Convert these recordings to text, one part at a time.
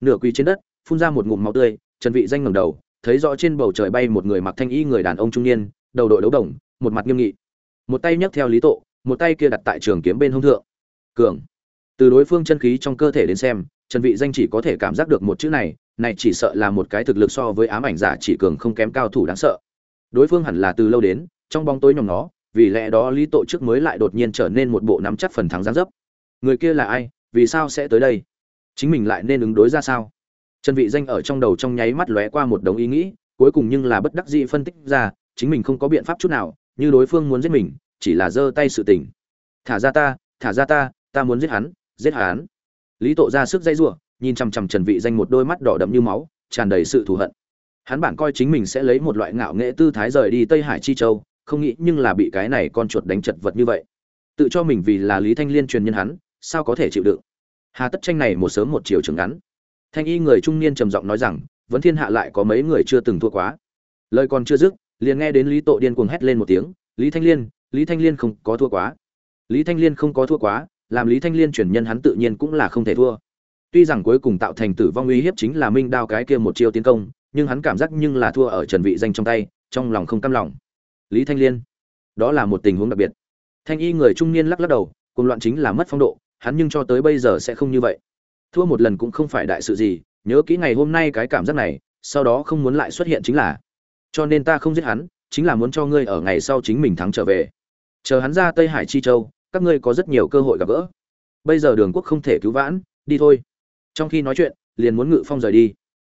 nửa quỳ trên đất, phun ra một ngụm máu tươi, trần vị danh ngẩng đầu, thấy rõ trên bầu trời bay một người mặc thanh y người đàn ông trung niên, đầu đội đấu đồng, một mặt nghiêm nghị. Một tay nhấc theo lý tộ, một tay kia đặt tại trường kiếm bên hông thượng. Cường. Từ đối phương chân khí trong cơ thể đến xem, trần vị danh chỉ có thể cảm giác được một chữ này này chỉ sợ là một cái thực lực so với ám ảnh giả chỉ cường không kém cao thủ đáng sợ. Đối phương hẳn là từ lâu đến, trong bóng tối nhòm nó, vì lẽ đó lý tộ trước mới lại đột nhiên trở nên một bộ nắm chắc phần thắng giáng dấp. Người kia là ai? Vì sao sẽ tới đây? Chính mình lại nên ứng đối ra sao? Trần vị danh ở trong đầu trong nháy mắt lóe qua một đống ý nghĩ, cuối cùng nhưng là bất đắc dĩ phân tích ra, chính mình không có biện pháp chút nào, như đối phương muốn giết mình, chỉ là giơ tay sự tình. Thả ra ta, thả ra ta ta muốn giết hắn giết hắn. Lý tộ ra sức dây rủa, nhìn chằm chằm trần vị danh một đôi mắt đỏ đậm như máu, tràn đầy sự thù hận. Hắn bản coi chính mình sẽ lấy một loại ngạo nghệ tư thái rời đi tây hải chi châu, không nghĩ nhưng là bị cái này con chuột đánh chật vật như vậy. Tự cho mình vì là lý thanh liên truyền nhân hắn, sao có thể chịu đựng? Hà tất tranh này một sớm một chiều trường ngắn. Thanh y người trung niên trầm giọng nói rằng vẫn thiên hạ lại có mấy người chưa từng thua quá? Lời còn chưa dứt, liền nghe đến lý tộ điên cuồng hét lên một tiếng, lý thanh liên, lý thanh liên không có thua quá. Lý thanh liên không có thua quá, làm lý thanh liên chuyển nhân hắn tự nhiên cũng là không thể thua. Tuy rằng cuối cùng tạo thành tử vong uy hiếp chính là minh đao cái kia một chiêu tiến công, nhưng hắn cảm giác nhưng là thua ở trần vị danh trong tay, trong lòng không cam lòng. Lý thanh liên, đó là một tình huống đặc biệt. Thanh y người trung niên lắc lắc đầu cùng loạn chính là mất phong độ hắn nhưng cho tới bây giờ sẽ không như vậy. Thua một lần cũng không phải đại sự gì, nhớ kỹ ngày hôm nay cái cảm giác này, sau đó không muốn lại xuất hiện chính là, cho nên ta không giết hắn, chính là muốn cho ngươi ở ngày sau chính mình thắng trở về. Chờ hắn ra tây hải chi châu, các ngươi có rất nhiều cơ hội gặp gỡ. Bây giờ đường quốc không thể cứu vãn, đi thôi. Trong khi nói chuyện, liền muốn ngự phong rời đi.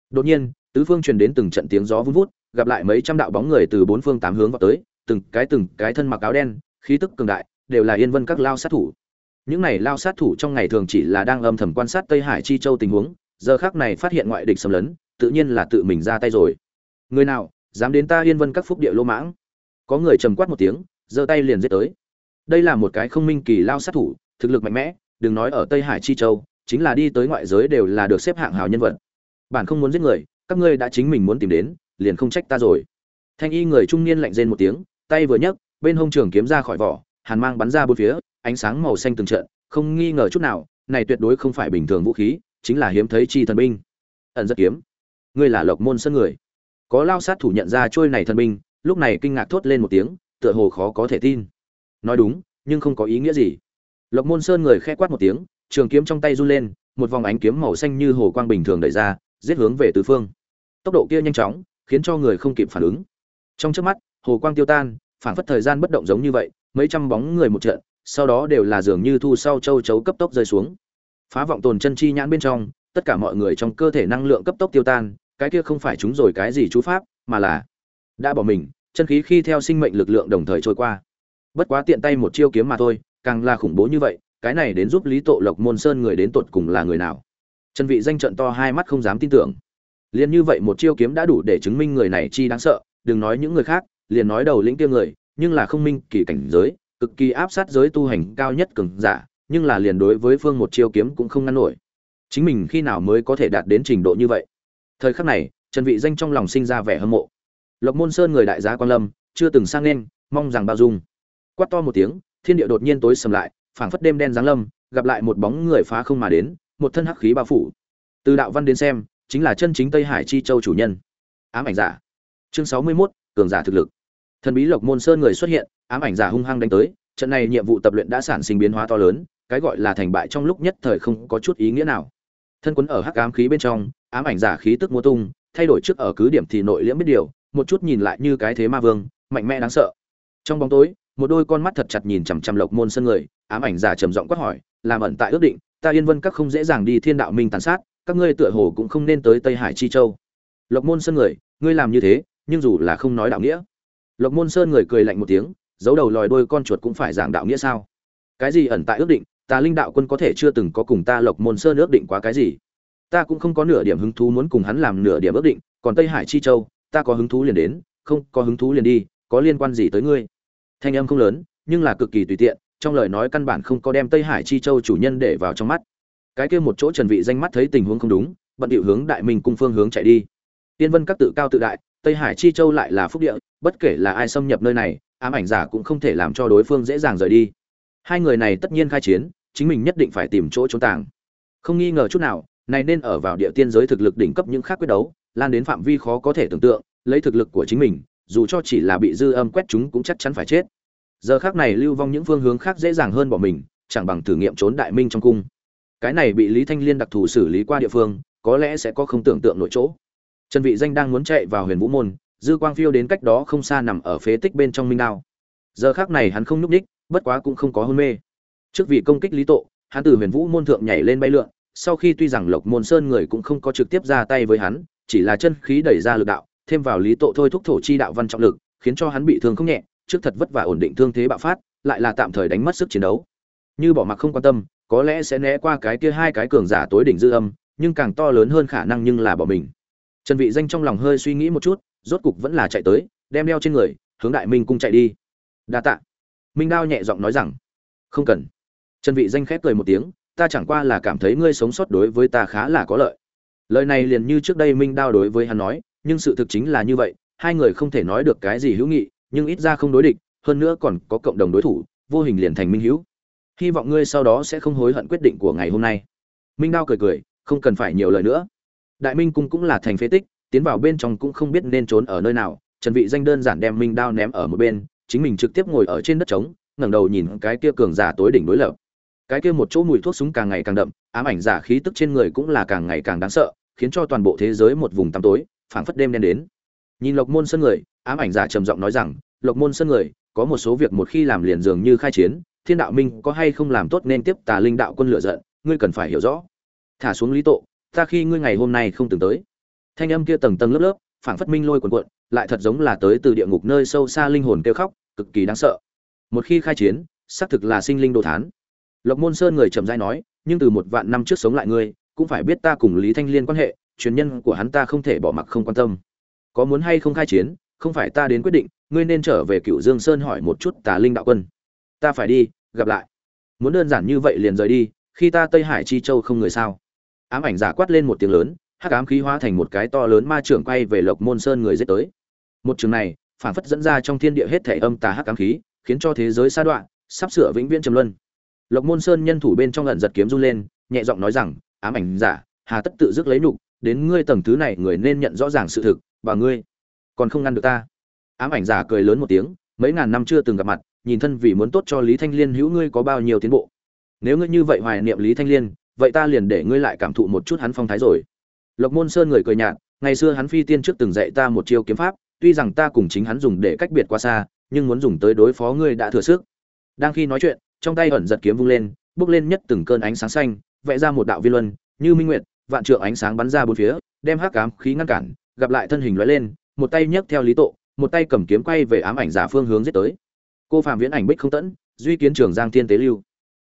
Đột nhiên, tứ phương truyền đến từng trận tiếng gió vun vút, gặp lại mấy trăm đạo bóng người từ bốn phương tám hướng vào tới, từng cái từng cái thân mặc áo đen, khí tức cường đại, đều là yên vân các lao sát thủ những này lao sát thủ trong ngày thường chỉ là đang âm thầm quan sát tây hải chi châu tình huống, giờ khác này phát hiện ngoại địch xâm lấn, tự nhiên là tự mình ra tay rồi. Người nào, dám đến ta yên vân các phúc địa lô mãng? Có người trầm quát một tiếng, giơ tay liền giết tới. Đây là một cái không minh kỳ lao sát thủ, thực lực mạnh mẽ, đừng nói ở tây hải chi châu, chính là đi tới ngoại giới đều là được xếp hạng hào nhân vật. Bản không muốn giết người, các ngươi đã chính mình muốn tìm đến, liền không trách ta rồi. Thanh y người trung niên lạnh rên một tiếng, tay vừa nhấc, bên hông trường kiếm ra khỏi vỏ, hàn mang bắn ra bốn phía ánh sáng màu xanh từng trận, không nghi ngờ chút nào, này tuyệt đối không phải bình thường vũ khí, chính là hiếm thấy chi thần binh. Ẩn rất kiếm. Ngươi là lộc môn sơn người. Có lao sát thủ nhận ra trôi này thần binh, lúc này kinh ngạc thốt lên một tiếng, tựa hồ khó có thể tin. Nói đúng, nhưng không có ý nghĩa gì. Lộc môn sơn người khẽ quát một tiếng, trường kiếm trong tay run lên, một vòng ánh kiếm màu xanh như hồ quang bình thường đẩy ra, giết hướng về tứ phương. Tốc độ kia nhanh chóng, khiến cho người không kịp phản ứng. Trong chớp mắt, hồ quang tiêu tan, phản phất thời gian bất động giống như vậy, mấy trăm bóng người một trận sau đó đều là dường như thu sau châu chấu cấp tốc rơi xuống. Phá vọng tồn chân chi nhãn bên trong, tất cả mọi người trong cơ thể năng lượng cấp tốc tiêu tan, cái kia không phải chúng rồi cái gì chú pháp, mà là đã bỏ mình, chân khí khi theo sinh mệnh lực lượng đồng thời trôi qua. Bất quá tiện tay một chiêu kiếm mà thôi, càng là khủng bố như vậy, cái này đến giúp lý tộ lộc môn sơn người đến tột cùng là người nào? Chân vị danh trận to hai mắt không dám tin tưởng. Liền như vậy một chiêu kiếm đã đủ để chứng minh người này chi đáng sợ, đừng nói những người khác, liền nói đầu lĩnh kia người, nhưng là không minh kỳ cảnh giới cực kỳ áp sát giới tu hành cao nhất cường giả nhưng là liền đối với phương một chiêu kiếm cũng không ngăn nổi. Chính mình khi nào mới có thể đạt đến trình độ như vậy? Thời khắc này trần vị danh trong lòng sinh ra vẻ hâm mộ. Lộc môn sơn người đại gia quan lâm chưa từng sang nên mong rằng bao dung. Quát to một tiếng thiên địa đột nhiên tối sầm lại phảng phất đêm đen giáng lâm gặp lại một bóng người phá không mà đến một thân hắc khí bao phủ. Từ đạo văn đến xem chính là chân chính tây hải chi châu chủ nhân. Ám ảnh giả. Chương sáu mươi 61, cường giả thực lực thần bí lộc môn sơn người xuất hiện, ám ảnh giả hung hăng đánh tới, trận này nhiệm vụ tập luyện đã sản sinh biến hóa to lớn, cái gọi là thành bại trong lúc nhất thời không có chút ý nghĩa nào. Thân quấn ở hắc ám khí bên trong, ám ảnh giả khí tức mua tung, thay đổi trước ở cứ điểm thì nội liễm biết điều, một chút nhìn lại như cái thế ma vương, mạnh mẽ đáng sợ. Trong bóng tối, một đôi con mắt thật chặt nhìn chằm chằm lộc môn sân người, ám ảnh giả trầm giọng quát hỏi, làm ẩn tại ước định, ta yên vân các không dễ dàng đi thiên đạo minh tàn sát, các ngươi tựa hồ cũng không nên tới tây hải chi châu. Lộc môn sân người, ngươi làm như thế, nhưng dù là không nói đạo nghĩa lộc môn sơn người cười lạnh một tiếng, giấu đầu lòi đôi con chuột cũng phải giảng đạo nghĩa sao? Cái gì ẩn tại ước định, ta linh đạo quân có thể chưa từng có cùng ta lộc môn sơn ước định quá cái gì? Ta cũng không có nửa điểm hứng thú muốn cùng hắn làm nửa điểm ước định, còn tây hải chi châu, ta có hứng thú liền đến, không, có hứng thú liền đi, có liên quan gì tới ngươi? Thanh âm không lớn, nhưng là cực kỳ tùy tiện, trong lời nói căn bản không có đem tây hải chi châu chủ nhân để vào trong mắt. Cái kia một chỗ trần vị danh mắt thấy tình huống không đúng, bận điệu hướng đại minh cung phương hướng chạy đi. Tiên vân các tự cao tự đại tây hải chi châu lại là phúc địa, bất kể là ai xâm nhập nơi này, ám ảnh giả cũng không thể làm cho đối phương dễ dàng rời đi. Hai người này tất nhiên khai chiến, chính mình nhất định phải tìm chỗ trốn tàng. Không nghi ngờ chút nào, này nên ở vào địa tiên giới thực lực đỉnh cấp những khác quyết đấu, lan đến phạm vi khó có thể tưởng tượng, lấy thực lực của chính mình, dù cho chỉ là bị dư âm quét chúng cũng chắc chắn phải chết. Giờ khác này lưu vong những phương hướng khác dễ dàng hơn bỏ mình, chẳng bằng thử nghiệm trốn đại minh trong cung. Cái này bị lý thanh liên đặc thù xử lý qua địa phương, có lẽ sẽ có không tưởng tượng nội chỗ trần vị danh đang muốn chạy vào huyền vũ môn dư quang phiêu đến cách đó không xa nằm ở phế tích bên trong minh đao. Giờ khắc này hắn không nhúc đích, bất quá cũng không có hôn mê. Trước vị công kích lý tộ hắn từ huyền vũ môn thượng nhảy lên bay lượn sau khi tuy rằng lộc môn sơn người cũng không có trực tiếp ra tay với hắn chỉ là chân khí đẩy ra lực đạo thêm vào lý tộ thôi thúc thổ chi đạo văn trọng lực khiến cho hắn bị thương không nhẹ trước thật vất vả ổn định thương thế bạo phát lại là tạm thời đánh mất sức chiến đấu. Như bỏ mặc không quan tâm có lẽ sẽ né qua cái kia hai cái cường giả tối đỉnh dư âm nhưng càng to lớn hơn khả năng nhưng là bỏ mình trần vị danh trong lòng hơi suy nghĩ một chút, rốt cục vẫn là chạy tới, đem đeo trên người, hướng đại minh cung chạy đi. Đa tạ. Minh đao nhẹ giọng nói rằng. Không cần. Trần vị danh khép cười một tiếng, ta chẳng qua là cảm thấy ngươi sống sót đối với ta khá là có lợi. Lời này liền như trước đây minh đao đối với hắn nói, nhưng sự thực chính là như vậy, hai người không thể nói được cái gì hữu nghị, nhưng ít ra không đối địch, hơn nữa còn có cộng đồng đối thủ, vô hình liền thành minh hữu. Hy vọng ngươi sau đó sẽ không hối hận quyết định của ngày hôm nay. Minh đao cười cười, không cần phải nhiều lời nữa đại minh cung cũng là thành phế tích, tiến vào bên trong cũng không biết nên trốn ở nơi nào. Trần vị danh đơn giản đem minh đao ném ở một bên, chính mình trực tiếp ngồi ở trên đất trống, ngẩng đầu nhìn cái kia cường giả tối đỉnh đối lập. Cái kia một chỗ mùi thuốc súng càng ngày càng đậm, ám ảnh giả khí tức trên người cũng là càng ngày càng đáng sợ, khiến cho toàn bộ thế giới một vùng tăm tối, phảng phất đêm đen đến. Nhìn lộc môn sân người, ám ảnh giả trầm giọng nói rằng, lộc môn sân người, có một số việc một khi làm liền dường như khai chiến, thiên đạo minh có hay không làm tốt nên tiếp tà linh đạo quân lửa giận, ngươi cần phải hiểu rõ. Thả xuống lý tộ ta khi ngươi ngày hôm nay không từng tới. Thanh âm kia tầng tầng lớp lớp, phảng phất minh lôi cuồn cuộn, lại thật giống là tới từ địa ngục nơi sâu xa linh hồn kêu khóc, cực kỳ đáng sợ. Một khi khai chiến, xác thực là sinh linh đồ thán. Lộc môn sơn người trầm dai nói, nhưng từ một vạn năm trước sống lại ngươi, cũng phải biết ta cùng lý thanh liên quan hệ, truyền nhân của hắn ta không thể bỏ mặc không quan tâm. Có muốn hay không khai chiến, không phải ta đến quyết định, ngươi nên trở về cựu dương sơn hỏi một chút tà linh đạo quân. Ta phải đi, gặp lại. Muốn đơn giản như vậy liền rời đi, khi ta tây hải chi châu không người sao? Ám ảnh giả quát lên một tiếng lớn, hắc ám khí hóa thành một cái to lớn ma trưởng quay về lộc môn sơn người dết tới. Một trường này, phản phất dẫn ra trong thiên địa hết thể âm tà hắc ám khí, khiến cho thế giới sa đoạn sắp sửa vĩnh viễn trầm luân. Lộc môn sơn nhân thủ bên trong ẩn giật kiếm run lên, nhẹ giọng nói rằng, ám ảnh giả, hà tất tự dứt lấy nhục, đến ngươi tầng thứ này người nên nhận rõ ràng sự thực, và ngươi còn không ngăn được ta. Ám ảnh giả cười lớn một tiếng, mấy ngàn năm chưa từng gặp mặt, nhìn thân vì muốn tốt cho lý thanh liên hữu ngươi có bao nhiêu tiến bộ? Nếu ngươi như vậy hoài niệm lý thanh liên vậy ta liền để ngươi lại cảm thụ một chút hắn phong thái rồi. Lộc môn sơn người cười nhạt, ngày xưa hắn phi tiên trước từng dạy ta một chiêu kiếm pháp, tuy rằng ta cùng chính hắn dùng để cách biệt quá xa, nhưng muốn dùng tới đối phó ngươi đã thừa sức. Đang khi nói chuyện, trong tay ẩn giật kiếm vung lên, bước lên nhất từng cơn ánh sáng xanh, vẽ ra một đạo vi luân, như minh nguyệt, vạn trượng ánh sáng bắn ra bốn phía, đem hắc ám khí ngăn cản, gặp lại thân hình lóe lên, một tay nhấc theo lý tộ, một tay cầm kiếm quay về ám ảnh giả phương hướng giết tới. Cô phạm viễn ảnh bích không tẫn, duy kiến trường giang thiên tế lưu.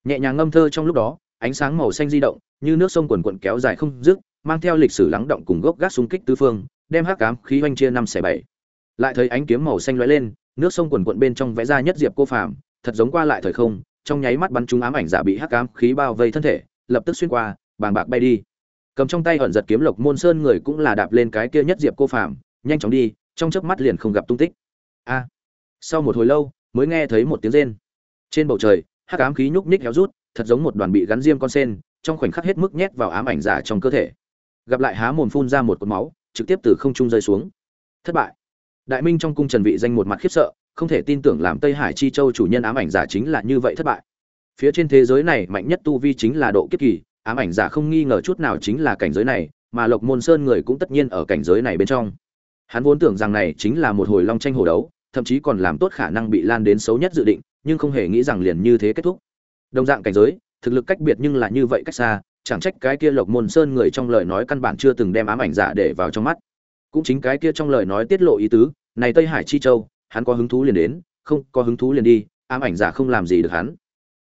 Nhẹ nhàng ngâm thơ trong lúc đó ánh sáng màu xanh di động, như nước sông quần quận kéo dài không dứt, mang theo lịch sử lắng động cùng gốc gác xung kích tứ phương, đem hắc ám khí oanh chia năm xẻ bảy. Lại thấy ánh kiếm màu xanh lóe lên, nước sông quần quận bên trong vẽ ra nhất diệp cô phạm thật giống qua lại thời không, trong nháy mắt bắn trúng ám ảnh giả bị hắc ám khí bao vây thân thể, lập tức xuyên qua, bàng bạc bay đi. Cầm trong tay ẩn giật kiếm lộc môn sơn người cũng là đạp lên cái kia nhất diệp cô phạm nhanh chóng đi, trong chớp mắt liền không gặp tung tích. A. Sau một hồi lâu, mới nghe thấy một tiếng rên. Trên bầu trời, hắc ám khí nhúc nhích héo rút thật giống một đoàn bị gắn diêm con sen, trong khoảnh khắc hết mức nhét vào ám ảnh giả trong cơ thể. Gặp lại há mồm phun ra một cột máu, trực tiếp từ không trung rơi xuống. Thất bại. Đại minh trong cung trần vị danh một mặt khiếp sợ, không thể tin tưởng làm tây hải chi châu chủ nhân ám ảnh giả chính là như vậy thất bại. Phía trên thế giới này mạnh nhất tu vi chính là độ kiếp kỳ, ám ảnh giả không nghi ngờ chút nào chính là cảnh giới này, mà lộc môn sơn người cũng tất nhiên ở cảnh giới này bên trong. Hắn vốn tưởng rằng này chính là một hồi long tranh hổ đấu, thậm chí còn làm tốt khả năng bị lan đến xấu nhất dự định, nhưng không hề nghĩ rằng liền như thế kết thúc đồng dạng cảnh giới, thực lực cách biệt nhưng là như vậy cách xa, chẳng trách cái kia lộc môn sơn người trong lời nói căn bản chưa từng đem ám ảnh giả để vào trong mắt. Cũng chính cái kia trong lời nói tiết lộ ý tứ, này tây hải chi châu, hắn có hứng thú liền đến, không có hứng thú liền đi, ám ảnh giả không làm gì được hắn.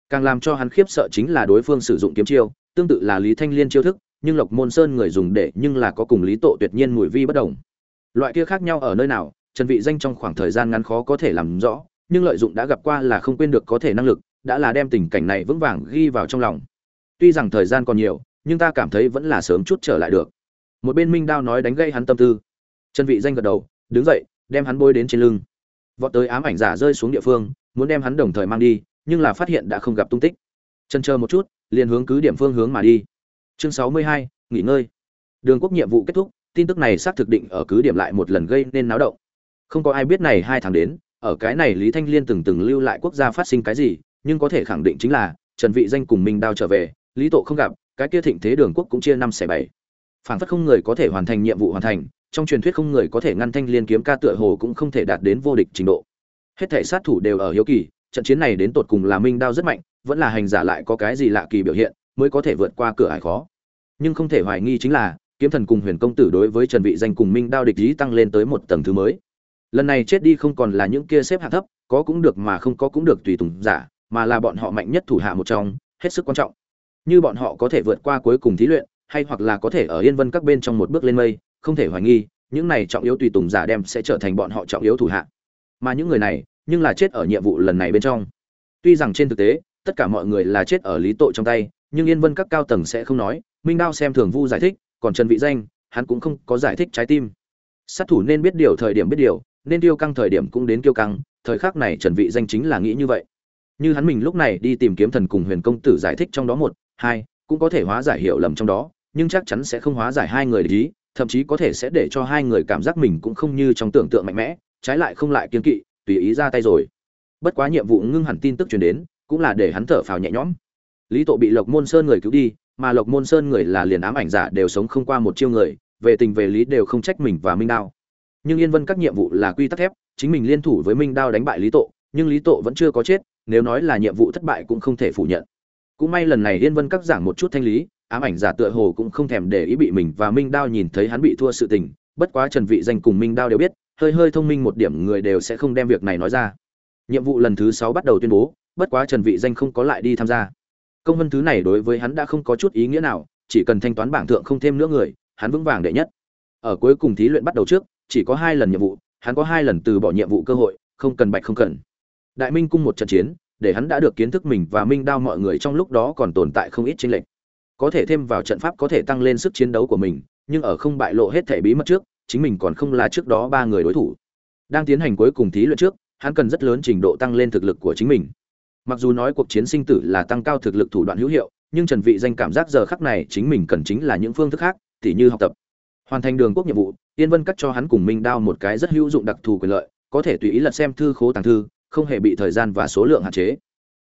Càng làm cho hắn khiếp sợ chính là đối phương sử dụng kiếm chiêu, tương tự là lý thanh liên chiêu thức, nhưng lộc môn sơn người dùng để nhưng là có cùng lý tộ tuyệt nhiên mùi vi bất đồng. Loại kia khác nhau ở nơi nào, trần vị danh trong khoảng thời gian ngắn khó có thể làm rõ, nhưng lợi dụng đã gặp qua là không quên được có thể năng lực đã là đem tình cảnh này vững vàng ghi vào trong lòng. Tuy rằng thời gian còn nhiều, nhưng ta cảm thấy vẫn là sớm chút trở lại được. Một bên minh đao nói đánh gây hắn tâm tư. Trần vị danh gật đầu, đứng dậy, đem hắn bôi đến trên lưng. Vọt tới ám ảnh giả rơi xuống địa phương, muốn đem hắn đồng thời mang đi, nhưng là phát hiện đã không gặp tung tích. Chân chờ một chút, liền hướng cứ điểm phương hướng mà đi. Chương sáu mươi hai, nghỉ ngơi. Đường quốc nhiệm vụ kết thúc, tin tức này xác thực định ở cứ điểm lại một lần gây nên náo động. Không có ai biết này hai tháng đến, ở cái này lý thanh liên từng từng lưu lại quốc gia phát sinh cái gì nhưng có thể khẳng định chính là, trần vị danh cùng minh đao trở về, lý tổ không gặp, cái kia thịnh thế đường quốc cũng chia năm xẻ bảy. Phản phất không người có thể hoàn thành nhiệm vụ hoàn thành, trong truyền thuyết không người có thể ngăn thanh liên kiếm ca tựa hồ cũng không thể đạt đến vô địch trình độ. Hết thể sát thủ đều ở hiếu kỳ, trận chiến này đến tột cùng là minh đao rất mạnh, vẫn là hành giả lại có cái gì lạ kỳ biểu hiện, mới có thể vượt qua cửa ải khó. Nhưng không thể hoài nghi chính là, kiếm thần cùng huyền công tử đối với trần vị danh cùng minh đao địch ý tăng lên tới một tầng thứ mới. Lần này chết đi không còn là những kia xếp hạng thấp, có cũng được mà không có cũng được tùy tùng giả mà là bọn họ mạnh nhất thủ hạ một trong, hết sức quan trọng. Như bọn họ có thể vượt qua cuối cùng thí luyện, hay hoặc là có thể ở yên vân các bên trong một bước lên mây, không thể hoài nghi, những này trọng yếu tùy tùng giả đem sẽ trở thành bọn họ trọng yếu thủ hạ. Mà những người này, nhưng là chết ở nhiệm vụ lần này bên trong. Tuy rằng trên thực tế, tất cả mọi người là chết ở lý tội trong tay, nhưng yên vân các cao tầng sẽ không nói, minh đao xem thường vu giải thích, còn trần vị danh, hắn cũng không có giải thích trái tim. Sát thủ nên biết điều thời điểm biết điều, nên tiêu căng thời điểm cũng đến tiêu căng, thời khắc này trần vị danh chính là nghĩ như vậy như hắn mình lúc này đi tìm kiếm thần cùng huyền công tử giải thích trong đó một, hai, cũng có thể hóa giải hiểu lầm trong đó, nhưng chắc chắn sẽ không hóa giải hai người lý thậm chí có thể sẽ để cho hai người cảm giác mình cũng không như trong tưởng tượng mạnh mẽ, trái lại không lại kiên kỵ, tùy ý ra tay rồi. Bất quá nhiệm vụ ngưng hẳn tin tức truyền đến, cũng là để hắn thở phào nhẹ nhõm. Lý tộ bị lộc môn sơn người cứu đi, mà lộc môn sơn người là liền ám ảnh giả đều sống không qua một chiêu người, về tình về lý đều không trách mình và minh đao. Nhưng yên vân các nhiệm vụ là quy tắc thép, chính mình liên thủ với minh đao đánh bại lý tộ nhưng lý tộ vẫn chưa có chết nếu nói là nhiệm vụ thất bại cũng không thể phủ nhận. Cũng may lần này yên vân các giảng một chút thanh lý, ám ảnh giả tựa hồ cũng không thèm để ý bị mình và minh đao nhìn thấy hắn bị thua sự tình. Bất quá trần vị danh cùng minh đao đều biết, hơi hơi thông minh một điểm người đều sẽ không đem việc này nói ra. Nhiệm vụ lần thứ sáu bắt đầu tuyên bố, bất quá trần vị danh không có lại đi tham gia. Công vân thứ này đối với hắn đã không có chút ý nghĩa nào, chỉ cần thanh toán bảng thượng không thêm nữa người, hắn vững vàng đệ nhất. Ở cuối cùng thí luyện bắt đầu trước, chỉ có hai lần nhiệm vụ, hắn có hai lần từ bỏ nhiệm vụ cơ hội, không cần bạch không cần đại minh cung một trận chiến, để hắn đã được kiến thức mình và minh đao mọi người trong lúc đó còn tồn tại không ít chênh lệch. Có thể thêm vào trận pháp có thể tăng lên sức chiến đấu của mình, nhưng ở không bại lộ hết thể bí mật trước, chính mình còn không là trước đó ba người đối thủ. Đang tiến hành cuối cùng thí luyện trước, hắn cần rất lớn trình độ tăng lên thực lực của chính mình. Mặc dù nói cuộc chiến sinh tử là tăng cao thực lực thủ đoạn hữu hiệu, nhưng trần vị danh cảm giác giờ khắc này chính mình cần chính là những phương thức khác, tỉ như học tập. Hoàn thành đường quốc nhiệm vụ tiên vân cắt cho hắn cùng minh đao một cái rất hữu dụng đặc thù quyền lợi, có thể tùy ý lật xem thư khố tàng thư không hề bị thời gian và số lượng hạn chế.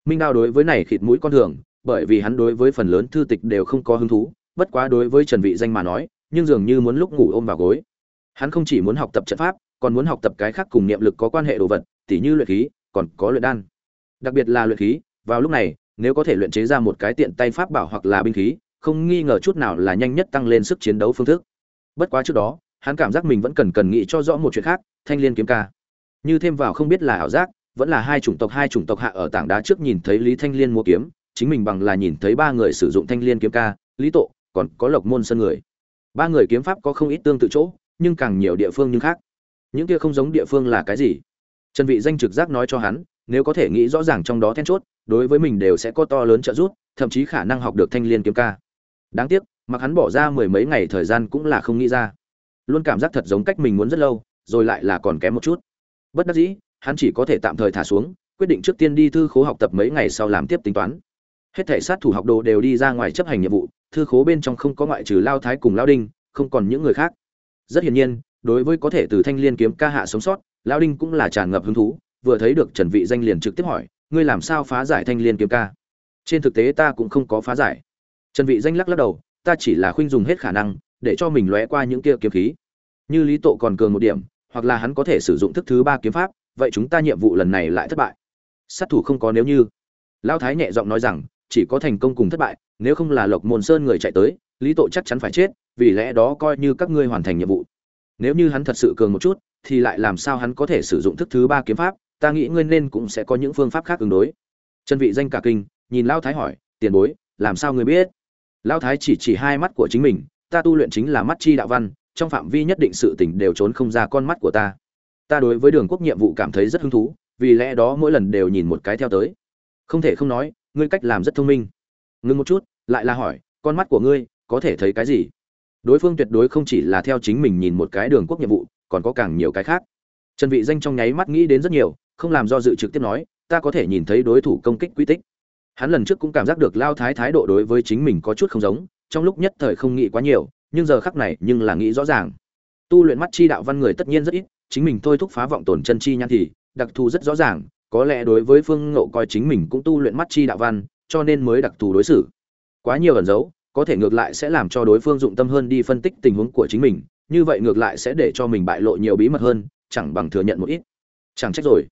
Minh đao đối với này khịt mũi con thường, bởi vì hắn đối với phần lớn thư tịch đều không có hứng thú, bất quá đối với trần vị danh mà nói, nhưng dường như muốn lúc ngủ ôm vào gối. Hắn không chỉ muốn học tập trận pháp, còn muốn học tập cái khác cùng niệm lực có quan hệ đồ vật, tỉ như luyện khí, còn có luyện đan. Đặc biệt là luyện khí, vào lúc này, nếu có thể luyện chế ra một cái tiện tay pháp bảo hoặc là binh khí, không nghi ngờ chút nào là nhanh nhất tăng lên sức chiến đấu phương thức. Bất quá trước đó, hắn cảm giác mình vẫn cần cần nghĩ cho rõ một chuyện khác, thanh liên kiếm ca. Như thêm vào không biết là ảo giác vẫn là hai chủng tộc, hai chủng tộc hạ ở tảng đá trước nhìn thấy lý thanh liên mua kiếm, chính mình bằng là nhìn thấy ba người sử dụng thanh liên kiếm ca, lý tộ còn có lộc môn sân người. Ba người kiếm pháp có không ít tương tự chỗ, nhưng càng nhiều địa phương nhưng khác. Những kia không giống địa phương là cái gì? Trần vị danh trực giác nói cho hắn, nếu có thể nghĩ rõ ràng trong đó then chốt, đối với mình đều sẽ có to lớn trợ giúp, thậm chí khả năng học được thanh liên kiếm ca. Đáng tiếc, mặc hắn bỏ ra mười mấy ngày thời gian cũng là không nghĩ ra. Luôn cảm giác thật giống cách mình muốn rất lâu, rồi lại là còn kém một chút. Bất đắc dĩ hắn chỉ có thể tạm thời thả xuống, quyết định trước tiên đi thư khố học tập mấy ngày sau làm tiếp tính toán. Hết thể sát thủ học đồ đều đi ra ngoài chấp hành nhiệm vụ, thư khố bên trong không có ngoại trừ lao thái cùng lao đinh, không còn những người khác. Rất hiển nhiên, đối với có thể từ thanh liên kiếm ca hạ sống sót, lao đinh cũng là tràn ngập hứng thú, vừa thấy được trần vị danh liền trực tiếp hỏi, ngươi làm sao phá giải thanh liên kiếm ca? Trên thực tế ta cũng không có phá giải. Trần vị danh lắc lắc đầu, ta chỉ là khuynh dùng hết khả năng, để cho mình lóe qua những kia kiếm khí. Như lý tộ còn cường một điểm, hoặc là hắn có thể sử dụng thức thứ ba kiếm pháp vậy chúng ta nhiệm vụ lần này lại thất bại. Sát thủ không có nếu như. Lao thái nhẹ giọng nói rằng, chỉ có thành công cùng thất bại, nếu không là lộc môn sơn người chạy tới, lý tộ chắc chắn phải chết, vì lẽ đó coi như các ngươi hoàn thành nhiệm vụ. Nếu như hắn thật sự cường một chút, thì lại làm sao hắn có thể sử dụng thức thứ ba kiếm pháp, ta nghĩ ngươi nên cũng sẽ có những phương pháp khác ứng đối. Chân vị danh cả kinh, nhìn lao thái hỏi, tiền bối, làm sao ngươi biết? Lao thái chỉ chỉ hai mắt của chính mình, ta tu luyện chính là mắt chi đạo văn, trong phạm vi nhất định sự tình đều trốn không ra con mắt của ta ta đối với đường quốc nhiệm vụ cảm thấy rất hứng thú, vì lẽ đó mỗi lần đều nhìn một cái theo tới. Không thể không nói, ngươi cách làm rất thông minh. Ngưng một chút, lại là hỏi, con mắt của ngươi, có thể thấy cái gì? Đối phương tuyệt đối không chỉ là theo chính mình nhìn một cái đường quốc nhiệm vụ, còn có càng nhiều cái khác. Trần vị danh trong nháy mắt nghĩ đến rất nhiều, không làm do dự trực tiếp nói, ta có thể nhìn thấy đối thủ công kích quy tích. Hắn lần trước cũng cảm giác được lao thái thái độ đối với chính mình có chút không giống, trong lúc nhất thời không nghĩ quá nhiều, nhưng giờ khắc này nhưng là nghĩ rõ ràng. Tu luyện mắt chi đạo văn người tất nhiên rất ít chính mình thôi thúc phá vọng tổn chân chi nhãn thì, đặc thù rất rõ ràng, có lẽ đối với phương ngộ coi chính mình cũng tu luyện mắt chi đạo văn, cho nên mới đặc thù đối xử. Quá nhiều ẩn dấu, có thể ngược lại sẽ làm cho đối phương dụng tâm hơn đi phân tích tình huống của chính mình, như vậy ngược lại sẽ để cho mình bại lộ nhiều bí mật hơn, chẳng bằng thừa nhận một ít. Chẳng trách rồi.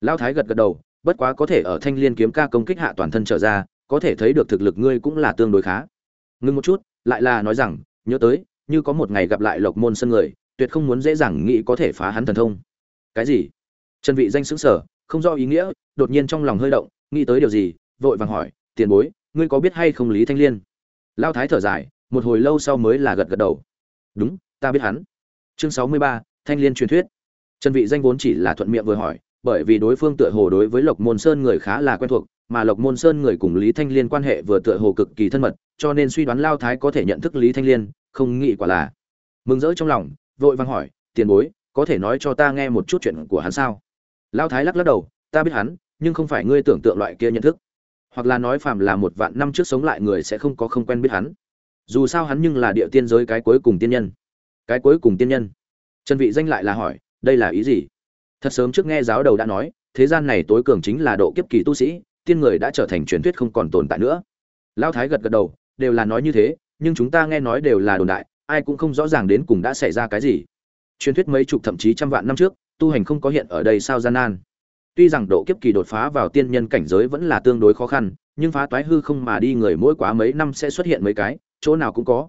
Lao thái gật gật đầu, bất quá có thể ở thanh liên kiếm ca công kích hạ toàn thân trở ra, có thể thấy được thực lực ngươi cũng là tương đối khá. Ngưng một chút, lại là nói rằng, nhớ tới, như có một ngày gặp lại lộc môn sân người tuyệt không muốn dễ dàng nghĩ có thể phá hắn thần thông. Cái gì? Trần vị danh sững sở không rõ ý nghĩa đột nhiên trong lòng hơi động nghĩ tới điều gì vội vàng hỏi tiền bối ngươi có biết hay không lý thanh liên? Lao thái thở dài một hồi lâu sau mới là gật gật đầu. Đúng ta biết hắn. Chương sáu mươi ba, thanh liên truyền thuyết. Trần vị danh vốn chỉ là thuận miệng vừa hỏi bởi vì đối phương tựa hồ đối với lộc môn sơn người khá là quen thuộc mà lộc môn sơn người cùng lý thanh liên quan hệ vừa tựa hồ cực kỳ thân mật cho nên suy đoán lao thái có thể nhận thức lý thanh liên không nghĩ quả là. Mừng rỡ trong lòng vội vàng hỏi, tiền bối, có thể nói cho ta nghe một chút chuyện của hắn sao? Lao thái lắc lắc đầu, ta biết hắn, nhưng không phải ngươi tưởng tượng loại kia nhận thức. Hoặc là nói phàm là một vạn năm trước sống lại người sẽ không có không quen biết hắn. Dù sao hắn nhưng là địa tiên giới cái cuối cùng tiên nhân. Cái cuối cùng tiên nhân? Trần vị danh lại là hỏi, đây là ý gì? Thật sớm trước nghe giáo đầu đã nói, thế gian này tối cường chính là độ kiếp kỳ tu sĩ, tiên người đã trở thành truyền thuyết không còn tồn tại nữa. Lão thái gật gật đầu, đều là nói như thế, nhưng chúng ta nghe nói đều là đồn đại ai cũng không rõ ràng đến cùng đã xảy ra cái gì. Truyền thuyết mấy chục thậm chí trăm vạn năm trước, tu hành không có hiện ở đây sao gian nan. Tuy rằng độ kiếp kỳ đột phá vào tiên nhân cảnh giới vẫn là tương đối khó khăn, nhưng phá toái hư không mà đi người mỗi quá mấy năm sẽ xuất hiện mấy cái, chỗ nào cũng có.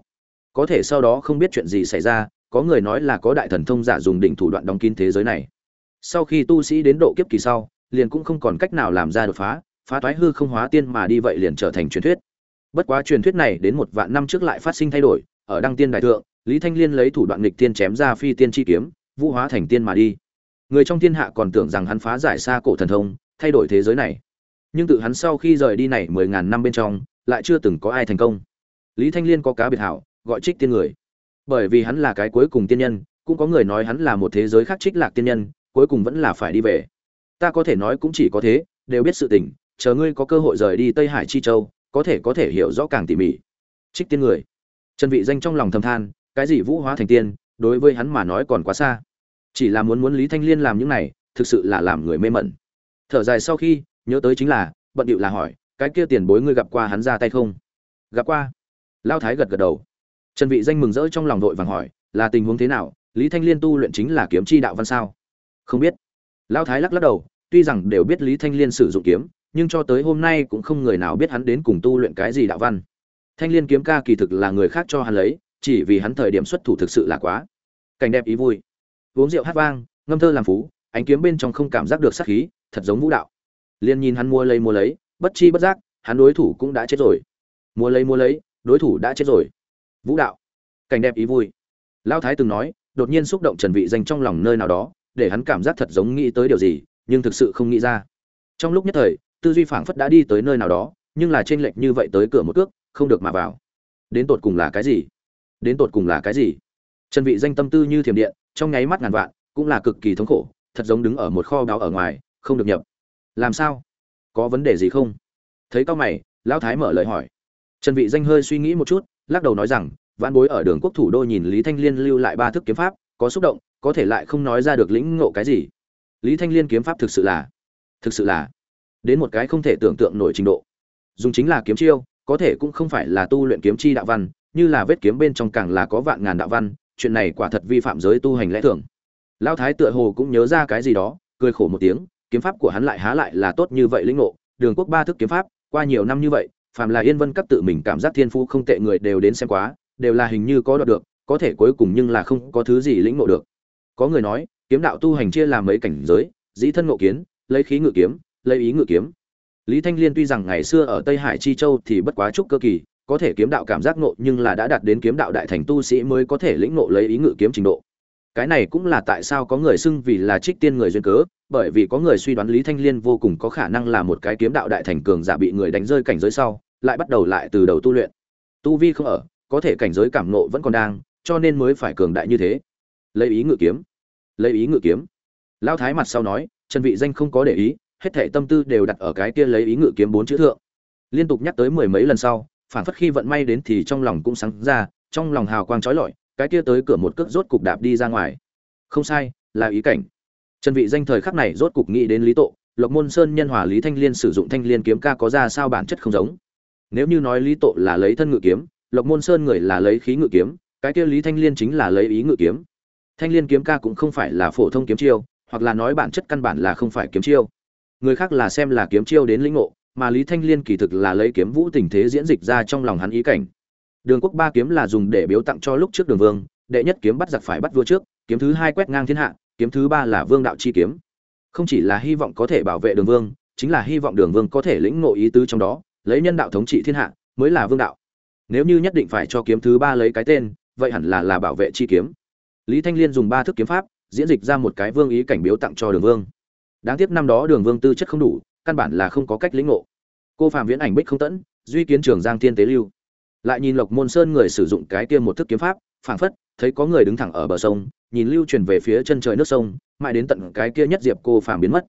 Có thể sau đó không biết chuyện gì xảy ra, có người nói là có đại thần thông giả dùng đỉnh thủ đoạn đóng kín thế giới này. Sau khi tu sĩ đến độ kiếp kỳ sau, liền cũng không còn cách nào làm ra đột phá phá toái hư không hóa tiên mà đi vậy liền trở thành truyền thuyết. Bất quá truyền thuyết này đến một vạn năm trước lại phát sinh thay đổi ở đăng tiên đại thượng, lý thanh liên lấy thủ đoạn nghịch tiên chém ra phi tiên chi kiếm, vũ hóa thành tiên mà đi. Người trong thiên hạ còn tưởng rằng hắn phá giải xa cổ thần thông, thay đổi thế giới này. Nhưng tự hắn sau khi rời đi này mười ngàn năm bên trong, lại chưa từng có ai thành công. Lý thanh liên có cá biệt hảo, gọi trích tiên người. Bởi vì hắn là cái cuối cùng tiên nhân, cũng có người nói hắn là một thế giới khác trích lạc tiên nhân, cuối cùng vẫn là phải đi về. Ta có thể nói cũng chỉ có thế, đều biết sự tình, chờ ngươi có cơ hội rời đi tây hải chi châu, có thể có thể hiểu rõ càng tỉ mỉ. Trích tiên người trần vị danh trong lòng thầm than, cái gì vũ hóa thành tiên, đối với hắn mà nói còn quá xa. Chỉ là muốn muốn lý thanh liên làm những này, thực sự là làm người mê mẩn. Thở dài sau khi, nhớ tới chính là, bận điệu là hỏi, cái kia tiền bối ngươi gặp qua hắn ra tay không? Gặp qua. Lão thái gật gật đầu. Trần vị danh mừng rỡ trong lòng đội vàng hỏi, là tình huống thế nào? Lý thanh liên tu luyện chính là kiếm chi đạo văn sao? Không biết. Lão thái lắc lắc đầu, tuy rằng đều biết lý thanh liên sử dụng kiếm, nhưng cho tới hôm nay cũng không người nào biết hắn đến cùng tu luyện cái gì đạo văn thanh liên kiếm ca kỳ thực là người khác cho hắn lấy, chỉ vì hắn thời điểm xuất thủ thực sự là quá. Cảnh đẹp ý vui. Uống rượu hát vang, ngâm thơ làm phú, ánh kiếm bên trong không cảm giác được sát khí, thật giống vũ đạo. Liên nhìn hắn mua lấy mua lấy, bất chi bất giác, hắn đối thủ cũng đã chết rồi. Mua lấy mua lấy, đối thủ đã chết rồi. Vũ đạo. Cảnh đẹp ý vui. Lao thái từng nói, đột nhiên xúc động trần vị danh trong lòng nơi nào đó, để hắn cảm giác thật giống nghĩ tới điều gì, nhưng thực sự không nghĩ ra. Trong lúc nhất thời, tư duy phảng phất đã đi tới nơi nào đó nhưng là trên lệch như vậy tới cửa một cước, không được mà vào. Đến tột cùng là cái gì? Đến tột cùng là cái gì? Trần vị danh tâm tư như thiểm điện, trong nháy mắt ngàn vạn, cũng là cực kỳ thống khổ, thật giống đứng ở một kho báu ở ngoài, không được nhập. Làm sao? Có vấn đề gì không? Thấy cao mày, lão thái mở lời hỏi. Trần vị danh hơi suy nghĩ một chút, lắc đầu nói rằng, vãn bối ở đường quốc thủ đô nhìn lý thanh liên lưu lại ba thức kiếm pháp, có xúc động, có thể lại không nói ra được lĩnh ngộ cái gì. Lý thanh liên kiếm pháp thực sự là, thực sự là, đến một cái không thể tưởng tượng nổi trình độ dùng chính là kiếm chiêu, có thể cũng không phải là tu luyện kiếm chi đạo văn, như là vết kiếm bên trong càng là có vạn ngàn đạo văn, chuyện này quả thật vi phạm giới tu hành lẽ thường. Lão thái tựa hồ cũng nhớ ra cái gì đó, cười khổ một tiếng, kiếm pháp của hắn lại há lại là tốt như vậy lĩnh ngộ, đường quốc ba thức kiếm pháp, qua nhiều năm như vậy, phàm là yên vân cấp tự mình cảm giác thiên phú không tệ người đều đến xem quá, đều là hình như có đoạt được, có thể cuối cùng nhưng là không có thứ gì lĩnh ngộ được. Có người nói, kiếm đạo tu hành chia làm mấy cảnh giới, dĩ thân ngộ kiến, lấy khí ngự kiếm, lấy ý ngự kiếm lý thanh liên tuy rằng ngày xưa ở tây hải chi châu thì bất quá chút cơ kỳ, có thể kiếm đạo cảm giác ngộ nhưng là đã đạt đến kiếm đạo đại thành tu sĩ mới có thể lĩnh ngộ lấy ý ngự kiếm trình độ. Cái này cũng là tại sao có người xưng vì là trích tiên người duyên cớ, bởi vì có người suy đoán lý thanh liên vô cùng có khả năng là một cái kiếm đạo đại thành cường giả bị người đánh rơi cảnh giới sau, lại bắt đầu lại từ đầu tu luyện. Tu vi không ở, có thể cảnh giới cảm ngộ vẫn còn đang, cho nên mới phải cường đại như thế. Lấy ý ngự kiếm. Lấy ý ngự kiếm. Lão thái mặt sau nói trần vị danh không có để ý hết thảy tâm tư đều đặt ở cái kia lấy ý ngự kiếm bốn chữ thượng. Liên tục nhắc tới mười mấy lần sau phản phất khi vận may đến thì trong lòng cũng sáng ra, trong lòng hào quang chói lọi, cái kia tới cửa một cước rốt cục đạp đi ra ngoài. Không sai, là ý cảnh. Trần vị danh thời khắc này rốt cục nghĩ đến lý tộ, lộc môn sơn nhân hòa lý thanh liên sử dụng thanh liên kiếm ca có ra sao bản chất không giống. Nếu như nói lý tộ là lấy thân ngự kiếm, lộc môn sơn người là lấy khí ngự kiếm, cái kia lý thanh liên chính là lấy ý ngự kiếm. Thanh liên kiếm ca cũng không phải là phổ thông kiếm chiêu, hoặc là nói bản chất căn bản là không phải kiếm chiêu người khác là xem là kiếm chiêu đến lĩnh ngộ, mà lý thanh liên kỳ thực là lấy kiếm vũ tình thế diễn dịch ra trong lòng hắn ý cảnh. Đường quốc ba kiếm là dùng để biếu tặng cho lúc trước đường vương, đệ nhất kiếm bắt giặc phải bắt vua trước, kiếm thứ hai quét ngang thiên hạ, kiếm thứ ba là vương đạo chi kiếm. Không chỉ là hy vọng có thể bảo vệ đường vương, chính là hy vọng đường vương có thể lĩnh ngộ ý tứ trong đó, lấy nhân đạo thống trị thiên hạ mới là vương đạo. Nếu như nhất định phải cho kiếm thứ ba lấy cái tên, vậy hẳn là là bảo vệ chi kiếm. Lý thanh liên dùng ba thức kiếm pháp, diễn dịch ra một cái vương ý cảnh biếu tặng cho đường vương đáng tiếc năm đó đường vương tư chất không đủ, căn bản là không có cách lĩnh ngộ. Cô phạm viễn ảnh bích không tẫn, duy kiến trường giang thiên tế lưu. Lại nhìn lộc môn sơn người sử dụng cái kia một thức kiếm pháp, phảng phất thấy có người đứng thẳng ở bờ sông, nhìn lưu truyền về phía chân trời nước sông, mãi đến tận cái kia nhất diệp cô Phạm biến mất.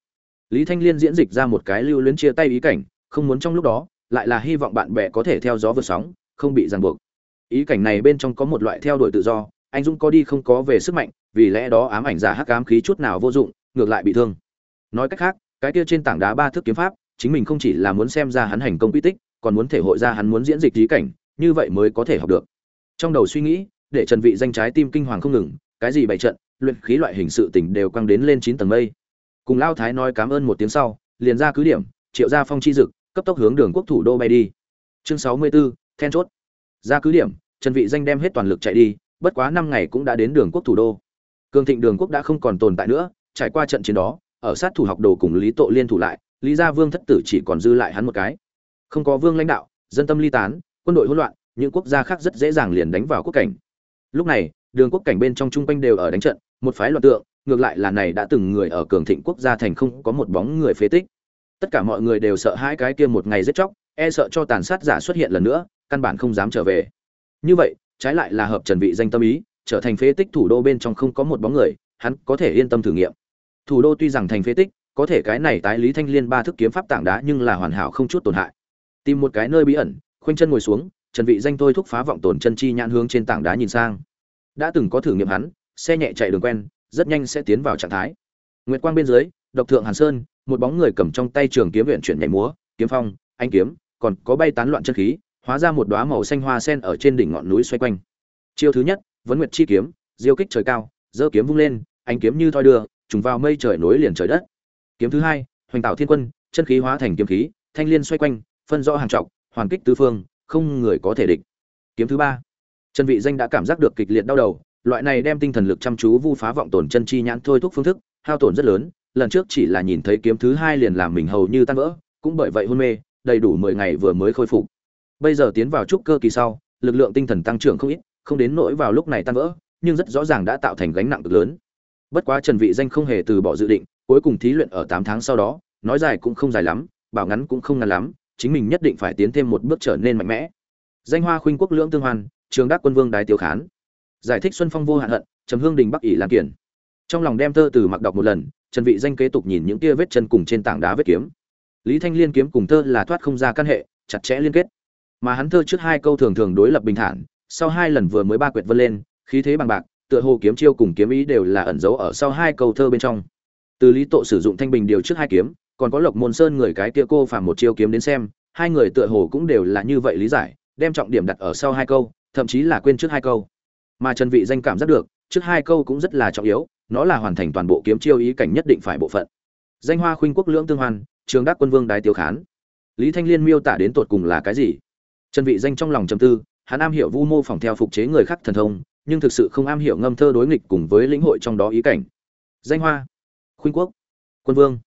Lý thanh liên diễn dịch ra một cái lưu luyến chia tay ý cảnh, không muốn trong lúc đó, lại là hy vọng bạn bè có thể theo gió vượt sóng, không bị ràng buộc. Ý cảnh này bên trong có một loại theo đuổi tự do, anh dũng có đi không có về sức mạnh, vì lẽ đó ám ảnh giả hắc ám khí chút nào vô dụng, ngược lại bị thương nói cách khác cái kia trên tảng đá ba thước kiếm pháp chính mình không chỉ là muốn xem ra hắn hành công quy tích còn muốn thể hội ra hắn muốn diễn dịch trí cảnh như vậy mới có thể học được. Trong đầu suy nghĩ để trần vị danh trái tim kinh hoàng không ngừng cái gì bày trận luyện khí loại hình sự tình đều quăng đến lên chín tầng mây. Cùng lao thái nói cảm ơn một tiếng sau liền ra cứ điểm triệu ra phong chi dực cấp tốc hướng đường quốc thủ đô bay đi. Chương 64, then chốt. Ra cứ điểm trần vị danh đem hết toàn lực chạy đi bất quá năm ngày cũng đã đến đường quốc thủ đô. Cường thịnh đường quốc đã không còn tồn tại nữa trải qua trận chiến đó ở sát thủ học đồ cùng lý tộ liên thủ lại, lý gia vương thất tử chỉ còn dư lại hắn một cái. Không có vương lãnh đạo, dân tâm ly tán, quân đội hỗn loạn, những quốc gia khác rất dễ dàng liền đánh vào quốc cảnh. Lúc này, đường quốc cảnh bên trong trung quanh đều ở đánh trận, một phái loạn tượng, ngược lại là này đã từng người ở cường thịnh quốc gia thành không có một bóng người phế tích. Tất cả mọi người đều sợ hai cái kia một ngày giết chóc e sợ cho tàn sát giả xuất hiện lần nữa, căn bản không dám trở về. Như vậy, trái lại là hợp trần vị danh tâm ý, trở thành phế tích thủ đô bên trong không có một bóng người, hắn có thể yên tâm thử nghiệm thủ đô tuy rằng thành phế tích, có thể cái này tái lý thanh liên ba thức kiếm pháp tảng đá nhưng là hoàn hảo không chút tổn hại. Tìm một cái nơi bí ẩn, khoanh chân ngồi xuống, trần vị danh thôi thúc phá vọng tổn chân chi nhãn hướng trên tảng đá nhìn sang. Đã từng có thử nghiệm hắn, xe nhẹ chạy đường quen, rất nhanh sẽ tiến vào trạng thái. Nguyệt quang bên dưới, độc thượng hàn sơn, một bóng người cầm trong tay trường kiếm viện chuyển nhảy múa, kiếm phong anh kiếm, còn có bay tán loạn chân khí, hóa ra một đóa màu xanh hoa sen ở trên đỉnh ngọn núi xoay quanh. Chiêu thứ nhất, vấn nguyệt chi kiếm, diêu kích trời cao, giơ kiếm vung lên anh kiếm như thoi đưa trùng vào mây trời nối liền trời đất. Kiếm thứ hai, hoành tạo thiên quân, chân khí hóa thành kiếm khí, thanh liên xoay quanh, phân rõ hàng trọng hoàn kích tứ phương, không người có thể địch. Kiếm thứ ba. Trần vị danh đã cảm giác được kịch liệt đau đầu, loại này đem tinh thần lực chăm chú vu phá vọng tổn chân chi nhãn thôi thúc phương thức, hao tổn rất lớn, lần trước chỉ là nhìn thấy kiếm thứ hai liền làm mình hầu như tan vỡ, cũng bởi vậy hôn mê, đầy đủ 10 ngày vừa mới khôi phục. Bây giờ tiến vào trúc cơ kỳ sau, lực lượng tinh thần tăng trưởng không ít, không đến nỗi vào lúc này tan vỡ, nhưng rất rõ ràng đã tạo thành gánh nặng cực lớn bất quá trần vị danh không hề từ bỏ dự định cuối cùng thí luyện ở 8 tháng sau đó nói dài cũng không dài lắm bảo ngắn cũng không ngắn lắm chính mình nhất định phải tiến thêm một bước trở nên mạnh mẽ. Danh hoa khuynh quốc lưỡng tương Hoàn, trường đắc quân vương đái tiêu khán. Giải thích xuân phong vô hạn hận trầm hương đình bắc ỷ lan kiển. Trong lòng đem thơ từ mặc đọc một lần trần vị danh kế tục nhìn những kia vết chân cùng trên tảng đá vết kiếm. Lý thanh liên kiếm cùng thơ là thoát không ra căn hệ chặt chẽ liên kết. Mà hắn thơ trước hai câu thường thường đối lập bình thản sau hai lần vừa mới ba quyệt vân lên khí thế bằng bạc tựa hồ kiếm chiêu cùng kiếm ý đều là ẩn giấu ở sau hai câu thơ bên trong. Từ lý tộ sử dụng thanh bình điều trước hai kiếm, còn có lộc môn sơn người cái kia cô phàm một chiêu kiếm đến xem, hai người tựa hồ cũng đều là như vậy lý giải, đem trọng điểm đặt ở sau hai câu, thậm chí là quên trước hai câu. Mà trần vị danh cảm giác được, trước hai câu cũng rất là trọng yếu, nó là hoàn thành toàn bộ kiếm chiêu ý cảnh nhất định phải bộ phận. Danh hoa khuynh quốc lưỡng tương hoan, trường đắc quân vương đái tiêu khán. Lý thanh liên miêu tả đến tột cùng là cái gì? Trần vị danh trong lòng trầm tư, hắn am hiểu vu mô phỏng theo phục chế người khác thần thông nhưng thực sự không am hiểu ngâm thơ đối nghịch cùng với lĩnh hội trong đó ý cảnh. Danh hoa, khuynh quốc, quân vương.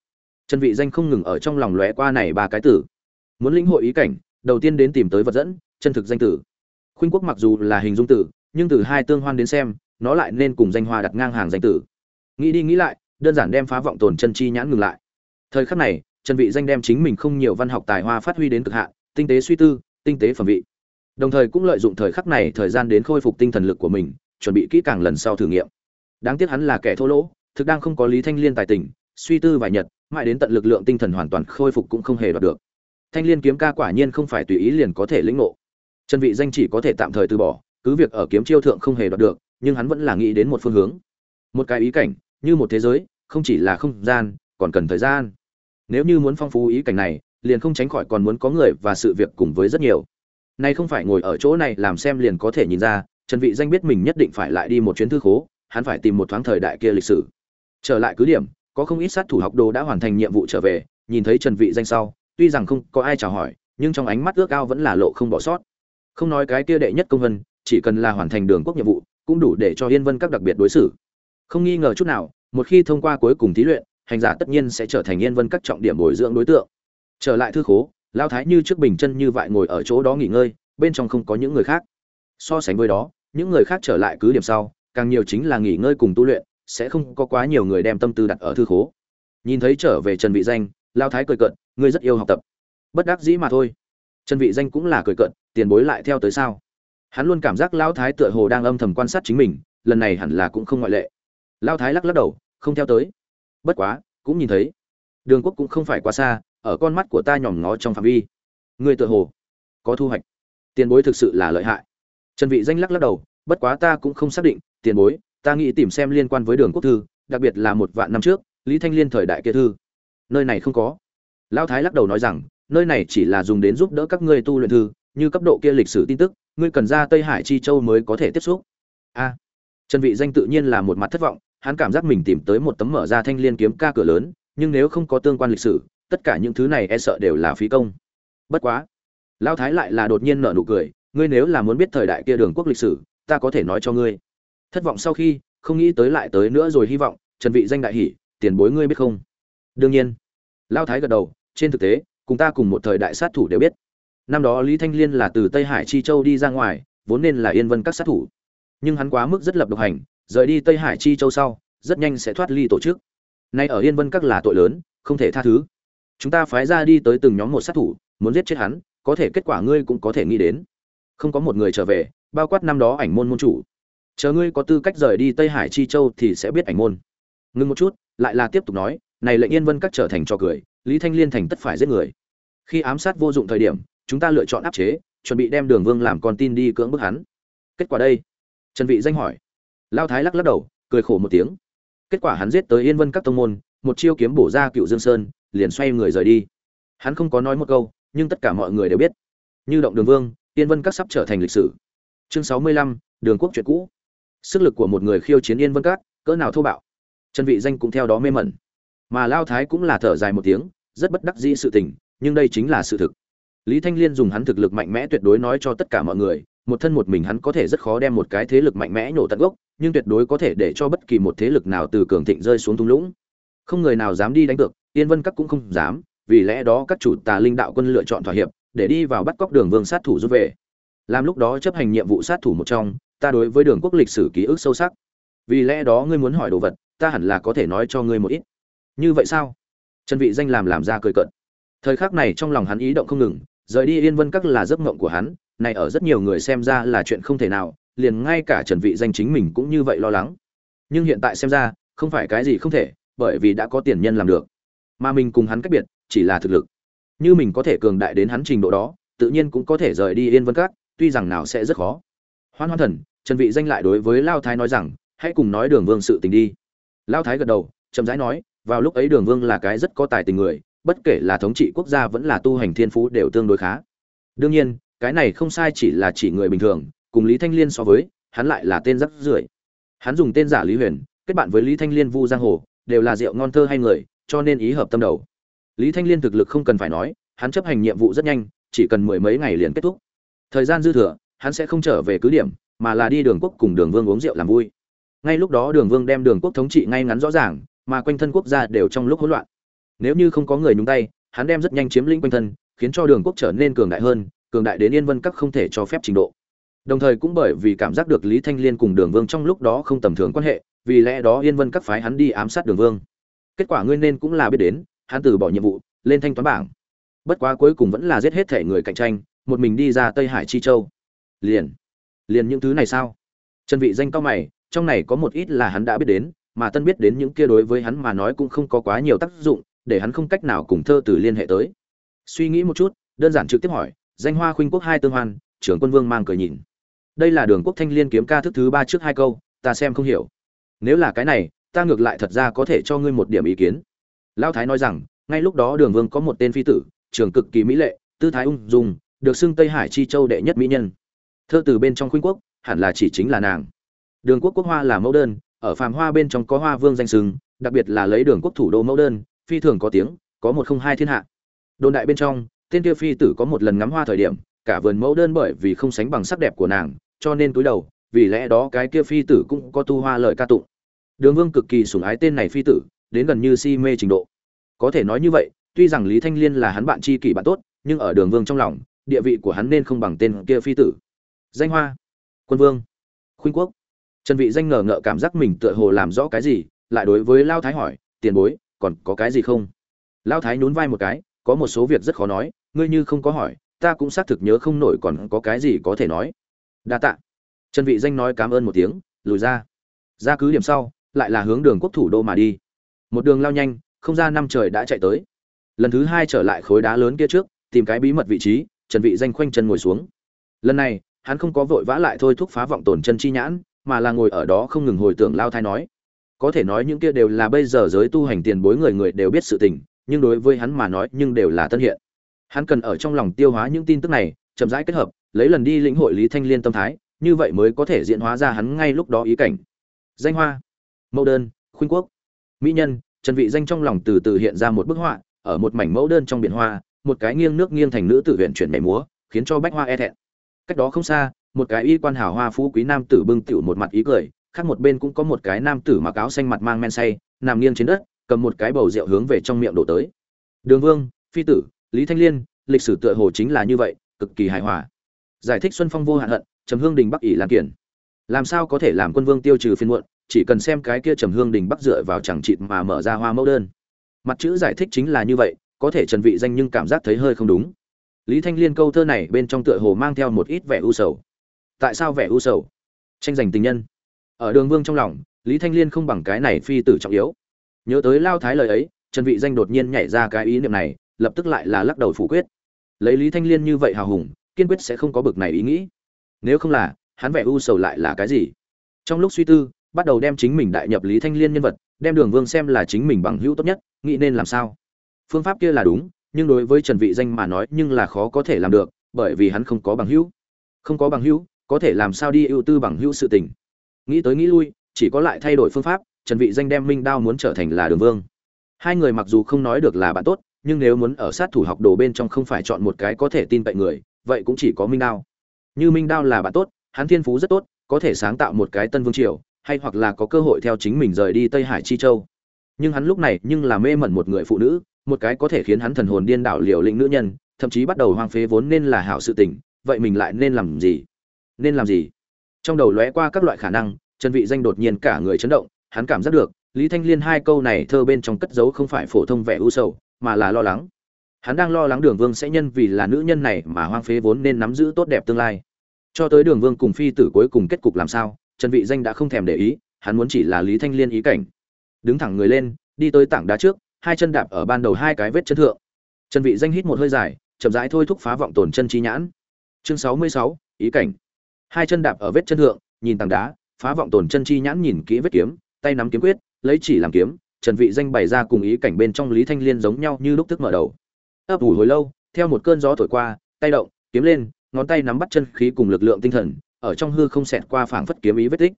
Trần vị danh không ngừng ở trong lòng lóe qua này ba cái tử muốn lĩnh hội ý cảnh, đầu tiên đến tìm tới vật dẫn, chân thực danh tử khuynh quốc mặc dù là hình dung tử nhưng từ hai tương hoan đến xem, nó lại nên cùng danh hoa đặt ngang hàng danh tử nghĩ đi nghĩ lại, đơn giản đem phá vọng tồn chân chi nhãn ngừng lại. Thời khắc này, trần vị danh đem chính mình không nhiều văn học tài hoa phát huy đến cực hạn, tinh tế suy tư, tinh tế phẩm vị đồng thời cũng lợi dụng thời khắc này thời gian đến khôi phục tinh thần lực của mình, chuẩn bị kỹ càng lần sau thử nghiệm. Đáng tiếc hắn là kẻ thô lỗ, thực đang không có lý thanh liên tài tình, suy tư vài nhật, mãi đến tận lực lượng tinh thần hoàn toàn khôi phục cũng không hề đoạt được. Thanh liên kiếm ca quả nhiên không phải tùy ý liền có thể lĩnh ngộ. Chân vị danh chỉ có thể tạm thời từ bỏ, cứ việc ở kiếm chiêu thượng không hề đoạt được, nhưng hắn vẫn là nghĩ đến một phương hướng. Một cái ý cảnh, như một thế giới, không chỉ là không gian, còn cần thời gian. Nếu như muốn phong phú ý cảnh này, liền không tránh khỏi còn muốn có người và sự việc cùng với rất nhiều nay không phải ngồi ở chỗ này làm xem liền có thể nhìn ra, trần vị danh biết mình nhất định phải lại đi một chuyến thư khố, hắn phải tìm một thoáng thời đại kia lịch sử. Trở lại cứ điểm, có không ít sát thủ học đồ đã hoàn thành nhiệm vụ trở về, nhìn thấy trần vị danh sau, tuy rằng không có ai chào hỏi, nhưng trong ánh mắt ước ao vẫn là lộ không bỏ sót. Không nói cái kia đệ nhất công vân, chỉ cần là hoàn thành đường quốc nhiệm vụ, cũng đủ để cho yên vân các đặc biệt đối xử. Không nghi ngờ chút nào, một khi thông qua cuối cùng thí luyện, hành giả tất nhiên sẽ trở thành yên vân các trọng điểm bồi dưỡng đối tượng. Trở lại thư khố lao thái như trước bình chân như vậy ngồi ở chỗ đó nghỉ ngơi, bên trong không có những người khác. So sánh với đó, những người khác trở lại cứ điểm sau, càng nhiều chính là nghỉ ngơi cùng tu luyện, sẽ không có quá nhiều người đem tâm tư đặt ở thư khố. Nhìn thấy trở về trần vị danh lao thái cười cợt, ngươi rất yêu học tập. Bất đắc dĩ mà thôi. Trần vị danh cũng là cười cợt, tiền bối lại theo tới sao? Hắn luôn cảm giác lao thái tựa hồ đang âm thầm quan sát chính mình, lần này hẳn là cũng không ngoại lệ. Lao thái lắc lắc đầu, không theo tới. Bất quá, cũng nhìn thấy. Đường quốc cũng không phải quá xa ở con mắt của ta nhòm ngó trong phạm vi. Ngươi tựa hồ có thu hoạch. Tiền bối thực sự là lợi hại. Trần vị danh lắc lắc đầu, bất quá ta cũng không xác định, tiền bối, ta nghĩ tìm xem liên quan với đường quốc thư, đặc biệt là một vạn năm trước, lý thanh liên thời đại kia thư. Nơi này không có. Lão thái lắc đầu nói rằng, nơi này chỉ là dùng đến giúp đỡ các ngươi tu luyện thư, như cấp độ kia lịch sử tin tức, ngươi cần ra tây hải chi châu mới có thể tiếp xúc. A. Trần vị danh tự nhiên là một mặt thất vọng, hắn cảm giác mình tìm tới một tấm mở ra thanh liên kiếm ca cửa lớn, nhưng nếu không có tương quan lịch sử tất cả những thứ này e sợ đều là phí công. Bất quá, lão thái lại là đột nhiên nở nụ cười, ngươi nếu là muốn biết thời đại kia đường quốc lịch sử, ta có thể nói cho ngươi. Thất vọng sau khi, không nghĩ tới lại tới nữa rồi hy vọng, trần vị danh đại hỉ tiền bối ngươi biết không? Đương nhiên. Lao thái gật đầu, trên thực tế, cùng ta cùng một thời đại sát thủ đều biết. Năm đó lý thanh liên là từ tây hải chi châu đi ra ngoài, vốn nên là yên vân các sát thủ. Nhưng hắn quá mức rất lập độc hành, rời đi tây hải chi châu sau, rất nhanh sẽ thoát ly tổ chức. Nay ở yên vân các là tội lớn, không thể tha thứ chúng ta phái ra đi tới từng nhóm một sát thủ, muốn giết chết hắn, có thể kết quả ngươi cũng có thể nghĩ đến. Không có một người trở về, bao quát năm đó ảnh môn môn chủ. Chờ ngươi có tư cách rời đi tây hải chi châu thì sẽ biết ảnh môn. Ngừng một chút, lại là tiếp tục nói, này lệnh yên vân các trở thành trò cười, lý thanh liên thành tất phải giết người. Khi ám sát vô dụng thời điểm, chúng ta lựa chọn áp chế, chuẩn bị đem đường vương làm con tin đi cưỡng bức hắn. Kết quả đây. Trần vị danh hỏi. Lao thái lắc lắc đầu, cười khổ một tiếng. Kết quả hắn giết tới yên vân các tông môn, một chiêu kiếm bổ ra cựu dương sơn liền xoay người rời đi. Hắn không có nói một câu, nhưng tất cả mọi người đều biết. Như động đường vương, yên vân các sắp trở thành lịch sử. Chương sáu mươi lăm, đường quốc chuyện cũ. Sức lực của một người khiêu chiến yên vân các, cỡ nào thô bạo. Chân vị danh cũng theo đó mê mẩn. Mà lao thái cũng là thở dài một tiếng, rất bất đắc dĩ sự tình, nhưng đây chính là sự thực. Lý thanh liên dùng hắn thực lực mạnh mẽ tuyệt đối nói cho tất cả mọi người, một thân một mình hắn có thể rất khó đem một cái thế lực mạnh mẽ nhổ tận gốc, nhưng tuyệt đối có thể để cho bất kỳ một thế lực nào từ cường thịnh rơi xuống thung lũng. Không người nào dám đi đánh cược yên vân các cũng không dám, vì lẽ đó các chủ tà linh đạo quân lựa chọn thỏa hiệp, để đi vào bắt cóc đường vương sát thủ rút về. Làm lúc đó chấp hành nhiệm vụ sát thủ một trong, ta đối với đường quốc lịch sử ký ức sâu sắc. Vì lẽ đó ngươi muốn hỏi đồ vật, ta hẳn là có thể nói cho ngươi một ít. Như vậy sao? Trần vị danh làm làm ra cười cợt. Thời khắc này trong lòng hắn ý động không ngừng, rời đi yên vân các là giấc mộng của hắn, này ở rất nhiều người xem ra là chuyện không thể nào, liền ngay cả trần vị danh chính mình cũng như vậy lo lắng. Nhưng hiện tại xem ra, không phải cái gì không thể, bởi vì đã có tiền nhân làm được mà mình cùng hắn cách biệt, chỉ là thực lực. Như mình có thể cường đại đến hắn trình độ đó, tự nhiên cũng có thể rời đi yên vân các, tuy rằng nào sẽ rất khó. Hoan hoan thần, trần vị danh lại đối với lao thái nói rằng, hãy cùng nói đường vương sự tình đi. Lao thái gật đầu, chậm rãi nói, vào lúc ấy đường vương là cái rất có tài tình người, bất kể là thống trị quốc gia vẫn là tu hành thiên phú đều tương đối khá. Đương nhiên, cái này không sai chỉ là chỉ người bình thường, cùng lý thanh liên so với, hắn lại là tên rất rưởi. Hắn dùng tên giả lý huyền, kết bạn với lý thanh liên vu giang hồ, đều là rượu ngon thơ hay người cho nên ý hợp tâm đầu. Lý thanh liên thực lực không cần phải nói, hắn chấp hành nhiệm vụ rất nhanh, chỉ cần mười mấy ngày liền kết thúc. Thời gian dư thừa, hắn sẽ không trở về cứ điểm, mà là đi đường quốc cùng đường vương uống rượu làm vui. Ngay lúc đó đường vương đem đường quốc thống trị ngay ngắn rõ ràng, mà quanh thân quốc gia đều trong lúc hỗn loạn. Nếu như không có người nhúng tay, hắn đem rất nhanh chiếm lĩnh quanh thân, khiến cho đường quốc trở nên cường đại hơn, cường đại đến yên vân các không thể cho phép trình độ. Đồng thời cũng bởi vì cảm giác được lý thanh liên cùng đường vương trong lúc đó không tầm thường quan hệ, vì lẽ đó yên vân các phái hắn đi ám sát đường vương kết quả ngươi nên cũng là biết đến, hắn từ bỏ nhiệm vụ, lên thanh toán bảng. Bất quá cuối cùng vẫn là giết hết thể người cạnh tranh, một mình đi ra tây hải chi châu. Liền liền những thứ này sao? Trần vị danh cao mày, trong này có một ít là hắn đã biết đến, mà tân biết đến những kia đối với hắn mà nói cũng không có quá nhiều tác dụng, để hắn không cách nào cùng thơ từ liên hệ tới. Suy nghĩ một chút, đơn giản trực tiếp hỏi, danh hoa khuynh quốc hai tương hoan, trưởng quân vương mang cười nhìn. Đây là đường quốc thanh liên kiếm ca thức thứ ba trước hai câu, ta xem không hiểu. Nếu là cái này ta ngược lại thật ra có thể cho ngươi một điểm ý kiến. Lão thái nói rằng, ngay lúc đó đường vương có một tên phi tử, trường cực kỳ mỹ lệ, tư thái ung dung, được xưng tây hải chi châu đệ nhất mỹ nhân. Thơ từ bên trong khuynh quốc, hẳn là chỉ chính là nàng. Đường quốc quốc hoa là mẫu đơn, ở phàm hoa bên trong có hoa vương danh sừng đặc biệt là lấy đường quốc thủ đô mẫu đơn, phi thường có tiếng, có một không hai thiên hạ. Đồn đại bên trong, tên kia phi tử có một lần ngắm hoa thời điểm, cả vườn mẫu đơn bởi vì không sánh bằng sắc đẹp của nàng, cho nên cúi đầu, vì lẽ đó cái kia phi tử cũng có tu hoa lời ca tụng đường vương cực kỳ sủng ái tên này phi tử, đến gần như si mê trình độ. Có thể nói như vậy, tuy rằng lý thanh liên là hắn bạn tri kỷ bạn tốt, nhưng ở đường vương trong lòng, địa vị của hắn nên không bằng tên kia phi tử. Danh hoa, quân vương, khuynh quốc. Trần vị danh ngờ ngợ cảm giác mình tựa hồ làm rõ cái gì, lại đối với lao thái hỏi, tiền bối, còn có cái gì không? Lao thái nhún vai một cái, có một số việc rất khó nói, ngươi như không có hỏi, ta cũng xác thực nhớ không nổi còn có cái gì có thể nói. Đa tạ. Trần vị danh nói cảm ơn một tiếng, lùi ra. Ra cứ điểm sau lại là hướng đường quốc thủ đô mà đi. Một đường lao nhanh, không ra năm trời đã chạy tới. Lần thứ hai trở lại khối đá lớn kia trước, tìm cái bí mật vị trí, trần vị danh khoanh chân ngồi xuống. Lần này, hắn không có vội vã lại thôi thúc phá vọng tổn chân chi nhãn, mà là ngồi ở đó không ngừng hồi tưởng lao thai nói. Có thể nói những kia đều là bây giờ giới tu hành tiền bối người người đều biết sự tình, nhưng đối với hắn mà nói nhưng đều là tân hiện. Hắn cần ở trong lòng tiêu hóa những tin tức này, chậm rãi kết hợp, lấy lần đi lĩnh hội lý thanh liên tâm thái, như vậy mới có thể diễn hóa ra hắn ngay lúc đó ý cảnh. Danh hoa mẫu đơn, khuynh quốc. Mỹ nhân, trần vị danh trong lòng từ từ hiện ra một bức họa, ở một mảnh mẫu đơn trong biển hoa, một cái nghiêng nước nghiêng thành nữ tử huyện chuyển nhảy múa, khiến cho bách hoa e thẹn. Cách đó không xa, một cái y quan hào hoa phú quý nam tử bưng tiểu một mặt ý cười, khác một bên cũng có một cái nam tử mặc áo xanh mặt mang men say, nằm nghiêng trên đất, cầm một cái bầu rượu hướng về trong miệng đổ tới. Đường vương, phi tử, lý thanh liên, lịch sử tựa hồ chính là như vậy, cực kỳ hài hòa. Giải thích xuân phong vô hạn hận, trầm hương đình bắc ỷ làm kiển. Làm sao có thể làm quân vương tiêu trừ phiên muộn? Chỉ cần xem cái kia trầm hương đình bắc dựa vào chẳng chịt mà mở ra hoa mẫu đơn. Mặt chữ giải thích chính là như vậy, có thể trần vị danh nhưng cảm giác thấy hơi không đúng. Lý thanh liên câu thơ này bên trong tựa hồ mang theo một ít vẻ u sầu. Tại sao vẻ u sầu? Tranh giành tình nhân. Ở đường vương trong lòng, lý thanh liên không bằng cái này phi tử trọng yếu. Nhớ tới lao thái lời ấy, trần vị danh đột nhiên nhảy ra cái ý niệm này, lập tức lại là lắc đầu phủ quyết. Lấy lý thanh liên như vậy hào hùng, kiên quyết sẽ không có bực này ý nghĩ. Nếu không là, hắn vẻ u sầu lại là cái gì? Trong lúc suy tư bắt đầu đem chính mình đại nhập lý thanh liên nhân vật, đem đường vương xem là chính mình bằng hữu tốt nhất, nghĩ nên làm sao? Phương pháp kia là đúng, nhưng đối với trần vị danh mà nói, nhưng là khó có thể làm được, bởi vì hắn không có bằng hữu. Không có bằng hữu, có thể làm sao đi ưu tư bằng hữu sự tình? Nghĩ tới nghĩ lui, chỉ có lại thay đổi phương pháp, trần vị danh đem minh đao muốn trở thành là đường vương. Hai người mặc dù không nói được là bạn tốt, nhưng nếu muốn ở sát thủ học đồ bên trong không phải chọn một cái có thể tin cậy người, vậy cũng chỉ có minh đao. Như minh đao là bạn tốt, hắn thiên phú rất tốt, có thể sáng tạo một cái tân vương triều hay hoặc là có cơ hội theo chính mình rời đi tây hải chi châu. Nhưng hắn lúc này nhưng là mê mẩn một người phụ nữ, một cái có thể khiến hắn thần hồn điên đảo liều lĩnh nữ nhân, thậm chí bắt đầu hoang phế vốn nên là hảo sự tình, vậy mình lại nên làm gì? Nên làm gì? Trong đầu lóe qua các loại khả năng, trần vị danh đột nhiên cả người chấn động, hắn cảm giác được, lý thanh liên hai câu này thơ bên trong cất giấu không phải phổ thông vẻ u sầu, mà là lo lắng. Hắn đang lo lắng đường vương sẽ nhân vì là nữ nhân này mà hoang phế vốn nên nắm giữ tốt đẹp tương lai. Cho tới đường vương cùng phi tử cuối cùng kết cục làm sao? Trần vị danh đã không thèm để ý hắn muốn chỉ là lý thanh liên ý cảnh. Đứng thẳng người lên đi tới tảng đá trước hai chân đạp ở ban đầu hai cái vết chân thượng. Trần vị danh hít một hơi dài chậm rãi thôi thúc phá vọng tổn chân chi nhãn. Chương 66, ý cảnh. Hai chân đạp ở vết chân thượng nhìn tảng đá phá vọng tổn chân chi nhãn nhìn kỹ vết kiếm tay nắm kiếm quyết lấy chỉ làm kiếm trần vị danh bày ra cùng ý cảnh bên trong lý thanh liên giống nhau như lúc tức mở đầu. Ấp ủ hồi lâu theo một cơn gió thổi qua tay động kiếm lên ngón tay nắm bắt chân khí cùng lực lượng tinh thần ở trong hư không xẹt qua phảng phất kiếm ý vết tích.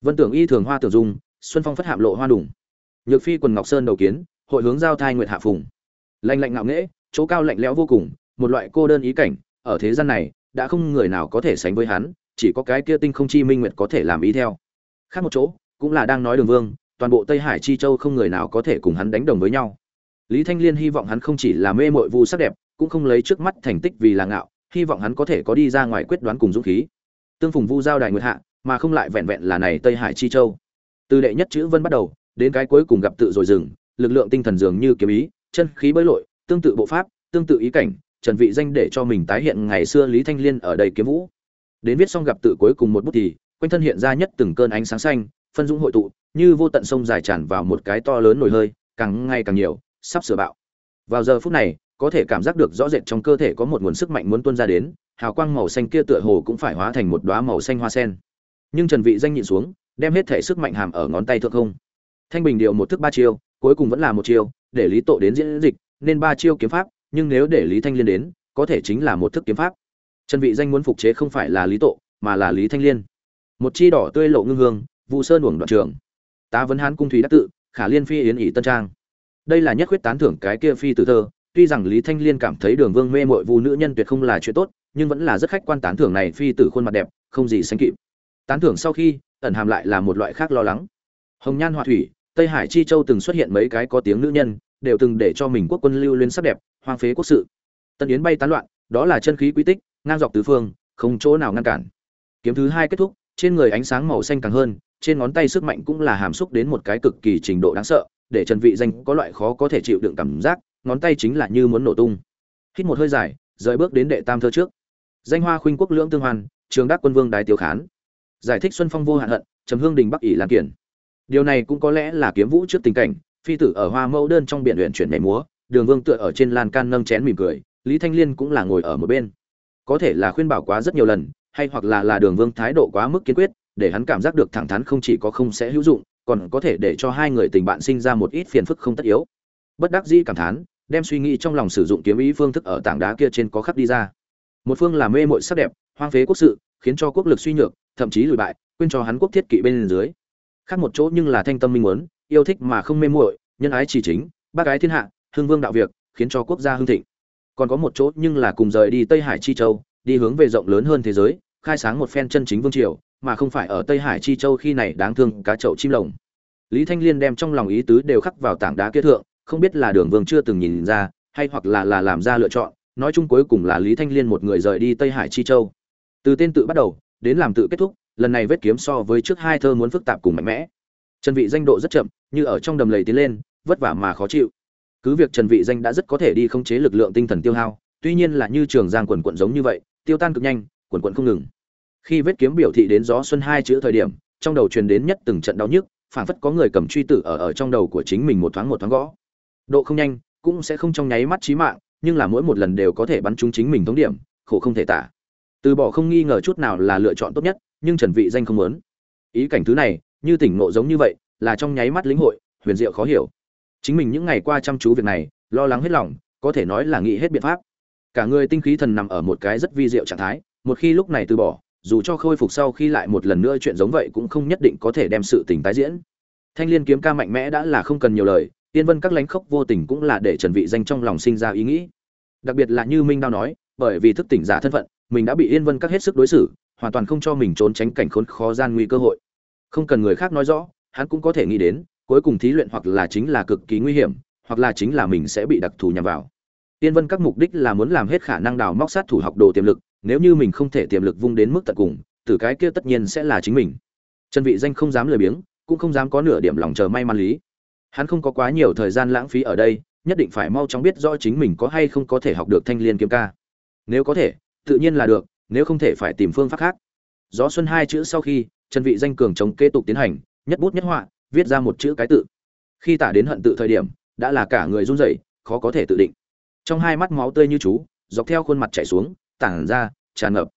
Vân tưởng y thường hoa tưởng dung, xuân phong phất hạm lộ hoa đủng nhược phi quần ngọc sơn đầu kiến, hội hướng giao thai nguyệt hạ phùng. Lạnh lạnh ngạo nghễ, chỗ cao lạnh lẽo vô cùng, một loại cô đơn ý cảnh, ở thế gian này, đã không người nào có thể sánh với hắn, chỉ có cái kia tinh không chi minh nguyệt có thể làm ý theo. Khác một chỗ, cũng là đang nói đường vương, toàn bộ tây hải chi châu không người nào có thể cùng hắn đánh đồng với nhau. Lý thanh liên hy vọng hắn không chỉ là mê mội vu sắc đẹp, cũng không lấy trước mắt thành tích vì là ngạo, hy vọng hắn có thể có đi ra ngoài quyết đoán cùng dũng khí tương phùng vu giao đài nguyệt hạ, mà không lại vẹn vẹn là này tây hải chi châu. Từ đệ nhất chữ vân bắt đầu, đến cái cuối cùng gặp tự rồi dừng, lực lượng tinh thần dường như kiếm ý, chân khí bơi lội, tương tự bộ pháp, tương tự ý cảnh, trần vị danh để cho mình tái hiện ngày xưa lý thanh liên ở đây kiếm vũ. Đến viết xong gặp tự cuối cùng một bút thì, quanh thân hiện ra nhất từng cơn ánh sáng xanh, phân dũng hội tụ, như vô tận sông dài tràn vào một cái to lớn nổi hơi, càng ngày càng nhiều, sắp sửa bạo. Vào giờ phút này có thể cảm giác được rõ rệt trong cơ thể có một nguồn sức mạnh muốn tuôn ra đến, hào quang màu xanh kia tựa hồ cũng phải hóa thành một đóa màu xanh hoa sen. Nhưng trần vị danh nhịn xuống, đem hết thể sức mạnh hàm ở ngón tay thượng không. Thanh bình điều một thức ba chiêu, cuối cùng vẫn là một chiêu, để lý tộ đến diễn dịch, nên ba chiêu kiếm pháp, nhưng nếu để lý thanh liên đến, có thể chính là một thức kiếm pháp. Trần vị danh muốn phục chế không phải là lý tộ, mà là lý thanh liên. Một chi đỏ tươi lộ ngưng hương vụ sơn uổng đoạn trường. Tá vấn hán cung thủy đắc tự, khả liên phi yến ỷ tân trang. Đây là nhất quyết tán thưởng cái kia phi tử thơ tuy rằng lý thanh liên cảm thấy đường vương mê mội vu nữ nhân tuyệt không là chuyện tốt, nhưng vẫn là rất khách quan tán thưởng này phi tử khuôn mặt đẹp, không gì sánh kịp. Tán thưởng sau khi, ẩn hàm lại là một loại khác lo lắng. Hồng nhan họa thủy, tây hải chi châu từng xuất hiện mấy cái có tiếng nữ nhân, đều từng để cho mình quốc quân lưu lên sắc đẹp, hoang phế quốc sự. Tân yến bay tán loạn, đó là chân khí quy tích, ngang dọc tứ phương, không chỗ nào ngăn cản. Kiếm thứ hai kết thúc, trên người ánh sáng màu xanh càng hơn, trên ngón tay sức mạnh cũng là hàm xúc đến một cái cực kỳ trình độ đáng sợ, để trần vị danh có loại khó có thể chịu đựng cảm giác ngón tay chính là như muốn nổ tung. Hít một hơi dài, rời bước đến đệ tam thơ trước. Danh hoa khuynh quốc lưỡng tương hoan, trường đắc quân vương đái tiêu khán. Giải thích xuân phong vô hạn hận, trầm hương đình bắc ỷ làm kiển. Điều này cũng có lẽ là kiếm vũ trước tình cảnh, phi tử ở hoa mẫu đơn trong biển luyện chuyển nhảy múa, đường vương tựa ở trên lan can nâng chén mỉm cười, lý thanh liên cũng là ngồi ở một bên. Có thể là khuyên bảo quá rất nhiều lần, hay hoặc là là đường vương thái độ quá mức kiên quyết, để hắn cảm giác được thẳng thắn không chỉ có không sẽ hữu dụng, còn có thể để cho hai người tình bạn sinh ra một ít phiền phức không tất yếu. Bất đắc dĩ cảm thán đem suy nghĩ trong lòng sử dụng kiếm ý phương thức ở tảng đá kia trên có khắc đi ra. Một phương là mê mội sắc đẹp, hoang phế quốc sự, khiến cho quốc lực suy nhược, thậm chí lùi bại, quên cho hắn quốc thiết kỵ bên dưới. Khác một chỗ nhưng là thanh tâm minh muốn, yêu thích mà không mê muội, nhân ái chỉ chính, bác gái thiên hạ, hương vương đạo việc, khiến cho quốc gia hưng thịnh. Còn có một chỗ nhưng là cùng rời đi tây hải chi châu, đi hướng về rộng lớn hơn thế giới, khai sáng một phen chân chính vương triều, mà không phải ở tây hải chi châu khi này đáng thương cá chậu chim lồng. Lý thanh liên đem trong lòng ý tứ đều khắc vào tảng đá kia thượng không biết là đường vương chưa từng nhìn ra, hay hoặc là là làm ra lựa chọn, nói chung cuối cùng là lý thanh liên một người rời đi tây hải chi châu. Từ tên tự bắt đầu, đến làm tự kết thúc, lần này vết kiếm so với trước hai thơ muốn phức tạp cùng mạnh mẽ. Trần vị danh độ rất chậm, như ở trong đầm lầy tiến lên, vất vả mà khó chịu. Cứ việc trần vị danh đã rất có thể đi khống chế lực lượng tinh thần tiêu hao, tuy nhiên là như trường giang quần quận giống như vậy, tiêu tan cực nhanh, quần quận không ngừng. Khi vết kiếm biểu thị đến gió xuân hai chữ thời điểm, trong đầu truyền đến nhất từng trận đau nhức, phảng phất có người cầm truy tử ở ở trong đầu của chính mình một thoáng một thoáng gõ độ không nhanh cũng sẽ không trong nháy mắt chí mạng, nhưng là mỗi một lần đều có thể bắn trúng chính mình thống điểm, khổ không thể tả. Từ bỏ không nghi ngờ chút nào là lựa chọn tốt nhất, nhưng trần vị danh không muốn. Ý cảnh thứ này, như tỉnh ngộ giống như vậy, là trong nháy mắt lĩnh hội, huyền diệu khó hiểu. Chính mình những ngày qua chăm chú việc này, lo lắng hết lòng, có thể nói là nghĩ hết biện pháp. Cả người tinh khí thần nằm ở một cái rất vi diệu trạng thái, một khi lúc này từ bỏ, dù cho khôi phục sau khi lại một lần nữa chuyện giống vậy cũng không nhất định có thể đem sự tình tái diễn. Thanh liên kiếm ca mạnh mẽ đã là không cần nhiều lời tiên vân các lánh khốc vô tình cũng là để trần vị danh trong lòng sinh ra ý nghĩ. Đặc biệt là như minh đao nói, bởi vì thức tỉnh giả thân phận, mình đã bị yên vân các hết sức đối xử, hoàn toàn không cho mình trốn tránh cảnh khốn khó gian nguy cơ hội. Không cần người khác nói rõ, hắn cũng có thể nghĩ đến, cuối cùng thí luyện hoặc là chính là cực kỳ nguy hiểm, hoặc là chính là mình sẽ bị đặc thù nhằm vào. Tiên vân các mục đích là muốn làm hết khả năng đào móc sát thủ học đồ tiềm lực, nếu như mình không thể tiềm lực vung đến mức tận cùng, từ cái kia tất nhiên sẽ là chính mình. Trần vị danh không dám lười biếng, cũng không dám có nửa điểm lòng chờ may mắn lý hắn không có quá nhiều thời gian lãng phí ở đây, nhất định phải mau chóng biết rõ chính mình có hay không có thể học được thanh liên kiếm ca. Nếu có thể, tự nhiên là được, nếu không thể phải tìm phương pháp khác. Gió xuân hai chữ sau khi, trần vị danh cường chống kế tục tiến hành, nhất bút nhất họa, viết ra một chữ cái tự. Khi tả đến hận tự thời điểm, đã là cả người run rẩy, khó có thể tự định. Trong hai mắt máu tươi như chú, dọc theo khuôn mặt chảy xuống, tản ra, tràn ngập.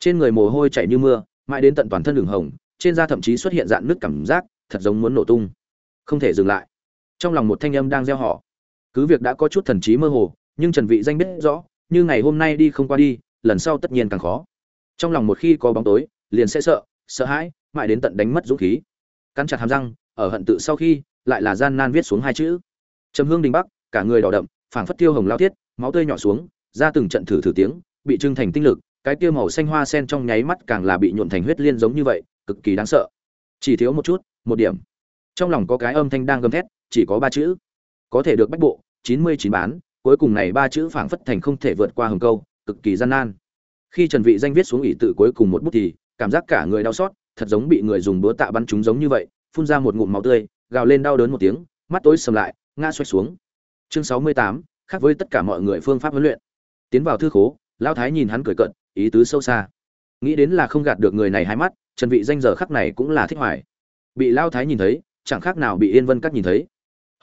Trên người mồ hôi chảy như mưa, mãi đến tận toàn thân đường hồng, trên da thậm chí xuất hiện dạn nước cảm giác, thật giống muốn nổ tung. Không thể dừng lại trong lòng một thanh âm đang gieo họ cứ việc đã có chút thần trí mơ hồ, nhưng trần vị danh biết rõ, như ngày hôm nay đi không qua đi, lần sau tất nhiên càng khó. Trong lòng một khi có bóng tối, liền sẽ sợ sợ hãi, mãi đến tận đánh mất dũng khí. Cắn chặt hàm răng, ở hận tự sau khi, lại là gian nan viết xuống hai chữ. Trầm hương đình bắc, cả người đỏ đậm, phảng phất tiêu hồng lao thiết, máu tươi nhỏ xuống, ra từng trận thử thử tiếng, bị trưng thành tinh lực, cái tiêu màu xanh hoa sen trong nháy mắt càng là bị nhuộn thành huyết liên giống như vậy, cực kỳ đáng sợ. Chỉ thiếu một chút, một điểm. Trong lòng có cái âm thanh đang gầm thét chỉ có ba chữ. Có thể được bách bộ, chín mươi chín bán, cuối cùng này ba chữ phảng phất thành không thể vượt qua hầm câu, cực kỳ gian nan. Khi trần vị danh viết xuống ủy tự cuối cùng một bút thì, cảm giác cả người đau xót, thật giống bị người dùng búa tạ bắn trúng giống như vậy, phun ra một ngụm máu tươi, gào lên đau đớn một tiếng, mắt tối sầm lại, ngã xoay xuống. Chương sáu mươi tám, khác với tất cả mọi người phương pháp huấn luyện. Tiến vào thư khố, lão thái nhìn hắn cười cận ý tứ sâu xa. Nghĩ đến là không gạt được người này hai mắt, trần vị danh giờ khắc này cũng là thích hoài. Bị lão thái nhìn thấy, chẳng khác nào bị yên vân cắt nhìn thấy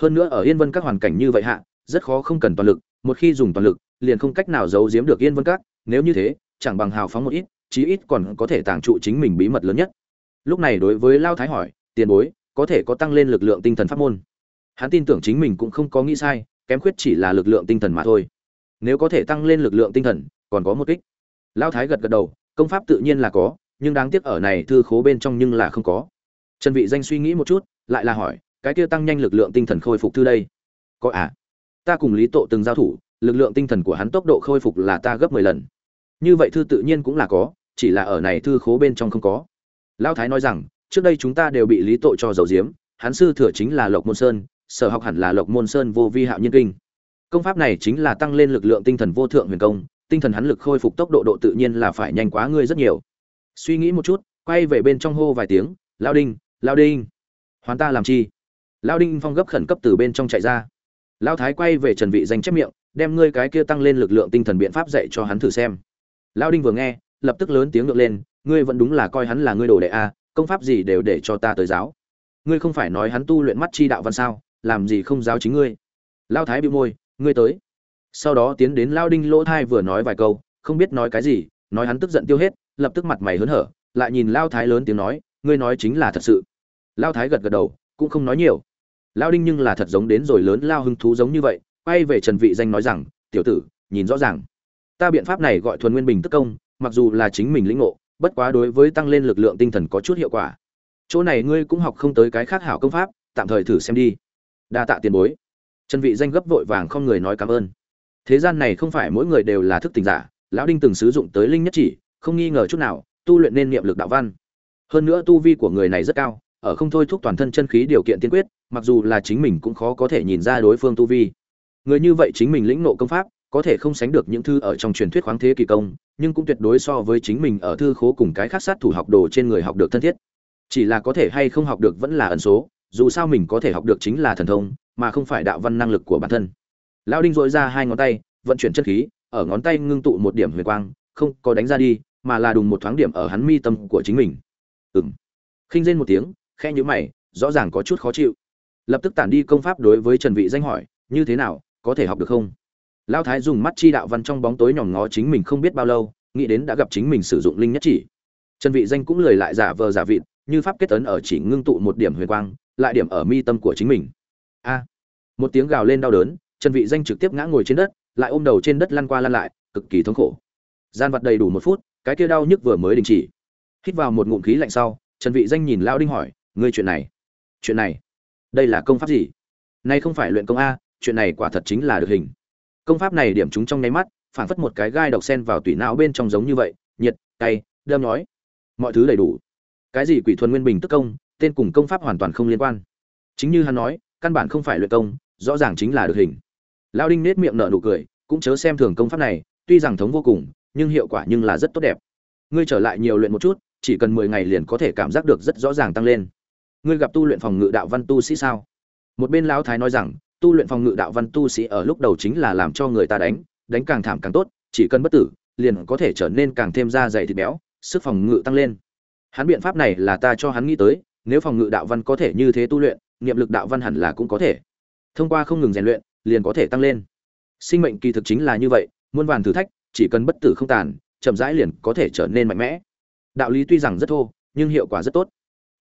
hơn nữa ở yên vân các hoàn cảnh như vậy hạ, rất khó không cần toàn lực, một khi dùng toàn lực, liền không cách nào giấu giếm được yên vân các, nếu như thế, chẳng bằng hào phóng một ít, chí ít còn có thể tàng trụ chính mình bí mật lớn nhất. Lúc này đối với lao thái hỏi, tiền bối, có thể có tăng lên lực lượng tinh thần pháp môn? Hắn tin tưởng chính mình cũng không có nghĩ sai, kém khuyết chỉ là lực lượng tinh thần mà thôi. Nếu có thể tăng lên lực lượng tinh thần, còn có một kích. Lao thái gật gật đầu, công pháp tự nhiên là có, nhưng đáng tiếc ở này thư khố bên trong nhưng là không có. Trần vị danh suy nghĩ một chút, lại là hỏi cái kia tăng nhanh lực lượng tinh thần khôi phục thư đây. Có à? Ta cùng lý tộ từng giao thủ, lực lượng tinh thần của hắn tốc độ khôi phục là ta gấp 10 lần. Như vậy thư tự nhiên cũng là có, chỉ là ở này thư khố bên trong không có. Lão thái nói rằng, trước đây chúng ta đều bị lý tội cho dầu diếm hắn sư thừa chính là lộc môn sơn, sở học hẳn là lộc môn sơn vô vi hạo nhân kinh. Công pháp này chính là tăng lên lực lượng tinh thần vô thượng huyền công, tinh thần hắn lực khôi phục tốc độ độ tự nhiên là phải nhanh quá ngươi rất nhiều. Suy nghĩ một chút, quay về bên trong hô vài tiếng lao đinh lao đinh, hoàn ta làm chi? Lao đinh phong gấp khẩn cấp từ bên trong chạy ra. Lao thái quay về trần vị danh chép miệng đem ngươi cái kia tăng lên lực lượng tinh thần biện pháp dạy cho hắn thử xem. Lao đinh vừa nghe lập tức lớn tiếng ngược lên ngươi vẫn đúng là coi hắn là ngươi đồ đệ a à, công pháp gì đều để cho ta tới giáo. Ngươi không phải nói hắn tu luyện mắt chi đạo văn sao làm gì không giáo chính ngươi. Lao thái bị môi ngươi tới. Sau đó tiến đến lao đinh lỗ thai vừa nói vài câu không biết nói cái gì nói hắn tức giận tiêu hết lập tức mặt mày hớn hở lại nhìn lao thái lớn tiếng nói ngươi nói chính là thật sự. Lao thái gật gật đầu cũng không nói nhiều lao đinh nhưng là thật giống đến rồi lớn lao hứng thú giống như vậy, quay về trần vị danh nói rằng, tiểu tử, nhìn rõ ràng. Ta biện pháp này gọi thuần nguyên bình tức công, mặc dù là chính mình lĩnh ngộ, bất quá đối với tăng lên lực lượng tinh thần có chút hiệu quả. Chỗ này ngươi cũng học không tới cái khác hảo công pháp, tạm thời thử xem đi. Đa tạ tiền bối. Trần vị danh gấp vội vàng không người nói cảm ơn. Thế gian này không phải mỗi người đều là thức tỉnh giả, lão đinh từng sử dụng tới linh nhất chỉ, không nghi ngờ chút nào, tu luyện nên niệm lực đạo văn. Hơn nữa tu vi của người này rất cao, ở không thôi thúc toàn thân chân khí điều kiện tiên quyết mặc dù là chính mình cũng khó có thể nhìn ra đối phương tu vi. Người như vậy chính mình lĩnh nộ công pháp, có thể không sánh được những thư ở trong truyền thuyết khoáng thế kỳ công, nhưng cũng tuyệt đối so với chính mình ở thư khố cùng cái khác sát thủ học đồ trên người học được thân thiết. Chỉ là có thể hay không học được vẫn là ẩn số, dù sao mình có thể học được chính là thần thông, mà không phải đạo văn năng lực của bản thân. Lão đinh dội ra hai ngón tay, vận chuyển chân khí, ở ngón tay ngưng tụ một điểm huyền quang, không có đánh ra đi, mà là đùng một thoáng điểm ở hắn mi tâm của chính mình. Ừm. Khinh rên một tiếng khe nhíu mày, rõ ràng có chút khó chịu lập tức tản đi công pháp đối với trần vị danh hỏi, như thế nào, có thể học được không? Lão thái dùng mắt chi đạo văn trong bóng tối nhòm ngó chính mình không biết bao lâu, nghĩ đến đã gặp chính mình sử dụng linh nhất chỉ. Trần vị danh cũng lười lại giả vờ giả vịt, như pháp kết ấn ở chỉ ngưng tụ một điểm huyền quang, lại điểm ở mi tâm của chính mình. A! Một tiếng gào lên đau đớn, trần vị danh trực tiếp ngã ngồi trên đất, lại ôm đầu trên đất lăn qua lăn lại, cực kỳ thống khổ. Gian vật đầy đủ một phút, cái kia đau nhức vừa mới đình chỉ. Hít vào một ngụm khí lạnh sau, trần vị danh nhìn lão đinh hỏi, ngươi chuyện này chuyện này đây là công pháp gì? Nay không phải luyện công a, chuyện này quả thật chính là được hình. Công pháp này điểm chúng trong nháy mắt phản phất một cái gai độc sen vào tủy não bên trong giống như vậy, nhiệt, cay, đơm nói. Mọi thứ đầy đủ. Cái gì quỷ thuần nguyên bình tức công, tên cùng công pháp hoàn toàn không liên quan. Chính như hắn nói, căn bản không phải luyện công, rõ ràng chính là được hình. Lao đinh nết miệng nở nụ cười, cũng chớ xem thường công pháp này, tuy rằng thống vô cùng, nhưng hiệu quả nhưng là rất tốt đẹp. Ngươi trở lại nhiều luyện một chút, chỉ cần mười ngày liền có thể cảm giác được rất rõ ràng tăng lên ngươi gặp tu luyện phòng ngự đạo văn tu sĩ sao? Một bên lão thái nói rằng, tu luyện phòng ngự đạo văn tu sĩ ở lúc đầu chính là làm cho người ta đánh đánh càng thảm càng tốt, chỉ cần bất tử, liền có thể trở nên càng thêm da dày thịt béo, sức phòng ngự tăng lên. Hắn biện pháp này là ta cho hắn nghĩ tới, nếu phòng ngự đạo văn có thể như thế tu luyện, niệm lực đạo văn hẳn là cũng có thể. Thông qua không ngừng rèn luyện, liền có thể tăng lên. Sinh mệnh kỳ thực chính là như vậy, muôn vàn thử thách, chỉ cần bất tử không tàn, chậm rãi liền có thể trở nên mạnh mẽ. Đạo lý tuy rằng rất thô, nhưng hiệu quả rất tốt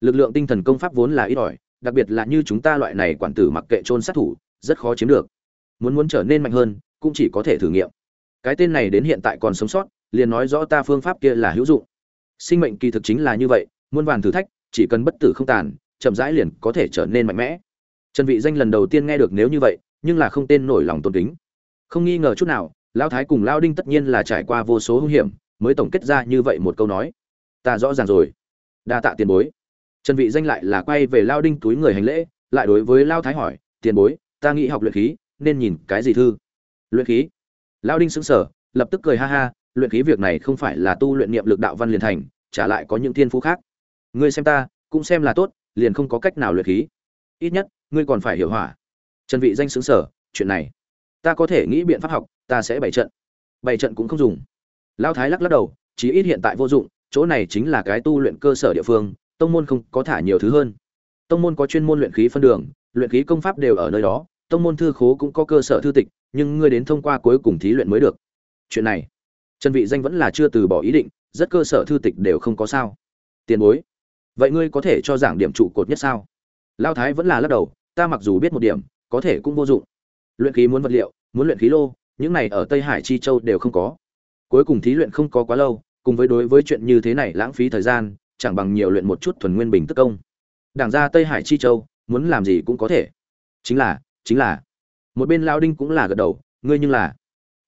lực lượng tinh thần công pháp vốn là ít ỏi, đặc biệt là như chúng ta loại này quản tử mặc kệ trôn sát thủ, rất khó chiếm được. Muốn muốn trở nên mạnh hơn, cũng chỉ có thể thử nghiệm. Cái tên này đến hiện tại còn sống sót, liền nói rõ ta phương pháp kia là hữu dụng. Sinh mệnh kỳ thực chính là như vậy, muôn vàn thử thách, chỉ cần bất tử không tàn, chậm rãi liền có thể trở nên mạnh mẽ. Trần vị danh lần đầu tiên nghe được nếu như vậy, nhưng là không tên nổi lòng tôn kính. Không nghi ngờ chút nào, lão thái cùng lão đinh tất nhiên là trải qua vô số hung hiểm, mới tổng kết ra như vậy một câu nói. Ta rõ ràng rồi. Đa tạ tiền bối trần vị danh lại là quay về lao đinh túi người hành lễ, lại đối với lao thái hỏi, tiền bối, ta nghĩ học luyện khí, nên nhìn cái gì thư? Luyện khí? Lao đinh sững sờ, lập tức cười ha ha, luyện khí việc này không phải là tu luyện niệm lực đạo văn liền thành trả lại có những thiên phú khác. Ngươi xem ta, cũng xem là tốt, liền không có cách nào luyện khí. Ít nhất, ngươi còn phải hiểu hỏa. Trần vị danh sững sờ, chuyện này, ta có thể nghĩ biện pháp học, ta sẽ bày trận. Bày trận cũng không dùng. Lao thái lắc lắc đầu, chí ít hiện tại vô dụng, chỗ này chính là cái tu luyện cơ sở địa phương tông môn không có thả nhiều thứ hơn. Tông môn có chuyên môn luyện khí phân đường, luyện khí công pháp đều ở nơi đó, tông môn thư khố cũng có cơ sở thư tịch, nhưng ngươi đến thông qua cuối cùng thí luyện mới được. Chuyện này, trần vị danh vẫn là chưa từ bỏ ý định, rất cơ sở thư tịch đều không có sao. Tiền bối, vậy ngươi có thể cho giảng điểm trụ cột nhất sao? Lao thái vẫn là lắc đầu, ta mặc dù biết một điểm, có thể cũng vô dụng. Luyện khí muốn vật liệu, muốn luyện khí lô, những này ở tây hải chi châu đều không có. Cuối cùng thí luyện không có quá lâu, cùng với đối với chuyện như thế này lãng phí thời gian chẳng bằng nhiều luyện một chút thuần nguyên bình tức công. Đảng ra tây hải chi châu muốn làm gì cũng có thể. Chính là chính là. Một bên lao đinh cũng là gật đầu ngươi nhưng là.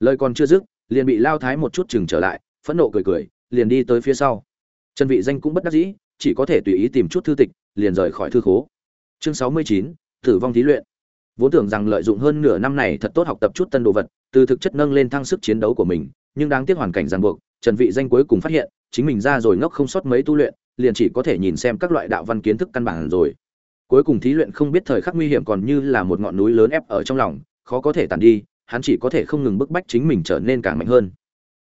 Lời còn chưa dứt liền bị lao thái một chút chừng trở lại phẫn nộ cười cười liền đi tới phía sau. Trần vị danh cũng bất đắc dĩ chỉ có thể tùy ý tìm chút thư tịch liền rời khỏi thư khố. Chương 69, tử vong thí luyện. Vốn tưởng rằng lợi dụng hơn nửa năm này thật tốt học tập chút tân đồ vật từ thực chất nâng lên thăng sức chiến đấu của mình nhưng đáng tiếc hoàn cảnh ràng buộc trần vị danh cuối cùng phát hiện chính mình ra rồi ngốc không sót mấy tu luyện liền chỉ có thể nhìn xem các loại đạo văn kiến thức căn bản rồi. Cuối cùng thí luyện không biết thời khắc nguy hiểm còn như là một ngọn núi lớn ép ở trong lòng, khó có thể tàn đi, hắn chỉ có thể không ngừng bức bách chính mình trở nên càng mạnh hơn.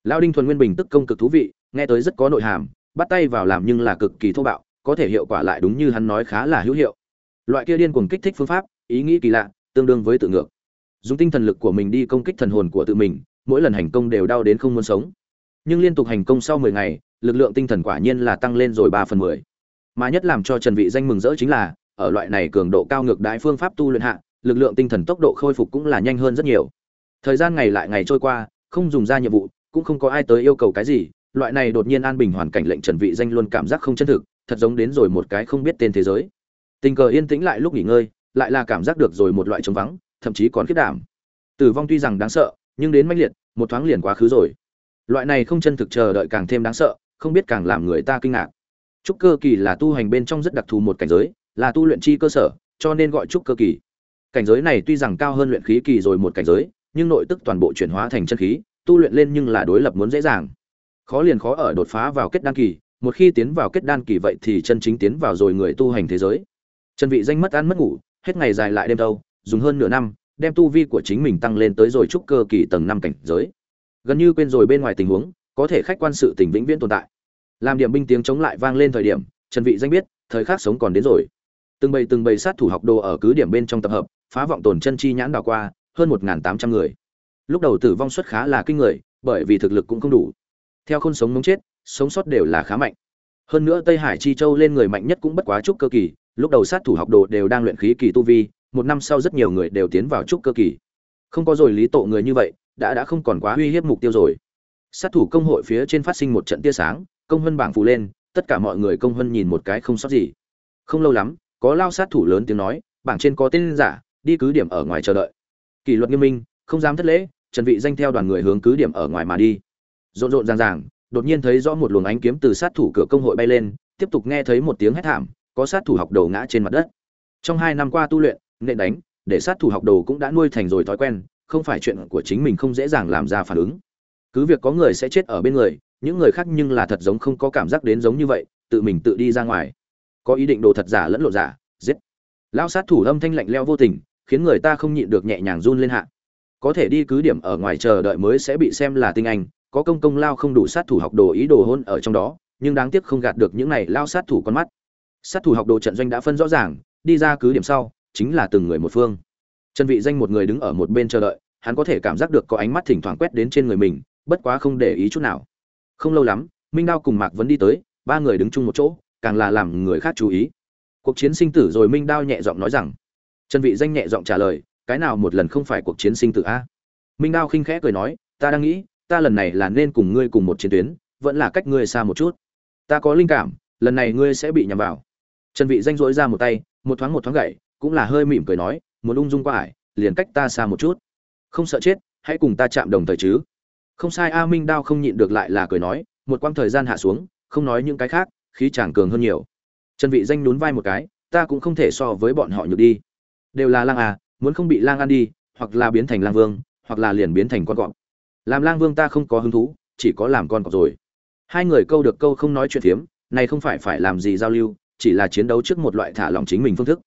Lão đinh thuần nguyên bình tức công cực thú vị, nghe tới rất có nội hàm, bắt tay vào làm nhưng là cực kỳ thô bạo, có thể hiệu quả lại đúng như hắn nói khá là hữu hiệu. Loại kia điên cuồng kích thích phương pháp, ý nghĩ kỳ lạ, tương đương với tự ngược. Dùng tinh thần lực của mình đi công kích thần hồn của tự mình, mỗi lần hành công đều đau đến không muốn sống. Nhưng liên tục hành công sau 10 ngày lực lượng tinh thần quả nhiên là tăng lên rồi 3 phần 10. mà nhất làm cho trần vị danh mừng rỡ chính là, ở loại này cường độ cao ngược đại phương pháp tu luyện hạ, lực lượng tinh thần tốc độ khôi phục cũng là nhanh hơn rất nhiều. Thời gian ngày lại ngày trôi qua, không dùng ra nhiệm vụ, cũng không có ai tới yêu cầu cái gì, loại này đột nhiên an bình hoàn cảnh lệnh trần vị danh luôn cảm giác không chân thực, thật giống đến rồi một cái không biết tên thế giới. Tình cờ yên tĩnh lại lúc nghỉ ngơi, lại là cảm giác được rồi một loại trống vắng, thậm chí còn kiếp đảm. Tử vong tuy rằng đáng sợ, nhưng đến mãnh liệt, một thoáng liền quá khứ rồi. Loại này không chân thực chờ đợi càng thêm đáng sợ không biết càng làm người ta kinh ngạc. Trúc cơ kỳ là tu hành bên trong rất đặc thù một cảnh giới, là tu luyện chi cơ sở, cho nên gọi trúc cơ kỳ. Cảnh giới này tuy rằng cao hơn luyện khí kỳ rồi một cảnh giới, nhưng nội tức toàn bộ chuyển hóa thành chân khí, tu luyện lên nhưng là đối lập muốn dễ dàng. Khó liền khó ở đột phá vào kết đan kỳ, một khi tiến vào kết đan kỳ vậy thì chân chính tiến vào rồi người tu hành thế giới. Chân vị danh mất ăn mất ngủ, hết ngày dài lại đêm đâu, dùng hơn nửa năm, đem tu vi của chính mình tăng lên tới rồi trúc cơ kỳ tầng năm cảnh giới. Gần như quên rồi bên ngoài tình huống có thể khách quan sự tình vĩnh viễn tồn tại. Làm điểm binh tiếng chống lại vang lên thời điểm, trần vị danh biết, thời khắc sống còn đến rồi. Từng bầy từng bầy sát thủ học đồ ở cứ điểm bên trong tập hợp, phá vọng tồn chân chi nhãn đào qua, hơn một tám trăm người. Lúc đầu tử vong suất khá là kinh người, bởi vì thực lực cũng không đủ. Theo khôn sống mống chết, sống sót đều là khá mạnh. Hơn nữa tây hải chi châu lên người mạnh nhất cũng bất quá trúc cơ kỳ, lúc đầu sát thủ học đồ đều đang luyện khí kỳ tu vi, một năm sau rất nhiều người đều tiến vào trúc cơ kỳ. Không có rồi lý tổ người như vậy, đã đã không còn quá uy hiếp mục tiêu rồi sát thủ công hội phía trên phát sinh một trận tia sáng, công hơn bảng phù lên, tất cả mọi người công hơn nhìn một cái không sót gì. Không lâu lắm, có lao sát thủ lớn tiếng nói, bảng trên có tên giả, đi cứ điểm ở ngoài chờ đợi. Kỷ luật nghiêm minh, không dám thất lễ, trần vị danh theo đoàn người hướng cứ điểm ở ngoài mà đi. Rộn rộn ràng ràng, đột nhiên thấy rõ một luồng ánh kiếm từ sát thủ cửa công hội bay lên, tiếp tục nghe thấy một tiếng hét thảm, có sát thủ học đầu ngã trên mặt đất. Trong hai năm qua tu luyện nện đánh, để sát thủ học đồ cũng đã nuôi thành rồi thói quen, không phải chuyện của chính mình không dễ dàng làm ra phản ứng cứ việc có người sẽ chết ở bên người, những người khác nhưng là thật giống không có cảm giác đến giống như vậy, tự mình tự đi ra ngoài. Có ý định đồ thật giả lẫn lộ giả, giết. Lao sát thủ âm thanh lạnh leo vô tình, khiến người ta không nhịn được nhẹ nhàng run lên hạ. Có thể đi cứ điểm ở ngoài chờ đợi mới sẽ bị xem là tinh anh, có công công lao không đủ sát thủ học đồ ý đồ hôn ở trong đó, nhưng đáng tiếc không gạt được những này lao sát thủ con mắt. Sát thủ học đồ trận doanh đã phân rõ ràng, đi ra cứ điểm sau, chính là từng người một phương. Trần vị danh một người đứng ở một bên chờ đợi, hắn có thể cảm giác được có ánh mắt thỉnh thoảng quét đến trên người mình bất quá không để ý chút nào. Không lâu lắm, minh đao cùng mạc vấn đi tới, ba người đứng chung một chỗ, càng là làm người khác chú ý. Cuộc chiến sinh tử rồi minh đao nhẹ giọng nói rằng, trần vị danh nhẹ giọng trả lời, cái nào một lần không phải cuộc chiến sinh tử a? Minh đao khinh khẽ cười nói, ta đang nghĩ, ta lần này là nên cùng ngươi cùng một chiến tuyến, vẫn là cách ngươi xa một chút. Ta có linh cảm, lần này ngươi sẽ bị nhầm vào. Trần vị danh dỗi ra một tay, một thoáng một thoáng gậy, cũng là hơi mỉm cười nói, muốn ung dung qua ải, liền cách ta xa một chút. Không sợ chết, hãy cùng ta chạm đồng thời chứ không sai, a minh đao không nhịn được lại là cười nói, một quãng thời gian hạ xuống, không nói những cái khác, khí chàng cường hơn nhiều. Trần vị danh nhún vai một cái, ta cũng không thể so với bọn họ nhược đi. Đều là lang à muốn không bị lang ăn đi, hoặc là biến thành lang vương, hoặc là liền biến thành con cọp. Làm lang vương ta không có hứng thú, chỉ có làm con cọp rồi. Hai người câu được câu không nói chuyện phiếm, này không phải phải làm gì giao lưu, chỉ là chiến đấu trước một loại thả lỏng chính mình phương thức.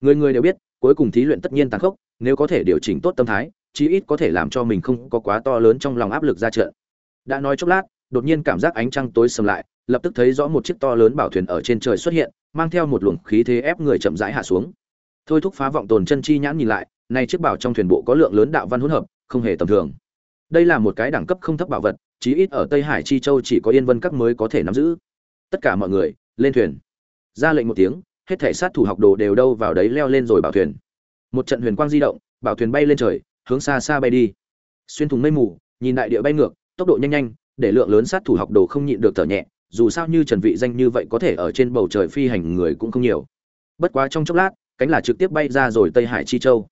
Người người đều biết, cuối cùng thí luyện tất nhiên tàn khốc, nếu có thể điều chỉnh tốt tâm thái chí ít có thể làm cho mình không có quá to lớn trong lòng áp lực ra trận. Đã nói chốc lát, đột nhiên cảm giác ánh trăng tối sầm lại, lập tức thấy rõ một chiếc to lớn bảo thuyền ở trên trời xuất hiện, mang theo một luồng khí thế ép người chậm rãi hạ xuống. Thôi thúc phá vọng tồn chân chi nhãn nhìn lại, nay chiếc bảo trong thuyền bộ có lượng lớn đạo văn hỗn hợp, không hề tầm thường. Đây là một cái đẳng cấp không thấp bảo vật, chí ít ở tây hải chi châu chỉ có yên vân các mới có thể nắm giữ. Tất cả mọi người, lên thuyền. Ra lệnh một tiếng, hết thể sát thủ học đồ đều đâu vào đấy leo lên rồi bảo thuyền. Một trận huyền quang di động, bảo thuyền bay lên trời hướng xa xa bay đi. Xuyên thùng mây mù, nhìn đại địa bay ngược, tốc độ nhanh nhanh, để lượng lớn sát thủ học đồ không nhịn được thở nhẹ, dù sao như trần vị danh như vậy có thể ở trên bầu trời phi hành người cũng không nhiều. Bất quá trong chốc lát, cánh là trực tiếp bay ra rồi tây hải chi châu.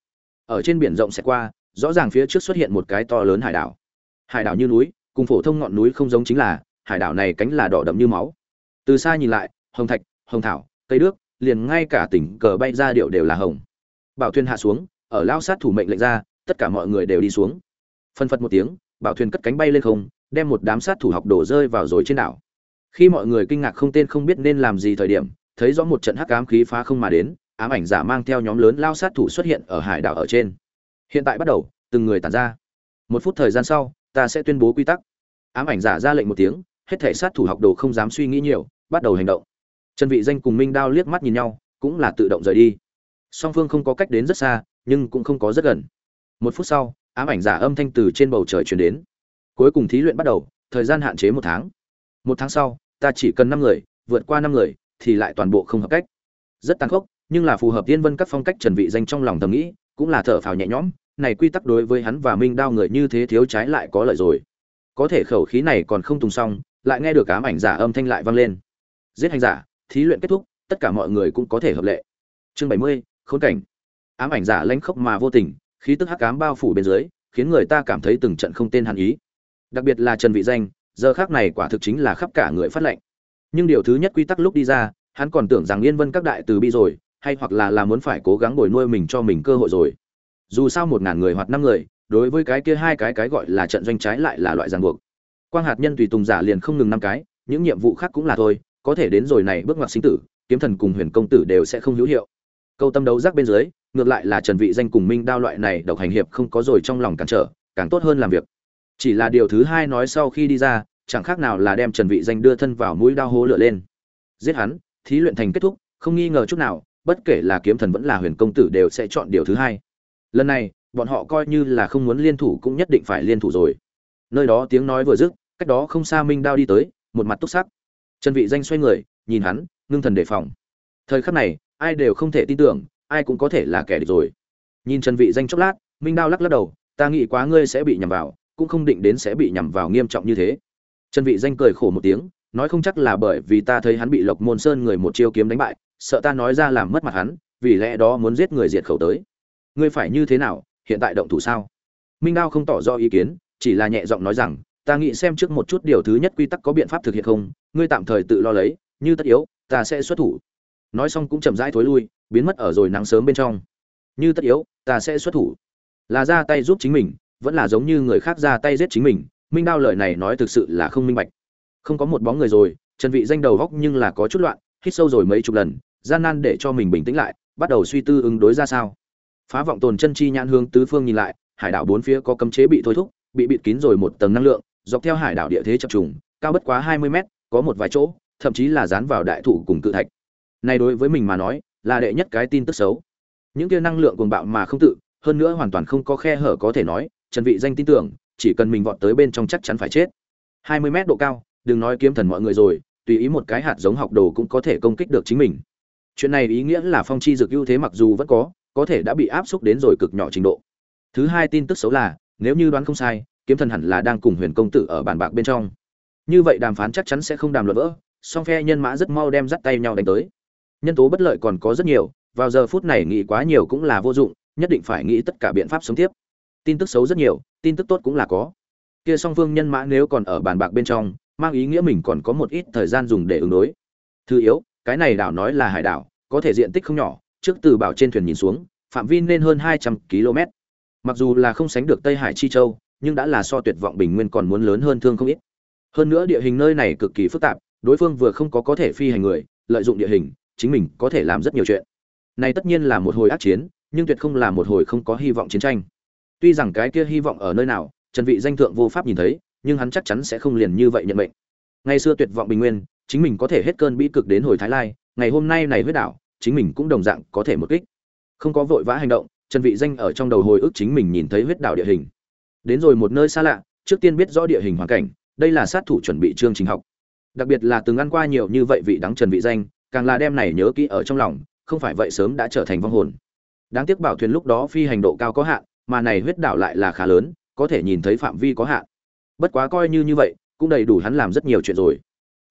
Ở trên biển rộng sẽ qua, rõ ràng phía trước xuất hiện một cái to lớn hải đảo. Hải đảo như núi, cùng phổ thông ngọn núi không giống chính là, hải đảo này cánh là đỏ đậm như máu. Từ xa nhìn lại, hồng thạch, hồng thảo, cây đước, liền ngay cả tỉnh cờ bay ra điệu đều là hồng. Bảo thuyền hạ xuống, ở lao sát thủ mệnh lệnh ra tất cả mọi người đều đi xuống. Phân phật một tiếng, bảo thuyền cất cánh bay lên không, đem một đám sát thủ học đổ rơi vào rồi trên đảo. Khi mọi người kinh ngạc không tên không biết nên làm gì thời điểm, thấy rõ một trận hắc ám khí phá không mà đến, ám ảnh giả mang theo nhóm lớn lao sát thủ xuất hiện ở hải đảo ở trên. Hiện tại bắt đầu, từng người tản ra. Một phút thời gian sau, ta sẽ tuyên bố quy tắc. Ám ảnh giả ra lệnh một tiếng, hết thể sát thủ học đồ không dám suy nghĩ nhiều, bắt đầu hành động. Trần vị danh cùng minh đao liếc mắt nhìn nhau, cũng là tự động rời đi. Song phương không có cách đến rất xa, nhưng cũng không có rất gần một phút sau ám ảnh giả âm thanh từ trên bầu trời truyền đến. Cuối cùng thí luyện bắt đầu thời gian hạn chế một tháng. Một tháng sau ta chỉ cần năm người vượt qua năm người thì lại toàn bộ không hợp cách. Rất tàn khốc nhưng là phù hợp tiên vân các phong cách trần vị danh trong lòng thầm nghĩ cũng là thở phào nhẹ nhõm này quy tắc đối với hắn và minh đao người như thế thiếu trái lại có lợi rồi. Có thể khẩu khí này còn không tùng xong lại nghe được ám ảnh giả âm thanh lại vang lên. Giết hành giả thí luyện kết thúc tất cả mọi người cũng có thể hợp lệ. Chương 70, khốn cảnh. Ám ảnh giả lãnh khốc mà vô tình khí tức hắc ám bao phủ bên dưới, khiến người ta cảm thấy từng trận không tên hàn ý. Đặc biệt là trần vị danh, giờ khác này quả thực chính là khắp cả người phát lệnh. Nhưng điều thứ nhất quy tắc lúc đi ra, hắn còn tưởng rằng yên vân các đại từ bi rồi, hay hoặc là là muốn phải cố gắng bồi nuôi mình cho mình cơ hội rồi. Dù sao một ngàn người hoặc năm người, đối với cái kia hai cái cái gọi là trận doanh trái lại là loại ràng buộc. Quang hạt nhân tùy tùng giả liền không ngừng năm cái, những nhiệm vụ khác cũng là thôi, có thể đến rồi này bước ngoặt sinh tử, kiếm thần cùng huyền công tử đều sẽ không hữu hiệu. Câu tâm đấu giác bên dưới ngược lại là trần vị danh cùng minh đao loại này độc hành hiệp không có rồi trong lòng cản trở, càng tốt hơn làm việc. Chỉ là điều thứ hai nói sau khi đi ra, chẳng khác nào là đem trần vị danh đưa thân vào mũi đao hố lửa lên. Giết hắn, thí luyện thành kết thúc, không nghi ngờ chút nào, bất kể là kiếm thần vẫn là huyền công tử đều sẽ chọn điều thứ hai. Lần này, bọn họ coi như là không muốn liên thủ cũng nhất định phải liên thủ rồi. Nơi đó tiếng nói vừa dứt, cách đó không xa minh đao đi tới, một mặt túc sắc. Trần vị danh xoay người, nhìn hắn, ngưng thần đề phòng. Thời khắc này, ai đều không thể tin tưởng ai cũng có thể là kẻ địch rồi. Nhìn trần vị danh chốc lát, minh đao lắc lắc đầu, ta nghĩ quá ngươi sẽ bị nhầm vào, cũng không định đến sẽ bị nhầm vào nghiêm trọng như thế. Trần vị danh cười khổ một tiếng, nói không chắc là bởi vì ta thấy hắn bị lộc môn sơn người một chiêu kiếm đánh bại, sợ ta nói ra làm mất mặt hắn, vì lẽ đó muốn giết người diệt khẩu tới. Ngươi phải như thế nào, hiện tại động thủ sao? Minh đao không tỏ rõ ý kiến, chỉ là nhẹ giọng nói rằng, ta nghĩ xem trước một chút điều thứ nhất quy tắc có biện pháp thực hiện không, ngươi tạm thời tự lo lấy, như tất yếu, ta sẽ xuất thủ nói xong cũng chậm rãi thối lui, biến mất ở rồi nắng sớm bên trong. Như tất yếu, ta sẽ xuất thủ. Là ra tay giúp chính mình, vẫn là giống như người khác ra tay giết chính mình, minh đao lời này nói thực sự là không minh bạch. Không có một bóng người rồi, trần vị danh đầu góc nhưng là có chút loạn, hít sâu rồi mấy chục lần, gian nan để cho mình bình tĩnh lại, bắt đầu suy tư ứng đối ra sao. Phá vọng tồn chân chi nhãn hướng tứ phương nhìn lại, hải đảo bốn phía có cấm chế bị thôi thúc, bị bịt kín rồi một tầng năng lượng, dọc theo hải đảo địa thế chập trùng, cao bất quá 20 mét, có một vài chỗ, thậm chí là dán vào đại thủ cùng cự thạch này đối với mình mà nói, là đệ nhất cái tin tức xấu. Những kia năng lượng cuồng bạo mà không tự, hơn nữa hoàn toàn không có khe hở có thể nói, trần vị danh tin tưởng, chỉ cần mình vọt tới bên trong chắc chắn phải chết. 20 mét độ cao, đừng nói kiếm thần mọi người rồi, tùy ý một cái hạt giống học đồ cũng có thể công kích được chính mình. Chuyện này ý nghĩa là phong chi dược ưu thế mặc dù vẫn có có thể đã bị áp xúc đến rồi cực nhỏ trình độ. Thứ hai tin tức xấu là, nếu như đoán không sai, kiếm thần hẳn là đang cùng huyền công tử ở bàn bạc bên trong. Như vậy đàm phán chắc chắn sẽ không đàm luận vỡ, song phe nhân mã rất mau đem dắt tay nhau đánh tới nhân tố bất lợi còn có rất nhiều, vào giờ phút này nghĩ quá nhiều cũng là vô dụng, nhất định phải nghĩ tất cả biện pháp sống tiếp. Tin tức xấu rất nhiều, tin tức tốt cũng là có. Kia song phương nhân mã nếu còn ở bàn bạc bên trong, mang ý nghĩa mình còn có một ít thời gian dùng để ứng đối. Thứ yếu, cái này đảo nói là hải đảo, có thể diện tích không nhỏ, trước từ bảo trên thuyền nhìn xuống, phạm vi nên hơn hai trăm km. Mặc dù là không sánh được tây hải chi châu, nhưng đã là so tuyệt vọng bình nguyên còn muốn lớn hơn thương không ít. Hơn nữa địa hình nơi này cực kỳ phức tạp, đối phương vừa không có có thể phi hành người, lợi dụng địa hình chính mình có thể làm rất nhiều chuyện. Này tất nhiên là một hồi ác chiến, nhưng tuyệt không là một hồi không có hy vọng chiến tranh. Tuy rằng cái kia hy vọng ở nơi nào, trần vị danh thượng vô pháp nhìn thấy, nhưng hắn chắc chắn sẽ không liền như vậy nhận mệnh. Ngày xưa tuyệt vọng bình nguyên, chính mình có thể hết cơn bi cực đến hồi thái lai, ngày hôm nay này huyết đảo, chính mình cũng đồng dạng có thể một kích. Không có vội vã hành động, trần vị danh ở trong đầu hồi ức chính mình nhìn thấy huyết đảo địa hình. Đến rồi một nơi xa lạ, trước tiên biết rõ địa hình hoàn cảnh, đây là sát thủ chuẩn bị chương trình học. Đặc biệt là từng ăn qua nhiều như vậy vị đắng trần vị danh càng là đem này nhớ kỹ ở trong lòng, không phải vậy sớm đã trở thành vong hồn. Đáng tiếc bảo thuyền lúc đó phi hành độ cao có hạn, mà này huyết đảo lại là khá lớn, có thể nhìn thấy phạm vi có hạn. Bất quá coi như như vậy, cũng đầy đủ hắn làm rất nhiều chuyện rồi.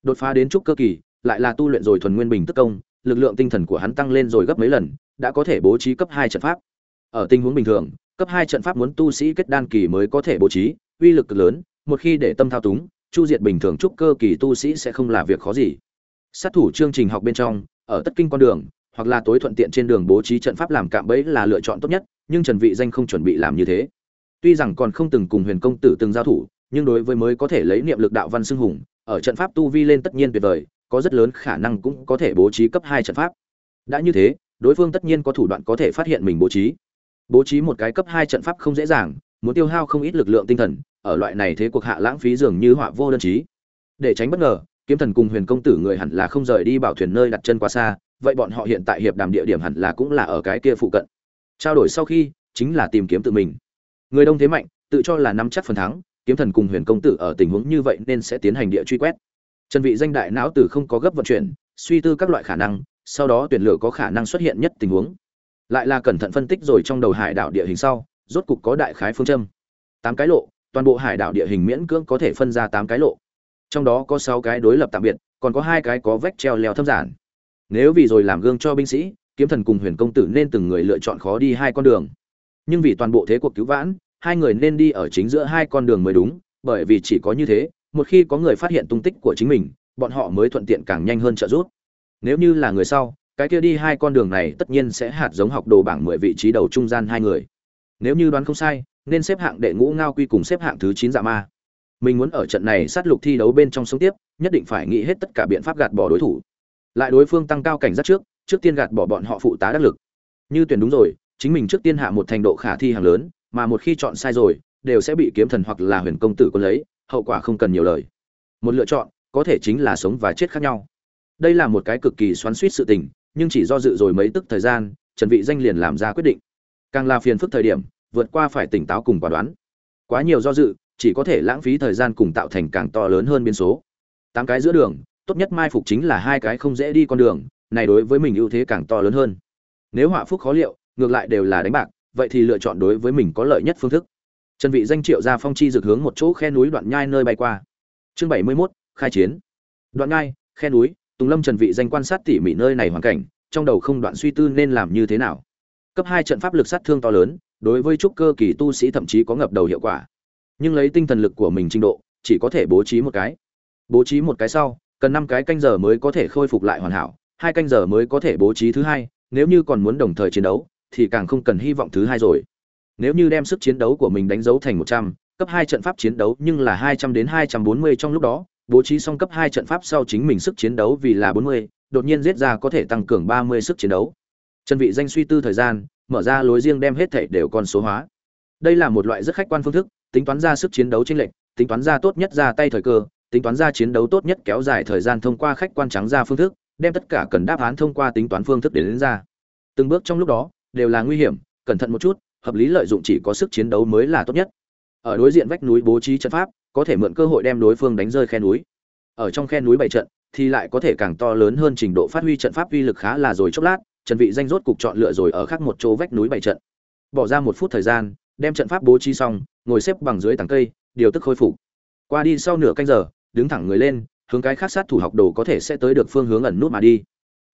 Đột phá đến trúc cơ kỳ, lại là tu luyện rồi thuần nguyên bình tức công, lực lượng tinh thần của hắn tăng lên rồi gấp mấy lần, đã có thể bố trí cấp hai trận pháp. Ở tình huống bình thường, cấp hai trận pháp muốn tu sĩ kết đan kỳ mới có thể bố trí, uy lực cực lớn, một khi để tâm thao túng, chu diệt bình thường trúc cơ kỳ tu sĩ sẽ không là việc khó gì sát thủ chương trình học bên trong, ở tất kinh con đường, hoặc là tối thuận tiện trên đường bố trí trận pháp làm cạm bẫy là lựa chọn tốt nhất, nhưng trần vị danh không chuẩn bị làm như thế. Tuy rằng còn không từng cùng huyền công tử từng giao thủ, nhưng đối với mới có thể lấy niệm lực đạo văn xưng hùng, ở trận pháp tu vi lên tất nhiên tuyệt vời, có rất lớn khả năng cũng có thể bố trí cấp hai trận pháp. Đã như thế, đối phương tất nhiên có thủ đoạn có thể phát hiện mình bố trí. Bố trí một cái cấp hai trận pháp không dễ dàng, muốn tiêu hao không ít lực lượng tinh thần, ở loại này thế cuộc hạ lãng phí dường như họa vô đơn chí. Để tránh bất ngờ kiếm thần cùng huyền công tử người hẳn là không rời đi bảo thuyền nơi đặt chân quá xa, vậy bọn họ hiện tại hiệp đàm địa điểm hẳn là cũng là ở cái kia phụ cận. Trao đổi sau khi, chính là tìm kiếm tự mình. Người đông thế mạnh, tự cho là nắm chắc phần thắng, kiếm thần cùng huyền công tử ở tình huống như vậy nên sẽ tiến hành địa truy quét. Trần vị danh đại não tử không có gấp vận chuyển, suy tư các loại khả năng, sau đó tuyển lựa có khả năng xuất hiện nhất tình huống. Lại là cẩn thận phân tích rồi trong đầu hải đảo địa hình sau, rốt cục có đại khái phương châm. Tám cái lộ, toàn bộ hải đảo địa hình miễn cưỡng có thể phân ra tám cái lộ trong đó có sáu cái đối lập tạm biệt, còn có hai cái có vách treo leo thâm giản. Nếu vì rồi làm gương cho binh sĩ, kiếm thần cùng huyền công tử nên từng người lựa chọn khó đi hai con đường. Nhưng vì toàn bộ thế cuộc cứu vãn, hai người nên đi ở chính giữa hai con đường mới đúng, bởi vì chỉ có như thế, một khi có người phát hiện tung tích của chính mình, bọn họ mới thuận tiện càng nhanh hơn trợ giúp. Nếu như là người sau, cái kia đi hai con đường này tất nhiên sẽ hạt giống học đồ bảng mười vị trí đầu trung gian hai người. Nếu như đoán không sai, nên xếp hạng đệ ngũ ngao quy cùng xếp hạng thứ chín dạ ma mình muốn ở trận này sát lục thi đấu bên trong sống tiếp, nhất định phải nghĩ hết tất cả biện pháp gạt bỏ đối thủ. Lại đối phương tăng cao cảnh giác trước trước tiên gạt bỏ bọn họ phụ tá đắc lực. Như tuyển đúng rồi, chính mình trước tiên hạ một thành độ khả thi hàng lớn, mà một khi chọn sai rồi, đều sẽ bị kiếm thần hoặc là huyền công tử quân lấy, hậu quả không cần nhiều lời. Một lựa chọn, có thể chính là sống và chết khác nhau. Đây là một cái cực kỳ xoắn suýt sự tình, nhưng chỉ do dự rồi mấy tức thời gian, trần vị danh liền làm ra quyết định. Càng là phiền phức thời điểm, vượt qua phải tỉnh táo cùng quả đoán. Quá nhiều do dự chỉ có thể lãng phí thời gian cùng tạo thành càng to lớn hơn biến số. Tám cái giữa đường tốt nhất mai phục chính là hai cái không dễ đi con đường này đối với mình ưu thế càng to lớn hơn. Nếu họa phúc khó liệu ngược lại đều là đánh bạc vậy thì lựa chọn đối với mình có lợi nhất phương thức. Trần vị danh triệu ra phong chi dược hướng một chỗ khe núi đoạn nhai nơi bay qua. Chương 71, khai chiến. Đoạn nhai khe núi tùng lâm trần vị danh quan sát tỉ mỉ nơi này hoàn cảnh trong đầu không đoạn suy tư nên làm như thế nào. Cấp hai trận pháp lực sát thương to lớn đối với trúc cơ kỳ tu sĩ thậm chí có ngập đầu hiệu quả nhưng lấy tinh thần lực của mình trình độ, chỉ có thể bố trí một cái. Bố trí một cái sau, cần năm cái canh giờ mới có thể khôi phục lại hoàn hảo, hai canh giờ mới có thể bố trí thứ hai, nếu như còn muốn đồng thời chiến đấu, thì càng không cần hy vọng thứ hai rồi. Nếu như đem sức chiến đấu của mình đánh dấu thành một trăm, cấp hai trận pháp chiến đấu nhưng là hai trăm đến hai trăm bốn mươi trong lúc đó, bố trí xong cấp hai trận pháp sau chính mình sức chiến đấu vì là bốn mươi, đột nhiên giết ra có thể tăng cường ba mươi sức chiến đấu. Trần vị danh suy tư thời gian, mở ra lối riêng đem hết thể đều con số hóa. Đây là một loại rất khách quan phương thức tính toán ra sức chiến đấu trên lệnh tính toán ra tốt nhất ra tay thời cơ tính toán ra chiến đấu tốt nhất kéo dài thời gian thông qua khách quan trắng ra phương thức đem tất cả cần đáp án thông qua tính toán phương thức đến, đến ra. Từng bước trong lúc đó đều là nguy hiểm cẩn thận một chút hợp lý lợi dụng chỉ có sức chiến đấu mới là tốt nhất. Ở đối diện vách núi bố trí trận pháp có thể mượn cơ hội đem đối phương đánh rơi khe núi. Ở trong khe núi bảy trận thì lại có thể càng to lớn hơn trình độ phát huy trận pháp uy lực khá là rồi chốc lát trần vị danh rốt cục chọn lựa rồi ở khác một chỗ vách núi bảy trận. Bỏ ra một phút thời gian đem trận pháp bố trí xong ngồi xếp bằng dưới tảng cây, điều tức khôi phục. Qua đi sau nửa canh giờ, đứng thẳng người lên, hướng cái khác sát thủ học đồ có thể sẽ tới được phương hướng ẩn nút mà đi.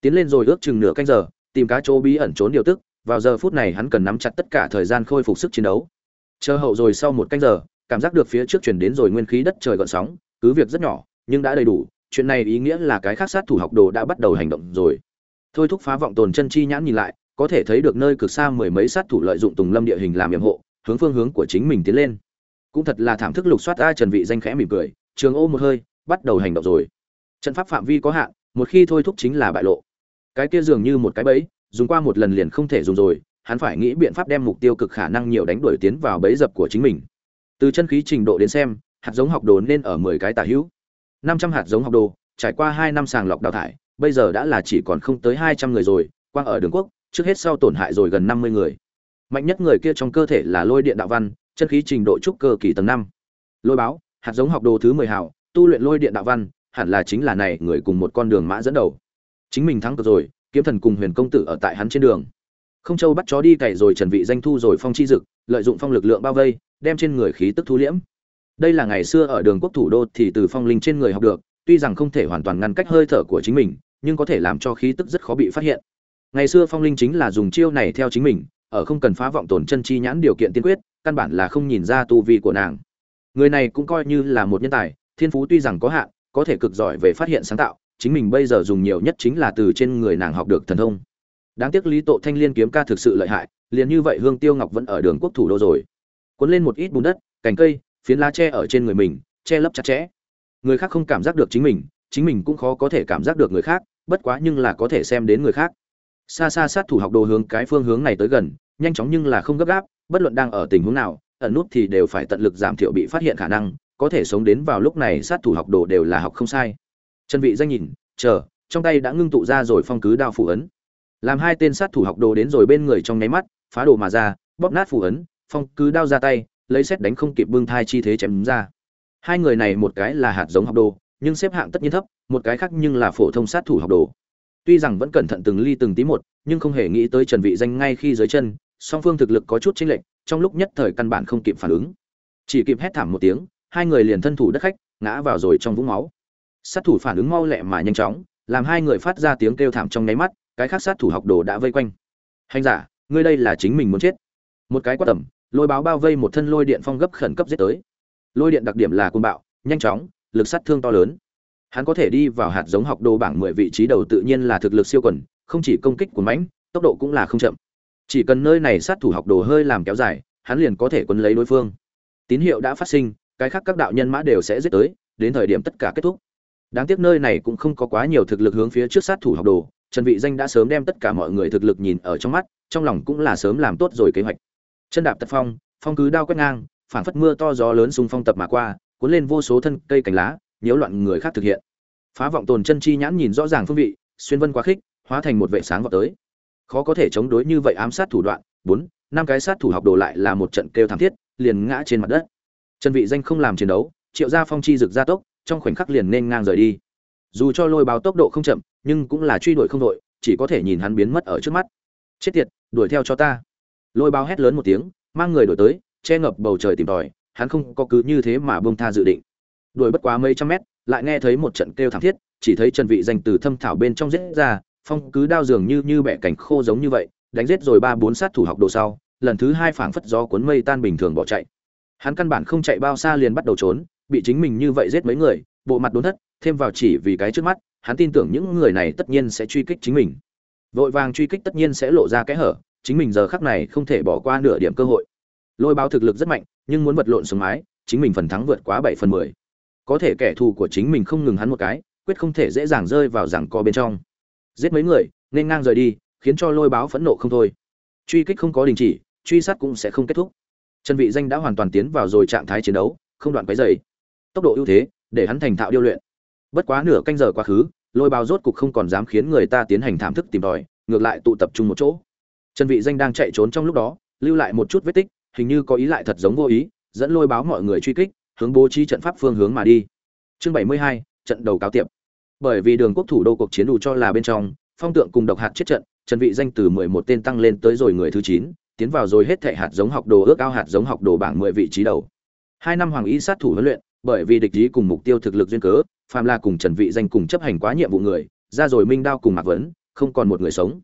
Tiến lên rồi ước chừng nửa canh giờ, tìm cá chỗ bí ẩn trốn điều tức, vào giờ phút này hắn cần nắm chặt tất cả thời gian khôi phục sức chiến đấu. Chờ hậu rồi sau một canh giờ, cảm giác được phía trước chuyển đến rồi nguyên khí đất trời gợn sóng, cứ việc rất nhỏ, nhưng đã đầy đủ, chuyện này ý nghĩa là cái khác sát thủ học đồ đã bắt đầu hành động rồi. Thôi thúc phá vọng tồn chân chi nhãn nhìn lại, có thể thấy được nơi cực xa mười mấy sát thủ lợi dụng tùng lâm địa hình làm nhiệm hộ hướng phương hướng của chính mình tiến lên. Cũng thật là thảm thức lục soát a trần vị danh khẽ mỉm cười, trường ô một hơi, bắt đầu hành động rồi. Trận pháp phạm vi có hạn, một khi thôi thúc chính là bại lộ. Cái kia dường như một cái bẫy, dùng qua một lần liền không thể dùng rồi, hắn phải nghĩ biện pháp đem mục tiêu cực khả năng nhiều đánh đuổi tiến vào bẫy dập của chính mình. Từ chân khí trình độ đến xem, hạt giống học đồ nên ở 10 cái tả hữu. 500 hạt giống học đồ, trải qua 2 năm sàng lọc đào thải, bây giờ đã là chỉ còn không tới 200 người rồi, quang ở đường quốc, trước hết sau tổn hại rồi gần 50 người mạnh nhất người kia trong cơ thể là lôi điện đạo văn, chân khí trình độ trúc cơ kỳ tầng năm. Lôi báo, hạt giống học đồ thứ mười hào, tu luyện lôi điện đạo văn, hẳn là chính là này người cùng một con đường mã dẫn đầu. Chính mình thắng rồi, kiếm thần cùng huyền công tử ở tại hắn trên đường. Không châu bắt chó đi cày rồi trần vị danh thu rồi phong chi dực, lợi dụng phong lực lượng bao vây, đem trên người khí tức thu liễm. Đây là ngày xưa ở đường quốc thủ đô thì từ phong linh trên người học được, tuy rằng không thể hoàn toàn ngăn cách hơi thở của chính mình, nhưng có thể làm cho khí tức rất khó bị phát hiện. Ngày xưa phong linh chính là dùng chiêu này theo chính mình ở không cần phá vọng tổn chân chi nhãn điều kiện tiên quyết, căn bản là không nhìn ra tu vi của nàng. Người này cũng coi như là một nhân tài, thiên phú tuy rằng có hạn, có thể cực giỏi về phát hiện sáng tạo, chính mình bây giờ dùng nhiều nhất chính là từ trên người nàng học được thần thông. Đáng tiếc lý tộ thanh liên kiếm ca thực sự lợi hại, liền như vậy hương tiêu ngọc vẫn ở đường quốc thủ đô rồi. Cuốn lên một ít bùn đất, cành cây, phiến lá tre ở trên người mình, che lấp chặt chẽ. Người khác không cảm giác được chính mình chính mình cũng khó có thể cảm giác được người khác, bất quá nhưng là có thể xem đến người khác xa xa sát thủ học đồ hướng cái phương hướng này tới gần, nhanh chóng nhưng là không gấp gáp, bất luận đang ở tình huống nào, ẩn nút thì đều phải tận lực giảm thiểu bị phát hiện khả năng, có thể sống đến vào lúc này sát thủ học đồ đều là học không sai. Chân vị danh nhìn, chờ, trong tay đã ngưng tụ ra rồi phong cứ đao phủ ấn. Làm hai tên sát thủ học đồ đến rồi bên người trong nháy mắt, phá đồ mà ra, bóp nát phủ ấn, phong cứ đao ra tay, lấy xét đánh không kịp bưng thai chi thế chém ra. Hai người này một cái là hạt giống học đồ, nhưng xếp hạng tất nhiên thấp, một cái khác nhưng là phổ thông sát thủ học đồ tuy rằng vẫn cẩn thận từng ly từng tí một, nhưng không hề nghĩ tới trần vị danh ngay khi dưới chân, song phương thực lực có chút chênh lệch, trong lúc nhất thời căn bản không kịp phản ứng. Chỉ kịp hét thảm một tiếng, hai người liền thân thủ đất khách, ngã vào rồi trong vũng máu. Sát thủ phản ứng mau lẹ mà nhanh chóng, làm hai người phát ra tiếng kêu thảm trong nháy mắt, cái khác sát thủ học đồ đã vây quanh. Hành giả, ngươi đây là chính mình muốn chết. Một cái quát tầm, lôi báo bao vây một thân lôi điện phong gấp khẩn cấp giết tới. Lôi điện đặc điểm là côn bạo, nhanh chóng, lực sát thương to lớn hắn có thể đi vào hạt giống học đồ bảng mười vị trí đầu tự nhiên là thực lực siêu quần, không chỉ công kích của mãnh, tốc độ cũng là không chậm. Chỉ cần nơi này sát thủ học đồ hơi làm kéo dài, hắn liền có thể quấn lấy đối phương. Tín hiệu đã phát sinh, cái khác các đạo nhân mã đều sẽ giết tới, đến thời điểm tất cả kết thúc. Đáng tiếc nơi này cũng không có quá nhiều thực lực hướng phía trước sát thủ học đồ, trần vị danh đã sớm đem tất cả mọi người thực lực nhìn ở trong mắt, trong lòng cũng là sớm làm tốt rồi kế hoạch. Chân đạp tật phong phong cứ đao quét ngang phản phất mưa to gió lớn xung phong tập mà qua, cuốn lên vô số thân cây cành lá nhiễu loạn người khác thực hiện. Phá vọng tồn chân chi nhãn nhìn rõ ràng phương vị, xuyên vân quá khích, hóa thành một vệ sáng vào tới. Khó có thể chống đối như vậy ám sát thủ đoạn. Bốn, năm cái sát thủ học đồ lại là một trận kêu thảm thiết, liền ngã trên mặt đất. Trần vị danh không làm chiến đấu, triệu gia phong chi rực ra tốc, trong khoảnh khắc liền nên ngang rời đi. Dù cho lôi báo tốc độ không chậm, nhưng cũng là truy đuổi không đội chỉ có thể nhìn hắn biến mất ở trước mắt. Chết tiệt, đuổi theo cho ta. Lôi báo hét lớn một tiếng, mang người đuổi tới, che ngập bầu trời tìm tòi, hắn không có cứ như thế mà bông tha dự định đuổi bất quá mấy trăm mét, lại nghe thấy một trận kêu thảm thiết, chỉ thấy trần vị danh từ thâm thảo bên trong giết ra, phong cứ đao dường như như bẻ cảnh khô giống như vậy, đánh giết rồi ba bốn sát thủ học đồ sau, lần thứ hai phảng phất gió cuốn mây tan bình thường bỏ chạy. Hắn căn bản không chạy bao xa liền bắt đầu trốn, bị chính mình như vậy giết mấy người, bộ mặt đốn thất, thêm vào chỉ vì cái trước mắt, hắn tin tưởng những người này tất nhiên sẽ truy kích chính mình. Vội vàng truy kích tất nhiên sẽ lộ ra cái hở, chính mình giờ khắc này không thể bỏ qua nửa điểm cơ hội. Lôi báo thực lực rất mạnh, nhưng muốn vật lộn xuống mái, chính mình phần thắng vượt quá bảy phần mười có thể kẻ thù của chính mình không ngừng hắn một cái, quyết không thể dễ dàng rơi vào rằng co bên trong. Giết mấy người, nên ngang rời đi, khiến cho lôi báo phẫn nộ không thôi. Truy kích không có đình chỉ, truy sát cũng sẽ không kết thúc. Trần vị danh đã hoàn toàn tiến vào rồi trạng thái chiến đấu, không đoạn quấy dày tốc độ ưu thế, để hắn thành thạo điêu luyện. Bất quá nửa canh giờ quá khứ, lôi báo rốt cục không còn dám khiến người ta tiến hành thảm thức tìm tòi, ngược lại tụ tập trung một chỗ. Trần vị danh đang chạy trốn trong lúc đó, lưu lại một chút vết tích, hình như có ý lại thật giống vô ý, dẫn lôi báo mọi người truy kích hướng bố trí trận pháp phương hướng mà đi chương 72, trận đầu cáo tiệp bởi vì đường quốc thủ đô cuộc chiến đủ cho là bên trong phong tượng cùng độc hạt chết trận trần vị danh từ 11 tên tăng lên tới rồi người thứ 9, tiến vào rồi hết thảy hạt giống học đồ ước ao hạt giống học đồ bảng 10 vị trí đầu. Hai năm hoàng y sát thủ huấn luyện, bởi vì địch ý cùng mục tiêu thực lực duyên cớ, phàm là cùng Trần Vị danh cùng chấp hành quá nhiệm vụ người, ra rồi minh đao cùng Mạc Vấn, không còn một người sống.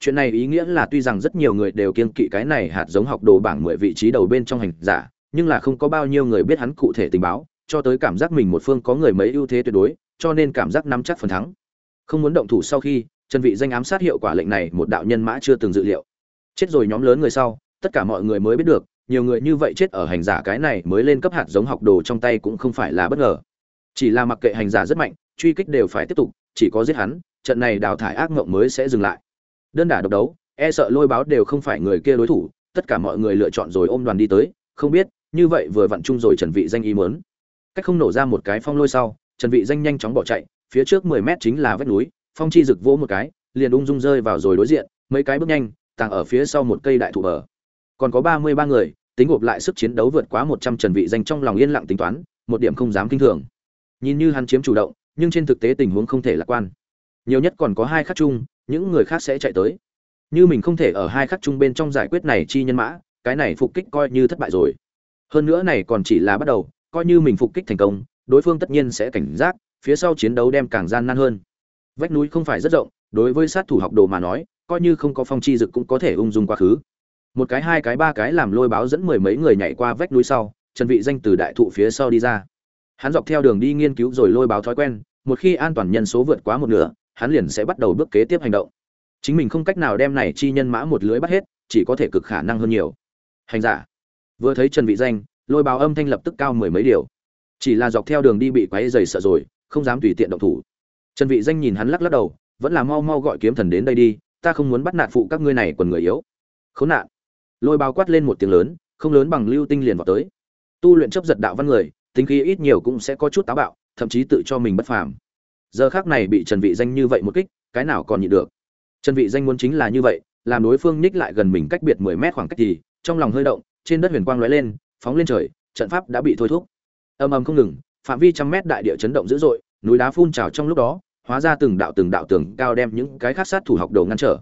Chuyện này ý nghĩa là tuy rằng rất nhiều người đều kiêng kỵ cái này hạt giống học đồ bảng 10 vị trí đầu bên trong hành giả, nhưng là không có bao nhiêu người biết hắn cụ thể tình báo, cho tới cảm giác mình một phương có người mấy ưu thế tuyệt đối, cho nên cảm giác nắm chắc phần thắng. Không muốn động thủ sau khi, Trần Vị danh ám sát hiệu quả lệnh này một đạo nhân mã chưa từng dự liệu. Chết rồi nhóm lớn người sau tất cả mọi người mới biết được nhiều người như vậy chết ở hành giả cái này mới lên cấp hạt giống học đồ trong tay cũng không phải là bất ngờ. Chỉ là mặc kệ hành giả rất mạnh truy kích đều phải tiếp tục chỉ có giết hắn trận này đào thải ác ngộng mới sẽ dừng lại. Đơn đả độc đấu e sợ lôi báo đều không phải người kia đối thủ tất cả mọi người lựa chọn rồi ôm đoàn đi tới không biết như vậy vừa vặn chung rồi trần vị danh ý muốn. Cách không nổ ra một cái phong lôi sau, trần vị danh nhanh chóng bỏ chạy, phía trước 10 mét chính là vách núi, phong chi rực vỗ một cái, liền ung dung rơi vào rồi đối diện, mấy cái bước nhanh, tàng ở phía sau một cây đại thụ bờ. Còn có ba mươi ba người, tính gộp lại sức chiến đấu vượt quá một trăm trần vị danh trong lòng yên lặng tính toán, một điểm không dám kinh thường. Nhìn như hắn chiếm chủ động, nhưng trên thực tế tình huống không thể lạc quan. Nhiều nhất còn có hai khắc chung, những người khác sẽ chạy tới. Như mình không thể ở hai khắc chung bên trong giải quyết này chi nhân mã, cái này phục kích coi như thất bại rồi hơn nữa này còn chỉ là bắt đầu, coi như mình phục kích thành công, đối phương tất nhiên sẽ cảnh giác, phía sau chiến đấu đem càng gian nan hơn. Vách núi không phải rất rộng, đối với sát thủ học đồ mà nói, coi như không có phong chi dực cũng có thể ung dung quá khứ. Một cái, hai cái, ba cái làm lôi báo dẫn mười mấy người nhảy qua vách núi sau, trần vị danh từ đại thụ phía sau đi ra. Hắn dọc theo đường đi nghiên cứu rồi lôi báo thói quen, một khi an toàn nhân số vượt quá một nửa, hắn liền sẽ bắt đầu bước kế tiếp hành động. Chính mình không cách nào đem này chi nhân mã một lưới bắt hết, chỉ có thể cực khả năng hơn nhiều. Hành giả vừa thấy trần vị danh, lôi báo âm thanh lập tức cao mười mấy điều. Chỉ là dọc theo đường đi bị quấy dày sợ rồi, không dám tùy tiện động thủ. Trần vị danh nhìn hắn lắc lắc đầu, vẫn là mau mau gọi kiếm thần đến đây đi, ta không muốn bắt nạt phụ các ngươi này quần người yếu. Khốn nạn. Lôi báo quát lên một tiếng lớn, không lớn bằng lưu tinh liền vào tới. Tu luyện chấp giật đạo văn người, tính khí ít nhiều cũng sẽ có chút táo bạo, thậm chí tự cho mình bất phàm. Giờ khác này bị trần vị danh như vậy một kích, cái nào còn nhịn được. Trần vị danh muốn chính là như vậy, làm đối phương nhích lại gần mình cách biệt 10 mét khoảng cách thì, trong lòng hơi động trên đất huyền quang lóe lên, phóng lên trời, trận pháp đã bị thôi thúc. Âm ầm không ngừng, phạm vi trăm mét đại địa chấn động dữ dội, núi đá phun trào trong lúc đó, hóa ra từng đạo từng đạo tường cao đem những cái khác sát thủ học đầu ngăn trở.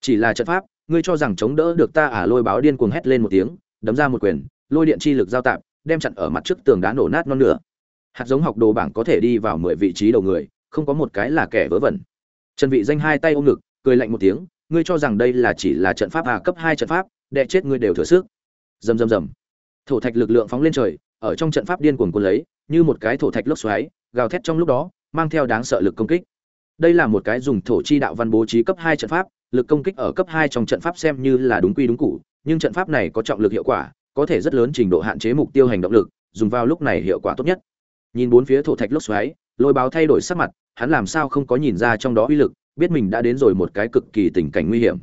Chỉ là trận pháp, ngươi cho rằng chống đỡ được ta à? Lôi báo điên cuồng hét lên một tiếng, đấm ra một quyền, lôi điện chi lực giao tạm đem chặn ở mặt trước tường đá nổ nát non nửa. Hạt giống học đồ bảng có thể đi vào mười vị trí đầu người, không có một cái là kẻ vớ vẩn. Trần vị danh hai tay ôm ngực, cười lạnh một tiếng, ngươi cho rằng đây là chỉ là trận pháp à? Cấp hai trận pháp, đệ chết ngươi đều thừa sức rầm rầm rầm. Thổ thạch lực lượng phóng lên trời ở trong trận pháp điên cuồng cuốn lấy như một cái thổ thạch lốc xoáy gào thét trong lúc đó mang theo đáng sợ lực công kích. Đây là một cái dùng thổ chi đạo văn bố trí cấp hai trận pháp lực công kích ở cấp hai trong trận pháp xem như là đúng quy đúng cũ, nhưng trận pháp này có trọng lực hiệu quả có thể rất lớn trình độ hạn chế mục tiêu hành động lực dùng vào lúc này hiệu quả tốt nhất. Nhìn bốn phía thổ thạch lốc xoáy lôi báo thay đổi sắc mặt hắn làm sao không có nhìn ra trong đó uy lực biết mình đã đến rồi một cái cực kỳ tình cảnh nguy hiểm.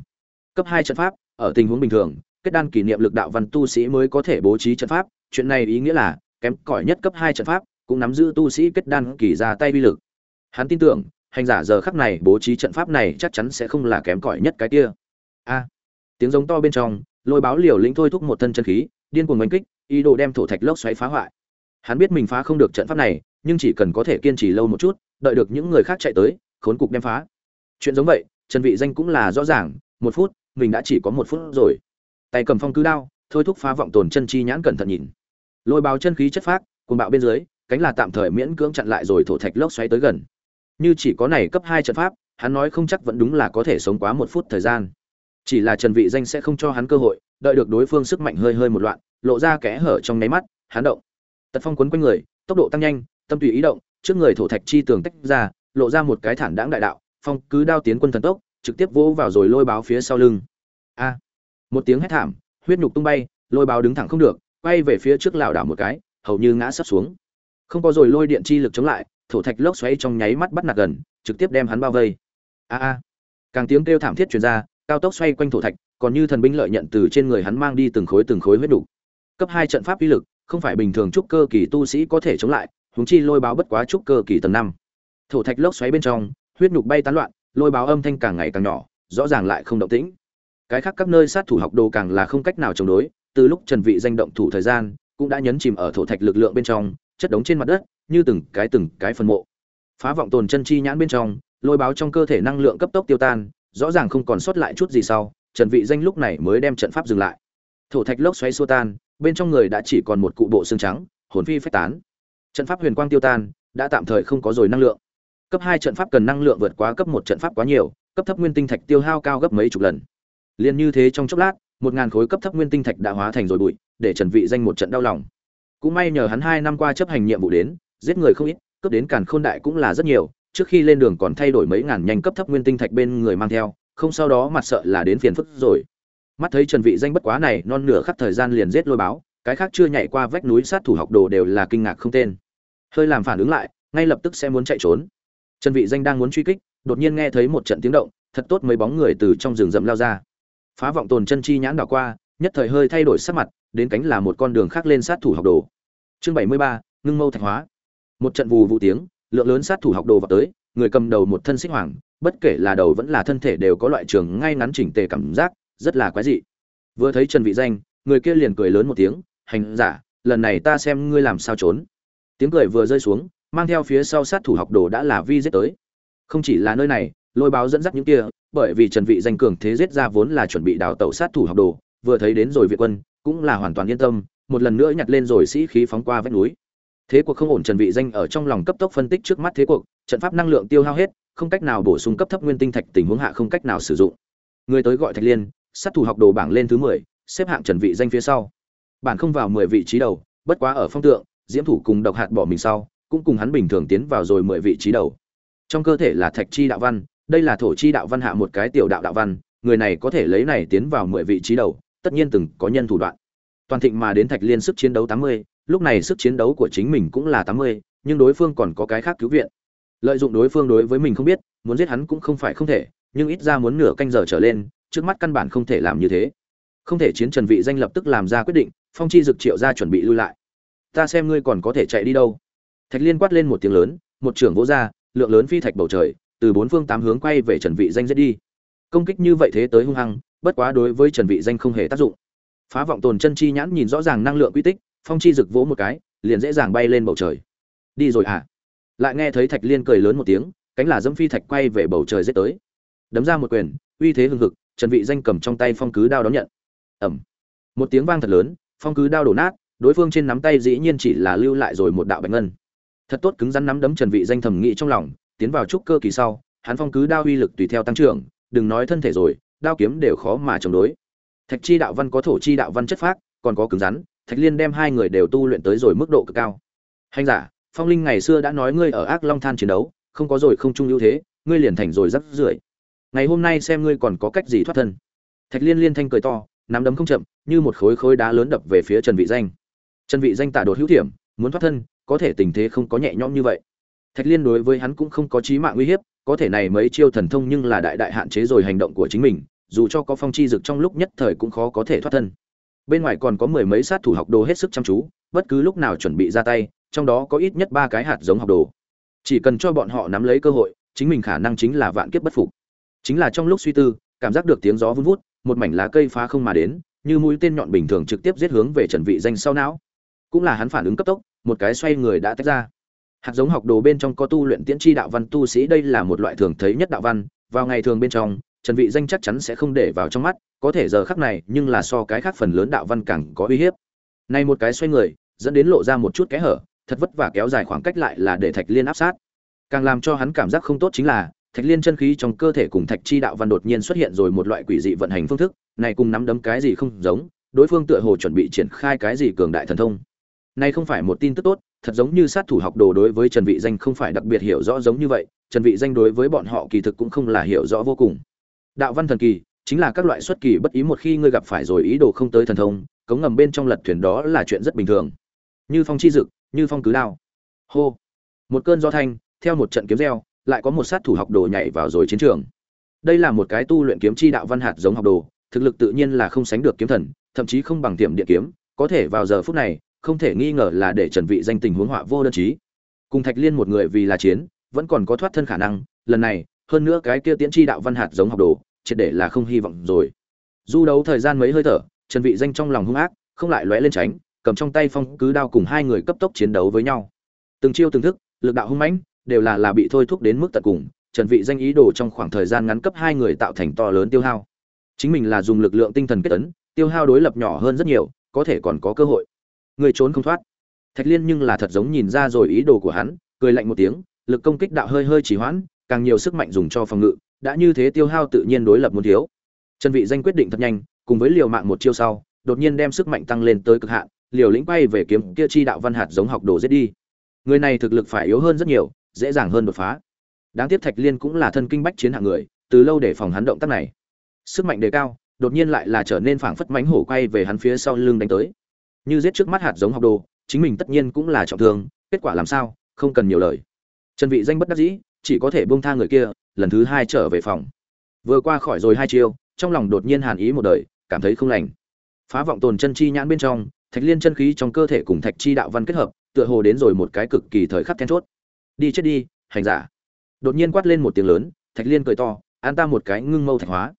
Cấp hai trận pháp ở tình huống bình thường kết đan kỷ niệm lực đạo văn tu sĩ mới có thể bố trí trận pháp, chuyện này ý nghĩa là, kém cỏi nhất cấp hai trận pháp, cũng nắm giữ tu sĩ kết đan kỳ ra tay uy lực. Hắn tin tưởng, hành giả giờ khắc này bố trí trận pháp này chắc chắn sẽ không là kém cỏi nhất cái kia. A. Tiếng giống to bên trong, lôi báo liều lĩnh thôi thúc một thân chân khí, điên cuồng đánh kích, ý đồ đem thổ thạch lốc xoáy phá hoại. Hắn biết mình phá không được trận pháp này, nhưng chỉ cần có thể kiên trì lâu một chút, đợi được những người khác chạy tới, khốn cục đem phá. Chuyện giống vậy, trần vị danh cũng là rõ ràng, một phút, mình đã chỉ có một phút rồi tay cầm phong cứ đao, thôi thúc phá vọng tồn chân chi nhãn cẩn thận nhìn. Lôi báo chân khí chất phát cuồng bạo bên dưới, cánh là tạm thời miễn cưỡng chặn lại rồi thổ thạch lốc xoáy tới gần. Như chỉ có này cấp hai trận pháp, hắn nói không chắc vẫn đúng là có thể sống quá một phút thời gian. Chỉ là trần vị danh sẽ không cho hắn cơ hội, đợi được đối phương sức mạnh hơi hơi một loạn, lộ ra kẽ hở trong nháy mắt, hắn động. Tật phong quấn quanh người, tốc độ tăng nhanh, tâm tùy ý động, trước người thổ thạch chi tường tách ra, lộ ra một cái thản đãng đại đạo, phong cứ đao tiến quân thần tốc, trực tiếp vỗ vào rồi lôi báo phía sau lưng. A! Một tiếng hét thảm huyết nhục tung bay lôi báo đứng thẳng không được quay về phía trước lảo đảo một cái hầu như ngã sắp xuống không có rồi lôi điện chi lực chống lại thổ thạch lốc xoáy trong nháy mắt bắt nạt gần trực tiếp đem hắn bao vây a a càng tiếng kêu thảm thiết truyền ra cao tốc xoay quanh thổ thạch còn như thần binh lợi nhận từ trên người hắn mang đi từng khối từng khối huyết đủ. Cấp hai trận pháp uy lực, không phải bình thường trúc cơ kỳ tu sĩ có thể chống lại, huống chi lôi báo bất quá trúc cơ kỳ tầng năm. Thổ thạch lốc xoáy bên trong, huyết nhục bay tán loạn, lôi báo âm thanh càng ngày càng nhỏ, rõ ràng lại không động tĩnh. Cái khác các nơi sát thủ học đồ càng là không cách nào chống đối, từ lúc Trần Vị danh động thủ thời gian, cũng đã nhấn chìm ở thổ thạch lực lượng bên trong, chất đống trên mặt đất, như từng cái từng cái phần mộ. Phá vọng tồn chân chi nhãn bên trong, lôi báo trong cơ thể năng lượng cấp tốc tiêu tan, rõ ràng không còn sót lại chút gì sau, Trần Vị Danh lúc này mới đem trận pháp dừng lại. Thổ thạch lốc xoáy xua tan, bên trong người đã chỉ còn một cụ bộ xương trắng, hồn phi phách tán. Trận pháp huyền quang tiêu tan, đã tạm thời không có rồi năng lượng. Cấp 2 trận pháp cần năng lượng vượt quá cấp 1 trận pháp quá nhiều, cấp thấp nguyên tinh thạch tiêu hao cao gấp mấy chục lần. Liên như thế trong chốc lát, một ngàn khối cấp thấp nguyên tinh thạch đã hóa thành rồi bụi, để Trần Vị Danh một trận đau lòng. Cũng may nhờ hắn hai năm qua chấp hành nhiệm vụ đến, giết người không ít, cấp đến càn khôn đại cũng là rất nhiều, trước khi lên đường còn thay đổi mấy ngàn nhanh cấp thấp nguyên tinh thạch bên người mang theo, không sau đó mặt sợ là đến phiền phức rồi. Mắt thấy trần vị danh bất quá này non nửa khắc thời gian liền giết lôi báo cái khác chưa nhảy qua vách núi sát thủ học đồ đều là kinh ngạc không tên. Hơi làm phản ứng lại ngay lập tức sẽ muốn chạy trốn. Trần vị danh đang muốn truy kích đột nhiên nghe thấy một trận tiếng động thật tốt mấy bóng người từ trong rừng rậm lao ra phá vọng tồn chân chi nhãn đảo qua nhất thời hơi thay đổi sắc mặt đến cánh là một con đường khác lên sát thủ học đồ. Chương 73, ngưng mâu thạch hóa. Một trận vù vụ tiếng lượng lớn sát thủ học đồ vào tới người cầm đầu một thân xích hoàng bất kể là đầu vẫn là thân thể đều có loại trường ngay ngắn chỉnh tề cảm giác rất là quái dị. Vừa thấy trần vị danh người kia liền cười lớn một tiếng hành giả lần này ta xem ngươi làm sao trốn. Tiếng cười vừa rơi xuống mang theo phía sau sát thủ học đồ đã là vi giết tới. Không chỉ là nơi này lôi báo dẫn dắt những kia bởi vì trần vị danh cường thế giết ra vốn là chuẩn bị đào tẩu sát thủ học đồ vừa thấy đến rồi việt quân cũng là hoàn toàn yên tâm một lần nữa nhặt lên rồi sĩ khí phóng qua vách núi. Thế cuộc không ổn trần vị danh ở trong lòng cấp tốc phân tích trước mắt thế cuộc trận pháp năng lượng tiêu hao hết không cách nào bổ sung cấp thấp nguyên tinh thạch tình huống hạ không cách nào sử dụng. Người tới gọi thạch liên sát thủ học đồ bảng lên thứ 10, xếp hạng trần vị danh phía sau. Bản không vào 10 vị trí đầu bất quá ở phong tượng diễm thủ cùng độc hạt bỏ mình sau cũng cùng hắn bình thường tiến vào rồi 10 vị trí đầu. Trong cơ thể là thạch chi đạo văn đây là thổ chi đạo văn hạ một cái tiểu đạo đạo văn người này có thể lấy này tiến vào 10 vị trí đầu tất nhiên từng có nhân thủ đoạn. Toàn thịnh mà đến thạch liên sức chiến đấu 80, lúc này sức chiến đấu của chính mình cũng là 80, nhưng đối phương còn có cái khác cứu viện. Lợi dụng đối phương đối với mình không biết muốn giết hắn cũng không phải không thể nhưng ít ra muốn nửa canh giờ trở lên trước mắt căn bản không thể làm như thế. Không thể chiến trần vị danh lập tức làm ra quyết định phong chi dực triệu ra chuẩn bị lui lại. Ta xem ngươi còn có thể chạy đi đâu. Thạch liên quát lên một tiếng lớn một trưởng vỗ ra lượng lớn phi thạch bầu trời từ bốn phương tám hướng quay về trần vị danh giết đi. Công kích như vậy thế tới hung hăng, bất quá đối với trần vị danh không hề tác dụng. Phá vọng tồn chân chi nhãn nhìn rõ ràng năng lượng quy tích, phong chi rực vỗ một cái, liền dễ dàng bay lên bầu trời. Đi rồi à? Lại nghe thấy thạch liên cười lớn một tiếng, cánh là dâm phi thạch quay về bầu trời giết tới. Đấm ra một quyền, uy thế hừng hực, trần vị danh cầm trong tay phong cứ đao đón nhận. Ầm! một tiếng vang thật lớn, phong cứ đao đổ nát, đối phương trên nắm tay dĩ nhiên chỉ là lưu lại rồi một đạo bạch ngân. Thật tốt cứng rắn nắm đấm trần vị danh thầm nghĩ trong lòng tiến vào trúc cơ kỳ sau, hắn phong cứ đao uy lực tùy theo tăng trưởng, đừng nói thân thể rồi, đao kiếm đều khó mà chống đối. Thạch chi đạo văn có thổ chi đạo văn chất phác, còn có cứng rắn, thạch liên đem hai người đều tu luyện tới rồi mức độ cực cao. Hành giả, phong linh ngày xưa đã nói ngươi ở ác long than chiến đấu, không có rồi không chung ưu thế, ngươi liền thành rồi rắc rưởi. Ngày hôm nay xem ngươi còn có cách gì thoát thân. Thạch liên liên thanh cười to, nắm đấm không chậm, như một khối khối đá lớn đập về phía trần vị danh. Trần vị danh tả đột hữu thiểm, muốn thoát thân, có thể tình thế không có nhẹ nhõm như vậy thạch liên đối với hắn cũng không có chí mạng uy hiếp, có thể này mấy chiêu thần thông nhưng là đại đại hạn chế rồi hành động của chính mình, dù cho có phong chi dực trong lúc nhất thời cũng khó có thể thoát thân. Bên ngoài còn có mười mấy sát thủ học đồ hết sức chăm chú, bất cứ lúc nào chuẩn bị ra tay, trong đó có ít nhất ba cái hạt giống học đồ. Chỉ cần cho bọn họ nắm lấy cơ hội, chính mình khả năng chính là vạn kiếp bất phục. Chính là trong lúc suy tư, cảm giác được tiếng gió vun vút, một mảnh lá cây phá không mà đến, như mũi tên nhọn bình thường trực tiếp giết hướng về trần vị danh sau não. Cũng là hắn phản ứng cấp tốc, một cái xoay người đã tách ra hạt giống học đồ bên trong có tu luyện tiễn tri đạo văn tu sĩ, đây là một loại thường thấy nhất đạo văn, vào ngày thường bên trong, trần vị danh chắc chắn sẽ không để vào trong mắt, có thể giờ khắc này, nhưng là so cái khác phần lớn đạo văn càng có uy hiếp. Này một cái xoay người, dẫn đến lộ ra một chút kẽ hở, thật vất vả kéo dài khoảng cách lại là để thạch liên áp sát. Càng làm cho hắn cảm giác không tốt chính là, thạch liên chân khí trong cơ thể cùng thạch chi đạo văn đột nhiên xuất hiện rồi một loại quỷ dị vận hành phương thức, này cùng nắm đấm cái gì không giống, đối phương tựa hồ chuẩn bị triển khai cái gì cường đại thần thông. Này không phải một tin tức tốt thật giống như sát thủ học đồ đối với trần vị danh không phải đặc biệt hiểu rõ giống như vậy, trần vị danh đối với bọn họ kỳ thực cũng không là hiểu rõ vô cùng. Đạo văn thần kỳ chính là các loại xuất kỳ bất ý một khi ngươi gặp phải rồi ý đồ không tới thần thông, cống ngầm bên trong lật thuyền đó là chuyện rất bình thường. Như phong chi dực, như phong cứ đao. Hô. Một cơn gió thanh, theo một trận kiếm reo, lại có một sát thủ học đồ nhảy vào rồi chiến trường. Đây là một cái tu luyện kiếm chi đạo văn hạt giống học đồ, thực lực tự nhiên là không sánh được kiếm thần, thậm chí không bằng tiệm địa kiếm, có thể vào giờ phút này không thể nghi ngờ là để trần vị danh tình huống họa vô đơn chí. Cùng thạch liên một người vì là chiến, vẫn còn có thoát thân khả năng, lần này, hơn nữa cái kia tiễn chi đạo văn hạt giống học đồ, triệt để là không hy vọng rồi. Du đấu thời gian mấy hơi thở, trần vị danh trong lòng hung ác, không lại lóe lên tránh, cầm trong tay phong cứ đao cùng hai người cấp tốc chiến đấu với nhau. Từng chiêu từng thức, lực đạo hung mãnh, đều là là bị thôi thúc đến mức tận cùng, trần vị danh ý đồ trong khoảng thời gian ngắn cấp hai người tạo thành to lớn tiêu hao. Chính mình là dùng lực lượng tinh thần kết tấn, tiêu hao đối lập nhỏ hơn rất nhiều, có thể còn có cơ hội người trốn không thoát. Thạch liên nhưng là thật giống nhìn ra rồi ý đồ của hắn, cười lạnh một tiếng, lực công kích đạo hơi hơi chỉ hoãn, càng nhiều sức mạnh dùng cho phòng ngự, đã như thế tiêu hao tự nhiên đối lập muốn thiếu. Trần vị danh quyết định thật nhanh, cùng với liều mạng một chiêu sau, đột nhiên đem sức mạnh tăng lên tới cực hạn, liều lĩnh bay về kiếm kia chi đạo văn hạt giống học đồ giết đi. Người này thực lực phải yếu hơn rất nhiều, dễ dàng hơn đột phá. Đáng tiếc thạch liên cũng là thân kinh bách chiến hạng người, từ lâu để phòng hắn động tác này. Sức mạnh đề cao, đột nhiên lại là trở nên phảng phất mánh hổ quay về hắn phía sau lưng đánh tới như giết trước mắt hạt giống học đồ, chính mình tất nhiên cũng là trọng thương, kết quả làm sao, không cần nhiều lời. Trần vị danh bất đắc dĩ, chỉ có thể buông tha người kia, lần thứ hai trở về phòng. Vừa qua khỏi rồi hai chiêu, trong lòng đột nhiên hàn ý một đời, cảm thấy không lành. Phá vọng tồn chân chi nhãn bên trong, thạch liên chân khí trong cơ thể cùng thạch chi đạo văn kết hợp, tựa hồ đến rồi một cái cực kỳ thời khắc then chốt. Đi chết đi, hành giả. Đột nhiên quát lên một tiếng lớn, thạch liên cười to, an ta một cái ngưng mâu thạch hóa.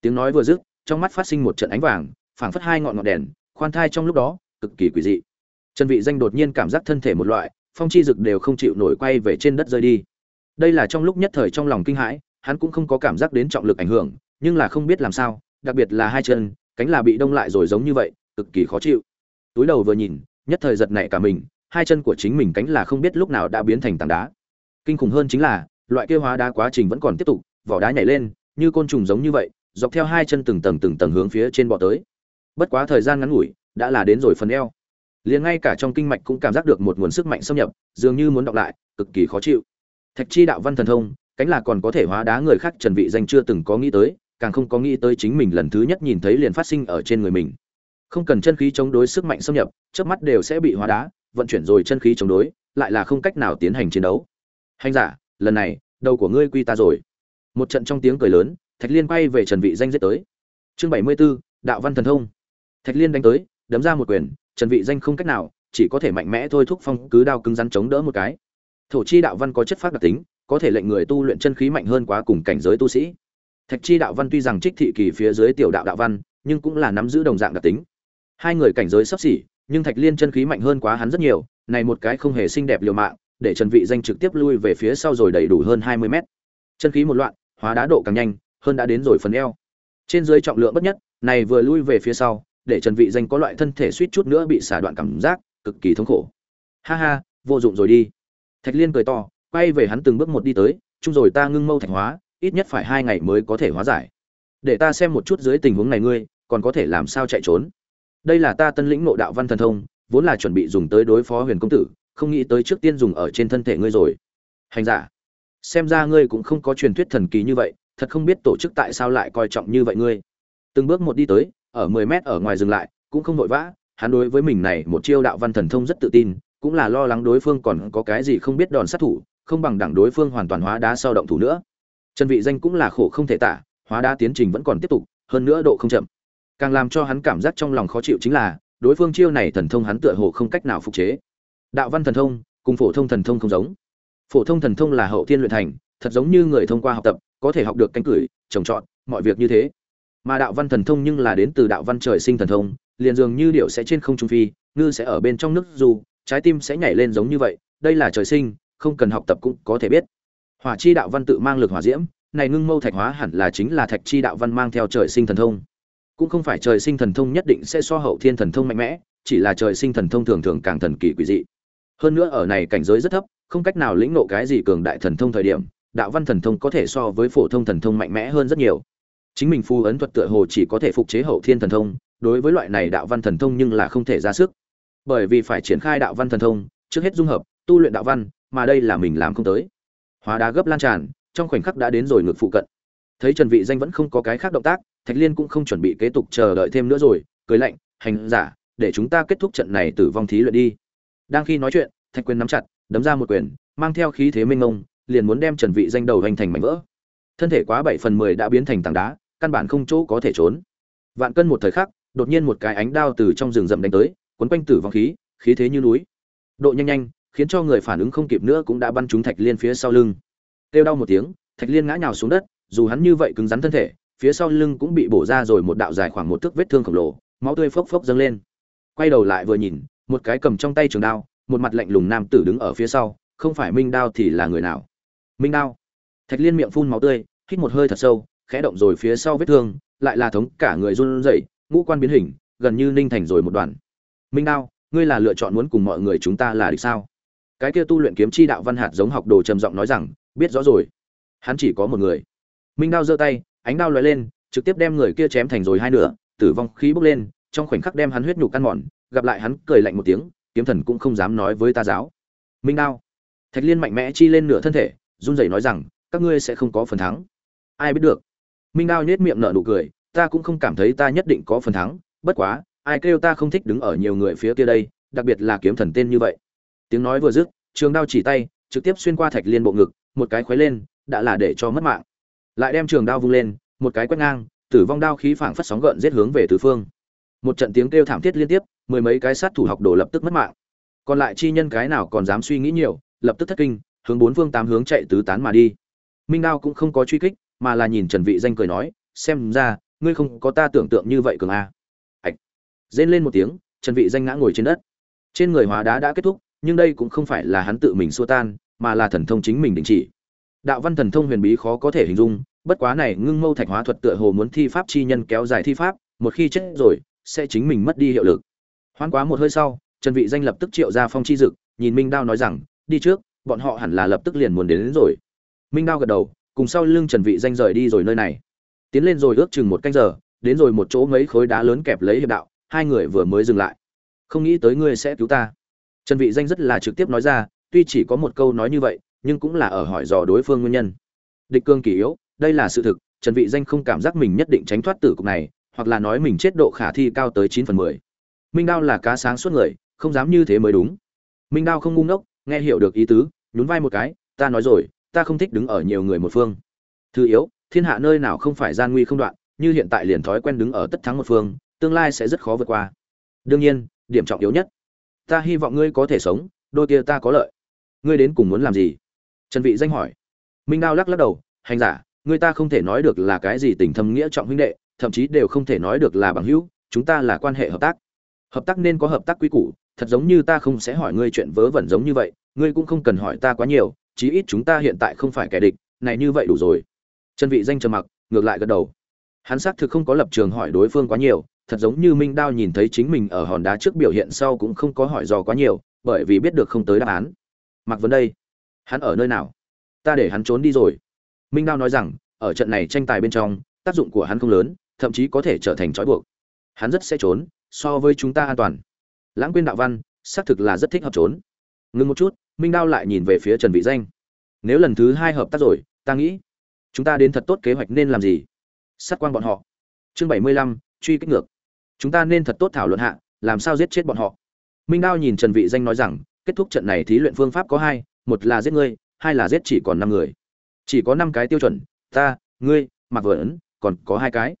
Tiếng nói vừa dứt, trong mắt phát sinh một trận ánh vàng, phảng phất hai ngọn ngọn đèn, khoan thai trong lúc đó cực kỳ quỷ dị. Trần vị danh đột nhiên cảm giác thân thể một loại, phong chi dực đều không chịu nổi quay về trên đất rơi đi. Đây là trong lúc nhất thời trong lòng kinh hãi, hắn cũng không có cảm giác đến trọng lực ảnh hưởng, nhưng là không biết làm sao, đặc biệt là hai chân, cánh là bị đông lại rồi giống như vậy, cực kỳ khó chịu. Túi đầu vừa nhìn, nhất thời giật nảy cả mình, hai chân của chính mình cánh là không biết lúc nào đã biến thành tảng đá. Kinh khủng hơn chính là, loại kia hóa đá quá trình vẫn còn tiếp tục, vỏ đá nhảy lên, như côn trùng giống như vậy, dọc theo hai chân từng tầng từng tầng hướng phía trên bọ tới. Bất quá thời gian ngắn ngủi đã là đến rồi phần eo. Liền ngay cả trong kinh mạch cũng cảm giác được một nguồn sức mạnh xâm nhập dường như muốn đọc lại cực kỳ khó chịu. Thạch chi đạo văn thần thông cánh là còn có thể hóa đá người khác trần vị danh chưa từng có nghĩ tới càng không có nghĩ tới chính mình lần thứ nhất nhìn thấy liền phát sinh ở trên người mình. Không cần chân khí chống đối sức mạnh xâm nhập chớp mắt đều sẽ bị hóa đá vận chuyển rồi chân khí chống đối lại là không cách nào tiến hành chiến đấu. Hành giả lần này đầu của ngươi quy ta rồi. Một trận trong tiếng cười lớn thạch liên quay về trần vị danh giết tới. Chương 74, đạo văn thần thông. Thạch liên đánh tới đấm ra một quyền, trần vị danh không cách nào, chỉ có thể mạnh mẽ thôi thúc phong cứ đao cứng rắn chống đỡ một cái. Thổ chi đạo văn có chất phát đặc tính, có thể lệnh người tu luyện chân khí mạnh hơn quá cùng cảnh giới tu sĩ. Thạch chi đạo văn tuy rằng trích thị kỳ phía dưới tiểu đạo đạo văn, nhưng cũng là nắm giữ đồng dạng đặc tính. Hai người cảnh giới sắp xỉ, nhưng thạch liên chân khí mạnh hơn quá hắn rất nhiều, này một cái không hề xinh đẹp liều mạng, để trần vị danh trực tiếp lui về phía sau rồi đầy đủ hơn 20 mét. Chân khí một loạn, hóa đá độ càng nhanh, hơn đã đến rồi phần eo. Trên dưới trọng lượng bất nhất, này vừa lui về phía sau để trần vị danh có loại thân thể suýt chút nữa bị xả đoạn cảm giác cực kỳ thống khổ. Ha ha, vô dụng rồi đi. Thạch liên cười to, quay về hắn từng bước một đi tới, chung rồi ta ngưng mâu thạch hóa, ít nhất phải hai ngày mới có thể hóa giải. Để ta xem một chút dưới tình huống này ngươi, còn có thể làm sao chạy trốn. Đây là ta tân lĩnh nội đạo văn thần thông, vốn là chuẩn bị dùng tới đối phó huyền công tử, không nghĩ tới trước tiên dùng ở trên thân thể ngươi rồi. Hành giả, xem ra ngươi cũng không có truyền thuyết thần kỳ như vậy, thật không biết tổ chức tại sao lại coi trọng như vậy ngươi. Từng bước một đi tới ở mười mét ở ngoài dừng lại, cũng không vội vã, hắn đối với mình này một chiêu đạo văn thần thông rất tự tin, cũng là lo lắng đối phương còn có cái gì không biết đòn sát thủ, không bằng đẳng đối phương hoàn toàn hóa đá sau động thủ nữa. Trần vị danh cũng là khổ không thể tả, hóa đá tiến trình vẫn còn tiếp tục, hơn nữa độ không chậm. Càng làm cho hắn cảm giác trong lòng khó chịu chính là, đối phương chiêu này thần thông hắn tựa hồ không cách nào phục chế. Đạo văn thần thông, cùng phổ thông thần thông không giống. Phổ thông thần thông là hậu thiên luyện thành, thật giống như người thông qua học tập, có thể học được cánh cửi trồng trọt, mọi việc như thế mà đạo văn thần thông nhưng là đến từ đạo văn trời sinh thần thông, liền dường như điệu sẽ trên không trung phi, ngư sẽ ở bên trong nước dù, trái tim sẽ nhảy lên giống như vậy, đây là trời sinh, không cần học tập cũng có thể biết. Hỏa chi đạo văn tự mang lực hỏa diễm, này ngưng mâu thạch hóa hẳn là chính là thạch chi đạo văn mang theo trời sinh thần thông. Cũng không phải trời sinh thần thông nhất định sẽ so hậu thiên thần thông mạnh mẽ, chỉ là trời sinh thần thông thường thường càng thần kỳ quỷ dị. Hơn nữa ở này cảnh giới rất thấp, không cách nào lĩnh nộ cái gì cường đại thần thông thời điểm, đạo văn thần thông có thể so với phổ thông thần thông mạnh mẽ hơn rất nhiều chính mình phu ấn thuật tựa hồ chỉ có thể phục chế hậu thiên thần thông, đối với loại này đạo văn thần thông nhưng là không thể ra sức. Bởi vì phải triển khai đạo văn thần thông, trước hết dung hợp, tu luyện đạo văn, mà đây là mình làm không tới. Hóa đá gấp lan tràn, trong khoảnh khắc đã đến rồi ngược phụ cận. Thấy trần vị danh vẫn không có cái khác động tác, thạch liên cũng không chuẩn bị kế tục chờ đợi thêm nữa rồi, cười lạnh, hành giả, để chúng ta kết thúc trận này tử vong thí luyện đi. Đang khi nói chuyện, thạch quyền nắm chặt, đấm ra một quyền, mang theo khí thế minh ngông liền muốn đem trần vị danh đầu hành thành mảnh vỡ. Thân thể quá bảy phần mười đã biến thành tảng đá căn bản không chỗ có thể trốn. Vạn cân một thời khắc, đột nhiên một cái ánh đao từ trong rừng rậm đánh tới, cuốn quanh tử vong khí khí thế như núi. Độ nhanh nhanh, khiến cho người phản ứng không kịp nữa cũng đã bắn trúng thạch liên phía sau lưng. Kêu đau một tiếng, thạch liên ngã nhào xuống đất, dù hắn như vậy cứng rắn thân thể, phía sau lưng cũng bị bổ ra rồi một đạo dài khoảng một thước vết thương khổng lồ, máu tươi phốc phốc dâng lên. Quay đầu lại vừa nhìn, một cái cầm trong tay trường đao, một mặt lạnh lùng nam tử đứng ở phía sau, không phải minh đao thì là người nào? Minh đao. Thạch liên miệng phun máu tươi, hít một hơi thật sâu khẽ động rồi phía sau vết thương, lại là thống cả người run rẩy, ngũ quan biến hình, gần như ninh thành rồi một đoàn minh đao, ngươi là lựa chọn muốn cùng mọi người chúng ta là địch sao? Cái kia tu luyện kiếm chi đạo văn hạt giống học đồ trầm giọng nói rằng, biết rõ rồi. Hắn chỉ có một người. Minh đao giơ tay, ánh đao lóe lên, trực tiếp đem người kia chém thành rồi hai nửa, tử vong khí bốc lên, trong khoảnh khắc đem hắn huyết nhục căn mòn, gặp lại hắn cười lạnh một tiếng, kiếm thần cũng không dám nói với ta giáo. Minh đao, thạch liên mạnh mẽ chi lên nửa thân thể, run rẩy nói rằng, các ngươi sẽ không có phần thắng. Ai biết được? Minh đao nhếch miệng nở nụ cười, ta cũng không cảm thấy ta nhất định có phần thắng, bất quá, ai kêu ta không thích đứng ở nhiều người phía kia đây, đặc biệt là kiếm thần tên như vậy. Tiếng nói vừa dứt, trường đao chỉ tay, trực tiếp xuyên qua thạch liên bộ ngực, một cái khuấy lên, đã là để cho mất mạng. Lại đem trường đao vung lên, một cái quét ngang, tử vong đao khí phảng phất sóng gợn giết hướng về tứ phương. Một trận tiếng kêu thảm thiết liên tiếp, mười mấy cái sát thủ học đồ lập tức mất mạng. Còn lại chi nhân cái nào còn dám suy nghĩ nhiều, lập tức thất kinh, hướng bốn phương tám hướng chạy tứ tán mà đi. Minh đao cũng không có truy kích mà là nhìn trần vị danh cười nói xem ra ngươi không có ta tưởng tượng như vậy cường a. Ạch rên lên một tiếng trần vị danh ngã ngồi trên đất. Trên người hóa đá đã kết thúc nhưng đây cũng không phải là hắn tự mình xua tan mà là thần thông chính mình đình chỉ. Đạo văn thần thông huyền bí khó có thể hình dung bất quá này ngưng mâu thạch hóa thuật tựa hồ muốn thi pháp chi nhân kéo dài thi pháp một khi chết rồi sẽ chính mình mất đi hiệu lực. Hoan quá một hơi sau trần vị danh lập tức triệu ra phong chi dực nhìn minh đao nói rằng đi trước bọn họ hẳn là lập tức liền muốn đến, đến rồi. Minh đao gật đầu cùng sau lưng trần vị danh rời đi rồi nơi này. Tiến lên rồi ước chừng một canh giờ, đến rồi một chỗ mấy khối đá lớn kẹp lấy hiệp đạo, hai người vừa mới dừng lại. Không nghĩ tới ngươi sẽ cứu ta. Trần vị danh rất là trực tiếp nói ra, tuy chỉ có một câu nói như vậy, nhưng cũng là ở hỏi dò đối phương nguyên nhân. Địch cương kỳ yếu, đây là sự thực, trần vị danh không cảm giác mình nhất định tránh thoát tử cục này, hoặc là nói mình chết độ khả thi cao tới 9 phần 10. minh đao là cá sáng suốt người, không dám như thế mới đúng. Minh đao không ngu ngốc, nghe hiểu được ý tứ, nhún vai một cái, ta nói rồi ta không thích đứng ở nhiều người một phương. Thứ yếu, thiên hạ nơi nào không phải gian nguy không đoạn, như hiện tại liền thói quen đứng ở tất thắng một phương, tương lai sẽ rất khó vượt qua. Đương nhiên, điểm trọng yếu nhất, ta hy vọng ngươi có thể sống, đôi kia ta có lợi. Ngươi đến cùng muốn làm gì? Trần vị danh hỏi. Minh đao lắc lắc đầu, hành giả, ngươi ta không thể nói được là cái gì tình thâm nghĩa trọng huynh đệ, thậm chí đều không thể nói được là bằng hữu, chúng ta là quan hệ hợp tác. Hợp tác nên có hợp tác quy củ, thật giống như ta không sẽ hỏi ngươi chuyện vớ vẩn giống như vậy, ngươi cũng không cần hỏi ta quá nhiều chí ít chúng ta hiện tại không phải kẻ địch, này như vậy đủ rồi. Trần vị danh trầm mặc, ngược lại gật đầu. Hắn xác thực không có lập trường hỏi đối phương quá nhiều, thật giống như minh đao nhìn thấy chính mình ở hòn đá trước biểu hiện sau cũng không có hỏi dò quá nhiều, bởi vì biết được không tới đáp án. Mặc vấn đây, hắn ở nơi nào? Ta để hắn trốn đi rồi. Minh đao nói rằng, ở trận này tranh tài bên trong, tác dụng của hắn không lớn, thậm chí có thể trở thành trói buộc. Hắn rất sẽ trốn, so với chúng ta an toàn. Lãng quên đạo văn, xác thực là rất thích hợp trốn. Ngừng một chút minh đao lại nhìn về phía trần vị danh. Nếu lần thứ hai hợp tác rồi, ta nghĩ chúng ta đến thật tốt kế hoạch nên làm gì? Sát quan bọn họ. Chương bảy mươi lăm, truy kích ngược. Chúng ta nên thật tốt thảo luận hạ, làm sao giết chết bọn họ? Minh đao nhìn trần vị danh nói rằng, kết thúc trận này thí luyện phương pháp có hai, một là giết ngươi, hai là giết chỉ còn năm người. Chỉ có năm cái tiêu chuẩn, ta, ngươi mặc vừa ấn còn có hai cái.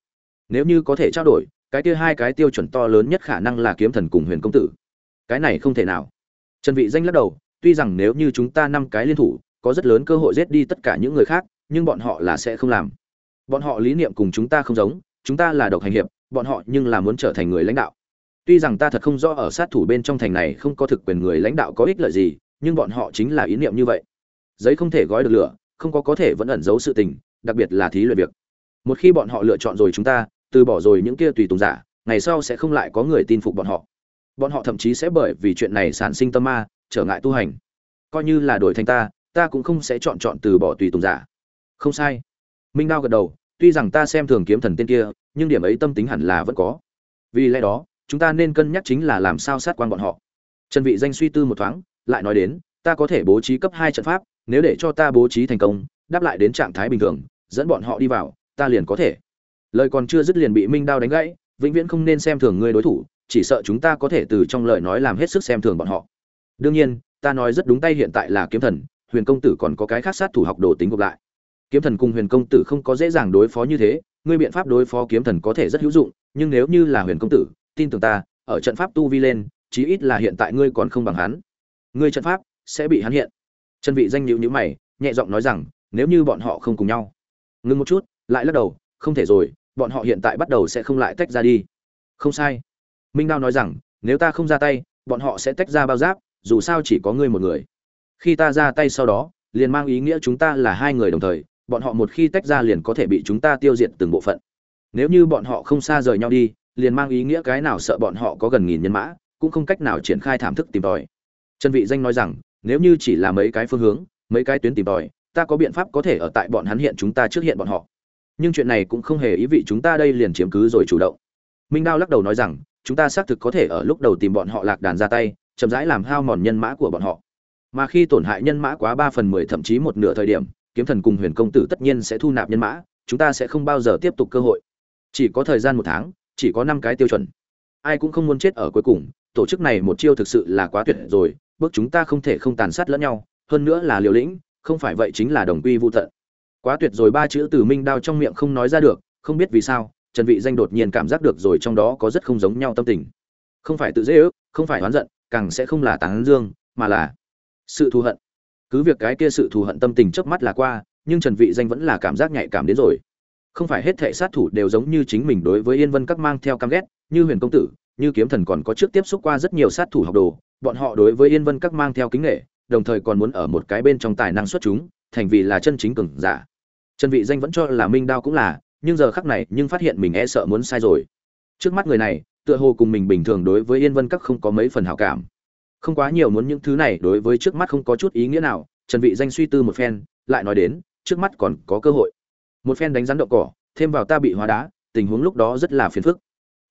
Nếu như có thể trao đổi, cái kia hai cái tiêu chuẩn to lớn nhất khả năng là kiếm thần cùng huyền công tử. Cái này không thể nào. Trần vị danh lắc đầu tuy rằng nếu như chúng ta năm cái liên thủ, có rất lớn cơ hội giết đi tất cả những người khác, nhưng bọn họ là sẽ không làm. Bọn họ lý niệm cùng chúng ta không giống, chúng ta là độc hành hiệp, bọn họ nhưng là muốn trở thành người lãnh đạo. Tuy rằng ta thật không rõ ở sát thủ bên trong thành này không có thực quyền người lãnh đạo có ích lợi gì, nhưng bọn họ chính là ý niệm như vậy. Giấy không thể gói được lửa, không có có thể vẫn ẩn giấu sự tình, đặc biệt là thí luyện việc. Một khi bọn họ lựa chọn rồi chúng ta, từ bỏ rồi những kia tùy tùng giả, ngày sau sẽ không lại có người tin phục bọn họ. Bọn họ thậm chí sẽ bởi vì chuyện này sản sinh tâm ma trở ngại tu hành. Coi như là đổi thành ta ta cũng không sẽ chọn chọn từ bỏ tùy tùng giả. Không sai. Minh đao gật đầu, tuy rằng ta xem thường kiếm thần tên kia, nhưng điểm ấy tâm tính hẳn là vẫn có. Vì lẽ đó, chúng ta nên cân nhắc chính là làm sao sát quan bọn họ. Trần vị danh suy tư một thoáng, lại nói đến, ta có thể bố trí cấp hai trận pháp, nếu để cho ta bố trí thành công, đáp lại đến trạng thái bình thường, dẫn bọn họ đi vào, ta liền có thể. Lời còn chưa dứt liền bị minh đao đánh gãy, vĩnh viễn không nên xem thường người đối thủ, chỉ sợ chúng ta có thể từ trong lời nói làm hết sức xem thường bọn họ đương nhiên, ta nói rất đúng tay hiện tại là kiếm thần, huyền công tử còn có cái khác sát thủ học đồ tính gộp lại. Kiếm thần cùng huyền công tử không có dễ dàng đối phó như thế, ngươi biện pháp đối phó kiếm thần có thể rất hữu dụng, nhưng nếu như là huyền công tử, tin tưởng ta, ở trận pháp tu vi lên, chí ít là hiện tại ngươi còn không bằng hắn. Ngươi trận pháp sẽ bị hắn hiện. Chân vị danh nhữ nhữ mày, nhẹ giọng nói rằng, nếu như bọn họ không cùng nhau. Ngưng một chút, lại lắc đầu, không thể rồi, bọn họ hiện tại bắt đầu sẽ không lại tách ra đi. Không sai. Minh đao nói rằng, nếu ta không ra tay, bọn họ sẽ tách ra bao giáp dù sao chỉ có ngươi một người. Khi ta ra tay sau đó, liền mang ý nghĩa chúng ta là hai người đồng thời, bọn họ một khi tách ra liền có thể bị chúng ta tiêu diệt từng bộ phận. Nếu như bọn họ không xa rời nhau đi, liền mang ý nghĩa cái nào sợ bọn họ có gần nghìn nhân mã, cũng không cách nào triển khai thảm thức tìm tòi. Trần vị danh nói rằng, nếu như chỉ là mấy cái phương hướng, mấy cái tuyến tìm tòi, ta có biện pháp có thể ở tại bọn hắn hiện chúng ta trước hiện bọn họ. Nhưng chuyện này cũng không hề ý vị chúng ta đây liền chiếm cứ rồi chủ động. Minh đao lắc đầu nói rằng, chúng ta xác thực có thể ở lúc đầu tìm bọn họ lạc đàn ra tay chậm rãi làm hao mòn nhân mã của bọn họ. Mà khi tổn hại nhân mã quá ba phần mười, thậm chí một nửa thời điểm, kiếm thần cùng huyền công tử tất nhiên sẽ thu nạp nhân mã, chúng ta sẽ không bao giờ tiếp tục cơ hội. Chỉ có thời gian một tháng, chỉ có năm cái tiêu chuẩn. Ai cũng không muốn chết ở cuối cùng, tổ chức này một chiêu thực sự là quá tuyệt rồi, bước chúng ta không thể không tàn sát lẫn nhau, hơn nữa là liều lĩnh, không phải vậy chính là đồng quy vô tận. Quá tuyệt rồi ba chữ từ minh đao trong miệng không nói ra được, không biết vì sao, trần vị danh đột nhiên cảm giác được rồi trong đó có rất không giống nhau tâm tình. Không phải tự dễ ước, không phải oán giận càng sẽ không là tán dương, mà là sự thù hận. Cứ việc cái kia sự thù hận tâm tình chớp mắt là qua, nhưng trần vị danh vẫn là cảm giác nhạy cảm đến rồi. Không phải hết thệ sát thủ đều giống như chính mình đối với yên vân các mang theo căm ghét, như huyền công tử, như kiếm thần còn có trước tiếp xúc qua rất nhiều sát thủ học đồ, bọn họ đối với yên vân các mang theo kính nghệ đồng thời còn muốn ở một cái bên trong tài năng xuất chúng, thành vì là chân chính cường giả. Trần vị danh vẫn cho là minh đao cũng là, nhưng giờ khắc này nhưng phát hiện mình e sợ muốn sai rồi. Trước mắt người này tựa hồ cùng mình bình thường đối với yên vân các không có mấy phần hảo cảm. Không quá nhiều muốn những thứ này đối với trước mắt không có chút ý nghĩa nào, trần vị danh suy tư một phen, lại nói đến, trước mắt còn có cơ hội. Một phen đánh rắn đậu cỏ, thêm vào ta bị hóa đá, tình huống lúc đó rất là phiền phức.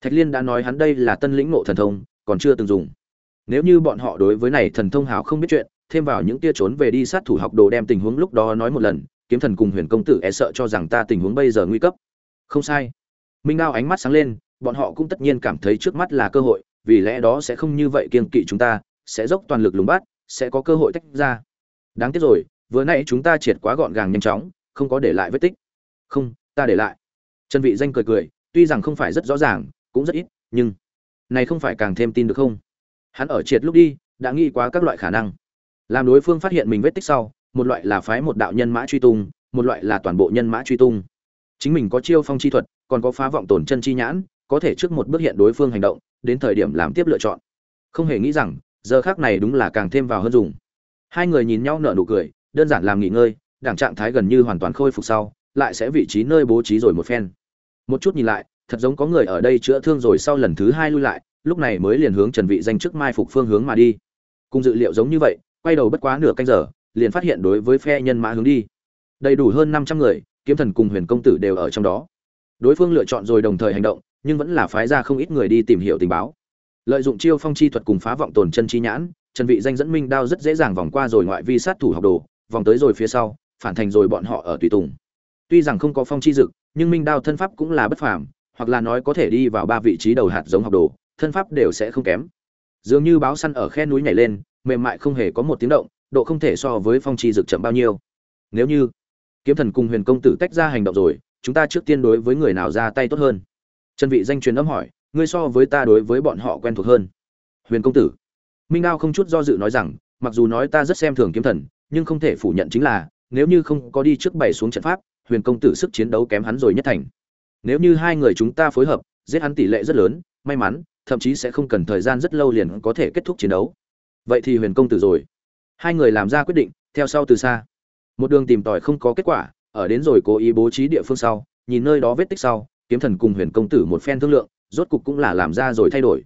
Thạch liên đã nói hắn đây là tân lĩnh ngộ thần thông, còn chưa từng dùng. Nếu như bọn họ đối với này thần thông hảo không biết chuyện, thêm vào những tia trốn về đi sát thủ học đồ đem tình huống lúc đó nói một lần, kiếm thần cùng huyền công tử e sợ cho rằng ta tình huống bây giờ nguy cấp. Không sai. Minh đao ánh mắt sáng lên bọn họ cũng tất nhiên cảm thấy trước mắt là cơ hội, vì lẽ đó sẽ không như vậy kiên kỵ chúng ta, sẽ dốc toàn lực lùng bắt, sẽ có cơ hội tách ra. Đáng tiếc rồi, vừa nãy chúng ta triệt quá gọn gàng nhanh chóng, không có để lại vết tích. Không, ta để lại. Trần vị danh cười cười, tuy rằng không phải rất rõ ràng, cũng rất ít, nhưng này không phải càng thêm tin được không? Hắn ở triệt lúc đi, đã nghĩ quá các loại khả năng. Làm đối phương phát hiện mình vết tích sau, một loại là phái một đạo nhân mã truy tung, một loại là toàn bộ nhân mã truy tung. Chính mình có chiêu phong chi thuật, còn có phá vọng tổn chân chi nhãn có thể trước một bước hiện đối phương hành động, đến thời điểm làm tiếp lựa chọn. Không hề nghĩ rằng, giờ khác này đúng là càng thêm vào hơn dùng. Hai người nhìn nhau nở nụ cười, đơn giản làm nghỉ ngơi đảng trạng thái gần như hoàn toàn khôi phục sau, lại sẽ vị trí nơi bố trí rồi một phen. Một chút nhìn lại, thật giống có người ở đây chữa thương rồi sau lần thứ hai lui lại, lúc này mới liền hướng trần vị danh trước mai phục phương hướng mà đi. Cùng dự liệu giống như vậy, quay đầu bất quá nửa canh giờ, liền phát hiện đối với phe nhân mã hướng đi. Đầy đủ hơn 500 người, kiếm thần cùng huyền công tử đều ở trong đó. Đối phương lựa chọn rồi đồng thời hành động nhưng vẫn là phái ra không ít người đi tìm hiểu tình báo. Lợi dụng chiêu phong chi thuật cùng phá vọng tồn chân chi nhãn, trần vị danh dẫn minh đao rất dễ dàng vòng qua rồi ngoại vi sát thủ học đồ, vòng tới rồi phía sau, phản thành rồi bọn họ ở tùy tùng. Tuy rằng không có phong chi dực, nhưng minh đao thân pháp cũng là bất phàm, hoặc là nói có thể đi vào ba vị trí đầu hạt giống học đồ, thân pháp đều sẽ không kém. Dường như báo săn ở khe núi nhảy lên, mềm mại không hề có một tiếng động, độ không thể so với phong chi dực chậm bao nhiêu. Nếu như kiếm thần cùng huyền công tử tách ra hành động rồi, chúng ta trước tiên đối với người nào ra tay tốt hơn? Trần vị danh truyền âm hỏi, ngươi so với ta đối với bọn họ quen thuộc hơn. Huyền công tử. Minh đao không chút do dự nói rằng, mặc dù nói ta rất xem thường kiếm thần, nhưng không thể phủ nhận chính là, nếu như không có đi trước bày xuống trận pháp, huyền công tử sức chiến đấu kém hắn rồi nhất thành. Nếu như hai người chúng ta phối hợp, giết hắn tỷ lệ rất lớn, may mắn, thậm chí sẽ không cần thời gian rất lâu liền có thể kết thúc chiến đấu. Vậy thì huyền công tử rồi. Hai người làm ra quyết định, theo sau từ xa. Một đường tìm tòi không có kết quả, ở đến rồi cố ý bố trí địa phương sau, nhìn nơi đó vết tích sau kiếm thần cùng huyền công tử một phen thương lượng rốt cục cũng là làm ra rồi thay đổi.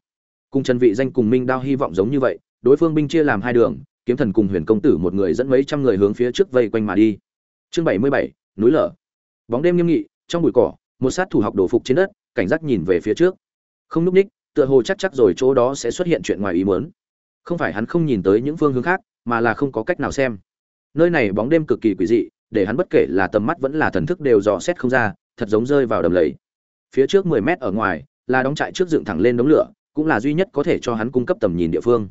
Cùng trần vị danh cùng minh đao hy vọng giống như vậy đối phương binh chia làm hai đường kiếm thần cùng huyền công tử một người dẫn mấy trăm người hướng phía trước vây quanh mà đi. Chương 77, núi lở. Bóng đêm nghiêm nghị trong bụi cỏ một sát thủ học đổ phục trên đất cảnh giác nhìn về phía trước. Không núp ních tựa hồ chắc chắc rồi chỗ đó sẽ xuất hiện chuyện ngoài ý muốn. Không phải hắn không nhìn tới những phương hướng khác mà là không có cách nào xem. Nơi này bóng đêm cực kỳ quỷ dị để hắn bất kể là tầm mắt vẫn là thần thức đều dò xét không ra thật giống rơi vào đầm lầy phía trước 10 mét ở ngoài, là đóng trại trước dựng thẳng lên đống lửa, cũng là duy nhất có thể cho hắn cung cấp tầm nhìn địa phương.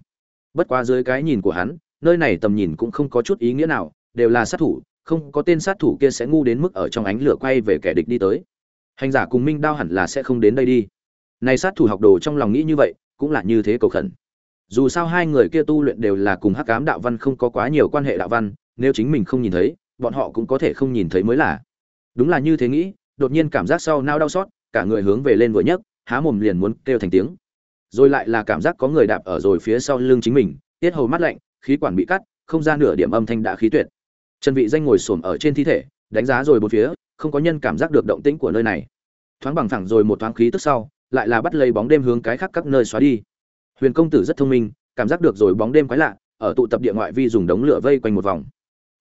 Bất quá dưới cái nhìn của hắn, nơi này tầm nhìn cũng không có chút ý nghĩa nào, đều là sát thủ, không có tên sát thủ kia sẽ ngu đến mức ở trong ánh lửa quay về kẻ địch đi tới. Hành giả cùng minh đao hẳn là sẽ không đến đây đi. Này sát thủ học đồ trong lòng nghĩ như vậy, cũng là như thế cầu khẩn. Dù sao hai người kia tu luyện đều là cùng hắc cám đạo văn không có quá nhiều quan hệ đạo văn, nếu chính mình không nhìn thấy, bọn họ cũng có thể không nhìn thấy mới là. Đúng là như thế nghĩ, đột nhiên cảm giác sau nao đau xót cả người hướng về lên vừa nhấc, há mồm liền muốn kêu thành tiếng. Rồi lại là cảm giác có người đạp ở rồi phía sau lưng chính mình, tiết hầu mắt lạnh, khí quản bị cắt, không ra nửa điểm âm thanh đã khí tuyệt. Trần vị danh ngồi xổm ở trên thi thể, đánh giá rồi bốn phía, không có nhân cảm giác được động tĩnh của nơi này. Thoáng bằng thẳng rồi một thoáng khí tức sau, lại là bắt lấy bóng đêm hướng cái khác các nơi xóa đi. Huyền công tử rất thông minh, cảm giác được rồi bóng đêm quái lạ, ở tụ tập địa ngoại vi dùng đống lửa vây quanh một vòng.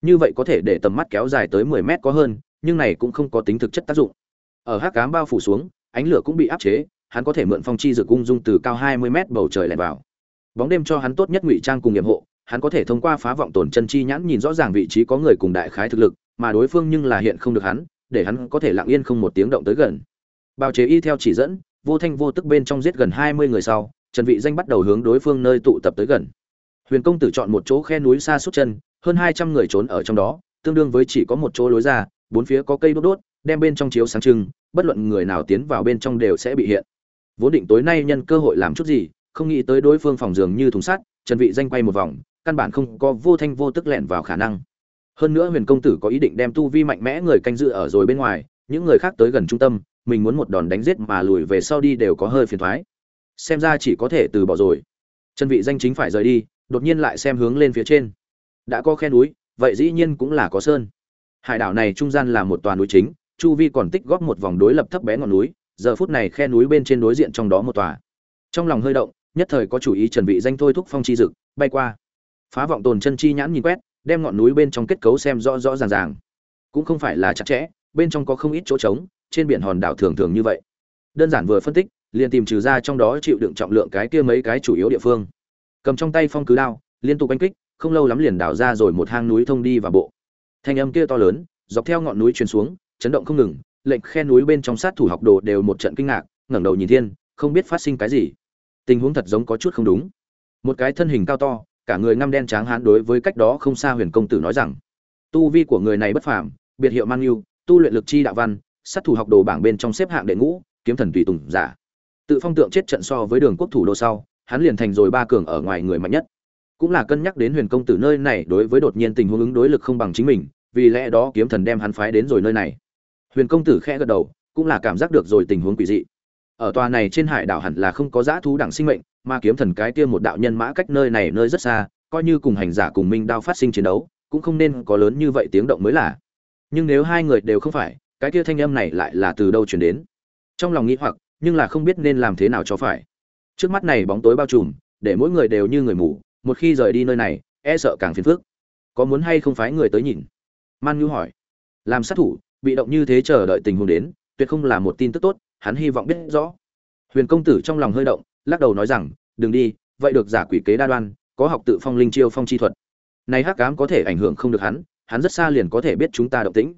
Như vậy có thể để tầm mắt kéo dài tới 10 mét có hơn, nhưng này cũng không có tính thực chất tác dụng ở hắc cám bao phủ xuống, ánh lửa cũng bị áp chế, hắn có thể mượn phong chi dược cung dung từ cao 20 mét bầu trời lẻn vào. Bóng đêm cho hắn tốt nhất ngụy trang cùng nghiệm hộ, hắn có thể thông qua phá vọng tổn chân chi nhãn nhìn rõ ràng vị trí có người cùng đại khái thực lực, mà đối phương nhưng là hiện không được hắn, để hắn có thể lặng yên không một tiếng động tới gần. Bào chế y theo chỉ dẫn, vô thanh vô tức bên trong giết gần 20 người sau, trần vị danh bắt đầu hướng đối phương nơi tụ tập tới gần. Huyền công tử chọn một chỗ khe núi xa suốt chân, hơn 200 người trốn ở trong đó, tương đương với chỉ có một chỗ lối ra, bốn phía có cây đốt đốt đem bên trong chiếu sáng trưng, bất luận người nào tiến vào bên trong đều sẽ bị hiện. Vốn định tối nay nhân cơ hội làm chút gì, không nghĩ tới đối phương phòng giường như thùng sắt, trần vị danh quay một vòng, căn bản không có vô thanh vô tức lẻn vào khả năng. Hơn nữa huyền công tử có ý định đem tu vi mạnh mẽ người canh giữ ở rồi bên ngoài, những người khác tới gần trung tâm, mình muốn một đòn đánh giết mà lùi về sau đi đều có hơi phiền toái xem ra chỉ có thể từ bỏ rồi. Trần vị danh chính phải rời đi, đột nhiên lại xem hướng lên phía trên. Đã có khe núi, vậy dĩ nhiên cũng là có sơn. Hải đảo này trung gian là một tòa núi chính chu vi còn tích góp một vòng đối lập thấp bé ngọn núi, giờ phút này khe núi bên trên đối diện trong đó một tòa. Trong lòng hơi động, nhất thời có chủ ý chuẩn bị danh thôi thúc phong chi dực, bay qua. Phá vọng tồn chân chi nhãn nhìn quét, đem ngọn núi bên trong kết cấu xem rõ rõ ràng ràng. Cũng không phải là chặt chẽ, bên trong có không ít chỗ trống, trên biển hòn đảo thường thường như vậy. Đơn giản vừa phân tích, liền tìm trừ ra trong đó chịu đựng trọng lượng cái kia mấy cái chủ yếu địa phương. Cầm trong tay phong cứ đao, liên tục đánh kích, không lâu lắm liền đào ra rồi một hang núi thông đi vào bộ. Thanh âm kia to lớn, dọc theo ngọn núi truyền xuống chấn động không ngừng, lệnh khe núi bên trong sát thủ học đồ đều một trận kinh ngạc, ngẩng đầu nhìn thiên, không biết phát sinh cái gì. Tình huống thật giống có chút không đúng. Một cái thân hình cao to, cả người ngăm đen tráng hán đối với cách đó không xa huyền công tử nói rằng, tu vi của người này bất phàm, biệt hiệu man yêu tu luyện lực chi đạo văn, sát thủ học đồ bảng bên trong xếp hạng đệ ngũ, kiếm thần tùy tùng, giả. Tự phong tượng chết trận so với đường quốc thủ đô sau, hắn liền thành rồi ba cường ở ngoài người mạnh nhất. Cũng là cân nhắc đến huyền công tử nơi này đối với đột nhiên tình huống ứng đối lực không bằng chính mình, vì lẽ đó kiếm thần đem hắn phái đến rồi nơi này huyền công tử khẽ gật đầu, cũng là cảm giác được rồi tình huống quỷ dị. Ở tòa này trên hải đảo hẳn là không có dã thú đẳng sinh mệnh, mà kiếm thần cái kia một đạo nhân mã cách nơi này nơi rất xa, coi như cùng hành giả cùng minh đao phát sinh chiến đấu, cũng không nên có lớn như vậy tiếng động mới là. Nhưng nếu hai người đều không phải, cái kia thanh âm này lại là từ đâu chuyển đến? Trong lòng nghĩ hoặc, nhưng là không biết nên làm thế nào cho phải. Trước mắt này bóng tối bao trùm, để mỗi người đều như người mù, một khi rời đi nơi này e sợ càng phiền phức. Có muốn hay không phái người tới nhìn? Man nhu hỏi. Làm sát thủ bị động như thế chờ đợi tình huống đến, tuyệt không là một tin tức tốt, hắn hy vọng biết rõ. Huyền công tử trong lòng hơi động, lắc đầu nói rằng, đừng đi, vậy được giả quỷ kế đa đoan, có học tự phong linh chiêu phong chi thuật. Này hắc cám có thể ảnh hưởng không được hắn hắn rất xa liền có thể biết chúng ta động tĩnh.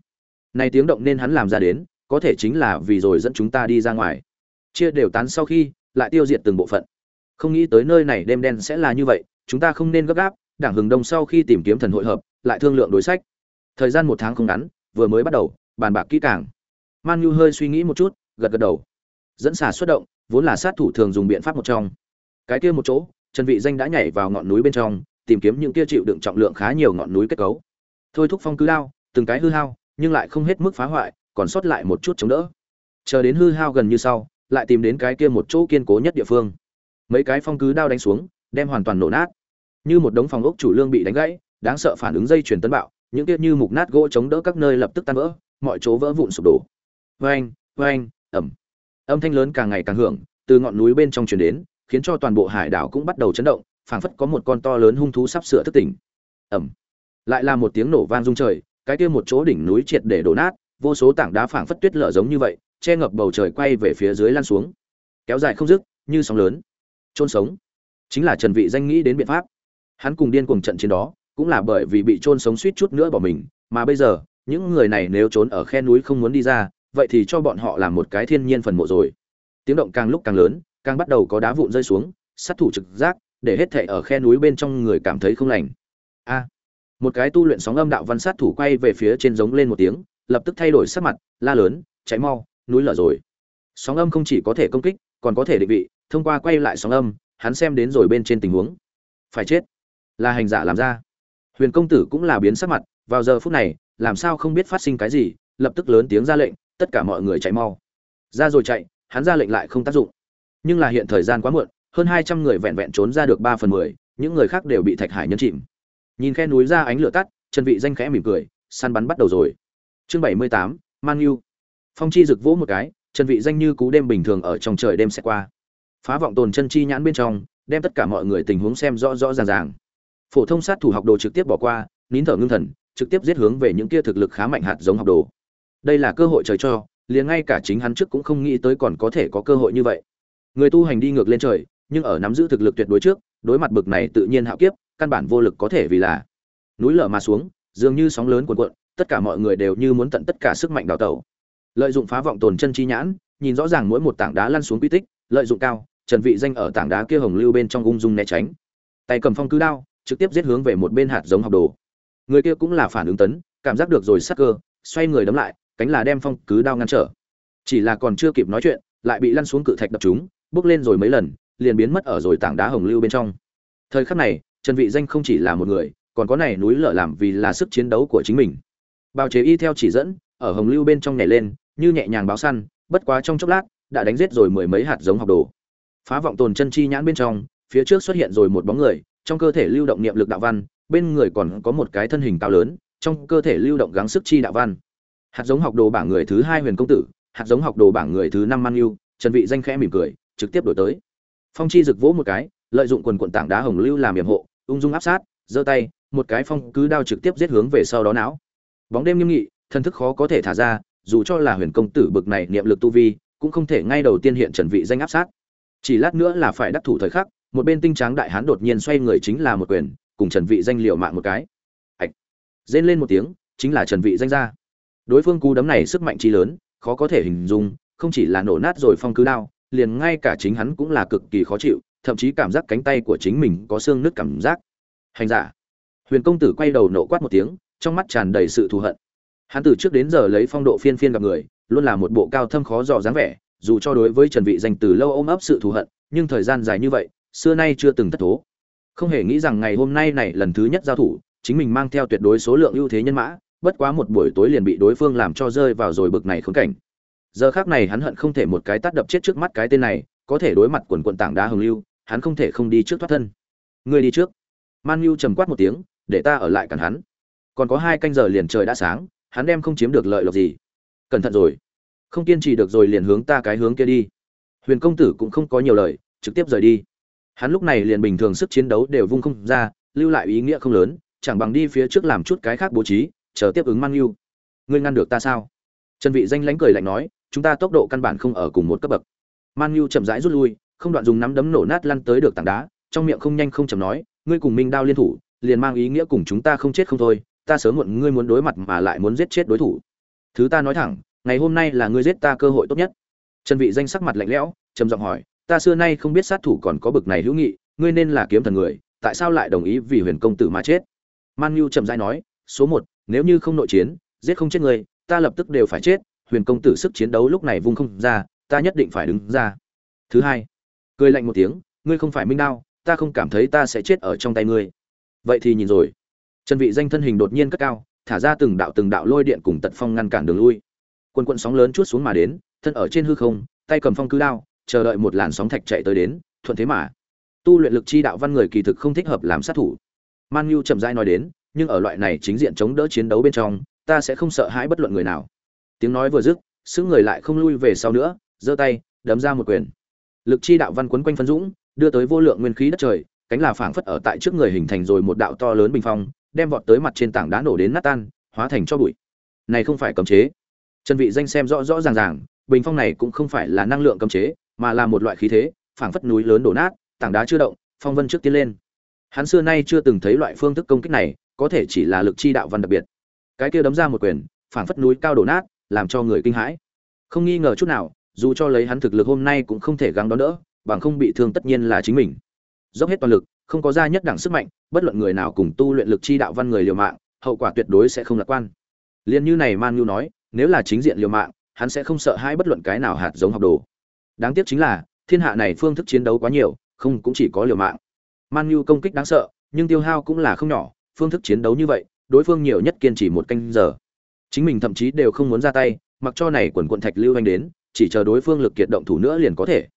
Này tiếng động nên hắn làm ra đến, có thể chính là vì rồi dẫn chúng ta đi ra ngoài. Chia đều tán sau khi, lại tiêu diệt từng bộ phận. Không nghĩ tới nơi này đêm đen sẽ là như vậy, chúng ta không nên gấp gáp, đảng hừng đông sau khi tìm kiếm thần hội hợp, lại thương lượng đối sách. Thời gian một tháng không ngắn, vừa mới bắt đầu bàn bạc kỹ càng. Man nhu hơi suy nghĩ một chút, gật gật đầu. Dẫn xả xuất động, vốn là sát thủ thường dùng biện pháp một trong. Cái kia một chỗ, trần vị danh đã nhảy vào ngọn núi bên trong, tìm kiếm những kia chịu đựng trọng lượng khá nhiều ngọn núi kết cấu. Thôi thúc phong cứ lao, từng cái hư hao, nhưng lại không hết mức phá hoại, còn sót lại một chút chống đỡ. Chờ đến hư hao gần như sau, lại tìm đến cái kia một chỗ kiên cố nhất địa phương. Mấy cái phong cứ đao đánh xuống, đem hoàn toàn nổ nát. Như một đống phòng ốc chủ lương bị đánh gãy, đáng sợ phản ứng dây chuyển tấn bạo, những kia như mục nát gỗ chống đỡ các nơi lập tức tan vỡ mọi chỗ vỡ vụn sụp đổ. Vang vang ẩm âm thanh lớn càng ngày càng hưởng, từ ngọn núi bên trong truyền đến, khiến cho toàn bộ hải đảo cũng bắt đầu chấn động, phảng phất có một con to lớn hung thú sắp sửa thức tỉnh. Ẩm lại là một tiếng nổ vang rung trời, cái kia một chỗ đỉnh núi triệt để đổ nát, vô số tảng đá phảng phất tuyết lở giống như vậy, che ngập bầu trời quay về phía dưới lan xuống. Kéo dài không dứt, như sóng lớn. Trôn sống. Chính là trần vị danh nghĩ đến biện pháp. Hắn cùng điên cuồng trận chiến đó, cũng là bởi vì bị trôn sống suýt chút nữa bỏ mình, mà bây giờ những người này nếu trốn ở khe núi không muốn đi ra, vậy thì cho bọn họ làm một cái thiên nhiên phần mộ rồi. Tiếng động càng lúc càng lớn, càng bắt đầu có đá vụn rơi xuống, sát thủ trực giác, để hết thảy ở khe núi bên trong người cảm thấy không lành. A! Một cái tu luyện sóng âm đạo văn sát thủ quay về phía trên giống lên một tiếng, lập tức thay đổi sắc mặt, la lớn cháy mau, núi lở rồi. Sóng âm không chỉ có thể công kích, còn có thể định vị, thông qua quay lại sóng âm, hắn xem đến rồi bên trên tình huống. Phải chết! Là hành giả làm ra. Huyền công tử cũng là biến sắc mặt, vào giờ phút này làm sao không biết phát sinh cái gì, lập tức lớn tiếng ra lệnh, tất cả mọi người chạy mau. Ra rồi chạy, hắn ra lệnh lại không tác dụng. Nhưng là hiện thời gian quá muộn, hơn hai trăm người vẹn vẹn trốn ra được ba phần mười, những người khác đều bị thạch hải nhấn chìm. Nhìn khe núi ra ánh lửa tắt, trần vị danh khẽ mỉm cười, săn bắn bắt đầu rồi. Chương bảy mươi tám, man yêu phong chi rực vỗ một cái, trần vị danh như cú đêm bình thường ở trong trời đêm sẽ qua. Phá vọng tồn chân chi nhãn bên trong, đem tất cả mọi người tình huống xem rõ rõ ràng ràng. Phổ thông sát thủ học đồ trực tiếp bỏ qua, nín thở ngưng thần trực tiếp giết hướng về những kia thực lực khá mạnh hạt giống học đồ. Đây là cơ hội trời cho, liền ngay cả chính hắn trước cũng không nghĩ tới còn có thể có cơ hội như vậy. Người tu hành đi ngược lên trời, nhưng ở nắm giữ thực lực tuyệt đối trước, đối mặt bực này tự nhiên hạo kiếp, căn bản vô lực có thể vì là. Núi lở mà xuống, dường như sóng lớn cuộn cuộn, tất cả mọi người đều như muốn tận tất cả sức mạnh đào tẩu. Lợi dụng phá vọng tồn chân chi nhãn, nhìn rõ ràng mỗi một tảng đá lăn xuống quy tích, lợi dụng cao, trần vị danh ở tảng đá kia hồng lưu bên trong ung dung né tránh. Tay cầm phong cứ đao, trực tiếp giết hướng về một bên hạt giống học đồ người kia cũng là phản ứng tấn, cảm giác được rồi sắc cơ, xoay người đấm lại, cánh là đem phong cứ đao ngăn trở. Chỉ là còn chưa kịp nói chuyện, lại bị lăn xuống cự thạch đập chúng bước lên rồi mấy lần, liền biến mất ở rồi tảng đá hồng lưu bên trong. Thời khắc này, trần vị danh không chỉ là một người, còn có này núi lở làm vì là sức chiến đấu của chính mình. Bao chế y theo chỉ dẫn, ở hồng lưu bên trong nhảy lên, như nhẹ nhàng báo săn, bất quá trong chốc lát, đã đánh giết rồi mười mấy hạt giống học đồ. Phá vọng tồn chân chi nhãn bên trong, phía trước xuất hiện rồi một bóng người, trong cơ thể lưu động niệm lực đạo văn bên người còn có một cái thân hình cao lớn, trong cơ thể lưu động gắng sức chi đạo văn. Hạt giống học đồ bảng người thứ hai huyền công tử, hạt giống học đồ bảng người thứ năm man yêu trần vị danh khẽ mỉm cười, trực tiếp đổi tới. Phong chi rực vỗ một cái, lợi dụng quần quần tảng đá hồng lưu làm yểm hộ, ung dung áp sát, giơ tay, một cái phong cứ đao trực tiếp giết hướng về sau đó não. Bóng đêm nghiêm nghị thân thức khó có thể thả ra, dù cho là huyền công tử bực này niệm lực tu vi, cũng không thể ngay đầu tiên hiện trần vị danh áp sát. Chỉ lát nữa là phải đắc thủ thời khắc, một bên tinh tráng đại hán đột nhiên xoay người chính là một quyền cùng trần vị danh liều mạng một cái. Ạch. Rên lên một tiếng, chính là trần vị danh ra. Đối phương cú đấm này sức mạnh chi lớn, khó có thể hình dung, không chỉ là nổ nát rồi phong cứ đao, liền ngay cả chính hắn cũng là cực kỳ khó chịu, thậm chí cảm giác cánh tay của chính mình có xương nứt cảm giác. Hành giả. Huyền công tử quay đầu nộ quát một tiếng, trong mắt tràn đầy sự thù hận. Hắn từ trước đến giờ lấy phong độ phiên phiên gặp người, luôn là một bộ cao thâm khó dò dáng vẻ, dù cho đối với trần vị danh từ lâu ôm ấp sự thù hận, nhưng thời gian dài như vậy, xưa nay chưa từng thất thố không hề nghĩ rằng ngày hôm nay này lần thứ nhất giao thủ, chính mình mang theo tuyệt đối số lượng ưu thế nhân mã, bất quá một buổi tối liền bị đối phương làm cho rơi vào rồi bực này khốn cảnh. Giờ khác này hắn hận không thể một cái tát đập chết trước mắt cái tên này, có thể đối mặt quần quận tảng đá hồng lưu, hắn không thể không đi trước thoát thân. Người đi trước. Man lưu trầm quát một tiếng, để ta ở lại cản hắn. Còn có hai canh giờ liền trời đã sáng, hắn đem không chiếm được lợi lộc gì. Cẩn thận rồi. Không kiên trì được rồi liền hướng ta cái hướng kia đi. Huyền công tử cũng không có nhiều lời, trực tiếp rời đi hắn lúc này liền bình thường sức chiến đấu đều vung không ra, lưu lại ý nghĩa không lớn, chẳng bằng đi phía trước làm chút cái khác bố trí, chờ tiếp ứng man yêu ngươi ngăn được ta sao? Trần vị danh lánh cười lạnh nói, chúng ta tốc độ căn bản không ở cùng một cấp bậc. Man yêu chậm rãi rút lui, không đoạn dùng nắm đấm nổ nát lăn tới được tảng đá, trong miệng không nhanh không chậm nói, ngươi cùng minh đao liên thủ, liền mang ý nghĩa cùng chúng ta không chết không thôi, ta sớm muộn ngươi muốn đối mặt mà lại muốn giết chết đối thủ. Thứ ta nói thẳng, ngày hôm nay là ngươi giết ta cơ hội tốt nhất. Trần vị danh sắc mặt lạnh lẽo, trầm giọng hỏi ta xưa nay không biết sát thủ còn có bực này hữu nghị ngươi nên là kiếm thần người tại sao lại đồng ý vì huyền công tử mà chết? Man nhu chậm rãi nói số một nếu như không nội chiến giết không chết người, ta lập tức đều phải chết huyền công tử sức chiến đấu lúc này vung không ra ta nhất định phải đứng ra. Thứ hai cười lạnh một tiếng ngươi không phải minh đao ta không cảm thấy ta sẽ chết ở trong tay ngươi. Vậy thì nhìn rồi. Trần vị danh thân hình đột nhiên cất cao thả ra từng đạo từng đạo lôi điện cùng tật phong ngăn cản đường lui. Quân quận sóng lớn chút xuống mà đến thân ở trên hư không tay cầm phong cứ đao chờ đợi một làn sóng thạch chạy tới đến, thuận thế mà. Tu luyện lực chi đạo văn người kỳ thực không thích hợp làm sát thủ. Man nhu chậm rãi nói đến, nhưng ở loại này chính diện chống đỡ chiến đấu bên trong, ta sẽ không sợ hãi bất luận người nào. Tiếng nói vừa dứt sứ người lại không lui về sau nữa, giơ tay, đấm ra một quyền. Lực chi đạo văn quấn quanh phân dũng, đưa tới vô lượng nguyên khí đất trời, cánh là phảng phất ở tại trước người hình thành rồi một đạo to lớn bình phong, đem vọt tới mặt trên tảng đá nổ đến nát tan, hóa thành cho bụi. Này không phải cấm chế. Chân vị danh xem rõ rõ ràng ràng, bình phong này cũng không phải là năng lượng cấm chế mà là một loại khí thế, phảng phất núi lớn đổ nát, tảng đá chưa động, phong vân trước tiến lên. Hắn xưa nay chưa từng thấy loại phương thức công kích này, có thể chỉ là lực chi đạo văn đặc biệt. Cái kia đấm ra một quyền, phảng phất núi cao đổ nát, làm cho người kinh hãi. Không nghi ngờ chút nào, dù cho lấy hắn thực lực hôm nay cũng không thể gắng đón đỡ, bằng không bị thương tất nhiên là chính mình. Dốc hết toàn lực, không có ra nhất đẳng sức mạnh, bất luận người nào cùng tu luyện lực chi đạo văn người liều mạng, hậu quả tuyệt đối sẽ không lạc quan. Liên như này man nhu nói, nếu là chính diện liều mạng, hắn sẽ không sợ hãi bất luận cái nào hạt giống học đồ đáng tiếc chính là, thiên hạ này phương thức chiến đấu quá nhiều, không cũng chỉ có liều mạng. Man nhu công kích đáng sợ, nhưng tiêu hao cũng là không nhỏ, phương thức chiến đấu như vậy, đối phương nhiều nhất kiên trì một canh giờ. Chính mình thậm chí đều không muốn ra tay, mặc cho này quần quận thạch lưu anh đến, chỉ chờ đối phương lực kiệt động thủ nữa liền có thể.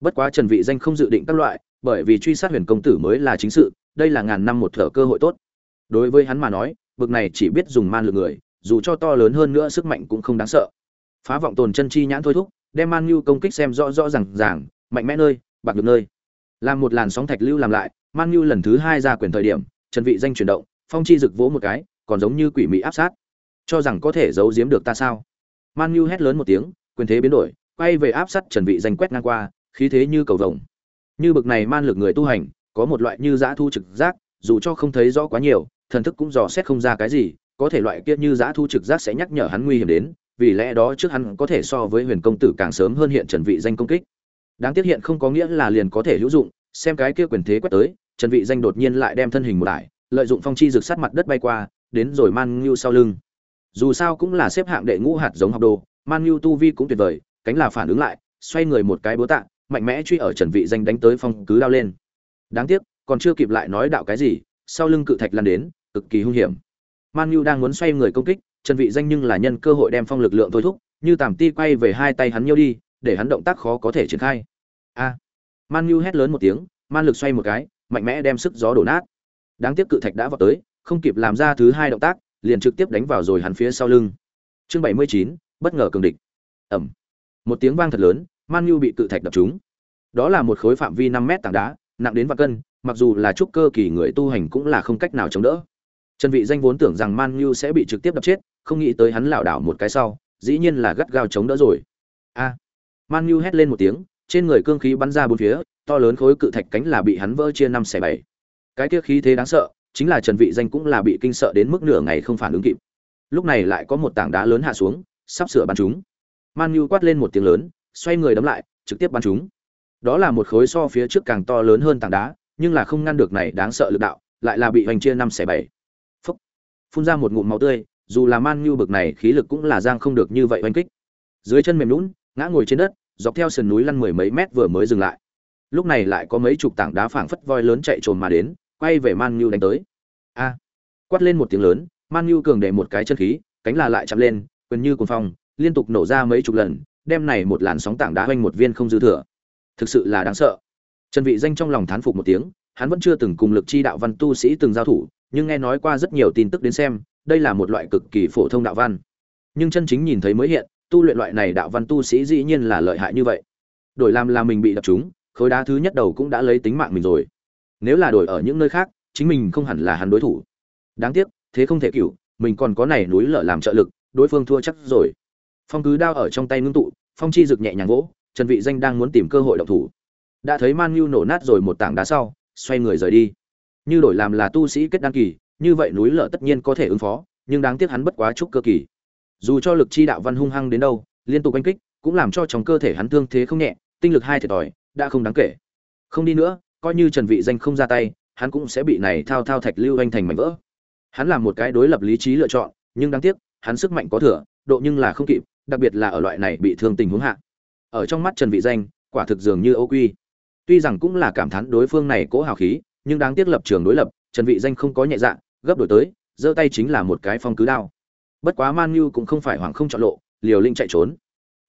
Bất quá trần vị danh không dự định các loại, bởi vì truy sát huyền công tử mới là chính sự, đây là ngàn năm một thở cơ hội tốt. Đối với hắn mà nói, bực này chỉ biết dùng man lực người, dù cho to lớn hơn nữa sức mạnh cũng không đáng sợ. Phá vọng tồn chân chi nhãn thôi thúc đem man nhu công kích xem rõ rõ ràng ràng, mạnh mẽ nơi, bạc được nơi. Làm một làn sóng thạch lưu làm lại, man nhu lần thứ hai ra quyền thời điểm trần vị danh chuyển động, phong chi rực vỗ một cái, còn giống như quỷ mị áp sát. Cho rằng có thể giấu giếm được ta sao? Man nhu hét lớn một tiếng, quyền thế biến đổi, quay về áp sát trần vị danh quét ngang qua, khí thế như cầu vồng. Như bực này man lực người tu hành, có một loại như giã thu trực giác, dù cho không thấy rõ quá nhiều, thần thức cũng dò xét không ra cái gì, có thể loại kia như giã thu trực giác sẽ nhắc nhở hắn nguy hiểm đến vì lẽ đó trước hắn có thể so với huyền công tử càng sớm hơn hiện trần vị danh công kích. Đáng tiếc hiện không có nghĩa là liền có thể hữu dụng, xem cái kia quyền thế quét tới, trần vị danh đột nhiên lại đem thân hình một đại, lợi dụng phong chi rực sát mặt đất bay qua, đến rồi man ngưu sau lưng. Dù sao cũng là xếp hạng đệ ngũ hạt giống học đồ, man ngưu tu vi cũng tuyệt vời, cánh là phản ứng lại, xoay người một cái búa tạ, mạnh mẽ truy ở trần vị danh đánh tới phong cứ lao lên. Đáng tiếc, còn chưa kịp lại nói đạo cái gì, sau lưng cự thạch lan đến, cực kỳ hung hiểm. Man nhu đang muốn xoay người công kích trần vị danh nhưng là nhân cơ hội đem phong lực lượng thôi thúc, như tàm ti quay về hai tay hắn nhiêu đi, để hắn động tác khó có thể triển khai. A. Man nhu hét lớn một tiếng, man lực xoay một cái, mạnh mẽ đem sức gió đổ nát. Đáng tiếc cự thạch đã vọt tới, không kịp làm ra thứ hai động tác, liền trực tiếp đánh vào rồi hắn phía sau lưng. Chương bảy mươi chín, bất ngờ cường địch. Ẩm. Một tiếng vang thật lớn, man nhu bị cự thạch đập trúng. Đó là một khối phạm vi năm mét tảng đá, nặng đến vạn cân, mặc dù là trúc cơ kỳ người tu hành cũng là không cách nào chống đỡ trần vị danh vốn tưởng rằng man nhu sẽ bị trực tiếp đập chết, không nghĩ tới hắn lảo đảo một cái sau, dĩ nhiên là gắt gao chống đỡ rồi. A. Man nhu hét lên một tiếng, trên người cương khí bắn ra bốn phía, to lớn khối cự thạch cánh là bị hắn vỡ chia năm xẻ bảy. Cái kia khí thế đáng sợ, chính là trần vị danh cũng là bị kinh sợ đến mức nửa ngày không phản ứng kịp. Lúc này lại có một tảng đá lớn hạ xuống, sắp sửa bắn chúng. Man nhu quát lên một tiếng lớn, xoay người đấm lại, trực tiếp bắn chúng. Đó là một khối so phía trước càng to lớn hơn tảng đá, nhưng là không ngăn được này đáng sợ lực đạo, lại là bị hoành chia năm xẻ bảy phun ra một ngụm máu tươi, dù là man nhu bực này, khí lực cũng là giang không được như vậy oanh kích. Dưới chân mềm lún ngã ngồi trên đất, dọc theo sườn núi lăn mười mấy mét vừa mới dừng lại. Lúc này lại có mấy chục tảng đá phảng phất voi lớn chạy trồm mà đến, quay về man nhu đánh tới. A! Quát lên một tiếng lớn, man nhu cường để một cái chân khí, cánh là lại chạm lên, gần như cuồng phong, liên tục nổ ra mấy chục lần, đem này một làn sóng tảng đá hoành một viên không dư thừa. Thực sự là đáng sợ. Trần vị danh trong lòng thán phục một tiếng, hắn vẫn chưa từng cùng lực chi đạo văn tu sĩ từng giao thủ nhưng nghe nói qua rất nhiều tin tức đến xem, đây là một loại cực kỳ phổ thông đạo văn. Nhưng chân chính nhìn thấy mới hiện, tu luyện loại này đạo văn tu sĩ dĩ nhiên là lợi hại như vậy. Đổi làm là mình bị đập trúng, khối đá thứ nhất đầu cũng đã lấy tính mạng mình rồi. Nếu là đổi ở những nơi khác, chính mình không hẳn là hắn đối thủ. Đáng tiếc, thế không thể cửu mình còn có này núi lở làm trợ lực, đối phương thua chắc rồi. Phong cứ đao ở trong tay ngưng tụ, phong chi rực nhẹ nhàng gỗ trần vị danh đang muốn tìm cơ hội động thủ. Đã thấy man nhu nổ nát rồi một tảng đá sau, xoay người rời đi như đổi làm là tu sĩ kết đăng kỳ, như vậy núi lở tất nhiên có thể ứng phó, nhưng đáng tiếc hắn bất quá chút cơ kỳ. Dù cho lực chi đạo văn hung hăng đến đâu, liên tục oanh kích, cũng làm cho trong cơ thể hắn thương thế không nhẹ, tinh lực hai thiệt thòi, đã không đáng kể. Không đi nữa, coi như trần vị danh không ra tay, hắn cũng sẽ bị này thao thao thạch lưu anh thành mảnh vỡ. Hắn làm một cái đối lập lý trí lựa chọn, nhưng đáng tiếc, hắn sức mạnh có thừa, độ nhưng là không kịp, đặc biệt là ở loại này bị thương tình huống hạ. Ở trong mắt trần vị danh, quả thực dường như ô quy. Tuy rằng cũng là cảm thán đối phương này cố hào khí nhưng đáng tiếc lập trường đối lập, trần vị danh không có nhẹ dạ gấp đổi tới, giơ tay chính là một cái phong cứ đao. Bất quá man nhu cũng không phải hoảng không chọn lộ, liều linh chạy trốn.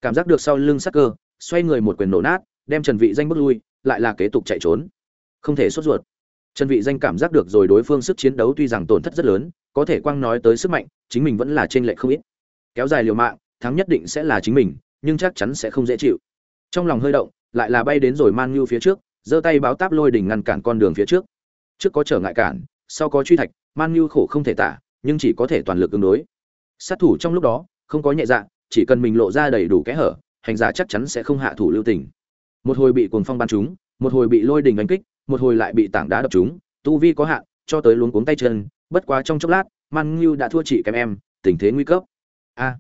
Cảm giác được sau lưng sắc cơ, xoay người một quyền nổ nát, đem trần vị danh bước lui, lại là kế tục chạy trốn. Không thể sốt ruột. Trần vị danh cảm giác được rồi đối phương sức chiến đấu tuy rằng tổn thất rất lớn, có thể quang nói tới sức mạnh, chính mình vẫn là trên lệ không ít. Kéo dài liều mạng, thắng nhất định sẽ là chính mình, nhưng chắc chắn sẽ không dễ chịu. Trong lòng hơi động, lại là bay đến rồi man nhu phía trước giơ tay báo táp lôi đỉnh ngăn cản con đường phía trước. Trước có trở ngại cản sau có truy thạch man nhu khổ không thể tả nhưng chỉ có thể toàn lực ứng đối. Sát thủ trong lúc đó không có nhẹ dạ chỉ cần mình lộ ra đầy đủ kẽ hở hành giả chắc chắn sẽ không hạ thủ lưu tình. Một hồi bị cuồng phong bắn trúng một hồi bị lôi đình đánh kích một hồi lại bị tảng đá đập trúng tu vi có hạn cho tới luống cuống tay chân bất quá trong chốc lát man nhu đã thua chị kém em tình thế nguy cấp. A! À,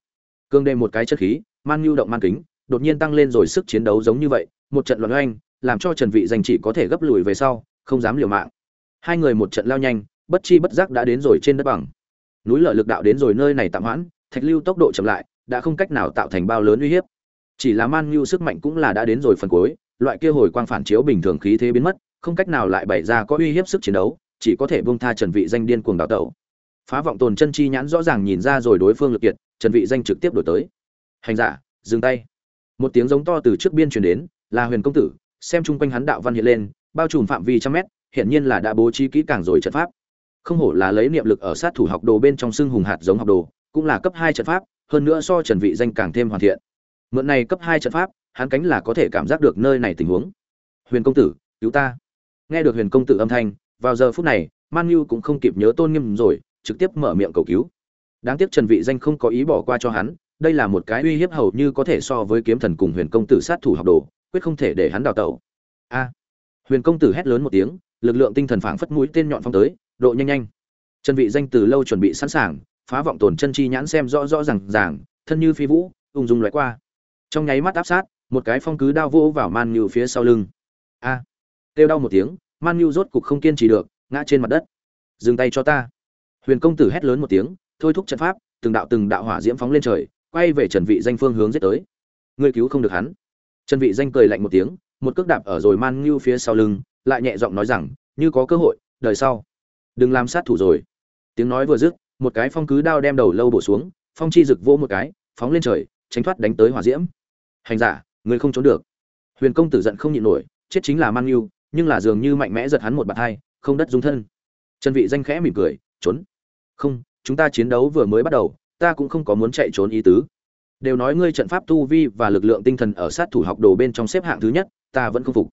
cương đêm một cái chất khí man nhu động man kính đột nhiên tăng lên rồi sức chiến đấu giống như vậy một trận loạn oanh làm cho trần vị danh chỉ có thể gấp lùi về sau, không dám liều mạng. Hai người một trận lao nhanh, bất chi bất giác đã đến rồi trên đất bằng. Núi lở lực đạo đến rồi nơi này tạm hoãn, thạch lưu tốc độ chậm lại, đã không cách nào tạo thành bao lớn uy hiếp. Chỉ là man nhu sức mạnh cũng là đã đến rồi phần cuối, loại kia hồi quang phản chiếu bình thường khí thế biến mất, không cách nào lại bày ra có uy hiếp sức chiến đấu, chỉ có thể buông tha trần vị danh điên cuồng đào tẩu. Phá vọng tồn chân chi nhãn rõ ràng nhìn ra rồi đối phương lực kiệt, trần vị danh trực tiếp đổi tới. Hành giả, dừng tay. Một tiếng giống to từ trước biên truyền đến là huyền công tử xem chung quanh hắn đạo văn hiện lên, bao trùm phạm vi trăm mét hiện nhiên là đã bố trí kỹ càng rồi trận pháp. Không hổ là lấy niệm lực ở sát thủ học đồ bên trong xưng hùng hạt giống học đồ, cũng là cấp hai trận pháp, hơn nữa so trần vị danh càng thêm hoàn thiện. Mượn này cấp hai trận pháp, hắn cánh là có thể cảm giác được nơi này tình huống. Huyền công tử, cứu ta. Nghe được huyền công tử âm thanh, vào giờ phút này, man nhu cũng không kịp nhớ tôn nghiêm rồi, trực tiếp mở miệng cầu cứu. Đáng tiếc trần vị danh không có ý bỏ qua cho hắn, đây là một cái uy hiếp hầu như có thể so với kiếm thần cùng huyền công tử sát thủ học đồ quyết không thể để hắn đào tẩu. A. Huyền công tử hét lớn một tiếng, lực lượng tinh thần phảng phất mũi tên nhọn phong tới, độ nhanh nhanh. Trần vị danh từ lâu chuẩn bị sẵn sàng, phá vọng tổn chân chi nhãn xem rõ rõ ràng ràng, thân như phi vũ, ung dung lóe qua. Trong nháy mắt áp sát, một cái phong cứ đao vô vào man nhu phía sau lưng. A. À. kêu đau một tiếng, man nhu rốt cục không kiên trì được, ngã trên mặt đất. Dừng tay cho ta. Huyền công tử hét lớn một tiếng, thôi thúc trận pháp, từng đạo từng đạo hỏa diễm phóng lên trời, quay về trần vị danh phương hướng giết tới. Ngươi cứu không được hắn trần vị danh cười lạnh một tiếng một cước đạp ở rồi man nhu phía sau lưng lại nhẹ giọng nói rằng như có cơ hội đời sau. Đừng làm sát thủ rồi. Tiếng nói vừa dứt một cái phong cứ đao đem đầu lâu bổ xuống phong chi rực vỗ một cái phóng lên trời tránh thoát đánh tới hỏa diễm. Hành giả người không trốn được. Huyền công tử giận không nhịn nổi chết chính là Man Nhu, nhưng là dường như mạnh mẽ giật hắn một bạt hai không đất dung thân. Trần vị danh khẽ mỉm cười trốn. Không chúng ta chiến đấu vừa mới bắt đầu ta cũng không có muốn chạy trốn ý tứ đều nói ngươi trận pháp tu vi và lực lượng tinh thần ở sát thủ học đồ bên trong xếp hạng thứ nhất, ta vẫn không phục.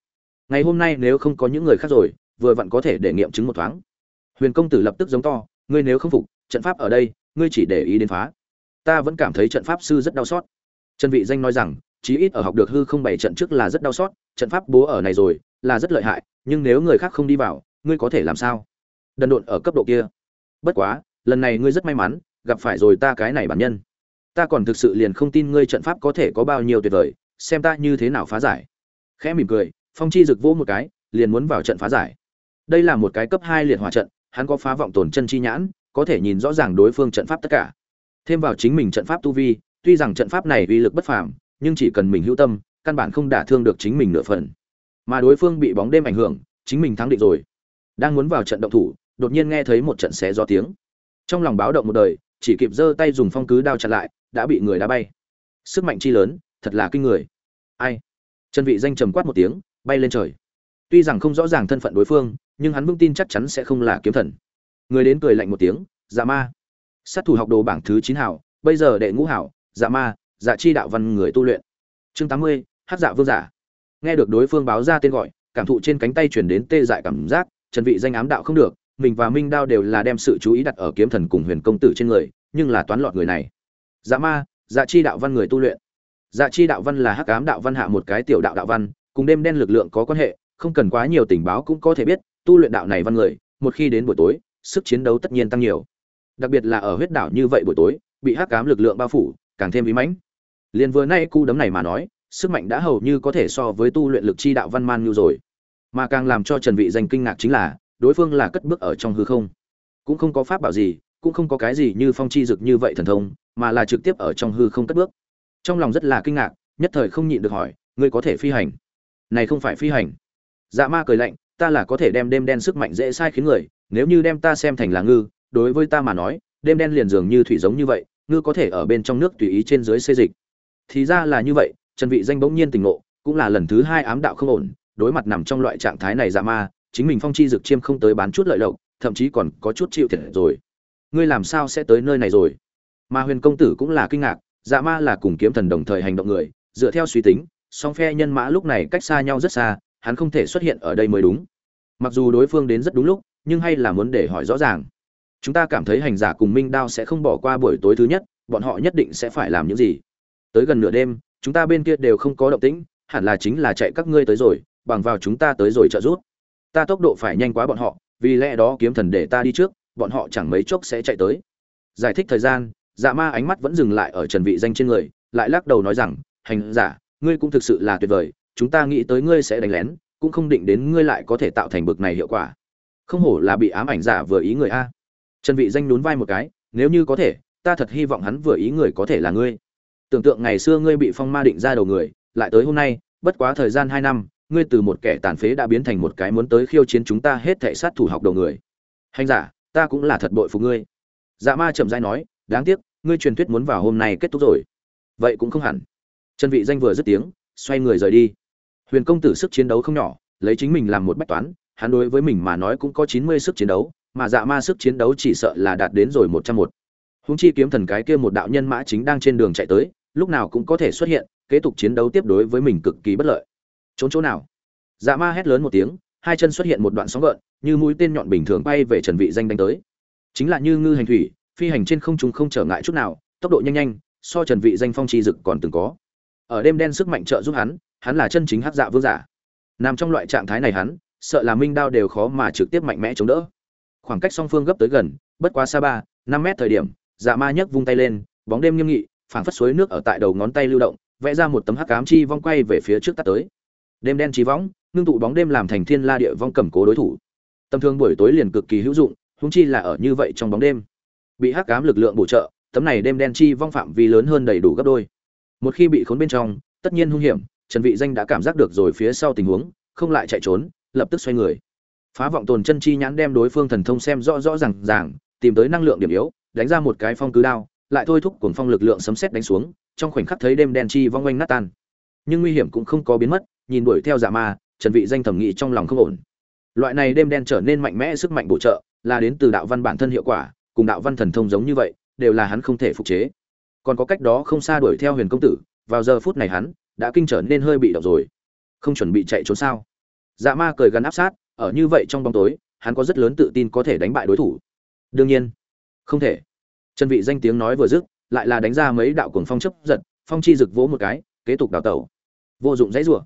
Ngày hôm nay nếu không có những người khác rồi, vừa vặn có thể để nghiệm chứng một thoáng. Huyền công tử lập tức giống to, ngươi nếu không phục, trận pháp ở đây, ngươi chỉ để ý đến phá. Ta vẫn cảm thấy trận pháp sư rất đau xót. Trần vị danh nói rằng, chí ít ở học được hư không bảy trận trước là rất đau xót, trận pháp bố ở này rồi, là rất lợi hại, nhưng nếu người khác không đi vào, ngươi có thể làm sao? Đần độn ở cấp độ kia. Bất quá, lần này ngươi rất may mắn, gặp phải rồi ta cái này bản nhân ta còn thực sự liền không tin ngươi trận pháp có thể có bao nhiêu tuyệt vời, xem ta như thế nào phá giải. Khẽ mỉm cười, phong chi rực vỗ một cái, liền muốn vào trận phá giải. Đây là một cái cấp hai liệt hỏa trận, hắn có phá vọng tổn chân chi nhãn, có thể nhìn rõ ràng đối phương trận pháp tất cả. Thêm vào chính mình trận pháp tu vi, tuy rằng trận pháp này uy lực bất phàm, nhưng chỉ cần mình hữu tâm, căn bản không đả thương được chính mình nửa phần. Mà đối phương bị bóng đêm ảnh hưởng, chính mình thắng định rồi. Đang muốn vào trận động thủ, đột nhiên nghe thấy một trận xé gió tiếng. Trong lòng báo động một đời, chỉ kịp giơ tay dùng phong cứ đao chặn lại đã bị người đá bay. Sức mạnh chi lớn, thật là kinh người. Ai? Chân vị danh trầm quát một tiếng, bay lên trời. Tuy rằng không rõ ràng thân phận đối phương, nhưng hắn vững tin chắc chắn sẽ không là kiếm thần. Người đến cười lạnh một tiếng dạ ma. Sát thủ học đồ bảng thứ chín hảo, bây giờ đệ ngũ hảo dạ ma dạ chi đạo văn người tu luyện. Chương tám mươi hát dạ vương giả. Nghe được đối phương báo ra tên gọi, cảm thụ trên cánh tay chuyển đến tê dại cảm giác, trần vị danh ám đạo không được, mình và minh đao đều là đem sự chú ý đặt ở kiếm thần cùng huyền công tử trên người, nhưng là toán lọt người này dạ ma dạ chi đạo văn người tu luyện. Dạ chi đạo văn là hắc ám đạo văn hạ một cái tiểu đạo đạo văn, cùng đêm đen lực lượng có quan hệ, không cần quá nhiều tình báo cũng có thể biết, tu luyện đạo này văn người, một khi đến buổi tối, sức chiến đấu tất nhiên tăng nhiều. Đặc biệt là ở huyết đảo như vậy buổi tối, bị hắc ám lực lượng bao phủ, càng thêm bí mãnh. Liền vừa nay cu đấm này mà nói, sức mạnh đã hầu như có thể so với tu luyện lực chi đạo văn man như rồi. Mà càng làm cho trần vị danh kinh ngạc chính là, đối phương là cất bước ở trong hư không. Cũng không có pháp bảo gì cũng không có cái gì như phong chi dực như vậy thần thông, mà là trực tiếp ở trong hư không cất bước. Trong lòng rất là kinh ngạc, nhất thời không nhịn được hỏi, ngươi có thể phi hành? Này không phải phi hành. Dạ ma cười lạnh, ta là có thể đem đêm đen sức mạnh dễ sai khiến người, nếu như đem ta xem thành là ngư, đối với ta mà nói, đêm đen liền dường như thủy giống như vậy, ngư có thể ở bên trong nước tùy ý trên dưới xê dịch. Thì ra là như vậy, trần vị danh bỗng nhiên tỉnh ngộ, cũng là lần thứ hai ám đạo không ổn, đối mặt nằm trong loại trạng thái này dạ ma, chính mình phong chi dực chiêm không tới bán chút lợi lộc, thậm chí còn có chút chịu thiệt rồi ngươi làm sao sẽ tới nơi này rồi? Mà huyền công tử cũng là kinh ngạc dạ ma là cùng kiếm thần đồng thời hành động người, dựa theo suy tính, song phe nhân mã lúc này cách xa nhau rất xa, hắn không thể xuất hiện ở đây mới đúng. Mặc dù đối phương đến rất đúng lúc, nhưng hay là muốn để hỏi rõ ràng. Chúng ta cảm thấy hành giả cùng minh đao sẽ không bỏ qua buổi tối thứ nhất, bọn họ nhất định sẽ phải làm những gì? Tới gần nửa đêm, chúng ta bên kia đều không có động tĩnh, hẳn là chính là chạy các ngươi tới rồi, bằng vào chúng ta tới rồi trợ giúp. Ta tốc độ phải nhanh quá bọn họ, vì lẽ đó kiếm thần để ta đi trước bọn họ chẳng mấy chốc sẽ chạy tới. Giải thích thời gian dạ ma ánh mắt vẫn dừng lại ở trần vị danh trên người, lại lắc đầu nói rằng, hành giả ngươi cũng thực sự là tuyệt vời, chúng ta nghĩ tới ngươi sẽ đánh lén, cũng không định đến ngươi lại có thể tạo thành bực này hiệu quả. Không hổ là bị ám ảnh giả vừa ý người a. Trần vị danh nhún vai một cái, nếu như có thể, ta thật hy vọng hắn vừa ý người có thể là ngươi. Tưởng tượng ngày xưa ngươi bị phong ma định ra đầu người, lại tới hôm nay, bất quá thời gian hai năm, ngươi từ một kẻ tàn phế đã biến thành một cái muốn tới khiêu chiến chúng ta hết thảy sát thủ học đầu người. Hành giả ta cũng là thật bội phục ngươi dạ ma chậm rãi nói đáng tiếc ngươi truyền thuyết muốn vào hôm nay kết thúc rồi vậy cũng không hẳn trần vị danh vừa dứt tiếng xoay người rời đi huyền công tử sức chiến đấu không nhỏ lấy chính mình làm một bách toán hắn đối với mình mà nói cũng có 90 sức chiến đấu mà dạ ma sức chiến đấu chỉ sợ là đạt đến rồi 101. Hùng chi kiếm thần cái kia một đạo nhân mã chính đang trên đường chạy tới, lúc nào cũng có thể xuất hiện, kế tục chiến đấu tiếp đối với mình cực kỳ bất lợi. Trốn chỗ nào? Dạ ma hét lớn một tiếng, hai chân xuất hiện một đoạn sóng gợn, như mũi tên nhọn bình thường bay về Trần Vị Danh đánh tới. Chính là như ngư hành thủy, phi hành trên không trung không trở ngại chút nào, tốc độ nhanh nhanh, so Trần Vị Danh phong chi dực còn từng có. Ở đêm đen sức mạnh trợ giúp hắn, hắn là chân chính hắc dạ vương giả. Nằm trong loại trạng thái này hắn, sợ là minh đao đều khó mà trực tiếp mạnh mẽ chống đỡ. Khoảng cách song phương gấp tới gần, bất quá xa ba, năm mét thời điểm, dạ ma nhấc vung tay lên bóng đêm nghiêm nghị phảng phất suối nước ở tại đầu ngón tay lưu động vẽ ra một tấm hắc ám chi vong quay về phía trước tắt tới đêm đen chi võng ngưng tụ bóng đêm làm thành thiên la địa vong cầm cố đối thủ. Tầm thường buổi tối liền cực kỳ hữu dụng húng chi là ở như vậy trong bóng đêm. Bị hắc cám lực lượng bổ trợ tấm này đêm đen chi vong phạm vi lớn hơn đầy đủ gấp đôi. Một khi bị khốn bên trong tất nhiên hung hiểm trần vị danh đã cảm giác được rồi phía sau tình huống không lại chạy trốn lập tức xoay người. Phá vọng tồn chân chi nhãn đem đối phương thần thông xem rõ rõ ràng ràng tìm tới năng lượng điểm yếu đánh ra một cái phong cứ đao, lại thôi thúc cuồng phong lực lượng sấm sét đánh xuống, trong khoảnh khắc thấy đêm đen chi vong quanh nát tan. Nhưng nguy hiểm cũng không có biến mất, nhìn đuổi theo dạ ma, trần vị danh thẩm nghĩ trong lòng không ổn. Loại này đêm đen trở nên mạnh mẽ sức mạnh bổ trợ, là đến từ đạo văn bản thân hiệu quả, cùng đạo văn thần thông giống như vậy, đều là hắn không thể phục chế. Còn có cách đó không xa đuổi theo huyền công tử, vào giờ phút này hắn đã kinh trở nên hơi bị động rồi. Không chuẩn bị chạy trốn sao? Dạ ma cười gắn áp sát, ở như vậy trong bóng tối, hắn có rất lớn tự tin có thể đánh bại đối thủ. Đương nhiên. Không thể. Trần vị danh tiếng nói vừa dứt, lại là đánh ra mấy đạo cuồng phong chấp giật, phong chi rực vỗ một cái, kế tục đào tẩu. Vô dụng dãy rủa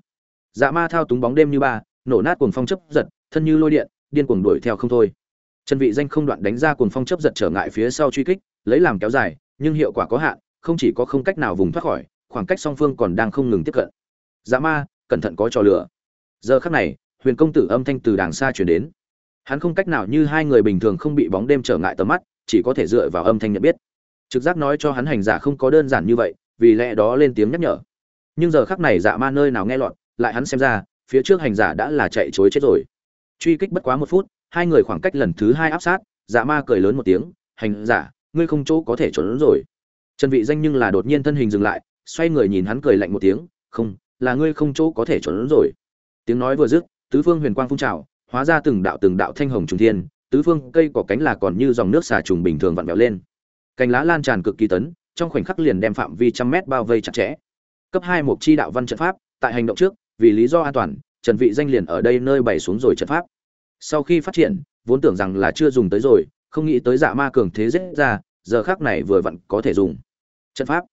dạ ma thao túng bóng đêm như ba, nổ nát cuồng phong chấp giật, thân như lôi điện, điên cuồng đuổi theo không thôi. Trần vị danh không đoạn đánh ra cuồng phong chấp giật trở ngại phía sau truy kích, lấy làm kéo dài, nhưng hiệu quả có hạn, không chỉ có không cách nào vùng thoát khỏi, khoảng cách song phương còn đang không ngừng tiếp cận. Dạ ma, cẩn thận có trò lửa giờ khắc này, huyền công tử âm thanh từ đàng xa truyền đến. Hắn không cách nào như hai người bình thường không bị bóng đêm trở ngại tầm mắt, chỉ có thể dựa vào âm thanh nhận biết. Trực giác nói cho hắn hành giả không có đơn giản như vậy, vì lẽ đó lên tiếng nhắc nhở. Nhưng giờ khắc này dạ ma nơi nào nghe lọt lại hắn xem ra, phía trước hành giả đã là chạy chối chết rồi. Truy kích bất quá một phút, hai người khoảng cách lần thứ hai áp sát dạ ma cười lớn một tiếng, hành giả, ngươi không chỗ có thể trốn rồi. Trần vị danh nhưng là đột nhiên thân hình dừng lại, xoay người nhìn hắn cười lạnh một tiếng, không, là ngươi không chỗ có thể trốn rồi. Tiếng nói vừa dứt, tứ phương huyền quang phun trào, hóa ra từng đạo từng đạo thanh hồng trùng thiên, tứ phương cây cỏ cánh là còn như dòng nước xà trùng bình thường vặn vẹo lên. Cành lá lan tràn cực kỳ tấn, trong khoảnh khắc liền đem phạm vi trăm mét bao vây chặt chẽ. Cấp hai một chi đạo văn trận pháp, tại hành động trước vì lý do an toàn, trần vị danh liền ở đây nơi bày xuống rồi trận pháp. Sau khi phát triển, vốn tưởng rằng là chưa dùng tới rồi, không nghĩ tới dạ ma cường thế dễ ra, giờ khắc này vừa vặn có thể dùng. Trận pháp.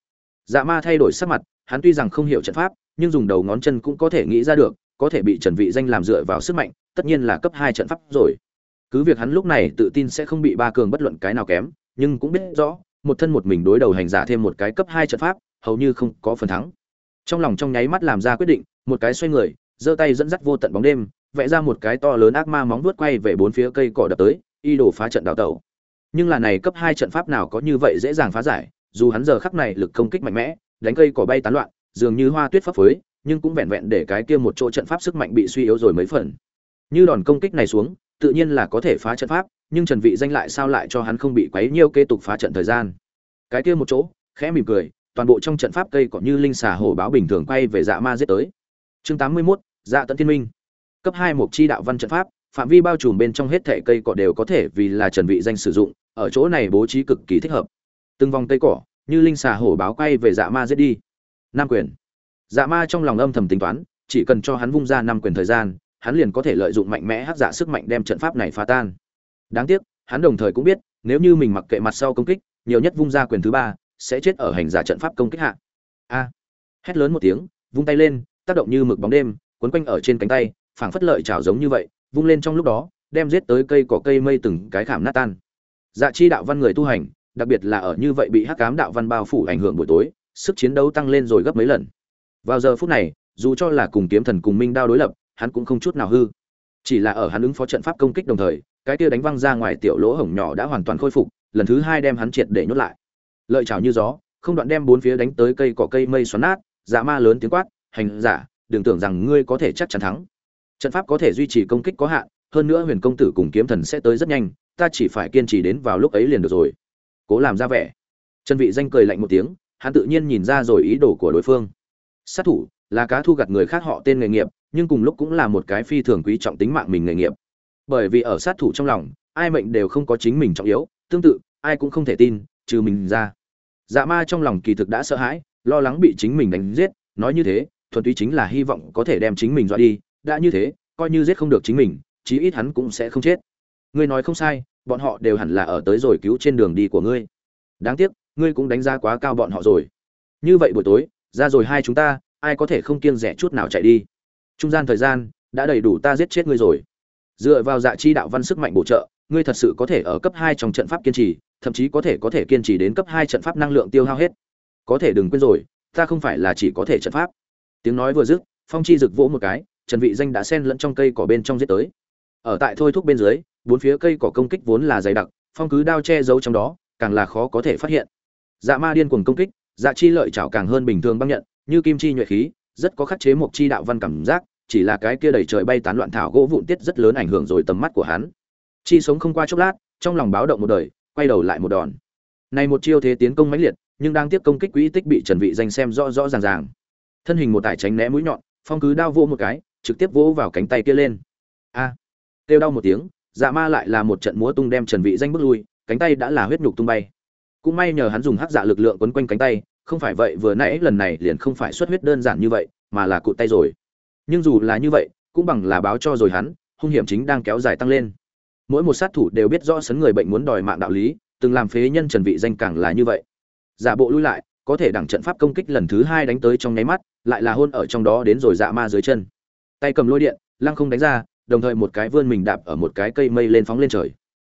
Dạ ma thay đổi sắc mặt, hắn tuy rằng không hiểu trận pháp, nhưng dùng đầu ngón chân cũng có thể nghĩ ra được, có thể bị trần vị danh làm dựa vào sức mạnh, tất nhiên là cấp hai trận pháp rồi. Cứ việc hắn lúc này tự tin sẽ không bị ba cường bất luận cái nào kém, nhưng cũng biết rõ, một thân một mình đối đầu hành giả thêm một cái cấp hai trận pháp, hầu như không có phần thắng trong lòng trong nháy mắt làm ra quyết định, một cái xoay người, giơ tay dẫn dắt vô tận bóng đêm, vẽ ra một cái to lớn ác ma móng vuốt quay về bốn phía cây cỏ đập tới, y đổ phá trận đào tẩu. Nhưng là này cấp hai trận pháp nào có như vậy dễ dàng phá giải, dù hắn giờ khắc này lực công kích mạnh mẽ, đánh cây cỏ bay tán loạn, dường như hoa tuyết pháp phới, nhưng cũng vẹn vẹn để cái kia một chỗ trận pháp sức mạnh bị suy yếu rồi mấy phần. Như đòn công kích này xuống, tự nhiên là có thể phá trận pháp, nhưng trần vị danh lại sao lại cho hắn không bị quấy nhiêu kế tục phá trận thời gian. Cái kia một chỗ, khẽ mỉm cười toàn bộ trong trận pháp cây cỏ như linh xà hổ báo bình thường quay về dạ ma giết tới. Chương 81, dạ tận thiên minh. Cấp hai mục chi đạo văn trận pháp phạm vi bao trùm bên trong hết thảy cây cỏ đều có thể vì là trần vị danh sử dụng ở chỗ này bố trí cực kỳ thích hợp. Từng vòng cây cỏ như linh xà hổ báo quay về dạ ma giết đi. Nam quyền. Dạ ma trong lòng âm thầm tính toán chỉ cần cho hắn vung ra năm quyền thời gian hắn liền có thể lợi dụng mạnh mẽ hắc dạ sức mạnh đem trận pháp này phá tan. Đáng tiếc hắn đồng thời cũng biết nếu như mình mặc kệ mặt sau công kích nhiều nhất vung ra quyền thứ ba sẽ chết ở hành giả trận pháp công kích hạ. A. Hét lớn một tiếng, vung tay lên, tác động như mực bóng đêm quấn quanh ở trên cánh tay, phảng phất lợi chảo giống như vậy, vung lên trong lúc đó, đem giết tới cây cỏ cây mây từng cái khảm nát tan. Dạ chi đạo văn người tu hành, đặc biệt là ở như vậy bị hắc cám đạo văn bao phủ ảnh hưởng buổi tối, sức chiến đấu tăng lên rồi gấp mấy lần. Vào giờ phút này, dù cho là cùng kiếm thần cùng minh đao đối lập, hắn cũng không chút nào hư. Chỉ là ở hắn ứng phó trận pháp công kích đồng thời, cái kia đánh văng ra ngoài tiểu lỗ hổng nhỏ đã hoàn toàn khôi phục, lần thứ hai đem hắn triệt để nhốt lại lợi chảo như gió, không đoạn đem bốn phía đánh tới cây cỏ cây mây xoắn nát dạ ma lớn tiếng quát, hành giả, đừng tưởng rằng ngươi có thể chắc chắn thắng. Trận pháp có thể duy trì công kích có hạn, hơn nữa huyền công tử cùng kiếm thần sẽ tới rất nhanh, ta chỉ phải kiên trì đến vào lúc ấy liền được rồi. Cố làm ra vẻ. Trần vị danh cười lạnh một tiếng, hắn tự nhiên nhìn ra rồi ý đồ của đối phương. Sát thủ là cá thu gặt người khác họ tên nghề nghiệp, nhưng cùng lúc cũng là một cái phi thường quý trọng tính mạng mình nghề nghiệp. Bởi vì ở sát thủ trong lòng, ai mệnh đều không có chính mình trọng yếu, tương tự, ai cũng không thể tin trừ mình ra. Dạ ma trong lòng kỳ thực đã sợ hãi, lo lắng bị chính mình đánh giết, nói như thế, thuần túy chính là hy vọng có thể đem chính mình dọa đi, đã như thế, coi như giết không được chính mình, chí ít hắn cũng sẽ không chết. Ngươi nói không sai, bọn họ đều hẳn là ở tới rồi cứu trên đường đi của ngươi. Đáng tiếc, ngươi cũng đánh giá quá cao bọn họ rồi. Như vậy buổi tối, ra rồi hai chúng ta, ai có thể không kiêng rẻ chút nào chạy đi? Trung gian thời gian, đã đầy đủ ta giết chết ngươi rồi. Dựa vào dạ chi đạo văn sức mạnh bổ trợ ngươi thật sự có thể ở cấp hai trong trận pháp kiên trì, thậm chí có thể có thể kiên trì đến cấp hai trận pháp năng lượng tiêu hao hết. Có thể đừng quên rồi, ta không phải là chỉ có thể trận pháp. Tiếng nói vừa dứt, phong chi rực vỗ một cái, trần vị danh đã xen lẫn trong cây cỏ bên trong giết tới. Ở tại thôi thúc bên dưới, bốn phía cây cỏ công kích vốn là dày đặc, phong cứ đao che giấu trong đó, càng là khó có thể phát hiện. Dạ ma điên cuồng công kích dạ chi lợi chảo càng hơn bình thường băng nhận, như kim chi nhuệ khí, rất có khắc chế một chi đạo văn cảm giác, chỉ là cái kia đầy trời bay tán loạn thảo gỗ vụn tiết rất lớn ảnh hưởng rồi tầm mắt của hắn chi sống không qua chốc lát, trong lòng báo động một đời, quay đầu lại một đòn. Này một chiêu thế tiến công mãnh liệt, nhưng đang tiếp công kích quỹ tích bị trần vị danh xem rõ rõ ràng ràng. Thân hình một tải tránh né mũi nhọn, phong cứ đao vô một cái, trực tiếp vỗ vào cánh tay kia lên. A! Kêu đau một tiếng dạ ma lại là một trận múa tung đem trần vị danh bước lui, cánh tay đã là huyết nhục tung bay. Cũng may nhờ hắn dùng hắc dạ lực lượng quấn quanh cánh tay, không phải vậy vừa nãy lần này liền không phải xuất huyết đơn giản như vậy, mà là cụt tay rồi. Nhưng dù là như vậy, cũng bằng là báo cho rồi hắn, hung hiểm chính đang kéo dài tăng lên mỗi một sát thủ đều biết rõ sấn người bệnh muốn đòi mạng đạo lý, từng làm phế nhân trần vị danh càng là như vậy. Giả bộ lui lại, có thể đẳng trận pháp công kích lần thứ hai đánh tới trong nháy mắt, lại là hôn ở trong đó đến rồi dạ ma dưới chân. Tay cầm lôi điện, lăng không đánh ra, đồng thời một cái vươn mình đạp ở một cái cây mây lên phóng lên trời.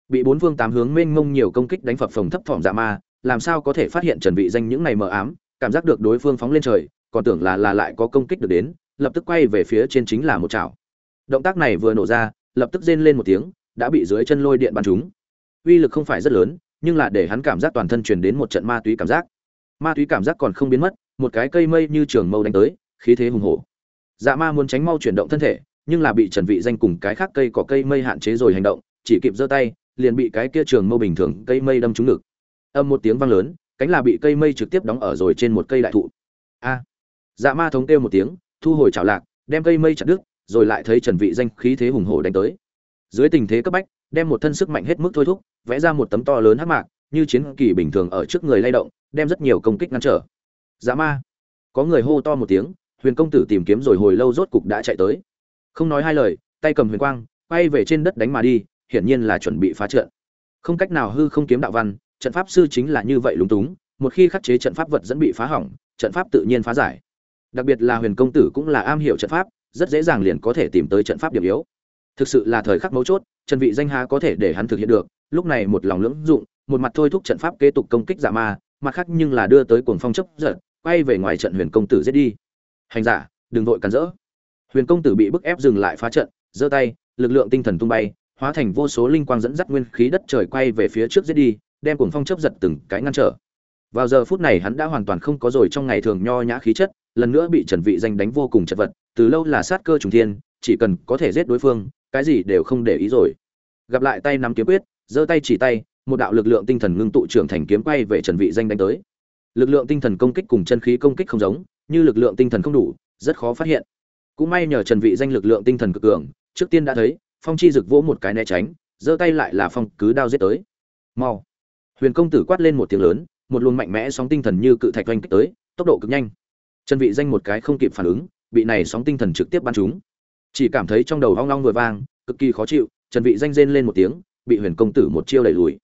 Bị bốn phương tám hướng mênh mông nhiều công kích đánh phập phồng thấp thỏm dạ ma, làm sao có thể phát hiện trần vị danh những này mờ ám, cảm giác được đối phương phóng lên trời, còn tưởng là là lại có công kích được đến, lập tức quay về phía trên chính là một chảo. Động tác này vừa nổ ra, lập tức rên lên một tiếng đã bị dưới chân lôi điện bắn trúng. Uy lực không phải rất lớn, nhưng là để hắn cảm giác toàn thân truyền đến một trận ma túy cảm giác. Ma túy cảm giác còn không biến mất, một cái cây mây như trường mâu đánh tới, khí thế hùng hổ. Dạ ma muốn tránh mau chuyển động thân thể, nhưng là bị trần vị danh cùng cái khác cây cỏ cây mây hạn chế rồi hành động, chỉ kịp giơ tay, liền bị cái kia trường mâu bình thường cây mây đâm trúng ngực. Âm một tiếng vang lớn, cánh là bị cây mây trực tiếp đóng ở rồi trên một cây đại thụ. A. Dạ ma thống kêu một tiếng, thu hồi chảo lạc, đem cây mây chặt đứt, rồi lại thấy trần vị danh khí thế hùng hổ đánh tới dưới tình thế cấp bách, đem một thân sức mạnh hết mức thôi thúc, vẽ ra một tấm to lớn hắc mạc, như chiến kỳ bình thường ở trước người lay động, đem rất nhiều công kích ngăn trở. Dạ ma. Có người hô to một tiếng, huyền công tử tìm kiếm rồi hồi lâu rốt cục đã chạy tới. Không nói hai lời, tay cầm huyền quang, quay về trên đất đánh mà đi, hiển nhiên là chuẩn bị phá trận. Không cách nào hư không kiếm đạo văn, trận pháp sư chính là như vậy lúng túng, một khi khắc chế trận pháp vật dẫn bị phá hỏng, trận pháp tự nhiên phá giải. Đặc biệt là huyền công tử cũng là am hiểu trận pháp, rất dễ dàng liền có thể tìm tới trận pháp điểm yếu thực sự là thời khắc mấu chốt, trần vị danh há có thể để hắn thực hiện được, lúc này một lòng lưỡng dụng, một mặt thôi thúc trận pháp kế tục công kích giả ma, mặt khác nhưng là đưa tới cuồng phong chấp giật, quay về ngoài trận huyền công tử giết đi. Hành giả, đừng vội cản rỡ. Huyền công tử bị bức ép dừng lại phá trận, giơ tay, lực lượng tinh thần tung bay, hóa thành vô số linh quang dẫn dắt nguyên khí đất trời quay về phía trước giết đi, đem cuồng phong chấp giật từng cái ngăn trở. Vào giờ phút này hắn đã hoàn toàn không có rồi trong ngày thường nho nhã khí chất, lần nữa bị trần vị danh đánh vô cùng chật vật, từ lâu là sát cơ trùng thiên, chỉ cần có thể giết đối phương cái gì đều không để ý rồi. Gặp lại tay nắm kiếm quyết, giơ tay chỉ tay, một đạo lực lượng tinh thần ngưng tụ trưởng thành kiếm quay về trần vị danh đánh tới. Lực lượng tinh thần công kích cùng chân khí công kích không giống, như lực lượng tinh thần không đủ, rất khó phát hiện. Cũng may nhờ trần vị danh lực lượng tinh thần cực cường, trước tiên đã thấy, phong chi rực vỗ một cái né tránh, giơ tay lại là phong cứ đao giết tới. Mau. Huyền công tử quát lên một tiếng lớn, một luồng mạnh mẽ sóng tinh thần như cự thạch oanh kích tới, tốc độ cực nhanh. Trần vị danh một cái không kịp phản ứng, bị này sóng tinh thần trực tiếp bắn trúng chỉ cảm thấy trong đầu hoang long vừa vang, cực kỳ khó chịu, trần vị danh rên lên một tiếng, bị huyền công tử một chiêu đẩy lùi.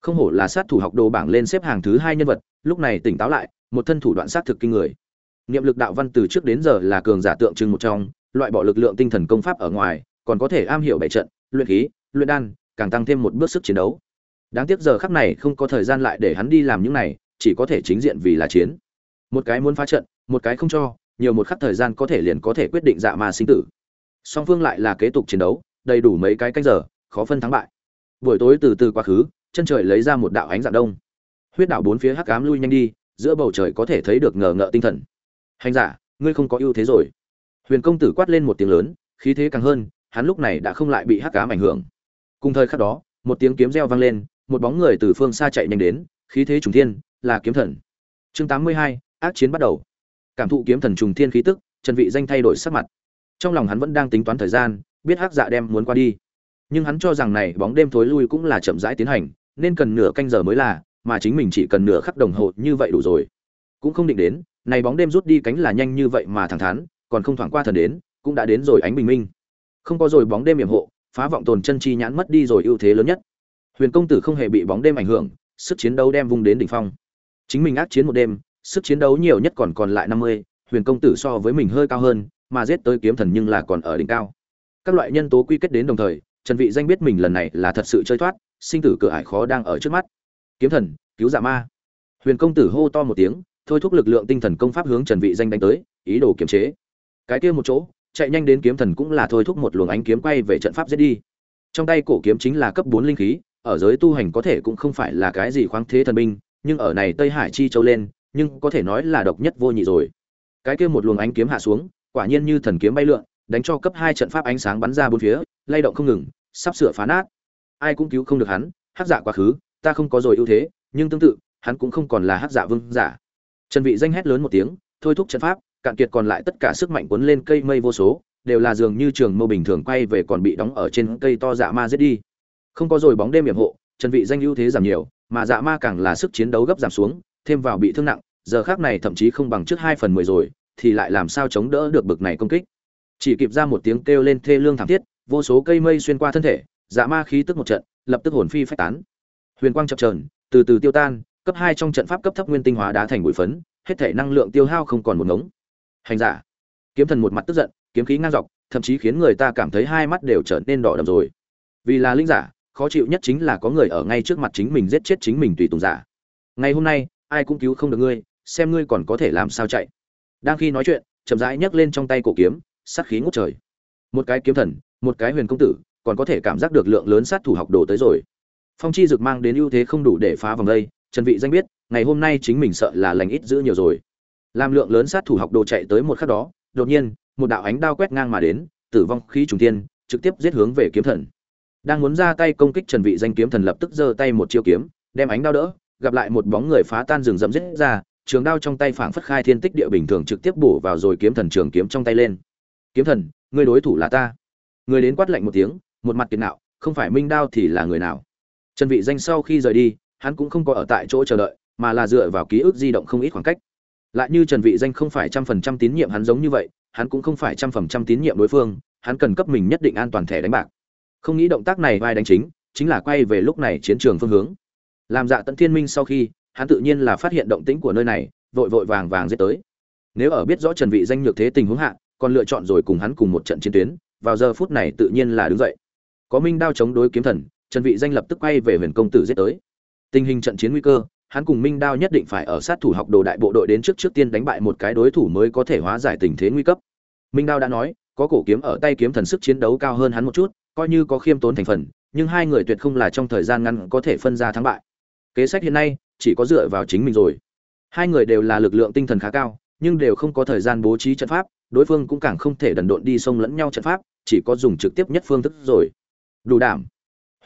Không hổ là sát thủ học đồ bảng lên xếp hàng thứ hai nhân vật, lúc này tỉnh táo lại, một thân thủ đoạn sát thực kinh người. Niệm lực đạo văn từ trước đến giờ là cường giả tượng trưng một trong, loại bỏ lực lượng tinh thần công pháp ở ngoài, còn có thể am hiểu bảy trận, luyện khí, luyện đan, càng tăng thêm một bước sức chiến đấu. Đáng tiếc giờ khắc này không có thời gian lại để hắn đi làm những này, chỉ có thể chính diện vì là chiến. Một cái muốn phá trận, một cái không cho, nhiều một khắc thời gian có thể liền có thể quyết định dạ ma sinh tử song phương lại là kế tục chiến đấu, đầy đủ mấy cái canh giờ, khó phân thắng bại. Buổi tối từ từ quá khứ, chân trời lấy ra một đạo ánh dạng đông. Huyết đạo bốn phía hắc ám lui nhanh đi, giữa bầu trời có thể thấy được ngờ ngợ tinh thần. Hành giả, ngươi không có ưu thế rồi. Huyền công tử quát lên một tiếng lớn, khí thế càng hơn, hắn lúc này đã không lại bị hắc ám ảnh hưởng. Cùng thời khắc đó, một tiếng kiếm reo vang lên, một bóng người từ phương xa chạy nhanh đến, khí thế trùng thiên, là kiếm thần. Chương tám mươi hai, ác chiến bắt đầu. Cảm thụ kiếm thần trùng thiên khí tức trần vị danh thay đổi sắc mặt trong lòng hắn vẫn đang tính toán thời gian, biết hắc dạ đem muốn qua đi. Nhưng hắn cho rằng này bóng đêm thối lui cũng là chậm rãi tiến hành, nên cần nửa canh giờ mới là, mà chính mình chỉ cần nửa khắc đồng hồ như vậy đủ rồi. Cũng không định đến, này bóng đêm rút đi cánh là nhanh như vậy mà thẳng thắn, còn không thoảng qua thần đến, cũng đã đến rồi ánh bình minh. Không có rồi bóng đêm hiểm hộ, phá vọng tồn chân chi nhãn mất đi rồi ưu thế lớn nhất. Huyền công tử không hề bị bóng đêm ảnh hưởng, sức chiến đấu đem vung đến đỉnh phong. Chính mình ác chiến một đêm, sức chiến đấu nhiều nhất còn còn lại năm mươi, huyền công tử so với mình hơi cao hơn mà giết tới kiếm thần nhưng là còn ở đỉnh cao. Các loại nhân tố quy kết đến đồng thời, trần vị danh biết mình lần này là thật sự chơi thoát, sinh tử cửa ải khó đang ở trước mắt. Kiếm thần, cứu dạ ma. Huyền công tử hô to một tiếng, thôi thúc lực lượng tinh thần công pháp hướng trần vị danh đánh tới, ý đồ kiềm chế. Cái kia một chỗ, chạy nhanh đến kiếm thần cũng là thôi thúc một luồng ánh kiếm quay về trận pháp giết đi. Trong tay cổ kiếm chính là cấp 4 linh khí, ở giới tu hành có thể cũng không phải là cái gì khoáng thế thần binh, nhưng ở này tây hải chi châu lên, nhưng có thể nói là độc nhất vô nhị rồi. Cái kia một luồng ánh kiếm hạ xuống quả nhiên như thần kiếm bay lượn, đánh cho cấp hai trận pháp ánh sáng bắn ra bốn phía, lay động không ngừng, sắp sửa phá nát. Ai cũng cứu không được hắn, hắc dạ quá khứ, ta không có rồi ưu thế, nhưng tương tự, hắn cũng không còn là hắc dạ vương giả. Trần vị danh hét lớn một tiếng, thôi thúc trận pháp, cạn kiệt còn lại tất cả sức mạnh cuốn lên cây mây vô số, đều là dường như trường mâu bình thường quay về còn bị đóng ở trên cây to dạ ma giết đi. Không có rồi bóng đêm hiểm hộ, trần vị danh ưu thế giảm nhiều, mà dạ ma càng là sức chiến đấu gấp giảm xuống, thêm vào bị thương nặng, giờ khác này thậm chí không bằng trước hai phần mười rồi thì lại làm sao chống đỡ được bực này công kích. Chỉ kịp ra một tiếng kêu lên thê lương thảm thiết, vô số cây mây xuyên qua thân thể dạ ma khí tức một trận, lập tức hồn phi phách tán. Huyền quang chập trờn từ từ tiêu tan, cấp hai trong trận pháp cấp thấp nguyên tinh hóa đá thành bụi phấn, hết thể năng lượng tiêu hao không còn một ngống. Hành giả, kiếm thần một mặt tức giận, kiếm khí ngang dọc, thậm chí khiến người ta cảm thấy hai mắt đều trở nên đỏ đầm rồi. Vì là linh giả, khó chịu nhất chính là có người ở ngay trước mặt chính mình giết chết chính mình tùy tùng giả. Ngày hôm nay, ai cũng cứu không được ngươi, xem ngươi còn có thể làm sao chạy đang khi nói chuyện, chậm rãi nhấc lên trong tay cổ kiếm, sát khí ngút trời. Một cái kiếm thần, một cái huyền công tử, còn có thể cảm giác được lượng lớn sát thủ học đồ tới rồi. Phong chi dực mang đến ưu thế không đủ để phá vòng đây, trần vị danh biết, ngày hôm nay chính mình sợ là lành ít giữ nhiều rồi. Làm lượng lớn sát thủ học đồ chạy tới một khắc đó, đột nhiên, một đạo ánh đao quét ngang mà đến, tử vong khí trùng thiên, trực tiếp giết hướng về kiếm thần. Đang muốn ra tay công kích trần vị danh kiếm thần lập tức giơ tay một chiêu kiếm, đem ánh đao đỡ, gặp lại một bóng người phá tan rừng rậm giết ra trường đao trong tay phảng phất khai thiên tích địa bình thường trực tiếp bổ vào rồi kiếm thần trường kiếm trong tay lên. Kiếm thần, ngươi đối thủ là ta. Người đến quát lạnh một tiếng, một mặt kiệt nạo, không phải minh đao thì là người nào? Trần vị danh sau khi rời đi, hắn cũng không có ở tại chỗ chờ đợi, mà là dựa vào ký ức di động không ít khoảng cách. Lại như trần vị danh không phải trăm phần trăm tín nhiệm hắn giống như vậy, hắn cũng không phải trăm phần trăm tín nhiệm đối phương, hắn cần cấp mình nhất định an toàn thẻ đánh bạc. Không nghĩ động tác này vai đánh chính chính là quay về lúc này chiến trường phương hướng. Làm dạ tận thiên minh sau khi hắn tự nhiên là phát hiện động tĩnh của nơi này, vội vội vàng vàng giết tới. Nếu ở biết rõ trần vị danh nhược thế tình huống hạ, còn lựa chọn rồi cùng hắn cùng một trận chiến tuyến, vào giờ phút này tự nhiên là đứng dậy. Có minh đao chống đối kiếm thần, trần vị danh lập tức quay về huyền công tử giết tới. Tình hình trận chiến nguy cơ, hắn cùng minh đao nhất định phải ở sát thủ học đồ đại bộ đội đến trước trước tiên đánh bại một cái đối thủ mới có thể hóa giải tình thế nguy cấp. Minh đao đã nói, có cổ kiếm ở tay kiếm thần sức chiến đấu cao hơn hắn một chút, coi như có khiêm tốn thành phần, nhưng hai người tuyệt không là trong thời gian ngắn có thể phân ra thắng bại. Kế sách hiện nay chỉ có dựa vào chính mình rồi. Hai người đều là lực lượng tinh thần khá cao, nhưng đều không có thời gian bố trí trận pháp, đối phương cũng càng không thể đần độn đi xông lẫn nhau trận pháp, chỉ có dùng trực tiếp nhất phương thức rồi. Đủ đảm.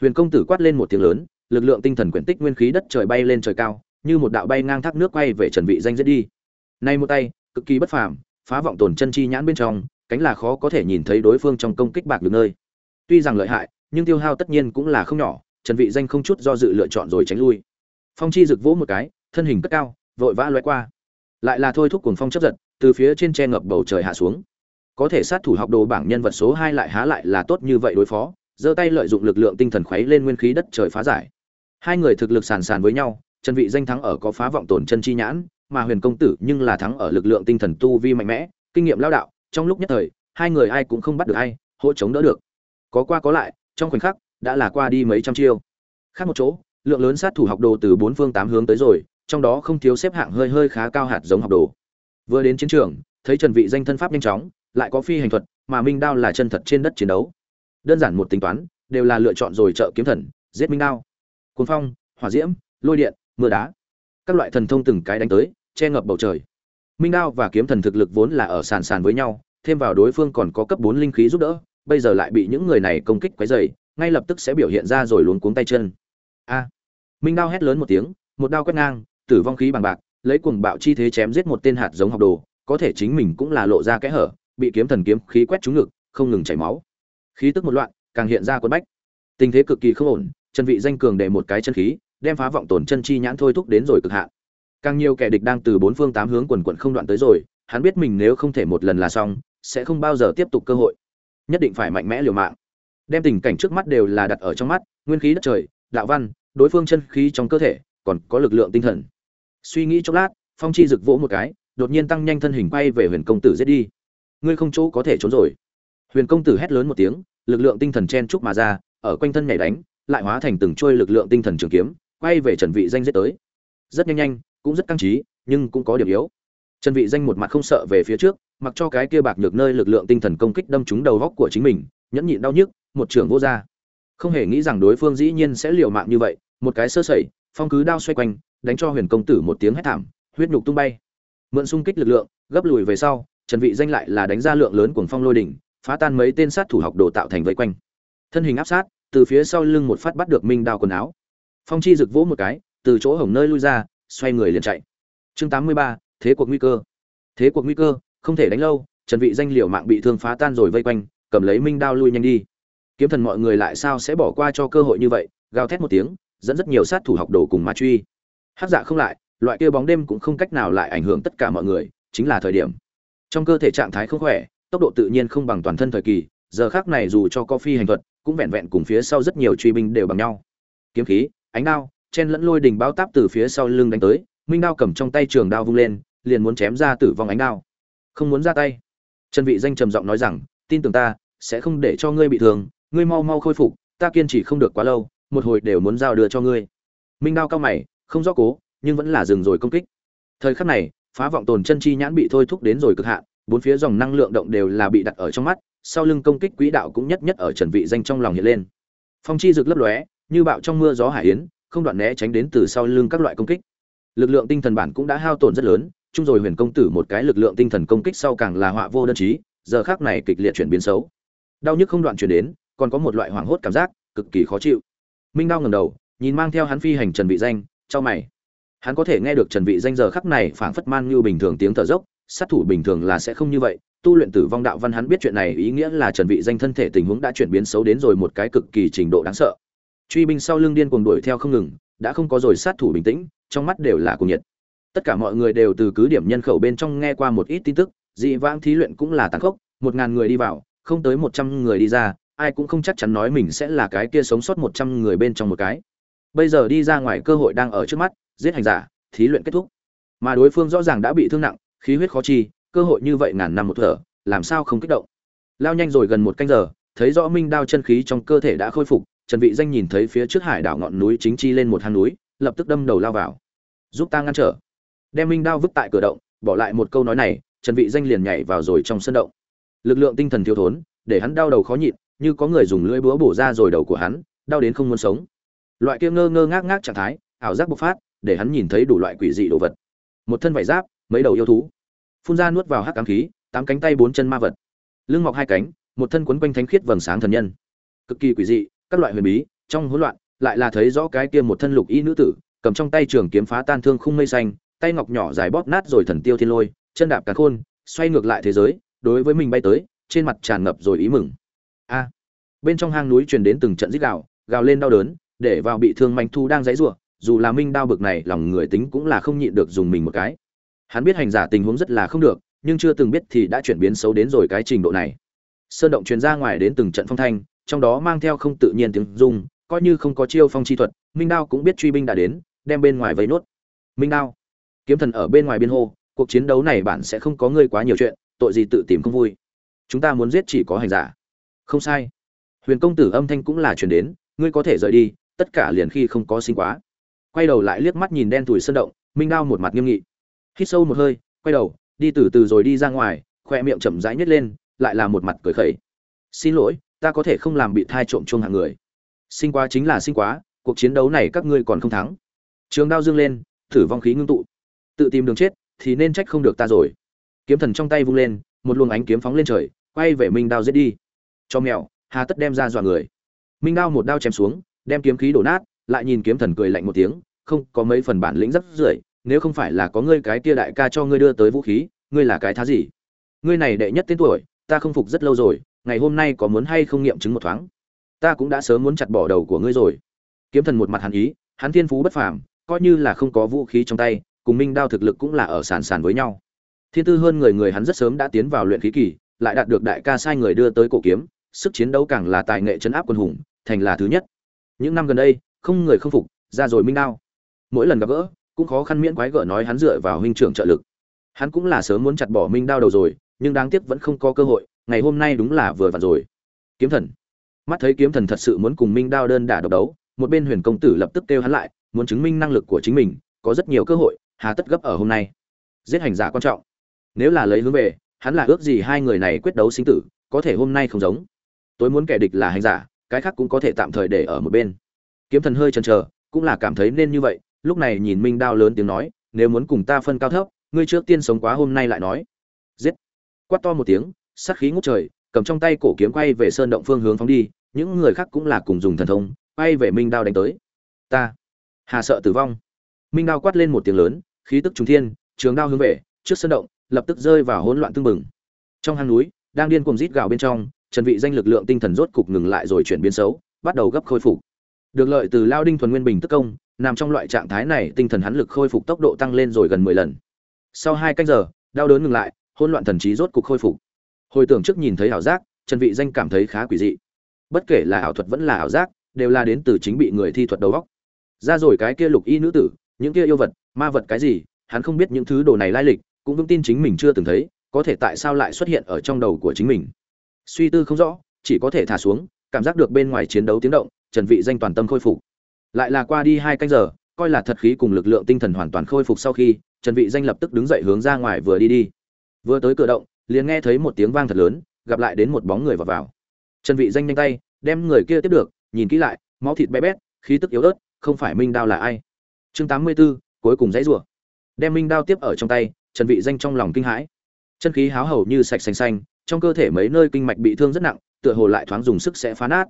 Huyền công tử quát lên một tiếng lớn, lực lượng tinh thần quyển tích nguyên khí đất trời bay lên trời cao, như một đạo bay ngang thác nước quay về trần vị danh giết đi. Nay một tay, cực kỳ bất phàm, phá vọng tồn chân chi nhãn bên trong, cánh là khó có thể nhìn thấy đối phương trong công kích bạc được nơi. Tuy rằng lợi hại, nhưng tiêu hao tất nhiên cũng là không nhỏ, trần vị danh không chút do dự lựa chọn rồi tránh lui phong chi rực vỗ một cái, thân hình cất cao, vội vã lóe qua. Lại là thôi thúc cuồng phong chấp giật, từ phía trên che ngập bầu trời hạ xuống. Có thể sát thủ học đồ bảng nhân vật số hai lại há lại là tốt như vậy đối phó, giơ tay lợi dụng lực lượng tinh thần khuấy lên nguyên khí đất trời phá giải. Hai người thực lực sàn sàn với nhau, trần vị danh thắng ở có phá vọng tổn chân chi nhãn, mà huyền công tử nhưng là thắng ở lực lượng tinh thần tu vi mạnh mẽ, kinh nghiệm lao đạo, trong lúc nhất thời, hai người ai cũng không bắt được ai, hỗ chống đỡ được. Có qua có lại, trong khoảnh khắc, đã là qua đi mấy trăm chiêu. Khác một chỗ lượng lớn sát thủ học đồ từ bốn phương tám hướng tới rồi, trong đó không thiếu xếp hạng hơi hơi khá cao hạt giống học đồ. Vừa đến chiến trường, thấy trần vị danh thân pháp nhanh chóng, lại có phi hành thuật, mà minh đao là chân thật trên đất chiến đấu. Đơn giản một tính toán, đều là lựa chọn rồi trợ kiếm thần, giết minh đao. Cuốn phong, hỏa diễm, lôi điện, mưa đá. Các loại thần thông từng cái đánh tới, che ngập bầu trời. Minh đao và kiếm thần thực lực vốn là ở sàn sàn với nhau, thêm vào đối phương còn có cấp bốn linh khí giúp đỡ, bây giờ lại bị những người này công kích quấy rầy, ngay lập tức sẽ biểu hiện ra rồi luống cuống tay chân. A! Minh đao hét lớn một tiếng, một đao quét ngang, tử vong khí bằng bạc, lấy cuồng bạo chi thế chém giết một tên hạt giống học đồ, có thể chính mình cũng là lộ ra kẽ hở, bị kiếm thần kiếm khí quét trúng ngực, không ngừng chảy máu. Khí tức một loạn, càng hiện ra quân bách. Tình thế cực kỳ không ổn chân vị danh cường để một cái chân khí, đem phá vọng tổn chân chi nhãn thôi thúc đến rồi cực hạn. Càng nhiều kẻ địch đang từ bốn phương tám hướng quần quận không đoạn tới rồi, hắn biết mình nếu không thể một lần là xong, sẽ không bao giờ tiếp tục cơ hội. Nhất định phải mạnh mẽ liều mạng. Đem tình cảnh trước mắt đều là đặt ở trong mắt, nguyên khí đất trời, đạo văn đối phương chân khí trong cơ thể còn có lực lượng tinh thần. Suy nghĩ chốc lát, phong chi rực vỗ một cái, đột nhiên tăng nhanh thân hình quay về huyền công tử giết đi. Ngươi không chỗ có thể trốn rồi. Huyền công tử hét lớn một tiếng, lực lượng tinh thần chen chúc mà ra, ở quanh thân nhảy đánh, lại hóa thành từng trôi lực lượng tinh thần trường kiếm, quay về trần vị danh giết tới. Rất nhanh nhanh, cũng rất căng trí, nhưng cũng có điểm yếu. Trần vị danh một mặt không sợ về phía trước, mặc cho cái kia bạc nhược nơi lực lượng tinh thần công kích đâm trúng đầu góc của chính mình, nhẫn nhịn đau nhức, một trường vô ra không hề nghĩ rằng đối phương dĩ nhiên sẽ liều mạng như vậy một cái sơ sẩy phong cứ đao xoay quanh đánh cho huyền công tử một tiếng hét thảm huyết nhục tung bay. Mượn xung kích lực lượng gấp lùi về sau trần vị danh lại là đánh ra lượng lớn cuồng phong lôi đỉnh phá tan mấy tên sát thủ học đồ tạo thành vây quanh. Thân hình áp sát từ phía sau lưng một phát bắt được minh đao quần áo. Phong chi rực vỗ một cái từ chỗ hổng nơi lui ra xoay người liền chạy. Chương 83, thế cuộc nguy cơ. Thế cuộc nguy cơ không thể đánh lâu trần vị danh liều mạng bị thương phá tan rồi vây quanh cầm lấy minh đao lui nhanh đi kiếm thần mọi người lại sao sẽ bỏ qua cho cơ hội như vậy, gào thét một tiếng, dẫn rất nhiều sát thủ học đồ cùng mà truy. Hắc dạ không lại, loại kia bóng đêm cũng không cách nào lại ảnh hưởng tất cả mọi người, chính là thời điểm. Trong cơ thể trạng thái không khỏe, tốc độ tự nhiên không bằng toàn thân thời kỳ, giờ khác này dù cho có phi hành thuật, cũng vẹn vẹn cùng phía sau rất nhiều truy binh đều bằng nhau. Kiếm khí, ánh đao, chen lẫn lôi đình bao táp từ phía sau lưng đánh tới, minh đao cầm trong tay trường đao vung lên, liền muốn chém ra tử vong ánh đao. Không muốn ra tay. Trần vị danh trầm giọng nói rằng, tin tưởng ta, sẽ không để cho ngươi bị thương ngươi mau mau khôi phục, ta kiên trì không được quá lâu, một hồi đều muốn giao đưa cho ngươi. Minh đao cao mày, không rõ cố, nhưng vẫn là dừng rồi công kích. Thời khắc này, phá vọng tồn chân chi nhãn bị thôi thúc đến rồi cực hạn, bốn phía dòng năng lượng động đều là bị đặt ở trong mắt, sau lưng công kích quỹ đạo cũng nhất nhất ở trần vị danh trong lòng hiện lên. Phong chi rực lấp lóe, như bạo trong mưa gió hải yến, không đoạn né tránh đến từ sau lưng các loại công kích. Lực lượng tinh thần bản cũng đã hao tổn rất lớn, chung rồi huyền công tử một cái lực lượng tinh thần công kích sau càng là họa vô đơn chí, giờ khác này kịch liệt chuyển biến xấu. Đau nhức không đoạn chuyển đến còn có một loại hoảng hốt cảm giác, cực kỳ khó chịu. Minh đao ngầm đầu, nhìn mang theo hắn phi hành trần vị danh cho mày. Hắn có thể nghe được trần vị danh giờ khắc này phảng phất man như bình thường tiếng thở dốc, sát thủ bình thường là sẽ không như vậy. Tu luyện tử vong đạo văn hắn biết chuyện này ý nghĩa là trần vị danh thân thể tình huống đã chuyển biến xấu đến rồi một cái cực kỳ trình độ đáng sợ. Truy binh sau lưng điên cuồng đuổi theo không ngừng, đã không có rồi sát thủ bình tĩnh, trong mắt đều là cuồng nhiệt. Tất cả mọi người đều từ cứ điểm nhân khẩu bên trong nghe qua một ít tin tức, dị vãng thí luyện cũng là tàn khốc, một ngàn người đi vào, không tới một trăm người đi ra ai cũng không chắc chắn nói mình sẽ là cái kia sống sót một trăm người bên trong một cái. Bây giờ đi ra ngoài cơ hội đang ở trước mắt, giết hành giả, thí luyện kết thúc. Mà đối phương rõ ràng đã bị thương nặng, khí huyết khó chi, cơ hội như vậy ngàn năm một thở, làm sao không kích động? Lao nhanh rồi gần một canh giờ, thấy rõ minh đao chân khí trong cơ thể đã khôi phục, trần vị danh nhìn thấy phía trước hải đảo ngọn núi chính chi lên một hang núi, lập tức đâm đầu lao vào. Giúp ta ngăn trở. Đem minh đao vứt tại cửa động, bỏ lại một câu nói này, trần vị danh liền nhảy vào rồi trong sân động. Lực lượng tinh thần thiếu thốn, để hắn đau đầu khó nhịn như có người dùng lưỡi búa bổ ra rồi đầu của hắn, đau đến không muốn sống. Loại kia ngơ ngơ ngác ngác trạng thái, ảo giác bộc phát, để hắn nhìn thấy đủ loại quỷ dị đồ vật. Một thân vải giáp, mấy đầu yêu thú. Phun ra nuốt vào hắc cám khí, tám cánh tay bốn chân ma vật. Lưng mọc hai cánh, một thân quấn quanh thánh khiết vầng sáng thần nhân. Cực kỳ quỷ dị, các loại huyền bí, trong hỗn loạn, lại là thấy rõ cái kia một thân lục y nữ tử, cầm trong tay trường kiếm phá tan thương khung mây xanh, tay ngọc nhỏ dài bóp nát rồi thần tiêu thiên lôi, chân đạp cả khôn, xoay ngược lại thế giới, đối với mình bay tới, trên mặt tràn ngập rồi ý mừng a. Bên trong hang núi truyền đến từng trận rít gào gào lên đau đớn, để vào bị thương manh thu đang dãy rủa, dù là minh đao bực này, lòng người tính cũng là không nhịn được dùng mình một cái. Hắn biết hành giả tình huống rất là không được, nhưng chưa từng biết thì đã chuyển biến xấu đến rồi cái trình độ này. Sơn động truyền ra ngoài đến từng trận phong thanh, trong đó mang theo không tự nhiên tiếng dung coi như không có chiêu phong chi thuật, minh đao cũng biết truy binh đã đến, đem bên ngoài vây nốt. Minh đao, kiếm thần ở bên ngoài biên hô, cuộc chiến đấu này bạn sẽ không có ngươi quá nhiều chuyện, tội gì tự tìm không vui. Chúng ta muốn giết chỉ có hành giả không sai. Huyền công tử âm thanh cũng là chuyển đến, ngươi có thể rời đi, tất cả liền khi không có sinh quá. Quay đầu lại liếc mắt nhìn đen thùi sơn động, minh đao một mặt nghiêm nghị. Hít sâu một hơi, quay đầu, đi từ từ rồi đi ra ngoài, khoe miệng chậm rãi nhét lên, lại là một mặt cười khẩy. Xin lỗi, ta có thể không làm bị thai trộm chuông hàng người. Sinh quá chính là sinh quá, cuộc chiến đấu này các ngươi còn không thắng. Trường đao dương lên, thử vong khí ngưng tụ. Tự tìm đường chết, thì nên trách không được ta rồi. Kiếm thần trong tay vung lên, một luồng ánh kiếm phóng lên trời, quay về minh đao giết đi cho mèo, hà tất đem ra dọa người. Minh đao một đao chém xuống, đem kiếm khí đổ nát, lại nhìn kiếm thần cười lạnh một tiếng, không, có mấy phần bản lĩnh rất rưởi, nếu không phải là có ngươi cái kia đại ca cho ngươi đưa tới vũ khí, ngươi là cái thá gì? Ngươi này đệ nhất tên tuổi, ta không phục rất lâu rồi, ngày hôm nay có muốn hay không nghiệm chứng một thoáng? Ta cũng đã sớm muốn chặt bỏ đầu của ngươi rồi. Kiếm thần một mặt hàn ý, hắn thiên phú bất phàm, coi như là không có vũ khí trong tay, cùng minh đao thực lực cũng là ở sàn sàn với nhau. Thiên tư hơn người người hắn rất sớm đã tiến vào luyện khí kỳ, lại đạt được đại ca sai người đưa tới cổ kiếm sức chiến đấu càng là tài nghệ chấn áp quân hùng, thành là thứ nhất. Những năm gần đây, không người không phục, ra rồi minh đao. Mỗi lần gặp gỡ, cũng khó khăn miễn quái gở nói hắn dựa vào huynh trưởng trợ lực. Hắn cũng là sớm muốn chặt bỏ minh đao đầu rồi, nhưng đáng tiếc vẫn không có cơ hội, ngày hôm nay đúng là vừa vặn rồi. Kiếm thần. Mắt thấy kiếm thần thật sự muốn cùng minh đao đơn đả độc đấu, một bên huyền công tử lập tức kêu hắn lại, muốn chứng minh năng lực của chính mình, có rất nhiều cơ hội, hà tất gấp ở hôm nay. Giết hành giả quan trọng. Nếu là lấy hướng về, hắn là ước gì hai người này quyết đấu sinh tử, có thể hôm nay không giống tôi muốn kẻ địch là hành giả, cái khác cũng có thể tạm thời để ở một bên. Kiếm thần hơi chần chờ, cũng là cảm thấy nên như vậy. Lúc này nhìn minh đao lớn tiếng nói, nếu muốn cùng ta phân cao thấp, ngươi trước tiên sống quá hôm nay lại nói. Giết. Quát to một tiếng, sát khí ngút trời, cầm trong tay cổ kiếm quay về sơn động phương hướng phóng đi. Những người khác cũng là cùng dùng thần thông, quay về minh đao đánh tới. Ta. Hà sợ tử vong. Minh đao quát lên một tiếng lớn, khí tức trùng thiên, trường đao hướng về, trước sơn động, lập tức rơi vào hỗn loạn tương bừng. Trong hang núi, đang điên cuồng rít gào bên trong trần vị danh lực lượng tinh thần rốt cục ngừng lại rồi chuyển biến xấu, bắt đầu gấp khôi phục. Được lợi từ lao đinh thuần nguyên bình tức công, nằm trong loại trạng thái này tinh thần hắn lực khôi phục tốc độ tăng lên rồi gần 10 lần. Sau hai canh giờ, đau đớn ngừng lại, hỗn loạn thần trí rốt cục khôi phục. Hồi tưởng trước nhìn thấy ảo giác, trần vị danh cảm thấy khá quỷ dị. Bất kể là ảo thuật vẫn là ảo giác, đều là đến từ chính bị người thi thuật đầu óc. Ra rồi cái kia lục y nữ tử, những kia yêu vật, ma vật cái gì, hắn không biết những thứ đồ này lai lịch, cũng vững tin chính mình chưa từng thấy, có thể tại sao lại xuất hiện ở trong đầu của chính mình suy tư không rõ chỉ có thể thả xuống cảm giác được bên ngoài chiến đấu tiếng động trần vị danh toàn tâm khôi phục. Lại là qua đi hai canh giờ coi là thật khí cùng lực lượng tinh thần hoàn toàn khôi phục sau khi trần vị danh lập tức đứng dậy hướng ra ngoài vừa đi đi. Vừa tới cửa động liền nghe thấy một tiếng vang thật lớn gặp lại đến một bóng người vào vào. Trần vị danh nhanh tay đem người kia tiếp được nhìn kỹ lại máu thịt bé bét khí tức yếu ớt không phải minh đao là ai? Chương 84, cuối cùng dãy rủa. Đem minh đao tiếp ở trong tay trần vị danh trong lòng kinh hãi. Chân khí háo hầu như sạch xanh xanh trong cơ thể mấy nơi kinh mạch bị thương rất nặng, tựa hồ lại thoáng dùng sức sẽ phá nát.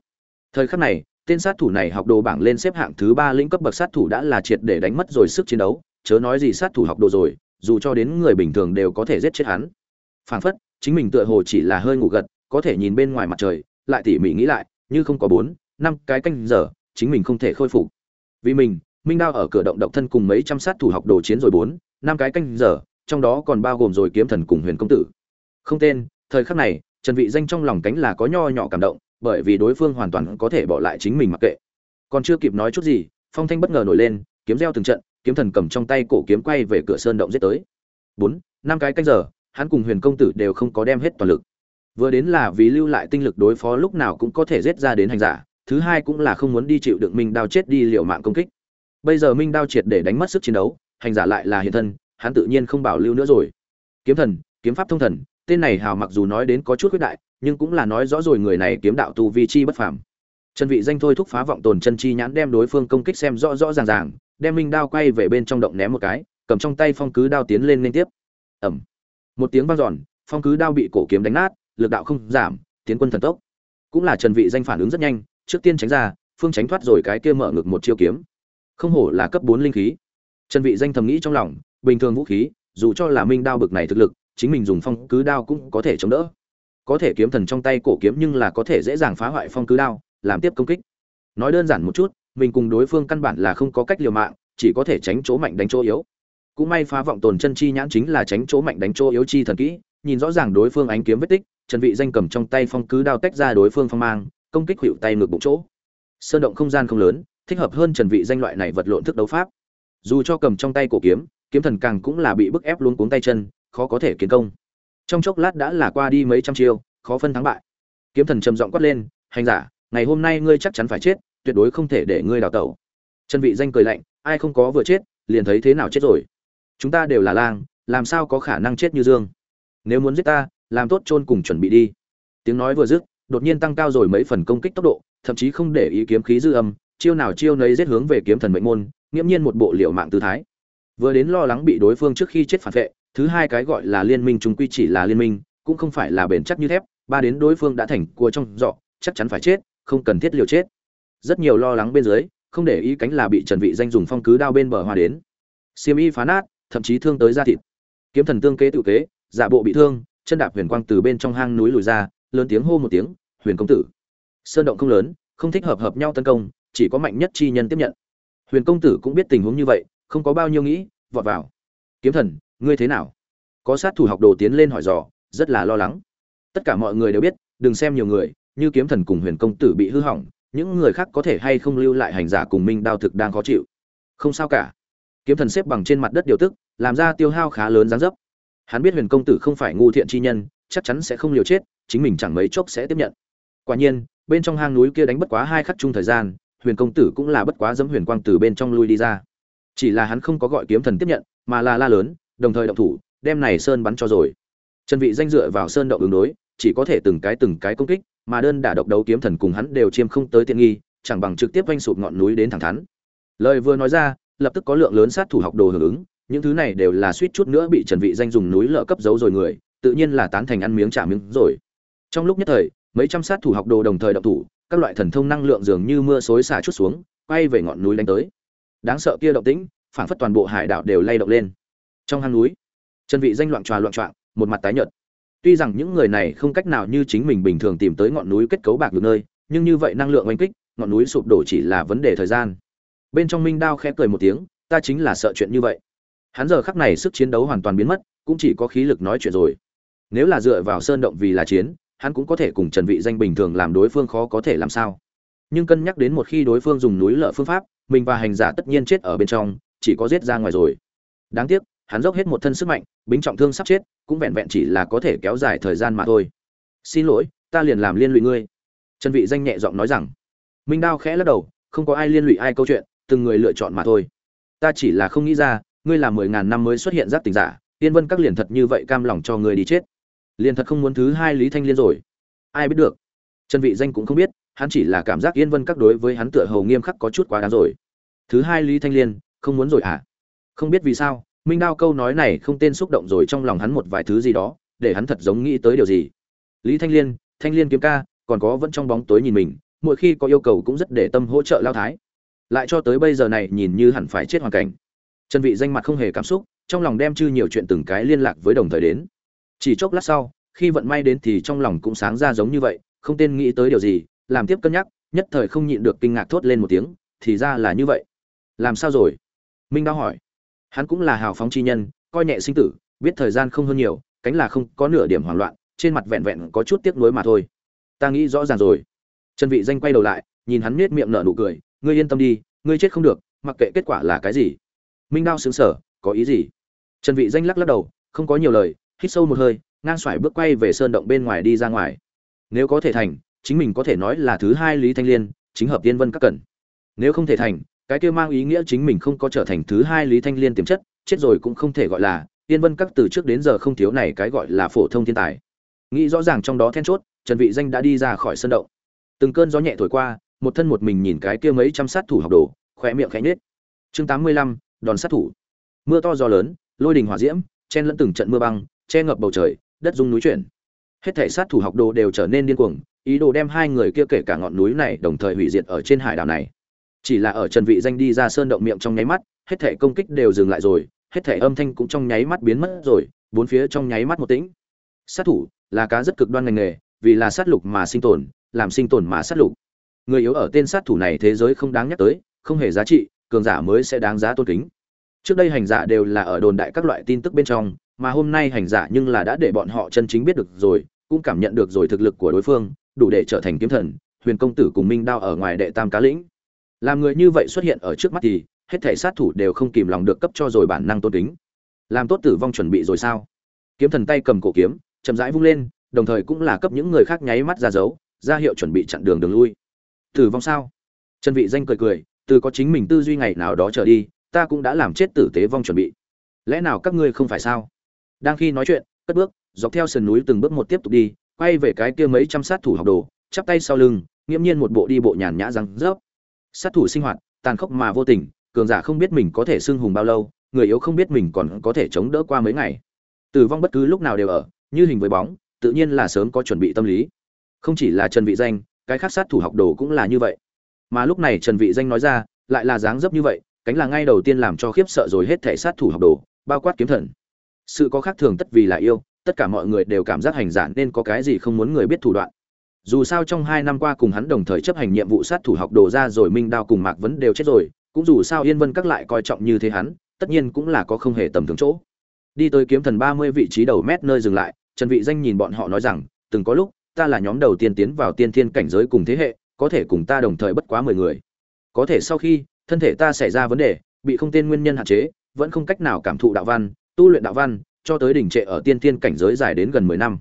Thời khắc này, tên sát thủ này học đồ bảng lên xếp hạng thứ ba lĩnh cấp bậc sát thủ đã là triệt để đánh mất rồi sức chiến đấu, chớ nói gì sát thủ học đồ rồi, dù cho đến người bình thường đều có thể giết chết hắn. Phảng phất, chính mình tựa hồ chỉ là hơi ngủ gật, có thể nhìn bên ngoài mặt trời, lại tỉ mỉ nghĩ lại, như không có bốn, năm cái canh giờ, chính mình không thể khôi phục. Vì mình, minh đao ở cửa động độc thân cùng mấy trăm sát thủ học đồ chiến rồi bốn, năm cái canh giờ, trong đó còn bao gồm rồi kiếm thần cùng huyền công tử. Không tên thời khắc này, trần vị danh trong lòng cánh là có nho nhỏ cảm động, bởi vì đối phương hoàn toàn có thể bỏ lại chính mình mặc kệ. Còn chưa kịp nói chút gì, phong thanh bất ngờ nổi lên, kiếm reo từng trận, kiếm thần cầm trong tay cổ kiếm quay về cửa sơn động giết tới. Bốn, năm cái canh giờ, hắn cùng huyền công tử đều không có đem hết toàn lực. Vừa đến là vì lưu lại tinh lực đối phó lúc nào cũng có thể giết ra đến hành giả, thứ hai cũng là không muốn đi chịu đựng minh đao chết đi liều mạng công kích. Bây giờ minh đao triệt để đánh mất sức chiến đấu, hành giả lại là hiện thân, hắn tự nhiên không bảo lưu nữa rồi. Kiếm thần, kiếm pháp thông thần tên này hào mặc dù nói đến có chút khuyết đại nhưng cũng là nói rõ rồi người này kiếm đạo tu vi chi bất phàm. Chân vị danh thôi thúc phá vọng tồn chân chi nhãn đem đối phương công kích xem rõ rõ ràng ràng đem minh đao quay về bên trong động ném một cái cầm trong tay phong cứ đao tiến lên liên tiếp. Ẩm một tiếng vang giòn, phong cứ đao bị cổ kiếm đánh nát lực đạo không giảm tiến quân thần tốc. Cũng là trần vị danh phản ứng rất nhanh trước tiên tránh ra phương tránh thoát rồi cái kia mở ngực một chiêu kiếm. Không hổ là cấp 4 linh khí. Trần vị danh thầm nghĩ trong lòng bình thường vũ khí dù cho là minh đao bực này thực lực chính mình dùng phong cứ đao cũng có thể chống đỡ. Có thể kiếm thần trong tay cổ kiếm nhưng là có thể dễ dàng phá hoại phong cứ đao, làm tiếp công kích. Nói đơn giản một chút, mình cùng đối phương căn bản là không có cách liều mạng, chỉ có thể tránh chỗ mạnh đánh chỗ yếu. Cũng may phá vọng tồn chân chi nhãn chính là tránh chỗ mạnh đánh chỗ yếu chi thần kỹ, nhìn rõ ràng đối phương ánh kiếm vết tích trần vị danh cầm trong tay phong cứ đao tách ra đối phương phong mang, công kích hữu tay ngược bụng chỗ. Sơn động không gian không lớn, thích hợp hơn trần vị danh loại này vật lộn thức đấu pháp. Dù cho cầm trong tay cổ kiếm kiếm thần càng cũng là bị bức ép luôn cuống tay chân khó có thể kiến công. Trong chốc lát đã là qua đi mấy trăm chiêu, khó phân thắng bại. Kiếm thần trầm giọng quát lên, hành giả, ngày hôm nay ngươi chắc chắn phải chết, tuyệt đối không thể để ngươi đào tẩu. Chân vị danh cười lạnh, ai không có vừa chết, liền thấy thế nào chết rồi? Chúng ta đều là lang, làm sao có khả năng chết như dương? Nếu muốn giết ta, làm tốt chôn cùng chuẩn bị đi. Tiếng nói vừa dứt, đột nhiên tăng cao rồi mấy phần công kích tốc độ, thậm chí không để ý kiếm khí dư âm, chiêu nào chiêu nấy giết hướng về kiếm thần mệnh môn, nghiễm nhiên một bộ liệu mạng tư thái. Vừa đến lo lắng bị đối phương trước khi chết phản vệ thứ hai cái gọi là liên minh chúng quy chỉ là liên minh, cũng không phải là bền chắc như thép, ba đến đối phương đã thành cua trong dọ chắc chắn phải chết, không cần thiết liều chết. Rất nhiều lo lắng bên dưới, không để ý cánh là bị trần vị danh dùng phong cứ đao bên bờ hoa đến. Xiêm y phá nát, thậm chí thương tới da thịt. Kiếm thần tương kế tự kế, giả bộ bị thương, chân đạp huyền quang từ bên trong hang núi lùi ra, lớn tiếng hô một tiếng, huyền công tử. Sơn động không lớn, không thích hợp hợp nhau tấn công, chỉ có mạnh nhất chi nhân tiếp nhận. Huyền công tử cũng biết tình huống như vậy, không có bao nhiêu nghĩ, vọt vào. Kiếm thần ngươi thế nào? Có sát thủ học đồ tiến lên hỏi dò, rất là lo lắng. Tất cả mọi người đều biết, đừng xem nhiều người, như kiếm thần cùng huyền công tử bị hư hỏng, những người khác có thể hay không lưu lại hành giả cùng minh đao thực đang khó chịu. Không sao cả. Kiếm thần xếp bằng trên mặt đất điều tức, làm ra tiêu hao khá lớn dáng dấp. Hắn biết huyền công tử không phải ngu thiện chi nhân, chắc chắn sẽ không liều chết, chính mình chẳng mấy chốc sẽ tiếp nhận. Quả nhiên, bên trong hang núi kia đánh bất quá hai khắc chung thời gian, huyền công tử cũng là bất quá dẫm huyền quang từ bên trong lui đi ra. Chỉ là hắn không có gọi kiếm thần tiếp nhận, mà là la lớn đồng thời động thủ, đem này sơn bắn cho rồi. Trần vị danh dựa vào sơn động ứng đối, chỉ có thể từng cái từng cái công kích, mà đơn đả độc đấu kiếm thần cùng hắn đều chiêm không tới tiện nghi, chẳng bằng trực tiếp vanh sụp ngọn núi đến thẳng thắn. Lời vừa nói ra, lập tức có lượng lớn sát thủ học đồ hưởng ứng, những thứ này đều là suýt chút nữa bị trần vị danh dùng núi lợ cấp giấu rồi người, tự nhiên là tán thành ăn miếng trả miếng rồi. Trong lúc nhất thời, mấy trăm sát thủ học đồ đồng thời động thủ, các loại thần thông năng lượng dường như mưa xối xả chút xuống, quay về ngọn núi đánh tới. Đáng sợ kia động tĩnh, phản phất toàn bộ hải đảo đều lay động lên trong hang núi. Chân vị danh loạn tròa loạn trọng một mặt tái nhợt. Tuy rằng những người này không cách nào như chính mình bình thường tìm tới ngọn núi kết cấu bạc được nơi, nhưng như vậy năng lượng oanh kích, ngọn núi sụp đổ chỉ là vấn đề thời gian. Bên trong minh đao khẽ cười một tiếng, ta chính là sợ chuyện như vậy. Hắn giờ khắc này sức chiến đấu hoàn toàn biến mất, cũng chỉ có khí lực nói chuyện rồi. Nếu là dựa vào sơn động vì là chiến, hắn cũng có thể cùng trần vị danh bình thường làm đối phương khó có thể làm sao. Nhưng cân nhắc đến một khi đối phương dùng núi lở phương pháp, mình và hành giả tất nhiên chết ở bên trong, chỉ có giết ra ngoài rồi. Đáng tiếc hắn dốc hết một thân sức mạnh, bính trọng thương sắp chết, cũng vẹn vẹn chỉ là có thể kéo dài thời gian mà thôi. Xin lỗi, ta liền làm liên lụy ngươi. Trần vị danh nhẹ giọng nói rằng. Minh đao khẽ lắc đầu, không có ai liên lụy ai câu chuyện, từng người lựa chọn mà thôi. Ta chỉ là không nghĩ ra, ngươi là mười ngàn năm mới xuất hiện giác tình giả tiên vân các liền thật như vậy cam lòng cho ngươi đi chết. Liền thật không muốn thứ hai lý thanh liên rồi. Ai biết được. Trần vị danh cũng không biết, hắn chỉ là cảm giác yên vân các đối với hắn tựa hầu nghiêm khắc có chút quá đáng rồi. Thứ hai lý thanh liên, không muốn rồi à? Không biết vì sao minh đao câu nói này không tên xúc động rồi trong lòng hắn một vài thứ gì đó, để hắn thật giống nghĩ tới điều gì. Lý thanh liên thanh liên kiếm ca, còn có vẫn trong bóng tối nhìn mình, mỗi khi có yêu cầu cũng rất để tâm hỗ trợ lao thái. Lại cho tới bây giờ này nhìn như hẳn phải chết hoàn cảnh. Trần vị danh mặt không hề cảm xúc, trong lòng đem chư nhiều chuyện từng cái liên lạc với đồng thời đến. Chỉ chốc lát sau, khi vận may đến thì trong lòng cũng sáng ra giống như vậy, không tên nghĩ tới điều gì, làm tiếp cân nhắc, nhất thời không nhịn được kinh ngạc thốt lên một tiếng, thì ra là như vậy. Làm sao rồi? Minh đao hỏi hắn cũng là hào phóng chi nhân, coi nhẹ sinh tử, biết thời gian không hơn nhiều, cánh là không có nửa điểm hoảng loạn, trên mặt vẹn vẹn có chút tiếc nuối mà thôi. Ta nghĩ rõ ràng rồi. Trần vị danh quay đầu lại, nhìn hắn miết miệng nở nụ cười, ngươi yên tâm đi, ngươi chết không được, mặc kệ kết quả là cái gì. Minh đao sướng sở có ý gì? Trần vị danh lắc lắc đầu, không có nhiều lời, hít sâu một hơi, ngang xoải bước quay về sơn động bên ngoài đi ra ngoài. Nếu có thể thành, chính mình có thể nói là thứ hai lý thanh liên, chính hợp tiên vân các cẩn nếu không thể thành cái kia mang ý nghĩa chính mình không có trở thành thứ hai lý thanh liên tiềm chất chết rồi cũng không thể gọi là yên vân các từ trước đến giờ không thiếu này cái gọi là phổ thông thiên tài. Nghĩ rõ ràng trong đó then chốt trần vị danh đã đi ra khỏi sân động. Từng cơn gió nhẹ thổi qua một thân một mình nhìn cái kia mấy trăm sát thủ học đồ khỏe miệng khẽ nhếch. Chương 85, đòn sát thủ. Mưa to gió lớn lôi đình hỏa diễm chen lẫn từng trận mưa băng che ngập bầu trời đất rung núi chuyển. Hết thảy sát thủ học đồ đều trở nên điên cuồng ý đồ đem hai người kia kể cả ngọn núi này đồng thời hủy diệt ở trên hải đảo này chỉ là ở trần vị danh đi ra sơn động miệng trong nháy mắt, hết thảy công kích đều dừng lại rồi, hết thảy âm thanh cũng trong nháy mắt biến mất rồi, bốn phía trong nháy mắt một tĩnh. Sát thủ là cá rất cực đoan ngành nghề, vì là sát lục mà sinh tồn, làm sinh tồn mà sát lục. Người yếu ở tên sát thủ này thế giới không đáng nhắc tới, không hề giá trị, cường giả mới sẽ đáng giá tôn kính. Trước đây hành giả đều là ở đồn đại các loại tin tức bên trong, mà hôm nay hành giả nhưng là đã để bọn họ chân chính biết được rồi, cũng cảm nhận được rồi thực lực của đối phương, đủ để trở thành kiếm thần, huyền công tử cùng minh đao ở ngoài đệ tam cá lĩnh làm người như vậy xuất hiện ở trước mắt thì, hết thể sát thủ đều không kìm lòng được cấp cho rồi bản năng tôn kính. Làm tốt tử vong chuẩn bị rồi sao? Kiếm thần tay cầm cổ kiếm, chậm rãi vung lên, đồng thời cũng là cấp những người khác nháy mắt ra dấu, ra hiệu chuẩn bị chặn đường đường lui. Tử vong sao? Trần vị danh cười cười, từ có chính mình tư duy ngày nào đó trở đi, ta cũng đã làm chết tử tế vong chuẩn bị. Lẽ nào các ngươi không phải sao? Đang khi nói chuyện, cất bước, dọc theo sườn núi từng bước một tiếp tục đi, quay về cái kia mấy trăm sát thủ học đồ, chắp tay sau lưng, nghiễm nhiên một bộ đi bộ nhàn nhã răng rớp sát thủ sinh hoạt, tàn khốc mà vô tình, cường giả không biết mình có thể xưng hùng bao lâu, người yếu không biết mình còn có thể chống đỡ qua mấy ngày. Tử vong bất cứ lúc nào đều ở, như hình với bóng, tự nhiên là sớm có chuẩn bị tâm lý. Không chỉ là trần vị danh, cái khác sát thủ học đồ cũng là như vậy. Mà lúc này trần vị danh nói ra, lại là dáng dấp như vậy, cánh là ngay đầu tiên làm cho khiếp sợ rồi hết thể sát thủ học đồ, bao quát kiếm thần. Sự có khác thường tất vì là yêu, tất cả mọi người đều cảm giác hành giả nên có cái gì không muốn người biết thủ đoạn dù sao trong hai năm qua cùng hắn đồng thời chấp hành nhiệm vụ sát thủ học đồ ra rồi minh đao cùng mạc vấn đều chết rồi, cũng dù sao yên vân các lại coi trọng như thế hắn, tất nhiên cũng là có không hề tầm thường chỗ. Đi tới kiếm thần ba mươi vị trí đầu mét nơi dừng lại, trần vị danh nhìn bọn họ nói rằng, từng có lúc, ta là nhóm đầu tiên tiến vào tiên thiên cảnh giới cùng thế hệ, có thể cùng ta đồng thời bất quá mười người. Có thể sau khi, thân thể ta xảy ra vấn đề, bị không tên nguyên nhân hạn chế, vẫn không cách nào cảm thụ đạo văn, tu luyện đạo văn, cho tới đỉnh trệ ở tiên thiên cảnh giới dài đến gần mười năm.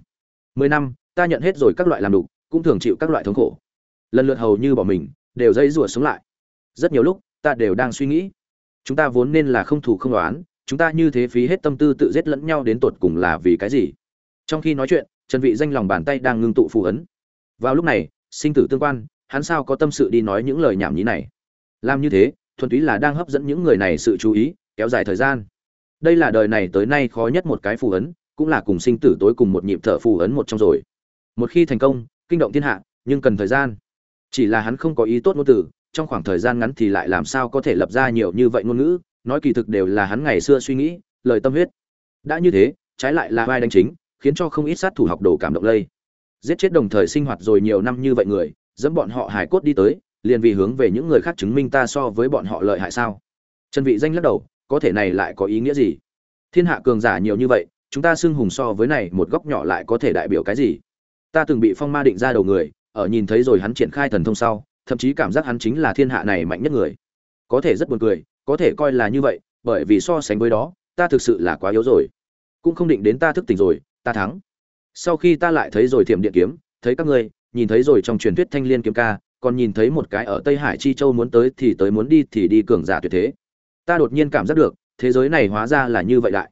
Mười năm, ta nhận hết rồi các loại làm đủ cũng thường chịu các loại thống khổ. Lần lượt hầu như bỏ mình, đều dây rủa sống lại. Rất nhiều lúc, ta đều đang suy nghĩ, chúng ta vốn nên là không thủ không đoán chúng ta như thế phí hết tâm tư tự giết lẫn nhau đến tột cùng là vì cái gì? Trong khi nói chuyện, trần vị danh lòng bàn tay đang ngưng tụ phù ấn. Vào lúc này, sinh tử tương quan, hắn sao có tâm sự đi nói những lời nhảm nhí này? Làm như thế, thuần túy là đang hấp dẫn những người này sự chú ý, kéo dài thời gian. Đây là đời này tới nay khó nhất một cái phù ấn, cũng là cùng sinh tử tối cùng một nhịp thở phù ấn một trong rồi. Một khi thành công kinh động thiên hạ, nhưng cần thời gian. Chỉ là hắn không có ý tốt ngôn từ, trong khoảng thời gian ngắn thì lại làm sao có thể lập ra nhiều như vậy ngôn ngữ, nói kỳ thực đều là hắn ngày xưa suy nghĩ, lời tâm huyết. Đã như thế, trái lại là vai đánh chính, khiến cho không ít sát thủ học đồ cảm động lây. Giết chết đồng thời sinh hoạt rồi nhiều năm như vậy người dẫn bọn họ hài cốt đi tới, liền vì hướng về những người khác chứng minh ta so với bọn họ lợi hại sao? Trần vị danh lắc đầu, có thể này lại có ý nghĩa gì? Thiên hạ cường giả nhiều như vậy, chúng ta xưng hùng so với này một góc nhỏ lại có thể đại biểu cái gì? Ta từng bị phong ma định ra đầu người, ở nhìn thấy rồi hắn triển khai thần thông sau, thậm chí cảm giác hắn chính là thiên hạ này mạnh nhất người. Có thể rất buồn cười, có thể coi là như vậy, bởi vì so sánh với đó, ta thực sự là quá yếu rồi. Cũng không định đến ta thức tỉnh rồi, ta thắng. Sau khi ta lại thấy rồi thiểm điện kiếm, thấy các ngươi, nhìn thấy rồi trong truyền thuyết thanh liên kiếm ca, còn nhìn thấy một cái ở tây hải chi châu muốn tới thì tới muốn đi thì đi cường giả tuyệt thế. Ta đột nhiên cảm giác được, thế giới này hóa ra là như vậy đại.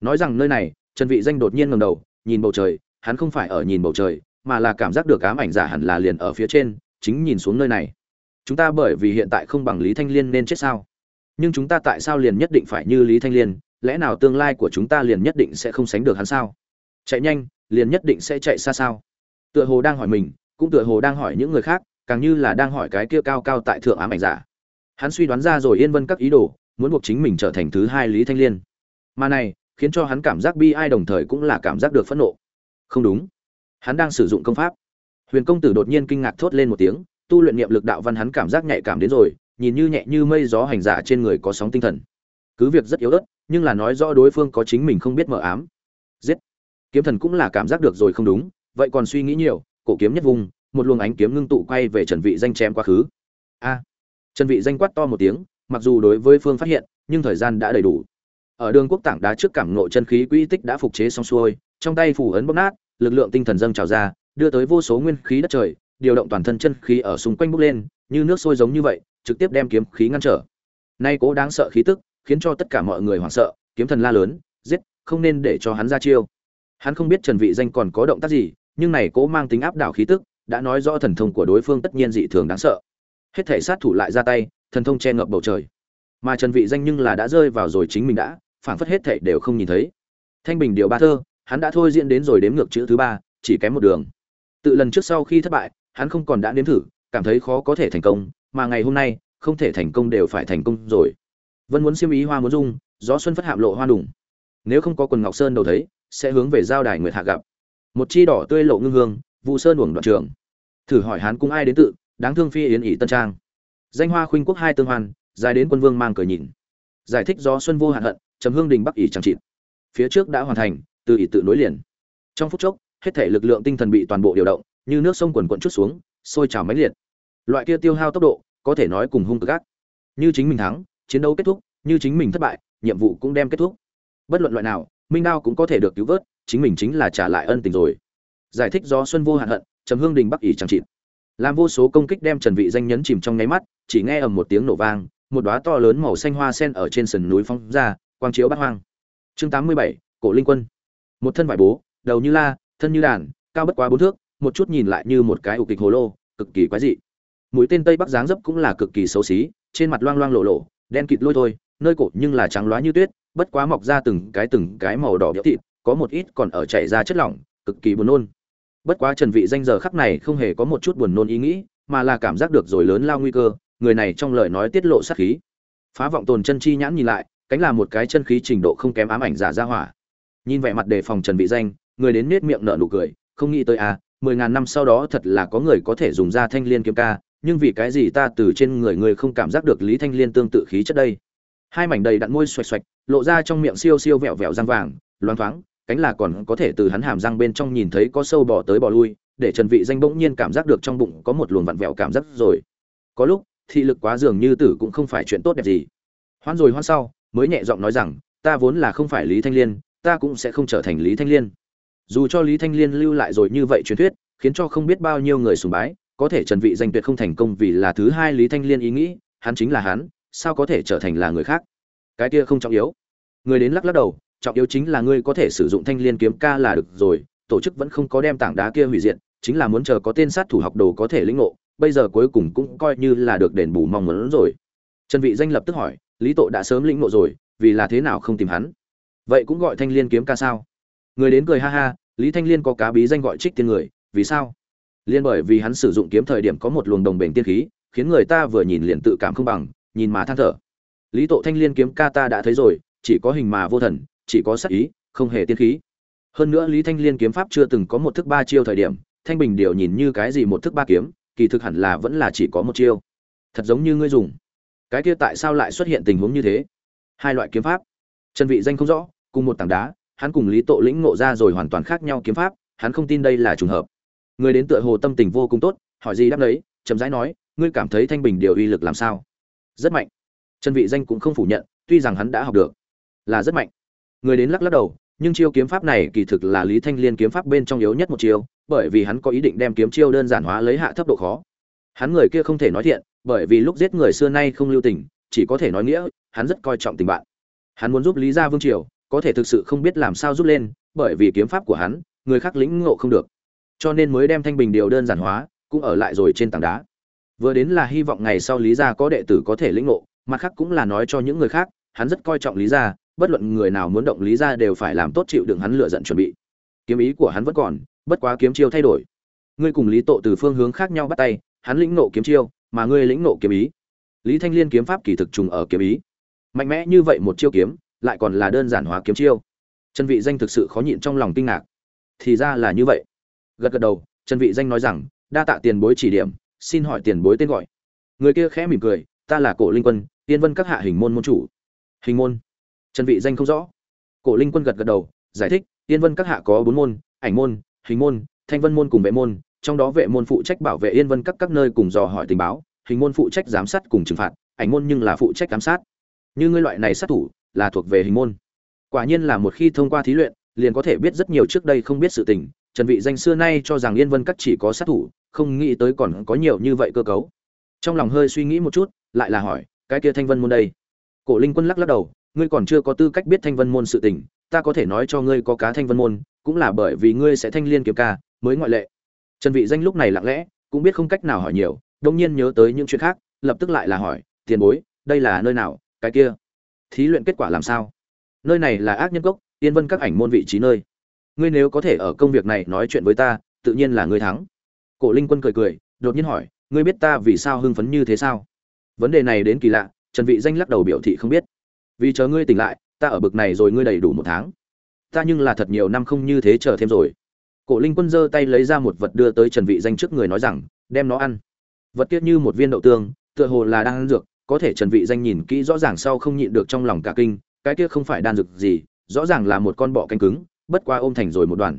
Nói rằng nơi này, trần vị danh đột nhiên ngẩng đầu, nhìn bầu trời hắn không phải ở nhìn bầu trời, mà là cảm giác được ám ảnh giả hẳn là liền ở phía trên, chính nhìn xuống nơi này. Chúng ta bởi vì hiện tại không bằng lý thanh liên nên chết sao? Nhưng chúng ta tại sao liền nhất định phải như lý thanh liên? Lẽ nào tương lai của chúng ta liền nhất định sẽ không sánh được hắn sao? Chạy nhanh, liền nhất định sẽ chạy xa sao? Tựa hồ đang hỏi mình, cũng tựa hồ đang hỏi những người khác, càng như là đang hỏi cái kia cao cao tại thượng ám ảnh giả. Hắn suy đoán ra rồi yên vân các ý đồ, muốn buộc chính mình trở thành thứ hai lý thanh liên. Mà này, khiến cho hắn cảm giác bi ai đồng thời cũng là cảm giác được phẫn nộ không đúng. Hắn đang sử dụng công pháp. Huyền công tử đột nhiên kinh ngạc thốt lên một tiếng, tu luyện niệm lực đạo văn hắn cảm giác nhạy cảm đến rồi, nhìn như nhẹ như mây gió hành giả trên người có sóng tinh thần. Cứ việc rất yếu ớt, nhưng là nói rõ đối phương có chính mình không biết mờ ám. Giết. Kiếm thần cũng là cảm giác được rồi không đúng, vậy còn suy nghĩ nhiều, cổ kiếm nhất vùng, một luồng ánh kiếm ngưng tụ quay về trần vị danh chém quá khứ. A. Trần vị danh quát to một tiếng, mặc dù đối với phương phát hiện, nhưng thời gian đã đầy đủ. Ở đường quốc tảng đá trước cảm ngộ chân khí quỹ tích đã phục chế xong xuôi trong tay phủ ấn bóc nát, lực lượng tinh thần dâng trào ra, đưa tới vô số nguyên khí đất trời, điều động toàn thân chân khí ở xung quanh bốc lên, như nước sôi giống như vậy, trực tiếp đem kiếm khí ngăn trở. Nay cố đáng sợ khí tức, khiến cho tất cả mọi người hoảng sợ, kiếm thần la lớn, giết, không nên để cho hắn ra chiêu. Hắn không biết trần vị danh còn có động tác gì, nhưng này cố mang tính áp đảo khí tức, đã nói rõ thần thông của đối phương tất nhiên dị thường đáng sợ. Hết thể sát thủ lại ra tay, thần thông che ngập bầu trời. Mà trần vị danh nhưng là đã rơi vào rồi chính mình đã phản phất hết thể đều không nhìn thấy. Thanh bình điều ba thơ hắn đã thôi diễn đến rồi đếm ngược chữ thứ ba, chỉ kém một đường. Tự lần trước sau khi thất bại, hắn không còn đã nếm thử, cảm thấy khó có thể thành công, mà ngày hôm nay, không thể thành công đều phải thành công rồi. Vẫn muốn xiêm ý hoa muốn dung, gió xuân phất hạm lộ hoa đủng nếu không có quần ngọc sơn đầu thấy, sẽ hướng về giao đài nguyệt hạ gặp. Một chi đỏ tươi lộ ngưng hương vụ sơn uổng đoạn trường. Thử hỏi hán cung ai đến tự, đáng thương phi yến ỷ tân trang. Danh hoa khuynh quốc hai tương hoan, dài đến quân vương mang cười nhìn. Giải thích do xuân vô hạn hận trầm hương đình bắc ỷ chẳng trịt phía trước đã hoàn thành từ ỷ tự nối liền. Trong phút chốc hết thể lực lượng tinh thần bị toàn bộ điều động như nước sông quần quận chút xuống sôi trào mãnh liệt. Loại kia tiêu hao tốc độ có thể nói cùng hung cực ác. Như chính mình thắng chiến đấu kết thúc như chính mình thất bại nhiệm vụ cũng đem kết thúc. Bất luận loại nào minh đao cũng có thể được cứu vớt chính mình chính là trả lại ân tình rồi. Giải thích do xuân vô hạn hận trầm hương đình bắc ỷ chẳng chịt. Làm vô số công kích đem trần vị danh nhấn chìm trong nháy mắt chỉ nghe ầm một tiếng nổ vang một đóa to lớn màu xanh hoa sen ở trên sườn núi phóng ra quang chiếu bát hoang. Chương 87, cổ linh quân một thân vải bố, đầu như la, thân như đàn, cao bất quá bốn thước, một chút nhìn lại như một cái ục kịch hồ lô, cực kỳ quái dị. Mũi tên tây bắc dáng dấp cũng là cực kỳ xấu xí, trên mặt loang loang lộ lộ, đen kịt lôi thôi, nơi cổ nhưng là trắng loá như tuyết, bất quá mọc ra từng cái từng cái màu đỏ đĩa thịt, có một ít còn ở chảy ra chất lỏng, cực kỳ buồn nôn. Bất quá trần vị danh giờ khắc này không hề có một chút buồn nôn ý nghĩ, mà là cảm giác được rồi lớn lao nguy cơ, người này trong lời nói tiết lộ sát khí. Phá vọng tồn chân chi nhãn nhìn lại, cánh là một cái chân khí trình độ không kém ám ảnh giả ra hỏa nhìn vẻ mặt đề phòng trần vị danh, người đến nết miệng nở nụ cười, không nghĩ tới à mười ngàn năm sau đó thật là có người có thể dùng ra thanh liên kiếm ca, nhưng vì cái gì ta từ trên người người không cảm giác được lý thanh liên tương tự khí chất đây? Hai mảnh đầy đặn môi xoạch xoạch, lộ ra trong miệng siêu siêu vẹo vẹo răng vàng, loáng thoáng, cánh là còn có thể từ hắn hàm răng bên trong nhìn thấy có sâu bò tới bò lui, để trần vị danh bỗng nhiên cảm giác được trong bụng có một luồng vặn vẹo cảm giác rồi. Có lúc, thị lực quá dường như tử cũng không phải chuyện tốt đẹp gì. Hoan rồi hoan sau, mới nhẹ giọng nói rằng, ta vốn là không phải lý thanh liên ta cũng sẽ không trở thành lý thanh liên. Dù cho lý thanh liên lưu lại rồi như vậy truyền thuyết, khiến cho không biết bao nhiêu người sùng bái, có thể trần vị danh tuyệt không thành công vì là thứ hai lý thanh liên ý nghĩ, hắn chính là hắn, sao có thể trở thành là người khác? Cái kia không trọng yếu. Người đến lắc lắc đầu, trọng yếu chính là ngươi có thể sử dụng thanh liên kiếm ca là được rồi, tổ chức vẫn không có đem tảng đá kia hủy diệt, chính là muốn chờ có tên sát thủ học đồ có thể lĩnh ngộ, bây giờ cuối cùng cũng coi như là được đền bù mong muốn rồi. Trần vị danh lập tức hỏi, lý Tộ đã sớm lĩnh ngộ rồi, vì là thế nào không tìm hắn? Vậy cũng gọi thanh liên kiếm ca sao? Người đến cười ha ha, lý thanh liên có cá bí danh gọi trích tiên người, vì sao? Liên bởi vì hắn sử dụng kiếm thời điểm có một luồng đồng bền tiên khí, khiến người ta vừa nhìn liền tự cảm không bằng, nhìn mà than thở. Lý Tộ thanh liên kiếm ca ta đã thấy rồi, chỉ có hình mà vô thần, chỉ có sắc ý, không hề tiên khí. Hơn nữa lý thanh liên kiếm pháp chưa từng có một thức ba chiêu thời điểm, thanh bình điều nhìn như cái gì một thức ba kiếm, kỳ thực hẳn là vẫn là chỉ có một chiêu. Thật giống như ngươi dùng. Cái kia tại sao lại xuất hiện tình huống như thế? Hai loại kiếm pháp. Chân vị danh không rõ cùng một tảng đá, hắn cùng lý tộ lĩnh ngộ ra rồi hoàn toàn khác nhau kiếm pháp, hắn không tin đây là trùng hợp. Người đến tựa hồ tâm tình vô cùng tốt, hỏi gì đáp đấy chậm rãi nói, ngươi cảm thấy thanh bình điều uy lực làm sao? Rất mạnh. Trần vị danh cũng không phủ nhận, tuy rằng hắn đã học được, là rất mạnh. Người đến lắc lắc đầu, nhưng chiêu kiếm pháp này kỳ thực là lý thanh liên kiếm pháp bên trong yếu nhất một chiêu, bởi vì hắn có ý định đem kiếm chiêu đơn giản hóa lấy hạ thấp độ khó. Hắn người kia không thể nói thiện, bởi vì lúc giết người xưa nay không lưu tình, chỉ có thể nói nghĩa, hắn rất coi trọng tình bạn. Hắn muốn giúp lý gia vương triều có thể thực sự không biết làm sao giúp lên, bởi vì kiếm pháp của hắn, người khác lĩnh ngộ không được. Cho nên mới đem thanh bình điều đơn giản hóa, cũng ở lại rồi trên tảng đá. Vừa đến là hy vọng ngày sau lý gia có đệ tử có thể lĩnh ngộ, mặt khác cũng là nói cho những người khác, hắn rất coi trọng lý gia, bất luận người nào muốn động lý gia đều phải làm tốt chịu đựng hắn lựa giận chuẩn bị. Kiếm ý của hắn vẫn còn, bất quá kiếm chiêu thay đổi. Ngươi cùng lý tộ từ phương hướng khác nhau bắt tay, hắn lĩnh ngộ kiếm chiêu, mà ngươi lĩnh ngộ kiếm ý. Lý thanh liên kiếm pháp kỳ thực trùng ở kiếm ý. Mạnh mẽ như vậy một chiêu kiếm lại còn là đơn giản hóa kiếm chiêu. Trần vị danh thực sự khó nhịn trong lòng kinh ngạc. Thì ra là như vậy. Gật gật đầu, trần vị danh nói rằng, đa tạ tiền bối chỉ điểm, xin hỏi tiền bối tên gọi. Người kia khẽ mỉm cười, ta là cổ linh quân tiên vân các hạ hình môn môn chủ. Hình môn? Trần vị danh không rõ. Cổ linh quân gật gật đầu, giải thích tiên vân các hạ có bốn môn, ảnh môn, hình môn, thanh vân môn cùng vệ môn, trong đó vệ môn phụ trách bảo vệ yên vân các các nơi cùng dò hỏi tình báo, hình môn phụ trách giám sát cùng trừng phạt, ảnh môn nhưng là phụ trách giám sát. Như ngươi loại này sát thủ là thuộc về hình môn. Quả nhiên là một khi thông qua thí luyện, liền có thể biết rất nhiều trước đây không biết sự tình. Trần vị danh xưa nay cho rằng yên vân các chỉ có sát thủ, không nghĩ tới còn có nhiều như vậy cơ cấu. Trong lòng hơi suy nghĩ một chút, lại là hỏi, cái kia thanh vân môn đây? Cổ linh quân lắc lắc đầu, ngươi còn chưa có tư cách biết thanh vân môn sự tình, ta có thể nói cho ngươi có cá thanh vân môn, cũng là bởi vì ngươi sẽ thanh liên kiếm ca mới ngoại lệ. Trần vị danh lúc này lặng lẽ, cũng biết không cách nào hỏi nhiều đông nhiên nhớ tới những chuyện khác, lập tức lại là hỏi, tiền bối, đây là nơi nào? Cái kia? Thí luyện kết quả làm sao? Nơi này là ác nhân cốc tiên vân các ảnh môn vị trí nơi. Ngươi nếu có thể ở công việc này nói chuyện với ta, tự nhiên là ngươi thắng. Cổ linh quân cười cười, đột nhiên hỏi, ngươi biết ta vì sao hưng phấn như thế sao? Vấn đề này đến kỳ lạ, trần vị danh lắc đầu biểu thị không biết. Vì chờ ngươi tỉnh lại, ta ở bực này rồi ngươi đầy đủ một tháng. Ta nhưng là thật nhiều năm không như thế chờ thêm rồi. Cổ linh quân giơ tay lấy ra một vật đưa tới trần vị danh trước người nói rằng, đem nó ăn. Vật tiết như một viên đậu tương, tựa hồ là đang ăn dược có thể trần vị danh nhìn kỹ rõ ràng sau không nhịn được trong lòng cả kinh, cái kia không phải đan dược gì, rõ ràng là một con bọ canh cứng, bất qua ôm thành rồi một đoàn.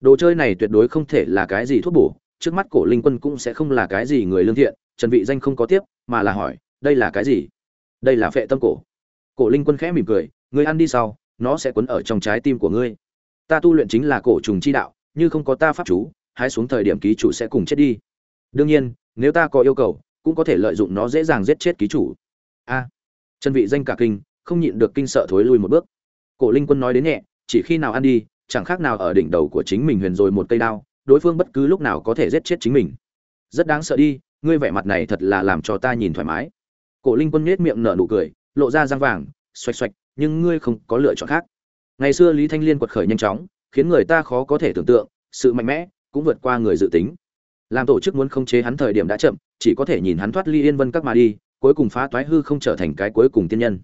Đồ chơi này tuyệt đối không thể là cái gì thuốc bổ, trước mắt cổ linh quân cũng sẽ không là cái gì người lương thiện, trần vị danh không có tiếp, mà là hỏi, đây là cái gì? Đây là phệ tâm cổ. Cổ linh quân khẽ mỉm cười, ngươi ăn đi sau, nó sẽ quấn ở trong trái tim của ngươi. Ta tu luyện chính là cổ trùng chi đạo, như không có ta pháp chú, hái xuống thời điểm ký chủ sẽ cùng chết đi. Đương nhiên, nếu ta có yêu cầu cũng có thể lợi dụng nó dễ dàng giết chết ký chủ. A à, chân vị danh cả kinh không nhịn được kinh sợ thối lui một bước. Cổ linh quân nói đến nhẹ chỉ khi nào ăn đi chẳng khác nào ở đỉnh đầu của chính mình huyền rồi một cây đao đối phương bất cứ lúc nào có thể giết chết chính mình. Rất đáng sợ đi ngươi vẻ mặt này thật là làm cho ta nhìn thoải mái. Cổ linh quân nhếch miệng nở nụ cười lộ ra răng vàng xoạch xoạch nhưng ngươi không có lựa chọn khác. Ngày xưa lý thanh liên quật khởi nhanh chóng khiến người ta khó có thể tưởng tượng sự mạnh mẽ cũng vượt qua người dự tính làm tổ chức muốn khống chế hắn thời điểm đã chậm, chỉ có thể nhìn hắn thoát ly yên vân các mà đi, cuối cùng phá toái hư không trở thành cái cuối cùng tiên nhân.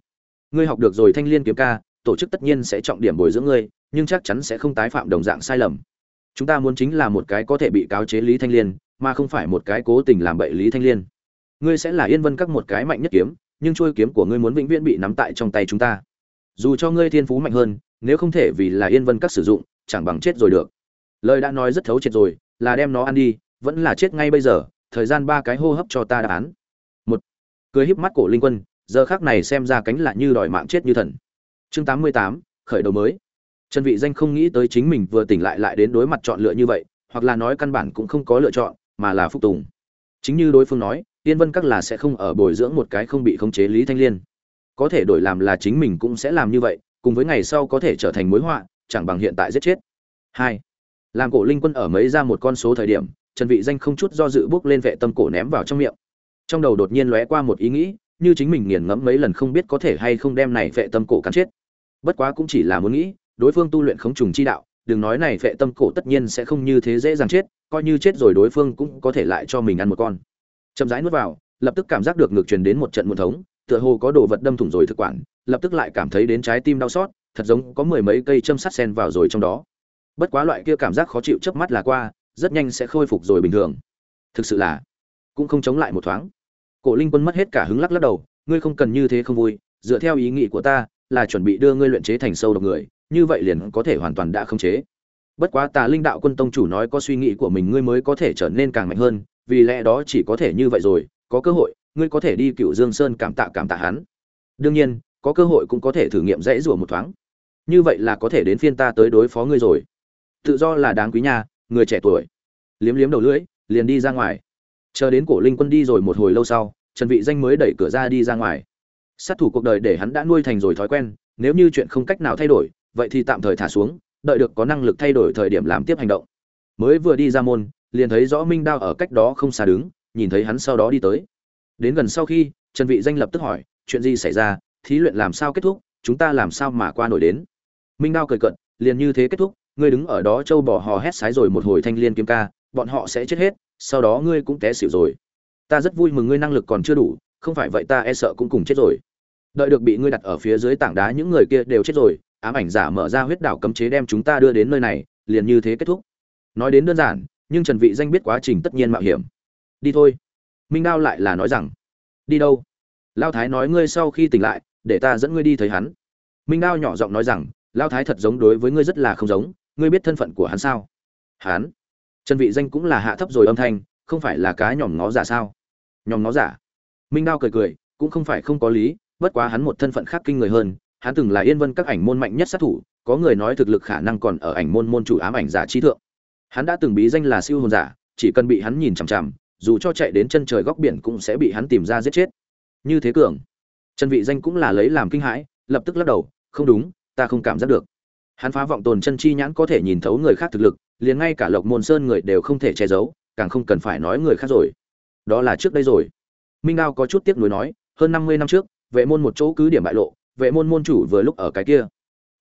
Ngươi học được rồi thanh liên kiếm ca, tổ chức tất nhiên sẽ trọng điểm bồi dưỡng ngươi, nhưng chắc chắn sẽ không tái phạm đồng dạng sai lầm. Chúng ta muốn chính là một cái có thể bị cáo chế lý thanh liên, mà không phải một cái cố tình làm bậy lý thanh liên. Ngươi sẽ là yên vân các một cái mạnh nhất kiếm, nhưng trôi kiếm của ngươi muốn vĩnh viễn bị nắm tại trong tay chúng ta. Dù cho ngươi thiên phú mạnh hơn, nếu không thể vì là yên vân các sử dụng, chẳng bằng chết rồi được. Lời đã nói rất thấu triệt rồi, là đem nó ăn đi vẫn là chết ngay bây giờ, thời gian ba cái hô hấp cho ta đáp án. Một, cười híp mắt cổ linh quân, giờ khác này xem ra cánh lại như đòi mạng chết như thần. Chương tám mươi tám, khởi đầu mới. Trần vị danh không nghĩ tới chính mình vừa tỉnh lại lại đến đối mặt chọn lựa như vậy, hoặc là nói căn bản cũng không có lựa chọn, mà là phục tùng. Chính như đối phương nói, yên vân các là sẽ không ở bồi dưỡng một cái không bị khống chế lý thanh liên. Có thể đổi làm là chính mình cũng sẽ làm như vậy, cùng với ngày sau có thể trở thành mối họa, chẳng bằng hiện tại giết chết. Hai, làm cổ linh quân ở mấy ra một con số thời điểm trần vị danh không chút do dự bước lên vệ tâm cổ ném vào trong miệng. Trong đầu đột nhiên lóe qua một ý nghĩ, như chính mình nghiền ngẫm mấy lần không biết có thể hay không đem này vệ tâm cổ cắn chết. Bất quá cũng chỉ là muốn nghĩ, đối phương tu luyện khống trùng chi đạo, đừng nói này vệ tâm cổ tất nhiên sẽ không như thế dễ dàng chết, coi như chết rồi đối phương cũng có thể lại cho mình ăn một con. Chậm rãi nuốt vào, lập tức cảm giác được ngược truyền đến một trận muôn thống, tựa hồ có đồ vật đâm thủng rồi thực quản, lập tức lại cảm thấy đến trái tim đau xót, thật giống có mười mấy cây châm sắt sen vào rồi trong đó. Bất quá loại kia cảm giác khó chịu chớp mắt là qua rất nhanh sẽ khôi phục rồi bình thường. Thực sự là, cũng không chống lại một thoáng. Cổ linh quân mất hết cả hứng lắc lắc đầu, ngươi không cần như thế không vui, dựa theo ý nghĩ của ta, là chuẩn bị đưa ngươi luyện chế thành sâu độc người, như vậy liền có thể hoàn toàn đã khống chế. Bất quá tà linh đạo quân tông chủ nói có suy nghĩ của mình ngươi mới có thể trở nên càng mạnh hơn, vì lẽ đó chỉ có thể như vậy rồi, có cơ hội, ngươi có thể đi cựu dương sơn cảm tạ cảm tạ hắn. Đương nhiên, có cơ hội cũng có thể thử nghiệm dãy rủa một thoáng. Như vậy là có thể đến phiên ta tới đối phó ngươi rồi. Tự do là đáng quý nha người trẻ tuổi. Liếm liếm đầu lưỡi, liền đi ra ngoài. Chờ đến cổ linh quân đi rồi một hồi lâu sau, trần vị danh mới đẩy cửa ra đi ra ngoài. Sát thủ cuộc đời để hắn đã nuôi thành rồi thói quen, nếu như chuyện không cách nào thay đổi, vậy thì tạm thời thả xuống, đợi được có năng lực thay đổi thời điểm làm tiếp hành động. Mới vừa đi ra môn, liền thấy rõ minh đao ở cách đó không xa đứng, nhìn thấy hắn sau đó đi tới. Đến gần sau khi, trần vị danh lập tức hỏi, chuyện gì xảy ra? Thí luyện làm sao kết thúc? Chúng ta làm sao mà qua nổi đến? Minh đao cười cận liền như thế kết thúc ngươi đứng ở đó châu bò hò hét sái rồi một hồi thanh liên kiếm ca, bọn họ sẽ chết hết, sau đó ngươi cũng té xỉu rồi. Ta rất vui mừng ngươi năng lực còn chưa đủ, không phải vậy ta e sợ cũng cùng chết rồi. Đợi được bị ngươi đặt ở phía dưới tảng đá, những người kia đều chết rồi, ám ảnh giả mở ra huyết đảo cấm chế đem chúng ta đưa đến nơi này, liền như thế kết thúc. Nói đến đơn giản, nhưng trần vị danh biết quá trình tất nhiên mạo hiểm. Đi thôi. Minh đao lại là nói rằng, đi đâu? Lão thái nói ngươi sau khi tỉnh lại, để ta dẫn ngươi đi thấy hắn. Minh đao nhỏ giọng nói rằng Lão thái thật giống đối với ngươi rất là không giống ngươi biết thân phận của hắn sao? Hắn? Trần vị danh cũng là hạ thấp rồi âm thanh, không phải là cái nhòm ngó giả sao? Nhòm ngó giả? Minh đao cười cười, cũng không phải không có lý, bất quá hắn một thân phận khác kinh người hơn, hắn từng là yên vân các ảnh môn mạnh nhất sát thủ, có người nói thực lực khả năng còn ở ảnh môn môn chủ ám ảnh giả trí thượng. Hắn đã từng bí danh là siêu hồn giả, chỉ cần bị hắn nhìn chằm chằm, dù cho chạy đến chân trời góc biển cũng sẽ bị hắn tìm ra giết chết. Như thế cường. Trần vị danh cũng là lấy làm kinh hãi, lập tức lắc đầu, không đúng, ta không cảm giác được hắn phá vọng tồn chân chi nhãn có thể nhìn thấu người khác thực lực, liền ngay cả lộc môn sơn người đều không thể che giấu, càng không cần phải nói người khác rồi. Đó là trước đây rồi. Minh đao có chút tiếc nuối nói, hơn năm mươi năm trước, vệ môn một chỗ cứ điểm bại lộ, vệ môn môn chủ vừa lúc ở cái kia.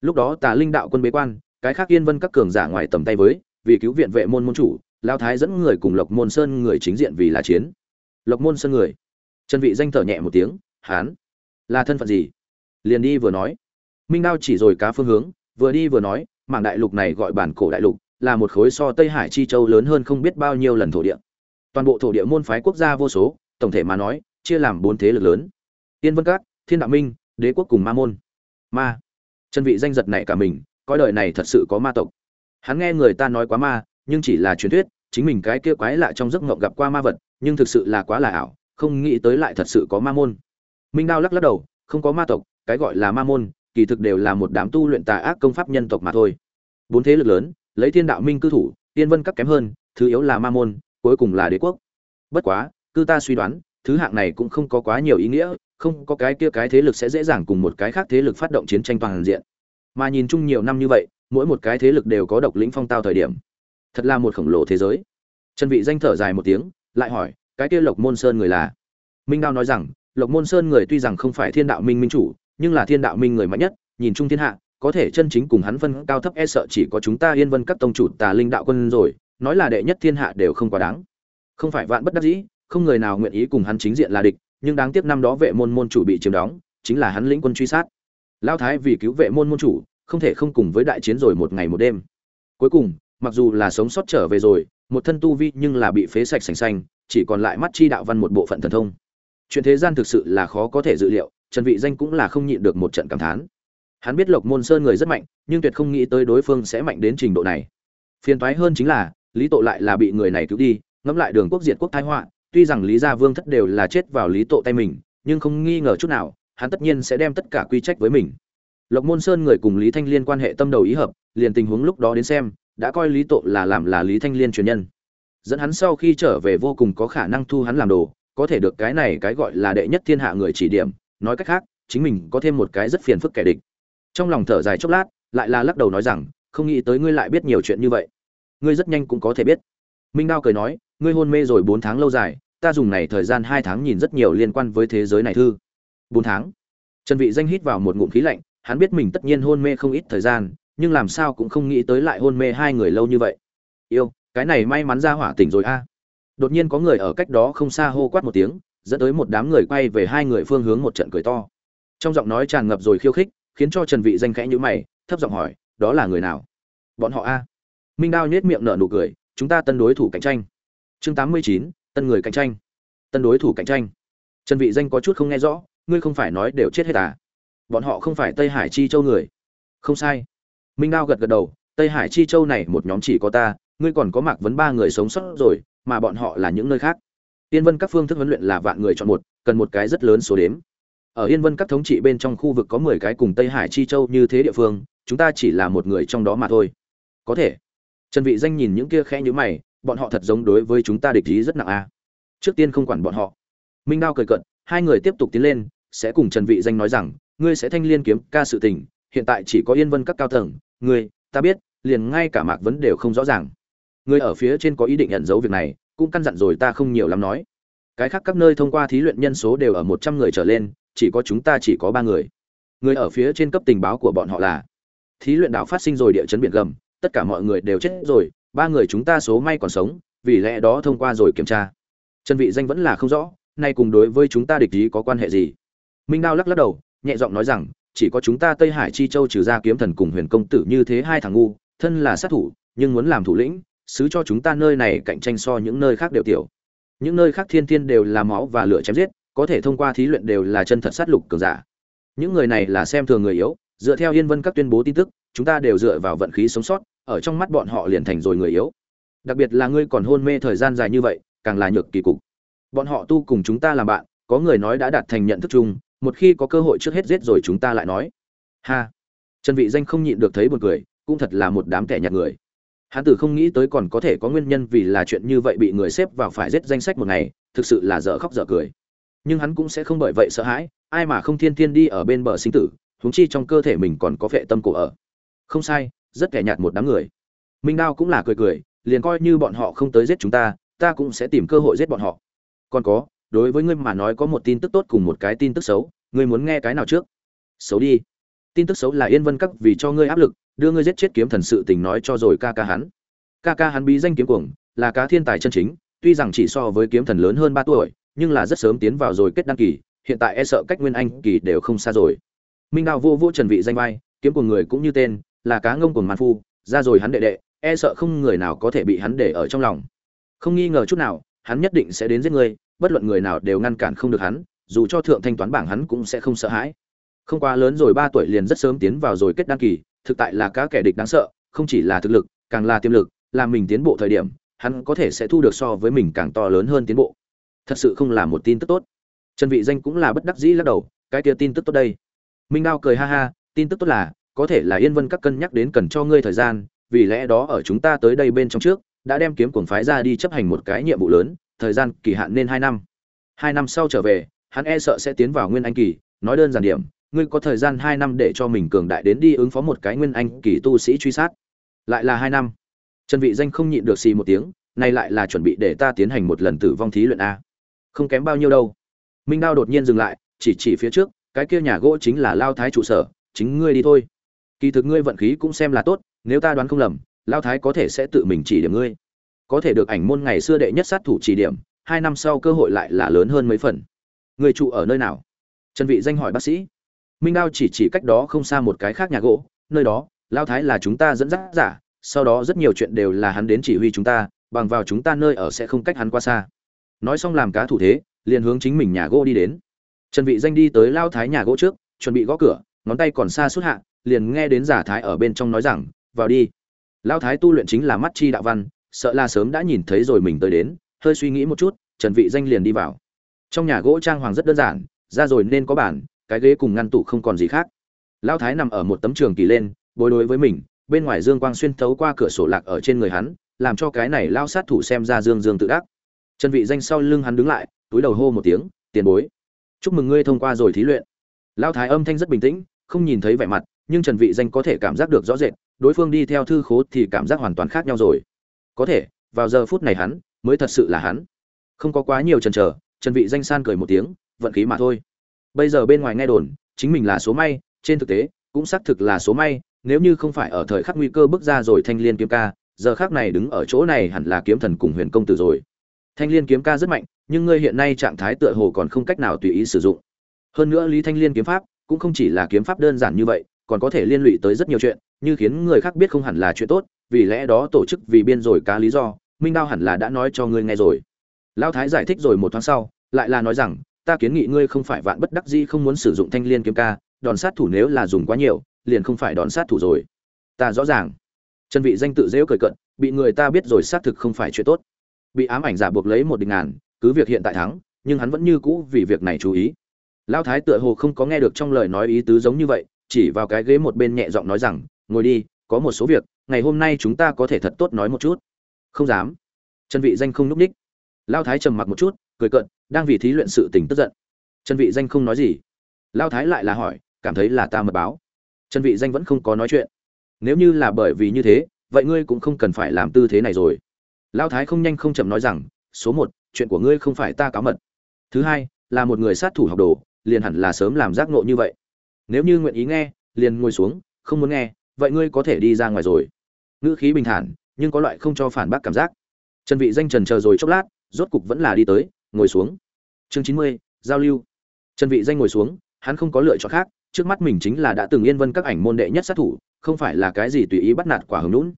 Lúc đó tà linh đạo quân bế quan, cái khác yên vân các cường giả ngoài tầm tay với, vì cứu viện vệ môn môn chủ, lao thái dẫn người cùng lộc môn sơn người chính diện vì là chiến. Lộc môn sơn người. Trần vị danh thở nhẹ một tiếng, hán, là thân phận gì? Liền đi vừa nói. Minh đao chỉ rồi cá phương hướng vừa đi vừa nói, mảng đại lục này gọi bản cổ đại lục, là một khối so tây hải chi châu lớn hơn không biết bao nhiêu lần thổ địa. Toàn bộ thổ địa môn phái quốc gia vô số, tổng thể mà nói, chia làm bốn thế lực lớn. Tiên vân các, thiên đạo minh, đế quốc cùng ma môn. Ma. Chân vị danh giật này cả mình coi đời này thật sự có ma tộc. Hắn nghe người ta nói quá ma, nhưng chỉ là truyền thuyết, chính mình cái kia quái lạ trong giấc mộng gặp qua ma vật, nhưng thực sự là quá là ảo, không nghĩ tới lại thật sự có ma môn. Minh đao lắc lắc đầu, không có ma tộc, cái gọi là ma môn kỳ thực đều là một đám tu luyện tà ác công pháp nhân tộc mà thôi. Bốn thế lực lớn, lấy thiên đạo minh cư thủ, tiên vân các kém hơn, thứ yếu là ma môn, cuối cùng là đế quốc. Bất quá cư ta suy đoán, thứ hạng này cũng không có quá nhiều ý nghĩa, không có cái kia cái thế lực sẽ dễ dàng cùng một cái khác thế lực phát động chiến tranh toàn diện. Mà nhìn chung nhiều năm như vậy, mỗi một cái thế lực đều có độc lĩnh phong tao thời điểm. Thật là một khổng lồ thế giới. Trần vị danh thở dài một tiếng, lại hỏi, cái kia lộc môn sơn người là? Minh đao nói rằng, lộc môn sơn người tuy rằng không phải thiên đạo minh minh chủ nhưng là thiên đạo minh người mạnh nhất, nhìn chung thiên hạ, có thể chân chính cùng hắn phân cao thấp e sợ chỉ có chúng ta yên vân các tông chủ tà linh đạo quân rồi, nói là đệ nhất thiên hạ đều không quá đáng. Không phải vạn bất đắc dĩ, không người nào nguyện ý cùng hắn chính diện là địch, nhưng đáng tiếc năm đó vệ môn môn chủ bị chiếm đóng, chính là hắn lĩnh quân truy sát. Lao thái vì cứu vệ môn môn chủ, không thể không cùng với đại chiến rồi một ngày một đêm. Cuối cùng, mặc dù là sống sót trở về rồi, một thân tu vi nhưng là bị phế sạch sành xanh, chỉ còn lại mắt chi đạo văn một bộ phận thần thông. Chuyện thế gian thực sự là khó có thể dự liệu trần vị danh cũng là không nhịn được một trận cảm thán. Hắn biết lộc môn sơn người rất mạnh, nhưng tuyệt không nghĩ tới đối phương sẽ mạnh đến trình độ này. Phiền toái hơn chính là, lý tộ lại là bị người này cứu đi, ngẫm lại đường quốc diệt quốc tai họa, tuy rằng lý gia vương thất đều là chết vào lý tộ tay mình, nhưng không nghi ngờ chút nào, hắn tất nhiên sẽ đem tất cả quy trách với mình. Lộc môn sơn người cùng lý thanh liên quan hệ tâm đầu ý hợp, liền tình huống lúc đó đến xem, đã coi lý tộ là làm là lý thanh liên truyền nhân. Dẫn hắn sau khi trở về vô cùng có khả năng thu hắn làm đồ, có thể được cái này cái gọi là đệ nhất thiên hạ người chỉ điểm nói cách khác, chính mình có thêm một cái rất phiền phức kẻ địch. Trong lòng thở dài chốc lát, lại là lắc đầu nói rằng, không nghĩ tới ngươi lại biết nhiều chuyện như vậy. Ngươi rất nhanh cũng có thể biết. Minh đao cười nói, ngươi hôn mê rồi bốn tháng lâu dài, ta dùng này thời gian hai tháng nhìn rất nhiều liên quan với thế giới này thư. Bốn tháng. Trần vị danh hít vào một ngụm khí lạnh, hắn biết mình tất nhiên hôn mê không ít thời gian, nhưng làm sao cũng không nghĩ tới lại hôn mê hai người lâu như vậy. Yêu, cái này may mắn ra hỏa tỉnh rồi a. Đột nhiên có người ở cách đó không xa hô quát một tiếng dẫn tới một đám người quay về hai người phương hướng một trận cười to. Trong giọng nói tràn ngập rồi khiêu khích, khiến cho trần vị danh khẽ nhíu mày, thấp giọng hỏi, đó là người nào? Bọn họ a. Minh đao nhếch miệng nở nụ cười, chúng ta tân đối thủ cạnh tranh. Chương tám mươi chín, tân người cạnh tranh. Tân đối thủ cạnh tranh. Trần vị danh có chút không nghe rõ, ngươi không phải nói đều chết hết à? Bọn họ không phải tây hải chi châu người. Không sai. Minh đao gật gật đầu, tây hải chi châu này một nhóm chỉ có ta, ngươi còn có mạc vấn ba người sống sót rồi, mà bọn họ là những nơi khác yên vân các phương thức huấn luyện là vạn người chọn một cần một cái rất lớn số đếm. Ở yên vân các thống trị bên trong khu vực có mười cái cùng tây hải chi châu như thế địa phương chúng ta chỉ là một người trong đó mà thôi. Có thể. Trần vị danh nhìn những kia khẽ như mày bọn họ thật giống đối với chúng ta địch ý rất nặng a. Trước tiên không quản bọn họ. Minh đao cười cợt, hai người tiếp tục tiến lên sẽ cùng trần vị danh nói rằng ngươi sẽ thanh liên kiếm ca sự tình hiện tại chỉ có yên vân các cao tầng ngươi ta biết liền ngay cả mạc vấn đều không rõ ràng. Ngươi ở phía trên có ý định ẩn giấu việc này cũng căn dặn rồi ta không nhiều lắm nói. Cái khác các nơi thông qua thí luyện nhân số đều ở một trăm người trở lên, chỉ có chúng ta chỉ có ba người. Người ở phía trên cấp tình báo của bọn họ là thí luyện đảo phát sinh rồi địa chấn biển gầm, tất cả mọi người đều chết rồi, ba người chúng ta số may còn sống, vì lẽ đó thông qua rồi kiểm tra. Chân vị danh vẫn là không rõ, nay cùng đối với chúng ta địch ý có quan hệ gì? Minh đao lắc lắc đầu, nhẹ giọng nói rằng, chỉ có chúng ta tây hải chi châu trừ ra kiếm thần cùng huyền công tử như thế hai thằng ngu, thân là sát thủ, nhưng muốn làm thủ lĩnh xứ cho chúng ta nơi này cạnh tranh so những nơi khác đều tiểu. Những nơi khác thiên thiên đều là máu và lửa chém giết, có thể thông qua thí luyện đều là chân thật sát lục cường giả. Những người này là xem thường người yếu, dựa theo yên vân các tuyên bố tin tức, chúng ta đều dựa vào vận khí sống sót, ở trong mắt bọn họ liền thành rồi người yếu. Đặc biệt là ngươi còn hôn mê thời gian dài như vậy, càng là nhược kỳ cục. Bọn họ tu cùng chúng ta làm bạn, có người nói đã đạt thành nhận thức chung, một khi có cơ hội trước hết giết rồi chúng ta lại nói. Ha! Trần vị danh không nhịn được thấy buồn cười, cũng thật là một đám kẻ nhạt người hắn tử không nghĩ tới còn có thể có nguyên nhân vì là chuyện như vậy bị người xếp vào phải giết danh sách một ngày, thực sự là dở khóc dở cười. Nhưng hắn cũng sẽ không bởi vậy sợ hãi, ai mà không thiên thiên đi ở bên bờ sinh tử, huống chi trong cơ thể mình còn có vệ tâm cổ ở. Không sai, rất kẻ nhạt một đám người. Minh đao cũng là cười cười, liền coi như bọn họ không tới giết chúng ta ta cũng sẽ tìm cơ hội giết bọn họ. Còn có, đối với ngươi mà nói có một tin tức tốt cùng một cái tin tức xấu, ngươi muốn nghe cái nào trước? Xấu đi tin tức xấu là yên vân các vì cho ngươi áp lực, đưa ngươi giết chết kiếm thần sự tình nói cho rồi ca ca hắn. Ca ca hắn bí danh kiếm cuồng, là cá thiên tài chân chính, tuy rằng chỉ so với kiếm thần lớn hơn ba tuổi, nhưng là rất sớm tiến vào rồi kết đăng kỳ, hiện tại e sợ cách nguyên anh kỳ đều không xa rồi. Minh đào vô vô trần vị danh vai, kiếm của người cũng như tên, là cá ngông cùng man phu, ra rồi hắn đệ đệ e sợ không người nào có thể bị hắn để ở trong lòng. Không nghi ngờ chút nào, hắn nhất định sẽ đến giết ngươi, bất luận người nào đều ngăn cản không được hắn, dù cho thượng thanh toán bảng hắn cũng sẽ không sợ hãi không quá lớn rồi, ba tuổi liền rất sớm tiến vào rồi kết đăng kỳ, thực tại là cá kẻ địch đáng sợ, không chỉ là thực lực, càng là tiềm lực làm mình tiến bộ thời điểm, hắn có thể sẽ thu được so với mình càng to lớn hơn tiến bộ. Thật sự không là một tin tức tốt. Trần vị danh cũng là bất đắc dĩ lắc đầu, cái kia tin tức tốt đây. Minh đao cười ha ha, tin tức tốt là, có thể là yên vân các cân nhắc đến cần cho ngươi thời gian, vì lẽ đó ở chúng ta tới đây bên trong trước, đã đem kiếm cuồng phái ra đi chấp hành một cái nhiệm vụ lớn, thời gian kỳ hạn nên hai năm. Hai năm sau trở về, hắn e sợ sẽ tiến vào nguyên anh kỳ, nói đơn giản điểm ngươi có thời gian hai năm để cho mình cường đại đến đi ứng phó một cái nguyên anh kỳ tu sĩ truy sát. Lại là hai năm. Trần vị danh không nhịn được xì một tiếng này lại là chuẩn bị để ta tiến hành một lần tử vong thí luyện a. Không kém bao nhiêu đâu. Minh đao đột nhiên dừng lại, chỉ chỉ phía trước, cái kia nhà gỗ chính là lao thái trụ sở, chính ngươi đi thôi. Kỳ thực ngươi vận khí cũng xem là tốt, nếu ta đoán không lầm, lao thái có thể sẽ tự mình chỉ điểm ngươi. Có thể được ảnh môn ngày xưa đệ nhất sát thủ chỉ điểm, hai năm sau cơ hội lại là lớn hơn mấy phần. Người trụ ở nơi nào? Trần vị danh hỏi bác sĩ minh đao chỉ chỉ cách đó không xa một cái khác nhà gỗ, nơi đó, lao thái là chúng ta dẫn dắt giả, sau đó rất nhiều chuyện đều là hắn đến chỉ huy chúng ta, bằng vào chúng ta nơi ở sẽ không cách hắn qua xa. Nói xong làm cá thủ thế, liền hướng chính mình nhà gỗ đi đến. Trần vị danh đi tới lao thái nhà gỗ trước, chuẩn bị gõ cửa, ngón tay còn xa suốt hạ, liền nghe đến giả thái ở bên trong nói rằng, vào đi. Lao thái tu luyện chính là mắt chi đạo văn, sợ là sớm đã nhìn thấy rồi mình tới đến, hơi suy nghĩ một chút, trần vị danh liền đi vào. Trong nhà gỗ trang hoàng rất đơn giản, ra rồi nên có bàn cái ghế cùng ngăn tủ không còn gì khác. Lao thái nằm ở một tấm trường kỳ lên, bối đối với mình, bên ngoài dương quang xuyên thấu qua cửa sổ lạc ở trên người hắn, làm cho cái này lao sát thủ xem ra dương dương tự đắc. Trần vị danh sau lưng hắn đứng lại, túi đầu hô một tiếng, tiền bối, chúc mừng ngươi thông qua rồi thí luyện. Lao thái âm thanh rất bình tĩnh, không nhìn thấy vẻ mặt, nhưng trần vị danh có thể cảm giác được rõ rệt, đối phương đi theo thư khố thì cảm giác hoàn toàn khác nhau rồi. Có thể, vào giờ phút này hắn, mới thật sự là hắn. Không có quá nhiều chần chờ, trần vị danh san cười một tiếng, vận khí mà thôi bây giờ bên ngoài nghe đồn, chính mình là số may, trên thực tế, cũng xác thực là số may, nếu như không phải ở thời khắc nguy cơ bước ra rồi thanh liên kiếm ca, giờ khắc này đứng ở chỗ này hẳn là kiếm thần cùng huyền công tử rồi. Thanh liên kiếm ca rất mạnh, nhưng ngươi hiện nay trạng thái tựa hồ còn không cách nào tùy ý sử dụng. Hơn nữa lý thanh liên kiếm pháp, cũng không chỉ là kiếm pháp đơn giản như vậy, còn có thể liên lụy tới rất nhiều chuyện, như khiến người khác biết không hẳn là chuyện tốt, vì lẽ đó tổ chức vì biên rồi cá lý do, minh đao hẳn là đã nói cho ngươi nghe rồi. Lao thái giải thích rồi một tháng sau, lại là nói rằng ta kiến nghị ngươi không phải vạn bất đắc dĩ không muốn sử dụng thanh liên kiếm ca, đòn sát thủ nếu là dùng quá nhiều, liền không phải đòn sát thủ rồi. Ta rõ ràng. Chân vị danh tự dễ cười cận, bị người ta biết rồi xác thực không phải chuyện tốt. Bị ám ảnh giả buộc lấy một địch ngàn, cứ việc hiện tại thắng, nhưng hắn vẫn như cũ vì việc này chú ý. Lão thái tựa hồ không có nghe được trong lời nói ý tứ giống như vậy, chỉ vào cái ghế một bên nhẹ giọng nói rằng, ngồi đi, có một số việc, ngày hôm nay chúng ta có thể thật tốt nói một chút. Không dám. Chân vị danh không lúc ních. Lão thái trầm mặc một chút cười cận đang vì thí luyện sự tình tức giận. Trần vị danh không nói gì. Lao thái lại là hỏi, cảm thấy là ta mật báo? Trần vị danh vẫn không có nói chuyện. Nếu như là bởi vì như thế, vậy ngươi cũng không cần phải làm tư thế này rồi. Lao thái không nhanh không chậm nói rằng, số một, chuyện của ngươi không phải ta cáo mật. Thứ hai, là một người sát thủ học đồ, liền hẳn là sớm làm giác ngộ như vậy. Nếu như nguyện ý nghe, liền ngồi xuống, không muốn nghe, vậy ngươi có thể đi ra ngoài rồi. Ngữ khí bình thản, nhưng có loại không cho phản bác cảm giác. Trần vị danh trần chờ rồi chốc lát, rốt cục vẫn là đi tới ngồi xuống. Chương chín mươi, giao lưu. Trần vị danh ngồi xuống, hắn không có lựa chọn khác, trước mắt mình chính là đã từng yên vân các ảnh môn đệ nhất sát thủ, không phải là cái gì tùy ý bắt nạt quả hứng lũn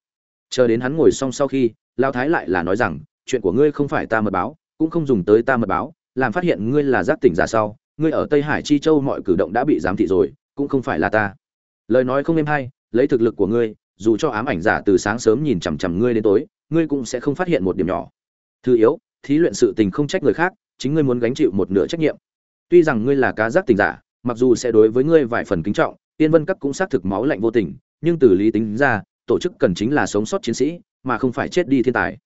chờ đến hắn ngồi xong sau khi lao thái lại là nói rằng, chuyện của ngươi không phải ta mật báo, cũng không dùng tới ta mật báo, làm phát hiện ngươi là giác tỉnh giả sau, ngươi ở tây hải chi châu mọi cử động đã bị giám thị rồi, cũng không phải là ta. Lời nói không êm hay, lấy thực lực của ngươi, dù cho ám ảnh giả từ sáng sớm nhìn chằm chằm ngươi đến tối, ngươi cũng sẽ không phát hiện một điểm nhỏ. Thứ yếu thí luyện sự tình không trách người khác, chính ngươi muốn gánh chịu một nửa trách nhiệm. Tuy rằng ngươi là cá giác tình giả, mặc dù sẽ đối với ngươi vài phần kính trọng tiên vân các cũng xác thực máu lạnh vô tình, nhưng từ lý tính ra, tổ chức cần chính là sống sót chiến sĩ, mà không phải chết đi thiên tài.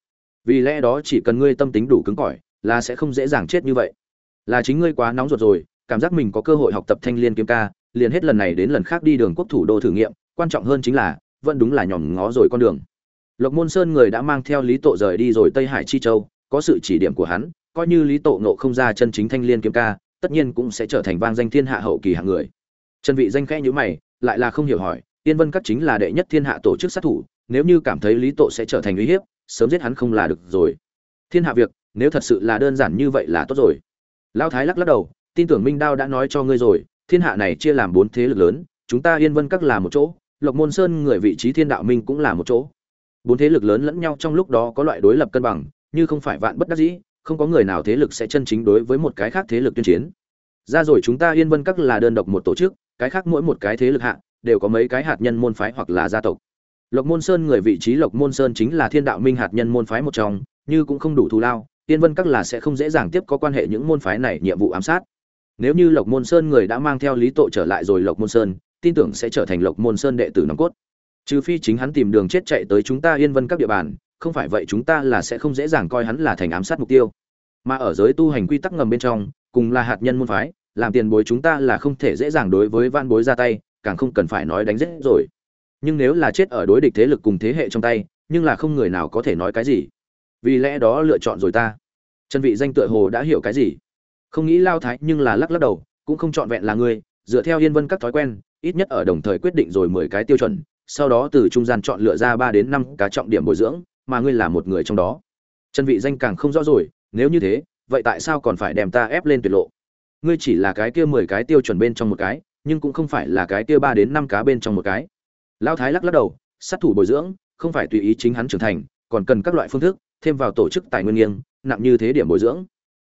Vì lẽ đó chỉ cần ngươi tâm tính đủ cứng cỏi, là sẽ không dễ dàng chết như vậy. Là chính ngươi quá nóng ruột rồi, cảm giác mình có cơ hội học tập thanh liên kiếm ca, liền hết lần này đến lần khác đi đường quốc thủ đô thử nghiệm, quan trọng hơn chính là, vẫn đúng là nhòm ngó rồi con đường. Lộc môn sơn người đã mang theo lý tộ rời đi rồi tây hải chi châu có sự chỉ điểm của hắn, coi như lý tộ nộ không ra chân chính thanh liên kiếm ca, tất nhiên cũng sẽ trở thành vang danh thiên hạ hậu kỳ hạng người. Trần vị danh khẽ nhíu mày, lại là không hiểu hỏi tiên vân các chính là đệ nhất thiên hạ tổ chức sát thủ, nếu như cảm thấy lý tộ sẽ trở thành uy hiếp, sớm giết hắn không là được rồi. Thiên hạ việc, nếu thật sự là đơn giản như vậy là tốt rồi. Lão thái lắc lắc đầu, tin tưởng minh đao đã nói cho ngươi rồi, thiên hạ này chia làm bốn thế lực lớn, chúng ta yên vân các là một chỗ, lộc môn sơn người vị trí thiên đạo minh cũng là một chỗ. Bốn thế lực lớn lẫn nhau trong lúc đó có loại đối lập cân bằng như không phải vạn bất đắc dĩ, không có người nào thế lực sẽ chân chính đối với một cái khác thế lực tuyên chiến. Ra rồi chúng ta yên vân các là đơn độc một tổ chức, cái khác mỗi một cái thế lực hạ, đều có mấy cái hạt nhân môn phái hoặc là gia tộc. Lộc môn sơn người vị trí lộc môn sơn chính là thiên đạo minh hạt nhân môn phái một trong, như cũng không đủ thù lao, yên vân các là sẽ không dễ dàng tiếp có quan hệ những môn phái này nhiệm vụ ám sát. Nếu như lộc môn sơn người đã mang theo lý tội trở lại rồi lộc môn sơn, tin tưởng sẽ trở thành lộc môn sơn đệ tử nòng cốt. Trừ phi chính hắn tìm đường chết chạy tới chúng ta yên vân các địa bàn không phải vậy chúng ta là sẽ không dễ dàng coi hắn là thành ám sát mục tiêu. Mà ở giới tu hành quy tắc ngầm bên trong, cùng là hạt nhân môn phái, làm tiền bối chúng ta là không thể dễ dàng đối với van bối ra tay, càng không cần phải nói đánh giết rồi. Nhưng nếu là chết ở đối địch thế lực cùng thế hệ trong tay, nhưng là không người nào có thể nói cái gì. Vì lẽ đó lựa chọn rồi ta. Chân vị danh tựa hồ đã hiểu cái gì? Không nghĩ lao thái nhưng là lắc lắc đầu, cũng không chọn vẹn là ngươi dựa theo yên vân các thói quen, ít nhất ở đồng thời quyết định rồi 10 cái tiêu chuẩn, sau đó từ trung gian chọn lựa ra 3 đến 5 cá trọng điểm bồi dưỡng mà ngươi là một người trong đó. Trần vị danh càng không rõ rồi, nếu như thế, vậy tại sao còn phải đem ta ép lên tuyệt lộ? Ngươi chỉ là cái kia 10 cái tiêu chuẩn bên trong một cái, nhưng cũng không phải là cái kia ba đến năm cá bên trong một cái. Lao thái lắc lắc đầu, sát thủ bồi dưỡng, không phải tùy ý chính hắn trưởng thành, còn cần các loại phương thức, thêm vào tổ chức tài nguyên nghiêng, nặng như thế điểm bồi dưỡng.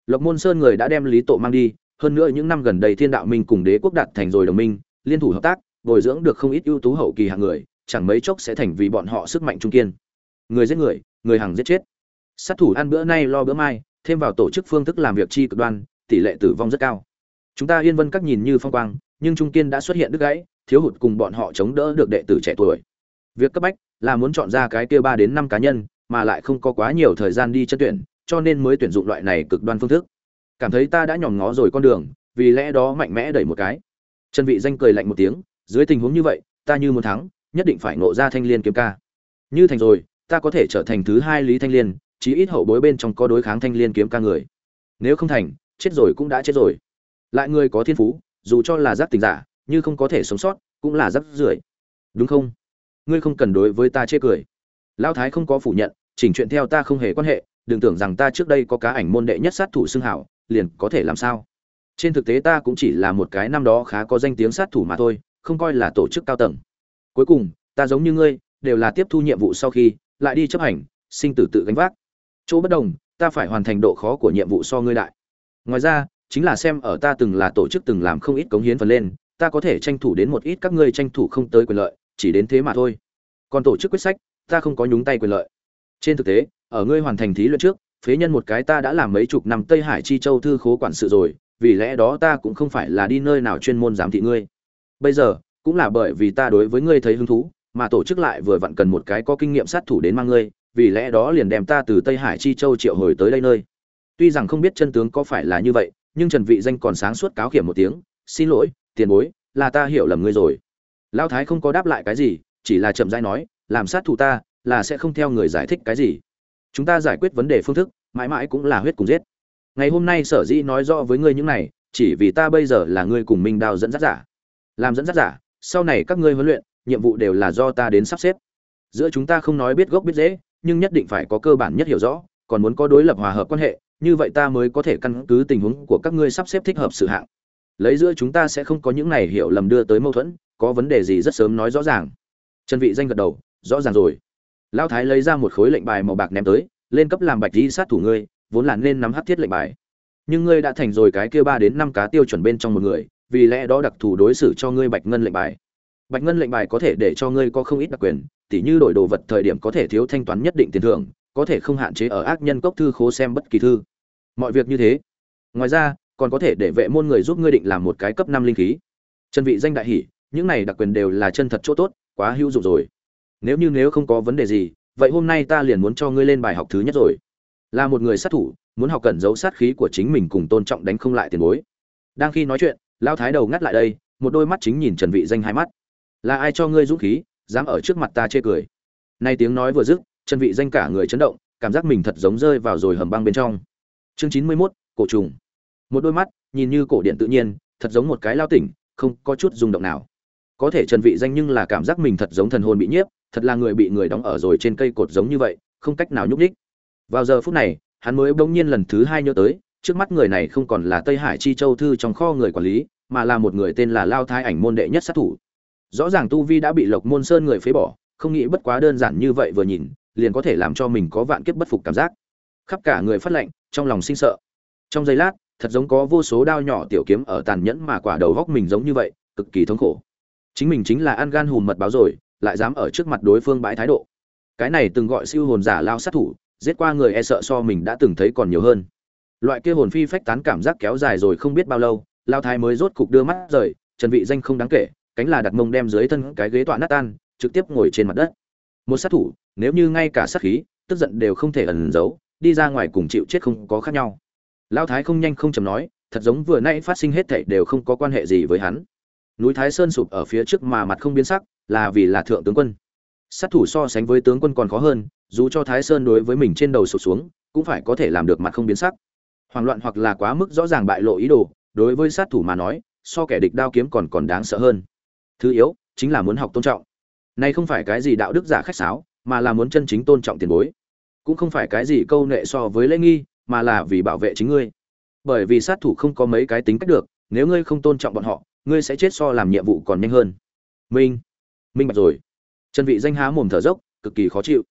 Lộc môn sơn người đã đem lý tổ mang đi, hơn nữa những năm gần đây thiên đạo minh cùng đế quốc đạt thành rồi đồng minh, liên thủ hợp tác, bồi dưỡng được không ít ưu tú hậu kỳ hạng người, chẳng mấy chốc sẽ thành vì bọn họ sức mạnh trung kiên người giết người người hàng giết chết. Sát thủ ăn bữa nay lo bữa mai, thêm vào tổ chức phương thức làm việc chi cực đoan, tỷ lệ tử vong rất cao. Chúng ta yên vân các nhìn như phong quang, nhưng trung kiên đã xuất hiện đứt gãy, thiếu hụt cùng bọn họ chống đỡ được đệ tử trẻ tuổi. Việc cấp bách là muốn chọn ra cái kia ba đến năm cá nhân, mà lại không có quá nhiều thời gian đi chân tuyển, cho nên mới tuyển dụng loại này cực đoan phương thức. Cảm thấy ta đã nhòm ngó rồi con đường, vì lẽ đó mạnh mẽ đẩy một cái. Trần vị danh cười lạnh một tiếng, dưới tình huống như vậy, ta như muốn thắng, nhất định phải ngộ ra thanh liên kiếm ca. Như thành rồi ta có thể trở thành thứ hai lý thanh liên, chí ít hậu bối bên trong có đối kháng thanh liên kiếm ca người. Nếu không thành, chết rồi cũng đã chết rồi. Lại người có thiên phú, dù cho là giác tình giả, như không có thể sống sót, cũng là giáp rưởi đúng không? Ngươi không cần đối với ta chê cười. Lão thái không có phủ nhận, chỉnh chuyện theo ta không hề quan hệ, đừng tưởng rằng ta trước đây có cá ảnh môn đệ nhất sát thủ xưng hảo, liền có thể làm sao? Trên thực tế ta cũng chỉ là một cái năm đó khá có danh tiếng sát thủ mà thôi, không coi là tổ chức cao tầng. Cuối cùng, ta giống như ngươi, đều là tiếp thu nhiệm vụ sau khi lại đi chấp hành, sinh tử tự gánh vác. Chỗ bất đồng, ta phải hoàn thành độ khó của nhiệm vụ so ngươi đại. Ngoài ra, chính là xem ở ta từng là tổ chức từng làm không ít cống hiến phần lên, ta có thể tranh thủ đến một ít các ngươi tranh thủ không tới quyền lợi, chỉ đến thế mà thôi. Còn tổ chức quyết sách, ta không có nhúng tay quyền lợi. Trên thực tế, ở ngươi hoàn thành thí luyện trước, phế nhân một cái ta đã làm mấy chục năm tây hải chi châu thư khố quản sự rồi, vì lẽ đó ta cũng không phải là đi nơi nào chuyên môn giám thị ngươi. Bây giờ, cũng là bởi vì ta đối với ngươi thấy hứng thú mà tổ chức lại vừa vặn cần một cái có kinh nghiệm sát thủ đến mang ngươi, vì lẽ đó liền đem ta từ tây hải chi châu triệu hồi tới đây nơi. Tuy rằng không biết chân tướng có phải là như vậy, nhưng trần vị danh còn sáng suốt cáo kiểm một tiếng, xin lỗi, tiền bối, là ta hiểu lầm ngươi rồi. Lão thái không có đáp lại cái gì, chỉ là chậm rãi nói, làm sát thủ ta, là sẽ không theo người giải thích cái gì. Chúng ta giải quyết vấn đề phương thức, mãi mãi cũng là huyết cùng giết. Ngày hôm nay sở dĩ nói rõ với ngươi những này, chỉ vì ta bây giờ là ngươi cùng minh đao dẫn dắt giả. Làm dẫn dắt giả, sau này các ngươi huấn luyện nhiệm vụ đều là do ta đến sắp xếp. Giữa chúng ta không nói biết gốc biết dễ nhưng nhất định phải có cơ bản nhất hiểu rõ, còn muốn có đối lập hòa hợp quan hệ, như vậy ta mới có thể căn cứ tình huống của các ngươi sắp xếp thích hợp sự hạng. Lấy giữa chúng ta sẽ không có những này hiểu lầm đưa tới mâu thuẫn, có vấn đề gì rất sớm nói rõ ràng. Trần vị danh gật đầu, rõ ràng rồi. Lão thái lấy ra một khối lệnh bài màu bạc ném tới, lên cấp làm bạch di sát thủ ngươi, vốn là nên nắm hắc thiết lệnh bài. Nhưng ngươi đã thành rồi cái kia ba đến năm cá tiêu chuẩn bên trong một người, vì lẽ đó đặc thù đối xử cho ngươi bạch ngân lệnh bài bạch ngân lệnh bài có thể để cho ngươi có không ít đặc quyền, tỉ như đổi đồ vật thời điểm có thể thiếu thanh toán nhất định tiền thưởng, có thể không hạn chế ở ác nhân cốc thư khố xem bất kỳ thư. Mọi việc như thế. Ngoài ra, còn có thể để vệ môn người giúp ngươi định làm một cái cấp năm linh khí. Chân vị danh đại hỷ, những này đặc quyền đều là chân thật chỗ tốt, quá hữu dụng rồi. Nếu như nếu không có vấn đề gì, vậy hôm nay ta liền muốn cho ngươi lên bài học thứ nhất rồi. Là một người sát thủ, muốn học cẩn giấu sát khí của chính mình cùng tôn trọng đánh không lại tiền bối. Đang khi nói chuyện lao thái đầu ngắt lại đây, một đôi mắt chính nhìn trần vị danh hai mắt là ai cho ngươi dũng khí dám ở trước mặt ta chê cười? Nay tiếng nói vừa dứt chân vị danh cả người chấn động cảm giác mình thật giống rơi vào rồi hầm băng bên trong. Chương chín mươi 91, cổ trùng. Một đôi mắt nhìn như cổ điện tự nhiên thật giống một cái lao tỉnh không có chút rung động nào. Có thể trần vị danh nhưng là cảm giác mình thật giống thần hồn bị nhiếp thật là người bị người đóng ở rồi trên cây cột giống như vậy không cách nào nhúc nhích. Vào giờ phút này hắn mới bỗng nhiên lần thứ hai nhớ tới trước mắt người này không còn là tây hải chi châu thư trong kho người quản lý mà là một người tên là lao thái ảnh môn đệ nhất sát thủ rõ ràng tu vi đã bị lộc môn sơn người phế bỏ, không nghĩ bất quá đơn giản như vậy vừa nhìn, liền có thể làm cho mình có vạn kiếp bất phục cảm giác. Khắp cả người phát lệnh trong lòng sinh sợ. Trong giây lát, thật giống có vô số đao nhỏ tiểu kiếm ở tàn nhẫn mà quả đầu góc mình giống như vậy, cực kỳ thống khổ. Chính mình chính là ăn gan hùm mật báo rồi, lại dám ở trước mặt đối phương bãi thái độ. Cái này từng gọi siêu hồn giả lao sát thủ, giết qua người e sợ so mình đã từng thấy còn nhiều hơn. Loại kia hồn phi phách tán cảm giác kéo dài rồi không biết bao lâu, lao thái mới rốt cục đưa mắt rời, trần vị danh không đáng kể cánh là đặt mông đem dưới thân cái ghế tọa nát tan, trực tiếp ngồi trên mặt đất. Một sát thủ, nếu như ngay cả sát khí, tức giận đều không thể ẩn giấu, đi ra ngoài cùng chịu chết không có khác nhau. Lao thái không nhanh không chầm nói, thật giống vừa nãy phát sinh hết thảy đều không có quan hệ gì với hắn. Núi thái sơn sụp ở phía trước mà mặt không biến sắc, là vì là thượng tướng quân. Sát thủ so sánh với tướng quân còn khó hơn, dù cho thái sơn đối với mình trên đầu sụp xuống, cũng phải có thể làm được mặt không biến sắc. Hoảng loạn hoặc là quá mức rõ ràng bại lộ ý đồ, đối với sát thủ mà nói, so kẻ địch đao kiếm còn còn đáng sợ hơn thứ yếu, chính là muốn học tôn trọng. Này không phải cái gì đạo đức giả khách sáo, mà là muốn chân chính tôn trọng tiền bối. Cũng không phải cái gì câu nệ so với lễ nghi, mà là vì bảo vệ chính ngươi. Bởi vì sát thủ không có mấy cái tính cách được, nếu ngươi không tôn trọng bọn họ, ngươi sẽ chết so làm nhiệm vụ còn nhanh hơn. Minh minh bạch rồi. Trần vị danh há mồm thở dốc, cực kỳ khó chịu.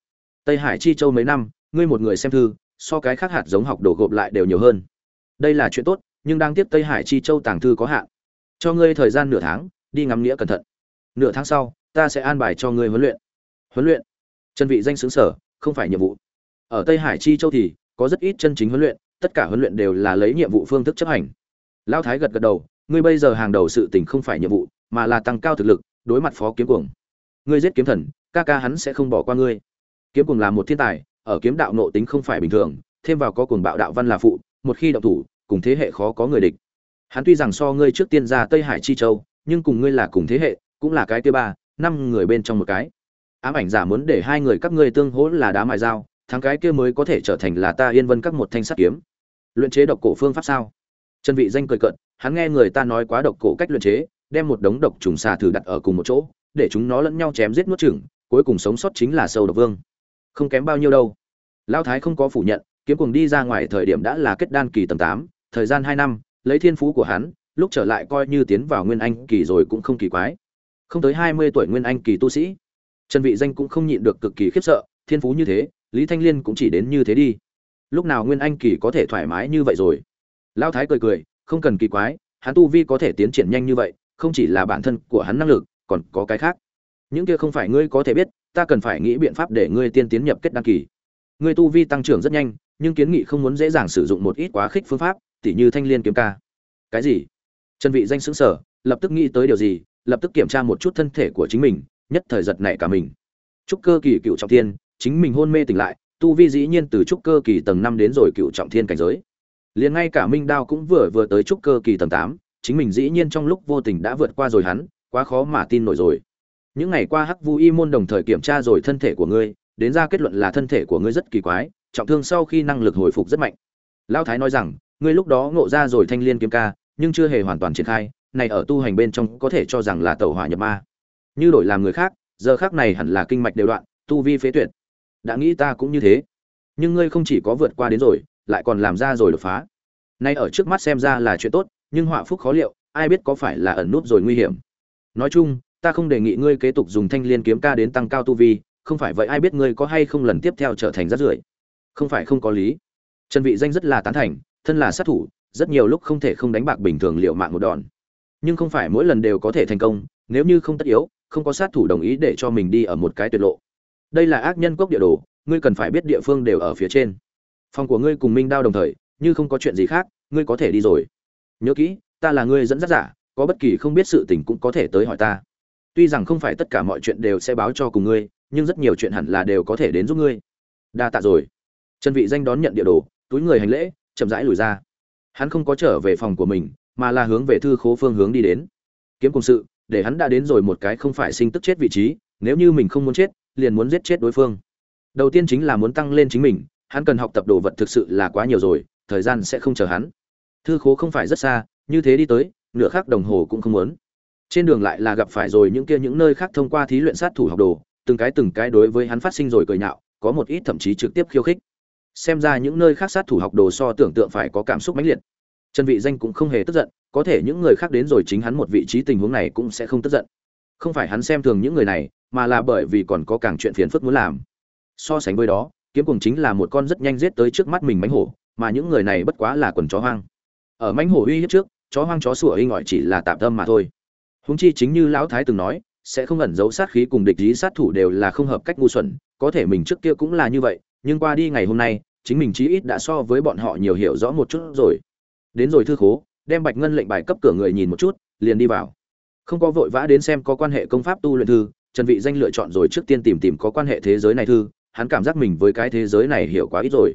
Tây hải chi châu mấy năm, ngươi một người xem thư, so cái khác hạt giống học đồ gộp lại đều nhiều hơn. Đây là chuyện tốt, nhưng đang tiếp tây hải chi châu tàng thư có hạn. Cho ngươi thời gian nửa tháng đi ngắm nghĩa cẩn thận. Nửa tháng sau, ta sẽ an bài cho ngươi huấn luyện. Huấn luyện? Chân vị danh xứng sở, không phải nhiệm vụ. Ở tây hải chi châu thì có rất ít chân chính huấn luyện, tất cả huấn luyện đều là lấy nhiệm vụ phương thức chấp hành. Lão thái gật gật đầu, ngươi bây giờ hàng đầu sự tình không phải nhiệm vụ, mà là tăng cao thực lực, đối mặt phó kiếm cuồng. Ngươi giết kiếm thần, ca ca hắn sẽ không bỏ qua ngươi. Kiếm cuồng là một thiên tài, ở kiếm đạo nộ tính không phải bình thường, thêm vào có cuồng bạo đạo văn là phụ, một khi động thủ, cùng thế hệ khó có người địch. Hắn tuy rằng so ngươi trước tiên ra tây hải chi châu nhưng cùng ngươi là cùng thế hệ cũng là cái kia ba năm người bên trong một cái. Ám ảnh giả muốn để hai người các ngươi tương hỗ là đá mài dao thắng cái kia mới có thể trở thành là ta yên vân các một thanh sắt kiếm. Luyện chế độc cổ phương pháp sao? Trần vị danh cười cận hắn nghe người ta nói quá độc cổ cách luyện chế đem một đống độc trùng xà thử đặt ở cùng một chỗ để chúng nó lẫn nhau chém giết nuốt chửng cuối cùng sống sót chính là sâu độc vương. Không kém bao nhiêu đâu. Lão thái không có phủ nhận kiếm cuồng đi ra ngoài thời điểm đã là kết đan kỳ tầng 8, thời gian 2 năm lấy thiên phú của hắn lúc trở lại coi như tiến vào nguyên anh kỳ rồi cũng không kỳ quái. Không tới 20 tuổi nguyên anh kỳ tu sĩ. Trần vị danh cũng không nhịn được cực kỳ khiếp sợ, thiên phú như thế, lý thanh liên cũng chỉ đến như thế đi. Lúc nào nguyên anh kỳ có thể thoải mái như vậy rồi? Lao thái cười cười, không cần kỳ quái, hắn tu vi có thể tiến triển nhanh như vậy, không chỉ là bản thân của hắn năng lực, còn có cái khác. Những kia không phải ngươi có thể biết, ta cần phải nghĩ biện pháp để ngươi tiên tiến nhập kết đăng kỳ. Ngươi tu vi tăng trưởng rất nhanh, nhưng kiến nghị không muốn dễ dàng sử dụng một ít quá khích phương pháp, tỉ như thanh liên kiếm ca. Cái gì? Trần vị danh sững sờ, lập tức nghĩ tới điều gì, lập tức kiểm tra một chút thân thể của chính mình, nhất thời giật nảy cả mình. Trúc cơ kỳ cựu trọng thiên, chính mình hôn mê tỉnh lại, tu vi dĩ nhiên từ trúc cơ kỳ tầng năm đến rồi cựu trọng thiên cảnh giới. Liền ngay cả minh đao cũng vừa vừa tới trúc cơ kỳ tầng tám, chính mình dĩ nhiên trong lúc vô tình đã vượt qua rồi hắn, quá khó mà tin nổi rồi. Những ngày qua hắc vu y môn đồng thời kiểm tra rồi thân thể của ngươi, đến ra kết luận là thân thể của ngươi rất kỳ quái, trọng thương sau khi năng lực hồi phục rất mạnh. Lão thái nói rằng, ngươi lúc đó ngộ ra rồi thanh liên kiếm ca nhưng chưa hề hoàn toàn triển khai, này ở tu hành bên trong có thể cho rằng là tẩu hỏa nhập ma. Như đổi làm người khác, giờ khác này hẳn là kinh mạch đều đoạn, tu vi phế tuyệt. Đã nghĩ ta cũng như thế. Nhưng ngươi không chỉ có vượt qua đến rồi, lại còn làm ra rồi đột phá. Nay ở trước mắt xem ra là chuyện tốt, nhưng họa phúc khó liệu, ai biết có phải là ẩn nút rồi nguy hiểm. Nói chung, ta không đề nghị ngươi kế tục dùng thanh liên kiếm ca đến tăng cao tu vi, không phải vậy ai biết ngươi có hay không lần tiếp theo trở thành rát rưởi. Không phải không có lý. Trần vị danh rất là tán thành, thân là sát thủ rất nhiều lúc không thể không đánh bạc bình thường liệu mạng một đòn. Nhưng không phải mỗi lần đều có thể thành công, nếu như không tất yếu, không có sát thủ đồng ý để cho mình đi ở một cái tuyệt lộ. Đây là ác nhân cốc địa đồ, ngươi cần phải biết địa phương đều ở phía trên. Phòng của ngươi cùng minh đao đồng thời, như không có chuyện gì khác, ngươi có thể đi rồi. Nhớ kỹ, ta là ngươi dẫn dắt giả, có bất kỳ không biết sự tình cũng có thể tới hỏi ta. Tuy rằng không phải tất cả mọi chuyện đều sẽ báo cho cùng ngươi, nhưng rất nhiều chuyện hẳn là đều có thể đến giúp ngươi. Đa tạ rồi. Trần vị danh đón nhận địa đồ, túi người hành lễ, chậm rãi lùi ra hắn không có trở về phòng của mình, mà là hướng về thư khố phương hướng đi đến. Kiếm công sự, để hắn đã đến rồi một cái không phải sinh tức chết vị trí, nếu như mình không muốn chết, liền muốn giết chết đối phương. Đầu tiên chính là muốn tăng lên chính mình, hắn cần học tập đồ vật thực sự là quá nhiều rồi, thời gian sẽ không chờ hắn. Thư khố không phải rất xa, như thế đi tới, nửa khắc đồng hồ cũng không muốn. Trên đường lại là gặp phải rồi những kia những nơi khác thông qua thí luyện sát thủ học đồ, từng cái từng cái đối với hắn phát sinh rồi cười nhạo, có một ít thậm chí trực tiếp khiêu khích xem ra những nơi khác sát thủ học đồ so tưởng tượng phải có cảm xúc mãnh liệt. Trần vị danh cũng không hề tức giận, có thể những người khác đến rồi chính hắn một vị trí tình huống này cũng sẽ không tức giận. Không phải hắn xem thường những người này, mà là bởi vì còn có càng chuyện phiền phức muốn làm. So sánh với đó, kiếm cùng chính là một con rất nhanh giết tới trước mắt mình mãnh hổ, mà những người này bất quá là quần chó hoang. Ở mãnh hổ uy hiếp trước, chó hoang chó sủa y ngọi chỉ là tạm tâm mà thôi. Huống chi chính như lão thái từng nói, sẽ không ẩn giấu sát khí cùng địch ý sát thủ đều là không hợp cách ngu xuẩn, có thể mình trước kia cũng là như vậy, nhưng qua đi ngày hôm nay chính mình chí ít đã so với bọn họ nhiều hiểu rõ một chút rồi. Đến rồi thư khố đem bạch ngân lệnh bài cấp cửa người nhìn một chút liền đi vào. Không có vội vã đến xem có quan hệ công pháp tu luyện thư trần vị danh lựa chọn rồi trước tiên tìm tìm có quan hệ thế giới này thư hắn cảm giác mình với cái thế giới này hiểu quá ít rồi.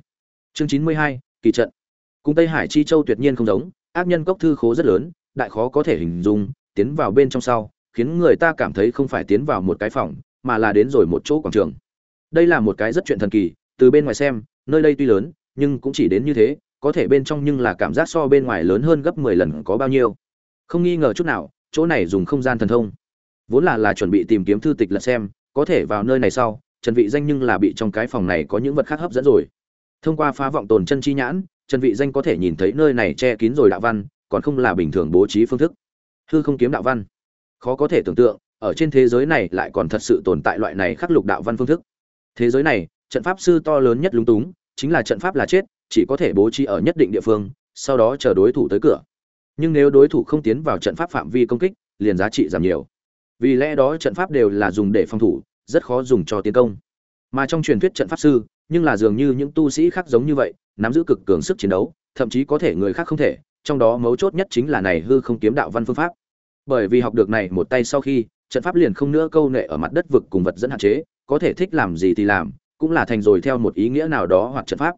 Chương 92, kỳ trận. Cùng tây hải chi châu tuyệt nhiên không giống ác nhân cốc thư khố rất lớn đại khó có thể hình dung tiến vào bên trong sau khiến người ta cảm thấy không phải tiến vào một cái phòng mà là đến rồi một chỗ quảng trường. Đây là một cái rất chuyện thần kỳ từ bên ngoài xem nơi đây tuy lớn, nhưng cũng chỉ đến như thế, có thể bên trong nhưng là cảm giác so bên ngoài lớn hơn gấp 10 lần có bao nhiêu. Không nghi ngờ chút nào, chỗ này dùng không gian thần thông. Vốn là là chuẩn bị tìm kiếm thư tịch lật xem, có thể vào nơi này sau, trần vị danh nhưng là bị trong cái phòng này có những vật khác hấp dẫn rồi. Thông qua phá vọng tồn chân chi nhãn, trần vị danh có thể nhìn thấy nơi này che kín rồi đạo văn, còn không là bình thường bố trí phương thức. Hư không kiếm đạo văn. Khó có thể tưởng tượng, ở trên thế giới này lại còn thật sự tồn tại loại này khắc lục đạo văn phương thức. Thế giới này trận pháp sư to lớn nhất lúng túng, chính là trận pháp là chết, chỉ có thể bố trí ở nhất định địa phương, sau đó chờ đối thủ tới cửa. Nhưng nếu đối thủ không tiến vào trận pháp phạm vi công kích, liền giá trị giảm nhiều. Vì lẽ đó trận pháp đều là dùng để phòng thủ, rất khó dùng cho tiến công. Mà trong truyền thuyết trận pháp sư, nhưng là dường như những tu sĩ khác giống như vậy, nắm giữ cực cường sức chiến đấu, thậm chí có thể người khác không thể, trong đó mấu chốt nhất chính là này hư không kiếm đạo văn phương pháp. Bởi vì học được này một tay sau khi, trận pháp liền không nữa câu nệ ở mặt đất vực cùng vật dẫn hạn chế, có thể thích làm gì thì làm cũng là thành rồi theo một ý nghĩa nào đó hoặc trận pháp.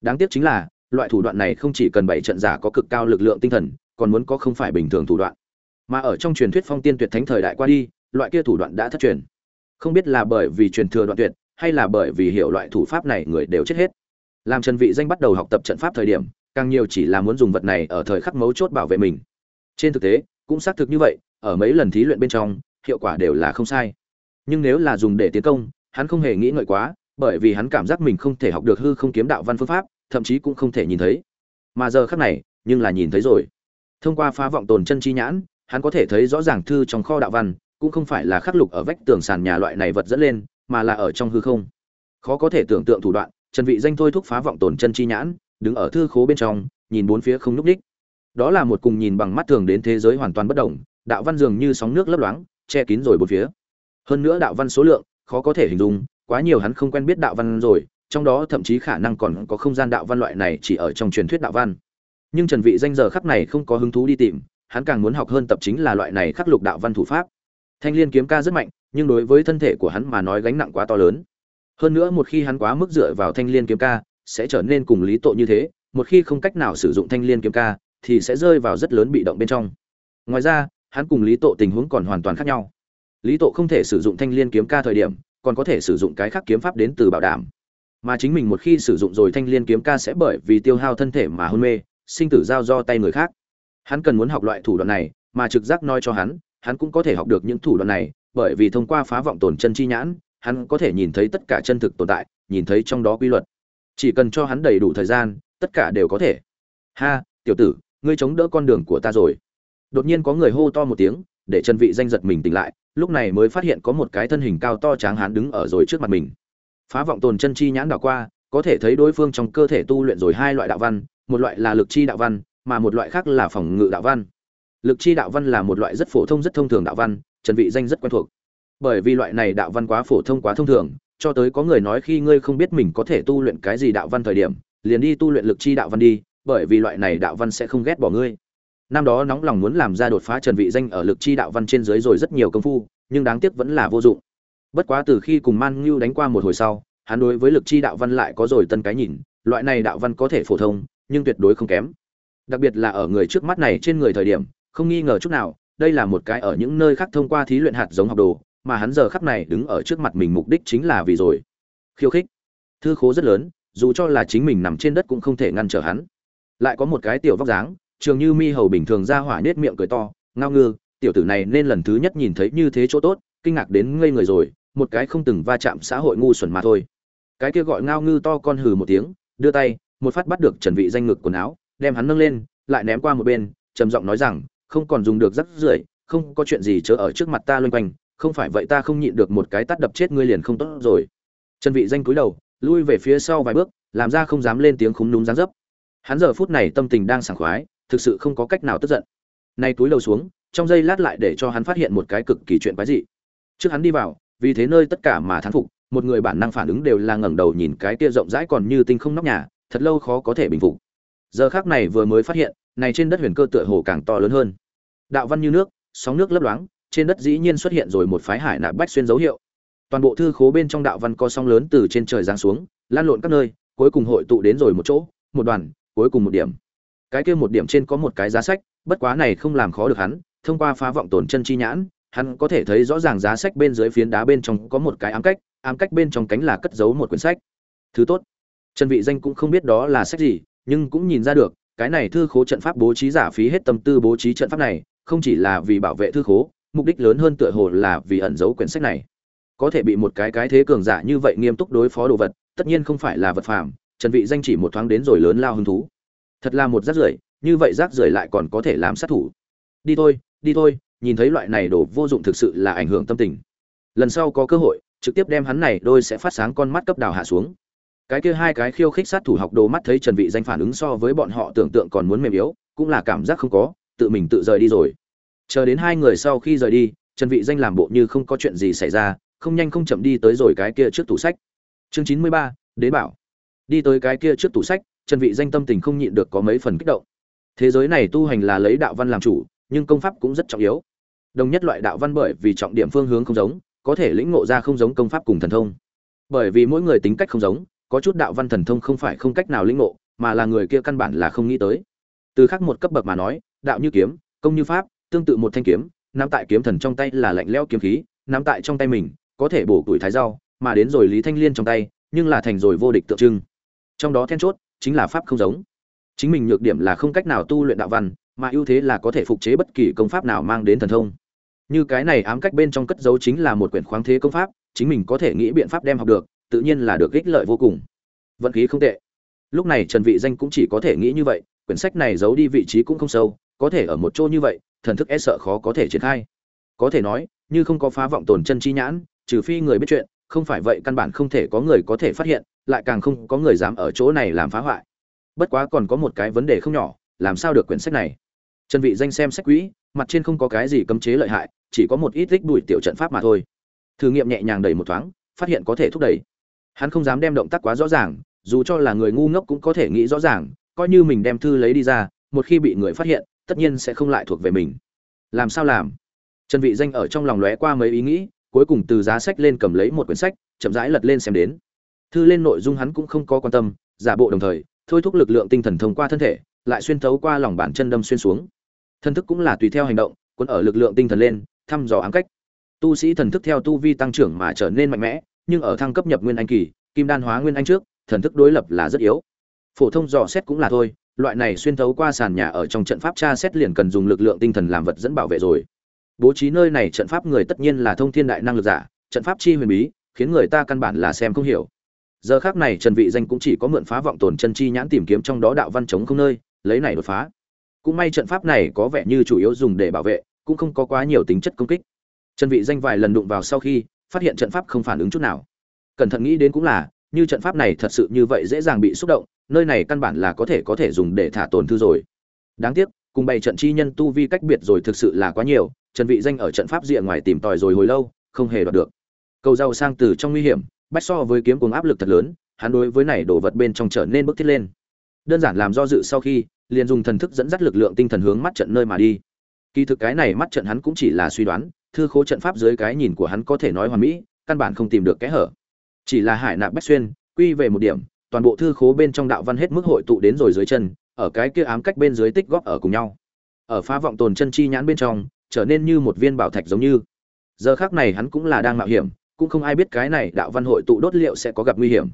Đáng tiếc chính là, loại thủ đoạn này không chỉ cần bảy trận giả có cực cao lực lượng tinh thần, còn muốn có không phải bình thường thủ đoạn. Mà ở trong truyền thuyết phong tiên tuyệt thánh thời đại qua đi, loại kia thủ đoạn đã thất truyền. Không biết là bởi vì truyền thừa đoạn tuyệt, hay là bởi vì hiểu loại thủ pháp này người đều chết hết. Làm trần vị danh bắt đầu học tập trận pháp thời điểm, càng nhiều chỉ là muốn dùng vật này ở thời khắc mấu chốt bảo vệ mình. Trên thực tế, cũng xác thực như vậy, ở mấy lần thí luyện bên trong, hiệu quả đều là không sai. Nhưng nếu là dùng để tiến công, hắn không hề nghĩ ngợi quá bởi vì hắn cảm giác mình không thể học được hư không kiếm đạo văn phương pháp, thậm chí cũng không thể nhìn thấy. Mà giờ khắc này, nhưng là nhìn thấy rồi. Thông qua phá vọng tồn chân chi nhãn, hắn có thể thấy rõ ràng thư trong kho đạo văn, cũng không phải là khắc lục ở vách tường sàn nhà loại này vật dẫn lên, mà là ở trong hư không. Khó có thể tưởng tượng thủ đoạn, trần vị danh thôi thúc phá vọng tồn chân chi nhãn, đứng ở thư khố bên trong, nhìn bốn phía không núp đích đó là một cùng nhìn bằng mắt thường đến thế giới hoàn toàn bất động đạo văn dường như sóng nước lấp loáng, che kín rồi bốn phía. Hơn nữa đạo văn số lượng, khó có thể hình dung quá nhiều hắn không quen biết đạo văn rồi, trong đó thậm chí khả năng còn có không gian đạo văn loại này chỉ ở trong truyền thuyết đạo văn. Nhưng trần vị danh giờ khắc này không có hứng thú đi tìm, hắn càng muốn học hơn tập chính là loại này khắc lục đạo văn thủ pháp. Thanh liên kiếm ca rất mạnh, nhưng đối với thân thể của hắn mà nói gánh nặng quá to lớn. Hơn nữa một khi hắn quá mức dựa vào thanh liên kiếm ca, sẽ trở nên cùng lý tội như thế, một khi không cách nào sử dụng thanh liên kiếm ca, thì sẽ rơi vào rất lớn bị động bên trong. Ngoài ra, hắn cùng lý tộ tình huống còn hoàn toàn khác nhau. Lý tộ không thể sử dụng thanh liên kiếm ca thời điểm còn có thể sử dụng cái khác kiếm pháp đến từ bảo đảm. Mà chính mình một khi sử dụng rồi thanh liên kiếm ca sẽ bởi vì tiêu hao thân thể mà hôn mê, sinh tử giao do tay người khác. Hắn cần muốn học loại thủ đoạn này, mà trực giác nói cho hắn hắn cũng có thể học được những thủ đoạn này, bởi vì thông qua phá vọng tổn chân chi nhãn, hắn có thể nhìn thấy tất cả chân thực tồn tại, nhìn thấy trong đó quy luật. Chỉ cần cho hắn đầy đủ thời gian, tất cả đều có thể. Ha, tiểu tử, ngươi chống đỡ con đường của ta rồi. Đột nhiên có người hô to một tiếng để trần vị danh giật mình tỉnh lại, lúc này mới phát hiện có một cái thân hình cao to tráng hán đứng ở rồi trước mặt mình. Phá vọng tồn chân chi nhãn đảo qua, có thể thấy đối phương trong cơ thể tu luyện rồi hai loại đạo văn, một loại là lực chi đạo văn, mà một loại khác là phòng ngự đạo văn. Lực chi đạo văn là một loại rất phổ thông, rất thông thường đạo văn, trần vị danh rất quen thuộc. Bởi vì loại này đạo văn quá phổ thông, quá thông thường, cho tới có người nói khi ngươi không biết mình có thể tu luyện cái gì đạo văn thời điểm, liền đi tu luyện lực chi đạo văn đi, bởi vì loại này đạo văn sẽ không ghét bỏ ngươi năm đó nóng lòng muốn làm ra đột phá trần vị danh ở lực chi đạo văn trên dưới rồi rất nhiều công phu, nhưng đáng tiếc vẫn là vô dụng. Bất quá từ khi cùng man ngưu đánh qua một hồi sau, hắn đối với lực chi đạo văn lại có rồi tân cái nhìn, loại này đạo văn có thể phổ thông, nhưng tuyệt đối không kém. Đặc biệt là ở người trước mắt này trên người thời điểm, không nghi ngờ chút nào, đây là một cái ở những nơi khác thông qua thí luyện hạt giống học đồ, mà hắn giờ khắc này đứng ở trước mặt mình mục đích chính là vì rồi. Khiêu khích. Thư khố rất lớn, dù cho là chính mình nằm trên đất cũng không thể ngăn trở hắn. Lại có một cái tiểu vóc dáng trường như mi hầu bình thường ra hỏa nết miệng cười to, ngao ngư, tiểu tử này nên lần thứ nhất nhìn thấy như thế chỗ tốt, kinh ngạc đến ngây người rồi, một cái không từng va chạm xã hội ngu xuẩn mà thôi. Cái kia gọi ngao ngư to con hừ một tiếng, đưa tay, một phát bắt được trần vị danh ngực quần áo, đem hắn nâng lên, lại ném qua một bên, trầm giọng nói rằng, không còn dùng được rắc rưởi, không có chuyện gì chớ ở trước mặt ta loanh quanh, không phải vậy ta không nhịn được một cái tát đập chết ngươi liền không tốt rồi. Trần vị danh cúi đầu, lui về phía sau vài bước, làm ra không dám lên tiếng khúng núm dáng dấp. Hắn giờ phút này tâm tình đang sảng khoái thực sự không có cách nào tức giận. Nay túi lầu xuống, trong giây lát lại để cho hắn phát hiện một cái cực kỳ chuyện quái dị. Trước hắn đi vào, vì thế nơi tất cả mà thán phục, một người bản năng phản ứng đều là ngẩng đầu nhìn cái kia rộng rãi còn như tinh không nóc nhà, thật lâu khó có thể bình phục. Giờ khác này vừa mới phát hiện, này trên đất huyền cơ tựa hồ càng to lớn hơn. Đạo văn như nước, sóng nước lấp loáng, trên đất dĩ nhiên xuất hiện rồi một phái hải nạp bách xuyên dấu hiệu. Toàn bộ thư khố bên trong đạo văn co sóng lớn từ trên trời giáng xuống, lan lộn các nơi, cuối cùng hội tụ đến rồi một chỗ, một đoàn, cuối cùng một điểm cái kia một điểm trên có một cái giá sách, bất quá này không làm khó được hắn, thông qua phá vọng tổn chân chi nhãn, hắn có thể thấy rõ ràng giá sách bên dưới phiến đá bên trong có một cái ám cách ám cách bên trong cánh là cất giấu một quyển sách. Thứ tốt, trần vị danh cũng không biết đó là sách gì, nhưng cũng nhìn ra được, cái này thư khố trận pháp bố trí giả phí hết tâm tư bố trí trận pháp này, không chỉ là vì bảo vệ thư khố, mục đích lớn hơn tựa hồ là vì ẩn giấu quyển sách này. Có thể bị một cái cái thế cường giả như vậy nghiêm túc đối phó đồ vật, tất nhiên không phải là vật phàm, trần vị danh chỉ một thoáng đến rồi lớn lao hứng thú thật là một rác rưởi như vậy rác rưởi lại còn có thể làm sát thủ. Đi thôi đi thôi nhìn thấy loại này đồ vô dụng thực sự là ảnh hưởng tâm tình. Lần sau có cơ hội trực tiếp đem hắn này đôi sẽ phát sáng con mắt cấp đào hạ xuống. Cái kia hai cái khiêu khích sát thủ học đồ mắt thấy trần vị danh phản ứng so với bọn họ tưởng tượng còn muốn mềm yếu cũng là cảm giác không có tự mình tự rời đi rồi. Chờ đến hai người sau khi rời đi trần vị danh làm bộ như không có chuyện gì xảy ra không nhanh không chậm đi tới rồi cái kia trước tủ sách. Chương 93, đế bảo. Đi tới cái kia trước tủ sách trần vị danh tâm tình không nhịn được có mấy phần kích động. Thế giới này tu hành là lấy đạo văn làm chủ, nhưng công pháp cũng rất trọng yếu. Đồng nhất loại đạo văn bởi vì trọng điểm phương hướng không giống, có thể lĩnh ngộ ra không giống công pháp cùng thần thông. Bởi vì mỗi người tính cách không giống, có chút đạo văn thần thông không phải không cách nào lĩnh ngộ, mà là người kia căn bản là không nghĩ tới. Từ khác một cấp bậc mà nói, đạo như kiếm, công như pháp, tương tự một thanh kiếm, nắm tại kiếm thần trong tay là lạnh lẽo kiếm khí, nắm tại trong tay mình, có thể bổ tuổi thái rau, mà đến rồi lý thanh liên trong tay, nhưng là thành rồi vô địch tượng trưng. Trong đó then chốt chính là pháp không giống. Chính mình nhược điểm là không cách nào tu luyện đạo văn, mà ưu thế là có thể phục chế bất kỳ công pháp nào mang đến thần thông. Như cái này ám cách bên trong cất dấu chính là một quyển khoáng thế công pháp, chính mình có thể nghĩ biện pháp đem học được, tự nhiên là được ích lợi vô cùng. Vận khí không tệ. Lúc này trần vị danh cũng chỉ có thể nghĩ như vậy, quyển sách này giấu đi vị trí cũng không sâu, có thể ở một chỗ như vậy, thần thức e sợ khó có thể triển khai. Có thể nói, như không có phá vọng tồn chân chi nhãn, trừ phi người biết chuyện, không phải vậy căn bản không thể có người có thể phát hiện lại càng không có người dám ở chỗ này làm phá hoại. Bất quá còn có một cái vấn đề không nhỏ, làm sao được quyển sách này? Trần vị danh xem sách quỹ, mặt trên không có cái gì cấm chế lợi hại, chỉ có một ít tích đuổi tiểu trận pháp mà thôi. Thử nghiệm nhẹ nhàng đẩy một thoáng, phát hiện có thể thúc đẩy. Hắn không dám đem động tác quá rõ ràng, dù cho là người ngu ngốc cũng có thể nghĩ rõ ràng, coi như mình đem thư lấy đi ra, một khi bị người phát hiện, tất nhiên sẽ không lại thuộc về mình. Làm sao làm? Trần vị danh ở trong lòng lóe qua mấy ý nghĩ, cuối cùng từ giá sách lên cầm lấy một quyển sách, chậm rãi lật lên xem đến thư lên nội dung hắn cũng không có quan tâm, giả bộ đồng thời, thôi thúc lực lượng tinh thần thông qua thân thể, lại xuyên thấu qua lòng bàn chân đâm xuyên xuống. Thân thức cũng là tùy theo hành động, cuốn ở lực lượng tinh thần lên, thăm dò ám cách. Tu sĩ thần thức theo tu vi tăng trưởng mà trở nên mạnh mẽ, nhưng ở thăng cấp nhập nguyên anh kỳ, kim đan hóa nguyên anh trước, thần thức đối lập là rất yếu. Phổ thông dò xét cũng là thôi, loại này xuyên thấu qua sàn nhà ở trong trận pháp tra xét liền cần dùng lực lượng tinh thần làm vật dẫn bảo vệ rồi. Bố trí nơi này trận pháp người tất nhiên là thông thiên đại năng lực giả, trận pháp chi huyền bí, khiến người ta căn bản là xem không hiểu giờ khác này trần vị danh cũng chỉ có mượn phá vọng tồn chân chi nhãn tìm kiếm trong đó đạo văn chống không nơi, lấy này đột phá. Cũng may trận pháp này có vẻ như chủ yếu dùng để bảo vệ, cũng không có quá nhiều tính chất công kích. Trần vị danh vài lần đụng vào sau khi, phát hiện trận pháp không phản ứng chút nào. Cẩn thận nghĩ đến cũng là, như trận pháp này thật sự như vậy dễ dàng bị xúc động, nơi này căn bản là có thể có thể dùng để thả tổn thư rồi. Đáng tiếc, cùng bày trận chi nhân tu vi cách biệt rồi thực sự là quá nhiều, trần vị danh ở trận pháp rìa ngoài tìm tòi rồi hồi lâu, không hề đoạt được. Cầu giàu sang từ trong nguy hiểm bách so với kiếm cuồng áp lực thật lớn, hắn đối với này đổ vật bên trong trở nên bước thiết lên. Đơn giản làm do dự sau khi, liền dùng thần thức dẫn dắt lực lượng tinh thần hướng mắt trận nơi mà đi. Kỳ thực cái này mắt trận hắn cũng chỉ là suy đoán, thư khố trận pháp dưới cái nhìn của hắn có thể nói hoàn mỹ, căn bản không tìm được kẽ hở. Chỉ là hải nạp bách xuyên, quy về một điểm, toàn bộ thư khố bên trong đạo văn hết mức hội tụ đến rồi dưới chân, ở cái kia ám cách bên dưới tích góp ở cùng nhau. Ở phá vọng tồn chân chi nhãn bên trong, trở nên như một viên bảo thạch giống như. Giờ khác này hắn cũng là đang mạo hiểm cũng không ai biết cái này đạo văn hội tụ đốt liệu sẽ có gặp nguy hiểm.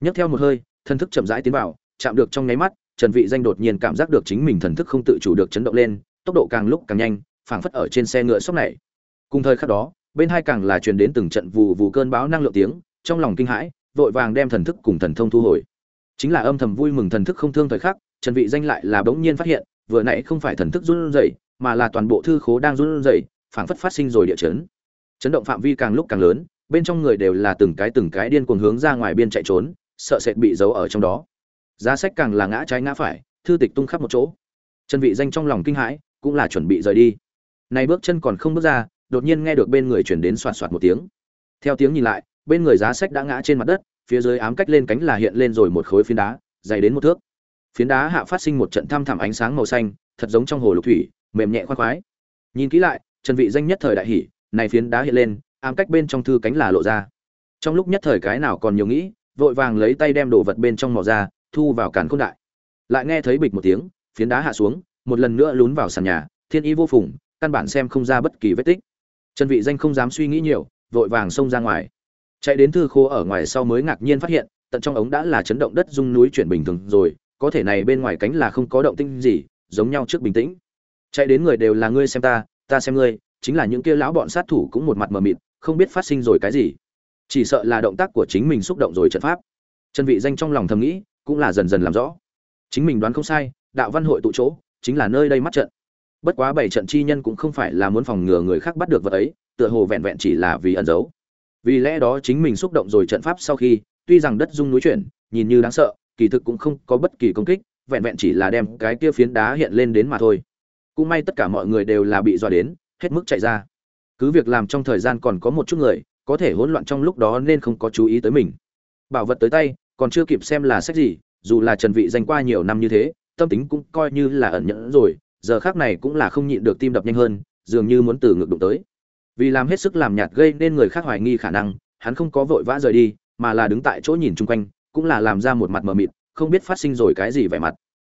Nhấc theo một hơi, thần thức chậm rãi tiến vào, chạm được trong nháy mắt, trần vị danh đột nhiên cảm giác được chính mình thần thức không tự chủ được chấn động lên, tốc độ càng lúc càng nhanh, phảng phất ở trên xe ngựa sốc này. Cùng thời khắc đó, bên hai càng là truyền đến từng trận vụ vụ cơn bão năng lượng tiếng, trong lòng kinh hãi, vội vàng đem thần thức cùng thần thông thu hồi. Chính là âm thầm vui mừng thần thức không thương thời khắc, trần vị danh lại là bỗng nhiên phát hiện, vừa nãy không phải thần thức run rẩy, mà là toàn bộ thư khố đang run rẩy, phảng phất phát sinh rồi địa chấn. Chấn động phạm vi càng lúc càng lớn bên trong người đều là từng cái từng cái điên cuồng hướng ra ngoài biên chạy trốn, sợ sệt bị giấu ở trong đó. Giá sách càng là ngã trái ngã phải, thư tịch tung khắp một chỗ. Trần vị danh trong lòng kinh hãi, cũng là chuẩn bị rời đi. Nay bước chân còn không bước ra, đột nhiên nghe được bên người chuyển đến soạt soạt một tiếng. Theo tiếng nhìn lại, bên người giá sách đã ngã trên mặt đất, phía dưới ám cách lên cánh là hiện lên rồi một khối phiến đá, dày đến một thước. Phiến đá hạ phát sinh một trận thăm thẳm ánh sáng màu xanh, thật giống trong hồ lục thủy, mềm nhẹ khoan khoái. Nhìn kỹ lại, trần vị danh nhất thời đại hỉ, này phiến đá hiện lên ám cách bên trong thư cánh là lộ ra. Trong lúc nhất thời cái nào còn nhiều nghĩ, vội vàng lấy tay đem đồ vật bên trong mỏ ra, thu vào càn khôn đại. Lại nghe thấy bịch một tiếng, phiến đá hạ xuống, một lần nữa lún vào sàn nhà, thiên y vô phùng, căn bản xem không ra bất kỳ vết tích. Trần vị danh không dám suy nghĩ nhiều, vội vàng xông ra ngoài. Chạy đến thư khô ở ngoài sau mới ngạc nhiên phát hiện, tận trong ống đã là chấn động đất rung núi chuyển bình thường rồi, có thể này bên ngoài cánh là không có động tĩnh gì, giống nhau trước bình tĩnh. Chạy đến người đều là ngươi xem ta ta xem ngươi, chính là những kia lão bọn sát thủ cũng một mặt mờ mịt không biết phát sinh rồi cái gì. Chỉ sợ là động tác của chính mình xúc động rồi trận pháp. Trần vị danh trong lòng thầm nghĩ, cũng là dần dần làm rõ. Chính mình đoán không sai, đạo văn hội tụ chỗ, chính là nơi đây mắt trận. Bất quá bảy trận chi nhân cũng không phải là muốn phòng ngừa người khác bắt được vật ấy, tựa hồ vẹn vẹn chỉ là vì ẩn giấu. Vì lẽ đó chính mình xúc động rồi trận pháp sau khi, tuy rằng đất rung núi chuyển, nhìn như đáng sợ, kỳ thực cũng không có bất kỳ công kích, vẹn vẹn chỉ là đem cái kia phiến đá hiện lên đến mà thôi. Cũng may tất cả mọi người đều là bị dọa đến, hết mức chạy ra cứ việc làm trong thời gian còn có một chút người, có thể hỗn loạn trong lúc đó nên không có chú ý tới mình. Bảo vật tới tay, còn chưa kịp xem là sách gì, dù là trần vị danh qua nhiều năm như thế, tâm tính cũng coi như là ẩn nhẫn rồi, giờ khác này cũng là không nhịn được tim đập nhanh hơn, dường như muốn từ ngược đụng tới. Vì làm hết sức làm nhạt gây nên người khác hoài nghi khả năng, hắn không có vội vã rời đi, mà là đứng tại chỗ nhìn chung quanh, cũng là làm ra một mặt mờ mịt, không biết phát sinh rồi cái gì vẻ mặt.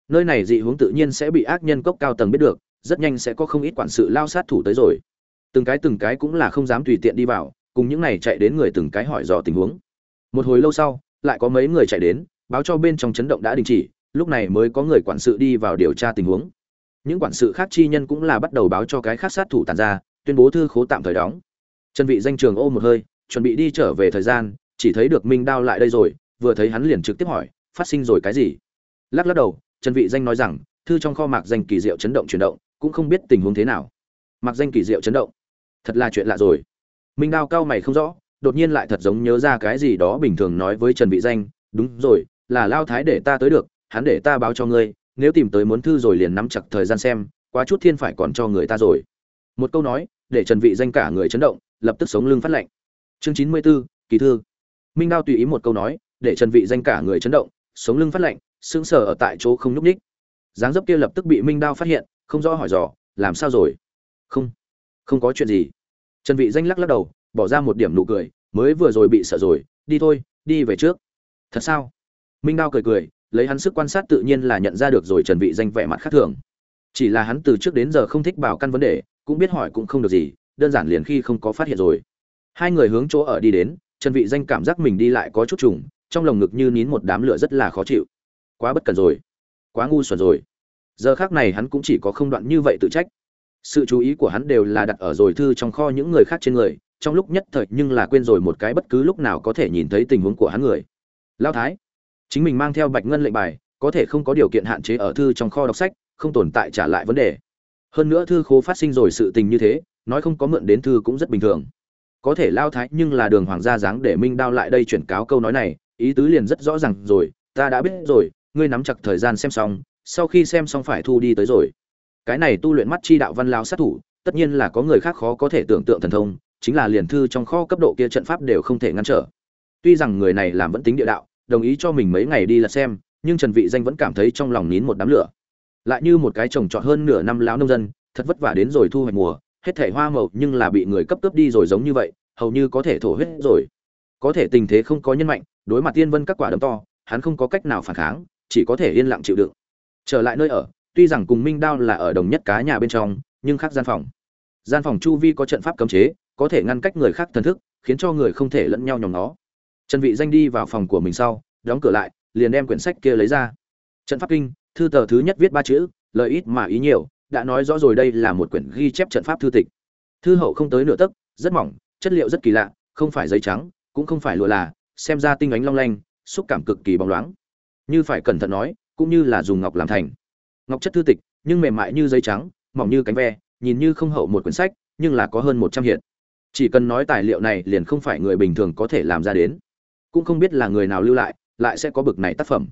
Nơi này dị hướng tự nhiên sẽ bị ác nhân cốc cao tầng biết được, rất nhanh sẽ có không ít quản sự lao sát thủ tới rồi từng cái từng cái cũng là không dám tùy tiện đi vào, cùng những này chạy đến người từng cái hỏi dò tình huống. Một hồi lâu sau, lại có mấy người chạy đến, báo cho bên trong chấn động đã đình chỉ, lúc này mới có người quản sự đi vào điều tra tình huống. Những quản sự khác chi nhân cũng là bắt đầu báo cho cái khác sát thủ tàn ra, tuyên bố thư khố tạm thời đóng. Trần vị danh trường ô một hơi, chuẩn bị đi trở về thời gian, chỉ thấy được minh đao lại đây rồi, vừa thấy hắn liền trực tiếp hỏi, phát sinh rồi cái gì? Lắc lắc đầu trần vị danh nói rằng, thư trong kho mạc danh kỳ diệu chấn động chuyển động, cũng không biết tình huống thế nào. Mạc danh kỳ diệu chấn động thật là chuyện lạ rồi. Minh đao cao mày không rõ đột nhiên lại thật giống nhớ ra cái gì đó bình thường nói với trần vị danh đúng rồi là lao thái để ta tới được hắn để ta báo cho ngươi nếu tìm tới muốn thư rồi liền nắm chặt thời gian xem quá chút thiên phải còn cho người ta rồi. Một câu nói để trần vị danh cả người chấn động lập tức sống lưng phát lệnh chương 94, kỳ thư. Minh đao tùy ý một câu nói để trần vị danh cả người chấn động sống lưng phát lệnh sững sờ ở tại chỗ không nhúc nhích. Dáng dấp kia lập tức bị minh đao phát hiện không rõ hỏi dò làm sao rồi? Không không có chuyện gì. Trần vị danh lắc lắc đầu, bỏ ra một điểm nụ cười, mới vừa rồi bị sợ rồi, đi thôi, đi về trước. Thật sao? Minh đao cười cười, lấy hắn sức quan sát tự nhiên là nhận ra được rồi trần vị danh vẻ mặt khác thường. Chỉ là hắn từ trước đến giờ không thích bảo căn vấn đề, cũng biết hỏi cũng không được gì, đơn giản liền khi không có phát hiện rồi. Hai người hướng chỗ ở đi đến, trần vị danh cảm giác mình đi lại có chút trùng, trong lồng ngực như nín một đám lửa rất là khó chịu. Quá bất cần rồi. Quá ngu xuẩn rồi. Giờ khác này hắn cũng chỉ có không đoạn như vậy tự trách sự chú ý của hắn đều là đặt ở rồi thư trong kho những người khác trên người, trong lúc nhất thời nhưng là quên rồi một cái bất cứ lúc nào có thể nhìn thấy tình huống của hắn người. Lao thái, chính mình mang theo bạch ngân lệnh bài, có thể không có điều kiện hạn chế ở thư trong kho đọc sách, không tồn tại trả lại vấn đề. Hơn nữa thư khố phát sinh rồi sự tình như thế, nói không có mượn đến thư cũng rất bình thường. Có thể lao thái nhưng là đường hoàng gia dáng để minh đao lại đây chuyển cáo câu nói này, ý tứ liền rất rõ ràng rồi, ta đã biết rồi, ngươi nắm chặt thời gian xem xong, sau khi xem xong phải thu đi tới rồi cái này tu luyện mắt chi đạo văn lao sát thủ, tất nhiên là có người khác khó có thể tưởng tượng thần thông, chính là liền thư trong kho cấp độ kia trận pháp đều không thể ngăn trở. Tuy rằng người này làm vẫn tính địa đạo, đồng ý cho mình mấy ngày đi là xem, nhưng trần vị danh vẫn cảm thấy trong lòng nín một đám lửa. Lại như một cái trồng trọt hơn nửa năm lão nông dân, thật vất vả đến rồi thu hoạch mùa, hết thảy hoa màu nhưng là bị người cấp cướp đi rồi giống như vậy, hầu như có thể thổ huyết rồi. Có thể tình thế không có nhân mạnh, đối mặt tiên vân các quả đấm to, hắn không có cách nào phản kháng, chỉ có thể yên lặng chịu đựng. Trở lại nơi ở tuy rằng cùng minh đao là ở đồng nhất cá nhà bên trong, nhưng khác gian phòng. Gian phòng chu vi có trận pháp cấm chế, có thể ngăn cách người khác thần thức, khiến cho người không thể lẫn nhau nhòm nó trần vị danh đi vào phòng của mình sau, đóng cửa lại, liền đem quyển sách kia lấy ra. Trận pháp kinh, thư tờ thứ nhất viết ba chữ, lời ít mà ý nhiều, đã nói rõ rồi đây là một quyển ghi chép trận pháp thư tịch. Thư hậu không tới nửa tấc, rất mỏng, chất liệu rất kỳ lạ, không phải giấy trắng, cũng không phải lụa là, xem ra tinh ánh long lanh, xúc cảm cực kỳ bóng loáng. Như phải cẩn thận nói, cũng như là dùng ngọc làm thành ngọc chất thư tịch, nhưng mềm mại như giấy trắng, mỏng như cánh ve, nhìn như không hậu một quyển sách, nhưng là có hơn một trăm hiện. Chỉ cần nói tài liệu này liền không phải người bình thường có thể làm ra đến. Cũng không biết là người nào lưu lại lại sẽ có bực này tác phẩm.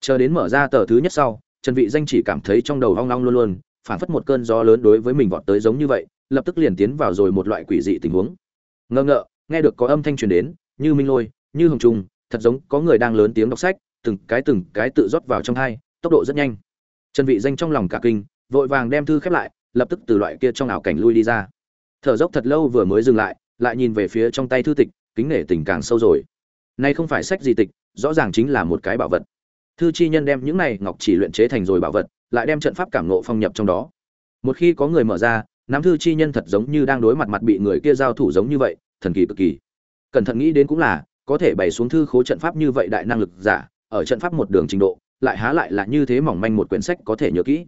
Chờ đến mở ra tờ thứ nhất sau, trần vị danh chỉ cảm thấy trong đầu hoang long luôn luôn phản phất một cơn gió lớn đối với mình vọt tới giống như vậy, lập tức liền tiến vào rồi một loại quỷ dị tình huống. Ngơ ngợ, nghe được có âm thanh truyền đến, như minh lôi, như hồng trung, thật giống có người đang lớn tiếng đọc sách, từng cái từng cái tự rót vào trong hai, tốc độ rất nhanh trần vị danh trong lòng cả kinh, vội vàng đem thư khép lại, lập tức từ loại kia trong ảo cảnh lui đi ra. Thở dốc thật lâu vừa mới dừng lại lại nhìn về phía trong tay thư tịch, kính nể tình càng sâu rồi. Nay không phải sách gì tịch, rõ ràng chính là một cái bảo vật. Thư chi nhân đem những này ngọc chỉ luyện chế thành rồi bảo vật, lại đem trận pháp cảm nộ phong nhập trong đó. Một khi có người mở ra, nắm thư chi nhân thật giống như đang đối mặt mặt bị người kia giao thủ giống như vậy, thần kỳ cực kỳ. Cẩn thận nghĩ đến cũng là, có thể bày xuống thư khố trận pháp như vậy đại năng lực giả, ở trận pháp một đường trình độ lại há lại là như thế mỏng manh một quyển sách có thể nhớ kỹ.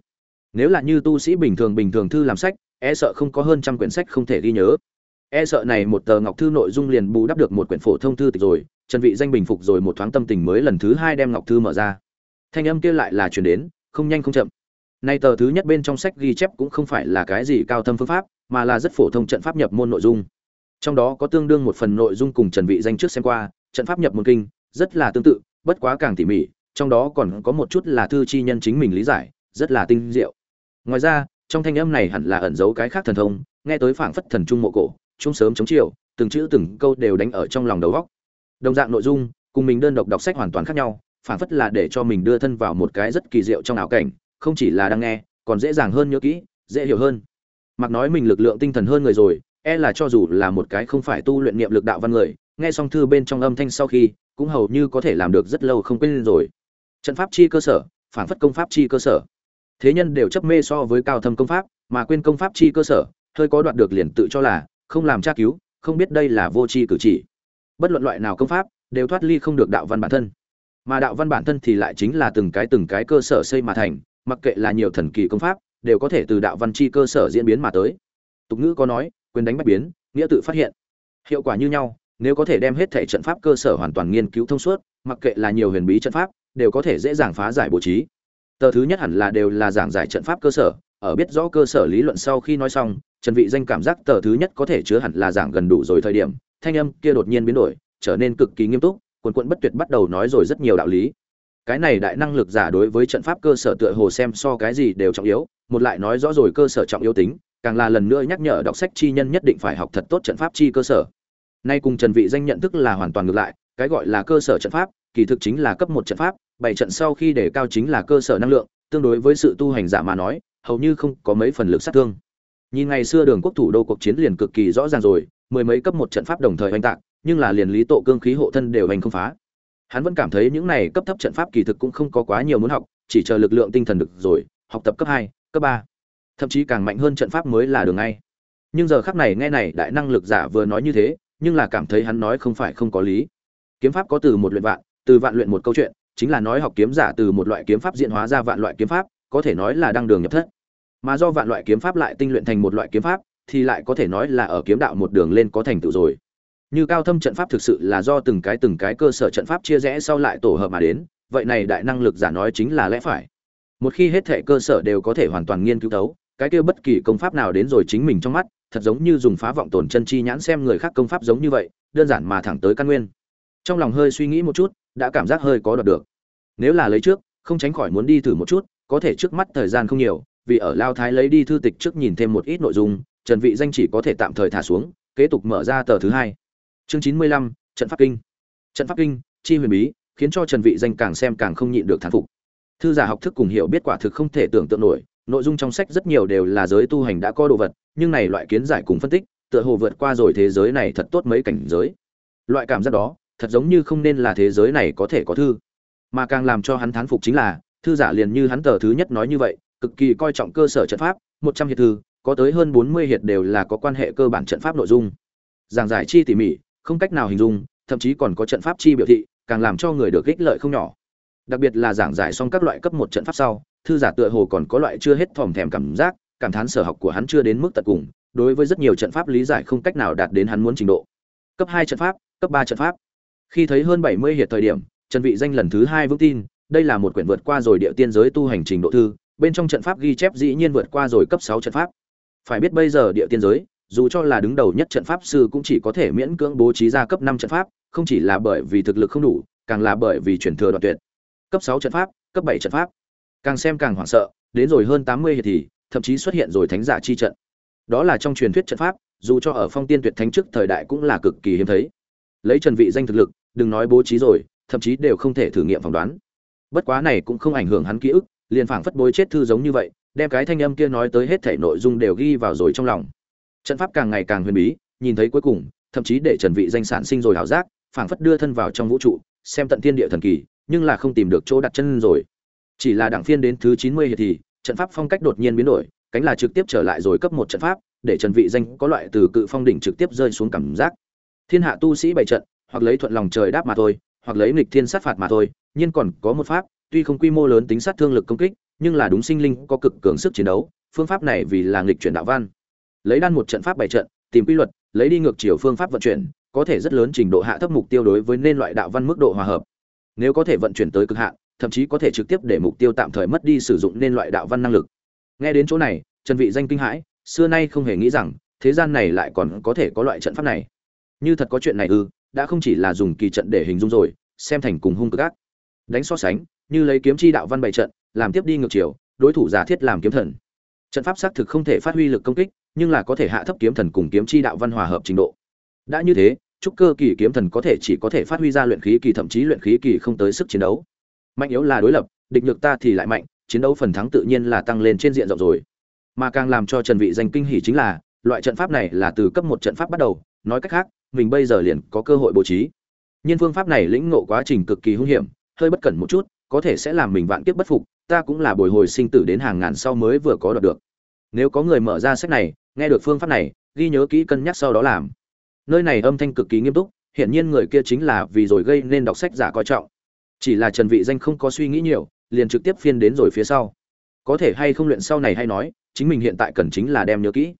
Nếu là như tu sĩ bình thường bình thường thư làm sách e sợ không có hơn trăm quyển sách không thể ghi nhớ. E sợ này một tờ ngọc thư nội dung liền bù đắp được một quyển phổ thông thư tịch rồi trần vị danh bình phục rồi một thoáng tâm tình mới lần thứ hai đem ngọc thư mở ra. Thanh âm kia lại là truyền đến, không nhanh không chậm. Nay tờ thứ nhất bên trong sách ghi chép cũng không phải là cái gì cao thâm phương pháp, mà là rất phổ thông trận pháp nhập môn nội dung. Trong đó có tương đương một phần nội dung cùng trần vị danh trước xem qua, trận pháp nhập môn kinh, rất là tương tự, bất quá càng tỉ mỉ trong đó còn có một chút là thư chi nhân chính mình lý giải, rất là tinh diệu. Ngoài ra, trong thanh âm này hẳn là ẩn giấu cái khác thần thông, nghe tới phảng phất thần trung mộ cổ chúng sớm chống chiều, từng chữ từng câu đều đánh ở trong lòng đầu góc đồng dạng nội dung, cùng mình đơn độc đọc sách hoàn toàn khác nhau, phảng phất là để cho mình đưa thân vào một cái rất kỳ diệu trong ảo cảnh, không chỉ là đang nghe, còn dễ dàng hơn nhớ kỹ, dễ hiểu hơn. Mặc nói mình lực lượng tinh thần hơn người rồi e là cho dù là một cái không phải tu luyện niệm lực đạo văn người, nghe xong thư bên trong âm thanh sau khi, cũng hầu như có thể làm được rất lâu không quên rồi trận pháp chi cơ sở, phản phất công pháp chi cơ sở. Thế nhân đều chấp mê so với cao thâm công pháp, mà quên công pháp chi cơ sở, hơi có đoạt được liền tự cho là không làm tra cứu, không biết đây là vô tri cử chỉ. Bất luận loại nào công pháp, đều thoát ly không được đạo văn bản thân. Mà đạo văn bản thân thì lại chính là từng cái từng cái cơ sở xây mà thành, mặc kệ là nhiều thần kỳ công pháp, đều có thể từ đạo văn chi cơ sở diễn biến mà tới. Tục ngữ có nói, quyền đánh bách biến, nghĩa tự phát hiện. Hiệu quả như nhau, nếu có thể đem hết thể trận pháp cơ sở hoàn toàn nghiên cứu thông suốt, mặc kệ là nhiều huyền bí trận pháp đều có thể dễ dàng phá giải bố trí. Tờ thứ nhất hẳn là đều là giảng giải trận pháp cơ sở, ở biết rõ cơ sở lý luận sau khi nói xong, trần vị danh cảm giác tờ thứ nhất có thể chứa hẳn là giảng gần đủ rồi thời điểm, thanh âm kia đột nhiên biến đổi, trở nên cực kỳ nghiêm túc quần quận bất tuyệt bắt đầu nói rồi rất nhiều đạo lý. Cái này đại năng lực giả đối với trận pháp cơ sở tựa hồ xem so cái gì đều trọng yếu, một lại nói rõ rồi cơ sở trọng yếu tính, càng là lần nữa nhắc nhở đọc sách chi nhân nhất định phải học thật tốt trận pháp chi cơ sở. Nay cùng trần vị danh nhận thức là hoàn toàn ngược lại, cái gọi là cơ sở trận pháp, kỳ thực chính là cấp một trận pháp bảy trận sau khi để cao chính là cơ sở năng lượng, tương đối với sự tu hành giả mà nói, hầu như không có mấy phần lực sát thương. Nhìn ngày xưa đường quốc thủ đô cuộc chiến liền cực kỳ rõ ràng rồi, mười mấy cấp một trận pháp đồng thời hành tạc, nhưng là liền lý tổ cương khí hộ thân đều hành không phá. Hắn vẫn cảm thấy những này cấp thấp trận pháp kỳ thực cũng không có quá nhiều muốn học, chỉ chờ lực lượng tinh thần được rồi, học tập cấp hai, cấp ba. Thậm chí càng mạnh hơn trận pháp mới là đường ngay. Nhưng giờ khắc này nghe này đại năng lực giả vừa nói như thế, nhưng là cảm thấy hắn nói không phải không có lý. Kiếm pháp có từ một luyện vạn, từ vạn luyện một câu chuyện chính là nói học kiếm giả từ một loại kiếm pháp diễn hóa ra vạn loại kiếm pháp, có thể nói là đăng đường nhập thất. Mà do vạn loại kiếm pháp lại tinh luyện thành một loại kiếm pháp, thì lại có thể nói là ở kiếm đạo một đường lên có thành tựu rồi. Như cao thâm trận pháp thực sự là do từng cái từng cái cơ sở trận pháp chia rẽ sau lại tổ hợp mà đến, vậy này đại năng lực giả nói chính là lẽ phải. Một khi hết thể cơ sở đều có thể hoàn toàn nghiên cứu tấu cái kia bất kỳ công pháp nào đến rồi chính mình trong mắt, thật giống như dùng phá vọng tổn chân chi nhãn xem người khác công pháp giống như vậy, đơn giản mà thẳng tới căn nguyên. Trong lòng hơi suy nghĩ một chút đã cảm giác hơi có đoạt được. Nếu là lấy trước, không tránh khỏi muốn đi thử một chút, có thể trước mắt thời gian không nhiều, vì ở lao thái lấy đi thư tịch trước nhìn thêm một ít nội dung, trần vị danh chỉ có thể tạm thời thả xuống, kế tục mở ra tờ thứ hai. Chương chín mươi lăm, trận pháp kinh. Trận pháp kinh, chi huyền bí, khiến cho trần vị danh càng xem càng không nhịn được thán phục. Thư giả học thức cùng hiểu biết quả thực không thể tưởng tượng nổi, nội dung trong sách rất nhiều đều là giới tu hành đã có đồ vật, nhưng này loại kiến giải cùng phân tích, tựa hồ vượt qua rồi thế giới này thật tốt mấy cảnh giới. Loại cảm giác đó thật giống như không nên là thế giới này có thể có thư. Mà càng làm cho hắn thán phục chính là, thư giả liền như hắn tờ thứ nhất nói như vậy, cực kỳ coi trọng cơ sở trận pháp, một trăm hiệp thư, có tới hơn bốn mươi hiệp đều là có quan hệ cơ bản trận pháp nội dung. Giảng giải chi tỉ mỉ, không cách nào hình dung, thậm chí còn có trận pháp chi biểu thị, càng làm cho người được ích lợi không nhỏ. Đặc biệt là giảng giải xong các loại cấp một trận pháp sau, thư giả tựa hồ còn có loại chưa hết thòm thèm cảm giác, cảm thán sở học của hắn chưa đến mức tận cùng, đối với rất nhiều trận pháp lý giải không cách nào đạt đến hắn muốn trình độ. Cấp hai trận pháp, cấp ba trận pháp khi thấy hơn bảy mươi hiệp thời điểm, trần vị danh lần thứ hai vững tin, đây là một quyển vượt qua rồi địa tiên giới tu hành trình độ thư, bên trong trận pháp ghi chép dĩ nhiên vượt qua rồi cấp sáu trận pháp. Phải biết bây giờ địa tiên giới, dù cho là đứng đầu nhất trận pháp sư cũng chỉ có thể miễn cưỡng bố trí ra cấp năm trận pháp, không chỉ là bởi vì thực lực không đủ, càng là bởi vì chuyển thừa đoạn tuyệt. Cấp sáu trận pháp, cấp bảy trận pháp. Càng xem càng hoảng sợ, đến rồi hơn tám mươi thì, thậm chí xuất hiện rồi thánh giả chi trận. Đó là trong truyền thuyết trận pháp, dù cho ở phong tiên tuyệt thánh trước thời đại cũng là cực kỳ hiếm thấy. Lấy trần vị danh thực lực đừng nói bố trí rồi, thậm chí đều không thể thử nghiệm phỏng đoán. Bất quá này cũng không ảnh hưởng hắn ký ức, liền phảng phất bối chết thư giống như vậy, đem cái thanh âm kia nói tới hết thể nội dung đều ghi vào rồi trong lòng. Trận pháp càng ngày càng huyền bí, nhìn thấy cuối cùng, thậm chí để trần vị danh sản sinh rồi hảo giác, phảng phất đưa thân vào trong vũ trụ, xem tận thiên địa thần kỳ, nhưng là không tìm được chỗ đặt chân rồi. Chỉ là đảng phiên đến thứ 90 hiệp thì, trận pháp phong cách đột nhiên biến đổi, cánh là trực tiếp trở lại rồi cấp một trận pháp, để trần vị danh có loại từ cự phong đỉnh trực tiếp rơi xuống cảm giác. Thiên hạ tu sĩ bảy trận hoặc lấy thuận lòng trời đáp mà thôi, hoặc lấy nghịch thiên sát phạt mà thôi, nhưng còn có một pháp, tuy không quy mô lớn tính sát thương lực công kích, nhưng là đúng sinh linh có cực cường sức chiến đấu, phương pháp này vì là nghịch chuyển đạo văn. Lấy đan một trận pháp bảy trận, tìm quy luật, lấy đi ngược chiều phương pháp vận chuyển, có thể rất lớn trình độ hạ thấp mục tiêu đối với nên loại đạo văn mức độ hòa hợp. Nếu có thể vận chuyển tới cực hạn, thậm chí có thể trực tiếp để mục tiêu tạm thời mất đi sử dụng nên loại đạo văn năng lực. Nghe đến chỗ này, trần vị danh kinh hãi, xưa nay không hề nghĩ rằng thế gian này lại còn có thể có loại trận pháp này. Như thật có chuyện này ư? Đã không chỉ là dùng kỳ trận để hình dung rồi, xem thành cùng hung cực ác. Đánh so sánh, như lấy kiếm chi đạo văn bày trận, làm tiếp đi ngược chiều, đối thủ giả thiết làm kiếm thần. Trận pháp xác thực không thể phát huy lực công kích, nhưng là có thể hạ thấp kiếm thần cùng kiếm chi đạo văn hòa hợp trình độ. Đã như thế, trúc cơ kỳ kiếm thần có thể chỉ có thể phát huy ra luyện khí kỳ thậm chí luyện khí kỳ không tới sức chiến đấu. Mạnh yếu là đối lập, địch nhược ta thì lại mạnh, chiến đấu phần thắng tự nhiên là tăng lên trên diện rộng rồi. Mà càng làm cho trần vị danh kinh hỉ chính là, loại trận pháp này là từ cấp một trận pháp bắt đầu, nói cách khác mình bây giờ liền có cơ hội bố trí. Nhưng phương pháp này lĩnh ngộ quá trình cực kỳ hung hiểm, hơi bất cẩn một chút, có thể sẽ làm mình vạn kiếp bất phục, ta cũng là bồi hồi sinh tử đến hàng ngàn sau mới vừa có đoạt được. Nếu có người mở ra sách này, nghe được phương pháp này, ghi nhớ kỹ cân nhắc sau đó làm. Nơi này âm thanh cực kỳ nghiêm túc, hiển nhiên người kia chính là vì rồi gây nên đọc sách giả coi trọng. Chỉ là trần vị danh không có suy nghĩ nhiều, liền trực tiếp phiên đến rồi phía sau. Có thể hay không luyện sau này hay nói, chính mình hiện tại cần chính là đem nhớ kỹ.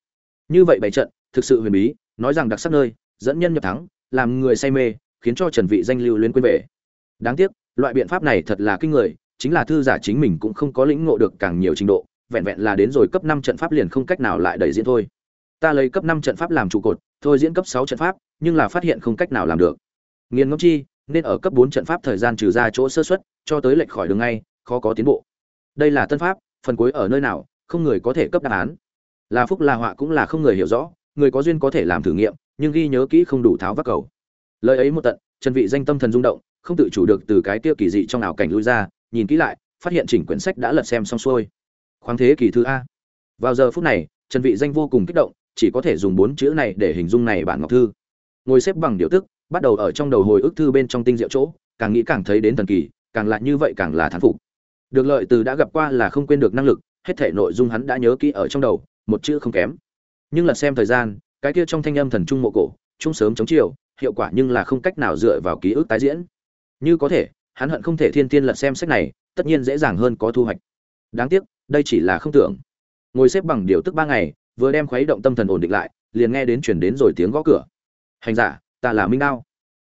Như vậy bày trận, thực sự huyền bí, nói rằng đặc sắc nơi dẫn nhân nhập thắng, làm người say mê, khiến cho trần vị danh lưu luyến quên về. Đáng tiếc, loại biện pháp này thật là kinh người, chính là thư giả chính mình cũng không có lĩnh ngộ được càng nhiều trình độ, vẹn vẹn là đến rồi cấp 5 trận pháp liền không cách nào lại đẩy diễn thôi. Ta lấy cấp năm trận pháp làm trụ cột, thôi diễn cấp sáu trận pháp, nhưng là phát hiện không cách nào làm được. Nghiền ngẫm chi, nên ở cấp bốn trận pháp thời gian trừ ra chỗ sơ suất, cho tới lệch khỏi đường ngay, khó có tiến bộ. Đây là tân pháp, phần cuối ở nơi nào, không người có thể cấp đáp án. Là phúc là họa cũng là không người hiểu rõ, người có duyên có thể làm thử nghiệm nhưng ghi nhớ kỹ không đủ tháo vác cầu. Lời ấy một tận, trần vị danh tâm thần rung động, không tự chủ được từ cái tiêu kỳ dị trong ảo cảnh lui ra, nhìn kỹ lại, phát hiện chỉnh quyển sách đã lật xem xong xuôi. Khoáng thế kỳ thứ a. Vào giờ phút này, trần vị danh vô cùng kích động, chỉ có thể dùng bốn chữ này để hình dung này bản ngọc thư. Ngồi xếp bằng điều tức, bắt đầu ở trong đầu hồi ức thư bên trong tinh diệu chỗ, càng nghĩ càng thấy đến thần kỳ, càng lại như vậy càng là thán phục. Được lợi từ đã gặp qua là không quên được năng lực, hết thể nội dung hắn đã nhớ kỹ ở trong đầu, một chữ không kém. Nhưng là xem thời gian cái kia trong thanh âm thần trung mộ cổ trung sớm chống chiều, hiệu quả nhưng là không cách nào dựa vào ký ức tái diễn. Như có thể, hắn hận không thể thiên tiên lật xem sách này, tất nhiên dễ dàng hơn có thu hoạch. Đáng tiếc, đây chỉ là không tưởng. Ngồi xếp bằng điều tức ba ngày, vừa đem khuấy động tâm thần ổn định lại, liền nghe đến chuyển đến rồi tiếng gõ cửa. Hành giả, ta là minh đao.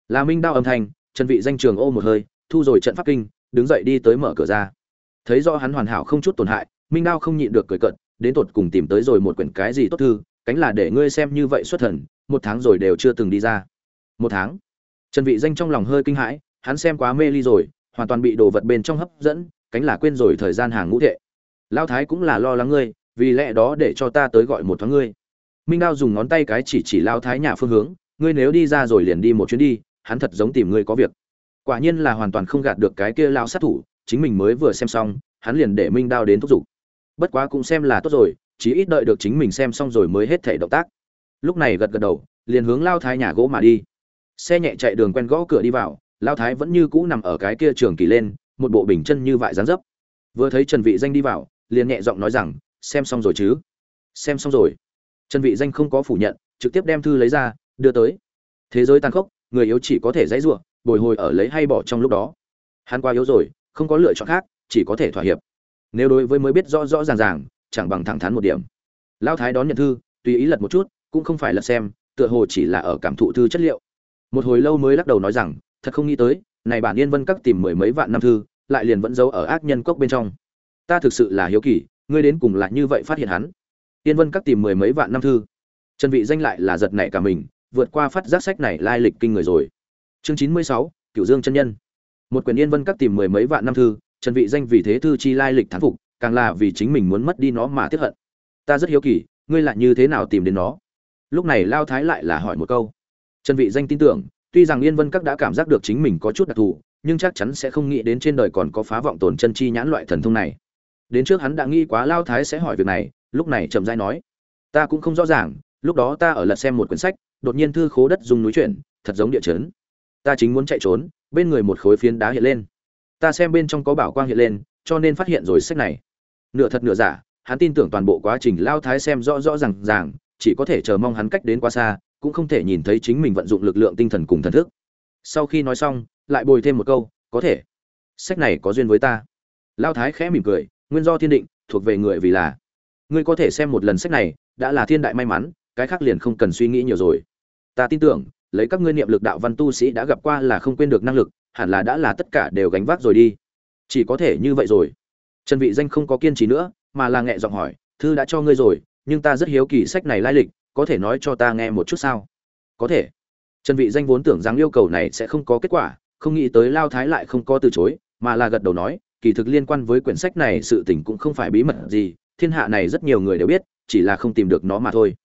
Là minh đao âm thanh, trần vị danh trường ô một hơi, thu rồi trận pháp kinh, đứng dậy đi tới mở cửa ra. Thấy rõ hắn hoàn hảo không chút tổn hại, minh đao không nhịn được cười cận đến tột cùng tìm tới rồi một quyển cái gì tốt thư cánh là để ngươi xem như vậy xuất thần, một tháng rồi đều chưa từng đi ra. Một tháng? Trần vị danh trong lòng hơi kinh hãi, hắn xem quá mê ly rồi, hoàn toàn bị đồ vật bên trong hấp dẫn, cánh là quên rồi thời gian hàng ngũ thệ. Lao thái cũng là lo lắng ngươi, vì lẽ đó để cho ta tới gọi một thoáng ngươi. Minh đao dùng ngón tay cái chỉ chỉ lao thái nhà phương hướng, ngươi nếu đi ra rồi liền đi một chuyến đi, hắn thật giống tìm ngươi có việc. Quả nhiên là hoàn toàn không gạt được cái kia lao sát thủ, chính mình mới vừa xem xong, hắn liền để minh đao đến thúc giục. Bất quá cũng xem là tốt rồi chỉ ít đợi được chính mình xem xong rồi mới hết thể động tác. Lúc này gật gật đầu, liền hướng lao thái nhà gỗ mà đi. Xe nhẹ chạy đường quen gõ cửa đi vào, lao thái vẫn như cũ nằm ở cái kia trường kỳ lên, một bộ bình chân như vại dán dấp. Vừa thấy trần vị danh đi vào, liền nhẹ giọng nói rằng, xem xong rồi chứ? Xem xong rồi. Trần vị danh không có phủ nhận, trực tiếp đem thư lấy ra, đưa tới. Thế giới tàn khốc, người yếu chỉ có thể dãy ruộng bồi hồi ở lấy hay bỏ trong lúc đó. Hắn qua yếu rồi, không có lựa chọn khác, chỉ có thể thỏa hiệp. Nếu đối với mới biết rõ rõ ràng ràng chẳng bằng thẳng thắn một điểm. Lao thái đón nhận thư, tùy ý lật một chút, cũng không phải lật xem, tựa hồ chỉ là ở cảm thụ thư chất liệu. Một hồi lâu mới lắc đầu nói rằng, thật không nghĩ tới, này bản yên vân các tìm mười mấy vạn năm thư, lại liền vẫn giấu ở ác nhân cốc bên trong. Ta thực sự là hiếu kỳ, ngươi đến cùng là như vậy phát hiện hắn? Yên vân các tìm mười mấy vạn năm thư. Trần vị danh lại là giật nảy cả mình, vượt qua phát giác sách này lai lịch kinh người rồi. Chương chín mươi sáu, cửu dương chân nhân. Một quyển yên vân các tìm mười mấy vạn năm thư, trần vị danh vì thế thư chi lai lịch thán phục càng là vì chính mình muốn mất đi nó mà tiếc hận. Ta rất hiếu kỳ, ngươi lại như thế nào tìm đến nó? Lúc này lao thái lại là hỏi một câu. Trần vị danh tin tưởng, tuy rằng yên vân các đã cảm giác được chính mình có chút đặc thù, nhưng chắc chắn sẽ không nghĩ đến trên đời còn có phá vọng tồn chân chi nhãn loại thần thông này. Đến trước hắn đã nghĩ quá, lao thái sẽ hỏi việc này, lúc này chậm rãi nói. Ta cũng không rõ ràng, lúc đó ta ở lật xem một quyển sách, đột nhiên thư khố đất dùng núi chuyển, thật giống địa chấn. Ta chính muốn chạy trốn, bên người một khối phiến đá hiện lên. Ta xem bên trong có bảo quang hiện lên, cho nên phát hiện rồi sách này nửa thật nửa giả, hắn tin tưởng toàn bộ quá trình lao thái xem rõ rõ ràng ràng, chỉ có thể chờ mong hắn cách đến quá xa, cũng không thể nhìn thấy chính mình vận dụng lực lượng tinh thần cùng thần thức. Sau khi nói xong, lại bồi thêm một câu, có thể. Sách này có duyên với ta. Lao thái khẽ mỉm cười, nguyên do thiên định, thuộc về người vì là. Ngươi có thể xem một lần sách này, đã là thiên đại may mắn, cái khác liền không cần suy nghĩ nhiều rồi. Ta tin tưởng, lấy các ngươi niệm lực đạo văn tu sĩ đã gặp qua là không quên được năng lực, hẳn là đã là tất cả đều gánh vác rồi đi. Chỉ có thể như vậy rồi trần vị danh không có kiên trì nữa, mà là nhẹ giọng hỏi, thư đã cho ngươi rồi, nhưng ta rất hiếu kỳ sách này lai lịch, có thể nói cho ta nghe một chút sao? Có thể. Trần vị danh vốn tưởng rằng yêu cầu này sẽ không có kết quả, không nghĩ tới lao thái lại không có từ chối, mà là gật đầu nói, kỳ thực liên quan với quyển sách này sự tình cũng không phải bí mật gì, thiên hạ này rất nhiều người đều biết, chỉ là không tìm được nó mà thôi.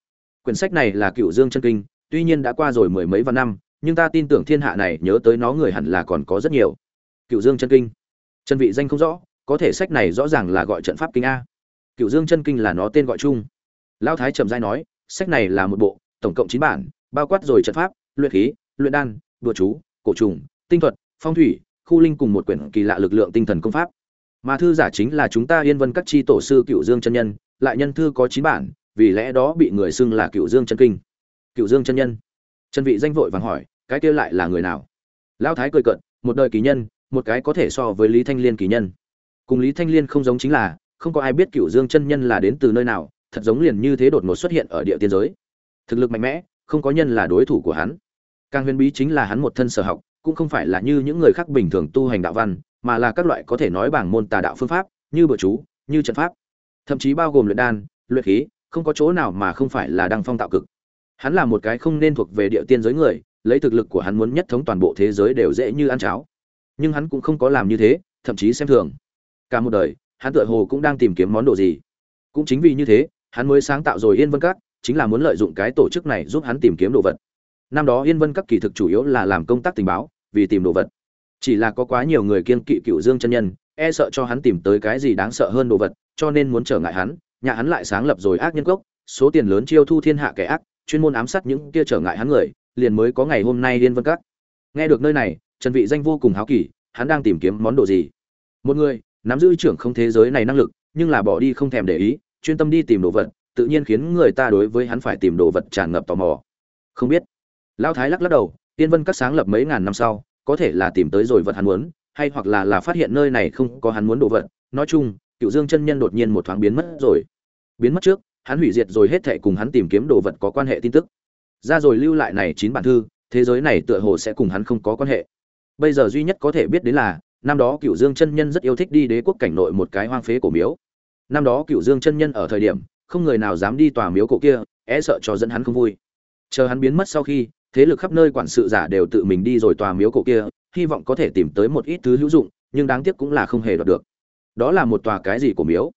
Quyển sách này là cựu dương chân kinh, tuy nhiên đã qua rồi mười mấy vạn năm, nhưng ta tin tưởng thiên hạ này nhớ tới nó người hẳn là còn có rất nhiều. Cựu dương chân kinh. Chân vị danh không rõ có thể sách này rõ ràng là gọi trận pháp kinh a. Cựu dương chân kinh là nó tên gọi chung. Lao thái trầm giai nói, sách này là một bộ, tổng cộng chín bản, bao quát rồi trận pháp, luyện khí, luyện đan, đùa chú, cổ trùng, tinh thuật, phong thủy, khu linh cùng một quyển kỳ lạ lực lượng tinh thần công pháp. Mà thư giả chính là chúng ta yên vân các chi tổ sư cựu dương chân nhân, lại nhân thư có chín bản, vì lẽ đó bị người xưng là cựu dương chân kinh. Cựu dương chân nhân. Chân vị danh vội vàng hỏi, cái kia lại là người nào? Lão thái cười cận một đời kỳ nhân, một cái có thể so với lý thanh liên kỳ nhân cùng lý thanh liên không giống chính là, không có ai biết cựu dương chân nhân là đến từ nơi nào, thật giống liền như thế đột ngột xuất hiện ở địa tiên giới. Thực lực mạnh mẽ, không có nhân là đối thủ của hắn. Càng huyền bí chính là hắn một thân sở học, cũng không phải là như những người khác bình thường tu hành đạo văn, mà là các loại có thể nói bảng môn tà đạo phương pháp, như bữa chú, như trận pháp. Thậm chí bao gồm luyện đan, luyện khí, không có chỗ nào mà không phải là đăng phong tạo cực. Hắn là một cái không nên thuộc về địa tiên giới người, lấy thực lực của hắn muốn nhất thống toàn bộ thế giới đều dễ như ăn cháo. Nhưng hắn cũng không có làm như thế, thậm chí xem thường cả một đời, hắn tựa hồ cũng đang tìm kiếm món đồ gì. Cũng chính vì như thế, hắn mới sáng tạo rồi yên vân các, chính là muốn lợi dụng cái tổ chức này giúp hắn tìm kiếm đồ vật. Năm đó yên vân các kỳ thực chủ yếu là làm công tác tình báo, vì tìm đồ vật. Chỉ là có quá nhiều người kiên kỵ cựu dương chân nhân e sợ cho hắn tìm tới cái gì đáng sợ hơn đồ vật, cho nên muốn trở ngại hắn, nhà hắn lại sáng lập rồi ác nhân cốc, số tiền lớn chiêu thu thiên hạ kẻ ác, chuyên môn ám sát những kia trở ngại hắn người, liền mới có ngày hôm nay liên vân các. Nghe được nơi này, trần vị danh vô cùng háo kỳ, hắn đang tìm kiếm món đồ gì? Một người nắm giữ trưởng không thế giới này năng lực, nhưng là bỏ đi không thèm để ý, chuyên tâm đi tìm đồ vật, tự nhiên khiến người ta đối với hắn phải tìm đồ vật tràn ngập tò mò. Không biết. Lão thái lắc lắc đầu tiên vân các sáng lập mấy ngàn năm sau, có thể là tìm tới rồi vật hắn muốn, hay hoặc là là phát hiện nơi này không có hắn muốn đồ vật. Nói chung, cựu dương chân nhân đột nhiên một thoáng biến mất rồi. Biến mất trước, hắn hủy diệt rồi hết thệ cùng hắn tìm kiếm đồ vật có quan hệ tin tức. Ra rồi lưu lại này chín bản thư, thế giới này tựa hồ sẽ cùng hắn không có quan hệ. Bây giờ duy nhất có thể biết đến là năm đó cựu dương chân nhân rất yêu thích đi đế quốc cảnh nội một cái hoang phế cổ miếu. Năm đó cựu dương chân nhân ở thời điểm, không người nào dám đi tòa miếu cổ kia é sợ cho dẫn hắn không vui. Chờ hắn biến mất sau khi, thế lực khắp nơi quản sự giả đều tự mình đi rồi tòa miếu cổ kia, hy vọng có thể tìm tới một ít thứ hữu dụng, nhưng đáng tiếc cũng là không hề đoạt được. Đó là một tòa cái gì của miếu?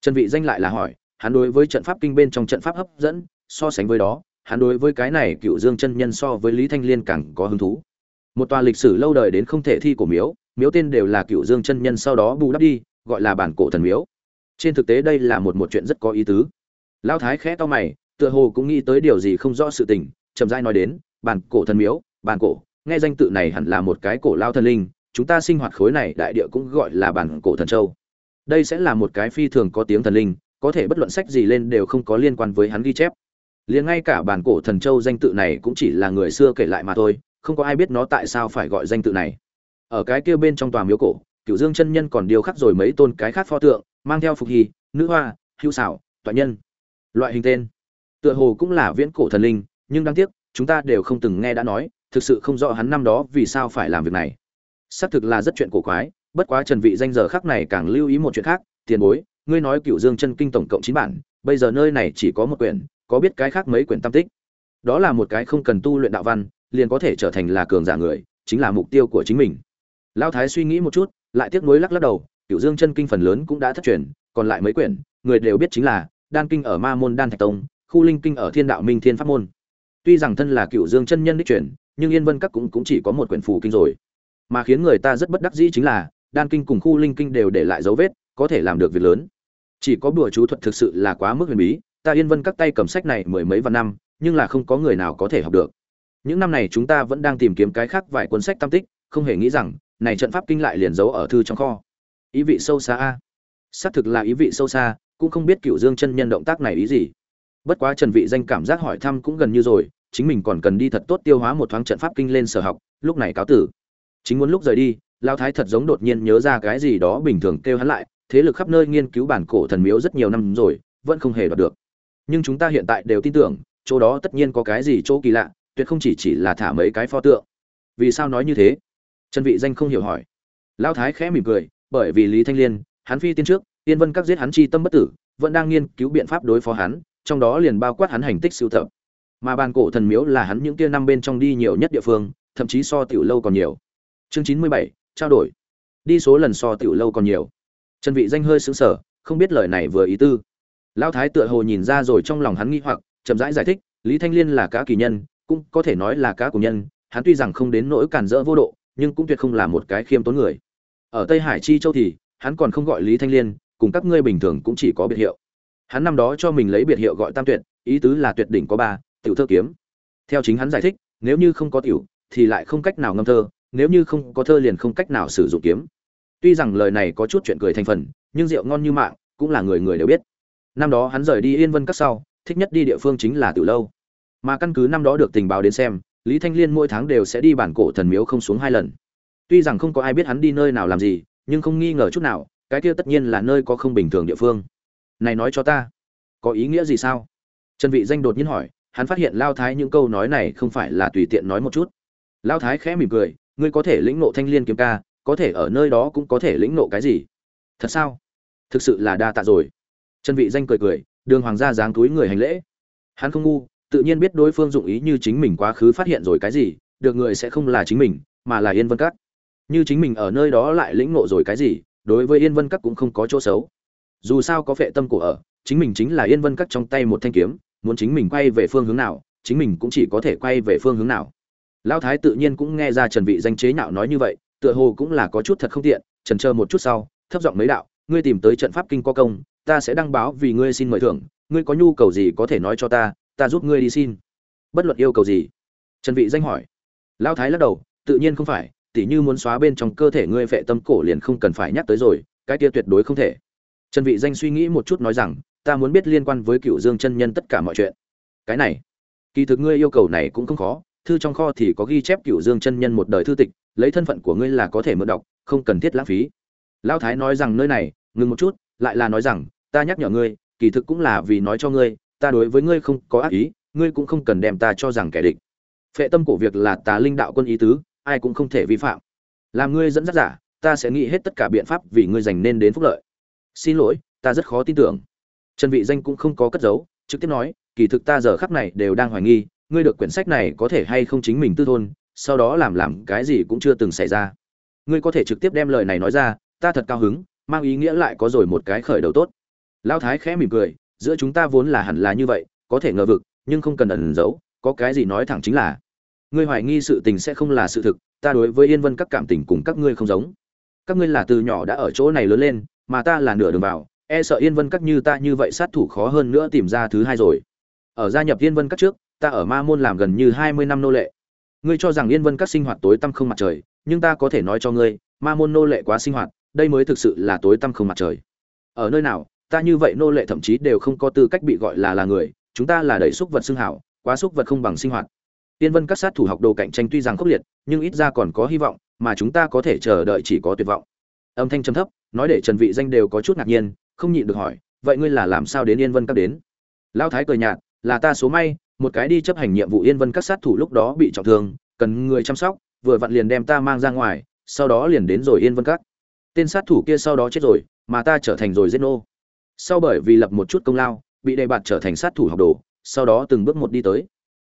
Trần vị danh lại là hỏi, hắn đối với trận pháp kinh bên trong trận pháp hấp dẫn, so sánh với đó, hắn đối với cái này cựu dương chân nhân so với lý thanh liên càng có hứng thú. Một tòa lịch sử lâu đời đến không thể thi của miếu miếu tên đều là cựu dương chân nhân sau đó bù đắp đi, gọi là bản cổ thần miếu. Trên thực tế đây là một một chuyện rất có ý tứ. Lao thái khẽ to mày, tựa hồ cũng nghĩ tới điều gì không rõ sự tình, chậm rãi nói đến, bản cổ thần miếu, bản cổ, nghe danh tự này hẳn là một cái cổ lao thần linh, chúng ta sinh hoạt khối này đại địa cũng gọi là bản cổ thần châu. Đây sẽ là một cái phi thường có tiếng thần linh, có thể bất luận sách gì lên đều không có liên quan với hắn ghi chép. Liền ngay cả bản cổ thần châu danh tự này cũng chỉ là người xưa kể lại mà thôi, không có ai biết nó tại sao phải gọi danh tự này ở cái kia bên trong tòa miếu cổ cựu dương chân nhân còn điêu khắc rồi mấy tôn cái khác pho tượng, mang theo phục hy nữ hoa, hữu xảo, toại nhân. Loại hình tên. Tựa hồ cũng là viễn cổ thần linh, nhưng đáng tiếc, chúng ta đều không từng nghe đã nói, thực sự không rõ hắn năm đó vì sao phải làm việc này. Xác thực là rất chuyện cổ quái, bất quá trần vị danh giờ khác này càng lưu ý một chuyện khác, tiền bối, ngươi nói cựu dương chân kinh tổng cộng chín bản, bây giờ nơi này chỉ có một quyển, có biết cái khác mấy quyển tam tích? Đó là một cái không cần tu luyện đạo văn, liền có thể trở thành là cường giả người, chính là mục tiêu của chính mình. Lão thái suy nghĩ một chút lại tiếc nuối lắc lắc đầu cựu dương chân kinh phần lớn cũng đã thất truyền còn lại mấy quyển người đều biết chính là đan kinh ở ma môn đan thạch tông khu linh kinh ở thiên đạo minh thiên pháp môn. Tuy rằng thân là cựu dương chân nhân đích truyền nhưng yên vân các cũng, cũng chỉ có một quyển phù kinh rồi. Mà khiến người ta rất bất đắc dĩ chính là đan kinh cùng khu linh kinh đều để lại dấu vết có thể làm được việc lớn. Chỉ có bùa chú thuật thực sự là quá mức huyền bí ta yên vân các tay cầm sách này mười mấy vạn năm nhưng là không có người nào có thể học được. Những năm này chúng ta vẫn đang tìm kiếm cái khác vài cuốn sách tam tích không hề nghĩ rằng, này trận pháp kinh lại liền giấu ở thư trong kho. Ý vị sâu xa a. Xác thực là ý vị sâu xa, cũng không biết cựu dương chân nhân động tác này ý gì. Bất quá trần vị danh cảm giác hỏi thăm cũng gần như rồi, chính mình còn cần đi thật tốt tiêu hóa một thoáng trận pháp kinh lên sở học, lúc này cáo tử. Chính muốn lúc rời đi lao thái thật giống đột nhiên nhớ ra cái gì đó bình thường kêu hắn lại, thế lực khắp nơi nghiên cứu bản cổ thần miếu rất nhiều năm rồi, vẫn không hề đoạt được. Nhưng chúng ta hiện tại đều tin tưởng, chỗ đó tất nhiên có cái gì chỗ kỳ lạ, tuyệt không chỉ chỉ là thả mấy cái pho tượng. Vì sao nói như thế? Trần vị danh không hiểu hỏi. Lao thái khẽ mỉm cười bởi vì lý thanh liên hắn phi tiên trước tiên vân các giết hắn chi tâm bất tử vẫn đang nghiên cứu biện pháp đối phó hắn trong đó liền bao quát hắn hành tích siêu tập. Mà bàn cổ thần miếu là hắn những kia năm bên trong đi nhiều nhất địa phương thậm chí so tiểu lâu còn nhiều. Chương chín mươi bảy trao đổi. Đi số lần so tiểu lâu còn nhiều. Trần vị danh hơi sững sờ không biết lời này vừa ý tư. Lão thái tựa hồ nhìn ra rồi trong lòng hắn nghi hoặc chậm rãi giải, giải thích lý thanh liên là cá kỳ nhân cũng có thể nói là cá của nhân hắn tuy rằng không đến nỗi cản rỡ vô độ nhưng cũng tuyệt không là một cái khiêm tốn người. Ở tây hải chi châu thì, hắn còn không gọi lý thanh liên, cùng các ngươi bình thường cũng chỉ có biệt hiệu. Hắn năm đó cho mình lấy biệt hiệu gọi tam tuyệt, ý tứ là tuyệt đỉnh có ba, tiểu thơ kiếm. Theo chính hắn giải thích, nếu như không có tiểu, thì lại không cách nào ngâm thơ, nếu như không có thơ liền không cách nào sử dụng kiếm. Tuy rằng lời này có chút chuyện cười thành phần, nhưng rượu ngon như mạng, cũng là người người đều biết. Năm đó hắn rời đi yên vân các sau, thích nhất đi địa phương chính là tiểu lâu. Mà căn cứ năm đó được tình báo đến xem lý thanh liên mỗi tháng đều sẽ đi bản cổ thần miếu không xuống hai lần. Tuy rằng không có ai biết hắn đi nơi nào làm gì, nhưng không nghi ngờ chút nào, cái kia tất nhiên là nơi có không bình thường địa phương. Này nói cho ta, có ý nghĩa gì sao? Trần vị danh đột nhiên hỏi, hắn phát hiện lao thái những câu nói này không phải là tùy tiện nói một chút. Lao thái khẽ mỉm cười, ngươi có thể lĩnh nộ thanh liên kiếm ca, có thể ở nơi đó cũng có thể lĩnh nộ cái gì? Thật sao? Thực sự là đa tạ rồi. Trần vị danh cười cười, đường hoàng gia dáng túi người hành lễ. Hắn không ngu tự nhiên biết đối phương dụng ý như chính mình quá khứ phát hiện rồi cái gì, được người sẽ không là chính mình, mà là yên vân các. Như chính mình ở nơi đó lại lĩnh ngộ rồi cái gì, đối với yên vân các cũng không có chỗ xấu. Dù sao có phệ tâm của ở, chính mình chính là yên vân các trong tay một thanh kiếm, muốn chính mình quay về phương hướng nào, chính mình cũng chỉ có thể quay về phương hướng nào. Lão thái tự nhiên cũng nghe ra trần vị danh chế nhạo nói như vậy, tựa hồ cũng là có chút thật không tiện, trần chờ một chút sau, thấp giọng mấy đạo, ngươi tìm tới trận pháp kinh có công, ta sẽ đăng báo vì ngươi xin mời thưởng, ngươi có nhu cầu gì có thể nói cho ta ta giúp ngươi đi xin. Bất luận yêu cầu gì? Trần vị danh hỏi. Lão thái lắc đầu, tự nhiên không phải, tỉ như muốn xóa bên trong cơ thể ngươi phệ tâm cổ liền không cần phải nhắc tới rồi, cái kia tuyệt đối không thể. Trần vị danh suy nghĩ một chút nói rằng, ta muốn biết liên quan với cựu dương chân nhân tất cả mọi chuyện. Cái này, kỳ thực ngươi yêu cầu này cũng không khó, thư trong kho thì có ghi chép cựu dương chân nhân một đời thư tịch, lấy thân phận của ngươi là có thể mượn đọc, không cần thiết lãng phí. Lão thái nói rằng nơi này, ngừng một chút, lại là nói rằng, ta nhắc nhở ngươi, kỳ thực cũng là vì nói cho ngươi ta đối với ngươi không có ác ý, ngươi cũng không cần đem ta cho rằng kẻ địch. Phệ tâm cổ việc là tà linh đạo quân ý tứ, ai cũng không thể vi phạm. Làm ngươi dẫn dắt giả, ta sẽ nghĩ hết tất cả biện pháp vì ngươi dành nên đến phúc lợi. Xin lỗi, ta rất khó tin tưởng. Trần vị danh cũng không có cất giấu, trực tiếp nói, kỳ thực ta giờ khắc này đều đang hoài nghi, ngươi được quyển sách này có thể hay không chính mình tư thôn, sau đó làm làm cái gì cũng chưa từng xảy ra. Ngươi có thể trực tiếp đem lời này nói ra, ta thật cao hứng, mang ý nghĩa lại có rồi một cái khởi đầu tốt. Lão thái khẽ mỉm cười giữa chúng ta vốn là hẳn là như vậy, có thể ngờ vực, nhưng không cần ẩn giấu, có cái gì nói thẳng chính là, ngươi hoài nghi sự tình sẽ không là sự thực, ta đối với yên vân các cảm tình cùng các ngươi không giống. Các ngươi là từ nhỏ đã ở chỗ này lớn lên, mà ta là nửa đường vào e sợ yên vân các như ta như vậy sát thủ khó hơn nữa tìm ra thứ hai rồi. Ở gia nhập yên vân các trước, ta ở ma môn làm gần như hai mươi năm nô lệ. Ngươi cho rằng yên vân các sinh hoạt tối tăm không mặt trời, nhưng ta có thể nói cho ngươi, ma môn nô lệ quá sinh hoạt, đây mới thực sự là tối tăm không mặt trời. Ở nơi nào ta như vậy nô lệ thậm chí đều không có tư cách bị gọi là là người chúng ta là đẩy xúc vật xưng hảo quá xúc vật không bằng sinh hoạt Tiên Vân các sát thủ học đồ cạnh tranh tuy rằng khốc liệt, nhưng ít ra còn có hy vọng, mà chúng ta có thể chờ đợi chỉ có tuyệt vọng. Âm thanh trầm thấp, nói để Trần Vị Danh đều có chút ngạc nhiên, không nhịn được hỏi, vậy ngươi là làm sao đến Yên Vân các đến? Lão thái cười nhạt, là ta số may, một cái đi chấp hành nhiệm vụ Yên Vân các sát thủ lúc đó bị trọng thương, cần người chăm sóc, vừa vặn liền đem ta mang ra ngoài, sau đó liền đến rồi Yên Vân các. Tên sát thủ kia sau đó chết rồi, mà ta trở thành rồi giết nô. Sau bởi vì lập một chút công lao, bị đề bạt trở thành sát thủ học đồ, sau đó từng bước một đi tới.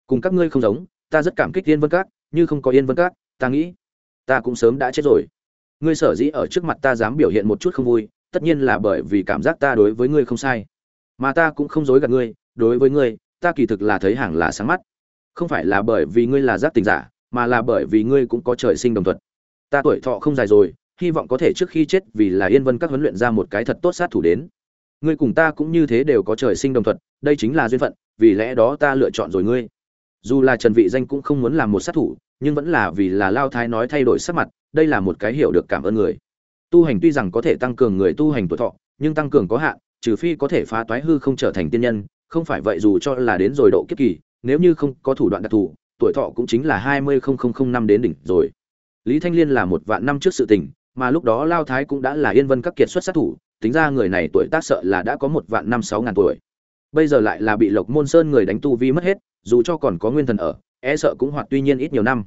Cùng các ngươi không giống, ta rất cảm kích Yên Vân Các, như không có Yên Vân Các, ta nghĩ ta cũng sớm đã chết rồi. Ngươi sở dĩ ở trước mặt ta dám biểu hiện một chút không vui, tất nhiên là bởi vì cảm giác ta đối với ngươi không sai. Mà ta cũng không dối gạt ngươi, đối với ngươi, ta kỳ thực là thấy hàng là sáng mắt. Không phải là bởi vì ngươi là giác tình giả, mà là bởi vì ngươi cũng có trời sinh đồng thuận. Ta tuổi thọ không dài rồi, hy vọng có thể trước khi chết vì là Yên Vân Các huấn luyện ra một cái thật tốt sát thủ đến. Ngươi cùng ta cũng như thế đều có trời sinh đồng thuận, đây chính là duyên phận, vì lẽ đó ta lựa chọn rồi ngươi. Dù là trần vị danh cũng không muốn làm một sát thủ nhưng vẫn là vì là lao thái nói thay đổi sắc mặt đây là một cái hiểu được cảm ơn người. Tu hành tuy rằng có thể tăng cường người tu hành tuổi thọ nhưng tăng cường có hạn trừ phi có thể phá toái hư không trở thành tiên nhân không phải vậy dù cho là đến rồi độ kiếp kỳ nếu như không có thủ đoạn đặc thù tuổi thọ cũng chính là hai mươi năm đến đỉnh rồi. Lý thanh liên là một vạn năm trước sự tình mà lúc đó lao thái cũng đã là yên vân các kiệt xuất sát thủ tính ra người này tuổi tác sợ là đã có một vạn năm sáu ngàn tuổi. Bây giờ lại là bị lộc môn sơn người đánh tu vi mất hết, dù cho còn có nguyên thần ở e sợ cũng hoạt tuy nhiên ít nhiều năm.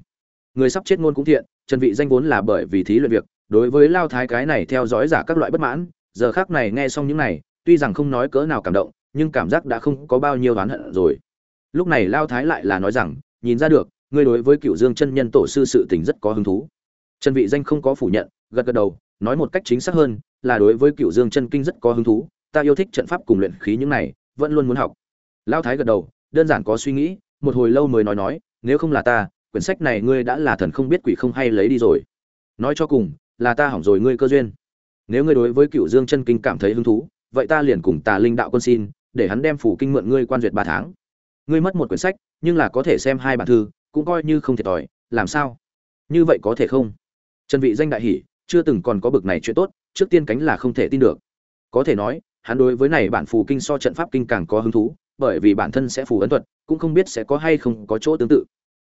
Người sắp chết ngôn cũng thiện, trần vị danh vốn là bởi vì thí luyện việc, đối với lao thái cái này theo dõi giả các loại bất mãn, giờ khắc này nghe xong những này, tuy rằng không nói cỡ nào cảm động, nhưng cảm giác đã không có bao nhiêu oán hận rồi. Lúc này lao thái lại là nói rằng, nhìn ra được, ngươi đối với cựu dương chân nhân tổ sư sự tình rất có hứng thú. Trần vị danh không có phủ nhận, gật gật đầu, nói một cách chính xác hơn là đối với cựu dương chân kinh rất có hứng thú ta yêu thích trận pháp cùng luyện khí những này vẫn luôn muốn học. Lao thái gật đầu đơn giản có suy nghĩ một hồi lâu mới nói nói nếu không là ta quyển sách này ngươi đã là thần không biết quỷ không hay lấy đi rồi. Nói cho cùng là ta hỏng rồi ngươi cơ duyên. Nếu ngươi đối với cựu dương chân kinh cảm thấy hứng thú vậy ta liền cùng tà linh đạo quân xin để hắn đem phủ kinh mượn ngươi quan duyệt ba tháng. Ngươi mất một quyển sách nhưng là có thể xem hai bản thư cũng coi như không thiệt thòi làm sao? Như vậy có thể không? Trần vị danh đại hỉ, chưa từng còn có bực này chuyện tốt trước tiên cánh là không thể tin được. Có thể nói, hắn đối với này bản phù kinh so trận pháp kinh càng có hứng thú, bởi vì bản thân sẽ phù ấn thuật, cũng không biết sẽ có hay không có chỗ tương tự.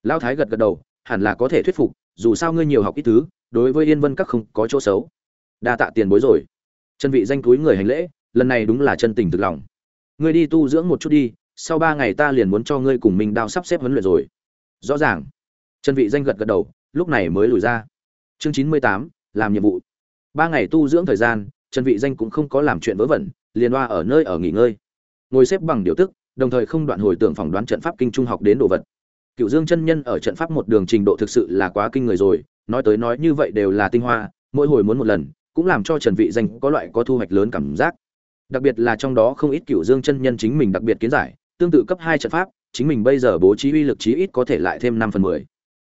Lao thái gật gật đầu, hẳn là có thể thuyết phục, dù sao ngươi nhiều học ít thứ, đối với yên vân các không có chỗ xấu. Đa tạ tiền bối rồi. Chân vị danh túi người hành lễ, lần này đúng là chân tình thực lòng. Ngươi đi tu dưỡng một chút đi, sau ba ngày ta liền muốn cho ngươi cùng mình đao sắp xếp huấn luyện rồi. Rõ ràng. Chân vị danh gật gật đầu, lúc này mới lùi ra. Chương chín mươi tám, làm nhiệm vụ ba ngày tu dưỡng thời gian, Trần vị danh cũng không có làm chuyện vớ vẩn, liền đoa ở nơi ở nghỉ ngơi. Ngồi xếp bằng điều tức, đồng thời không đoạn hồi tưởng phỏng đoán trận pháp kinh trung học đến đồ vật. Cựu dương chân nhân ở trận pháp một đường trình độ thực sự là quá kinh người rồi, nói tới nói như vậy đều là tinh hoa, mỗi hồi muốn một lần, cũng làm cho trần vị danh có loại có thu hoạch lớn cảm giác. Đặc biệt là trong đó không ít cựu dương chân nhân chính mình đặc biệt kiến giải, tương tự cấp hai trận pháp, chính mình bây giờ bố trí uy lực chí ít có thể lại thêm năm phần mười.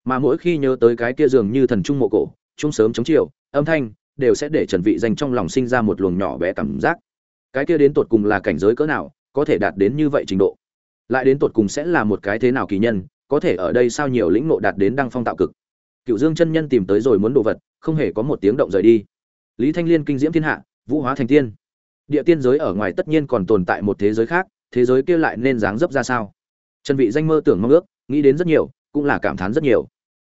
Mà mỗi khi nhớ tới cái kia dường như thần trung mộ cổ, trung sớm chống chiều, âm thanh đều sẽ để trần vị danh trong lòng sinh ra một luồng nhỏ bé cảm giác. Cái kia đến tột cùng là cảnh giới cỡ nào, có thể đạt đến như vậy trình độ? Lại đến tột cùng sẽ là một cái thế nào kỳ nhân, có thể ở đây sao nhiều lĩnh ngộ đạt đến đăng phong tạo cực? Cựu dương chân nhân tìm tới rồi muốn đồ vật, không hề có một tiếng động rời đi. Lý thanh liên kinh diễm thiên hạ, vũ hóa thành tiên. Địa tiên giới ở ngoài tất nhiên còn tồn tại một thế giới khác, thế giới kia lại nên dáng dấp ra sao? Trần vị danh mơ tưởng mong ước, nghĩ đến rất nhiều, cũng là cảm thán rất nhiều.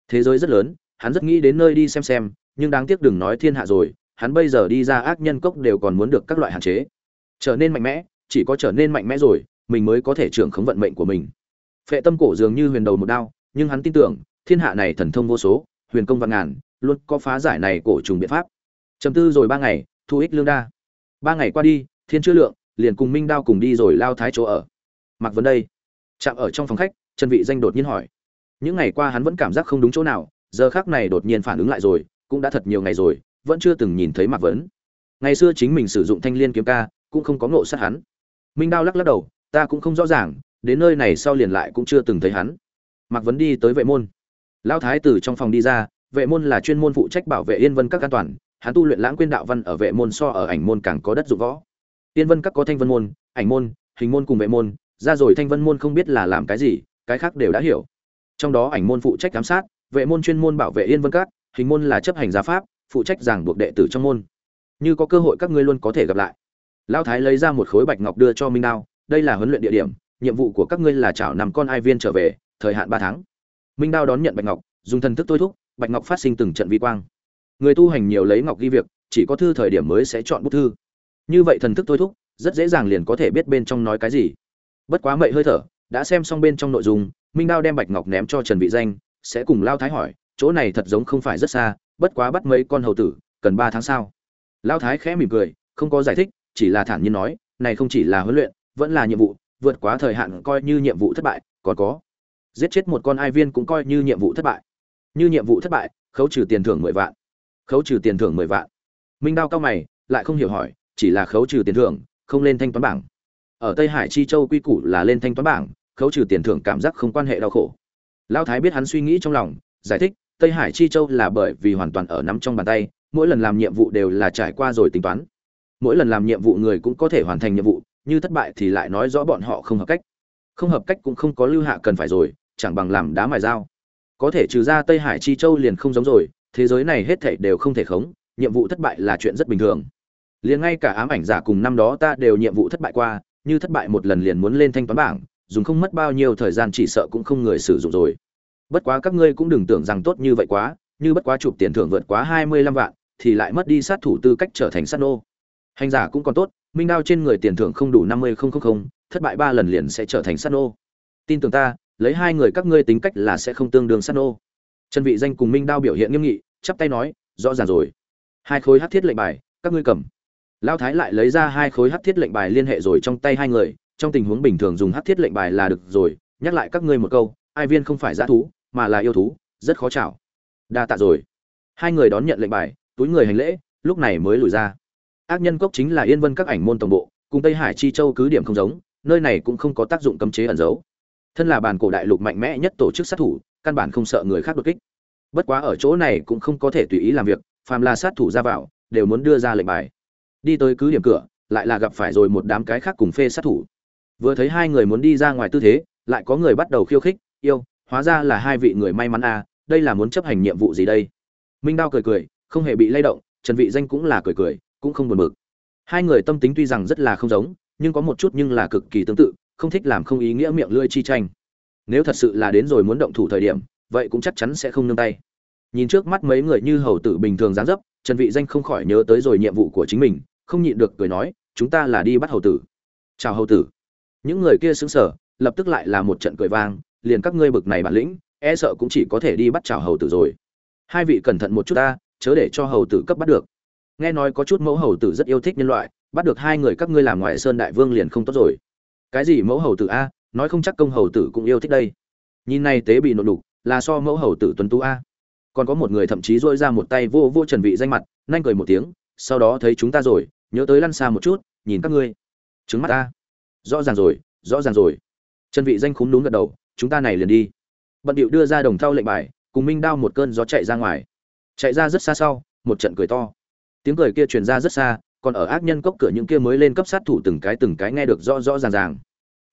Thế giới rất lớn, hắn rất nghĩ đến nơi đi xem xem nhưng đáng tiếc đừng nói thiên hạ rồi, hắn bây giờ đi ra ác nhân cốc đều còn muốn được các loại hạn chế. Trở nên mạnh mẽ, chỉ có trở nên mạnh mẽ rồi, mình mới có thể trưởng khống vận mệnh của mình. Phệ tâm cổ dường như huyền đầu một đao, nhưng hắn tin tưởng, thiên hạ này thần thông vô số, huyền công vạn ngàn, luôn có phá giải này cổ trùng biện pháp. Chấm tư rồi ba ngày, thu ích lương đa. Ba ngày qua đi, thiên chưa lượng, liền cùng minh đao cùng đi rồi lao thái chỗ ở. Mặc vấn đây. Chạm ở trong phòng khách, trần vị danh đột nhiên hỏi. Những ngày qua hắn vẫn cảm giác không đúng chỗ nào, giờ khắc này đột nhiên phản ứng lại rồi cũng đã thật nhiều ngày rồi, vẫn chưa từng nhìn thấy mạc vấn. Ngày xưa chính mình sử dụng thanh liên kiếm ca, cũng không có ngộ sát hắn. Minh đao lắc lắc đầu, ta cũng không rõ ràng, đến nơi này sau liền lại cũng chưa từng thấy hắn. Mạc vấn đi tới vệ môn. Lão thái từ trong phòng đi ra, vệ môn là chuyên môn phụ trách bảo vệ yên vân các an toàn, hắn tu luyện lãng quên đạo văn ở vệ môn so ở ảnh môn càng có đất dụng võ. Yên vân các có thanh vân môn, ảnh môn, hình môn cùng vệ môn, ra rồi thanh vân môn không biết là làm cái gì, cái khác đều đã hiểu. Trong đó ảnh môn phụ trách giám sát, vệ môn chuyên môn bảo vệ yên vân các hình môn là chấp hành gia pháp, phụ trách giảng buộc đệ tử trong môn. Như có cơ hội các ngươi luôn có thể gặp lại. Lão thái lấy ra một khối bạch ngọc đưa cho minh đao, đây là huấn luyện địa điểm, nhiệm vụ của các ngươi là chảo nằm con ai viên trở về, thời hạn ba tháng. Minh đao đón nhận bạch ngọc, dùng thần thức tôi thúc, bạch ngọc phát sinh từng trận vi quang. Người tu hành nhiều lấy ngọc ghi việc, chỉ có thư thời điểm mới sẽ chọn bút thư. Như vậy thần thức tôi thúc, rất dễ dàng liền có thể biết bên trong nói cái gì. Bất quá mậy hơi thở, đã xem xong bên trong nội dung, minh đao đem bạch ngọc ném cho trần vị danh, sẽ cùng lao thái hỏi chỗ này thật giống không phải rất xa, bất quá bắt mấy con hầu tử, cần ba tháng sao? Lao thái khẽ mỉm cười, không có giải thích, chỉ là thản nhiên nói, này không chỉ là huấn luyện, vẫn là nhiệm vụ, vượt quá thời hạn coi như nhiệm vụ thất bại, còn có, giết chết một con ai viên cũng coi như nhiệm vụ thất bại. Như nhiệm vụ thất bại, khấu trừ tiền thưởng mười vạn. Khấu trừ tiền thưởng mười vạn. Minh đao cao mày, lại không hiểu hỏi, chỉ là khấu trừ tiền thưởng, không lên thanh toán bảng. Ở tây hải chi châu quy củ là lên thanh toán bảng, khấu trừ tiền thưởng cảm giác không quan hệ đau khổ. Lao thái biết hắn suy nghĩ trong lòng, giải thích tây hải chi châu là bởi vì hoàn toàn ở nắm trong bàn tay, mỗi lần làm nhiệm vụ đều là trải qua rồi tính toán. Mỗi lần làm nhiệm vụ người cũng có thể hoàn thành nhiệm vụ, như thất bại thì lại nói rõ bọn họ không hợp cách. Không hợp cách cũng không có lưu hạ cần phải rồi, chẳng bằng làm đá mài dao. Có thể trừ ra tây hải chi châu liền không giống rồi, thế giới này hết thảy đều không thể khống, nhiệm vụ thất bại là chuyện rất bình thường. Liền ngay cả ám ảnh giả cùng năm đó ta đều nhiệm vụ thất bại qua, như thất bại một lần liền muốn lên thanh toán bảng, dùng không mất bao nhiêu thời gian chỉ sợ cũng không người sử dụng rồi bất quá các ngươi cũng đừng tưởng rằng tốt như vậy quá, như bất quá chụp tiền thưởng vượt quá hai mươi lăm vạn, thì lại mất đi sát thủ tư cách trở thành sát nô. Hành giả cũng còn tốt, minh đao trên người tiền thưởng không đủ năm mươi không không không, thất bại ba lần liền sẽ trở thành sát nô. Tin tưởng ta, lấy hai người các ngươi tính cách là sẽ không tương đương sát nô. Trần vị danh cùng minh đao biểu hiện nghiêm nghị, chắp tay nói, rõ ràng rồi. Hai khối hắc thiết lệnh bài, các ngươi cầm. Lao thái lại lấy ra hai khối hắc thiết lệnh bài liên hệ rồi trong tay hai người, trong tình huống bình thường dùng hắc thiết lệnh bài là được rồi, nhắc lại các ngươi một câu, ai viên không phải giã thú mà là yêu thú, rất khó chảo. Đa tạ rồi. Hai người đón nhận lệnh bài, túi người hành lễ, lúc này mới lùi ra. Ác nhân cốc chính là yên vân các ảnh môn tổng bộ, cùng tây hải chi châu cứ điểm không giống, nơi này cũng không có tác dụng cấm chế ẩn giấu. Thân là bản cổ đại lục mạnh mẽ nhất tổ chức sát thủ, căn bản không sợ người khác đột kích. Bất quá ở chỗ này cũng không có thể tùy ý làm việc, phàm là sát thủ ra vào, đều muốn đưa ra lệnh bài. Đi tới cứ điểm cửa, lại là gặp phải rồi một đám cái khác cùng phê sát thủ. Vừa thấy hai người muốn đi ra ngoài tư thế, lại có người bắt đầu khiêu khích, yêu hóa ra là hai vị người may mắn à đây là muốn chấp hành nhiệm vụ gì đây? Minh đao cười cười, không hề bị lay động, trần vị danh cũng là cười cười, cũng không buồn bực. Hai người tâm tính tuy rằng rất là không giống, nhưng có một chút nhưng là cực kỳ tương tự, không thích làm không ý nghĩa miệng lưỡi chi tranh. Nếu thật sự là đến rồi muốn động thủ thời điểm, vậy cũng chắc chắn sẽ không nương tay. Nhìn trước mắt mấy người như hầu tử bình thường dáng dấp, trần vị danh không khỏi nhớ tới rồi nhiệm vụ của chính mình, không nhịn được cười nói, chúng ta là đi bắt hầu tử. Chào hầu tử. Những người kia sững sờ, lập tức lại là một trận cười vang liền các ngươi bực này bản lĩnh e sợ cũng chỉ có thể đi bắt chào hầu tử rồi. Hai vị cẩn thận một chút ta, chớ để cho hầu tử cấp bắt được. Nghe nói có chút mẫu hầu tử rất yêu thích nhân loại, bắt được hai người các ngươi làm ngoại sơn đại vương liền không tốt rồi. Cái gì mẫu hầu tử a, nói không chắc công hầu tử cũng yêu thích đây. Nhìn này tế bị nộn đục, là so mẫu hầu tử tuấn tú a. Còn có một người thậm chí dôi ra một tay vô vô trần vị danh mặt nhanh cười một tiếng, sau đó thấy chúng ta rồi, nhớ tới lăn xa một chút, nhìn các ngươi. Trứng mắt ta rõ ràng rồi, rõ ràng rồi. Trần vị danh khúm núm gật đầu chúng ta này liền đi. Bận điệu đưa ra đồng thau lệnh bài, cùng minh đao một cơn gió chạy ra ngoài. Chạy ra rất xa sau, một trận cười to. Tiếng cười kia truyền ra rất xa, còn ở ác nhân cốc cửa những kia mới lên cấp sát thủ từng cái từng cái nghe được rõ rõ ràng ràng.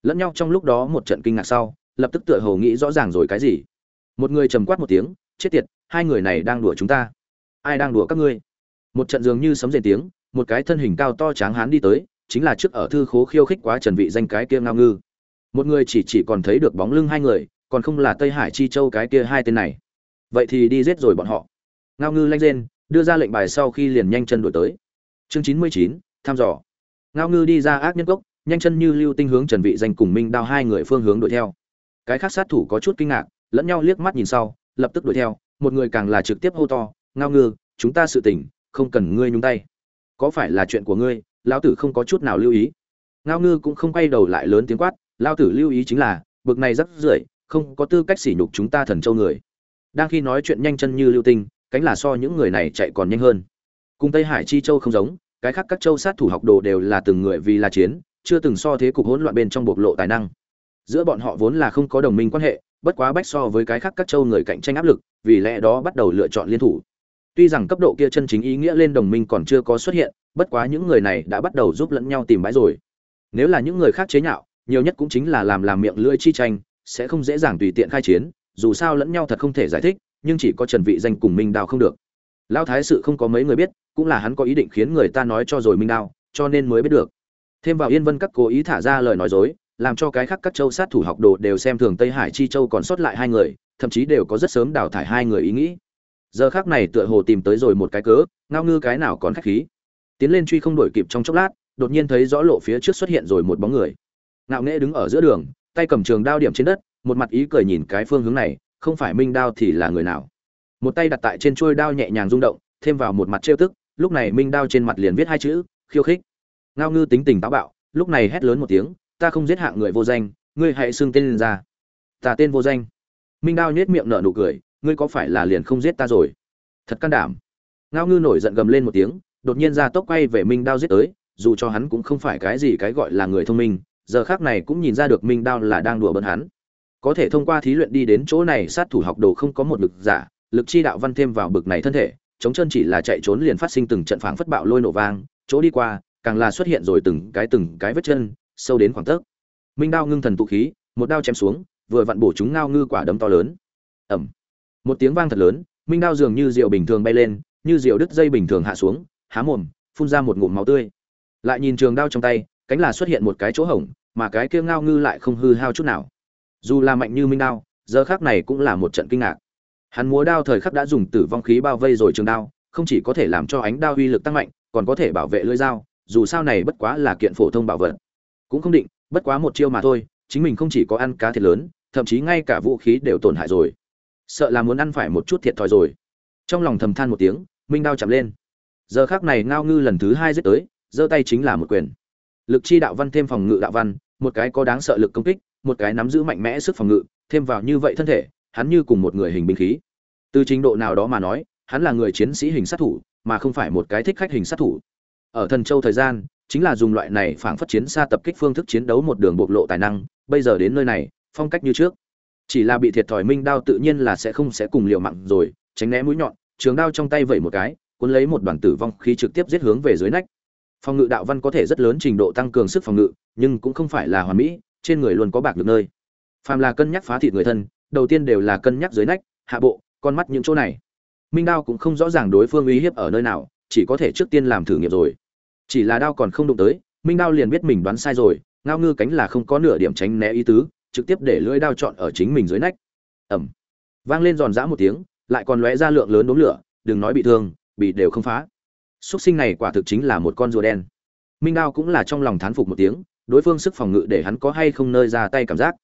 Lẫn nhau trong lúc đó một trận kinh ngạc sau, lập tức tựa hồ nghĩ rõ ràng rồi cái gì. Một người trầm quát một tiếng, chết tiệt, hai người này đang đùa chúng ta. Ai đang đùa các ngươi? Một trận dường như sấm rền tiếng, một cái thân hình cao to tráng hán đi tới, chính là trước ở thư khố khiêu khích quá trần vị danh cái kia ngao ngư một người chỉ chỉ còn thấy được bóng lưng hai người, còn không là tây hải chi châu cái kia hai tên này. Vậy thì đi giết rồi bọn họ. Ngao ngư lanh rên, đưa ra lệnh bài sau khi liền nhanh chân đuổi tới. Chương chín mươi chín, thăm dò. Ngao ngư đi ra ác nhân cốc, nhanh chân như lưu tinh hướng trần vị danh cùng minh đao hai người phương hướng đuổi theo. Cái khác sát thủ có chút kinh ngạc, lẫn nhau liếc mắt nhìn sau, lập tức đuổi theo, một người càng là trực tiếp hô to, ngao ngư, chúng ta sự tình, không cần ngươi nhúng tay. Có phải là chuyện của ngươi, lão tử không có chút nào lưu ý? Ngao ngư cũng không quay đầu lại lớn tiếng quát lão tử lưu ý chính là, bực này rất rưởi, không có tư cách sỉ nhục chúng ta thần châu người. Đang khi nói chuyện nhanh chân như lưu tinh, cánh là so những người này chạy còn nhanh hơn. Cùng tây hải chi châu không giống, cái khác các châu sát thủ học đồ đều là từng người vì là chiến, chưa từng so thế cục hỗn loạn bên trong bộc lộ tài năng. Giữa bọn họ vốn là không có đồng minh quan hệ, bất quá bách so với cái khác các châu người cạnh tranh áp lực, vì lẽ đó bắt đầu lựa chọn liên thủ. Tuy rằng cấp độ kia chân chính ý nghĩa lên đồng minh còn chưa có xuất hiện, bất quá những người này đã bắt đầu giúp lẫn nhau tìm bãi rồi. Nếu là những người khác chế nhạo nhiều nhất cũng chính là làm làm miệng lưỡi chi tranh, sẽ không dễ dàng tùy tiện khai chiến, dù sao lẫn nhau thật không thể giải thích, nhưng chỉ có trần vị danh cùng minh đào không được. Lão thái sự không có mấy người biết, cũng là hắn có ý định khiến người ta nói cho rồi minh đào cho nên mới biết được. Thêm vào yên vân các cố ý thả ra lời nói dối, làm cho cái khác các châu sát thủ học đồ đều xem thường tây hải chi châu còn sót lại hai người, thậm chí đều có rất sớm đào thải hai người ý nghĩ. Giờ khác này tựa hồ tìm tới rồi một cái cớ, ngao ngư cái nào còn khách khí. Tiến lên truy không đổi kịp trong chốc lát, đột nhiên thấy rõ lộ phía trước xuất hiện rồi một bóng người ngạo nghễ đứng ở giữa đường, tay cầm trường đao điểm trên đất, một mặt ý cười nhìn cái phương hướng này, không phải minh đao thì là người nào. Một tay đặt tại trên chuôi đao nhẹ nhàng rung động, thêm vào một mặt trêu tức, lúc này minh đao trên mặt liền viết hai chữ, khiêu khích. Ngao ngư tính tình táo bạo, lúc này hét lớn một tiếng, ta không giết hạng người vô danh, ngươi hãy xưng tên lên ra. Ta tên vô danh. Minh đao nhếch miệng nở nụ cười, ngươi có phải là liền không giết ta rồi? Thật can đảm. Ngao ngư nổi giận gầm lên một tiếng, đột nhiên ra tốc quay về minh đao giết tới, dù cho hắn cũng không phải cái gì cái gọi là người thông minh giờ khác này cũng nhìn ra được minh đao là đang đùa bỡn hắn. Có thể thông qua thí luyện đi đến chỗ này, sát thủ học đồ không có một lực giả, lực chi đạo văn thêm vào bực này thân thể, chống chân chỉ là chạy trốn liền phát sinh từng trận phảng phất bạo lôi nổ vang, chỗ đi qua, càng là xuất hiện rồi từng cái từng cái vết chân, sâu đến khoảng tấc. Minh đao ngưng thần tụ khí, một đao chém xuống, vừa vặn bổ chúng ngao ngư quả đấm to lớn. Ẩm một tiếng vang thật lớn, minh đao dường như rượu bình thường bay lên, như rượu đứt dây bình thường hạ xuống, há mồm, phun ra một ngụm máu tươi. Lại nhìn trường đao trong tay cánh là xuất hiện một cái chỗ hổng, mà cái kia ngao ngư lại không hư hao chút nào. Dù là mạnh như minh đao, giờ khác này cũng là một trận kinh ngạc. Hắn múa đao thời khắc đã dùng tử vong khí bao vây rồi trường đao, không chỉ có thể làm cho ánh đao uy lực tăng mạnh, còn có thể bảo vệ lưỡi dao, dù sao này bất quá là kiện phổ thông bảo vật. Cũng không định, bất quá một chiêu mà thôi, chính mình không chỉ có ăn cá thiệt lớn, thậm chí ngay cả vũ khí đều tổn hại rồi. Sợ là muốn ăn phải một chút thiệt thòi rồi. Trong lòng thầm than một tiếng, minh đao chạm lên. Giờ khác này ngao ngư lần thứ hai giết tới, giơ tay chính là một quyền lực chi đạo văn thêm phòng ngự đạo văn, một cái có đáng sợ lực công kích, một cái nắm giữ mạnh mẽ sức phòng ngự, thêm vào như vậy thân thể, hắn như cùng một người hình binh khí. Từ trình độ nào đó mà nói, hắn là người chiến sĩ hình sát thủ, mà không phải một cái thích khách hình sát thủ. Ở thần châu thời gian, chính là dùng loại này phảng phất chiến xa tập kích phương thức chiến đấu một đường bộc lộ tài năng, bây giờ đến nơi này, phong cách như trước. Chỉ là bị thiệt thòi minh đao tự nhiên là sẽ không sẽ cùng liều mạng rồi, tránh né mũi nhọn, trường đao trong tay vẩy một cái, cuốn lấy một đoàn tử vong khí trực tiếp giết hướng về dưới nách phòng ngự đạo văn có thể rất lớn trình độ tăng cường sức phòng ngự, nhưng cũng không phải là hoàn mỹ, trên người luôn có bạc được nơi. Phàm là cân nhắc phá thịt người thân, đầu tiên đều là cân nhắc dưới nách, hạ bộ, con mắt những chỗ này. Minh đao cũng không rõ ràng đối phương uy hiếp ở nơi nào, chỉ có thể trước tiên làm thử nghiệm rồi. Chỉ là đao còn không đụng tới, minh đao liền biết mình đoán sai rồi, ngao ngư cánh là không có nửa điểm tránh né ý tứ, trực tiếp để lưỡi đao chọn ở chính mình dưới nách. Ẩm vang lên giòn giã một tiếng, lại còn lóe ra lượng lớn đốm lửa, đừng nói bị thương, bị đều không phá. Súc sinh này quả thực chính là một con rùa đen. Minh đao cũng là trong lòng thán phục một tiếng, đối phương sức phòng ngự để hắn có hay không nơi ra tay cảm giác.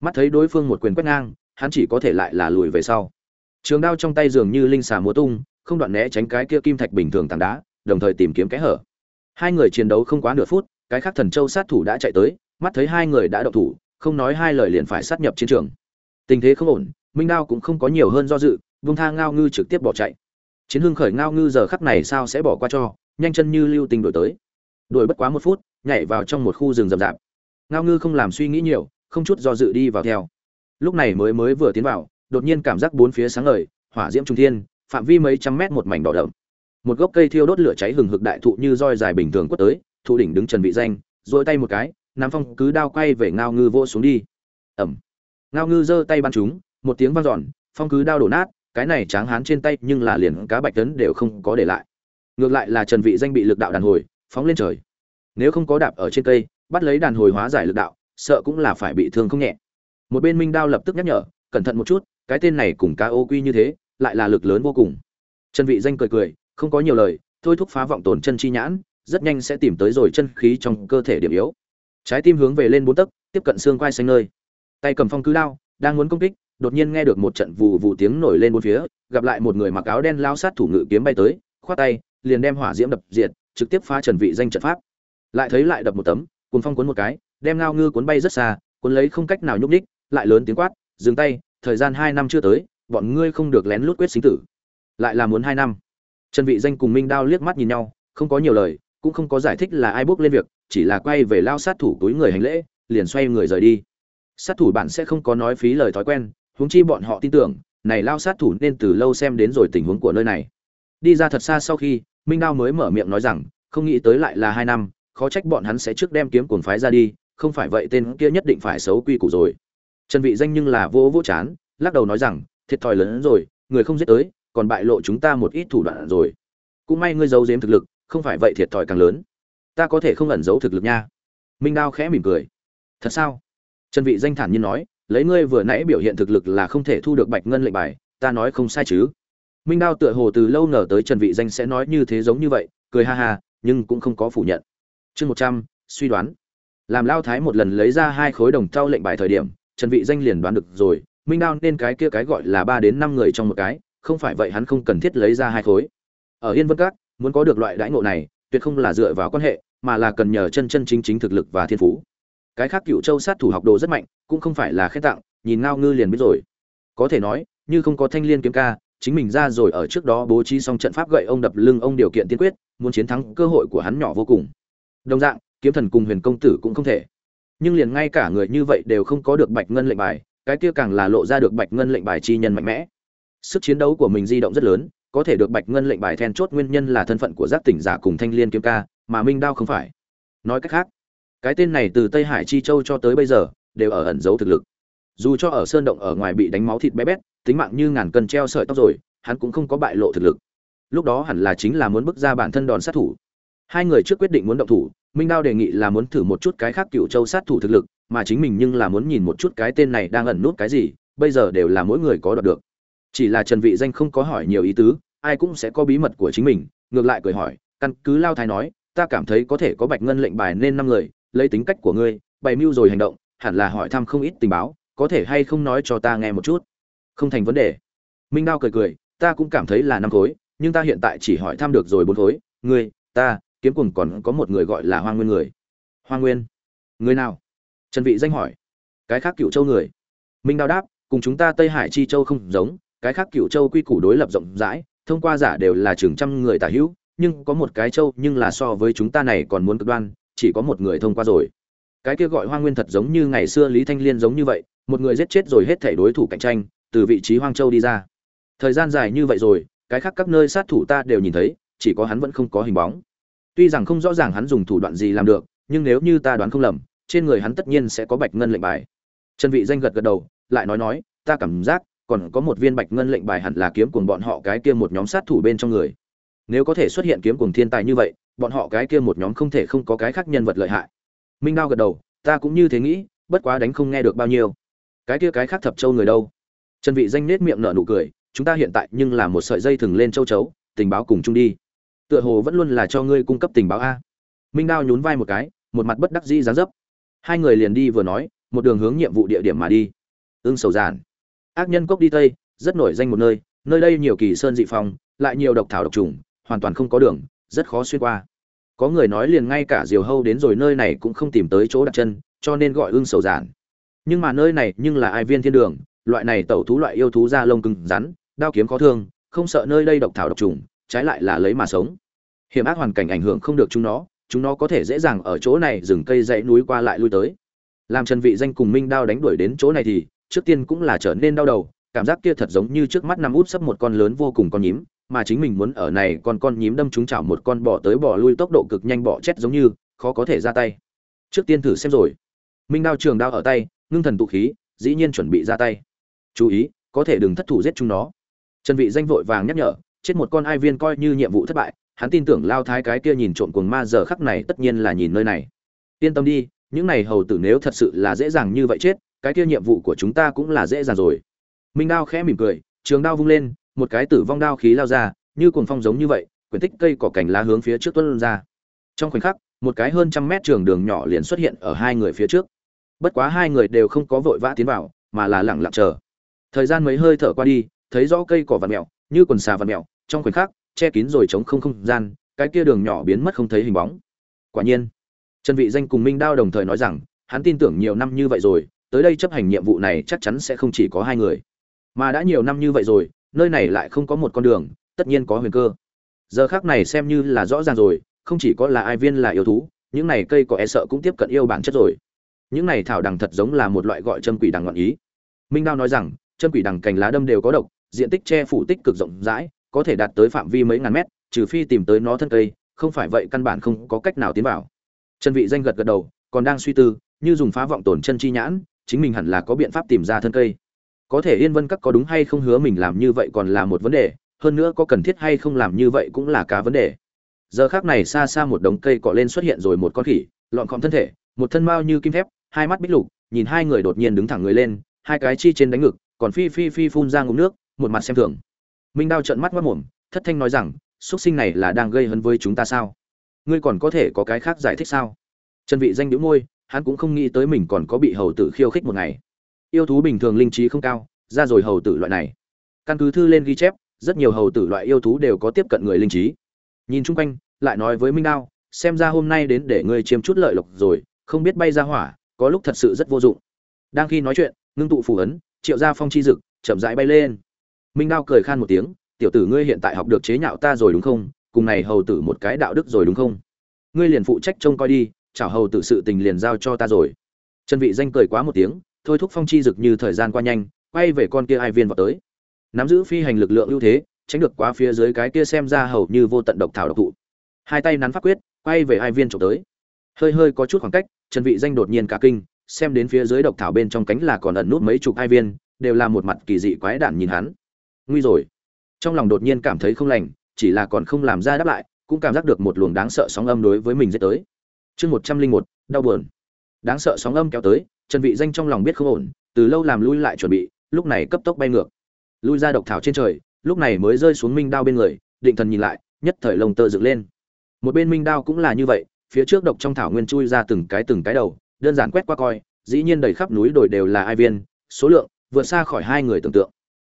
Mắt thấy đối phương một quyền quét ngang, hắn chỉ có thể lại là lùi về sau. Trường đao trong tay dường như linh xà múa tung, không đoạn né tránh cái kia kim thạch bình thường tảng đá, đồng thời tìm kiếm kẽ hở. Hai người chiến đấu không quá nửa phút, cái khác thần châu sát thủ đã chạy tới, mắt thấy hai người đã động thủ, không nói hai lời liền phải sát nhập chiến trường. Tình thế không ổn, minh đao cũng không có nhiều hơn do dự vung tha ngao ngư trực tiếp bỏ chạy chiến hưng khởi ngao ngư giờ khắc này sao sẽ bỏ qua cho, nhanh chân như lưu tình đổi tới. Đuổi bất quá một phút, nhảy vào trong một khu rừng rậm rạp. Ngao ngư không làm suy nghĩ nhiều, không chút do dự đi vào theo. Lúc này mới mới vừa tiến vào, đột nhiên cảm giác bốn phía sáng ngời, hỏa diễm trung thiên, phạm vi mấy trăm mét một mảnh đỏ đậm. Một gốc cây thiêu đốt lửa cháy hừng hực đại thụ như roi dài bình thường quất tới, thụ đỉnh đứng trần vị danh dội tay một cái, nam phong cứ đao quay về ngao ngư vô xuống đi. Ẩm. Ngao ngư giơ tay bắn chúng, một tiếng vang dọn, phong cứ đao đổ nát cái này tráng hán trên tay nhưng là liền cá bạch tấn đều không có để lại. Ngược lại là trần vị danh bị lực đạo đàn hồi, phóng lên trời. Nếu không có đạp ở trên cây, bắt lấy đàn hồi hóa giải lực đạo, sợ cũng là phải bị thương không nhẹ. Một bên minh đao lập tức nhắc nhở, cẩn thận một chút, cái tên này cùng cá ô quy như thế, lại là lực lớn vô cùng. Trần vị danh cười cười, không có nhiều lời, thôi thúc phá vọng tổn chân chi nhãn, rất nhanh sẽ tìm tới rồi chân khí trong cơ thể điểm yếu. Trái tim hướng về lên bốn tấc, tiếp cận xương quai xanh nơi. Tay cầm phong cứ đao, đang muốn công kích đột nhiên nghe được một trận vụ vụ tiếng nổi lên bốn phía, gặp lại một người mặc áo đen lao sát thủ ngự kiếm bay tới, khoát tay, liền đem hỏa diễm đập diệt, trực tiếp phá trần vị danh trận pháp. Lại thấy lại đập một tấm, cuồng phong cuốn một cái, đem ngao ngư cuốn bay rất xa, cuốn lấy không cách nào nhúc nhích, lại lớn tiếng quát, dừng tay, thời gian hai năm chưa tới, bọn ngươi không được lén lút quyết sinh tử. Lại là muốn hai năm. Trần vị danh cùng minh đao liếc mắt nhìn nhau, không có nhiều lời, cũng không có giải thích là ai bước lên việc, chỉ là quay về lao sát thủ túi người hành lễ, liền xoay người rời đi. Sát thủ bản sẽ không có nói phí lời thói quen huống chi bọn họ tin tưởng, này lao sát thủ nên từ lâu xem đến rồi tình huống của nơi này. Đi ra thật xa sau khi, minh đao mới mở miệng nói rằng, không nghĩ tới lại là hai năm, khó trách bọn hắn sẽ trước đem kiếm cuồng phái ra đi, không phải vậy tên kia nhất định phải xấu quy củ rồi. Trần vị danh nhưng là vô vô chán, lắc đầu nói rằng, thiệt thòi lớn hơn rồi, người không giết tới, còn bại lộ chúng ta một ít thủ đoạn rồi. Cũng may ngươi giấu giếm thực lực, không phải vậy thiệt thòi càng lớn. Ta có thể không ẩn giấu thực lực nha. Minh đao khẽ mỉm cười. Thật sao? Trần vị danh thản nhiên nói lấy ngươi vừa nãy biểu hiện thực lực là không thể thu được bạch ngân lệnh bài ta nói không sai chứ? Minh đao tựa hồ từ lâu ngờ tới trần vị danh sẽ nói như thế giống như vậy cười ha ha nhưng cũng không có phủ nhận. Chương 100, suy đoán. Làm lao thái một lần lấy ra hai khối đồng trao lệnh bài thời điểm trần vị danh liền đoán được rồi minh đao nên cái kia cái gọi là ba đến năm người trong một cái không phải vậy hắn không cần thiết lấy ra hai khối. Ở yên vân các muốn có được loại đãi ngộ này tuyệt không là dựa vào quan hệ mà là cần nhờ chân chân chính chính thực lực và thiên phú cái khác cựu châu sát thủ học đồ rất mạnh, cũng không phải là khen tặng, nhìn ngao ngư liền biết rồi. Có thể nói, như không có thanh liên kiếm ca, chính mình ra rồi ở trước đó bố trí xong trận pháp gậy ông đập lưng ông điều kiện tiên quyết, muốn chiến thắng cơ hội của hắn nhỏ vô cùng. Đồng dạng, kiếm thần cùng huyền công tử cũng không thể. Nhưng liền ngay cả người như vậy đều không có được bạch ngân lệnh bài, cái kia càng là lộ ra được bạch ngân lệnh bài chi nhân mạnh mẽ. Sức chiến đấu của mình di động rất lớn, có thể được bạch ngân lệnh bài then chốt nguyên nhân là thân phận của giác tỉnh giả cùng thanh liên kiếm ca, mà minh đao không phải. Nói cách khác cái tên này từ tây hải chi châu cho tới bây giờ, đều ở ẩn giấu thực lực. Dù cho ở sơn động ở ngoài bị đánh máu thịt bé bét, tính mạng như ngàn cân treo sợi tóc rồi, hắn cũng không có bại lộ thực lực. Lúc đó hẳn là chính là muốn bước ra bản thân đòn sát thủ. Hai người trước quyết định muốn động thủ, minh đao đề nghị là muốn thử một chút cái khác cựu châu sát thủ thực lực, mà chính mình nhưng là muốn nhìn một chút cái tên này đang ẩn nút cái gì, bây giờ đều là mỗi người có đoạt được. Chỉ là trần vị danh không có hỏi nhiều ý tứ, ai cũng sẽ có bí mật của chính mình, ngược lại cười hỏi, căn cứ lao thái nói, ta cảm thấy có thể có bạch ngân lệnh bài nên năm người lấy tính cách của ngươi, bày mưu rồi hành động, hẳn là hỏi thăm không ít tình báo, có thể hay không nói cho ta nghe một chút? Không thành vấn đề. Minh đao cười cười, ta cũng cảm thấy là năm khối, nhưng ta hiện tại chỉ hỏi thăm được rồi bốn khối. Ngươi, ta, kiếm cùng còn có một người gọi là hoa nguyên người. Hoa nguyên? Người nào? Trần vị danh hỏi. Cái khác cựu châu người. Minh đao đáp, cùng chúng ta tây hải chi châu không giống, cái khác cựu châu quy củ đối lập rộng rãi, thông qua giả đều là trường trăm người tả hữu, nhưng có một cái châu nhưng là so với chúng ta này còn muốn cực đoan chỉ có một người thông qua rồi. Cái kia gọi hoa nguyên thật giống như ngày xưa lý thanh liên giống như vậy, một người giết chết rồi hết thể đối thủ cạnh tranh, từ vị trí hoang châu đi ra. Thời gian dài như vậy rồi, cái khác các nơi sát thủ ta đều nhìn thấy, chỉ có hắn vẫn không có hình bóng. Tuy rằng không rõ ràng hắn dùng thủ đoạn gì làm được, nhưng nếu như ta đoán không lầm, trên người hắn tất nhiên sẽ có bạch ngân lệnh bài. Trần vị danh gật gật đầu, lại nói nói, ta cảm giác, còn có một viên bạch ngân lệnh bài hẳn là kiếm cuồng bọn họ cái kia một nhóm sát thủ bên trong người. Nếu có thể xuất hiện kiếm cuồng thiên tài như vậy bọn họ cái kia một nhóm không thể không có cái khác nhân vật lợi hại. Minh đao gật đầu, ta cũng như thế nghĩ, bất quá đánh không nghe được bao nhiêu. Cái kia cái khác thập châu người đâu? Trần vị danh nết miệng nở nụ cười, chúng ta hiện tại nhưng là một sợi dây thừng lên châu chấu, tình báo cùng chung đi. Tựa hồ vẫn luôn là cho ngươi cung cấp tình báo a. Minh đao nhún vai một cái, một mặt bất đắc dĩ dáng dấp. Hai người liền đi vừa nói, một đường hướng nhiệm vụ địa điểm mà đi. Ương sầu giản. Ác nhân cốc đi tây, rất nổi danh một nơi nơi đây nhiều kỳ sơn dị phong, lại nhiều độc thảo độc trùng, hoàn toàn không có đường rất khó xuyên qua. Có người nói liền ngay cả diều hâu đến rồi nơi này cũng không tìm tới chỗ đặt chân, cho nên gọi ưng sầu giản. Nhưng mà nơi này nhưng là ai viên thiên đường, loại này tẩu thú loại yêu thú da lông cứng rắn, đao kiếm khó thương, không sợ nơi đây độc thảo độc trùng, trái lại là lấy mà sống. Hiểm ác hoàn cảnh ảnh hưởng không được chúng nó chúng nó có thể dễ dàng ở chỗ này rừng cây dãy núi qua lại lui tới. Làm trần vị danh cùng minh đao đánh đuổi đến chỗ này thì, trước tiên cũng là trở nên đau đầu, cảm giác kia thật giống như trước mắt nằm út sấp một con lớn vô cùng con nhím mà chính mình muốn ở này con con nhím đâm chúng chảo một con bò tới bò lui tốc độ cực nhanh bò chết giống như, khó có thể ra tay. Trước tiên thử xem rồi. Minh đao trường đao ở tay, ngưng thần tụ khí, dĩ nhiên chuẩn bị ra tay. Chú ý, có thể đừng thất thủ giết chúng nó. Trần vị danh vội vàng nhắc nhở, chết một con ai viên coi như nhiệm vụ thất bại, hắn tin tưởng lao thái cái kia nhìn trộm cuồng ma giờ khắc này tất nhiên là nhìn nơi này. Yên tâm đi, những này hầu tử nếu thật sự là dễ dàng như vậy chết, cái kia nhiệm vụ của chúng ta cũng là dễ dàng rồi. Minh đao khẽ mỉm cười, trường đao vung lên một cái tử vong đao khí lao ra, như cuồng phong giống như vậy, quyển tích cây cỏ cành lá hướng phía trước tuân ra. Trong khoảnh khắc, một cái hơn trăm mét trường đường nhỏ liền xuất hiện ở hai người phía trước. Bất quá hai người đều không có vội vã tiến vào, mà là lặng lặng chờ. Thời gian mấy hơi thở qua đi, thấy rõ cây cỏ vằn mèo, như quần xà vằn mèo, trong khoảnh khắc, che kín rồi chống không không gian, cái kia đường nhỏ biến mất không thấy hình bóng. Quả nhiên, trần vị danh cùng minh đao đồng thời nói rằng, hắn tin tưởng nhiều năm như vậy rồi, tới đây chấp hành nhiệm vụ này chắc chắn sẽ không chỉ có hai người. Mà đã nhiều năm như vậy rồi nơi này lại không có một con đường, tất nhiên có huyền cơ. Giờ khác này xem như là rõ ràng rồi, không chỉ có là ai viên là yêu thú, những này cây có e sợ cũng tiếp cận yêu bản chất rồi. Những này thảo đằng thật giống là một loại gọi châm quỷ đằng ngọn ý. Minh đao nói rằng, châm quỷ đằng cành lá đâm đều có độc, diện tích che phủ tích cực rộng rãi, có thể đạt tới phạm vi mấy ngàn mét, trừ phi tìm tới nó thân cây, không phải vậy căn bản không có cách nào tiến vào. Chân vị danh gật gật đầu, còn đang suy tư, như dùng phá vọng tổn chân chi nhãn, chính mình hẳn là có biện pháp tìm ra thân cây có thể yên vân các có đúng hay không hứa mình làm như vậy còn là một vấn đề, hơn nữa có cần thiết hay không làm như vậy cũng là cả vấn đề. Giờ khác này xa xa một đống cây cọ lên xuất hiện rồi một con khỉ, lọn khom thân thể, một thân mao như kim thép, hai mắt bích lục, nhìn hai người đột nhiên đứng thẳng người lên, hai cái chi trên đánh ngực, còn phi phi phi phun ra ngụm nước, một mặt xem thường. Minh đao trợn mắt mất mồm, thất thanh nói rằng xuất sinh này là đang gây hấn với chúng ta sao? Ngươi còn có thể có cái khác giải thích sao? Trần vị danh đĩu môi, hắn cũng không nghĩ tới mình còn có bị hầu tử khiêu khích một ngày yêu thú bình thường linh trí không cao, ra rồi hầu tử loại này. Căn cứ thư lên ghi chép, rất nhiều hầu tử loại yêu thú đều có tiếp cận người linh trí. Nhìn chung quanh, lại nói với minh đao, xem ra hôm nay đến để ngươi chiếm chút lợi lộc rồi, không biết bay ra hỏa, có lúc thật sự rất vô dụng. Đang khi nói chuyện, ngưng tụ phù ấn, triệu ra phong chi dực, chậm rãi bay lên. Minh đao cười khan một tiếng, tiểu tử ngươi hiện tại học được chế nhạo ta rồi đúng không? Cùng này hầu tử một cái đạo đức rồi đúng không? Ngươi liền phụ trách trông coi đi, chảo hầu tử sự tình liền giao cho ta rồi. Trần vị danh cười quá một tiếng thôi thúc phong chi dực như thời gian qua nhanh, quay về con kia ai viên vào tới. Nắm giữ phi hành lực lượng ưu thế, tránh được quá phía dưới cái kia xem ra hầu như vô tận độc thảo độc thụ. Hai tay nắn pháp quyết, quay về ai viên trộm tới. Hơi hơi có chút khoảng cách, trần vị danh đột nhiên cả kinh, xem đến phía dưới độc thảo bên trong cánh là còn ẩn nút mấy chục ai viên, đều là một mặt kỳ dị quái đản nhìn hắn. Nguy rồi. Trong lòng đột nhiên cảm thấy không lành, chỉ là còn không làm ra đáp lại, cũng cảm giác được một luồng đáng sợ sóng âm đối với mình dễ tới. Chương một trăm linh một, đau buồn. Đáng sợ sóng âm kéo tới trần vị danh trong lòng biết không ổn, từ lâu làm lui lại chuẩn bị, lúc này cấp tốc bay ngược. Lui ra độc thảo trên trời, lúc này mới rơi xuống minh đao bên người, định thần nhìn lại, nhất thời lông tơ dựng lên. Một bên minh đao cũng là như vậy, phía trước độc trong thảo nguyên chui ra từng cái từng cái đầu, đơn giản quét qua coi, dĩ nhiên đầy khắp núi đồi đều là ai viên, số lượng vượt xa khỏi hai người tưởng tượng.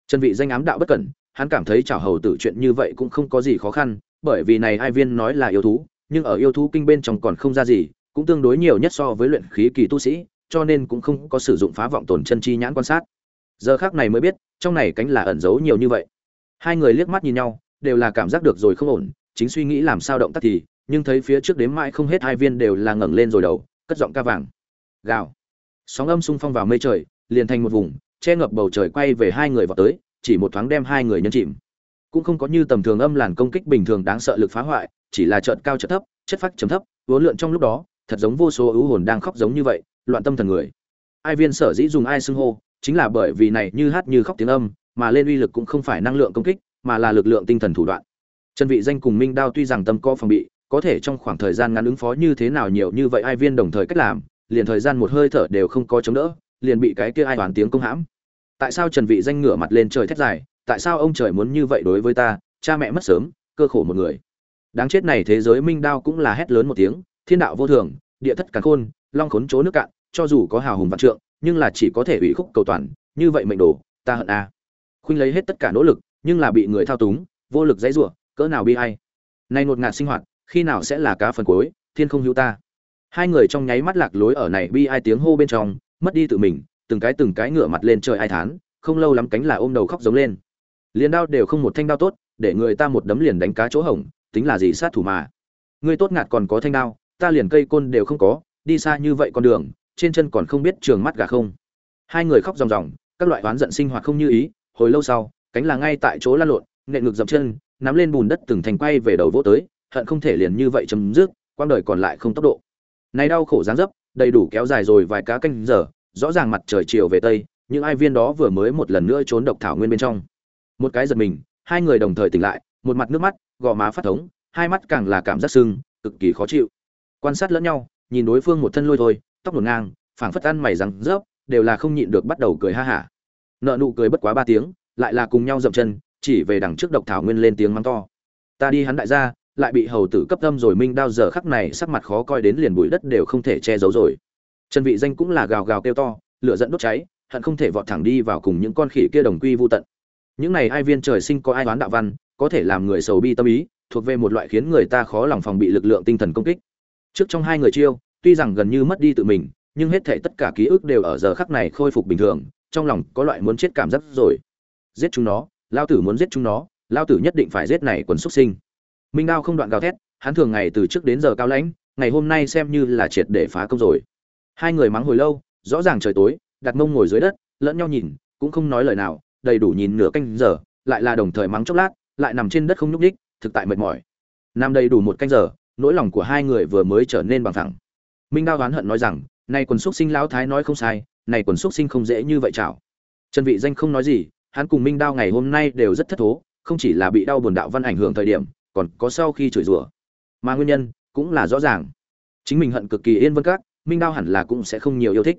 Trần vị danh ám đạo bất cẩn, hắn cảm thấy chảo hầu tử chuyện như vậy cũng không có gì khó khăn, bởi vì này ai viên nói là yêu thú, nhưng ở yêu thú kinh bên trong còn không ra gì, cũng tương đối nhiều nhất so với luyện khí kỳ tu sĩ cho nên cũng không có sử dụng phá vọng tổn chân chi nhãn quan sát. Giờ khác này mới biết, trong này cánh là ẩn giấu nhiều như vậy. Hai người liếc mắt nhìn nhau, đều là cảm giác được rồi không ổn, chính suy nghĩ làm sao động tác thì, nhưng thấy phía trước đếm mãi không hết hai viên đều là ngẩng lên rồi đầu, cất giọng ca vàng. Gào. Sóng âm xung phong vào mây trời, liền thành một vùng, che ngập bầu trời quay về hai người vào tới, chỉ một thoáng đem hai người nhấn chìm. Cũng không có như tầm thường âm làn công kích bình thường đáng sợ lực phá hoại, chỉ là trợn cao trợn thấp, chất phát chấm thấp, vốn lượn trong lúc đó, thật giống vô số ưu hồn đang khóc giống như vậy loạn tâm thần người. Ai viên sở dĩ dùng ai xưng hô, chính là bởi vì này như hát như khóc tiếng âm, mà lên uy lực cũng không phải năng lượng công kích, mà là lực lượng tinh thần thủ đoạn. Trần vị danh cùng minh đao tuy rằng tâm có phòng bị, có thể trong khoảng thời gian ngắn ứng phó như thế nào nhiều như vậy ai viên đồng thời cách làm, liền thời gian một hơi thở đều không có chống đỡ, liền bị cái kia ai đoán tiếng công hãm. Tại sao trần vị danh ngửa mặt lên trời thét dài, tại sao ông trời muốn như vậy đối với ta, cha mẹ mất sớm, cơ khổ một người. Đáng chết này thế giới minh đao cũng là hét lớn một tiếng, thiên đạo vô thường, địa thất càn khôn long khốn chỗ nước cạn, cho dù có hào hùng vạn trượng, nhưng là chỉ có thể ủy khúc cầu toàn, như vậy mệnh đồ, ta hận a. Khuynh lấy hết tất cả nỗ lực, nhưng là bị người thao túng, vô lực dãy rủa, cỡ nào bi ai. Nay nột ngạt sinh hoạt, khi nào sẽ là cá phần cuối, thiên không hữu ta. Hai người trong nháy mắt lạc lối ở này bi ai tiếng hô bên trong, mất đi tự mình, từng cái từng cái ngửa mặt lên trời ai thán, không lâu lắm cánh là ôm đầu khóc giống lên. Liền đao đều không một thanh đao tốt, để người ta một đấm liền đánh cá chỗ hỏng tính là gì sát thủ mà. Ngươi tốt ngạt còn có thanh đao, ta liền cây côn đều không có đi xa như vậy con đường, trên chân còn không biết trường mắt gà không. Hai người khóc ròng ròng, các loại oán giận sinh hoạt không như ý, hồi lâu sau, cánh là ngay tại chỗ lăn lộn nện ngực dậm chân, nắm lên bùn đất từng thành quay về đầu vỗ tới, hận không thể liền như vậy chấm dứt quang đời còn lại không tốc độ. Này đau khổ dáng dấp, đầy đủ kéo dài rồi vài cá canh giờ, rõ ràng mặt trời chiều về tây, những ai viên đó vừa mới một lần nữa trốn độc thảo nguyên bên trong. Một cái giật mình, hai người đồng thời tỉnh lại, một mặt nước mắt, gò má phát thống, hai mắt càng là cảm giác sưng, cực kỳ khó chịu. Quan sát lẫn nhau nhìn đối phương một thân lôi thôi, tóc ngổn ngang, phảng phất ăn mày răng rớp, đều là không nhịn được bắt đầu cười ha hả. Nợ nụ cười bất quá ba tiếng, lại là cùng nhau dậm chân, chỉ về đằng trước độc thảo nguyên lên tiếng mắng to. Ta đi hắn đại gia, lại bị hầu tử cấp tâm rồi, minh đao giờ khắc này sắc mặt khó coi đến liền bụi đất đều không thể che giấu rồi. Trần vị danh cũng là gào gào kêu to, lửa giận đốt cháy, hận không thể vọt thẳng đi vào cùng những con khỉ kia đồng quy vu tận. Những này ai viên trời sinh có ai đoán đạo văn, có thể làm người sầu bi tâm ý, thuộc về một loại khiến người ta khó lòng phòng bị lực lượng tinh thần công kích trước trong hai người chiêu, tuy rằng gần như mất đi tự mình, nhưng hết thể tất cả ký ức đều ở giờ khắc này khôi phục bình thường, trong lòng có loại muốn chết cảm giác rồi. Giết chúng nó, lao tử muốn giết chúng nó, lao tử nhất định phải giết này quần xuất sinh. Minh đao không đoạn gào thét, hắn thường ngày từ trước đến giờ cao lãnh, ngày hôm nay xem như là triệt để phá công rồi. Hai người mắng hồi lâu, rõ ràng trời tối, đặt mông ngồi dưới đất, lẫn nhau nhìn, cũng không nói lời nào, đầy đủ nhìn nửa canh giờ, lại là đồng thời mắng chốc lát, lại nằm trên đất không nhúc nhích, thực tại mệt mỏi. Nằm đầy đủ một canh giờ nỗi lòng của hai người vừa mới trở nên bằng thẳng. Minh đao oán hận nói rằng, này quần xúc sinh lão thái nói không sai, này quần xúc sinh không dễ như vậy chảo. Trần vị danh không nói gì, hắn cùng minh đao ngày hôm nay đều rất thất thố, không chỉ là bị đau buồn đạo văn ảnh hưởng thời điểm, còn có sau khi chửi rủa. Mà nguyên nhân cũng là rõ ràng. Chính mình hận cực kỳ yên vân các, minh đao hẳn là cũng sẽ không nhiều yêu thích.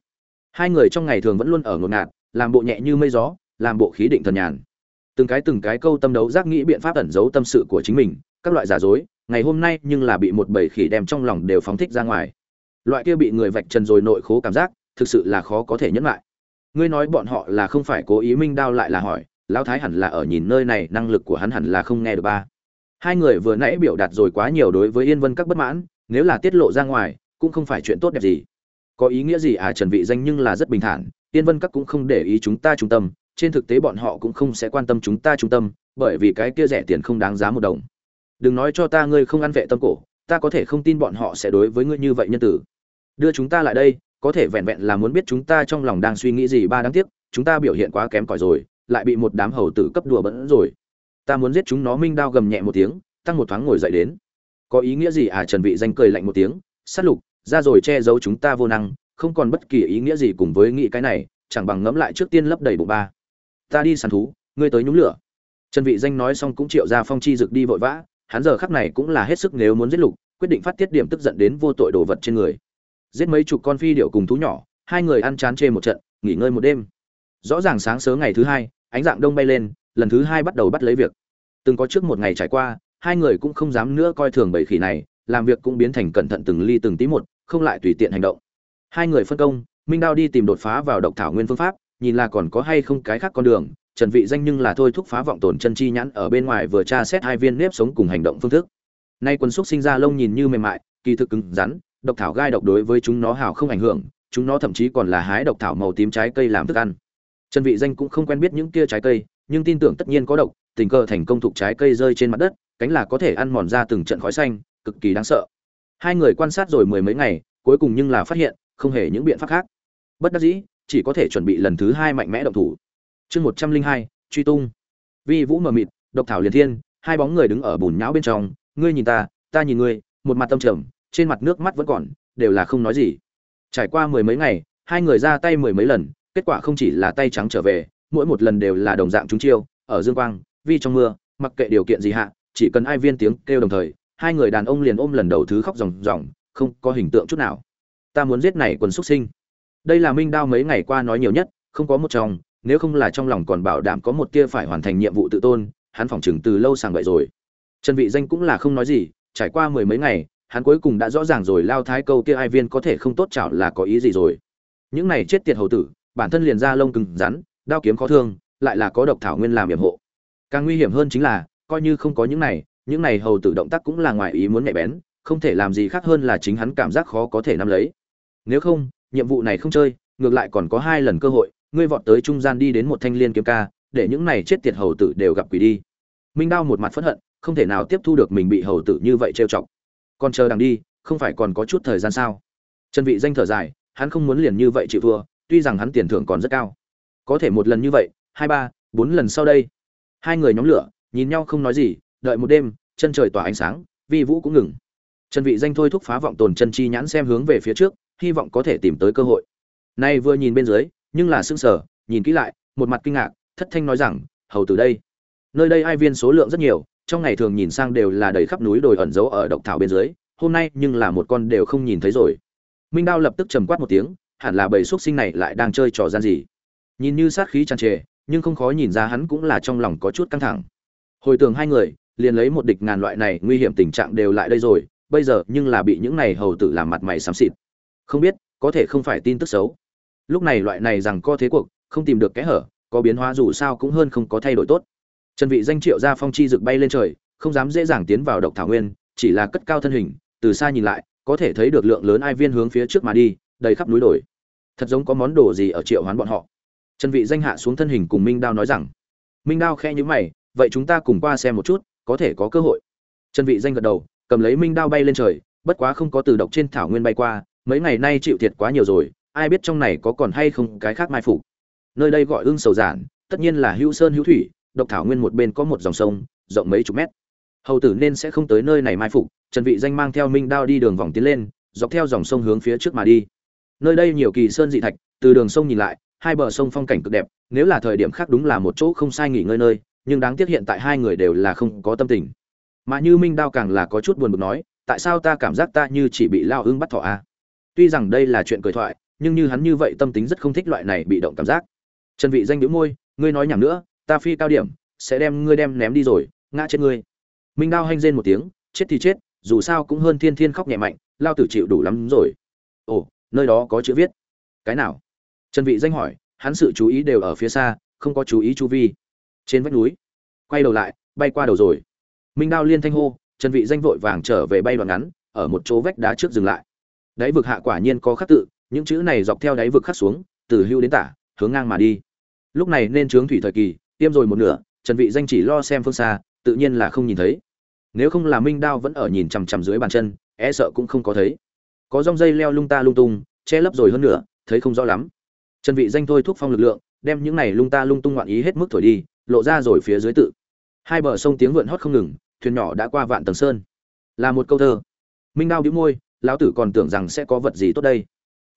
Hai người trong ngày thường vẫn luôn ở ngột ngạt, làm bộ nhẹ như mây gió, làm bộ khí định thần nhàn. Từng cái từng cái câu tâm đấu giác nghĩ biện pháp ẩn giấu tâm sự của chính mình, các loại giả dối ngày hôm nay nhưng là bị một bầy khỉ đem trong lòng đều phóng thích ra ngoài. Loại kia bị người vạch trần rồi nội khố cảm giác, thực sự là khó có thể nhẫn lại. Ngươi nói bọn họ là không phải cố ý minh đao lại là hỏi, lão thái hẳn là ở nhìn nơi này, năng lực của hắn hẳn là không nghe được ba. Hai người vừa nãy biểu đạt rồi quá nhiều đối với yên vân các bất mãn, nếu là tiết lộ ra ngoài, cũng không phải chuyện tốt đẹp gì. Có ý nghĩa gì à trần vị danh nhưng là rất bình thản, yên vân các cũng không để ý chúng ta trung tâm, trên thực tế bọn họ cũng không sẽ quan tâm chúng ta trung tâm, bởi vì cái kia rẻ tiền không đáng giá một đồng đừng nói cho ta ngươi không ăn vệ tâm cổ, ta có thể không tin bọn họ sẽ đối với ngươi như vậy nhân tử. Đưa chúng ta lại đây, có thể vẹn vẹn là muốn biết chúng ta trong lòng đang suy nghĩ gì ba đáng tiếc, chúng ta biểu hiện quá kém cỏi rồi, lại bị một đám hầu tử cấp đùa bẫn rồi. Ta muốn giết chúng nó minh đao gầm nhẹ một tiếng, tăng một thoáng ngồi dậy đến. Có ý nghĩa gì à? Trần vị danh cười lạnh một tiếng, sát lục, ra rồi che giấu chúng ta vô năng, không còn bất kỳ ý nghĩa gì cùng với nghĩ cái này, chẳng bằng ngẫm lại trước tiên lấp đầy bụng ba. Ta đi săn thú, ngươi tới nhúng lửa. Trần vị danh nói xong cũng triệu ra phong chi dực đi vội vã hắn giờ khắc này cũng là hết sức nếu muốn giết lục, quyết định phát tiết điểm tức giận đến vô tội đồ vật trên người. Giết mấy chục con phi điệu cùng thú nhỏ, hai người ăn chán chê một trận, nghỉ ngơi một đêm. Rõ ràng sáng sớm ngày thứ hai, ánh dạng đông bay lên, lần thứ hai bắt đầu bắt lấy việc. Từng có trước một ngày trải qua, hai người cũng không dám nữa coi thường bầy khỉ này, làm việc cũng biến thành cẩn thận từng ly từng tí một, không lại tùy tiện hành động. Hai người phân công, minh đao đi tìm đột phá vào độc thảo nguyên phương pháp, nhìn là còn có hay không cái khác con đường trần vị danh nhưng là thôi thúc phá vọng tổn chân chi nhãn ở bên ngoài vừa tra xét hai viên nếp sống cùng hành động phương thức. Nay quần xúc sinh ra lông nhìn như mềm mại, kỳ thực cứng rắn, độc thảo gai độc đối với chúng nó hào không ảnh hưởng, chúng nó thậm chí còn là hái độc thảo màu tím trái cây làm thức ăn. Trần vị danh cũng không quen biết những kia trái cây, nhưng tin tưởng tất nhiên có độc, tình cờ thành công thuộc trái cây rơi trên mặt đất, cánh là có thể ăn mòn ra từng trận khói xanh, cực kỳ đáng sợ. Hai người quan sát rồi mười mấy ngày, cuối cùng nhưng là phát hiện không hề những biện pháp khác. Bất đắc dĩ, chỉ có thể chuẩn bị lần thứ hai mạnh mẽ động thủ chương một trăm linh hai, truy tung. Vi vũ mờ mịt, độc thảo liền thiên, hai bóng người đứng ở bùn nhão bên trong, ngươi nhìn ta ta nhìn ngươi, một mặt tâm trầm, trên mặt nước mắt vẫn còn, đều là không nói gì. Trải qua mười mấy ngày, hai người ra tay mười mấy lần, kết quả không chỉ là tay trắng trở về, mỗi một lần đều là đồng dạng chúng chiêu, ở dương quang, vi trong mưa, mặc kệ điều kiện gì hạ, chỉ cần ai viên tiếng kêu đồng thời, hai người đàn ông liền ôm lần đầu thứ khóc ròng ròng, không có hình tượng chút nào. Ta muốn giết này quần xuất sinh. Đây là minh đao mấy ngày qua nói nhiều nhất, không có một chồng nếu không là trong lòng còn bảo đảm có một tia phải hoàn thành nhiệm vụ tự tôn, hắn phỏng chừng từ lâu sàng vậy rồi. Trần vị danh cũng là không nói gì, trải qua mười mấy ngày, hắn cuối cùng đã rõ ràng rồi lao thái câu kia ai viên có thể không tốt chảo là có ý gì rồi. Những này chết tiệt hầu tử, bản thân liền ra lông cứng rắn, đao kiếm khó thương, lại là có độc thảo nguyên làm yểm hộ. Càng nguy hiểm hơn chính là, coi như không có những này những này hầu tử động tác cũng là ngoài ý muốn nhạy bén, không thể làm gì khác hơn là chính hắn cảm giác khó có thể nắm lấy. Nếu không, nhiệm vụ này không chơi, ngược lại còn có hai lần cơ hội ngươi vọt tới trung gian đi đến một thanh liên kiếm ca, để những này chết tiệt hầu tử đều gặp quỷ đi. Minh đao một mặt phẫn hận, không thể nào tiếp thu được mình bị hầu tử như vậy trêu chọc. Còn chờ đằng đi, không phải còn có chút thời gian sao? Trần vị danh thở dài, hắn không muốn liền như vậy chịu thua, tuy rằng hắn tiền thưởng còn rất cao. Có thể một lần như vậy, hai ba, bốn lần sau đây. Hai người nhóm lửa, nhìn nhau không nói gì, đợi một đêm, chân trời tỏa ánh sáng, vi vũ cũng ngừng. Trần vị danh thôi thúc phá vọng tồn chân chi nhãn xem hướng về phía trước, hy vọng có thể tìm tới cơ hội. Nay vừa nhìn bên dưới nhưng là sững sờ, nhìn kỹ lại, một mặt kinh ngạc, thất thanh nói rằng, hầu từ đây, nơi đây ai viên số lượng rất nhiều, trong ngày thường nhìn sang đều là đầy khắp núi đồi ẩn giấu ở độc thảo bên dưới, hôm nay nhưng là một con đều không nhìn thấy rồi. Minh đao lập tức trầm quát một tiếng, hẳn là bầy xuất sinh này lại đang chơi trò gian gì? Nhìn như sát khí tràn trề, nhưng không khó nhìn ra hắn cũng là trong lòng có chút căng thẳng. Hồi tưởng hai người, liền lấy một địch ngàn loại này nguy hiểm tình trạng đều lại đây rồi, bây giờ nhưng là bị những này hầu tử làm mặt mày xám xịt. Không biết, có thể không phải tin tức xấu lúc này loại này rằng co thế cuộc, không tìm được kẽ hở, có biến hóa dù sao cũng hơn không có thay đổi tốt. Trần vị danh triệu ra phong chi rực bay lên trời, không dám dễ dàng tiến vào độc thảo nguyên, chỉ là cất cao thân hình, từ xa nhìn lại, có thể thấy được lượng lớn ai viên hướng phía trước mà đi, đầy khắp núi đồi. Thật giống có món đồ gì ở triệu hoán bọn họ. Trần vị danh hạ xuống thân hình cùng minh đao nói rằng, minh đao khẽ nhíu mày, vậy chúng ta cùng qua xem một chút, có thể có cơ hội. Trần vị danh gật đầu, cầm lấy minh đao bay lên trời, bất quá không có từ độc trên thảo nguyên bay qua, mấy ngày nay chịu thiệt quá nhiều rồi ai biết trong này có còn hay không cái khác mai phục. Nơi đây gọi ương sầu giản, tất nhiên là hữu sơn hữu thủy, độc thảo nguyên một bên có một dòng sông, rộng mấy chục mét. Hầu tử nên sẽ không tới nơi này mai phục, trần vị danh mang theo minh đao đi đường vòng tiến lên, dọc theo dòng sông hướng phía trước mà đi. Nơi đây nhiều kỳ sơn dị thạch, từ đường sông nhìn lại, hai bờ sông phong cảnh cực đẹp, nếu là thời điểm khác đúng là một chỗ không sai nghỉ ngơi nơi, nhưng đáng tiếc hiện tại hai người đều là không có tâm tình. Mà như minh đao càng là có chút buồn bực nói, tại sao ta cảm giác ta như chỉ bị lao ưng bắt thỏ a à? tuy rằng đây là chuyện cười thoại nhưng như hắn như vậy tâm tính rất không thích loại này bị động cảm giác. Trần vị danh đĩu môi, ngươi nói nhảm nữa, ta phi cao điểm, sẽ đem ngươi đem ném đi rồi, ngã chết ngươi. Minh đao hanh rên một tiếng, chết thì chết, dù sao cũng hơn thiên thiên khóc nhẹ mạnh, lao tử chịu đủ lắm rồi. Ồ, nơi đó có chữ viết. Cái nào? Trần vị danh hỏi, hắn sự chú ý đều ở phía xa, không có chú ý chu vi. Trên vách núi, quay đầu lại, bay qua đầu rồi. Minh đao liên thanh hô, trần vị danh vội vàng trở về bay đoạn ngắn, ở một chỗ vách đá trước dừng lại. Đáy vực hạ quả nhiên có khắc tự những chữ này dọc theo đáy vực khắc xuống, từ hưu đến tả, hướng ngang mà đi. Lúc này nên trướng thủy thời kỳ, tiêm rồi một nửa, trần vị danh chỉ lo xem phương xa, tự nhiên là không nhìn thấy. Nếu không là minh đao vẫn ở nhìn chằm chằm dưới bàn chân e sợ cũng không có thấy. Có rong dây leo lung ta lung tung, che lấp rồi hơn nữa thấy không rõ lắm. Trần vị danh thôi thúc phong lực lượng, đem những này lung ta lung tung ngoạn ý hết mức thổi đi, lộ ra rồi phía dưới tự. Hai bờ sông tiếng vượn hót không ngừng, thuyền nhỏ đã qua vạn tầng sơn. Là một câu thơ. Minh đao bĩu môi, lão tử còn tưởng rằng sẽ có vật gì tốt đây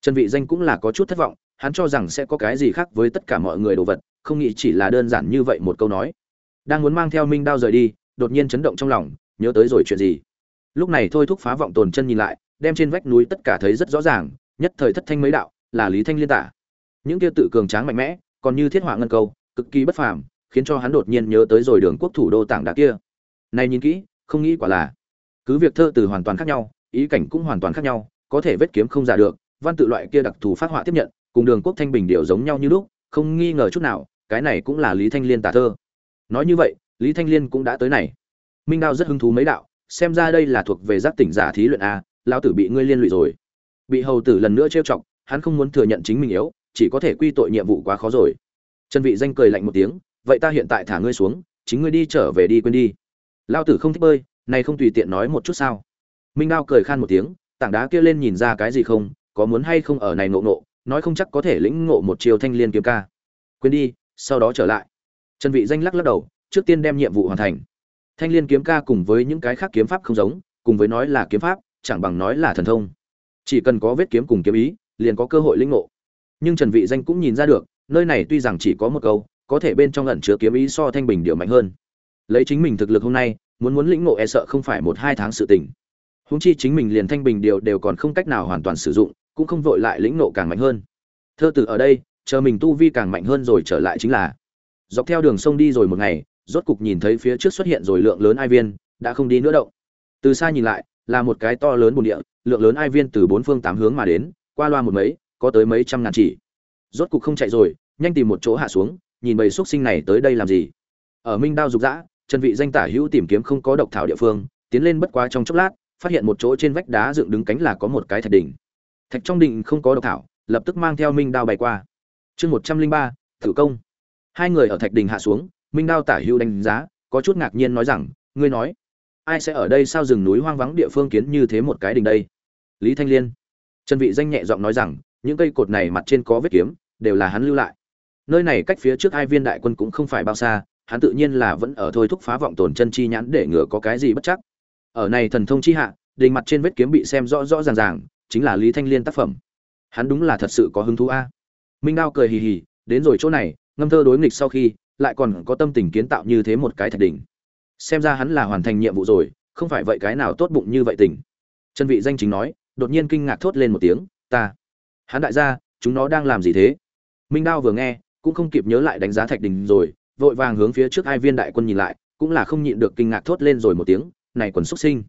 trần vị danh cũng là có chút thất vọng, hắn cho rằng sẽ có cái gì khác với tất cả mọi người đồ vật, không nghĩ chỉ là đơn giản như vậy một câu nói. Đang muốn mang theo minh đao rời đi, đột nhiên chấn động trong lòng, nhớ tới rồi chuyện gì. Lúc này thôi thúc phá vọng tồn chân nhìn lại, đem trên vách núi tất cả thấy rất rõ ràng, nhất thời thất thanh mấy đạo, là lý thanh liên tả. Những kia tự cường tráng mạnh mẽ, còn như thiết họa ngân câu, cực kỳ bất phàm, khiến cho hắn đột nhiên nhớ tới rồi đường quốc thủ đô tảng đá kia. Này nhìn kỹ, không nghĩ quả là, cứ việc thơ từ hoàn toàn khác nhau, ý cảnh cũng hoàn toàn khác nhau, có thể vết kiếm không giả được văn tự loại kia đặc thù phát họa tiếp nhận, cùng đường quốc thanh bình điều giống nhau như lúc, không nghi ngờ chút nào, cái này cũng là lý thanh liên tả thơ. Nói như vậy, lý thanh liên cũng đã tới này. Minh đao rất hứng thú mấy đạo, xem ra đây là thuộc về giác tỉnh giả thí luyện a, lão tử bị ngươi liên lụy rồi. Bị hầu tử lần nữa trêu chọc, hắn không muốn thừa nhận chính mình yếu, chỉ có thể quy tội nhiệm vụ quá khó rồi. Trần vị danh cười lạnh một tiếng, vậy ta hiện tại thả ngươi xuống, chính ngươi đi trở về đi quên đi. Lão tử không thích bơi, này không tùy tiện nói một chút sao? Minh đao cười khan một tiếng, tảng đá kia lên nhìn ra cái gì không có muốn hay không ở này nộ nộ nói không chắc có thể lĩnh ngộ một chiều thanh liên kiếm ca. Quên đi, sau đó trở lại. Trần vị danh lắc lắc đầu, trước tiên đem nhiệm vụ hoàn thành. Thanh liên kiếm ca cùng với những cái khác kiếm pháp không giống, cùng với nói là kiếm pháp, chẳng bằng nói là thần thông. Chỉ cần có vết kiếm cùng kiếm ý, liền có cơ hội lĩnh ngộ. Nhưng trần vị danh cũng nhìn ra được, nơi này tuy rằng chỉ có một câu, có thể bên trong ẩn chứa kiếm ý so thanh bình điều mạnh hơn. Lấy chính mình thực lực hôm nay, muốn muốn lĩnh ngộ e sợ không phải một hai tháng sự tình. Huống chi chính mình liền thanh bình điều đều còn không cách nào hoàn toàn sử dụng cũng không vội lại lĩnh nộ càng mạnh hơn. Thơ từ ở đây, chờ mình tu vi càng mạnh hơn rồi trở lại chính là. Dọc theo đường sông đi rồi một ngày, rốt cục nhìn thấy phía trước xuất hiện rồi lượng lớn ai viên, đã không đi nữa động. Từ xa nhìn lại, là một cái to lớn bồn địa, lượng lớn ai viên từ bốn phương tám hướng mà đến, qua loa một mấy, có tới mấy trăm ngàn chỉ. Rốt cục không chạy rồi, nhanh tìm một chỗ hạ xuống, nhìn bầy xuất sinh này tới đây làm gì. Ở minh đao dục dã, trần vị danh tả hữu tìm kiếm không có độc thảo địa phương, tiến lên bất quá trong chốc lát, phát hiện một chỗ trên vách đá dựng đứng cánh là có một cái thạch đỉnh thạch trong đỉnh không có độc thảo, lập tức mang theo minh đao bay qua. Chương một trăm linh ba thử công. Hai người ở thạch đỉnh hạ xuống, minh đao tả hữu đánh giá, có chút ngạc nhiên nói rằng, ngươi nói, ai sẽ ở đây sao rừng núi hoang vắng địa phương kiến như thế một cái đỉnh đây? Lý thanh liên. Trần vị danh nhẹ giọng nói rằng, những cây cột này mặt trên có vết kiếm, đều là hắn lưu lại. Nơi này cách phía trước hai viên đại quân cũng không phải bao xa, hắn tự nhiên là vẫn ở thôi thúc phá vọng tồn chân chi nhãn để ngừa có cái gì bất chắc. Ở này thần thông chi hạ, đình mặt trên vết kiếm bị xem rõ rõ ràng ràng chính là lý thanh liên tác phẩm. Hắn đúng là thật sự có hứng thú a. Minh đao cười hì hì, đến rồi chỗ này, ngâm thơ đối nghịch sau khi, lại còn có tâm tình kiến tạo như thế một cái thạch đỉnh. Xem ra hắn là hoàn thành nhiệm vụ rồi, không phải vậy cái nào tốt bụng như vậy tình. Chân vị danh chính nói, đột nhiên kinh ngạc thốt lên một tiếng, ta, hắn đại gia, chúng nó đang làm gì thế? Minh đao vừa nghe, cũng không kịp nhớ lại đánh giá thạch đình rồi, vội vàng hướng phía trước hai viên đại quân nhìn lại, cũng là không nhịn được kinh ngạc thốt lên rồi một tiếng, này quần xuất sinh.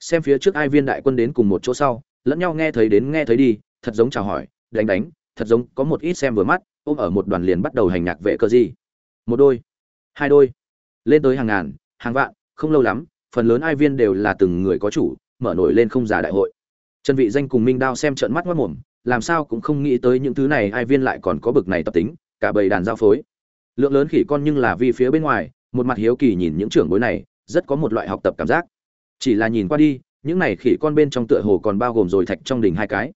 Xem phía trước hai viên đại quân đến cùng một chỗ sau lẫn nhau nghe thấy đến nghe thấy đi, thật giống chào hỏi, đánh đánh, thật giống có một ít xem vừa mắt, ôm ở một đoàn liền bắt đầu hành nhạc vệ cơ gì. Một đôi, hai đôi, lên tới hàng ngàn, hàng vạn, không lâu lắm, phần lớn ai viên đều là từng người có chủ, mở nổi lên không giả đại hội. Trần vị danh cùng minh đao xem trợn mắt mắt mồm, làm sao cũng không nghĩ tới những thứ này ai viên lại còn có bực này tập tính, cả bầy đàn giao phối. Lượng lớn khỉ con nhưng là vì phía bên ngoài, một mặt hiếu kỳ nhìn những trưởng bối này, rất có một loại học tập cảm giác. Chỉ là nhìn qua đi những này khỉ con bên trong tựa hồ còn bao gồm rồi thạch trong đỉnh hai cái.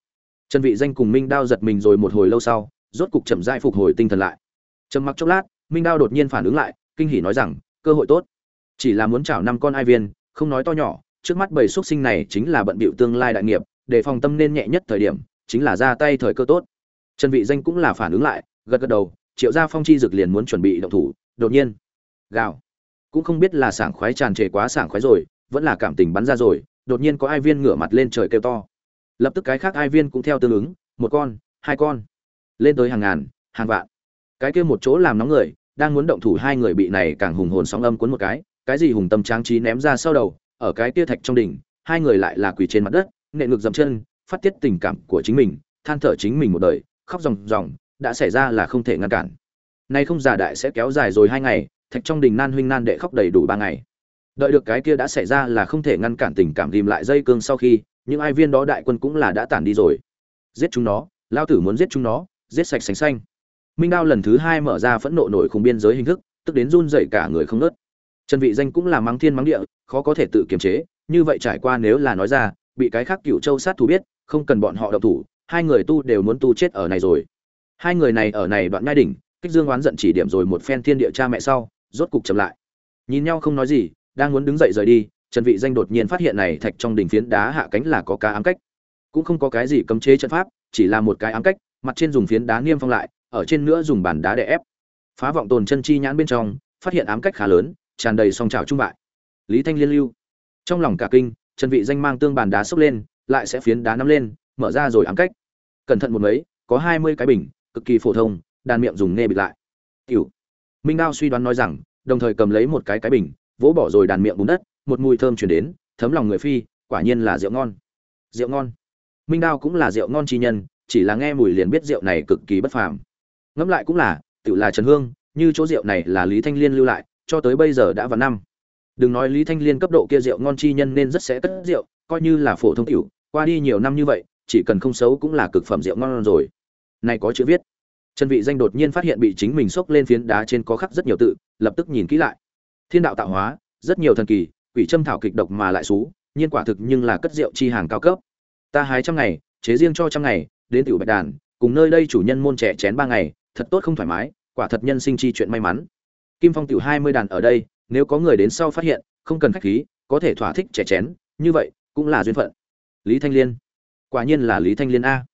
Trần vị danh cùng minh đao giật mình rồi một hồi lâu sau, rốt cục chậm rãi phục hồi tinh thần lại. Trầm mặc chốc lát, minh đao đột nhiên phản ứng lại, kinh hỉ nói rằng, cơ hội tốt. Chỉ là muốn chảo năm con ai viên, không nói to nhỏ, trước mắt bầy xuất sinh này chính là bận bịu tương lai đại nghiệp, để phòng tâm nên nhẹ nhất thời điểm, chính là ra tay thời cơ tốt. Trần vị danh cũng là phản ứng lại, gật gật đầu, triệu gia phong chi dực liền muốn chuẩn bị động thủ, đột nhiên, gào. Cũng không biết là sảng khoái tràn trề quá sảng khoái rồi, vẫn là cảm tình bắn ra rồi đột nhiên có ai viên ngửa mặt lên trời kêu to. Lập tức cái khác ai viên cũng theo tương ứng, một con, hai con, lên tới hàng ngàn, hàng vạn. Cái kia một chỗ làm nóng người, đang muốn động thủ hai người bị này càng hùng hồn sóng âm cuốn một cái cái gì hùng tâm tráng trí ném ra sau đầu, ở cái kia thạch trong đỉnh, hai người lại là quỳ trên mặt đất nệ ngực dậm chân, phát tiết tình cảm của chính mình, than thở chính mình một đời, khóc ròng ròng, đã xảy ra là không thể ngăn cản. Nay không giả đại sẽ kéo dài rồi hai ngày, thạch trong đình nan huynh nan đệ khóc đầy đủ ba ngày đợi được cái kia đã xảy ra là không thể ngăn cản tình cảm tìm lại dây cương sau khi, những ai viên đó đại quân cũng là đã tản đi rồi. Giết chúng nó, lao tử muốn giết chúng nó, giết sạch sành xanh. Minh đao lần thứ hai mở ra phẫn nộ nổi khung biên giới hình thức, tức đến run dậy cả người không nớt trần vị danh cũng là mắng thiên mắng địa, khó có thể tự kiềm chế, như vậy trải qua nếu là nói ra, bị cái khác cựu châu sát thủ biết, không cần bọn họ động thủ, hai người tu đều muốn tu chết ở này rồi. Hai người này ở này đoạn nhai đỉnh, kích dương oán giận chỉ điểm rồi một phen thiên địa cha mẹ sau, rốt cục chậm lại. Nhìn nhau không nói gì đang muốn đứng dậy rời đi, trần vị danh đột nhiên phát hiện này thạch trong đỉnh phiến đá hạ cánh là có cá ám cách. Cũng không có cái gì cấm chế trận pháp, chỉ là một cái ám cách, mặt trên dùng phiến đá niêm phong lại, ở trên nữa dùng bàn đá để ép. Phá vọng tồn chân chi nhãn bên trong, phát hiện ám cách khá lớn, tràn đầy song trào trung bại. Lý thanh liên lưu. Trong lòng cả kinh, trần vị danh mang tương bàn đá sốc lên, lại sẽ phiến đá nắm lên, mở ra rồi ám cách. Cẩn thận một mấy, có 20 cái bình, cực kỳ phổ thông, đàn miệng dùng nghe bịt lại. Tiểu. Minh đao suy đoán nói rằng, đồng thời cầm lấy một cái cái bình vỗ bỏ rồi đàn miệng bùn đất, một mùi thơm truyền đến, thấm lòng người phi, quả nhiên là rượu ngon. Rượu ngon. Minh đao cũng là rượu ngon chi nhân, chỉ là nghe mùi liền biết rượu này cực kỳ bất phàm. Ngẫm lại cũng là, tự là trần hương, như chỗ rượu này là lý thanh liên lưu lại, cho tới bây giờ đã vào năm. Đừng nói lý thanh liên cấp độ kia rượu ngon chi nhân nên rất sẽ cất rượu, coi như là phổ thông tiểu, qua đi nhiều năm như vậy, chỉ cần không xấu cũng là cực phẩm rượu ngon rồi. Này có chữ viết. Trần vị danh đột nhiên phát hiện bị chính mình xốc lên phiến đá trên có khắc rất nhiều tự, lập tức nhìn kỹ lại thiên đạo tạo hóa, rất nhiều thần kỳ, quỷ châm thảo kịch độc mà lại xú, nhiên quả thực nhưng là cất rượu chi hàng cao cấp. Ta hái trăm ngày, chế riêng cho trăm ngày, đến tiểu bạch đàn, cùng nơi đây chủ nhân môn trẻ chén ba ngày, thật tốt không thoải mái, quả thật nhân sinh chi chuyện may mắn. Kim phong tiểu hai mươi đàn ở đây, nếu có người đến sau phát hiện, không cần khách khí, có thể thỏa thích trẻ chén, như vậy, cũng là duyên phận. Lý thanh liên. Quả nhiên là lý thanh liên a.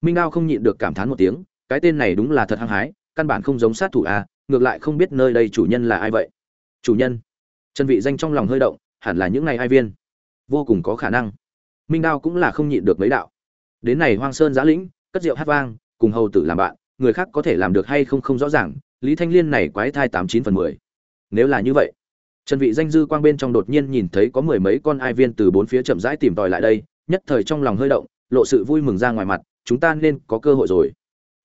Minh ao không nhịn được cảm thán một tiếng, cái tên này đúng là thật hăng hái, căn bản không giống sát thủ a, ngược lại không biết nơi đây chủ nhân là ai vậy chủ nhân. Chân vị danh trong lòng hơi động, hẳn là những ngày ai viên. Vô cùng có khả năng. Minh đao cũng là không nhịn được mấy đạo. Đến này hoang sơn giã lĩnh, cất rượu hát vang, cùng hầu tử làm bạn, người khác có thể làm được hay không không rõ ràng, lý thanh liên này quái thai tám chín phần mười. Nếu là như vậy, trần vị danh dư quang bên trong đột nhiên nhìn thấy có mười mấy con ai viên từ bốn phía chậm rãi tìm tòi lại đây, nhất thời trong lòng hơi động, lộ sự vui mừng ra ngoài mặt, chúng ta nên có cơ hội rồi.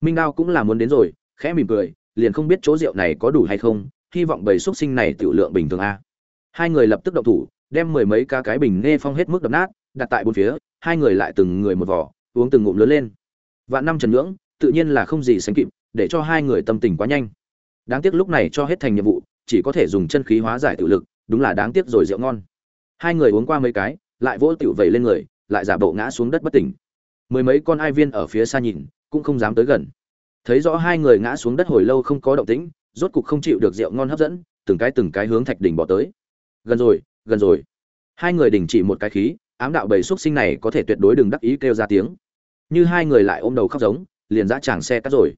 Minh đao cũng là muốn đến rồi, khẽ mỉm cười, liền không biết chỗ rượu này có đủ hay không hy vọng bầy xuất sinh này tiểu lượng bình thường a. Hai người lập tức động thủ, đem mười mấy cá cái bình nghe phong hết mức đập nát, đặt tại bốn phía, hai người lại từng người một vỏ uống từng ngụm lớn lên. Vạn năm trần ngưỡng, tự nhiên là không gì sánh kịp, để cho hai người tâm tình quá nhanh. Đáng tiếc lúc này cho hết thành nhiệm vụ, chỉ có thể dùng chân khí hóa giải tự lực, đúng là đáng tiếc rồi rượu ngon. Hai người uống qua mấy cái, lại vỗ tiểu vẩy lên người, lại giả bộ ngã xuống đất bất tỉnh. Mười mấy con ai viên ở phía xa nhìn, cũng không dám tới gần. Thấy rõ hai người ngã xuống đất hồi lâu không có động tĩnh rốt cục không chịu được rượu ngon hấp dẫn, từng cái từng cái hướng thạch đỉnh bỏ tới. Gần rồi gần rồi. Hai người đình chỉ một cái khí, ám đạo bầy xuất sinh này có thể tuyệt đối đừng đắc ý kêu ra tiếng. Như hai người lại ôm đầu khóc giống, liền dã chàng xe cắt rồi.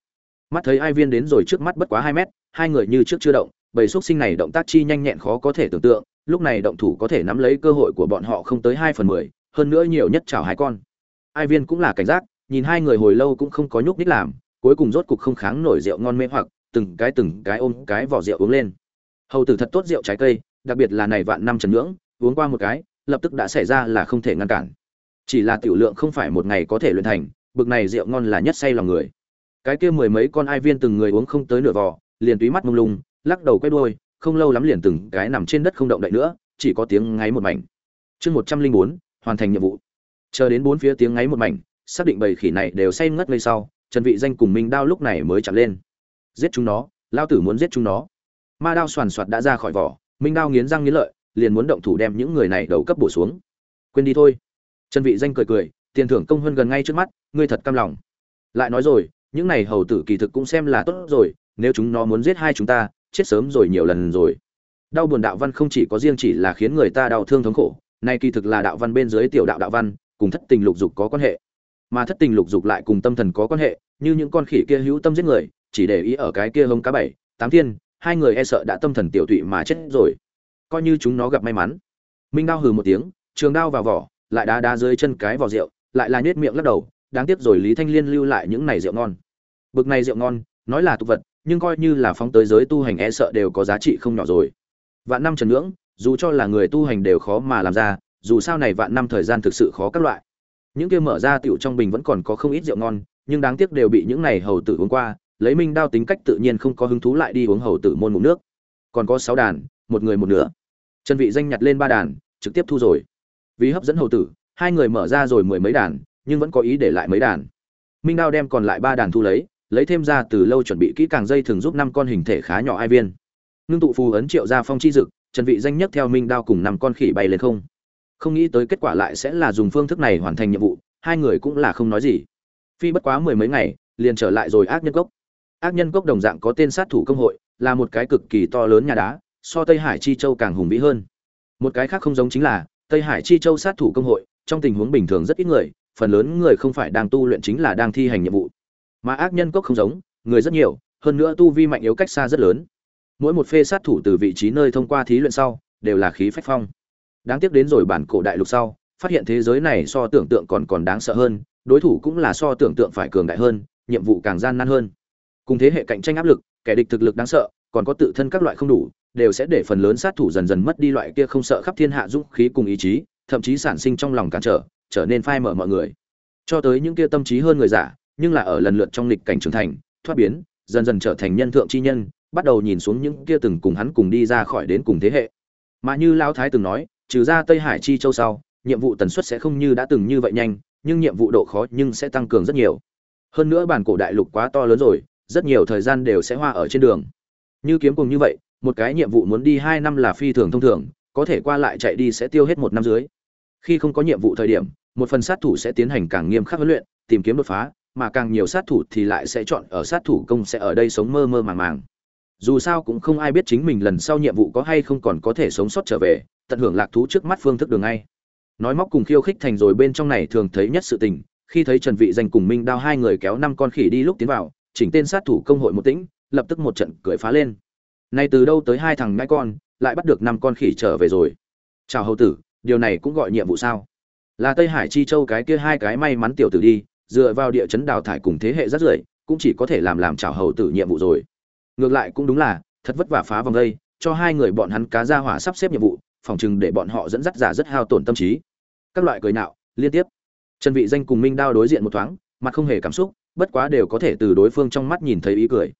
Mắt thấy ai viên đến rồi trước mắt bất quá hai mét, hai người như trước chưa động, bầy xuất sinh này động tác chi nhanh nhẹn khó có thể tưởng tượng, lúc này động thủ có thể nắm lấy cơ hội của bọn họ không tới hai phần mười, hơn nữa nhiều nhất chào hai con. Ai viên cũng là cảnh giác, nhìn hai người hồi lâu cũng không có nhúc nhích làm, cuối cùng rốt cục không kháng nổi rượu ngon mê hoặc từng cái từng cái ôm cái vỏ rượu uống lên. Hầu tử thật tốt rượu trái cây, đặc biệt là này vạn năm trần nhưỡng, uống qua một cái, lập tức đã xảy ra là không thể ngăn cản. Chỉ là tiểu lượng không phải một ngày có thể luyện thành, bực này rượu ngon là nhất say lòng người. Cái kia mười mấy con ai viên từng người uống không tới nửa vò, liền túy mắt mông lung, lắc đầu quay đuôi, không lâu lắm liền từng cái nằm trên đất không động đậy nữa, chỉ có tiếng ngáy một mảnh. Chương một trăm linh bốn, hoàn thành nhiệm vụ. Chờ đến bốn phía tiếng ngáy một mảnh, xác định bầy khỉ này đều say ngất ngây sau, trần vị danh cùng minh đao lúc này mới chạm lên giết chúng nó, lao tử muốn giết chúng nó. Ma đao soàn soạt đã ra khỏi vỏ, minh đao nghiến răng nghiến lợi, liền muốn động thủ đem những người này đầu cấp bổ xuống. Quên đi thôi. Trần vị danh cười cười, tiền thưởng công hơn gần ngay trước mắt, ngươi thật cam lòng. Lại nói rồi, những này hầu tử kỳ thực cũng xem là tốt rồi, nếu chúng nó muốn giết hai chúng ta, chết sớm rồi nhiều lần rồi. Đau buồn đạo văn không chỉ có riêng chỉ là khiến người ta đau thương thống khổ, nay kỳ thực là đạo văn bên dưới tiểu đạo đạo văn, cùng thất tình lục dục có quan hệ. Mà thất tình lục dục lại cùng tâm thần có quan hệ, như những con khỉ kia hữu tâm giết người chỉ để ý ở cái kia hông cá bảy, tám thiên, hai người e sợ đã tâm thần tiểu tụy mà chết rồi. Coi như chúng nó gặp may mắn. Minh đao hừ một tiếng, trường đao vào vỏ, lại đá đá dưới chân cái vỏ rượu, lại là nhếch miệng lắc đầu, đáng tiếc rồi lý thanh liên lưu lại những này rượu ngon. Bực này rượu ngon, nói là tục vật, nhưng coi như là phóng tới giới tu hành e sợ đều có giá trị không nhỏ rồi. Vạn năm trần ngưỡng, dù cho là người tu hành đều khó mà làm ra, dù sao này vạn năm thời gian thực sự khó các loại. Những kia mở ra tiểu trong bình vẫn còn có không ít rượu ngon, nhưng đáng tiếc đều bị những này hầu tử uống qua lấy minh đao tính cách tự nhiên không có hứng thú lại đi uống hầu tử môn ngụm nước. Còn có sáu đàn, một người một nửa. Trần vị danh nhặt lên ba đàn, trực tiếp thu rồi. Vì hấp dẫn hầu tử, hai người mở ra rồi mười mấy đàn, nhưng vẫn có ý để lại mấy đàn. Minh đao đem còn lại ba đàn thu lấy lấy thêm ra từ lâu chuẩn bị kỹ càng dây thường giúp năm con hình thể khá nhỏ ai viên. Ngưng tụ phù ấn triệu ra phong chi dực, trần vị danh nhất theo minh đao cùng năm con khỉ bay lên không. Không nghĩ tới kết quả lại sẽ là dùng phương thức này hoàn thành nhiệm vụ, hai người cũng là không nói gì. Phi bất quá mười mấy ngày, liền trở lại rồi ác nhân gốc ác nhân cốc đồng dạng có tên sát thủ công hội, là một cái cực kỳ to lớn nhà đá, so tây hải chi châu càng hùng vĩ hơn. Một cái khác không giống chính là, tây hải chi châu sát thủ công hội, trong tình huống bình thường rất ít người, phần lớn người không phải đang tu luyện chính là đang thi hành nhiệm vụ. Mà ác nhân cốc không giống, người rất nhiều, hơn nữa tu vi mạnh yếu cách xa rất lớn. Mỗi một phê sát thủ từ vị trí nơi thông qua thí luyện sau, đều là khí phách phong. Đáng tiếc đến rồi bản cổ đại lục sau, phát hiện thế giới này so tưởng tượng còn còn đáng sợ hơn, đối thủ cũng là so tưởng tượng phải cường đại hơn, nhiệm vụ càng gian nan hơn cùng thế hệ cạnh tranh áp lực, kẻ địch thực lực đáng sợ, còn có tự thân các loại không đủ, đều sẽ để phần lớn sát thủ dần dần mất đi loại kia không sợ khắp thiên hạ dũng khí cùng ý chí, thậm chí sản sinh trong lòng cản trở trở nên phai mở mọi người. Cho tới những kia tâm trí hơn người giả, nhưng là ở lần lượt trong lịch cảnh trưởng thành, thoát biến, dần dần trở thành nhân thượng chi nhân, bắt đầu nhìn xuống những kia từng cùng hắn cùng đi ra khỏi đến cùng thế hệ. Mà như lao thái từng nói, trừ ra tây hải chi châu sau, nhiệm vụ tần suất sẽ không như đã từng như vậy nhanh, nhưng nhiệm vụ độ khó nhưng sẽ tăng cường rất nhiều. Hơn nữa bản cổ đại lục quá to lớn rồi rất nhiều thời gian đều sẽ hoa ở trên đường. Như kiếm cùng như vậy, một cái nhiệm vụ muốn đi hai năm là phi thường thông thường, có thể qua lại chạy đi sẽ tiêu hết một năm dưới. Khi không có nhiệm vụ thời điểm, một phần sát thủ sẽ tiến hành càng nghiêm khắc huấn luyện, tìm kiếm đột phá, mà càng nhiều sát thủ thì lại sẽ chọn ở sát thủ công sẽ ở đây sống mơ mơ màng màng. Dù sao cũng không ai biết chính mình lần sau nhiệm vụ có hay không còn có thể sống sót trở về, tận hưởng lạc thú trước mắt phương thức đường ngay. Nói móc cùng khiêu khích thành rồi bên trong này thường thấy nhất sự tình, khi thấy trần vị danh cùng minh đao hai người kéo năm con khỉ đi lúc tiến vào chỉnh tên sát thủ công hội một tĩnh, lập tức một trận cười phá lên. Nay từ đâu tới hai thằng nhãi con, lại bắt được năm con khỉ trở về rồi. Chào hầu tử, điều này cũng gọi nhiệm vụ sao? Là tây hải chi châu cái kia hai cái may mắn tiểu tử đi, dựa vào địa chấn đào thải cùng thế hệ rất rưởi cũng chỉ có thể làm làm chào hầu tử nhiệm vụ rồi. Ngược lại cũng đúng là, thật vất vả phá vòng đây, cho hai người bọn hắn cá ra hỏa sắp xếp nhiệm vụ, phòng chừng để bọn họ dẫn dắt giả rất hao tổn tâm trí. Các loại cười nạo, liên tiếp. Trần vị danh cùng minh đao đối diện một thoáng, mặt không hề cảm xúc bất quá đều có thể từ đối phương trong mắt nhìn thấy ý cười.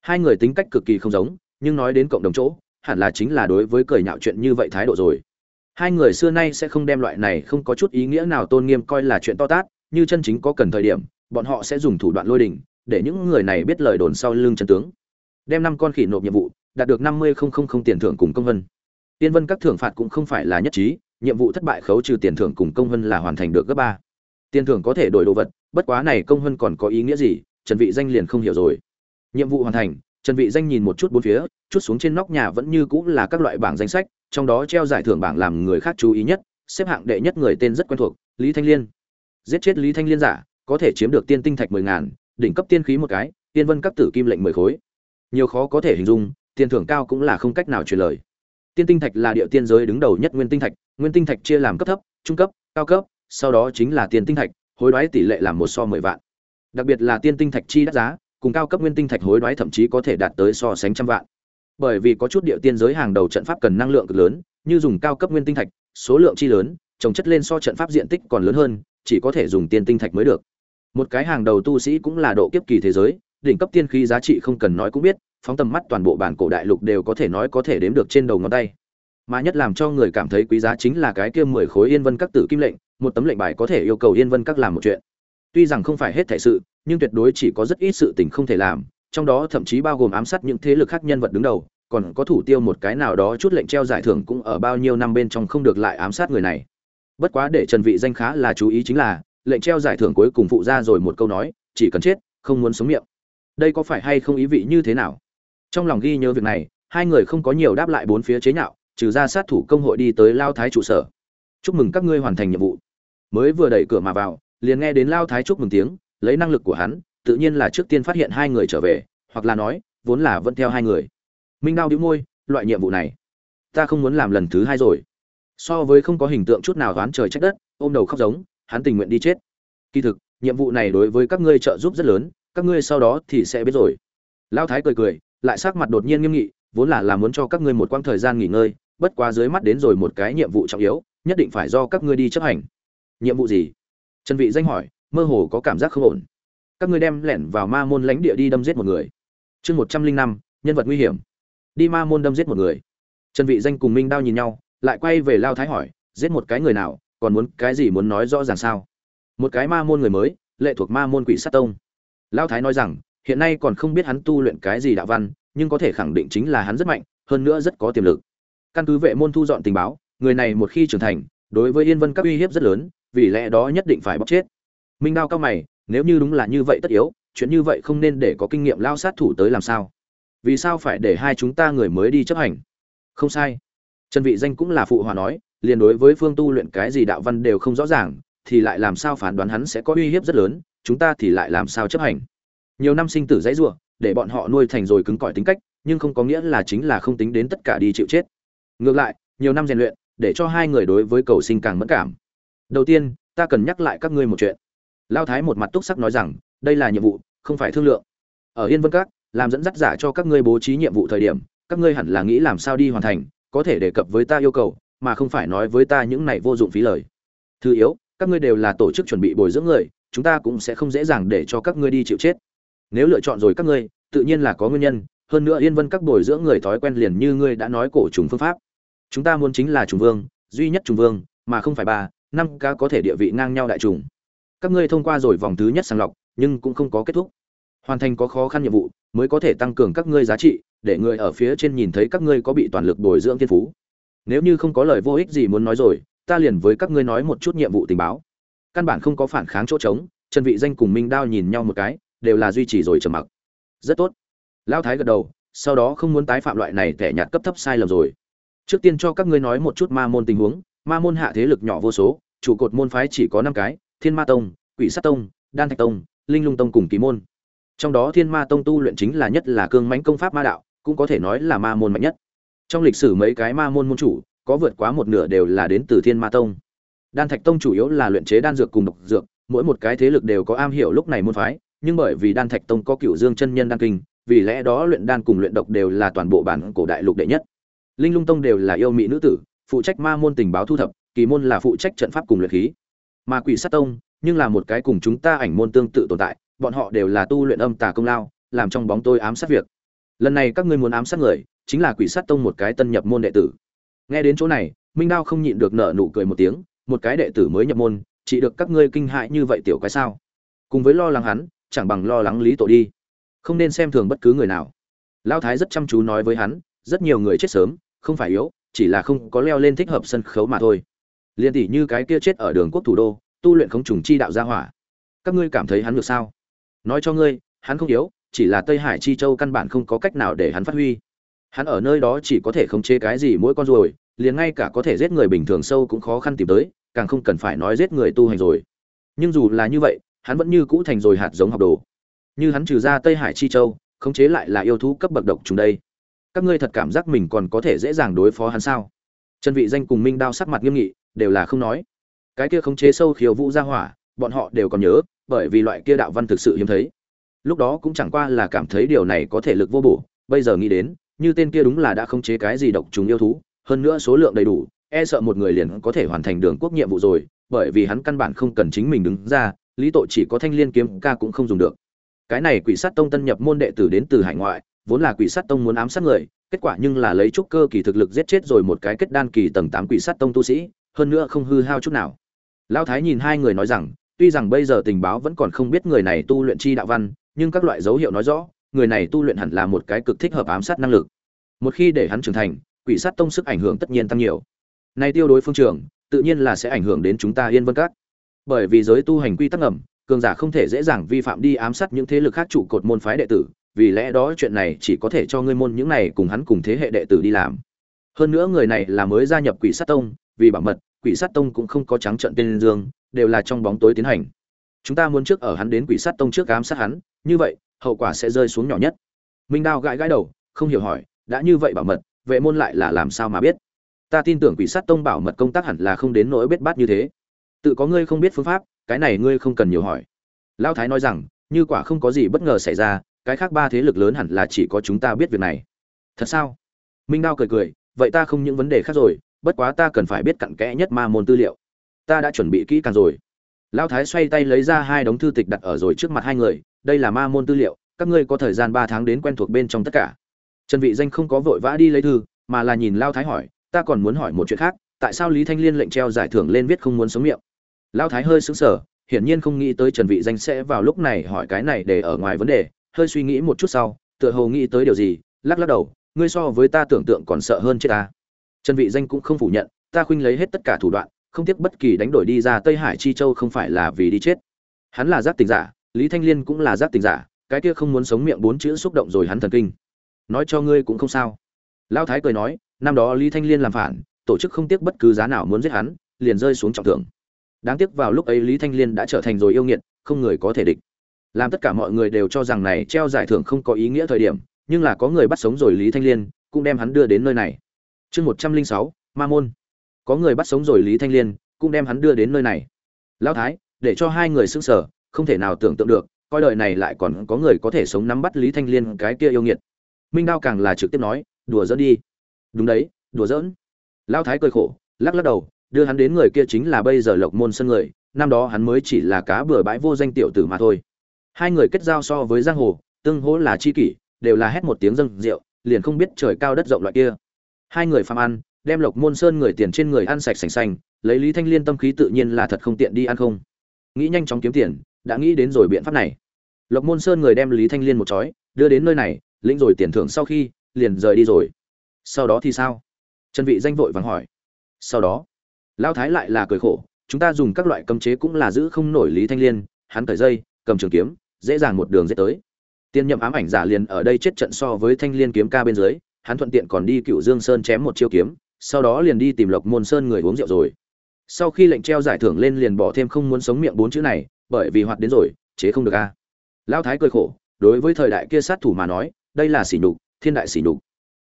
Hai người tính cách cực kỳ không giống, nhưng nói đến cộng đồng chỗ, hẳn là chính là đối với cười nhạo chuyện như vậy thái độ rồi. Hai người xưa nay sẽ không đem loại này không có chút ý nghĩa nào tôn nghiêm coi là chuyện to tát, như chân chính có cần thời điểm, bọn họ sẽ dùng thủ đoạn lôi đình, để những người này biết lời đồn sau lưng chân tướng. Đem năm con khỉ nộp nhiệm vụ, đạt được năm mươi không không không tiền thưởng cùng công vân. Tiên vân các thưởng phạt cũng không phải là nhất trí, nhiệm vụ thất bại khấu trừ tiền thưởng cùng công vân là hoàn thành được gấp ba. Tiền thưởng có thể đổi đồ vật bất quá này công hơn còn có ý nghĩa gì, trần vị danh liền không hiểu rồi. Nhiệm vụ hoàn thành, trần vị danh nhìn một chút bốn phía, chút xuống trên nóc nhà vẫn như cũ là các loại bảng danh sách, trong đó treo giải thưởng bảng làm người khác chú ý nhất, xếp hạng đệ nhất người tên rất quen thuộc, lý thanh liên. Giết chết lý thanh liên giả, có thể chiếm được tiên tinh thạch mười ngàn, đỉnh cấp tiên khí một cái, tiên vân cấp tử kim lệnh mười khối. Nhiều khó có thể hình dung, tiền thưởng cao cũng là không cách nào truyền lời. Tiên tinh thạch là địa tiên giới đứng đầu nhất nguyên tinh thạch, nguyên tinh thạch chia làm cấp thấp, trung cấp, cao cấp, sau đó chính là tiền tinh thạch hối đoái tỷ lệ là một so mười vạn. Đặc biệt là tiên tinh thạch chi đắt giá, cùng cao cấp nguyên tinh thạch hối đoái thậm chí có thể đạt tới so sánh trăm vạn. Bởi vì có chút địa tiên giới hàng đầu trận pháp cần năng lượng cực lớn, như dùng cao cấp nguyên tinh thạch, số lượng chi lớn, trồng chất lên so trận pháp diện tích còn lớn hơn, chỉ có thể dùng tiên tinh thạch mới được. Một cái hàng đầu tu sĩ cũng là độ kiếp kỳ thế giới, đỉnh cấp tiên khí giá trị không cần nói cũng biết, phóng tầm mắt toàn bộ bản cổ đại lục đều có thể nói có thể đếm được trên đầu ngón tay mà nhất làm cho người cảm thấy quý giá chính là cái kia mười khối yên vân các tử kim lệnh, một tấm lệnh bài có thể yêu cầu yên vân các làm một chuyện. Tuy rằng không phải hết thể sự, nhưng tuyệt đối chỉ có rất ít sự tình không thể làm, trong đó thậm chí bao gồm ám sát những thế lực khác nhân vật đứng đầu, còn có thủ tiêu một cái nào đó chút lệnh treo giải thưởng cũng ở bao nhiêu năm bên trong không được lại ám sát người này. Bất quá để trần vị danh khá là chú ý chính là, lệnh treo giải thưởng cuối cùng phụ ra rồi một câu nói, chỉ cần chết, không muốn sống miệng. Đây có phải hay không ý vị như thế nào? Trong lòng ghi nhớ việc này, hai người không có nhiều đáp lại bốn phía chế nhạo trừ ra sát thủ công hội đi tới lao thái trụ sở. Chúc mừng các ngươi hoàn thành nhiệm vụ. Mới vừa đẩy cửa mà vào, liền nghe đến lao thái chúc mừng tiếng, lấy năng lực của hắn, tự nhiên là trước tiên phát hiện hai người trở về, hoặc là nói, vốn là vẫn theo hai người. Minh đao đĩu môi, loại nhiệm vụ này, ta không muốn làm lần thứ hai rồi. So với không có hình tượng chút nào đoán trời trách đất, ôm đầu khóc giống, hắn tình nguyện đi chết. Kỳ thực, nhiệm vụ này đối với các ngươi trợ giúp rất lớn, các ngươi sau đó thì sẽ biết rồi. Lao thái cười cười, lại sắc mặt đột nhiên nghiêm nghị, vốn là là muốn cho các ngươi một quãng thời gian nghỉ ngơi bất quá dưới mắt đến rồi một cái nhiệm vụ trọng yếu, nhất định phải do các ngươi đi chấp hành. Nhiệm vụ gì? Trần vị danh hỏi, mơ hồ có cảm giác không ổn. Các ngươi đem lẻn vào ma môn lãnh địa đi đâm giết một người. Chương một trăm linh năm, nhân vật nguy hiểm. Đi ma môn đâm giết một người. Trần vị danh cùng minh đao nhìn nhau, lại quay về lao thái hỏi, giết một cái người nào, còn muốn cái gì muốn nói rõ ràng sao? Một cái ma môn người mới, lệ thuộc ma môn quỷ sát tông. Lao thái nói rằng, hiện nay còn không biết hắn tu luyện cái gì đạo văn, nhưng có thể khẳng định chính là hắn rất mạnh, hơn nữa rất có tiềm lực căn cứ vệ môn thu dọn tình báo, người này một khi trưởng thành, đối với yên vân các uy hiếp rất lớn, vì lẽ đó nhất định phải bóc chết. Minh đao cao mày, nếu như đúng là như vậy tất yếu, chuyện như vậy không nên để có kinh nghiệm lao sát thủ tới làm sao? Vì sao phải để hai chúng ta người mới đi chấp hành? Không sai. Trần vị danh cũng là phụ hòa nói, liền đối với phương tu luyện cái gì đạo văn đều không rõ ràng, thì lại làm sao phán đoán hắn sẽ có uy hiếp rất lớn, chúng ta thì lại làm sao chấp hành? Nhiều năm sinh tử dãy rủa, để bọn họ nuôi thành rồi cứng cỏi tính cách, nhưng không có nghĩa là chính là không tính đến tất cả đi chịu chết ngược lại, nhiều năm rèn luyện, để cho hai người đối với cầu sinh càng mẫn cảm. Đầu tiên, ta cần nhắc lại các ngươi một chuyện. Lao thái một mặt túc sắc nói rằng, đây là nhiệm vụ, không phải thương lượng. Ở yên vân các, làm dẫn dắt giả cho các ngươi bố trí nhiệm vụ thời điểm, các ngươi hẳn là nghĩ làm sao đi hoàn thành, có thể đề cập với ta yêu cầu, mà không phải nói với ta những này vô dụng phí lời. Thứ yếu, các ngươi đều là tổ chức chuẩn bị bồi dưỡng người, chúng ta cũng sẽ không dễ dàng để cho các ngươi đi chịu chết. Nếu lựa chọn rồi các ngươi, tự nhiên là có nguyên nhân, hơn nữa yên vân các bồi dưỡng người thói quen liền như ngươi đã nói cổ trùng phương pháp chúng ta muốn chính là trùng vương, duy nhất trùng vương, mà không phải ba, năm ca có thể địa vị ngang nhau đại trùng. Các ngươi thông qua rồi vòng thứ nhất sàng lọc, nhưng cũng không có kết thúc. Hoàn thành có khó khăn nhiệm vụ, mới có thể tăng cường các ngươi giá trị, để người ở phía trên nhìn thấy các ngươi có bị toàn lực bồi dưỡng thiên phú. Nếu như không có lời vô ích gì muốn nói rồi, ta liền với các ngươi nói một chút nhiệm vụ tình báo. Căn bản không có phản kháng chỗ trống, trần vị danh cùng minh đao nhìn nhau một cái, đều là duy trì rồi trầm mặc. Rất tốt. Lão thái gật đầu, sau đó không muốn tái phạm loại này kẻ nhạt cấp thấp sai lầm rồi trước tiên cho các ngươi nói một chút ma môn tình huống, ma môn hạ thế lực nhỏ vô số, trụ cột môn phái chỉ có năm cái, thiên ma tông, quỷ sát tông, đan thạch tông, linh lung tông cùng kỳ môn. Trong đó thiên ma tông tu luyện chính là nhất là cương mãnh công pháp ma đạo, cũng có thể nói là ma môn mạnh nhất. Trong lịch sử mấy cái ma môn môn chủ, có vượt quá một nửa đều là đến từ thiên ma tông. Đan thạch tông chủ yếu là luyện chế đan dược cùng độc dược, mỗi một cái thế lực đều có am hiểu lúc này môn phái, nhưng bởi vì đan thạch tông có cựu dương chân nhân đan kinh, vì lẽ đó luyện đan cùng luyện độc đều là toàn bộ bản cổ đại lục đệ nhất linh lung tông đều là yêu mỹ nữ tử, phụ trách ma môn tình báo thu thập, kỳ môn là phụ trách trận pháp cùng luyện khí. Mà quỷ sát tông, nhưng là một cái cùng chúng ta ảnh môn tương tự tồn tại, bọn họ đều là tu luyện âm tà công lao, làm trong bóng tôi ám sát việc. Lần này các ngươi muốn ám sát người, chính là quỷ sát tông một cái tân nhập môn đệ tử. Nghe đến chỗ này, minh đao không nhịn được nở nụ cười một tiếng, một cái đệ tử mới nhập môn, chỉ được các ngươi kinh hại như vậy tiểu cái sao? Cùng với lo lắng hắn, chẳng bằng lo lắng lý tổ đi. Không nên xem thường bất cứ người nào. Lao thái rất chăm chú nói với hắn, rất nhiều người chết sớm không phải yếu, chỉ là không có leo lên thích hợp sân khấu mà thôi. Liên tỷ như cái kia chết ở đường quốc thủ đô, tu luyện không trùng chi đạo gia hỏa. Các ngươi cảm thấy hắn được sao? Nói cho ngươi, hắn không yếu, chỉ là tây hải chi châu căn bản không có cách nào để hắn phát huy. Hắn ở nơi đó chỉ có thể khống chế cái gì mỗi con ruồi, liền ngay cả có thể giết người bình thường sâu cũng khó khăn tìm tới, càng không cần phải nói giết người tu hành rồi. Nhưng dù là như vậy, hắn vẫn như cũ thành rồi hạt giống học đồ. Như hắn trừ ra tây hải chi châu, khống chế lại là yêu thú cấp bậc độc chúng đây các ngươi thật cảm giác mình còn có thể dễ dàng đối phó hắn sao? Trần vị danh cùng minh đao sắc mặt nghiêm nghị, đều là không nói. Cái kia khống chế sâu khiêu vũ ra hỏa, bọn họ đều còn nhớ, bởi vì loại kia đạo văn thực sự hiếm thấy. Lúc đó cũng chẳng qua là cảm thấy điều này có thể lực vô bổ, bây giờ nghĩ đến, như tên kia đúng là đã khống chế cái gì độc trùng yêu thú, hơn nữa số lượng đầy đủ e sợ một người liền có thể hoàn thành đường quốc nhiệm vụ rồi, bởi vì hắn căn bản không cần chính mình đứng ra, lý tội chỉ có thanh liên kiếm ca cũng không dùng được. Cái này quỷ sát tông tân nhập môn đệ tử đến từ hải ngoại vốn là quỷ sát tông muốn ám sát người, kết quả nhưng là lấy trúc cơ kỳ thực lực giết chết rồi một cái kết đan kỳ tầng tám quỷ sát tông tu sĩ, hơn nữa không hư hao chút nào. Lão thái nhìn hai người nói rằng, tuy rằng bây giờ tình báo vẫn còn không biết người này tu luyện chi đạo văn, nhưng các loại dấu hiệu nói rõ, người này tu luyện hẳn là một cái cực thích hợp ám sát năng lực. Một khi để hắn trưởng thành, quỷ sát tông sức ảnh hưởng tất nhiên tăng nhiều. Nay tiêu đối phương trường tự nhiên là sẽ ảnh hưởng đến chúng ta yên vân các. Bởi vì giới tu hành quy tắc ngầm, cường giả không thể dễ dàng vi phạm đi ám sát những thế lực khác trụ cột môn phái đệ tử vì lẽ đó chuyện này chỉ có thể cho ngươi môn những này cùng hắn cùng thế hệ đệ tử đi làm. Hơn nữa người này là mới gia nhập quỷ sát tông, vì bảo mật, quỷ sát tông cũng không có trắng trận tên dương, đều là trong bóng tối tiến hành. Chúng ta muốn trước ở hắn đến quỷ sát tông trước ám sát hắn, như vậy, hậu quả sẽ rơi xuống nhỏ nhất. Minh đao gãi gãi đầu, không hiểu hỏi, đã như vậy bảo mật, vệ môn lại là làm sao mà biết? Ta tin tưởng quỷ sát tông bảo mật công tác hẳn là không đến nỗi biết bát như thế. Tự có ngươi không biết phương pháp, cái này ngươi không cần nhiều hỏi. Lão thái nói rằng, như quả không có gì bất ngờ xảy ra cái khác ba thế lực lớn hẳn là chỉ có chúng ta biết việc này. Thật sao? Minh đao cười cười, vậy ta không những vấn đề khác rồi, bất quá ta cần phải biết cặn kẽ nhất ma môn tư liệu. Ta đã chuẩn bị kỹ càng rồi. Lão thái xoay tay lấy ra hai đống thư tịch đặt ở rồi trước mặt hai người, đây là ma môn tư liệu, các ngươi có thời gian ba tháng đến quen thuộc bên trong tất cả. Trần vị danh không có vội vã đi lấy thư, mà là nhìn Lão thái hỏi, ta còn muốn hỏi một chuyện khác, tại sao lý thanh liên lệnh treo giải thưởng lên viết không muốn sống miệng? Lão thái hơi sững sờ, hiển nhiên không nghĩ tới trần vị danh sẽ vào lúc này hỏi cái này để ở ngoài vấn đề hơi suy nghĩ một chút sau, tựa hồ nghĩ tới điều gì, lắc lắc đầu, ngươi so với ta tưởng tượng còn sợ hơn chết ta. Trần vị danh cũng không phủ nhận, ta khuynh lấy hết tất cả thủ đoạn, không tiếc bất kỳ đánh đổi đi ra tây hải chi châu không phải là vì đi chết. Hắn là giác tình giả, lý thanh liên cũng là giác tình giả, cái kia không muốn sống miệng bốn chữ xúc động rồi hắn thần kinh. Nói cho ngươi cũng không sao. Lão thái cười nói, năm đó lý thanh liên làm phản, tổ chức không tiếc bất cứ giá nào muốn giết hắn, liền rơi xuống trọng thưởng. Đáng tiếc vào lúc ấy lý thanh liên đã trở thành rồi yêu nghiệt, không người có thể địch làm tất cả mọi người đều cho rằng này treo giải thưởng không có ý nghĩa thời điểm, nhưng là có người bắt sống rồi lý thanh liên, cũng đem hắn đưa đến nơi này. Chương một trăm linh sáu, ma môn. Có người bắt sống rồi lý thanh liên, cũng đem hắn đưa đến nơi này. Lão thái, để cho hai người xưng sở không thể nào tưởng tượng được, coi đời này lại còn có người có thể sống nắm bắt lý thanh liên cái kia yêu nghiệt. Minh đao càng là trực tiếp nói, đùa dỡn đi. Đúng đấy, đùa dỡn lão thái cười khổ, lắc lắc đầu, đưa hắn đến người kia chính là bây giờ lộc môn sân người, năm đó hắn mới chỉ là cá bừa bãi vô danh tiểu tử mà thôi hai người kết giao so với giang hồ, tương hỗ là chi kỷ, đều là hét một tiếng dâng rượu, liền không biết trời cao đất rộng loại kia. Hai người phàm ăn, đem lộc môn sơn người tiền trên người ăn sạch sành xanh lấy lý thanh liên tâm khí tự nhiên là thật không tiện đi ăn không. Nghĩ nhanh chóng kiếm tiền, đã nghĩ đến rồi biện pháp này. Lộc môn sơn người đem lý thanh liên một chói, đưa đến nơi này, lĩnh rồi tiền thưởng sau khi, liền rời đi rồi. Sau đó thì sao? Trần vị danh vội vàng hỏi. Sau đó lao thái lại là cười khổ, chúng ta dùng các loại cấm chế cũng là giữ không nổi lý thanh liên, hắn cởi dây, cầm trường kiếm dễ dàng một đường dễ tới. Tiên nhậm ám ảnh giả liền ở đây chết trận so với thanh liên kiếm ca bên dưới, hắn thuận tiện còn đi cựu dương sơn chém một chiêu kiếm, sau đó liền đi tìm lộc môn sơn người uống rượu rồi. Sau khi lệnh treo giải thưởng lên liền bỏ thêm không muốn sống miệng bốn chữ này, bởi vì hoạt đến rồi, chế không được a. Lão thái cười khổ, đối với thời đại kia sát thủ mà nói, đây là sỉ nhục, thiên đại sỉ nhục.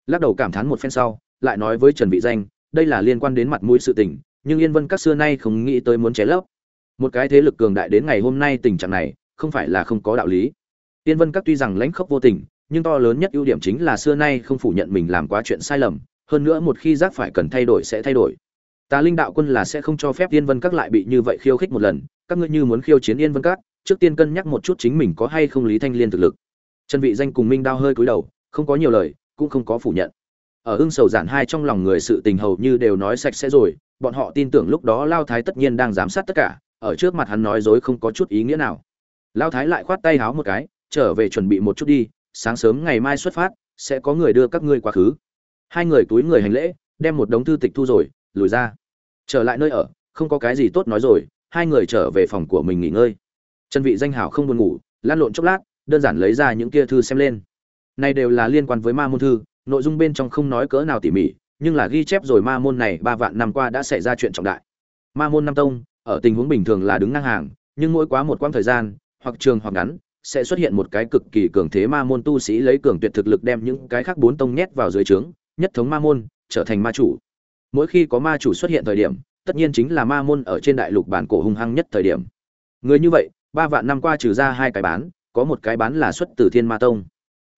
Lắc đầu cảm thán một phen sau, lại nói với trần vị danh, đây là liên quan đến mặt mũi sự tình, nhưng yên vân các xưa nay không nghĩ tới muốn chế lấp. Một cái thế lực cường đại đến ngày hôm nay tình trạng này không phải là không có đạo lý. Tiên vân các tuy rằng lãnh khốc vô tình, nhưng to lớn nhất ưu điểm chính là xưa nay không phủ nhận mình làm quá chuyện sai lầm, hơn nữa một khi giác phải cần thay đổi sẽ thay đổi. Tà linh đạo quân là sẽ không cho phép tiên vân các lại bị như vậy khiêu khích một lần, các ngươi như muốn khiêu chiến yên vân các, trước tiên cân nhắc một chút chính mình có hay không lý thanh liên thực lực. Trần vị danh cùng minh đao hơi cúi đầu, không có nhiều lời, cũng không có phủ nhận. Ở ưng sầu giản hai trong lòng người sự tình hầu như đều nói sạch sẽ rồi, bọn họ tin tưởng lúc đó lao thái tất nhiên đang giám sát tất cả, ở trước mặt hắn nói dối không có chút ý nghĩa nào lao thái lại khoát tay háo một cái, trở về chuẩn bị một chút đi, sáng sớm ngày mai xuất phát, sẽ có người đưa các ngươi quá khứ. Hai người túi người hành lễ, đem một đống thư tịch thu rồi, lùi ra. Trở lại nơi ở, không có cái gì tốt nói rồi, hai người trở về phòng của mình nghỉ ngơi. Chân vị danh hảo không buồn ngủ lan lộn chốc lát, đơn giản lấy ra những kia thư xem lên. Này đều là liên quan với ma môn thư, nội dung bên trong không nói cỡ nào tỉ mỉ, nhưng là ghi chép rồi ma môn này ba vạn năm qua đã xảy ra chuyện trọng đại. Ma môn năm tông, ở tình huống bình thường là đứng ngang hàng, nhưng mỗi quá một quãng thời gian hoặc trường hoặc ngắn, sẽ xuất hiện một cái cực kỳ cường thế ma môn tu sĩ lấy cường tuyệt thực lực đem những cái khác bốn tông nhét vào dưới trướng, nhất thống ma môn, trở thành ma chủ. Mỗi khi có ma chủ xuất hiện thời điểm, tất nhiên chính là ma môn ở trên đại lục bản cổ hung hăng nhất thời điểm. Người như vậy, ba vạn năm qua trừ ra hai cái bán, có một cái bán là xuất từ thiên ma tông.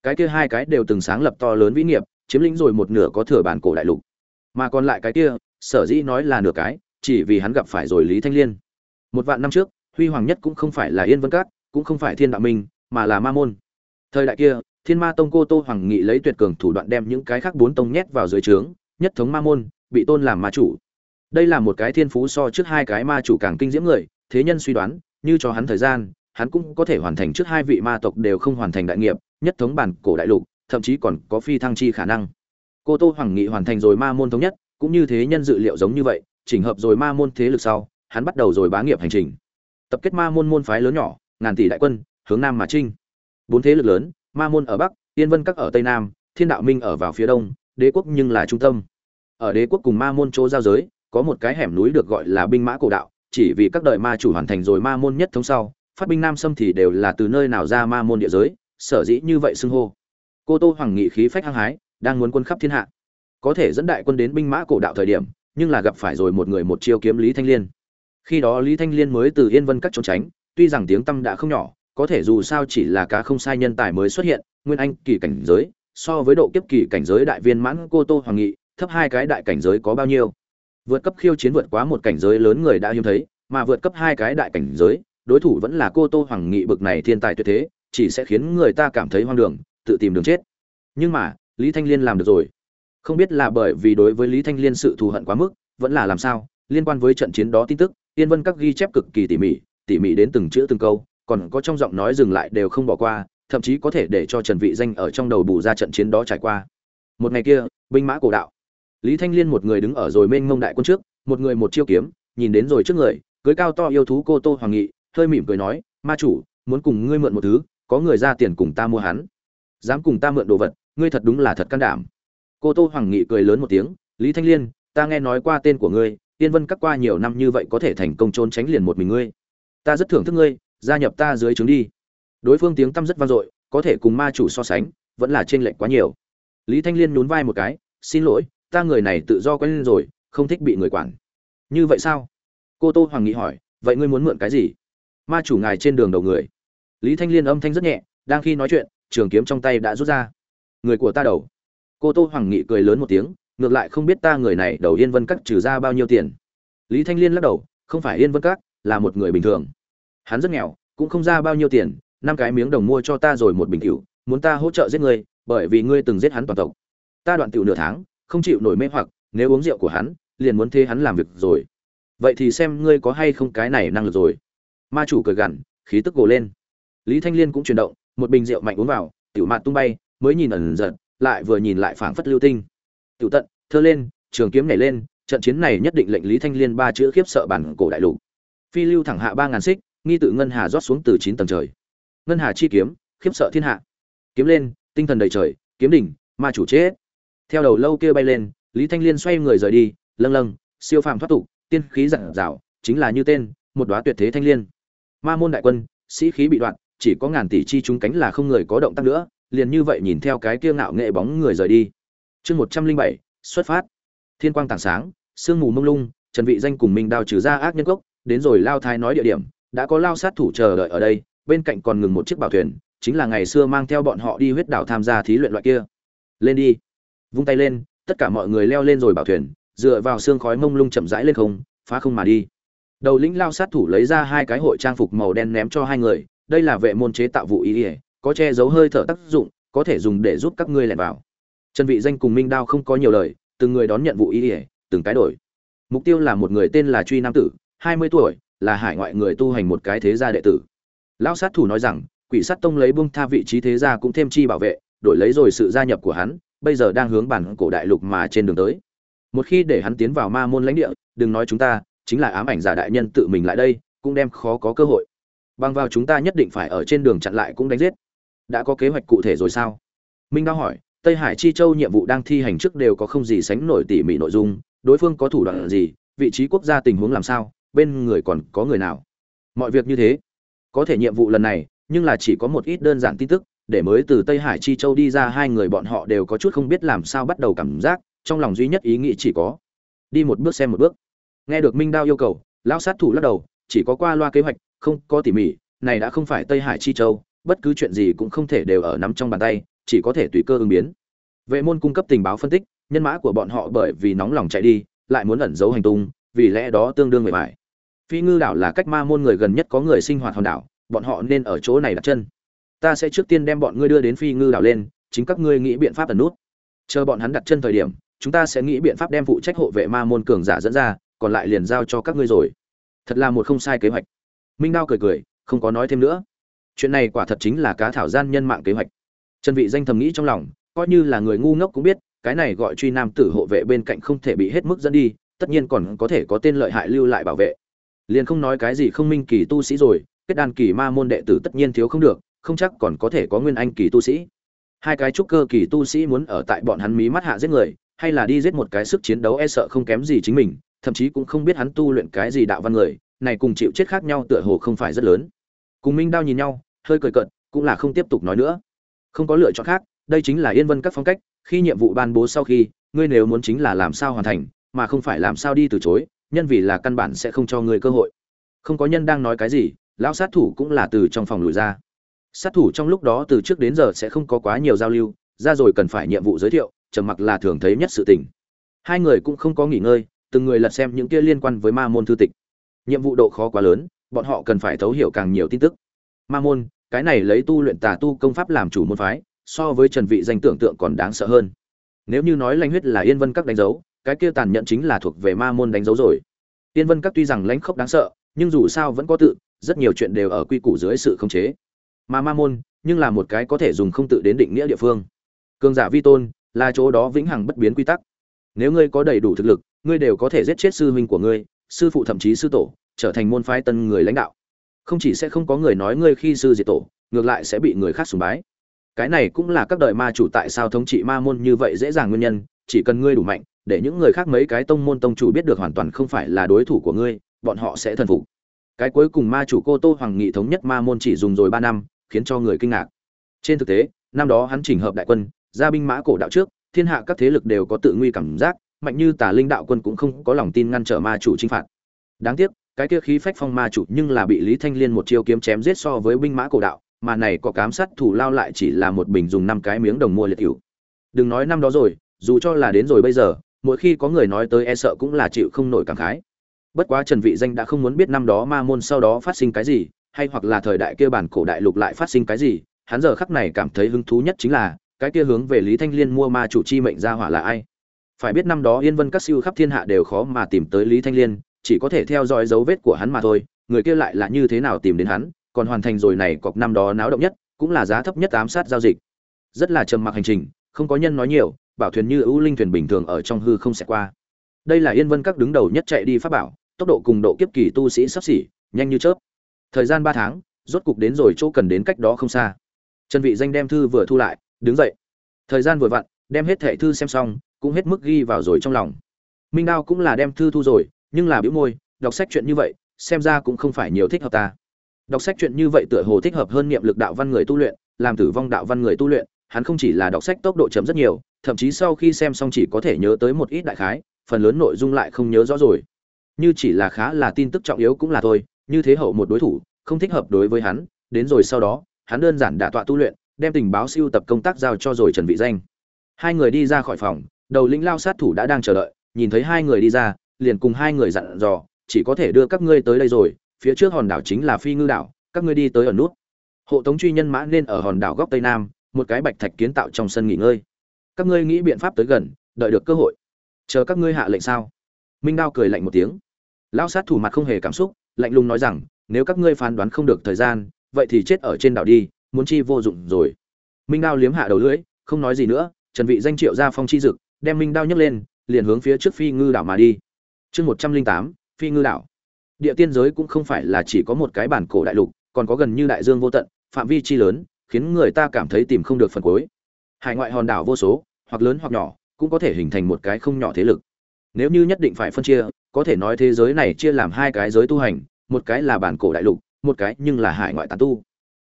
Cái kia hai cái đều từng sáng lập to lớn vĩ nghiệp, chiếm lĩnh rồi một nửa có thừa bản cổ đại lục. Mà còn lại cái kia, sở dĩ nói là nửa cái, chỉ vì hắn gặp phải rồi lý thanh liên. Một vạn năm trước huy hoàng nhất cũng không phải là yên vân cát cũng không phải thiên đạo minh, mà là ma môn. Thời đại kia, thiên ma tông cô tô hoàng nghị lấy tuyệt cường thủ đoạn đem những cái khác bốn tông nhét vào dưới trướng, nhất thống ma môn, bị tôn làm ma chủ. Đây là một cái thiên phú so trước hai cái ma chủ càng kinh diễm người, thế nhân suy đoán, như cho hắn thời gian, hắn cũng có thể hoàn thành trước hai vị ma tộc đều không hoàn thành đại nghiệp, nhất thống bản cổ đại lục, thậm chí còn có phi thăng chi khả năng. Cô tô hoàng nghị hoàn thành rồi ma môn thống nhất, cũng như thế nhân dự liệu giống như vậy, chỉnh hợp rồi ma môn thế lực sau, hắn bắt đầu rồi bá nghiệp hành trình tập kết ma môn môn phái lớn nhỏ, ngàn tỷ đại quân, hướng nam mà trinh bốn thế lực lớn, ma môn ở bắc, yên vân các ở tây nam, thiên đạo minh ở vào phía đông, đế quốc nhưng là trung tâm. Ở đế quốc cùng ma môn chỗ giao giới, có một cái hẻm núi được gọi là binh mã cổ đạo, chỉ vì các đời ma chủ hoàn thành rồi ma môn nhất thống sau, phát binh nam xâm thì đều là từ nơi nào ra ma môn địa giới, sở dĩ như vậy xưng hô. Cô tô hoàng nghị khí phách hăng hái, đang muốn quân khắp thiên hạ. Có thể dẫn đại quân đến binh mã cổ đạo thời điểm, nhưng là gặp phải rồi một người một chiêu kiếm lý thanh liên khi đó lý thanh liên mới từ yên vân các trốn tránh, tuy rằng tiếng tâm đã không nhỏ, có thể dù sao chỉ là cá không sai nhân tài mới xuất hiện, nguyên anh kỳ cảnh giới, so với độ kiếp kỳ cảnh giới đại viên mãn cô tô hoàng nghị, thấp hai cái đại cảnh giới có bao nhiêu? Vượt cấp khiêu chiến vượt quá một cảnh giới lớn người đã hiếm thấy, mà vượt cấp hai cái đại cảnh giới, đối thủ vẫn là cô tô hoàng nghị bực này thiên tài tuyệt thế, chỉ sẽ khiến người ta cảm thấy hoang đường, tự tìm đường chết. Nhưng mà, lý thanh liên làm được rồi. Không biết là bởi vì đối với lý thanh liên sự thù hận quá mức, vẫn là làm sao, liên quan với trận chiến đó tin tức yên vân các ghi chép cực kỳ tỉ mỉ tỉ mỉ đến từng chữ từng câu, còn có trong giọng nói dừng lại đều không bỏ qua, thậm chí có thể để cho trần vị danh ở trong đầu bù ra trận chiến đó trải qua. Một ngày kia, binh mã cổ đạo. Lý thanh liên một người đứng ở rồi mênh mông đại quân trước, một người một chiêu kiếm, nhìn đến rồi trước người, cưới cao to yêu thú cô tô hoàng nghị, hơi mỉm cười nói, ma chủ, muốn cùng ngươi mượn một thứ, có người ra tiền cùng ta mua hắn. Dám cùng ta mượn đồ vật, ngươi thật đúng là thật can đảm. Cô tô hoàng nghị cười lớn một tiếng, lý thanh liên, ta nghe nói qua tên của ngươi tiên vân các qua nhiều năm như vậy có thể thành công trốn tránh liền một mình ngươi. Ta rất thưởng thức ngươi, gia nhập ta dưới trướng đi. Đối phương tiếng tăm rất vang dội, có thể cùng ma chủ so sánh, vẫn là trên lệnh quá nhiều. Lý thanh liên nhún vai một cái, xin lỗi, ta người này tự do quen lên rồi, không thích bị người quản. Như vậy sao? Cô tô hoàng nghị hỏi, vậy ngươi muốn mượn cái gì? Ma chủ ngài trên đường đầu người. Lý thanh liên âm thanh rất nhẹ, đang khi nói chuyện, trường kiếm trong tay đã rút ra. Người của ta đầu. Cô tô hoàng nghị cười lớn một tiếng ngược lại không biết ta người này đầu yên vân các trừ ra bao nhiêu tiền. Lý thanh liên lắc đầu, không phải yên vân các, là một người bình thường. Hắn rất nghèo, cũng không ra bao nhiêu tiền, năm cái miếng đồng mua cho ta rồi một bình cựu muốn ta hỗ trợ giết ngươi bởi vì ngươi từng giết hắn toàn tộc. Ta đoạn tiểu nửa tháng, không chịu nổi mê hoặc, nếu uống rượu của hắn, liền muốn thế hắn làm việc rồi. Vậy thì xem ngươi có hay không cái này năng lực rồi. Ma chủ cười gằn, khí tức gồ lên. Lý thanh liên cũng chuyển động, một bình rượu mạnh uống vào, tiểu mạt tung bay, mới nhìn ẩn giật, lại vừa nhìn lại phảng phất lưu tinh cựu tận, thơ lên, trường kiếm nhảy lên, trận chiến này nhất định lệnh lý thanh liên ba chữ khiếp sợ bản cổ đại lục. Phi lưu thẳng hạ ba ngàn xích, nghi tự ngân hà rót xuống từ chín tầng trời. Ngân hà chi kiếm, khiếp sợ thiên hạ. Kiếm lên, tinh thần đầy trời, kiếm đỉnh, ma chủ chết. Theo đầu lâu kia bay lên, lý thanh liên xoay người rời đi, lâng lâng, siêu phàm thoát tục, tiên khí dặn dạo chính là như tên, một đóa tuyệt thế thanh liên. Ma môn đại quân, sĩ khí bị đoạn, chỉ có ngàn tỷ chi chúng cánh là không người có động tác nữa, liền như vậy nhìn theo cái kia ngạo nghệ bóng người rời đi chương một trăm linh bảy, xuất phát. Thiên quang tảng sáng, sương mù mông lung, trần vị danh cùng mình đào trừ ra ác nhân gốc đến rồi lao thái nói địa điểm, đã có lao sát thủ chờ đợi ở đây, bên cạnh còn ngừng một chiếc bảo thuyền, chính là ngày xưa mang theo bọn họ đi huyết đảo tham gia thí luyện loại kia. Lên đi. Vung tay lên, tất cả mọi người leo lên rồi bảo thuyền, dựa vào xương khói mông lung chậm rãi lên không, phá không mà đi. Đầu lĩnh lao sát thủ lấy ra hai cái hội trang phục màu đen ném cho hai người, đây là vệ môn chế tạo vụ ý ỉa có che giấu hơi thở tác dụng, có thể dùng để giúp các ngươi lẻn vào trần vị danh cùng minh đao không có nhiều lời, từng người đón nhận vụ y ỉa từng cái đổi. Mục tiêu là một người tên là truy nam tử 20 tuổi, là hải ngoại người tu hành một cái thế gia đệ tử. Lão sát thủ nói rằng, quỷ sát tông lấy bung tha vị trí thế gia cũng thêm chi bảo vệ, đổi lấy rồi sự gia nhập của hắn, bây giờ đang hướng bản cổ đại lục mà trên đường tới. Một khi để hắn tiến vào ma môn lãnh địa, đừng nói chúng ta, chính là ám ảnh giả đại nhân tự mình lại đây, cũng đem khó có cơ hội. Bằng vào chúng ta nhất định phải ở trên đường chặn lại cũng đánh giết. Đã có kế hoạch cụ thể rồi sao? Minh đao hỏi tây hải chi châu nhiệm vụ đang thi hành trước đều có không gì sánh nổi tỉ mỉ nội dung, đối phương có thủ đoạn gì, vị trí quốc gia tình huống làm sao, bên người còn có người nào? Mọi việc như thế, có thể nhiệm vụ lần này, nhưng là chỉ có một ít đơn giản tin tức, để mới từ tây hải chi châu đi ra hai người bọn họ đều có chút không biết làm sao bắt đầu cảm giác, trong lòng duy nhất ý nghĩ chỉ có, đi một bước xem một bước. Nghe được minh đao yêu cầu, lão sát thủ lắc đầu, chỉ có qua loa kế hoạch, không có tỉ mỉ, này đã không phải tây hải chi châu, bất cứ chuyện gì cũng không thể đều ở nắm trong bàn tay chỉ có thể tùy cơ ứng biến. Vệ môn cung cấp tình báo phân tích, nhân mã của bọn họ bởi vì nóng lòng chạy đi, lại muốn ẩn giấu hành tung, vì lẽ đó tương đương mệt mỏi. Phi ngư đảo là cách ma môn người gần nhất có người sinh hoạt hòn đảo, bọn họ nên ở chỗ này đặt chân. Ta sẽ trước tiên đem bọn ngươi đưa đến phi ngư đảo lên, chính các ngươi nghĩ biện pháp ẩn nút. Chờ bọn hắn đặt chân thời điểm, chúng ta sẽ nghĩ biện pháp đem phụ trách hộ vệ ma môn cường giả dẫn ra, còn lại liền giao cho các ngươi rồi. Thật là một không sai kế hoạch. Minh đao cười cười, không có nói thêm nữa. Chuyện này quả thật chính là cá thảo gian nhân mạng kế hoạch trần vị danh thầm nghĩ trong lòng, coi như là người ngu ngốc cũng biết, cái này gọi truy nam tử hộ vệ bên cạnh không thể bị hết mức dẫn đi, tất nhiên còn có thể có tên lợi hại lưu lại bảo vệ. Liền không nói cái gì không minh kỳ tu sĩ rồi, kết đan kỳ ma môn đệ tử tất nhiên thiếu không được, không chắc còn có thể có nguyên anh kỳ tu sĩ. Hai cái trúc cơ kỳ tu sĩ muốn ở tại bọn hắn mí mắt hạ giết người, hay là đi giết một cái sức chiến đấu e sợ không kém gì chính mình, thậm chí cũng không biết hắn tu luyện cái gì đạo văn người, này cùng chịu chết khác nhau tựa hồ không phải rất lớn. Cùng minh đao nhìn nhau, hơi cười cợt, cũng là không tiếp tục nói nữa không có lựa chọn khác, đây chính là yên vân các phong cách, khi nhiệm vụ ban bố sau khi, ngươi nếu muốn chính là làm sao hoàn thành, mà không phải làm sao đi từ chối, nhân vì là căn bản sẽ không cho ngươi cơ hội. Không có nhân đang nói cái gì, lão sát thủ cũng là từ trong phòng lùi ra. Sát thủ trong lúc đó từ trước đến giờ sẽ không có quá nhiều giao lưu, ra rồi cần phải nhiệm vụ giới thiệu, trầm mặc là thường thấy nhất sự tình. Hai người cũng không có nghỉ ngơi, từng người lật xem những kia liên quan với ma môn thư tịch. Nhiệm vụ độ khó quá lớn, bọn họ cần phải thấu hiểu càng nhiều tin tức. Ma môn cái này lấy tu luyện tà tu công pháp làm chủ môn phái, so với trần vị danh tưởng tượng còn đáng sợ hơn. Nếu như nói lãnh huyết là yên vân các đánh dấu, cái kia tàn nhẫn chính là thuộc về ma môn đánh dấu rồi. Yên vân các tuy rằng lãnh khốc đáng sợ, nhưng dù sao vẫn có tự, rất nhiều chuyện đều ở quy củ dưới sự khống chế. Mà ma môn, nhưng là một cái có thể dùng không tự đến định nghĩa địa phương. Cường giả vi tôn, là chỗ đó vĩnh hằng bất biến quy tắc. Nếu ngươi có đầy đủ thực lực, ngươi đều có thể giết chết sư huynh của ngươi, sư phụ thậm chí sư tổ, trở thành môn phái tân người lãnh đạo không chỉ sẽ không có người nói ngươi khi sư diệt tổ, ngược lại sẽ bị người khác sùng bái. Cái này cũng là các đời ma chủ tại sao thống trị ma môn như vậy dễ dàng nguyên nhân, chỉ cần ngươi đủ mạnh, để những người khác mấy cái tông môn tông chủ biết được hoàn toàn không phải là đối thủ của ngươi, bọn họ sẽ thần phục. Cái cuối cùng ma chủ cô tô hoàng nghị thống nhất ma môn chỉ dùng rồi ba năm, khiến cho người kinh ngạc. Trên thực tế, năm đó hắn chỉnh hợp đại quân, ra binh mã cổ đạo trước, thiên hạ các thế lực đều có tự nguy cảm giác, mạnh như tà linh đạo quân cũng không có lòng tin ngăn trở ma chủ chinh phạt. Đáng tiếc cái kia khí phách phong ma chủ nhưng là bị lý thanh liên một chiêu kiếm chém giết so với binh mã cổ đạo, mà này có cám sát thủ lao lại chỉ là một bình dùng năm cái miếng đồng mua liệt cửu. Đừng nói năm đó rồi, dù cho là đến rồi bây giờ, mỗi khi có người nói tới e sợ cũng là chịu không nổi cảm khái. Bất quá trần vị danh đã không muốn biết năm đó ma môn sau đó phát sinh cái gì, hay hoặc là thời đại kia bản cổ đại lục lại phát sinh cái gì, hắn giờ khắc này cảm thấy hứng thú nhất chính là, cái kia hướng về lý thanh liên mua ma chủ chi mệnh ra hỏa là ai? Phải biết năm đó yên vân các siêu khắp thiên hạ đều khó mà tìm tới lý thanh liên chỉ có thể theo dõi dấu vết của hắn mà thôi, người kia lại là như thế nào tìm đến hắn, còn hoàn thành rồi này cọc năm đó náo động nhất, cũng là giá thấp nhất ám sát giao dịch. Rất là trầm mặc hành trình, không có nhân nói nhiều, bảo thuyền như ưu linh thuyền bình thường ở trong hư không sẽ qua. Đây là yên vân các đứng đầu nhất chạy đi pháp bảo, tốc độ cùng độ kiếp kỳ tu sĩ sắp xỉ, nhanh như chớp. Thời gian ba tháng, rốt cục đến rồi chỗ cần đến cách đó không xa. Trần vị danh đem thư vừa thu lại, đứng dậy. Thời gian vừa vặn, đem hết thẻ thư xem xong, cũng hết mức ghi vào rồi trong lòng. Minh đao cũng là đem thư thu rồi nhưng là bĩu môi, đọc sách chuyện như vậy, xem ra cũng không phải nhiều thích hợp ta. Đọc sách chuyện như vậy tựa hồ thích hợp hơn niệm lực đạo văn người tu luyện, làm tử vong đạo văn người tu luyện, hắn không chỉ là đọc sách tốc độ chấm rất nhiều, thậm chí sau khi xem xong chỉ có thể nhớ tới một ít đại khái, phần lớn nội dung lại không nhớ rõ rồi. Như chỉ là khá là tin tức trọng yếu cũng là thôi, như thế hậu một đối thủ, không thích hợp đối với hắn, đến rồi sau đó, hắn đơn giản đả tọa tu luyện, đem tình báo siêu tập công tác giao cho rồi trần vị danh. Hai người đi ra khỏi phòng, đầu lĩnh lao sát thủ đã đang chờ đợi, nhìn thấy hai người đi ra liền cùng hai người dặn dò, chỉ có thể đưa các ngươi tới đây rồi, phía trước hòn đảo chính là phi ngư đảo, các ngươi đi tới ở nút. Hộ tống truy nhân mã nên ở hòn đảo góc tây nam, một cái bạch thạch kiến tạo trong sân nghỉ ngơi. Các ngươi nghĩ biện pháp tới gần, đợi được cơ hội. Chờ các ngươi hạ lệnh sao? Minh đao cười lạnh một tiếng. Lão sát thủ mặt không hề cảm xúc, lạnh lùng nói rằng, nếu các ngươi phán đoán không được thời gian, vậy thì chết ở trên đảo đi, muốn chi vô dụng rồi. Minh đao liếm hạ đầu lưỡi, không nói gì nữa, trần vị danh triệu ra phong chi dực, đem minh đao nhấc lên, liền hướng phía trước phi ngư đảo mà đi chương một trăm linh tám, phi ngư đảo. Địa tiên giới cũng không phải là chỉ có một cái bản cổ đại lục, còn có gần như đại dương vô tận, phạm vi chi lớn, khiến người ta cảm thấy tìm không được phần cuối. Hải ngoại hòn đảo vô số, hoặc lớn hoặc nhỏ, cũng có thể hình thành một cái không nhỏ thế lực. Nếu như nhất định phải phân chia, có thể nói thế giới này chia làm hai cái giới tu hành, một cái là bản cổ đại lục, một cái nhưng là hải ngoại tán tu.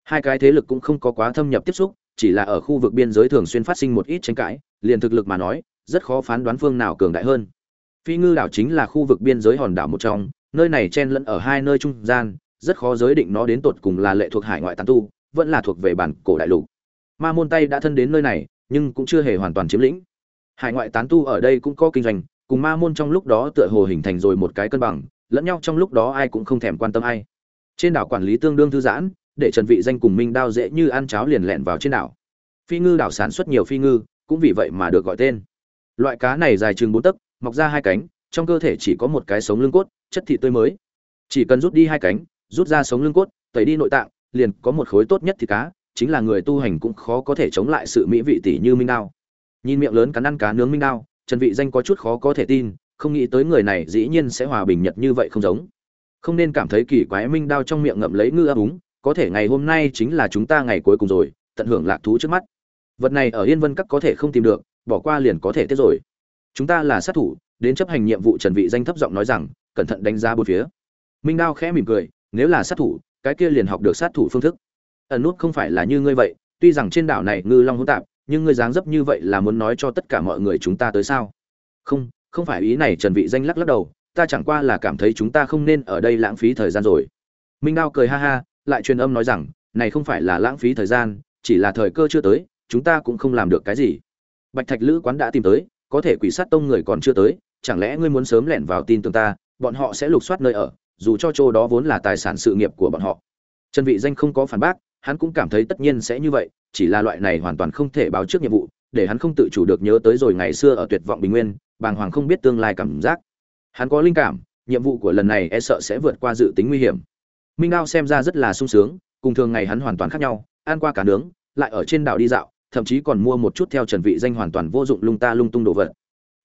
Hai cái thế lực cũng không có quá thâm nhập tiếp xúc, chỉ là ở khu vực biên giới thường xuyên phát sinh một ít tranh cãi, liền thực lực mà nói, rất khó phán đoán phương nào cường đại hơn phi ngư đảo chính là khu vực biên giới hòn đảo một trong, nơi này chen lẫn ở hai nơi trung gian, rất khó giới định nó đến tột cùng là lệ thuộc hải ngoại tán tu, vẫn là thuộc về bản cổ đại lục. Ma môn tay đã thân đến nơi này, nhưng cũng chưa hề hoàn toàn chiếm lĩnh. Hải ngoại tán tu ở đây cũng có kinh doanh, cùng ma môn trong lúc đó tựa hồ hình thành rồi một cái cân bằng, lẫn nhau trong lúc đó ai cũng không thèm quan tâm ai. Trên đảo quản lý tương đương thư giãn, để trần vị danh cùng minh đao dễ như ăn cháo liền lẹn vào trên đảo. Phi ngư đảo sản xuất nhiều phi ngư, cũng vì vậy mà được gọi tên. Loại cá này dài chừng bốn tấc mọc ra hai cánh, trong cơ thể chỉ có một cái sống lưng cốt, chất thịt tươi mới. Chỉ cần rút đi hai cánh, rút ra sống lưng cốt, tẩy đi nội tạng, liền có một khối tốt nhất thịt cá, chính là người tu hành cũng khó có thể chống lại sự mỹ vị tỷ như minh đao. Nhìn miệng lớn cắn ăn cá nướng minh đao, trần vị danh có chút khó có thể tin, không nghĩ tới người này dĩ nhiên sẽ hòa bình nhật như vậy không giống. Không nên cảm thấy kỳ quái minh đao trong miệng ngậm lấy ngư ấp úng, có thể ngày hôm nay chính là chúng ta ngày cuối cùng rồi, tận hưởng lạc thú trước mắt. Vật này ở yên vân các có thể không tìm được, bỏ qua liền có thể tiếp rồi chúng ta là sát thủ, đến chấp hành nhiệm vụ trần vị danh thấp giọng nói rằng, cẩn thận đánh giá bốn phía. Minh đao khẽ mỉm cười, nếu là sát thủ, cái kia liền học được sát thủ phương thức. Ẩn nút không phải là như ngươi vậy, tuy rằng trên đảo này ngư long hỗn tạp, nhưng ngươi dáng dấp như vậy là muốn nói cho tất cả mọi người chúng ta tới sao? Không không phải ý này, trần vị danh lắc lắc đầu, ta chẳng qua là cảm thấy chúng ta không nên ở đây lãng phí thời gian rồi. Minh đao cười ha ha, lại truyền âm nói rằng, này không phải là lãng phí thời gian, chỉ là thời cơ chưa tới, chúng ta cũng không làm được cái gì. Bạch thạch lữ quán đã tìm tới có thể quỷ sát tông người còn chưa tới, chẳng lẽ ngươi muốn sớm lẻn vào tin tưởng ta, bọn họ sẽ lục soát nơi ở, dù cho chỗ đó vốn là tài sản sự nghiệp của bọn họ. Trần vị danh không có phản bác, hắn cũng cảm thấy tất nhiên sẽ như vậy, chỉ là loại này hoàn toàn không thể báo trước nhiệm vụ, để hắn không tự chủ được nhớ tới rồi ngày xưa ở tuyệt vọng bình nguyên, bàng hoàng không biết tương lai cảm giác. Hắn có linh cảm, nhiệm vụ của lần này e sợ sẽ vượt qua dự tính nguy hiểm. Minh đao xem ra rất là sung sướng, cùng thường ngày hắn hoàn toàn khác nhau, ăn qua cả nướng, lại ở trên đảo đi dạo thậm chí còn mua một chút theo trần vị danh hoàn toàn vô dụng lung ta lung tung đồ vật.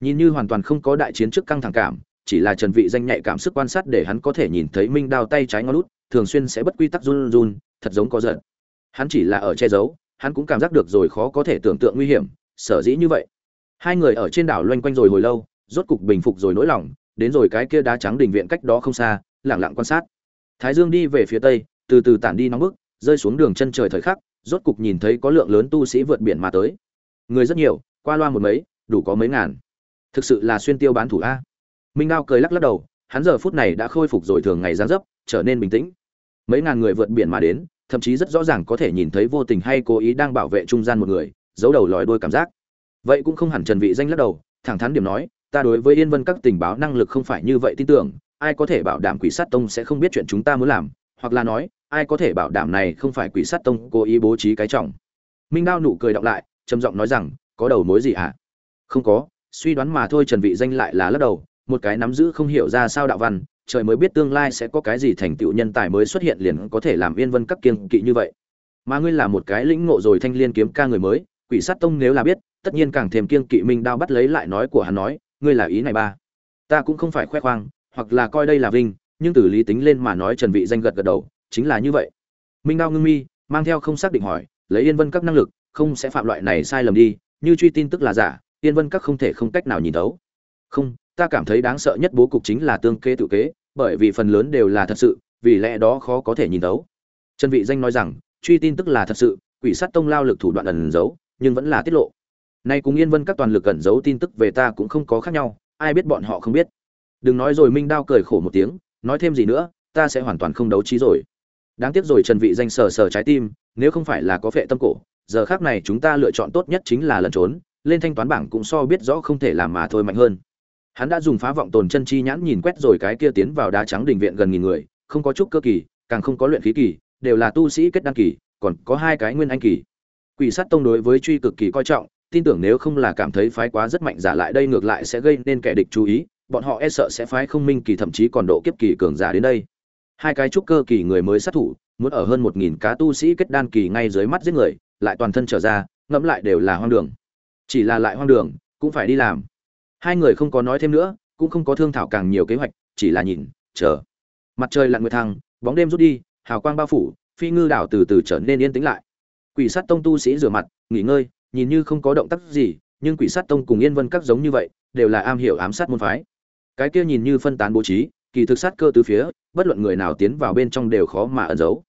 Nhìn như hoàn toàn không có đại chiến trước căng thẳng cảm, chỉ là trần vị danh nhạy cảm sức quan sát để hắn có thể nhìn thấy minh đao tay trái ngó lút thường xuyên sẽ bất quy tắc run run, thật giống có giận. Hắn chỉ là ở che giấu, hắn cũng cảm giác được rồi khó có thể tưởng tượng nguy hiểm, sở dĩ như vậy. Hai người ở trên đảo loanh quanh rồi hồi lâu, rốt cục bình phục rồi nỗi lòng, đến rồi cái kia đá trắng đình viện cách đó không xa, lặng lặng quan sát. Thái dương đi về phía tây, từ từ tản đi nóng bức, rơi xuống đường chân trời thời khắc rốt cục nhìn thấy có lượng lớn tu sĩ vượt biển mà tới. Người rất nhiều, qua loa một mấy, đủ có mấy ngàn. Thực sự là xuyên tiêu bán thủ a. Minh đao cười lắc lắc đầu, hắn giờ phút này đã khôi phục rồi thường ngày giáng dấp, trở nên bình tĩnh. Mấy ngàn người vượt biển mà đến, thậm chí rất rõ ràng có thể nhìn thấy vô tình hay cố ý đang bảo vệ trung gian một người, giấu đầu lòi đôi cảm giác. Vậy cũng không hẳn trần vị danh lắc đầu, thẳng thắn điểm nói, ta đối với yên vân các tình báo năng lực không phải như vậy tin tưởng, ai có thể bảo đảm quỷ sát tông sẽ không biết chuyện chúng ta muốn làm, hoặc là nói ai có thể bảo đảm này không phải quỷ sát tông cố ý bố trí cái trọng? Minh đao nụ cười đọc lại, trầm giọng nói rằng, có đầu mối gì ạ? À? không có, suy đoán mà thôi trần vị danh lại là lắc đầu, một cái nắm giữ không hiểu ra sao đạo văn, trời mới biết tương lai sẽ có cái gì thành tựu nhân tài mới xuất hiện liền có thể làm yên vân các kiên kỵ như vậy. Mà ngươi là một cái lĩnh ngộ rồi thanh liên kiếm ca người mới, quỷ sát tông nếu là biết, tất nhiên càng thêm kiên kỵ minh đao bắt lấy lại nói của hắn nói, ngươi là ý này ba. Ta cũng không phải khoe khoang, hoặc là coi đây là vinh, nhưng từ lý tính lên mà nói trần vị danh gật gật đầu chính là như vậy. Minh đao ngưng mi mang theo không xác định hỏi, lấy yên vân các năng lực, không sẽ phạm loại này sai lầm đi, như truy tin tức là giả, yên vân các không thể không cách nào nhìn thấu. Không, ta cảm thấy đáng sợ nhất bố cục chính là tương kế tự kế, bởi vì phần lớn đều là thật sự, vì lẽ đó khó có thể nhìn thấu. Trần vị danh nói rằng, truy tin tức là thật sự, quỷ sát tông lao lực thủ đoạn ẩn giấu, nhưng vẫn là tiết lộ. Nay cùng yên vân các toàn lực ẩn giấu tin tức về ta cũng không có khác nhau, ai biết bọn họ không biết. Đừng nói rồi minh đao cười khổ một tiếng, nói thêm gì nữa, ta sẽ hoàn toàn không đấu trí rồi đáng tiếc rồi trần vị danh sờ sờ trái tim, nếu không phải là có phệ tâm cổ, giờ khác này chúng ta lựa chọn tốt nhất chính là lẩn trốn, lên thanh toán bảng cũng so biết rõ không thể làm mà thôi mạnh hơn. Hắn đã dùng phá vọng tồn chân chi nhãn nhìn quét rồi cái kia tiến vào đá trắng đình viện gần nghìn người, không có chút cơ kỳ, càng không có luyện khí kỳ, đều là tu sĩ kết đăng kỳ, còn có hai cái nguyên anh kỳ. Quỷ sát tông đối với truy cực kỳ coi trọng, tin tưởng nếu không là cảm thấy phái quá rất mạnh giả lại đây ngược lại sẽ gây nên kẻ địch chú ý, bọn họ e sợ sẽ phái không minh kỳ thậm chí còn độ kiếp kỳ cường giả đến đây hai cái trúc cơ kỳ người mới sát thủ, muốn ở hơn một nghìn cá tu sĩ kết đan kỳ ngay dưới mắt giết người, lại toàn thân trở ra, ngẫm lại đều là hoang đường. Chỉ là lại hoang đường, cũng phải đi làm. Hai người không có nói thêm nữa, cũng không có thương thảo càng nhiều kế hoạch, chỉ là nhìn, chờ. Mặt trời lặn nguyệt thăng, bóng đêm rút đi, hào quang bao phủ, phi ngư đảo từ từ trở nên yên tĩnh lại. Quỷ sát tông tu sĩ rửa mặt, nghỉ ngơi, nhìn như không có động tác gì, nhưng quỷ sát tông cùng yên vân các giống như vậy, đều là am hiểu ám sát môn phái. Cái kia nhìn như phân tán bố trí kỳ thực sát cơ tứ phía, bất luận người nào tiến vào bên trong đều khó mà ẩn giấu.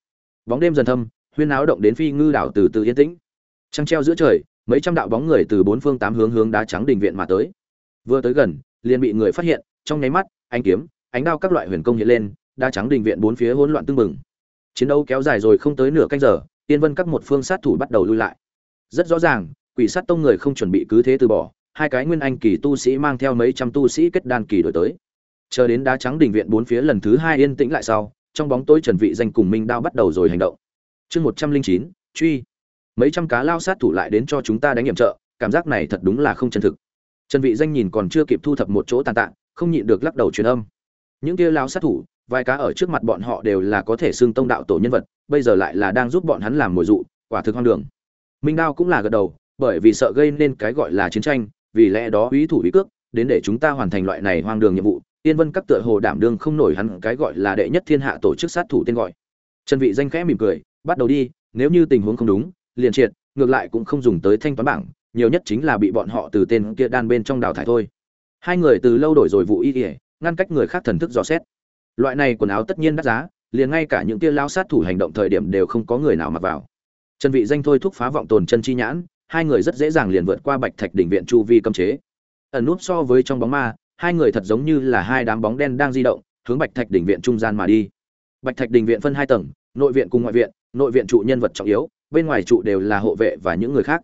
Bóng đêm dần thâm, huyên áo động đến phi ngư đảo từ từ yên tĩnh. Trăng treo giữa trời, mấy trăm đạo bóng người từ bốn phương tám hướng hướng đá trắng đình viện mà tới. Vừa tới gần, liền bị người phát hiện, trong nháy mắt, ánh kiếm, ánh đao các loại huyền công hiện lên, đá trắng đình viện bốn phía hỗn loạn tương mừng. chiến đấu kéo dài rồi không tới nửa canh giờ, tiên vân các một phương sát thủ bắt đầu lui lại. Rất rõ ràng, quỷ sát tông người không chuẩn bị cứ thế từ bỏ, hai cái nguyên anh kỳ tu sĩ mang theo mấy trăm tu sĩ kết đan kỳ đổi tới chờ đến đá trắng đình viện bốn phía lần thứ hai yên tĩnh lại sau, trong bóng tối trần vị danh cùng minh đao bắt đầu rồi hành động. Chương một trăm linh chín, truy. Mấy trăm cá lao sát thủ lại đến cho chúng ta đánh nghiệm trợ, cảm giác này thật đúng là không chân thực. Trần vị danh nhìn còn chưa kịp thu thập một chỗ tàn tạ, không nhịn được lắc đầu truyền âm. Những kia lao sát thủ, vài cá ở trước mặt bọn họ đều là có thể xương tông đạo tổ nhân vật, bây giờ lại là đang giúp bọn hắn làm mồi dụ, quả thực hoang đường. Minh đao cũng là gật đầu, bởi vì sợ gây nên cái gọi là chiến tranh, vì lẽ đó ý thủ ý cước, đến để chúng ta hoàn thành loại này hoang đường nhiệm vụ Tiên Vân các tựa hồ đảm đương không nổi hắn cái gọi là đệ nhất thiên hạ tổ chức sát thủ tên gọi. Trần Vị danh khẽ mỉm cười, bắt đầu đi, nếu như tình huống không đúng, liền triệt, ngược lại cũng không dùng tới thanh toán bảng, nhiều nhất chính là bị bọn họ từ tên kia đan bên trong đào thải thôi. Hai người từ lâu đổi rồi vụ y y, ngăn cách người khác thần thức dò xét. Loại này quần áo tất nhiên đắt giá, liền ngay cả những kia lao sát thủ hành động thời điểm đều không có người nào mặc vào. Trần Vị danh thôi thúc phá vọng tồn chân chi nhãn, hai người rất dễ dàng liền vượt qua Bạch Thạch đỉnh viện chu vi cấm chế. Ẩn núp so với trong bóng ma, hai người thật giống như là hai đám bóng đen đang di động, hướng bạch thạch đình viện trung gian mà đi. Bạch thạch đình viện phân hai tầng, nội viện cùng ngoại viện, nội viện trụ nhân vật trọng yếu, bên ngoài trụ đều là hộ vệ và những người khác.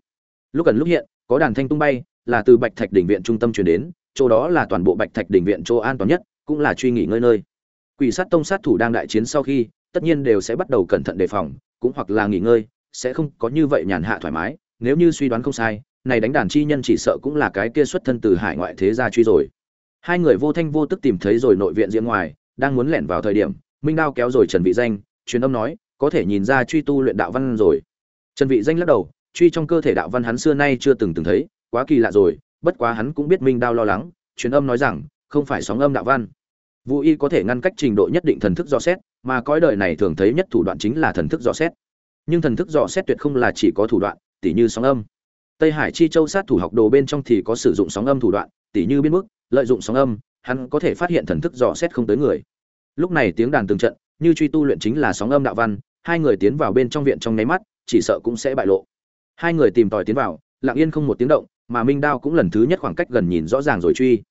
Lúc gần lúc hiện, có đàn thanh tung bay, là từ bạch thạch đình viện trung tâm chuyển đến, chỗ đó là toàn bộ bạch thạch đình viện chỗ an toàn nhất, cũng là truy nghỉ ngơi nơi. Quỷ sát tông sát thủ đang đại chiến sau khi, tất nhiên đều sẽ bắt đầu cẩn thận đề phòng, cũng hoặc là nghỉ ngơi, sẽ không có như vậy nhàn hạ thoải mái. Nếu như suy đoán không sai, này đánh đàn chi nhân chỉ sợ cũng là cái kia xuất thân từ hải ngoại thế gia truy rồi hai người vô thanh vô tức tìm thấy rồi nội viện diễn ngoài, đang muốn lẻn vào thời điểm, minh đao kéo rồi trần vị danh, truyền âm nói, có thể nhìn ra truy tu luyện đạo văn rồi. Trần vị danh lắc đầu, truy trong cơ thể đạo văn hắn xưa nay chưa từng từng thấy, quá kỳ lạ rồi, bất quá hắn cũng biết minh đao lo lắng, truyền âm nói rằng, không phải sóng âm đạo văn. Vũ y có thể ngăn cách trình độ nhất định thần thức dò xét, mà cõi đời này thường thấy nhất thủ đoạn chính là thần thức dò xét. Nhưng thần thức dò xét tuyệt không là chỉ có thủ đoạn, tỉ như sóng âm. Tây hải chi châu sát thủ học đồ bên trong thì có sử dụng sóng âm thủ đoạn, tỉ như biến mức lợi dụng sóng âm, hắn có thể phát hiện thần thức dò xét không tới người. Lúc này tiếng đàn từng trận, như truy tu luyện chính là sóng âm đạo văn, hai người tiến vào bên trong viện trong nháy mắt, chỉ sợ cũng sẽ bại lộ. Hai người tìm tòi tiến vào, lặng yên không một tiếng động, mà minh đao cũng lần thứ nhất khoảng cách gần nhìn rõ ràng rồi truy.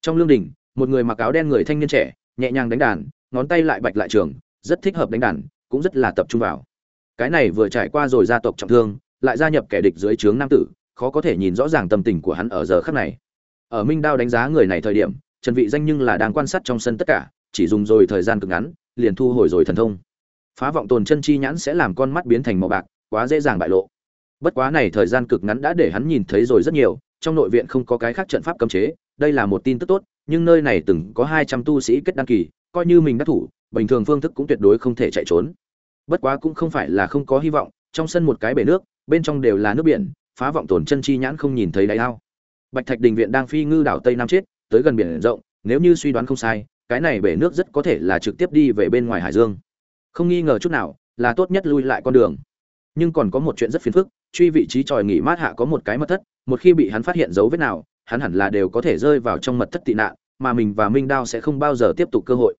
Trong lương đình một người mặc áo đen người thanh niên trẻ, nhẹ nhàng đánh đàn, ngón tay lại bạch lại trường, rất thích hợp đánh đàn, cũng rất là tập trung vào. Cái này vừa trải qua rồi gia tộc trọng thương, lại gia nhập kẻ địch dưới trướng nam tử, khó có thể nhìn rõ ràng tâm tình của hắn ở giờ khắc này ở minh đao đánh giá người này thời điểm, trần vị danh nhưng là đang quan sát trong sân tất cả, chỉ dùng rồi thời gian cực ngắn, liền thu hồi rồi thần thông. Phá vọng tồn chân chi nhãn sẽ làm con mắt biến thành màu bạc, quá dễ dàng bại lộ. Bất quá này thời gian cực ngắn đã để hắn nhìn thấy rồi rất nhiều, trong nội viện không có cái khác trận pháp cấm chế, đây là một tin tức tốt, nhưng nơi này từng có 200 tu sĩ kết đăng kỳ, coi như mình đã thủ, bình thường phương thức cũng tuyệt đối không thể chạy trốn. Bất quá cũng không phải là không có hy vọng, trong sân một cái bể nước, bên trong đều là nước biển, phá vọng tồn chân chi nhãn không nhìn thấy đáy ao. Bạch Thạch Đình viện đang phi ngư đảo Tây Nam chết, tới gần biển rộng, nếu như suy đoán không sai, cái này bể nước rất có thể là trực tiếp đi về bên ngoài hải dương. Không nghi ngờ chút nào, là tốt nhất lui lại con đường. Nhưng còn có một chuyện rất phiền phức, truy vị trí tròi nghỉ mát hạ có một cái mật thất, một khi bị hắn phát hiện dấu vết nào, hắn hẳn là đều có thể rơi vào trong mật thất tị nạn, mà mình và Minh Đao sẽ không bao giờ tiếp tục cơ hội.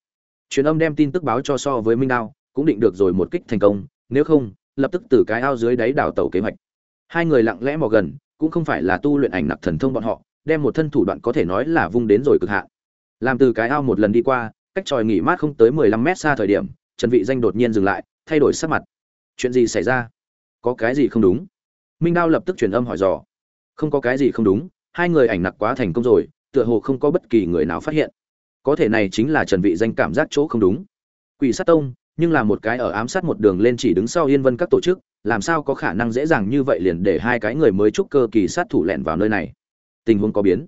Truyền âm đem tin tức báo cho so với Minh Đao, cũng định được rồi một kích thành công, nếu không, lập tức từ cái ao dưới đáy đảo tàu kế hoạch. Hai người lặng lẽ mò gần, cũng không phải là tu luyện ảnh nặc thần thông bọn họ, đem một thân thủ đoạn có thể nói là vung đến rồi cực hạn. Làm từ cái ao một lần đi qua, cách tròi nghỉ mát không tới 15 mét xa thời điểm, Trần Vị Danh đột nhiên dừng lại, thay đổi sắc mặt. Chuyện gì xảy ra? Có cái gì không đúng? Minh Đao lập tức truyền âm hỏi dò. Không có cái gì không đúng, hai người ảnh nặc quá thành công rồi, tựa hồ không có bất kỳ người nào phát hiện. Có thể này chính là Trần Vị Danh cảm giác chỗ không đúng. Quỷ sát tông, nhưng là một cái ở ám sát một đường lên chỉ đứng sau Yên Vân các tổ chức, làm sao có khả năng dễ dàng như vậy liền để hai cái người mới trúc cơ kỳ sát thủ lẻn vào nơi này? Tình huống có biến.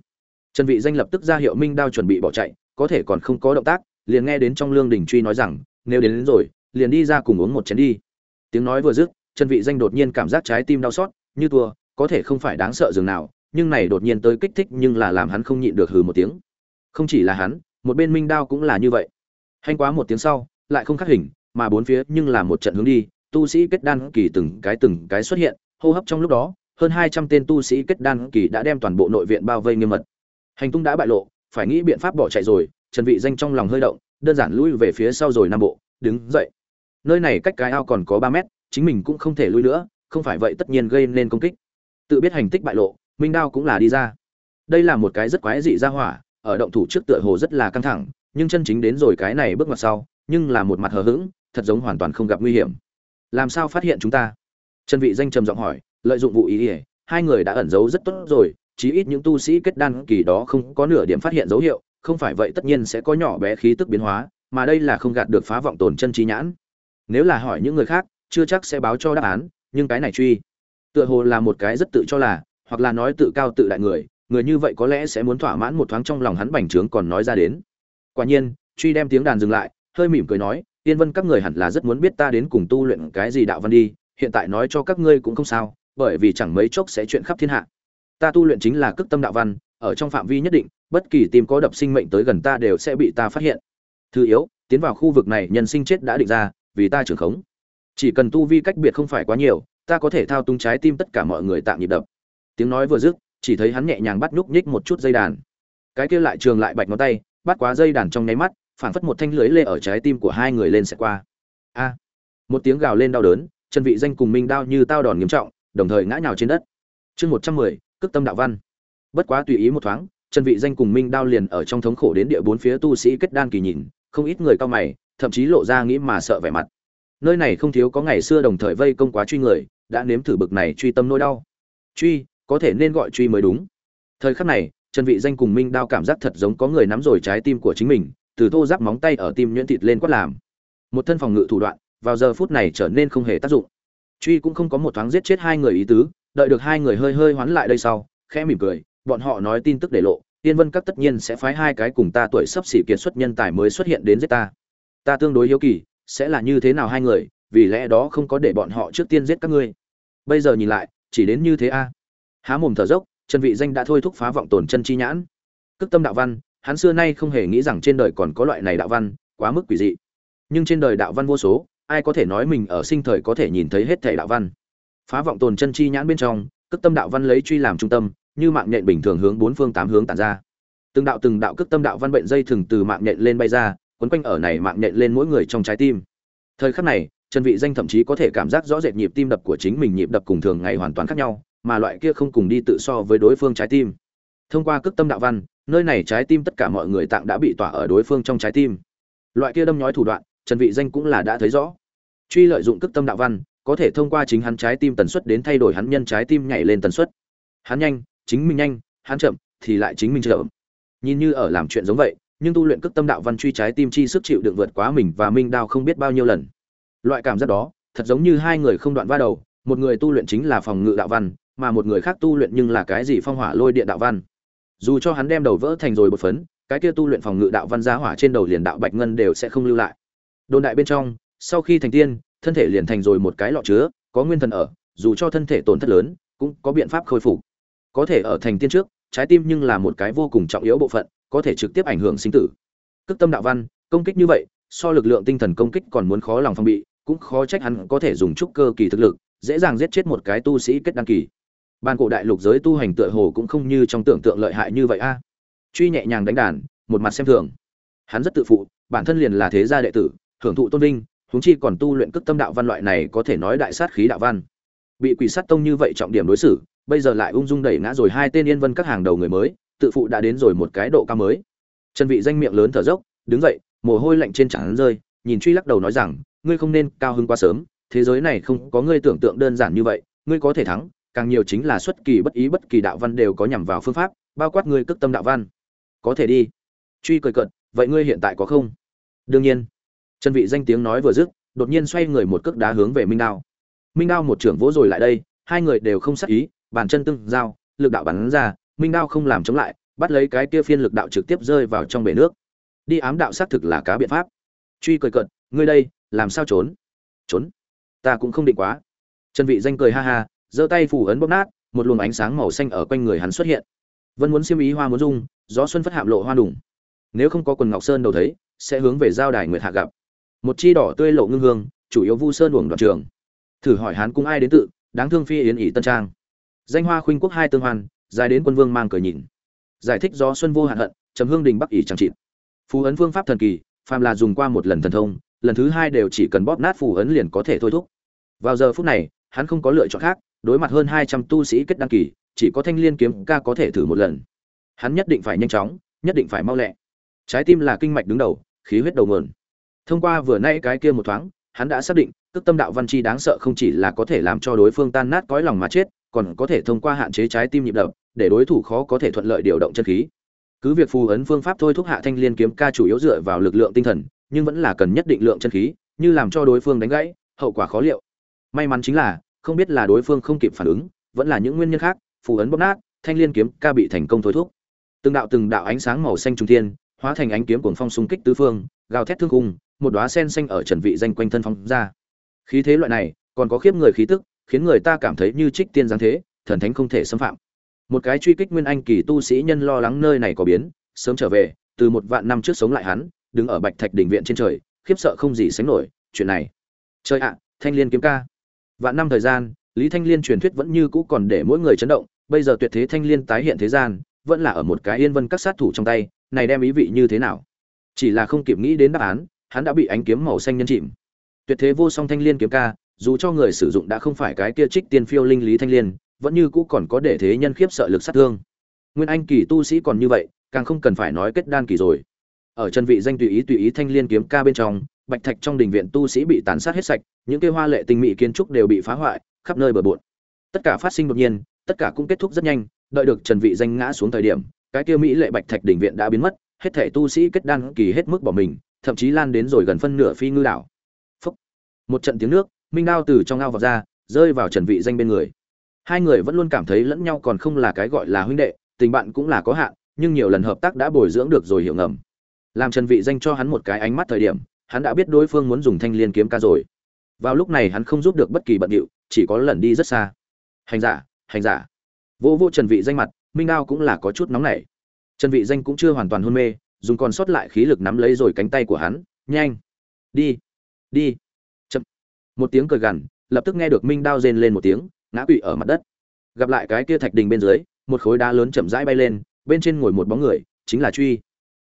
Trần vị danh lập tức ra hiệu minh đao chuẩn bị bỏ chạy có thể còn không có động tác liền nghe đến trong lương đình truy nói rằng nếu đến, đến rồi liền đi ra cùng uống một chén đi. Tiếng nói vừa dứt trần vị danh đột nhiên cảm giác trái tim đau xót như tua có thể không phải đáng sợ dường nào nhưng này đột nhiên tới kích thích nhưng là làm hắn không nhịn được hừ một tiếng. Không chỉ là hắn một bên minh đao cũng là như vậy. Hành quá một tiếng sau lại không khắc hình mà bốn phía nhưng là một trận hướng đi tu sĩ kết đan kỳ từng cái từng cái xuất hiện, hô hấp trong lúc đó, hơn hai trăm tên tu sĩ kết đan kỳ đã đem toàn bộ nội viện bao vây nghiêm mật. Hành tung đã bại lộ, phải nghĩ biện pháp bỏ chạy rồi, trần vị danh trong lòng hơi động, đơn giản lui về phía sau rồi nam bộ, đứng dậy. Nơi này cách cái ao còn có ba mét, chính mình cũng không thể lui nữa, không phải vậy tất nhiên gây nên công kích. Tự biết hành tích bại lộ, minh đao cũng là đi ra. Đây là một cái rất quái dị ra hỏa, ở động thủ trước tựa hồ rất là căng thẳng, nhưng chân chính đến rồi cái này bước mặt sau, nhưng là một mặt hờ hững, thật giống hoàn toàn không gặp nguy hiểm làm sao phát hiện chúng ta? Trần vị danh trầm giọng hỏi, lợi dụng vụ ý ỉa hai người đã ẩn giấu rất tốt rồi, chí ít những tu sĩ kết đan kỳ đó không có nửa điểm phát hiện dấu hiệu, không phải vậy tất nhiên sẽ có nhỏ bé khí tức biến hóa, mà đây là không gạt được phá vọng tồn chân trí nhãn. Nếu là hỏi những người khác, chưa chắc sẽ báo cho đáp án, nhưng cái này truy, tựa hồ là một cái rất tự cho là, hoặc là nói tự cao tự đại người người như vậy có lẽ sẽ muốn thỏa mãn một thoáng trong lòng hắn bành trướng còn nói ra đến. Quả nhiên, truy đem tiếng đàn dừng lại, hơi mỉm cười nói tiên vân, các người hẳn là rất muốn biết ta đến cùng tu luyện cái gì đạo văn đi, hiện tại nói cho các ngươi cũng không sao, bởi vì chẳng mấy chốc sẽ chuyện khắp thiên hạ. Ta tu luyện chính là cực tâm đạo văn, ở trong phạm vi nhất định, bất kỳ tìm có đập sinh mệnh tới gần ta đều sẽ bị ta phát hiện. Thứ yếu, tiến vào khu vực này, nhân sinh chết đã định ra, vì ta trưởng khống. Chỉ cần tu vi cách biệt không phải quá nhiều, ta có thể thao túng trái tim tất cả mọi người tạm nhịp đập. Tiếng nói vừa dứt, chỉ thấy hắn nhẹ nhàng bắt nhúc nhích một chút dây đàn. Cái kia lại trường lại bạch ngón tay, bắt quá dây đàn trong nháy mắt phảng phất một thanh lưới lê ở trái tim của hai người lên sẽ qua. A. Một tiếng gào lên đau đớn chân vị danh cùng minh Đao như tao đòn nghiêm trọng, đồng thời ngã nhào trên đất. Chương một trăm mười, cước tâm đạo văn. Bất quá tùy ý một thoáng chân vị danh cùng minh đao liền ở trong thống khổ đến địa bốn phía tu sĩ kết đan kỳ nhìn, không ít người cao mày, thậm chí lộ ra nghĩ mà sợ vẻ mặt. Nơi này không thiếu có ngày xưa đồng thời vây công quá truy người, đã nếm thử bực này truy tâm nỗi đau. Truy, có thể nên gọi truy mới đúng. Thời khắc này, trần vị danh cùng minh đao cảm giác thật giống có người nắm rồi trái tim của chính mình từ thô giáp móng tay ở tim nhuyễn thịt lên quát làm. Một thân phòng ngự thủ đoạn, vào giờ phút này trở nên không hề tác dụng. Truy cũng không có một thoáng giết chết hai người ý tứ, đợi được hai người hơi hơi hoán lại đây sau, khẽ mỉm cười, bọn họ nói tin tức để lộ tiên vân các tất nhiên sẽ phái hai cái cùng ta tuổi sắp xỉ kiệt xuất nhân tài mới xuất hiện đến giết ta. Ta tương đối hiếu kỳ, sẽ là như thế nào hai người, vì lẽ đó không có để bọn họ trước tiên giết các ngươi. Bây giờ nhìn lại, chỉ đến như thế a. Há mồm thở dốc chân vị danh đã thôi thúc phá vọng tổn chân chi nhãn. Cước tâm đạo văn hắn xưa nay không hề nghĩ rằng trên đời còn có loại này đạo văn, quá mức quỷ dị. Nhưng trên đời đạo văn vô số, ai có thể nói mình ở sinh thời có thể nhìn thấy hết thể đạo văn. Phá vọng tồn chân chi nhãn bên trong, cước tâm đạo văn lấy truy làm trung tâm, như mạng nhện bình thường hướng bốn phương tám hướng tản ra. Từng đạo từng đạo cước tâm đạo văn bệnh dây thường từ mạng nhện lên bay ra, quấn quanh ở này mạng nhện lên mỗi người trong trái tim. Thời khắc này trần vị danh thậm chí có thể cảm giác rõ rệt nhịp tim đập của chính mình nhịp đập cùng thường ngày hoàn toàn khác nhau, mà loại kia không cùng đi tự so với đối phương trái tim. Thông qua cước tâm đạo văn nơi này trái tim tất cả mọi người tạng đã bị tỏa ở đối phương trong trái tim. Loại kia đâm nhói thủ đoạn, trần vị danh cũng là đã thấy rõ. Truy lợi dụng cước tâm đạo văn, có thể thông qua chính hắn trái tim tần suất đến thay đổi hắn nhân trái tim nhảy lên tần suất. Hắn nhanh, chính mình nhanh, hắn chậm, thì lại chính mình chậm. Nhìn như ở làm chuyện giống vậy, nhưng tu luyện cước tâm đạo văn truy trái tim chi sức chịu đựng vượt quá mình và minh đao không biết bao nhiêu lần. Loại cảm giác đó, thật giống như hai người không đoạn va đầu, một người tu luyện chính là phòng ngự đạo văn, mà một người khác tu luyện nhưng là cái gì phong hỏa lôi điện đạo văn dù cho hắn đem đầu vỡ thành rồi bột phấn, cái kia tu luyện phòng ngự đạo văn giá hỏa trên đầu liền đạo bạch ngân đều sẽ không lưu lại. Đồn đại bên trong, sau khi thành tiên, thân thể liền thành rồi một cái lọ chứa, có nguyên thần ở, dù cho thân thể tổn thất lớn, cũng có biện pháp khôi phục. Có thể ở thành tiên trước, trái tim nhưng là một cái vô cùng trọng yếu bộ phận, có thể trực tiếp ảnh hưởng sinh tử. Cước tâm đạo văn, công kích như vậy, so lực lượng tinh thần công kích còn muốn khó lòng phòng bị, cũng khó trách hắn có thể dùng chút cơ kỳ thực lực, dễ dàng giết chết một cái tu sĩ kết đăng kỳ ban cổ đại lục giới tu hành tựa hồ cũng không như trong tưởng tượng lợi hại như vậy a. Truy nhẹ nhàng đánh đàn, một mặt xem thường. Hắn rất tự phụ, bản thân liền là thế gia đệ tử, hưởng thụ tôn vinh, huống chi còn tu luyện cước tâm đạo văn loại này có thể nói đại sát khí đạo văn. Bị quỷ sát tông như vậy trọng điểm đối xử, bây giờ lại ung dung đẩy ngã rồi hai tên yên vân các hàng đầu người mới, tự phụ đã đến rồi một cái độ cao mới. Trần vị danh miệng lớn thở dốc, đứng dậy, mồ hôi lạnh trên trán rơi, nhìn truy lắc đầu nói rằng, ngươi không nên cao hứng quá sớm, thế giới này không có ngươi tưởng tượng đơn giản như vậy, ngươi có thể thắng càng nhiều chính là xuất kỳ bất ý bất kỳ đạo văn đều có nhằm vào phương pháp, bao quát ngươi cước tâm đạo văn. Có thể đi. Truy cười cận vậy ngươi hiện tại có không? Đương nhiên. Chân vị danh tiếng nói vừa dứt, đột nhiên xoay người một cước đá hướng về minh đao. Minh đao một trưởng vỗ rồi lại đây, hai người đều không sắc ý, bàn chân tương giao, lực đạo bắn ra, minh đao không làm chống lại, bắt lấy cái kia phiên lực đạo trực tiếp rơi vào trong bể nước. Đi ám đạo xác thực là cá biện pháp. Truy cười cận ngươi đây, làm sao trốn? Trốn? Ta cũng không định quá. Chân vị danh cười ha ha giơ tay phủ ấn bóp nát, một luồng ánh sáng màu xanh ở quanh người hắn xuất hiện. Vân muốn xiêm ý hoa muốn dung, gió xuân phất hạm lộ hoa đủng nếu không có quần ngọc sơn đầu thấy, sẽ hướng về giao đài nguyệt hạ gặp. Một chi đỏ tươi lộ ngưng hương, chủ yếu vu sơn uổng đoạn trường. Thử hỏi hắn cung ai đến tự, đáng thương phi yến ỷ tân trang. Danh hoa khuynh quốc hai tương hoan, dài đến quân vương mang cười nhìn. Giải thích gió xuân vô hạn hận trầm hương đình bắc ỷ chẳng trị phù ấn phương pháp thần kỳ, phàm là dùng qua một lần thần thông, lần thứ hai đều chỉ cần bóp nát phù ấn liền có thể thôi thúc. Vào giờ phút này, hắn không có lựa chọn khác đối mặt hơn hai trăm tu sĩ kết đăng kỳ, chỉ có thanh liên kiếm ca có thể thử một lần. Hắn nhất định phải nhanh chóng, nhất định phải mau lẹ. Trái tim là kinh mạch đứng đầu, khí huyết đầu nguồn. Thông qua vừa nay cái kia một thoáng, hắn đã xác định, tức tâm đạo văn chi đáng sợ không chỉ là có thể làm cho đối phương tan nát cõi lòng mà chết, còn có thể thông qua hạn chế trái tim nhịp đập, để đối thủ khó có thể thuận lợi điều động chân khí. Cứ việc phù ấn phương pháp thôi thúc hạ thanh liên kiếm ca chủ yếu dựa vào lực lượng tinh thần, nhưng vẫn là cần nhất định lượng chân khí, như làm cho đối phương đánh gãy, hậu quả khó liệu. May mắn chính là không biết là đối phương không kịp phản ứng, vẫn là những nguyên nhân khác, phù ấn bóp nát, thanh liên kiếm ca bị thành công thôi thúc. Từng đạo từng đạo ánh sáng màu xanh trung thiên, hóa thành ánh kiếm cuồng phong xung kích tứ phương, gào thét thương cung một đóa sen xanh ở trần vị danh quanh thân phong ra. Khí thế loại này, còn có khiếp người khí tức, khiến người ta cảm thấy như trích tiên giáng thế, thần thánh không thể xâm phạm. Một cái truy kích nguyên anh kỳ tu sĩ nhân lo lắng nơi này có biến, sớm trở về, từ một vạn năm trước sống lại hắn, đứng ở bạch thạch đỉnh viện trên trời, khiếp sợ không gì sánh nổi, chuyện này. Trời ạ, thanh liên kiếm ca vạn năm thời gian, lý thanh liên truyền thuyết vẫn như cũ còn để mỗi người chấn động, bây giờ tuyệt thế thanh liên tái hiện thế gian, vẫn là ở một cái yên vân các sát thủ trong tay, này đem ý vị như thế nào? Chỉ là không kịp nghĩ đến đáp án, hắn đã bị ánh kiếm màu xanh nhân chìm. Tuyệt thế vô song thanh liên kiếm ca, dù cho người sử dụng đã không phải cái kia trích tiên phiêu linh lý thanh liên, vẫn như cũ còn có để thế nhân khiếp sợ lực sát thương. Nguyên anh kỳ tu sĩ còn như vậy, càng không cần phải nói kết đan kỳ rồi ở chân vị danh tùy ý tùy ý thanh liên kiếm ca bên trong, bạch thạch trong đình viện tu sĩ bị tàn sát hết sạch, những cây hoa lệ tinh mỹ kiến trúc đều bị phá hoại, khắp nơi bừa bộn. Tất cả phát sinh đột nhiên, tất cả cũng kết thúc rất nhanh, đợi được trần vị danh ngã xuống thời điểm, cái kia mỹ lệ bạch thạch đỉnh viện đã biến mất, hết thể tu sĩ kết đan kỳ hết mức bỏ mình, thậm chí lan đến rồi gần phân nửa phi ngư đảo. Phúc. một trận tiếng nước, minh đao từ trong ao vào ra, rơi vào trần vị danh bên người. Hai người vẫn luôn cảm thấy lẫn nhau còn không là cái gọi là huynh đệ, tình bạn cũng là có hạn, nhưng nhiều lần hợp tác đã bồi dưỡng được rồi hiểu ngầm làm trần vị danh cho hắn một cái ánh mắt thời điểm, hắn đã biết đối phương muốn dùng thanh liên kiếm ca rồi. Vào lúc này hắn không giúp được bất kỳ bận điệu, chỉ có lần đi rất xa. Hành giả hành giả. Vô vô trần vị danh mặt, minh đao cũng là có chút nóng nảy. Trần vị danh cũng chưa hoàn toàn hôn mê, dùng còn sót lại khí lực nắm lấy rồi cánh tay của hắn. Nhanh. Đi. Đi. Chậm. Một tiếng cười gằn, lập tức nghe được minh đao rên lên một tiếng, ngã quỵ ở mặt đất. Gặp lại cái kia thạch đình bên dưới, một khối đá lớn chậm rãi bay lên, bên trên ngồi một bóng người, chính là truy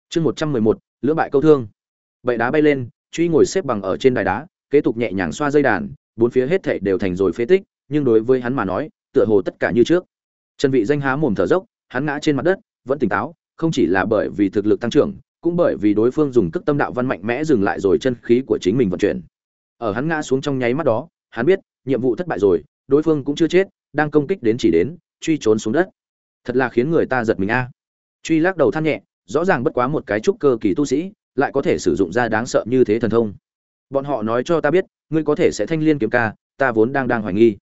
chương một trăm mười một, lưỡng bại câu thương. Bậy đá bay lên, truy ngồi xếp bằng ở trên đài đá, kế tục nhẹ nhàng xoa dây đàn, bốn phía hết thảy đều thành rồi phế tích, nhưng đối với hắn mà nói, tựa hồ tất cả như trước. Trần vị danh há mồm thở dốc, hắn ngã trên mặt đất, vẫn tỉnh táo, không chỉ là bởi vì thực lực tăng trưởng, cũng bởi vì đối phương dùng cước tâm đạo văn mạnh mẽ dừng lại rồi chân khí của chính mình vận chuyển. Ở hắn ngã xuống trong nháy mắt đó, hắn biết, nhiệm vụ thất bại rồi, đối phương cũng chưa chết, đang công kích đến chỉ đến, truy trốn xuống đất. Thật là khiến người ta giật mình a. Truy lắc đầu than nhẹ rõ ràng bất quá một cái trúc cơ kỳ tu sĩ, lại có thể sử dụng ra đáng sợ như thế thần thông. Bọn họ nói cho ta biết, ngươi có thể sẽ thanh liên kiếm ca, ta vốn đang đang hoài nghi.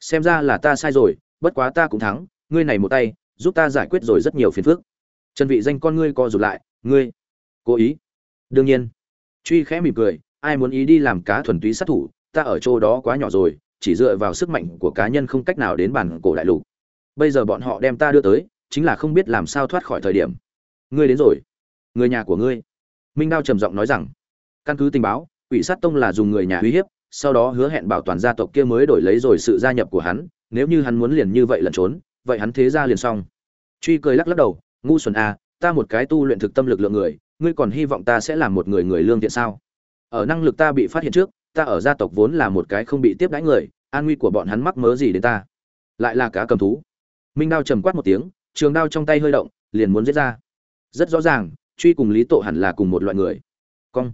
Xem ra là ta sai rồi, bất quá ta cũng thắng, ngươi này một tay, giúp ta giải quyết rồi rất nhiều phiền phức. Trần vị danh con ngươi co rụt lại, ngươi, cố ý. Đương nhiên. Truy khẽ mỉm cười, ai muốn ý đi làm cá thuần túy sát thủ, ta ở chỗ đó quá nhỏ rồi, chỉ dựa vào sức mạnh của cá nhân không cách nào đến bản cổ đại lục. Bây giờ bọn họ đem ta đưa tới, chính là không biết làm sao thoát khỏi thời điểm ngươi đến rồi. Người nhà của ngươi. Minh đao trầm giọng nói rằng. Căn cứ tình báo quỷ sát tông là dùng người nhà uy hiếp sau đó hứa hẹn bảo toàn gia tộc kia mới đổi lấy rồi sự gia nhập của hắn nếu như hắn muốn liền như vậy lẩn trốn vậy hắn thế ra liền xong. Truy cười lắc lắc đầu ngu xuẩn à, ta một cái tu luyện thực tâm lực lượng người ngươi còn hy vọng ta sẽ là một người người lương thiện sao? Ở năng lực ta bị phát hiện trước ta ở gia tộc vốn là một cái không bị tiếp đãi người an nguy của bọn hắn mắc mớ gì đến ta? Lại là cá cầm thú. Minh đao trầm quát một tiếng trường đao trong tay hơi động liền muốn giết ra rất rõ ràng, truy cùng lý tổ hẳn là cùng một loại người. Cong.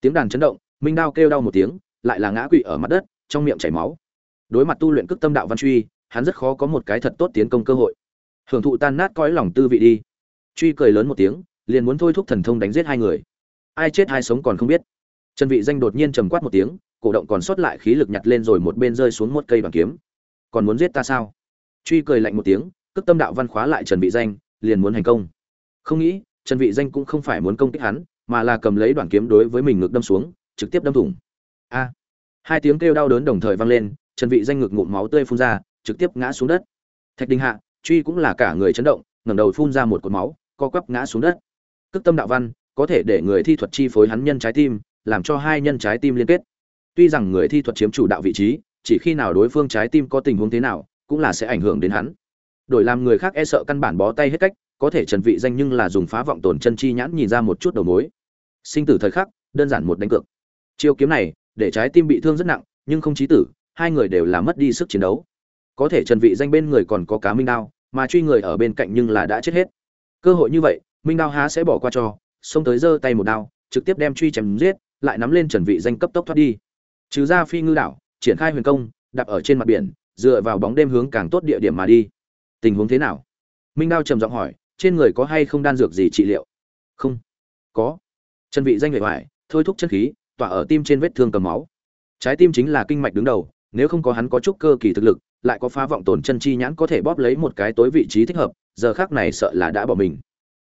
Tiếng đàn chấn động, minh đao kêu đau một tiếng, lại là ngã quỵ ở mặt đất, trong miệng chảy máu. Đối mặt tu luyện cước tâm đạo văn truy, hắn rất khó có một cái thật tốt tiến công cơ hội. Hưởng thụ tan nát cõi lòng tư vị đi. Truy cười lớn một tiếng, liền muốn thôi thúc thần thông đánh giết hai người. Ai chết ai sống còn không biết. Trần vị danh đột nhiên trầm quát một tiếng, cổ động còn sót lại khí lực nhặt lên rồi một bên rơi xuống một cây bằng kiếm. Còn muốn giết ta sao? Truy cười lạnh một tiếng, cước tâm đạo văn khóa lại trần vị danh, liền muốn hành công không nghĩ, trần vị danh cũng không phải muốn công kích hắn, mà là cầm lấy đoạn kiếm đối với mình ngực đâm xuống, trực tiếp đâm thủng. A! Hai tiếng kêu đau đớn đồng thời vang lên, trần vị danh ngực ngụm máu tươi phun ra, trực tiếp ngã xuống đất. Thạch đình hạ, truy cũng là cả người chấn động, ngẩng đầu phun ra một cột máu, co quắp ngã xuống đất. Cước tâm đạo văn, có thể để người thi thuật chi phối hắn nhân trái tim, làm cho hai nhân trái tim liên kết. Tuy rằng người thi thuật chiếm chủ đạo vị trí, chỉ khi nào đối phương trái tim có tình huống thế nào, cũng là sẽ ảnh hưởng đến hắn. Đổi làm người khác e sợ căn bản bó tay hết cách có thể trần vị danh nhưng là dùng phá vọng tổn chân chi nhãn nhìn ra một chút đầu mối. Sinh tử thời khắc, đơn giản một đánh cược. Chiêu kiếm này, để trái tim bị thương rất nặng, nhưng không chí tử, hai người đều là mất đi sức chiến đấu. Có thể trần vị danh bên người còn có cá minh đao, mà truy người ở bên cạnh nhưng là đã chết hết. Cơ hội như vậy, minh đao há sẽ bỏ qua cho, xông tới giơ tay một đao, trực tiếp đem truy chém giết, lại nắm lên trần vị danh cấp tốc thoát đi. Trừ ra phi ngư đảo, triển khai huyền công, đạp ở trên mặt biển, dựa vào bóng đêm hướng càng tốt địa điểm mà đi. Tình huống thế nào? Minh đao trầm giọng hỏi trên người có hay không đan dược gì trị liệu? Không. Có. Trần vị danh vệ hoài, thôi thúc chân khí, tỏa ở tim trên vết thương cầm máu. Trái tim chính là kinh mạch đứng đầu, nếu không có hắn có chút cơ kỳ thực lực, lại có phá vọng tổn chân chi nhãn có thể bóp lấy một cái tối vị trí thích hợp, giờ khác này sợ là đã bỏ mình.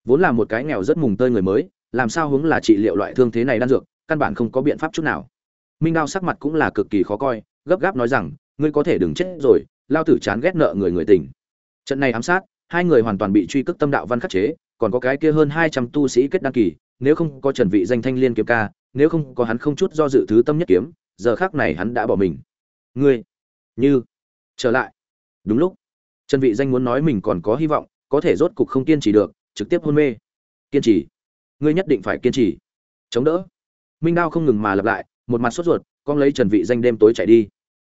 Vốn là một cái nghèo rất mùng tơi người mới, làm sao hướng là trị liệu loại thương thế này đan dược, căn bản không có biện pháp chút nào. Minh đao sắc mặt cũng là cực kỳ khó coi, gấp gáp nói rằng, ngươi có thể đừng chết rồi, lao tử chán ghét nợ người người tình. Trận này ám sát hai người hoàn toàn bị truy cức tâm đạo văn khắc chế, còn có cái kia hơn hai trăm tu sĩ kết đăng kỳ, nếu không có trần vị danh thanh liên kiếm ca, nếu không có hắn không chút do dự thứ tâm nhất kiếm, giờ khác này hắn đã bỏ mình. Ngươi, như, trở lại. Đúng lúc, trần vị danh muốn nói mình còn có hy vọng, có thể rốt cục không kiên trì được, trực tiếp hôn mê. Kiên trì. Ngươi nhất định phải kiên trì. Chống đỡ. Minh đao không ngừng mà lặp lại, một mặt sốt ruột, con lấy trần vị danh đêm tối chạy đi.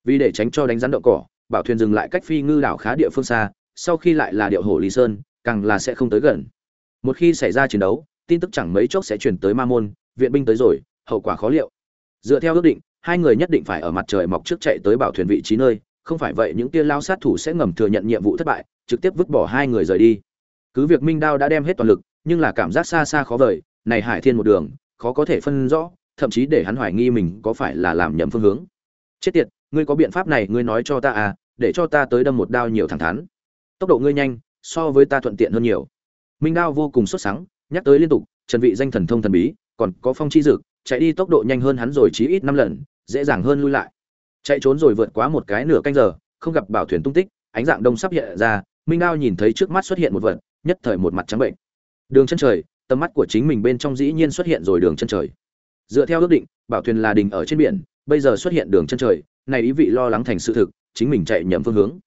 Vì để tránh cho đánh rắn động cỏ, bảo thuyền dừng lại cách phi ngư đảo khá địa phương xa sau khi lại là điệu hổ lý sơn, càng là sẽ không tới gần. Một khi xảy ra chiến đấu, tin tức chẳng mấy chốc sẽ chuyển tới ma môn, viện binh tới rồi, hậu quả khó liệu. Dựa theo ước định, hai người nhất định phải ở mặt trời mọc trước chạy tới bảo thuyền vị trí nơi, không phải vậy những tia lao sát thủ sẽ ngầm thừa nhận nhiệm vụ thất bại, trực tiếp vứt bỏ hai người rời đi. Cứ việc minh đao đã đem hết toàn lực, nhưng là cảm giác xa xa khó vời, này hải thiên một đường, khó có thể phân rõ, thậm chí để hắn hoài nghi mình có phải là làm nhầm phương hướng. Chết tiệt, ngươi có biện pháp này, ngươi nói cho ta à để cho ta tới đâm một đao nhiều thẳng thắn tốc độ ngươi nhanh, so với ta thuận tiện hơn nhiều. Minh đao vô cùng xuất sắc nhắc tới liên tục, trần vị danh thần thông thần bí, còn có phong chi dực, chạy đi tốc độ nhanh hơn hắn rồi chí ít năm lần, dễ dàng hơn lui lại. Chạy trốn rồi vượt quá một cái nửa canh giờ, không gặp bảo thuyền tung tích, ánh dạng đông sắp hiện ra, minh đao nhìn thấy trước mắt xuất hiện một vật, nhất thời một mặt trắng bệnh. Đường chân trời, tầm mắt của chính mình bên trong dĩ nhiên xuất hiện rồi đường chân trời. Dựa theo ước định, bảo thuyền là đình ở trên biển, bây giờ xuất hiện đường chân trời, này ý vị lo lắng thành sự thực, chính mình chạy nhầm phương hướng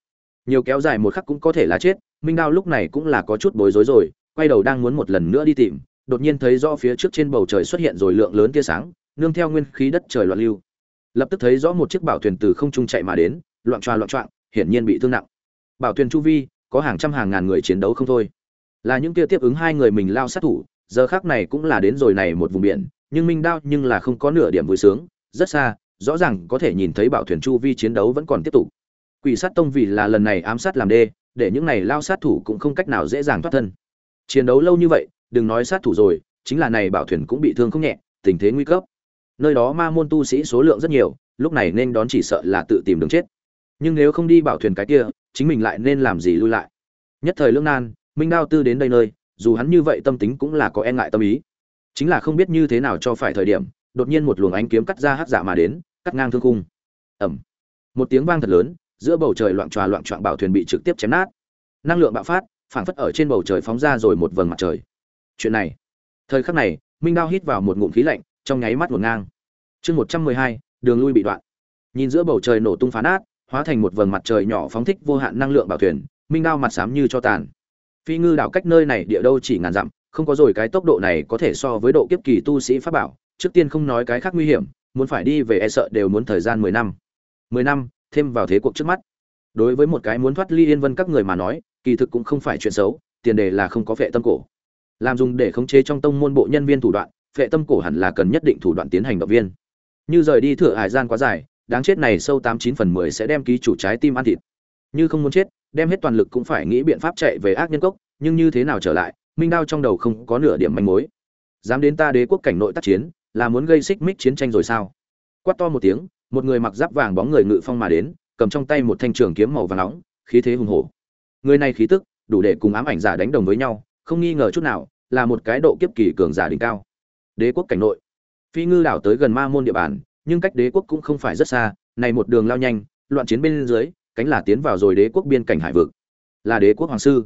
nhiều kéo dài một khắc cũng có thể là chết, minh đao lúc này cũng là có chút bối rối rồi, quay đầu đang muốn một lần nữa đi tìm, đột nhiên thấy rõ phía trước trên bầu trời xuất hiện rồi lượng lớn tia sáng, nương theo nguyên khí đất trời loạn lưu. Lập tức thấy rõ một chiếc bảo thuyền từ không trung chạy mà đến, loạn choa loạn choạng, hiển nhiên bị thương nặng. Bảo thuyền chu vi, có hàng trăm hàng ngàn người chiến đấu không thôi. Là những kia tiếp ứng hai người mình lao sát thủ, giờ khác này cũng là đến rồi này một vùng biển, nhưng minh đao nhưng là không có nửa điểm vui sướng, rất xa, rõ ràng có thể nhìn thấy bảo thuyền chu vi chiến đấu vẫn còn tiếp tục quỷ sát tông vì là lần này ám sát làm đê, để những này lao sát thủ cũng không cách nào dễ dàng thoát thân. Chiến đấu lâu như vậy, đừng nói sát thủ rồi, chính là này bảo thuyền cũng bị thương không nhẹ, tình thế nguy cấp. Nơi đó ma môn tu sĩ số lượng rất nhiều, lúc này nên đón chỉ sợ là tự tìm đường chết. Nhưng nếu không đi bảo thuyền cái kia, chính mình lại nên làm gì lui lại? Nhất thời lương nan, minh đao tư đến đây nơi, dù hắn như vậy tâm tính cũng là có e ngại tâm ý. Chính là không biết như thế nào cho phải thời điểm, đột nhiên một luồng ánh kiếm cắt ra hát giả dạ mà đến, cắt ngang thương khung. Ẩm một tiếng vang thật lớn giữa bầu trời loạn tròa loạn trọn bảo thuyền bị trực tiếp chém nát. Năng lượng bạo phát, phảng phất ở trên bầu trời phóng ra rồi một vầng mặt trời. Chuyện này, thời khắc này, minh đao hít vào một ngụm khí lạnh, trong nháy mắt ngổn ngang. Chương một trăm mười hai, đường lui bị đoạn. Nhìn giữa bầu trời nổ tung phá nát, hóa thành một vầng mặt trời nhỏ phóng thích vô hạn năng lượng bảo thuyền, minh đao mặt xám như cho tàn. Phi ngư đảo cách nơi này địa đâu chỉ ngàn dặm, không có rồi cái tốc độ này có thể so với độ kiếp kỳ tu sĩ pháp bảo, trước tiên không nói cái khác nguy hiểm, muốn phải đi về e sợ đều muốn thời gian mười năm. Mười năm thêm vào thế cuộc trước mắt. Đối với một cái muốn thoát ly yên vân các người mà nói, kỳ thực cũng không phải chuyện xấu, tiền đề là không có phệ tâm cổ. Làm dùng để khống chế trong tông môn bộ nhân viên thủ đoạn, phệ tâm cổ hẳn là cần nhất định thủ đoạn tiến hành động viên. Như rời đi thừa hải gian quá dài, đáng chết này sâu tám chín phần mười sẽ đem ký chủ trái tim ăn thịt. Như không muốn chết, đem hết toàn lực cũng phải nghĩ biện pháp chạy về ác nhân cốc, nhưng như thế nào trở lại, minh đao trong đầu không có nửa điểm manh mối. Dám đến ta đế quốc cảnh nội tác chiến, là muốn gây xích mích chiến tranh rồi sao? Quát to một tiếng một người mặc giáp vàng bóng người ngự phong mà đến, cầm trong tay một thanh trường kiếm màu vàng nóng, khí thế hùng hổ. Người này khí tức, đủ để cùng ám ảnh giả đánh đồng với nhau, không nghi ngờ chút nào, là một cái độ kiếp kỳ cường giả đỉnh cao. Đế quốc cảnh nội. Phi ngư đảo tới gần ma môn địa bàn, nhưng cách đế quốc cũng không phải rất xa, này một đường lao nhanh, loạn chiến bên dưới, cánh là tiến vào rồi đế quốc biên cảnh hải vực. Là đế quốc hoàng sư.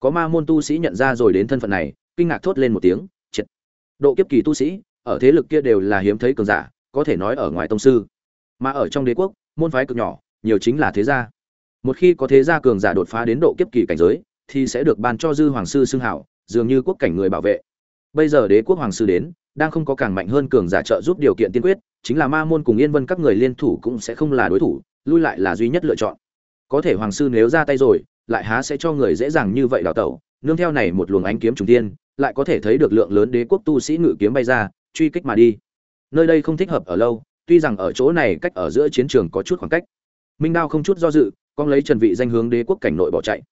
Có ma môn tu sĩ nhận ra rồi đến thân phận này, kinh ngạc thốt lên một tiếng, triệt. Độ kiếp kỳ tu sĩ, ở thế lực kia đều là hiếm thấy cường giả, có thể nói ở ngoài tông sư mà ở trong đế quốc, môn phái cực nhỏ, nhiều chính là thế gia. Một khi có thế gia cường giả đột phá đến độ kiếp kỳ cảnh giới, thì sẽ được ban cho dư hoàng sư xưng hảo, dường như quốc cảnh người bảo vệ. Bây giờ đế quốc hoàng sư đến, đang không có càng mạnh hơn cường giả trợ giúp điều kiện tiên quyết, chính là ma môn cùng yên vân các người liên thủ cũng sẽ không là đối thủ, lui lại là duy nhất lựa chọn. Có thể hoàng sư nếu ra tay rồi, lại há sẽ cho người dễ dàng như vậy đào tẩu, nương theo này một luồng ánh kiếm trùng tiên lại có thể thấy được lượng lớn đế quốc tu sĩ ngự kiếm bay ra, truy kích mà đi. Nơi đây không thích hợp ở lâu tuy rằng ở chỗ này cách ở giữa chiến trường có chút khoảng cách. Minh đao không chút do dự, con lấy trần vị danh hướng đế quốc cảnh nội bỏ chạy.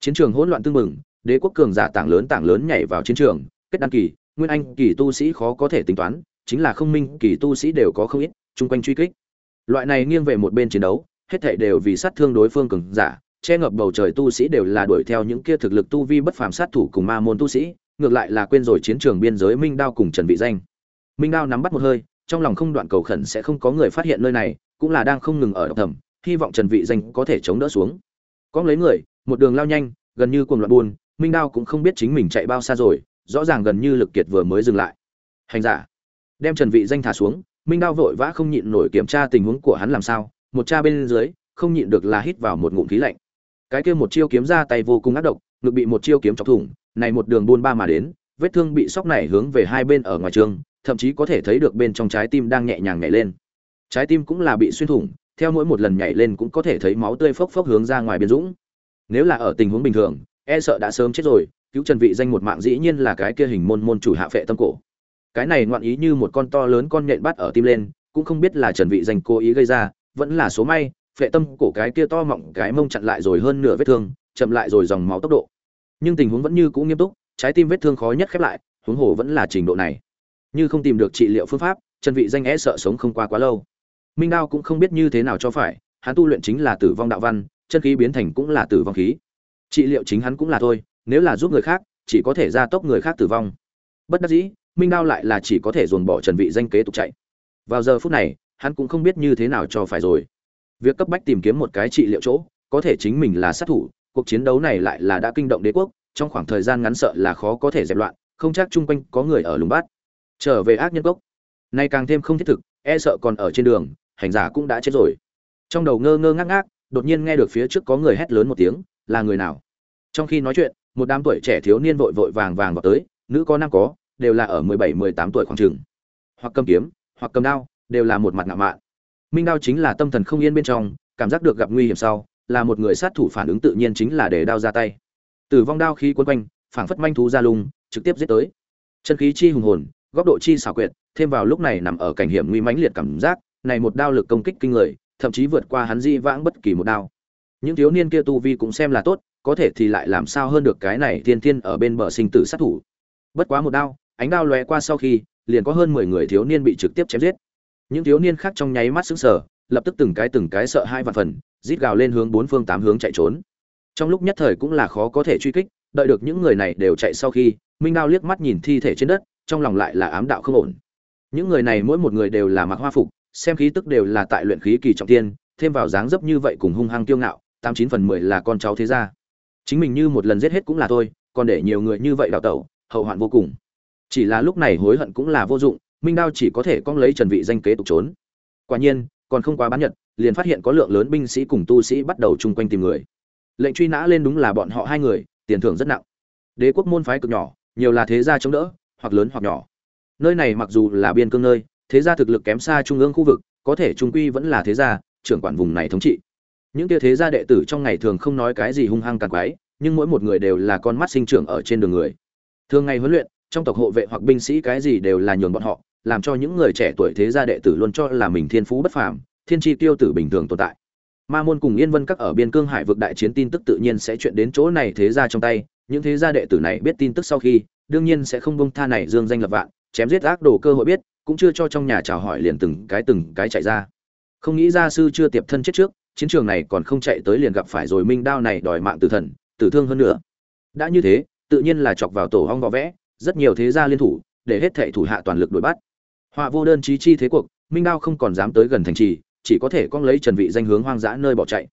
Chiến trường hỗn loạn tương mừng đế quốc cường giả tảng lớn tảng lớn nhảy vào chiến trường, kết đăng kỳ, nguyên anh kỳ tu sĩ khó có thể tính toán, chính là không minh kỳ tu sĩ đều có không ít, chung quanh truy kích. Loại này nghiêng về một bên chiến đấu, hết thảy đều vì sát thương đối phương cường giả, che ngập bầu trời tu sĩ đều là đuổi theo những kia thực lực tu vi bất phàm sát thủ cùng ma môn tu sĩ, ngược lại là quên rồi chiến trường biên giới minh đao cùng trần vị danh. Minh đao nắm bắt một hơi trong lòng không đoạn cầu khẩn sẽ không có người phát hiện nơi này, cũng là đang không ngừng ở độc thầm hy vọng trần vị danh có thể chống đỡ xuống. Có lấy người, một đường lao nhanh, gần như cuồng loạn buồn, minh đao cũng không biết chính mình chạy bao xa rồi, rõ ràng gần như lực kiệt vừa mới dừng lại. Hành giả. Đem trần vị danh thả xuống, minh đao vội vã không nhịn nổi kiểm tra tình huống của hắn làm sao, một cha bên dưới, không nhịn được là hít vào một ngụm khí lạnh. Cái kia một chiêu kiếm ra tay vô cùng ác độc, ngực bị một chiêu kiếm chọc thủng, này một đường buôn ba mà đến, vết thương bị sóc này hướng về hai bên ở ngoài trường thậm chí có thể thấy được bên trong trái tim đang nhẹ nhàng nhảy lên. Trái tim cũng là bị xuyên thủng, theo mỗi một lần nhảy lên cũng có thể thấy máu tươi phốc phốc hướng ra ngoài biên dũng. Nếu là ở tình huống bình thường e sợ đã sớm chết rồi, cứu trần vị danh một mạng dĩ nhiên là cái kia hình môn môn chủ hạ phệ tâm cổ. Cái này ngoạn ý như một con to lớn con nhện bắt ở tim lên, cũng không biết là trần vị danh cố ý gây ra, vẫn là số may, phệ tâm cổ cái kia to mọng cái mông chặn lại rồi hơn nửa vết thương, chậm lại rồi dòng máu tốc độ. Nhưng tình huống vẫn như cũ nghiêm túc, trái tim vết thương khó nhất khép lại, huống hồ vẫn là trình độ này như không tìm được trị liệu phương pháp, trần vị danh é sợ sống không qua quá lâu. Minh đao cũng không biết như thế nào cho phải, hắn tu luyện chính là tử vong đạo văn, chân khí biến thành cũng là tử vong khí. Trị liệu chính hắn cũng là thôi, nếu là giúp người khác, chỉ có thể gia tốc người khác tử vong. Bất đắc dĩ, minh đao lại là chỉ có thể dồn bỏ trần vị danh kế tục chạy. Vào giờ phút này, hắn cũng không biết như thế nào cho phải rồi. Việc cấp bách tìm kiếm một cái trị liệu chỗ, có thể chính mình là sát thủ, cuộc chiến đấu này lại là đã kinh động đế quốc, trong khoảng thời gian ngắn sợ là khó có thể dẹp loạn, không chắc chung quanh có người ở lùng bát trở về ác nhân cốc. Nay càng thêm không thiết thực e sợ còn ở trên đường, hành giả cũng đã chết rồi. Trong đầu ngơ ngơ ngác ngác, đột nhiên nghe được phía trước có người hét lớn một tiếng, là người nào? Trong khi nói chuyện, một đám tuổi trẻ thiếu niên vội vội vàng vàng vào tới, nữ có nam có, đều là ở mười bảy, mười tám tuổi khoảng trường hoặc cầm kiếm, hoặc cầm đao, đều là một mặt ngạo mạn. Minh đao chính là tâm thần không yên bên trong, cảm giác được gặp nguy hiểm sau, là một người sát thủ phản ứng tự nhiên chính là để đao ra tay. Tử vong đao khí quấn quanh, phảng phất manh thú ra lung, trực tiếp giết tới. Chân khí chi hùng hồn góc độ chi xảo quyệt, thêm vào lúc này nằm ở cảnh hiểm nguy mãnh liệt cảm giác, này một đao lực công kích kinh người, thậm chí vượt qua hắn di vãng bất kỳ một đao. Những thiếu niên kia tu vi cũng xem là tốt, có thể thì lại làm sao hơn được cái này thiên thiên ở bên bờ sinh tử sát thủ. Bất quá một đao, ánh đao lóe qua sau khi, liền có hơn mười người thiếu niên bị trực tiếp chém giết. Những thiếu niên khác trong nháy mắt sững sờ, lập tức từng cái từng cái sợ hai vạn phần, rít gào lên hướng bốn phương tám hướng chạy trốn. Trong lúc nhất thời cũng là khó có thể truy kích, đợi được những người này đều chạy sau khi, minh đao liếc mắt nhìn thi thể trên đất trong lòng lại là ám đạo không ổn. Những người này mỗi một người đều là mặc hoa phục, xem khí tức đều là tại luyện khí kỳ trọng tiên thêm vào dáng dấp như vậy cùng hung hăng kiêu ngạo, tám chín phần mười là con cháu thế gia. Chính mình như một lần giết hết cũng là thôi, còn để nhiều người như vậy đào tẩu, hậu hoạn vô cùng. Chỉ là lúc này hối hận cũng là vô dụng, minh đao chỉ có thể cong lấy trần vị danh kế tục trốn. Quả nhiên, còn không quá bán nhật, liền phát hiện có lượng lớn binh sĩ cùng tu sĩ bắt đầu chung quanh tìm người. Lệnh truy nã lên đúng là bọn họ hai người, tiền thưởng rất nặng. Đế quốc môn phái cực nhỏ, nhiều là thế gia chống đỡ hoặc lớn hoặc nhỏ. Nơi này mặc dù là biên cương nơi, thế gia thực lực kém xa trung ương khu vực, có thể trung quy vẫn là thế gia, trưởng quản vùng này thống trị. Những kia thế gia đệ tử trong ngày thường không nói cái gì hung hăng càng quái, nhưng mỗi một người đều là con mắt sinh trưởng ở trên đường người. Thường ngày huấn luyện, trong tộc hộ vệ hoặc binh sĩ cái gì đều là nhường bọn họ, làm cho những người trẻ tuổi thế gia đệ tử luôn cho là mình thiên phú bất phàm, thiên tri tiêu tử bình thường tồn tại. Ma môn cùng yên vân các ở biên cương hải vực đại chiến tin tức tự nhiên sẽ chuyện đến chỗ này thế gia trong tay, những thế gia đệ tử này biết tin tức sau khi đương nhiên sẽ không bông tha này dương danh lập vạn, chém giết ác đồ cơ hội biết, cũng chưa cho trong nhà chào hỏi liền từng cái từng cái chạy ra. Không nghĩ ra sư chưa tiệp thân chết trước, chiến trường này còn không chạy tới liền gặp phải rồi minh đao này đòi mạng tử thần, tử thương hơn nữa. Đã như thế, tự nhiên là chọc vào tổ hong võ vẽ, rất nhiều thế gia liên thủ, để hết thệ thủ hạ toàn lực đuổi bắt. Họa vô đơn chí chi thế cuộc, minh đao không còn dám tới gần thành trì, chỉ có thể con lấy trần vị danh hướng hoang dã nơi bỏ chạy.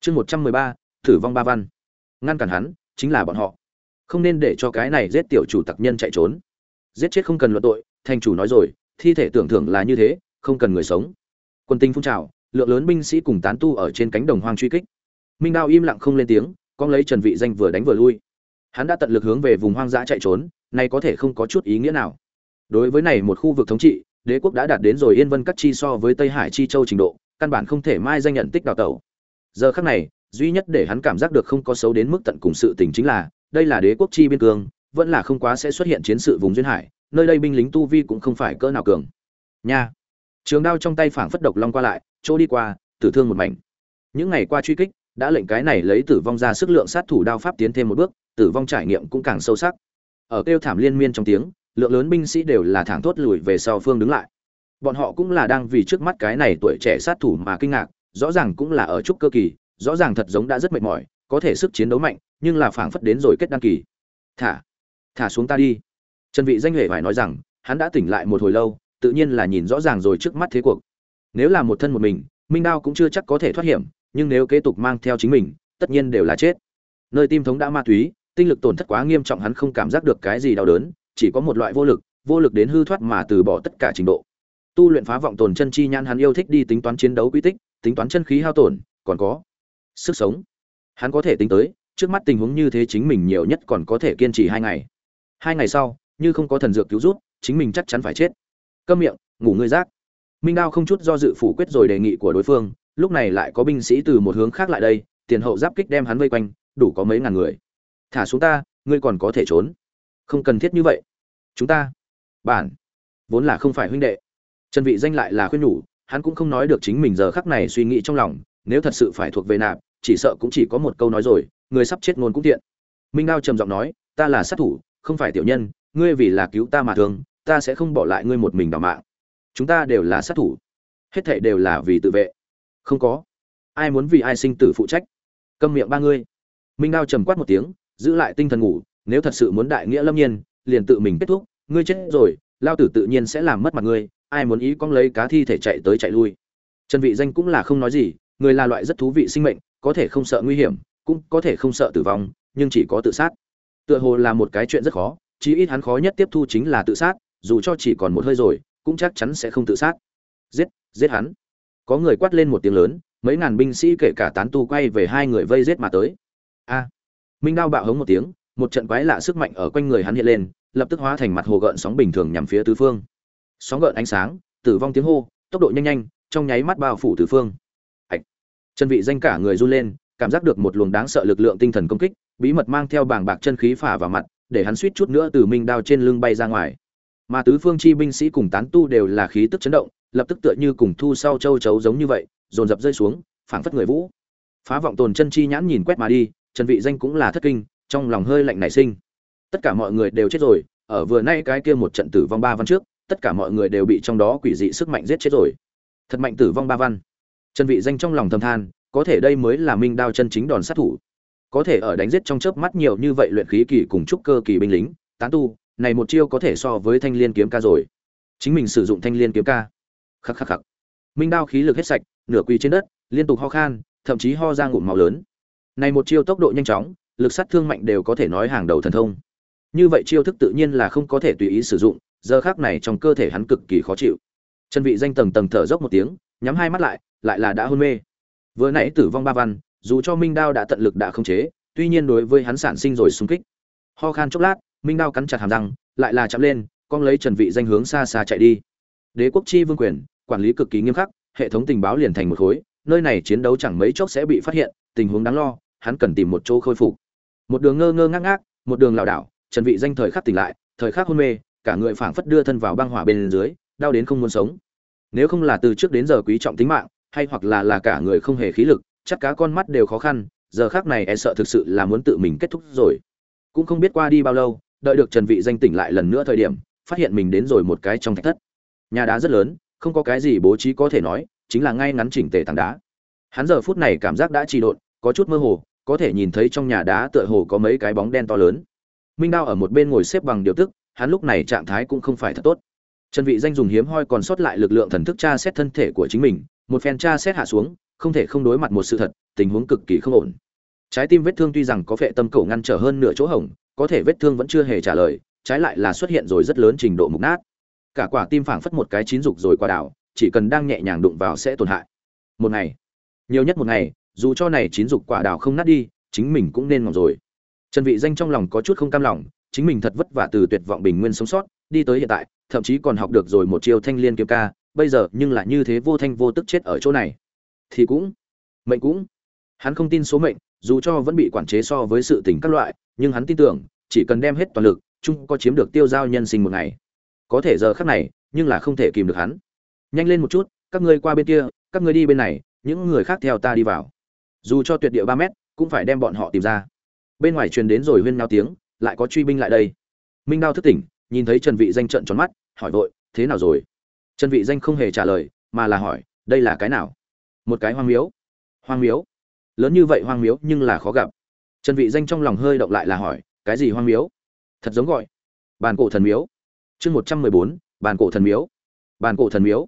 Chương một trăm mười ba thử vong ba văn. Ngăn cản hắn, chính là bọn họ không nên để cho cái này giết tiểu chủ tặc nhân chạy trốn. Giết chết không cần luận tội, thành chủ nói rồi, thi thể tưởng thưởng là như thế, không cần người sống. Quân tinh phun trào, lượng lớn binh sĩ cùng tán tu ở trên cánh đồng hoang truy kích. Minh đao im lặng không lên tiếng, con lấy trần vị danh vừa đánh vừa lui. Hắn đã tận lực hướng về vùng hoang dã chạy trốn, nay có thể không có chút ý nghĩa nào. Đối với này một khu vực thống trị, đế quốc đã đạt đến rồi yên vân cắt chi so với tây hải chi châu trình độ, căn bản không thể mai danh nhận tích đào tẩu. Giờ khắc này, duy nhất để hắn cảm giác được không có xấu đến mức tận cùng sự tình chính là đây là đế quốc chi biên cương, vẫn là không quá sẽ xuất hiện chiến sự vùng duyên hải, nơi đây binh lính tu vi cũng không phải cỡ nào cường. Nha. Trường đao trong tay phảng phất độc long qua lại, chỗ đi qua, tử thương một mảnh. Những ngày qua truy kích, đã lệnh cái này lấy tử vong ra sức lượng sát thủ đao pháp tiến thêm một bước, tử vong trải nghiệm cũng càng sâu sắc. Ở kêu thảm liên miên trong tiếng, lượng lớn binh sĩ đều là thẳng thốt lùi về sau phương đứng lại. Bọn họ cũng là đang vì trước mắt cái này tuổi trẻ sát thủ mà kinh ngạc, rõ ràng cũng là ở trúc cơ kỳ, rõ ràng thật giống đã rất mệt mỏi có thể sức chiến đấu mạnh, nhưng là phảng phất đến rồi kết đăng kỳ. Thả thả xuống ta đi. Trần vị danh huệ phải nói rằng, hắn đã tỉnh lại một hồi lâu, tự nhiên là nhìn rõ ràng rồi trước mắt thế cuộc. Nếu là một thân một mình, minh đao cũng chưa chắc có thể thoát hiểm, nhưng nếu kế tục mang theo chính mình, tất nhiên đều là chết. Nơi tim thống đã ma túy, tinh lực tổn thất quá nghiêm trọng hắn không cảm giác được cái gì đau đớn, chỉ có một loại vô lực vô lực đến hư thoát mà từ bỏ tất cả trình độ. Tu luyện phá vọng tồn chân chi nhãn hắn yêu thích đi tính toán chiến đấu quy tích, tính toán chân khí hao tổn, còn có sức sống hắn có thể tính tới, trước mắt tình huống như thế chính mình nhiều nhất còn có thể kiên trì hai ngày. Hai ngày sau, như không có thần dược cứu rút chính mình chắc chắn phải chết. Câm miệng, ngủ ngươi rác. Minh đao không chút do dự phủ quyết rồi đề nghị của đối phương, lúc này lại có binh sĩ từ một hướng khác lại đây, tiền hậu giáp kích đem hắn vây quanh, đủ có mấy ngàn người. Thả xuống ta, ngươi còn có thể trốn. Không cần thiết như vậy. Chúng ta, bản, vốn là không phải huynh đệ. Trần vị danh lại là khuyên nhủ, hắn cũng không nói được chính mình giờ khắc này suy nghĩ trong lòng, nếu thật sự phải thuộc về nạp chỉ sợ cũng chỉ có một câu nói rồi, người sắp chết ngôn cũng tiện minh đao trầm giọng nói, ta là sát thủ, không phải tiểu nhân, ngươi vì là cứu ta mà thương, ta sẽ không bỏ lại ngươi một mình bảo mạng. Chúng ta đều là sát thủ, hết thảy đều là vì tự vệ. Không có. Ai muốn vì ai sinh tử phụ trách? Câm miệng ba ngươi. Minh đao trầm quát một tiếng, giữ lại tinh thần ngủ, nếu thật sự muốn đại nghĩa lâm nhiên, liền tự mình kết thúc, ngươi chết rồi, lao tử tự nhiên sẽ làm mất mặt ngươi, ai muốn ý con lấy cá thi thể chạy tới chạy lui. Trần vị danh cũng là không nói gì, người là loại rất thú vị sinh mệnh có thể không sợ nguy hiểm, cũng có thể không sợ tử vong, nhưng chỉ có tự sát. Tựa hồ là một cái chuyện rất khó, chí ít hắn khó nhất tiếp thu chính là tự sát, dù cho chỉ còn một hơi rồi, cũng chắc chắn sẽ không tự sát. Giết giết hắn. Có người quát lên một tiếng lớn, mấy ngàn binh sĩ kể cả tán tu quay về hai người vây giết mà tới. A. Minh đao bạo hống một tiếng, một trận quái lạ sức mạnh ở quanh người hắn hiện lên, lập tức hóa thành mặt hồ gợn sóng bình thường nhằm phía tứ phương. Sóng gợn ánh sáng, tử vong tiếng hô, tốc độ nhanh nhanh, trong nháy mắt bao phủ tứ phương chân vị danh cả người run lên, cảm giác được một luồng đáng sợ lực lượng tinh thần công kích, bí mật mang theo bảng bạc chân khí phả vào mặt, để hắn suýt chút nữa từ minh đao trên lưng bay ra ngoài. Mà tứ phương chi binh sĩ cùng tán tu đều là khí tức chấn động, lập tức tựa như cùng thu sau châu chấu giống như vậy, dồn dập rơi xuống, phảng phất người vũ. Phá vọng tồn chân chi nhãn nhìn quét mà đi trần vị danh cũng là thất kinh, trong lòng hơi lạnh nảy sinh. Tất cả mọi người đều chết rồi, ở vừa nay cái kia một trận tử vong ba văn trước, tất cả mọi người đều bị trong đó quỷ dị sức mạnh giết chết rồi. Thật mạnh tử vong ba văn trần vị danh trong lòng thầm than, có thể đây mới là minh đao chân chính đòn sát thủ. Có thể ở đánh giết trong chớp mắt nhiều như vậy luyện khí kỳ cùng trúc cơ kỳ binh lính, tán tu, này một chiêu có thể so với thanh liên kiếm ca rồi. Chính mình sử dụng thanh liên kiếm ca. Khắc khắc khắc. Minh đao khí lực hết sạch, nửa quỳ trên đất, liên tục ho khan, thậm chí ho ra ngụm máu lớn. Này một chiêu tốc độ nhanh chóng, lực sát thương mạnh đều có thể nói hàng đầu thần thông. Như vậy chiêu thức tự nhiên là không có thể tùy ý sử dụng, giờ khắc này trong cơ thể hắn cực kỳ khó chịu. Chân vị danh tầng tầng thở dốc một tiếng, nhắm hai mắt lại lại là đã hôn mê. Vừa nãy tử vong ba văn, dù cho minh đao đã tận lực đã không chế, tuy nhiên đối với hắn sản sinh rồi xung kích. Ho khan chốc lát, minh đao cắn chặt hàm răng, lại là chạm lên, con lấy trần vị danh hướng xa xa chạy đi. Đế quốc chi vương quyền, quản lý cực kỳ nghiêm khắc, hệ thống tình báo liền thành một khối, nơi này chiến đấu chẳng mấy chốc sẽ bị phát hiện, tình huống đáng lo, hắn cần tìm một chỗ khôi phục. Một đường ngơ ngơ ngác ngác, một đường lảo đảo, trần vị danh thời khắc tỉnh lại, thời khắc hôn mê, cả người phảng phất đưa thân vào băng hỏa bên dưới, đau đến không muốn sống. Nếu không là từ trước đến giờ quý trọng tính mạng hay hoặc là là cả người không hề khí lực, chắc cá con mắt đều khó khăn, giờ khắc này e sợ thực sự là muốn tự mình kết thúc rồi. Cũng không biết qua đi bao lâu, đợi được trần vị danh tỉnh lại lần nữa thời điểm, phát hiện mình đến rồi một cái trong thạch thất. Nhà đá rất lớn, không có cái gì bố trí có thể nói, chính là ngay ngắn chỉnh tề tảng đá. Hắn giờ phút này cảm giác đã trì độn, có chút mơ hồ, có thể nhìn thấy trong nhà đá tựa hồ có mấy cái bóng đen to lớn. Minh đao ở một bên ngồi xếp bằng điều tức, hắn lúc này trạng thái cũng không phải thật tốt. Trần vị danh dùng hiếm hoi còn sót lại lực lượng thần thức tra xét thân thể của chính mình một phen tra xét hạ xuống không thể không đối mặt một sự thật tình huống cực kỳ không ổn. Trái tim vết thương tuy rằng có vệ tâm cổ ngăn trở hơn nửa chỗ hỏng, có thể vết thương vẫn chưa hề trả lời trái lại là xuất hiện rồi rất lớn trình độ mục nát. Cả quả tim phảng phất một cái chín dục rồi qua đảo chỉ cần đang nhẹ nhàng đụng vào sẽ tổn hại. Một ngày nhiều nhất một ngày dù cho này chín dục quả đào không nát đi chính mình cũng nên ngọc rồi. Trần vị danh trong lòng có chút không cam lòng chính mình thật vất vả từ tuyệt vọng bình nguyên sống sót đi tới hiện tại thậm chí còn học được rồi một chiêu thanh liên kiếm ca bây giờ nhưng là như thế vô thanh vô tức chết ở chỗ này. Thì cũng, mệnh cũng. Hắn không tin số mệnh, dù cho vẫn bị quản chế so với sự tình các loại, nhưng hắn tin tưởng, chỉ cần đem hết toàn lực, chung có chiếm được tiêu giao nhân sinh một ngày. Có thể giờ khắc này, nhưng là không thể kìm được hắn. Nhanh lên một chút, các ngươi qua bên kia, các ngươi đi bên này, những người khác theo ta đi vào. Dù cho tuyệt địa ba mét, cũng phải đem bọn họ tìm ra. Bên ngoài truyền đến rồi huyên nao tiếng, lại có truy binh lại đây. Minh đao thức tỉnh, nhìn thấy trần vị danh trận tròn mắt, hỏi vội, thế nào rồi? Trần vị danh không hề trả lời mà là hỏi đây là cái nào? Một cái hoang miếu. Hoang miếu? Lớn như vậy hoang miếu nhưng là khó gặp. Trần vị danh trong lòng hơi động lại là hỏi cái gì hoang miếu? Thật giống gọi bàn cổ thần miếu. Chương 114, bàn cổ thần miếu. Bàn cổ thần miếu.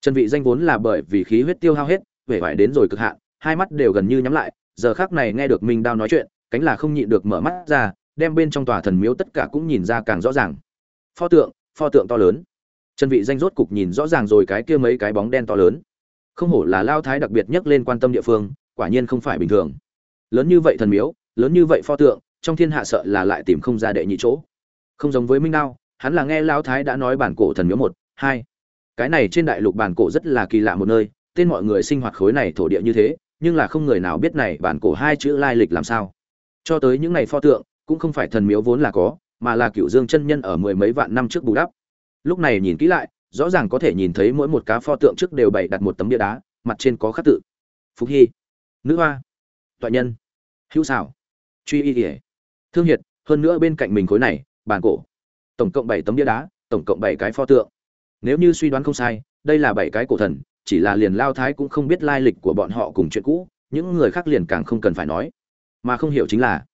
Trần vị danh vốn là bởi vì khí huyết tiêu hao hết vẻ vải đến rồi cực hạn hai mắt đều gần như nhắm lại giờ khắc này nghe được minh đao nói chuyện cánh là không nhịn được mở mắt ra đem bên trong tòa thần miếu tất cả cũng nhìn ra càng rõ ràng. Pho tượng pho tượng to lớn trần vị danh rốt cục nhìn rõ ràng rồi cái kia mấy cái bóng đen to lớn. Không hổ là lao thái đặc biệt nhất lên quan tâm địa phương, quả nhiên không phải bình thường. Lớn như vậy thần miếu, lớn như vậy pho tượng, trong thiên hạ sợ là lại tìm không ra đệ nhị chỗ. Không giống với minh đao, hắn là nghe lao thái đã nói bản cổ thần miếu một, hai. Cái này trên đại lục bản cổ rất là kỳ lạ một nơi, tên mọi người sinh hoạt khối này thổ địa như thế, nhưng là không người nào biết này bản cổ hai chữ lai lịch làm sao. Cho tới những ngày pho tượng, cũng không phải thần miếu vốn là có, mà là cựu dương chân nhân ở mười mấy vạn năm trước bù đắp lúc này nhìn kỹ lại, rõ ràng có thể nhìn thấy mỗi một cá pho tượng trước đều bày đặt một tấm bia đá, mặt trên có khắc tự. Phúc hy, nữ hoa, toại nhân, hữu xảo truy y kỉa thương hiệt, hơn nữa bên cạnh mình khối này, bàn cổ. Tổng cộng bảy tấm bia đá, tổng cộng bảy cái pho tượng. Nếu như suy đoán không sai, đây là bảy cái cổ thần, chỉ là liền lao thái cũng không biết lai lịch của bọn họ cùng chuyện cũ, những người khác liền càng không cần phải nói. Mà không hiểu chính là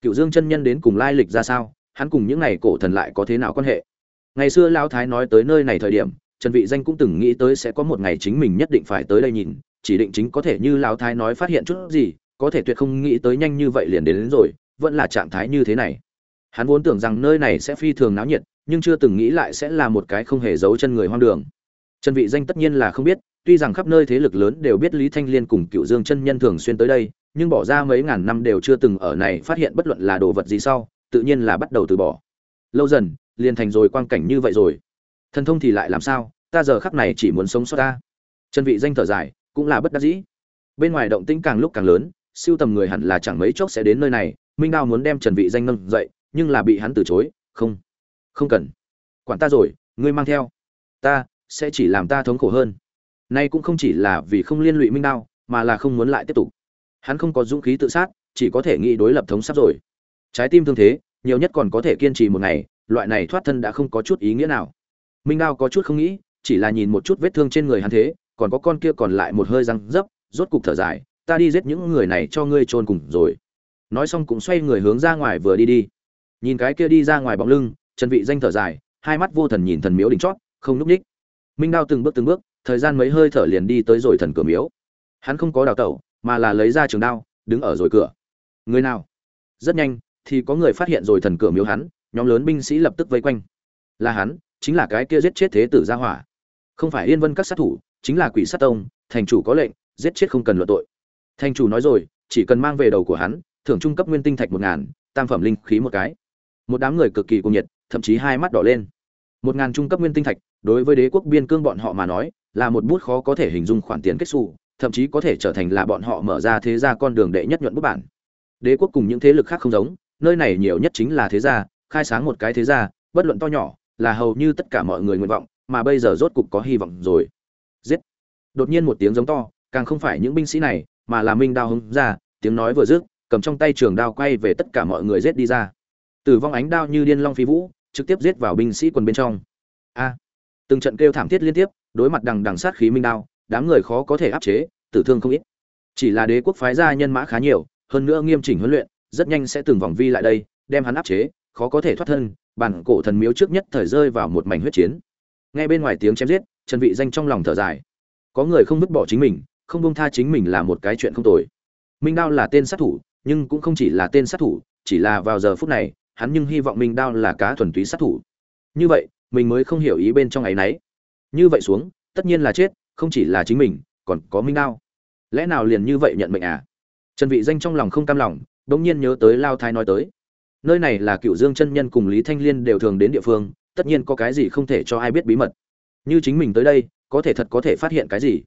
cựu dương chân nhân đến cùng lai lịch ra sao, hắn cùng những ngày cổ thần lại có thế nào quan hệ? Ngày xưa lão thái nói tới nơi này thời điểm trần vị danh cũng từng nghĩ tới sẽ có một ngày chính mình nhất định phải tới đây nhìn chỉ định chính có thể như lão thái nói phát hiện chút gì có thể tuyệt không nghĩ tới nhanh như vậy liền đến, đến rồi vẫn là trạng thái như thế này. Hắn vốn tưởng rằng nơi này sẽ phi thường náo nhiệt nhưng chưa từng nghĩ lại sẽ là một cái không hề giấu chân người hoang đường. Trần vị danh tất nhiên là không biết tuy rằng khắp nơi thế lực lớn đều biết lý thanh liên cùng cựu dương chân nhân thường xuyên tới đây nhưng bỏ ra mấy ngàn năm đều chưa từng ở này phát hiện bất luận là đồ vật gì sau tự nhiên là bắt đầu từ bỏ. Lâu dần liền thành rồi quang cảnh như vậy rồi. Thần thông thì lại làm sao? Ta giờ khắc này chỉ muốn sống sót ta. Chân vị danh thở dài, cũng là bất đắc dĩ. Bên ngoài động tĩnh càng lúc càng lớn, siêu tầm người hẳn là chẳng mấy chốc sẽ đến nơi này. Minh đao muốn đem trần vị danh nâng dậy, nhưng là bị hắn từ chối. Không không cần. Quản ta rồi, ngươi mang theo. Ta sẽ chỉ làm ta thống khổ hơn. Nay cũng không chỉ là vì không liên lụy minh đao, mà là không muốn lại tiếp tục. Hắn không có dũng khí tự sát, chỉ có thể nghĩ đối lập thống sắp rồi. Trái tim thương thế, nhiều nhất còn có thể kiên trì một ngày loại này thoát thân đã không có chút ý nghĩa nào. Minh đao có chút không nghĩ, chỉ là nhìn một chút vết thương trên người hắn thế, còn có con kia còn lại một hơi răng dấp, rốt cục thở dài, ta đi giết những người này cho ngươi chôn cùng rồi. Nói xong cũng xoay người hướng ra ngoài vừa đi đi. Nhìn cái kia đi ra ngoài bóng lưng, trần vị danh thở dài, hai mắt vô thần nhìn thần miếu đỉnh chót, không núp ních minh đao từng bước từng bước, thời gian mấy hơi thở liền đi tới rồi thần cửa miếu. Hắn không có đào tẩu, mà là lấy ra trường đao, đứng ở rồi cửa. Người nào? Rất nhanh, thì có người phát hiện rồi thần cửa miếu hắn nhóm lớn binh sĩ lập tức vây quanh. Là hắn, chính là cái kia giết chết thế tử gia hỏa. Không phải yên vân các sát thủ, chính là quỷ sát tông, thành chủ có lệnh, giết chết không cần luận tội. Thành chủ nói rồi, chỉ cần mang về đầu của hắn, thưởng trung cấp nguyên tinh thạch một ngàn, tam phẩm linh khí một cái. Một đám người cực kỳ cuồng nhiệt, thậm chí hai mắt đỏ lên. Một ngàn trung cấp nguyên tinh thạch, đối với đế quốc biên cương bọn họ mà nói, là một bút khó có thể hình dung khoản tiền kết xu thậm chí có thể trở thành là bọn họ mở ra thế gia con đường đệ nhất nhuận bút bản. Đế quốc cùng những thế lực khác không giống, nơi này nhiều nhất chính là thế gia khai sáng một cái thế gia, bất luận to nhỏ, là hầu như tất cả mọi người nguyện vọng, mà bây giờ rốt cục có hy vọng rồi. Giết! Đột nhiên một tiếng giống to, càng không phải những binh sĩ này, mà là minh đao hứng ra, tiếng nói vừa dứt, cầm trong tay trường đao quay về tất cả mọi người giết đi ra. Tử vong ánh đao như điên long phi vũ, trực tiếp giết vào binh sĩ quần bên trong. A! Từng trận kêu thảm thiết liên tiếp, đối mặt đằng đằng sát khí minh đao, đám người khó có thể áp chế, tử thương không ít. Chỉ là đế quốc phái ra nhân mã khá nhiều, hơn nữa nghiêm chỉnh huấn luyện, rất nhanh sẽ từng vòng vi lại đây, đem hắn áp chế khó có thể thoát thân, bản cổ thần miếu trước nhất thời rơi vào một mảnh huyết chiến. Ngay bên ngoài tiếng chém giết, trần vị danh trong lòng thở dài. Có người không vứt bỏ chính mình, không buông tha chính mình là một cái chuyện không tồi. Minh đao là tên sát thủ, nhưng cũng không chỉ là tên sát thủ, chỉ là vào giờ phút này, hắn nhưng hy vọng minh đao là cá thuần túy sát thủ. Như vậy, mình mới không hiểu ý bên trong ấy nấy. Như vậy xuống, tất nhiên là chết, không chỉ là chính mình, còn có minh đao. Lẽ nào liền như vậy nhận mệnh à? Trần vị danh trong lòng không cam lòng đống nhiên nhớ tới lao thái nói tới nơi này là cựu dương chân nhân cùng lý thanh liên đều thường đến địa phương, tất nhiên có cái gì không thể cho ai biết bí mật. Như chính mình tới đây, có thể thật có thể phát hiện cái gì.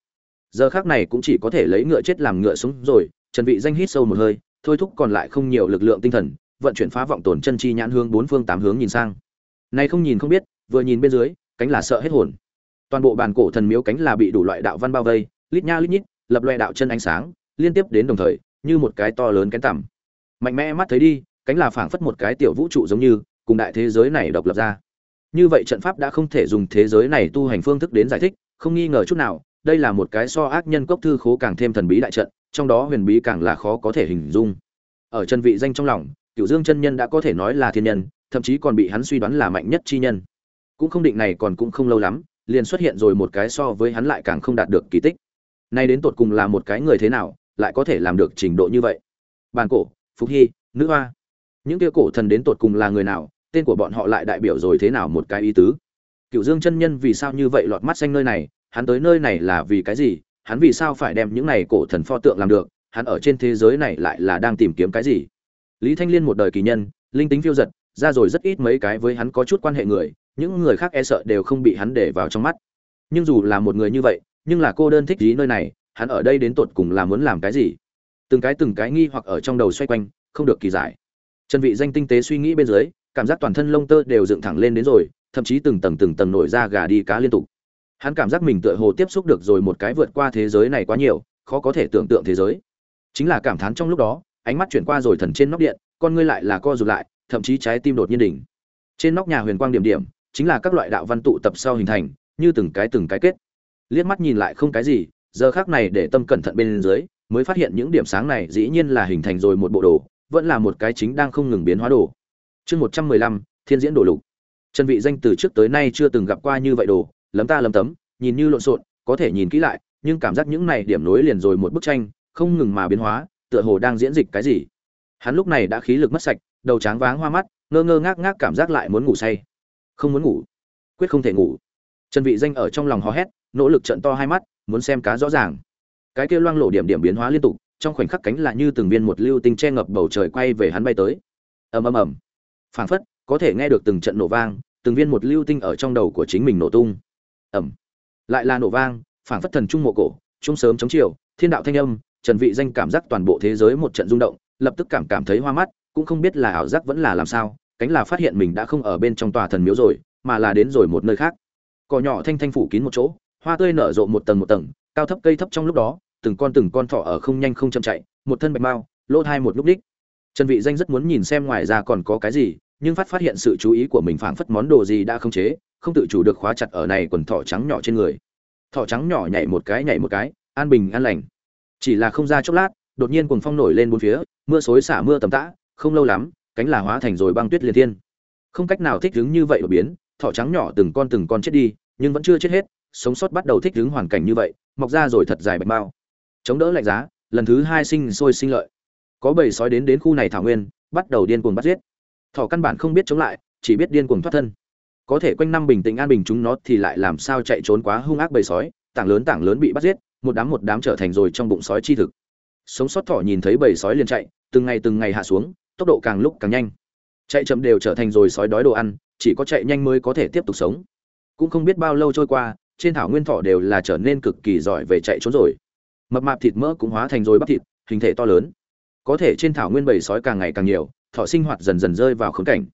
Giờ khác này cũng chỉ có thể lấy ngựa chết làm ngựa súng rồi, trần vị danh hít sâu một hơi, thôi thúc còn lại không nhiều lực lượng tinh thần, vận chuyển phá vọng tổn chân chi nhãn hướng bốn phương tám hướng nhìn sang. Nay không nhìn không biết, vừa nhìn bên dưới, cánh là sợ hết hồn. Toàn bộ bàn cổ thần miếu cánh là bị đủ loại đạo văn bao vây, lít nha lít nhít, lập loè đạo chân ánh sáng, liên tiếp đến đồng thời, như một cái to lớn kén tằm. Mạnh mẽ mắt thấy đi cánh là phảng phất một cái tiểu vũ trụ giống như, cùng đại thế giới này độc lập ra. Như vậy trận pháp đã không thể dùng thế giới này tu hành phương thức đến giải thích, không nghi ngờ chút nào, đây là một cái so ác nhân cốc thư khố càng thêm thần bí đại trận, trong đó huyền bí càng là khó có thể hình dung. Ở chân vị danh trong lòng cựu dương chân nhân đã có thể nói là thiên nhân, thậm chí còn bị hắn suy đoán là mạnh nhất chi nhân. Cũng không định này còn cũng không lâu lắm, liền xuất hiện rồi một cái so với hắn lại càng không đạt được kỳ tích. Nay đến tột cùng là một cái người thế nào, lại có thể làm được trình độ như vậy? Bàn cổ phúc hy, nữ hoa những kia cổ thần đến tột cùng là người nào, tên của bọn họ lại đại biểu rồi thế nào một cái ý tứ? Cựu dương chân nhân vì sao như vậy lọt mắt xanh nơi này, hắn tới nơi này là vì cái gì? Hắn vì sao phải đem những này cổ thần pho tượng làm được? Hắn ở trên thế giới này lại là đang tìm kiếm cái gì? Lý thanh liên một đời kỳ nhân, linh tính phiêu giật, ra rồi rất ít mấy cái với hắn có chút quan hệ người, những người khác e sợ đều không bị hắn để vào trong mắt. Nhưng dù là một người như vậy, nhưng là cô đơn thích gì nơi này, hắn ở đây đến tột cùng là muốn làm cái gì? Từng cái từng cái nghi hoặc ở trong đầu xoay quanh, không được kỳ giải trần vị danh tinh tế suy nghĩ bên dưới, cảm giác toàn thân lông tơ đều dựng thẳng lên đến rồi, thậm chí từng tầng từng tầng nổi ra gà đi cá liên tục. Hắn cảm giác mình tựa hồ tiếp xúc được rồi một cái vượt qua thế giới này quá nhiều, khó có thể tưởng tượng thế giới. Chính là cảm thán trong lúc đó, ánh mắt chuyển qua rồi thần trên nóc điện, con ngươi lại là co rụt lại, thậm chí trái tim đột nhiên đỉnh. Trên nóc nhà huyền quang điểm điểm, chính là các loại đạo văn tụ tập sau hình thành, như từng cái từng cái kết. Liếc mắt nhìn lại không cái gì, giờ khác này để tâm cẩn thận bên dưới, mới phát hiện những điểm sáng này dĩ nhiên là hình thành rồi một bộ đồ vẫn là một cái chính đang không ngừng biến hóa đồ. Chương một trăm mười lăm, thiên diễn đồ lục. Chân vị danh từ trước tới nay chưa từng gặp qua như vậy đồ, lấm ta lấm tấm, nhìn như lộn xộn, có thể nhìn kỹ lại, nhưng cảm giác những này điểm nối liền rồi một bức tranh, không ngừng mà biến hóa, tựa hồ đang diễn dịch cái gì. Hắn lúc này đã khí lực mất sạch, đầu tráng váng hoa mắt, ngơ ngơ ngác ngác cảm giác lại muốn ngủ say. Không muốn ngủ. Quyết không thể ngủ. Trần vị danh ở trong lòng hò hét, nỗ lực trợn to hai mắt, muốn xem cá rõ ràng. Cái kia loang lổ điểm điểm biến hóa liên tục trong khoảnh khắc cánh là như từng viên một lưu tinh che ngập bầu trời quay về hắn bay tới. Ầm ầm ầm. Phảng phất, có thể nghe được từng trận nổ vang, từng viên một lưu tinh ở trong đầu của chính mình nổ tung. Ầm. Lại là nổ vang, phảng phất thần trung mộ cổ trung sớm chống chiều, thiên đạo thanh âm, trần vị danh cảm giác toàn bộ thế giới một trận rung động, lập tức cảm cảm thấy hoa mắt, cũng không biết là ảo giác vẫn là làm sao, cánh là phát hiện mình đã không ở bên trong tòa thần miếu rồi, mà là đến rồi một nơi khác. Cỏ nhỏ thanh thanh phủ kín một chỗ, hoa tươi nở rộ một tầng một tầng, cao thấp cây thấp trong lúc đó từng con từng con thỏ ở không nhanh không chậm chạy, một thân bạch mao lỗ thai một lúc đích. Trần vị danh rất muốn nhìn xem ngoài ra còn có cái gì, nhưng phát phát hiện sự chú ý của mình phảng phất món đồ gì đã không chế, không tự chủ được khóa chặt ở này quần thỏ trắng nhỏ trên người. Thỏ trắng nhỏ nhảy một cái, nhảy một cái, an bình, an lành. Chỉ là không ra chốc lát, đột nhiên cuồng phong nổi lên bốn phía, mưa xối xả mưa tầm tã, không lâu lắm, cánh là hóa thành rồi băng tuyết liên thiên. Không cách nào thích ứng như vậy đột biến, thỏ trắng nhỏ từng con từng con chết đi, nhưng vẫn chưa chết hết, sống sót bắt đầu thích ứng hoàn cảnh như vậy, mọc ra rồi thật dài bạch bao chống đỡ lạnh giá, lần thứ hai sinh sôi sinh lợi. Có bầy sói đến đến khu này thảo nguyên, bắt đầu điên cuồng bắt giết. Thỏ căn bản không biết chống lại, chỉ biết điên cuồng thoát thân. Có thể quanh năm bình tĩnh an bình chúng nó thì lại làm sao chạy trốn quá hung ác bầy sói, tảng lớn tảng lớn bị bắt giết, một đám một đám trở thành rồi trong bụng sói chi thực. Sống sót thỏ nhìn thấy bầy sói liền chạy, từng ngày từng ngày hạ xuống, tốc độ càng lúc càng nhanh. Chạy chậm đều trở thành rồi sói đói đồ ăn, chỉ có chạy nhanh mới có thể tiếp tục sống. Cũng không biết bao lâu trôi qua, trên thảo nguyên thỏ đều là trở nên cực kỳ giỏi về chạy trốn rồi mập mạp thịt mỡ cũng hóa thành rồi bắp thịt, hình thể to lớn. Có thể trên thảo nguyên bầy sói càng ngày càng nhiều, thỏ sinh hoạt dần dần rơi vào khốn cảnh.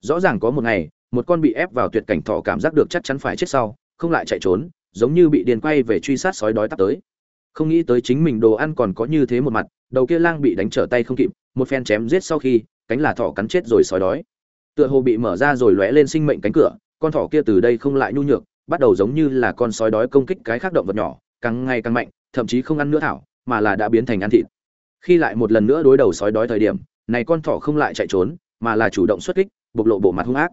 Rõ ràng có một ngày, một con bị ép vào tuyệt cảnh thỏ cảm giác được chắc chắn phải chết sau, không lại chạy trốn, giống như bị điền quay về truy sát sói đói tắt tới. Không nghĩ tới chính mình đồ ăn còn có như thế một mặt, đầu kia lang bị đánh trở tay không kịp, một phen chém giết sau khi, cánh là thỏ cắn chết rồi sói đói. Tựa hồ bị mở ra rồi lóe lên sinh mệnh cánh cửa, con thỏ kia từ đây không lại nhu nhược, bắt đầu giống như là con sói đói công kích cái khác động vật nhỏ, càng ngày càng mạnh thậm chí không ăn nữa thảo, mà là đã biến thành ăn thịt. Khi lại một lần nữa đối đầu sói đói thời điểm, này con thỏ không lại chạy trốn, mà là chủ động xuất kích, bộc lộ bộ mặt hung ác.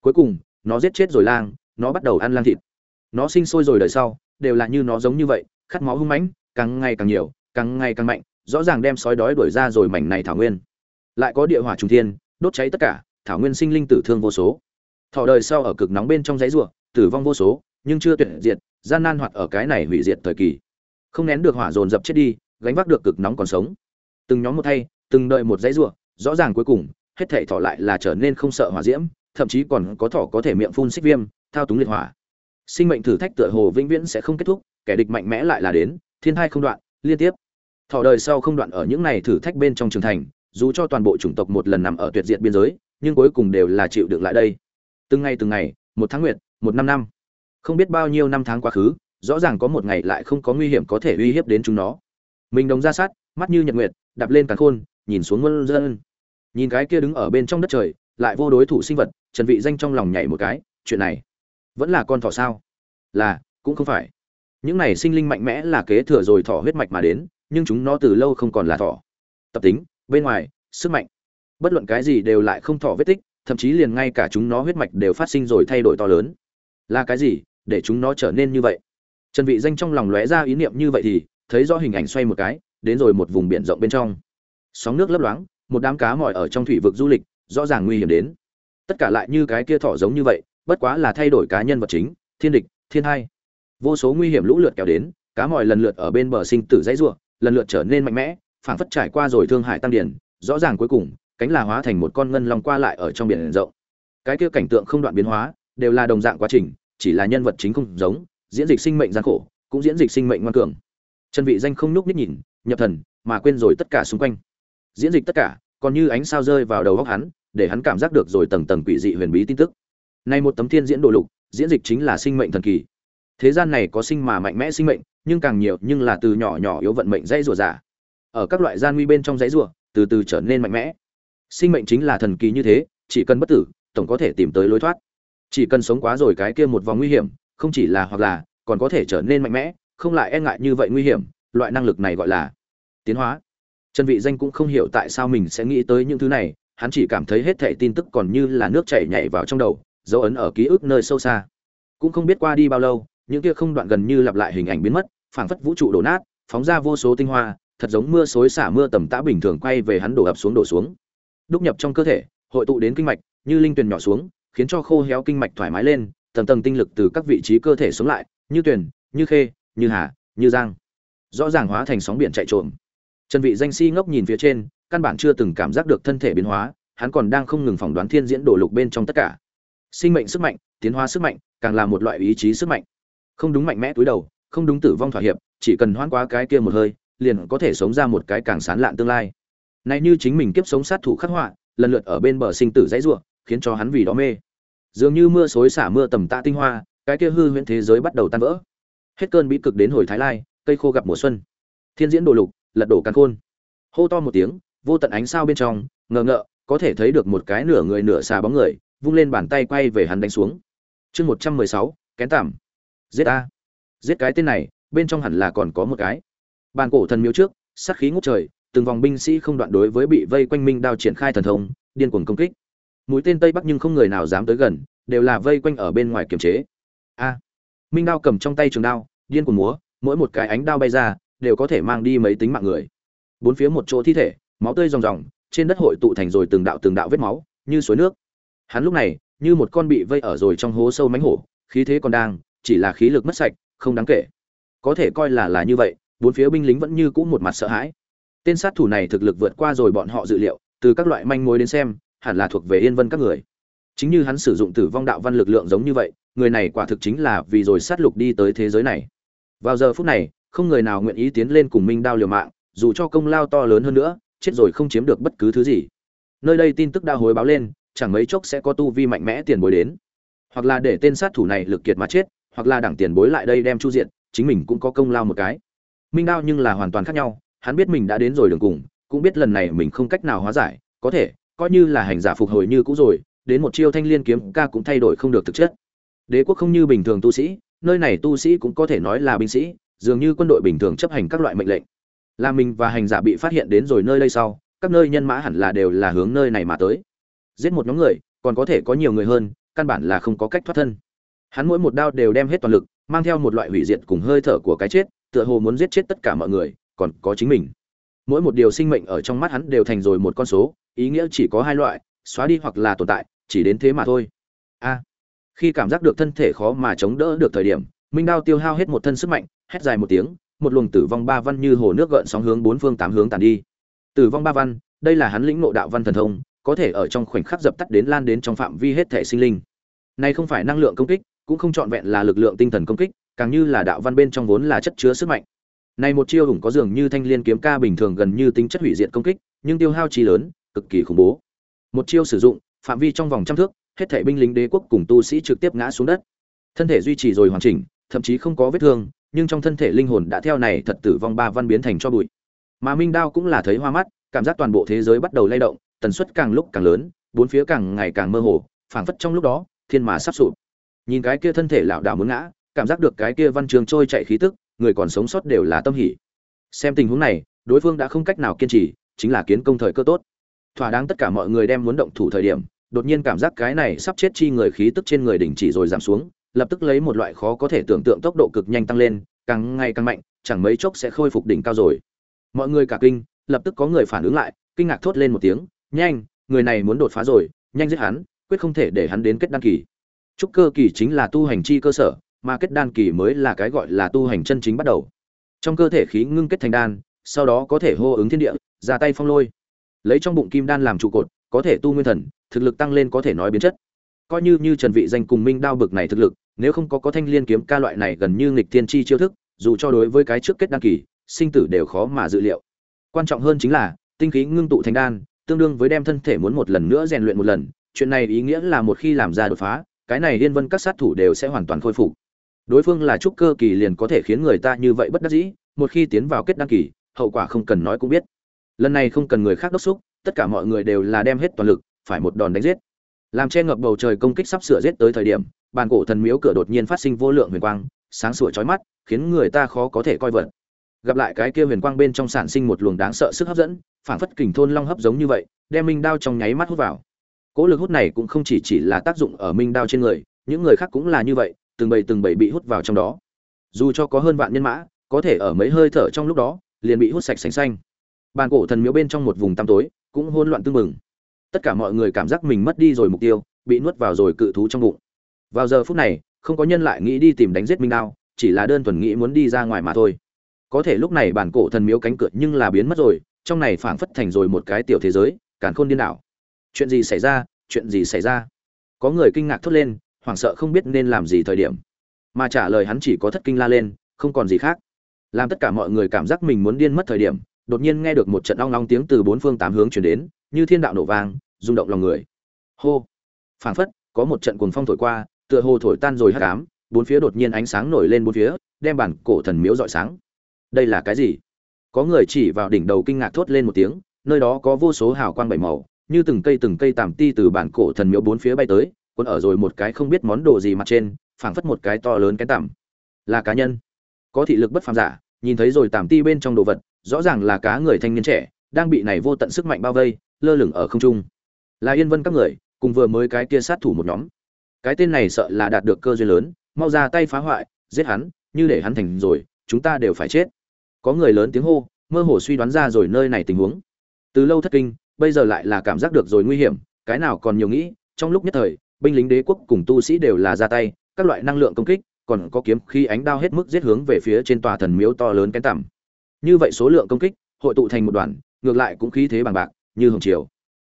Cuối cùng, nó giết chết rồi lang, nó bắt đầu ăn lang thịt. Nó sinh sôi rồi đời sau, đều là như nó giống như vậy, khát máu hung mãnh, càng ngày càng nhiều, càng ngày càng mạnh, rõ ràng đem sói đói đuổi ra rồi mảnh này thảo nguyên. Lại có địa hỏa trùng thiên, đốt cháy tất cả, thảo nguyên sinh linh tử thương vô số. Thọ đời sau ở cực nóng bên trong giấy rùa, tử vong vô số, nhưng chưa tuyệt diệt, gian nan hoạt ở cái này hủy diệt thời kỳ không nén được hỏa dồn dập chết đi, gánh vác được cực nóng còn sống. Từng nhóm một thay, từng đợi một dãy ruộng rõ ràng cuối cùng, hết thảy thọ lại là trở nên không sợ hỏa diễm, thậm chí còn có thọ có thể miệng phun xích viêm, thao túng liệt hỏa. Sinh mệnh thử thách tựa hồ vĩnh viễn sẽ không kết thúc, kẻ địch mạnh mẽ lại là đến, thiên thai không đoạn, liên tiếp. Thọ đời sau không đoạn ở những này thử thách bên trong trường thành, dù cho toàn bộ chủng tộc một lần nằm ở tuyệt diệt biên giới, nhưng cuối cùng đều là chịu đựng lại đây. Từng ngày từng ngày, một tháng nguyệt, một năm năm. Không biết bao nhiêu năm tháng quá khứ rõ ràng có một ngày lại không có nguy hiểm có thể uy hiếp đến chúng nó. Mình đồng ra sát, mắt như nhật nguyệt, đạp lên càn khôn, nhìn xuống muôn dân. Nhìn cái kia đứng ở bên trong đất trời, lại vô đối thủ sinh vật, trần vị danh trong lòng nhảy một cái, chuyện này vẫn là con thỏ sao? Là, cũng không phải. Những này sinh linh mạnh mẽ là kế thừa rồi thỏ huyết mạch mà đến, nhưng chúng nó từ lâu không còn là thỏ. Tập tính, bên ngoài, sức mạnh. Bất luận cái gì đều lại không thỏ vết tích, thậm chí liền ngay cả chúng nó huyết mạch đều phát sinh rồi thay đổi to lớn. Là cái gì để chúng nó trở nên như vậy? Trần vị danh trong lòng lóe ra ý niệm như vậy thì, thấy rõ hình ảnh xoay một cái, đến rồi một vùng biển rộng bên trong. Sóng nước lấp loáng, một đám cá mỏi ở trong thủy vực du lịch, rõ ràng nguy hiểm đến. Tất cả lại như cái kia thỏ giống như vậy, bất quá là thay đổi cá nhân vật chính, thiên địch, thiên hai. Vô số nguy hiểm lũ lượt kéo đến, cá mỏi lần lượt ở bên bờ sinh tử dãy rủa, lần lượt trở nên mạnh mẽ, phảng phất trải qua rồi thương hải tăng điển, rõ ràng cuối cùng, cánh là hóa thành một con ngân long qua lại ở trong biển rộng. Cái kia cảnh tượng không đoạn biến hóa, đều là đồng dạng quá trình, chỉ là nhân vật chính không giống diễn dịch sinh mệnh gian khổ, cũng diễn dịch sinh mệnh ngoan cường. Trần vị danh không núc ních nhìn, nhập thần, mà quên rồi tất cả xung quanh. Diễn dịch tất cả, còn như ánh sao rơi vào đầu óc hắn, để hắn cảm giác được rồi tầng tầng quỷ dị huyền bí tin tức. Nay một tấm thiên diễn đồ lục, diễn dịch chính là sinh mệnh thần kỳ. Thế gian này có sinh mà mạnh mẽ sinh mệnh, nhưng càng nhiều nhưng là từ nhỏ nhỏ yếu vận mệnh dãy rùa giả. Ở các loại gian nguy bên trong dãy rùa từ từ trở nên mạnh mẽ. Sinh mệnh chính là thần kỳ như thế, chỉ cần bất tử, tổng có thể tìm tới lối thoát. Chỉ cần sống quá rồi cái kia một vòng nguy hiểm không chỉ là hoặc là, còn có thể trở nên mạnh mẽ, không lại e ngại như vậy nguy hiểm, loại năng lực này gọi là tiến hóa. Trần vị danh cũng không hiểu tại sao mình sẽ nghĩ tới những thứ này, hắn chỉ cảm thấy hết thảy tin tức còn như là nước chảy nhảy vào trong đầu, dấu ấn ở ký ức nơi sâu xa. Cũng không biết qua đi bao lâu, những kia không đoạn gần như lặp lại hình ảnh biến mất, phảng phất vũ trụ đổ nát, phóng ra vô số tinh hoa, thật giống mưa xối xả mưa tầm tã bình thường quay về hắn đổ ập xuống đổ xuống. Đúc nhập trong cơ thể, hội tụ đến kinh mạch, như linh tuyền nhỏ xuống, khiến cho khô héo kinh mạch thoải mái lên tầng tầng tinh lực từ các vị trí cơ thể sống lại, như tuyển như khê, như hà, như giang. Rõ ràng hóa thành sóng biển chạy trộm. Trần vị danh si ngốc nhìn phía trên, căn bản chưa từng cảm giác được thân thể biến hóa, hắn còn đang không ngừng phỏng đoán thiên diễn đổ lục bên trong tất cả. Sinh mệnh sức mạnh, tiến hóa sức mạnh, càng là một loại ý chí sức mạnh. Không đúng mạnh mẽ túi đầu, không đúng tử vong thỏa hiệp, chỉ cần hoãn quá cái kia một hơi, liền có thể sống ra một cái càng sán lạn tương lai. Này như chính mình kiếp sống sát thủ khắc họa, lần lượt ở bên bờ sinh tử dãy rủa, khiến cho hắn vì đó mê dường như mưa xối xả mưa tầm tạ tinh hoa, cái kia hư huyễn thế giới bắt đầu tan vỡ. Hết cơn bí cực đến hồi thái lai, cây khô gặp mùa xuân. Thiên diễn đồ lục, lật đổ căn khôn. Hô to một tiếng, vô tận ánh sao bên trong, ngờ ngợ, có thể thấy được một cái nửa người nửa xà bóng người, vung lên bàn tay quay về hắn đánh xuống. Chương một trăm mười sáu, kén tảm giết a. Giết cái tên này, bên trong hẳn là còn có một cái. Bàn cổ thần miếu trước, sát khí ngút trời, từng vòng binh sĩ không đoạn đối với bị vây quanh minh đao triển khai thần thông, điên cuồng công kích mũi tên tây bắc nhưng không người nào dám tới gần, đều là vây quanh ở bên ngoài kiềm chế. A, minh đao cầm trong tay trường đao, điên cuồng múa, mỗi một cái ánh đao bay ra, đều có thể mang đi mấy tính mạng người. Bốn phía một chỗ thi thể, máu tươi ròng ròng, trên đất hội tụ thành rồi từng đạo từng đạo vết máu, như suối nước. Hắn lúc này, như một con bị vây ở rồi trong hố sâu mánh hổ, khí thế còn đang, chỉ là khí lực mất sạch, không đáng kể. Có thể coi là là như vậy, bốn phía binh lính vẫn như cũ một mặt sợ hãi. Tên sát thủ này thực lực vượt qua rồi bọn họ dự liệu, từ các loại manh mối đến xem hẳn là thuộc về yên vân các người. Chính như hắn sử dụng tử vong đạo văn lực lượng giống như vậy, người này quả thực chính là vì rồi sát lục đi tới thế giới này. Vào giờ phút này, không người nào nguyện ý tiến lên cùng minh đao liều mạng, dù cho công lao to lớn hơn nữa, chết rồi không chiếm được bất cứ thứ gì. Nơi đây tin tức đã hối báo lên, chẳng mấy chốc sẽ có tu vi mạnh mẽ tiền bối đến. Hoặc là để tên sát thủ này lực kiệt mà chết, hoặc là đảng tiền bối lại đây đem chu diện, chính mình cũng có công lao một cái. Minh đao nhưng là hoàn toàn khác nhau, hắn biết mình đã đến rồi đường cùng, cũng biết lần này mình không cách nào hóa giải, có thể coi như là hành giả phục hồi như cũ rồi, đến một chiêu thanh liên kiếm ca cũng thay đổi không được thực chất. Đế quốc không như bình thường tu sĩ, nơi này tu sĩ cũng có thể nói là binh sĩ, dường như quân đội bình thường chấp hành các loại mệnh lệnh. Là mình và hành giả bị phát hiện đến rồi nơi đây sau, các nơi nhân mã hẳn là đều là hướng nơi này mà tới. Giết một nhóm người, còn có thể có nhiều người hơn, căn bản là không có cách thoát thân. Hắn mỗi một đao đều đem hết toàn lực, mang theo một loại hủy diệt cùng hơi thở của cái chết, tựa hồ muốn giết chết tất cả mọi người, còn có chính mình mỗi một điều sinh mệnh ở trong mắt hắn đều thành rồi một con số, ý nghĩa chỉ có hai loại, xóa đi hoặc là tồn tại, chỉ đến thế mà thôi. A. Khi cảm giác được thân thể khó mà chống đỡ được thời điểm, minh đao tiêu hao hết một thân sức mạnh, hét dài một tiếng, một luồng tử vong ba văn như hồ nước gợn sóng hướng bốn phương tám hướng tàn đi. Tử vong ba văn, đây là hắn lĩnh ngộ đạo văn thần thông, có thể ở trong khoảnh khắc dập tắt đến lan đến trong phạm vi hết thể sinh linh. Này không phải năng lượng công kích, cũng không trọn vẹn là lực lượng tinh thần công kích, càng như là đạo văn bên trong vốn là chất chứa sức mạnh này một chiêu hùng có dường như thanh liên kiếm ca bình thường gần như tính chất hủy diệt công kích, nhưng tiêu hao chi lớn, cực kỳ khủng bố. Một chiêu sử dụng, phạm vi trong vòng trăm thước, hết thảy binh lính đế quốc cùng tu sĩ trực tiếp ngã xuống đất. Thân thể duy trì rồi hoàn chỉnh, thậm chí không có vết thương, nhưng trong thân thể linh hồn đã theo này thật tử vong ba văn biến thành cho bụi. Mà minh đao cũng là thấy hoa mắt, cảm giác toàn bộ thế giới bắt đầu lay động, tần suất càng lúc càng lớn, bốn phía càng ngày càng mơ hồ, phảng phất trong lúc đó, thiên mà sắp sụp. Nhìn cái kia thân thể lão đảo muốn ngã, cảm giác được cái kia văn trường trôi chạy khí tức người còn sống sót đều là tâm hỉ. Xem tình huống này, đối phương đã không cách nào kiên trì, chính là kiến công thời cơ tốt. Thỏa đáng tất cả mọi người đem muốn động thủ thời điểm, đột nhiên cảm giác cái này sắp chết chi người khí tức trên người đình chỉ rồi giảm xuống, lập tức lấy một loại khó có thể tưởng tượng tốc độ cực nhanh tăng lên, càng ngày càng mạnh, chẳng mấy chốc sẽ khôi phục đỉnh cao rồi. Mọi người cả kinh, lập tức có người phản ứng lại, kinh ngạc thốt lên một tiếng, nhanh, người này muốn đột phá rồi, nhanh giết hắn, quyết không thể để hắn đến kết đăng kỳ. Trúc cơ kỳ chính là tu hành chi cơ sở mà kết đan kỳ mới là cái gọi là tu hành chân chính bắt đầu. Trong cơ thể khí ngưng kết thành đan, sau đó có thể hô ứng thiên địa, ra tay phong lôi. Lấy trong bụng kim đan làm trụ cột, có thể tu nguyên thần, thực lực tăng lên có thể nói biến chất. Coi như như trần vị danh cùng minh đao bực này thực lực, nếu không có có thanh liên kiếm ca loại này gần như nghịch thiên chi chiêu thức, dù cho đối với cái trước kết đan kỳ, sinh tử đều khó mà dự liệu. Quan trọng hơn chính là, tinh khí ngưng tụ thành đan, tương đương với đem thân thể muốn một lần nữa rèn luyện một lần, chuyện này ý nghĩa là một khi làm ra đột phá, cái này liên vân các sát thủ đều sẽ hoàn toàn khôi phục đối phương là trúc cơ kỳ liền có thể khiến người ta như vậy bất đắc dĩ, một khi tiến vào kết đăng kỳ, hậu quả không cần nói cũng biết. Lần này không cần người khác đốc xúc, tất cả mọi người đều là đem hết toàn lực, phải một đòn đánh giết. Làm che ngập bầu trời công kích sắp sửa giết tới thời điểm, bàn cổ thần miếu cửa đột nhiên phát sinh vô lượng huyền quang, sáng sủa chói mắt, khiến người ta khó có thể coi vật. Gặp lại cái kia huyền quang bên trong sản sinh một luồng đáng sợ sức hấp dẫn, phảng phất kình thôn long hấp giống như vậy, đem minh đao trong nháy mắt hút vào. Cỗ lực hút này cũng không chỉ chỉ là tác dụng ở minh đao trên người, những người khác cũng là như vậy từng bầy từng bầy bị hút vào trong đó. Dù cho có hơn vạn nhân mã, có thể ở mấy hơi thở trong lúc đó, liền bị hút sạch sành xanh. Bàn cổ thần miếu bên trong một vùng tăm tối, cũng hỗn loạn tương mừng tất cả mọi người cảm giác mình mất đi rồi mục tiêu, bị nuốt vào rồi cự thú trong bụng. Vào giờ phút này, không có nhân lại nghĩ đi tìm đánh giết minh đao, chỉ là đơn thuần nghĩ muốn đi ra ngoài mà thôi. Có thể lúc này bản cổ thần miếu cánh cửa nhưng là biến mất rồi, trong này phảng phất thành rồi một cái tiểu thế giới, càn khôn điên đảo. Chuyện gì xảy ra? Chuyện gì xảy ra? Có người kinh ngạc thốt lên hoảng sợ không biết nên làm gì thời điểm. Mà trả lời hắn chỉ có thất kinh la lên, không còn gì khác. Làm tất cả mọi người cảm giác mình muốn điên mất thời điểm, đột nhiên nghe được một trận long long tiếng từ bốn phương tám hướng chuyển đến, như thiên đạo nổ vang, rung động lòng người. Hô! Phảng phất, có một trận cuồng phong thổi qua, tựa hồ thổi tan rồi hắc ám, bốn phía đột nhiên ánh sáng nổi lên bốn phía, đem bản cổ thần miếu rọi sáng. Đây là cái gì? Có người chỉ vào đỉnh đầu kinh ngạc thốt lên một tiếng, nơi đó có vô số hào quang bảy màu, như từng cây từng cây tàm ti từ bản cổ thần miếu bốn phía bay tới còn ở rồi một cái không biết món đồ gì mặt trên, phảng phất một cái to lớn cái tằm. Là cá nhân. Có thị lực bất phàm giả, nhìn thấy rồi tàm ti bên trong đồ vật, rõ ràng là cá người thanh niên trẻ, đang bị này vô tận sức mạnh bao vây, lơ lửng ở không trung. Là yên vân các người, cùng vừa mới cái kia sát thủ một nhóm. Cái tên này sợ là đạt được cơ duyên lớn, mau ra tay phá hoại, giết hắn, như để hắn thành rồi, chúng ta đều phải chết. Có người lớn tiếng hô, mơ hồ suy đoán ra rồi nơi này tình huống. Từ lâu thất kinh, bây giờ lại là cảm giác được rồi nguy hiểm, cái nào còn nhiều nghĩ, trong lúc nhất thời binh lính đế quốc cùng tu sĩ đều là ra tay, các loại năng lượng công kích, còn có kiếm khi ánh đao hết mức giết hướng về phía trên tòa thần miếu to lớn kén tằm. Như vậy số lượng công kích, hội tụ thành một đoàn, ngược lại cũng khí thế bằng bạc, như hồng chiều.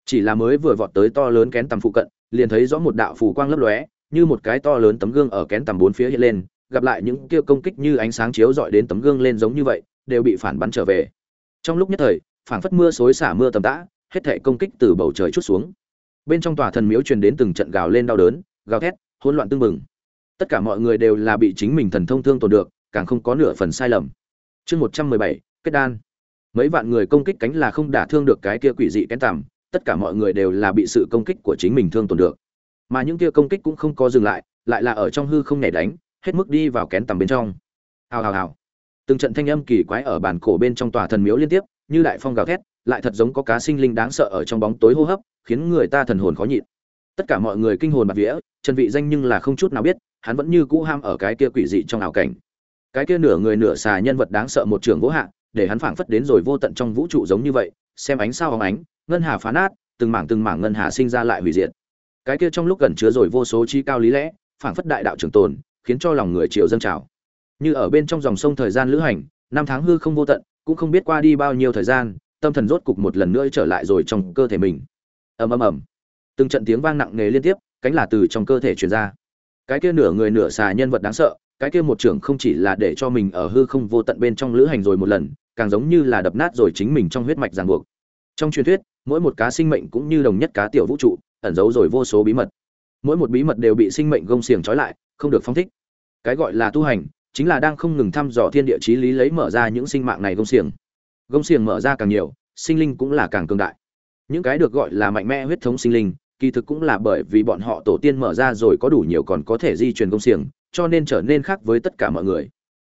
chỉ là mới vừa vọt tới to lớn kén tầm phụ cận, liền thấy rõ một đạo phù quang lấp lóe, như một cái to lớn tấm gương ở kén tầm bốn phía hiện lên, gặp lại những kia công kích như ánh sáng chiếu dọi đến tấm gương lên giống như vậy, đều bị phản bắn trở về. Trong lúc nhất thời, phảng phất mưa xối xả mưa tầm tã, hết thảy công kích từ bầu trời chút xuống bên trong tòa thần miếu truyền đến từng trận gào lên đau đớn, gào thét, hỗn loạn tương mừng tất cả mọi người đều là bị chính mình thần thông thương tổn được, càng không có nửa phần sai lầm. Chương một trăm mười bảy, kết đan. Mấy vạn người công kích cánh là không đả thương được cái kia quỷ dị kén tằm, tất cả mọi người đều là bị sự công kích của chính mình thương tổn được. Mà những kia công kích cũng không có dừng lại lại là ở trong hư không nhảy đánh, hết mức đi vào kén tầm bên trong. Hào hào hào. Từng trận thanh âm kỳ quái ở bản cổ bên trong tòa thần miếu liên tiếp, như đại phong gào thét lại thật giống có cá sinh linh đáng sợ ở trong bóng tối hô hấp, khiến người ta thần hồn khó nhịn. Tất cả mọi người kinh hồn bạt vía, trần vị danh nhưng là không chút nào biết, hắn vẫn như cũ ham ở cái kia quỷ dị trong ảo cảnh. Cái kia nửa người nửa xà nhân vật đáng sợ một trường vỗ hạ, để hắn phảng phất đến rồi vô tận trong vũ trụ giống như vậy, xem ánh sao hóng ánh, ngân hà phá nát, từng mảng từng mảng ngân hà sinh ra lại hủy diệt. Cái kia trong lúc gần chứa rồi vô số chi cao lý lẽ, phảng phất đại đạo trường tồn, khiến cho lòng người triều dâng trào. Như ở bên trong dòng sông thời gian lữ hành, năm tháng hư không vô tận, cũng không biết qua đi bao nhiêu thời gian tâm thần rốt cục một lần nữa trở lại rồi trong cơ thể mình. Ầm ầm ầm. Từng trận tiếng vang nặng nề liên tiếp, cánh là từ trong cơ thể truyền ra. Cái kia nửa người nửa xà nhân vật đáng sợ, cái kia một trưởng không chỉ là để cho mình ở hư không vô tận bên trong lữ hành rồi một lần, càng giống như là đập nát rồi chính mình trong huyết mạch ràng buộc. Trong truyền thuyết, mỗi một cá sinh mệnh cũng như đồng nhất cá tiểu vũ trụ, ẩn giấu rồi vô số bí mật. Mỗi một bí mật đều bị sinh mệnh gông xiềng trói lại, không được phong thích. Cái gọi là tu hành, chính là đang không ngừng thăm dò thiên địa chí lý lấy mở ra những sinh mạng này gông xiềng gông xiềng mở ra càng nhiều, sinh linh cũng là càng cường đại. Những cái được gọi là mạnh mẽ huyết thống sinh linh, kỳ thực cũng là bởi vì bọn họ tổ tiên mở ra rồi có đủ nhiều còn có thể di truyền công xiềng, cho nên trở nên khác với tất cả mọi người.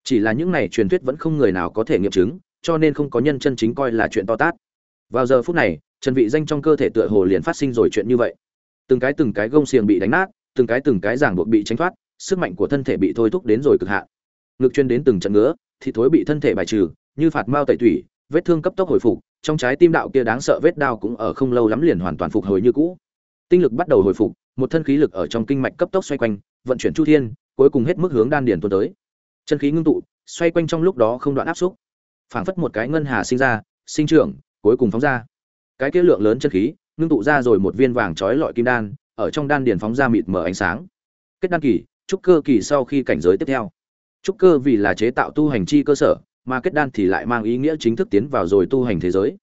Chỉ là những này truyền thuyết vẫn không người nào có thể nghiệm chứng, cho nên không có nhân chân chính coi là chuyện to tát. Vào giờ phút này, trần vị danh trong cơ thể tựa hồ liền phát sinh rồi chuyện như vậy. Từng cái từng cái gông xiềng bị đánh nát, từng cái từng cái giảng buộc bị tránh thoát, sức mạnh của thân thể bị thôi thúc đến rồi cực hạn. Ngực chuyên đến từng trận ngứa thì thối bị thân thể bài trừ, như phạt mao tẩy thủy vết thương cấp tốc hồi phục, trong trái tim đạo kia đáng sợ vết đao cũng ở không lâu lắm liền hoàn toàn phục hồi như cũ. Tinh lực bắt đầu hồi phục, một thân khí lực ở trong kinh mạch cấp tốc xoay quanh, vận chuyển chu thiên, cuối cùng hết mức hướng đan điền tuôn tới. Chân khí ngưng tụ, xoay quanh trong lúc đó không đoạn áp xúc. Phảng phất một cái ngân hà sinh ra, sinh trưởng, cuối cùng phóng ra. Cái kia lượng lớn chân khí, ngưng tụ ra rồi một viên vàng trói lọi kim đan, ở trong đan điền phóng ra mịt mờ ánh sáng. Kết đan kỳ, trúc cơ kỳ sau khi cảnh giới tiếp theo. Trúc cơ vì là chế tạo tu hành chi cơ sở mà kết đan thì lại mang ý nghĩa chính thức tiến vào rồi tu hành thế giới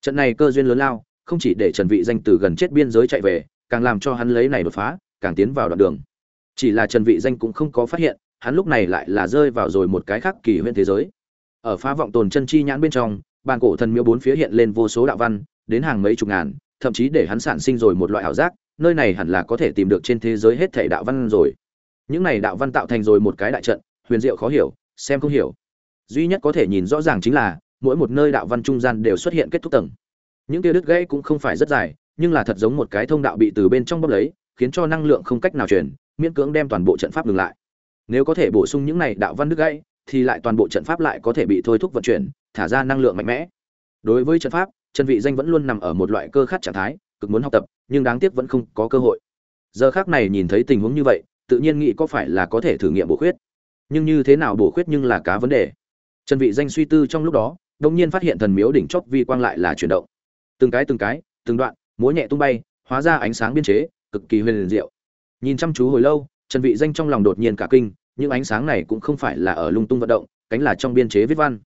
trận này cơ duyên lớn lao không chỉ để Trần Vị Danh từ gần chết biên giới chạy về, càng làm cho hắn lấy này đột phá, càng tiến vào đoạn đường. Chỉ là Trần Vị Danh cũng không có phát hiện, hắn lúc này lại là rơi vào rồi một cái khác kỳ huyễn thế giới. Ở phá vọng tồn chân chi nhãn bên trong, bàn cổ thần miếu bốn phía hiện lên vô số đạo văn, đến hàng mấy chục ngàn, thậm chí để hắn sản sinh rồi một loại ảo giác, nơi này hẳn là có thể tìm được trên thế giới hết thảy đạo văn rồi. Những này đạo văn tạo thành rồi một cái đại trận, huyền diệu khó hiểu, xem không hiểu. Duy nhất có thể nhìn rõ ràng chính là, mỗi một nơi đạo văn trung gian đều xuất hiện kết thúc tầng. Những tia đứt gãy cũng không phải rất dài nhưng là thật giống một cái thông đạo bị từ bên trong bóp lấy khiến cho năng lượng không cách nào truyền miễn cưỡng đem toàn bộ trận pháp ngừng lại. Nếu có thể bổ sung những này đạo văn đứt gãy thì lại toàn bộ trận pháp lại có thể bị thôi thúc vận chuyển thả ra năng lượng mạnh mẽ. Đối với trận pháp trần vị danh vẫn luôn nằm ở một loại cơ khát trạng thái cực muốn học tập nhưng đáng tiếc vẫn không có cơ hội. Giờ khác này nhìn thấy tình huống như vậy tự nhiên nghĩ có phải là có thể thử nghiệm bổ khuyết. Nhưng như thế nào bổ khuyết nhưng là cá vấn đề trần vị danh suy tư trong lúc đó, đột nhiên phát hiện thần miếu đỉnh chóp vi quang lại là chuyển động. Từng cái từng cái, từng đoạn, múa nhẹ tung bay, hóa ra ánh sáng biên chế, cực kỳ huyền diệu. Nhìn chăm chú hồi lâu, trần vị danh trong lòng đột nhiên cả kinh, những ánh sáng này cũng không phải là ở lung tung vận động, cánh là trong biên chế viết văn.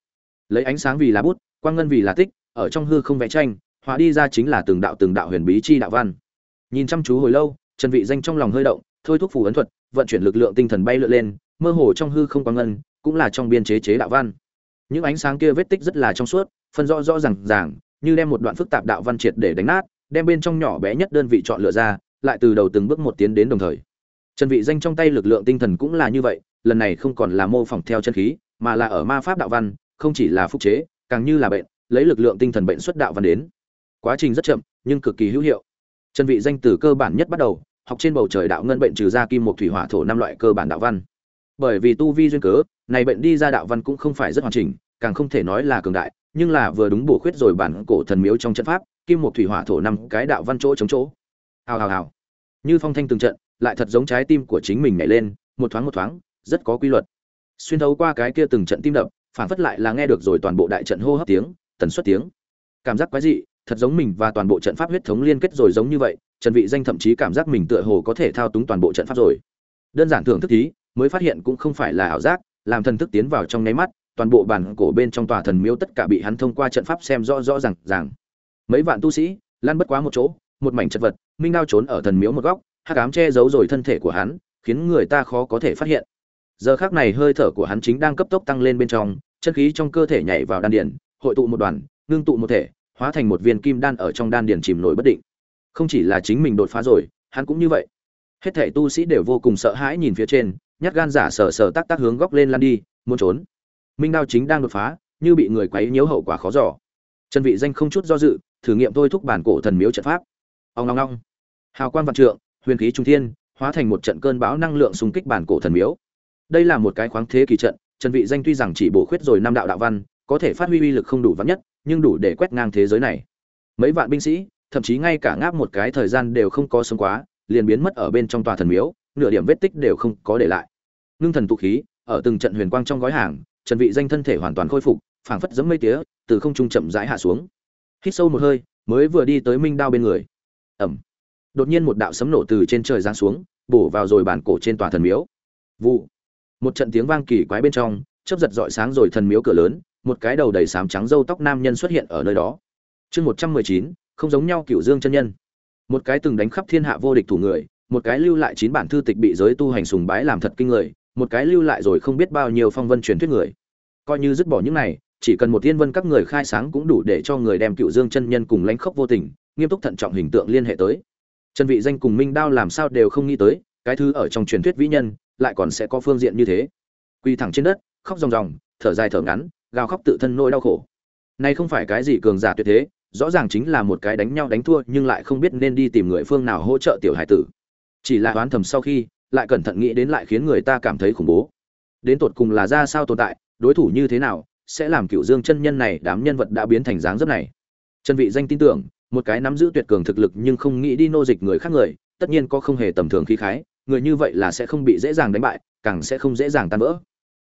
Lấy ánh sáng vì là bút, quang ngân vì là tích, ở trong hư không vẽ tranh, hóa đi ra chính là từng đạo từng đạo huyền bí chi đạo văn. Nhìn chăm chú hồi lâu, trần vị danh trong lòng hơi động, thôi thúc phù ấn thuật, vận chuyển lực lượng tinh thần bay lượn lên, mơ hồ trong hư không quang ngân, cũng là trong biên chế chế đạo văn những ánh sáng kia vết tích rất là trong suốt phân rõ rõ ràng ràng như đem một đoạn phức tạp đạo văn triệt để đánh nát, đem bên trong nhỏ bé nhất đơn vị chọn lựa ra, lại từ đầu từng bước một tiến đến đồng thời. Trần vị danh trong tay lực lượng tinh thần cũng là như vậy, lần này không còn là mô phỏng theo chân khí, mà là ở ma pháp đạo văn, không chỉ là phúc chế, càng như là bệnh, lấy lực lượng tinh thần bệnh xuất đạo văn đến. Quá trình rất chậm, nhưng cực kỳ hữu hiệu. Trần vị danh từ cơ bản nhất bắt đầu, học trên bầu trời đạo ngân bệnh trừ ra kim một thủy hỏa thổ năm loại cơ bản đạo văn. Bởi vì tu vi duyên cớ, này bệnh đi ra đạo văn cũng không phải rất hoàn chỉnh, càng không thể nói là cường đại, nhưng là vừa đúng bổ khuyết rồi bản cổ thần miếu trong trận pháp kim một thủy hỏa thổ năm cái đạo văn chỗ chống chỗ. Hào hào hào. Như phong thanh từng trận lại thật giống trái tim của chính mình nhảy lên một thoáng một thoáng rất có quy luật. Xuyên thấu qua cái kia từng trận tim đập phản phất lại là nghe được rồi toàn bộ đại trận hô hấp tiếng tần suất tiếng. Cảm giác quái dị thật giống mình và toàn bộ trận pháp huyết thống liên kết rồi giống như vậy trần vị danh thậm chí cảm giác mình tựa hồ có thể thao túng toàn bộ trận pháp rồi. Đơn giản thưởng thức thí mới phát hiện cũng không phải là ảo giác làm thần thức tiến vào trong nháy mắt toàn bộ bản cổ bên trong tòa thần miếu tất cả bị hắn thông qua trận pháp xem rõ rõ ràng ràng. Mấy vạn tu sĩ, lăn bất quá một chỗ, một mảnh chất vật, minh Dao trốn ở thần miếu một góc, hắc ám che giấu rồi thân thể của hắn, khiến người ta khó có thể phát hiện. Giờ khắc này hơi thở của hắn chính đang cấp tốc tăng lên bên trong, chân khí trong cơ thể nhảy vào đan điền, hội tụ một đoàn, ngưng tụ một thể, hóa thành một viên kim đan ở trong đan điền chìm nổi bất định. Không chỉ là chính mình đột phá rồi, hắn cũng như vậy. hết thảy tu sĩ đều vô cùng sợ hãi nhìn phía trên nhát gan giả sờ sờ tác tác hướng góc lên lan đi muốn trốn minh đao chính đang đột phá, như bị người quấy nhiễu hậu quả khó giỏ trần vị danh không chút do dự, thử nghiệm thôi thúc bản cổ thần miếu trận pháp. Ông ngong ngong hào quang vạn trượng, huyền khí trung thiên, hóa thành một trận cơn bão năng lượng xung kích bản cổ thần miếu. Đây là một cái khoáng thế kỳ trận, trần vị danh tuy rằng chỉ bổ khuyết rồi năm đạo đạo văn, có thể phát huy uy lực không đủ vắn nhất, nhưng đủ để quét ngang thế giới này. Mấy vạn binh sĩ, thậm chí ngay cả ngáp một cái thời gian đều không có sống quá, liền biến mất ở bên trong tòa thần miếu, nửa điểm vết tích đều không có để lại. Ngưng thần tụ khí, ở từng trận huyền quang trong gói hàng trần vị danh thân thể hoàn toàn khôi phục, phảng phất giống mây tía, từ không trung chậm rãi hạ xuống. Hít sâu một hơi, mới vừa đi tới minh đao bên người. Ầm! đột nhiên một đạo sấm nổ từ trên trời giáng xuống, bổ vào rồi bản cổ trên tòa thần miếu. Vụ. Một trận tiếng vang kỳ quái bên trong, chớp giật dọi sáng rồi thần miếu cửa lớn, một cái đầu đầy sám trắng râu tóc nam nhân xuất hiện ở nơi đó. Chương một trăm mười chín, không giống nhau cửu dương chân nhân. Một cái từng đánh khắp thiên hạ vô địch thủ người, một cái lưu lại chín bản thư tịch bị giới tu hành sùng bái làm thật kinh người một cái lưu lại rồi không biết bao nhiêu phong vân truyền thuyết người. Coi như dứt bỏ những này, chỉ cần một tiên vân các người khai sáng cũng đủ để cho người đem cựu dương chân nhân cùng lãnh khốc vô tình, nghiêm túc thận trọng hình tượng liên hệ tới. Chân vị danh cùng minh đao làm sao đều không nghĩ tới, cái thứ ở trong truyền thuyết vĩ nhân, lại còn sẽ có phương diện như thế. Quỳ thẳng trên đất, khóc ròng ròng, thở dài thở ngắn, gào khóc tự thân nỗi đau khổ. Này không phải cái gì cường giả tuyệt thế, rõ ràng chính là một cái đánh nhau đánh thua nhưng lại không biết nên đi tìm người phương nào hỗ trợ tiểu hải tử. Chỉ là đoán thầm sau khi lại cẩn thận nghĩ đến lại khiến người ta cảm thấy khủng bố. Đến tột cùng là ra sao tồn tại, đối thủ như thế nào, sẽ làm cựu dương chân nhân này đám nhân vật đã biến thành dáng dấp này. Chân vị danh tin tưởng, một cái nắm giữ tuyệt cường thực lực nhưng không nghĩ đi nô dịch người khác người, tất nhiên có không hề tầm thường khí khái, người như vậy là sẽ không bị dễ dàng đánh bại, càng sẽ không dễ dàng tan vỡ.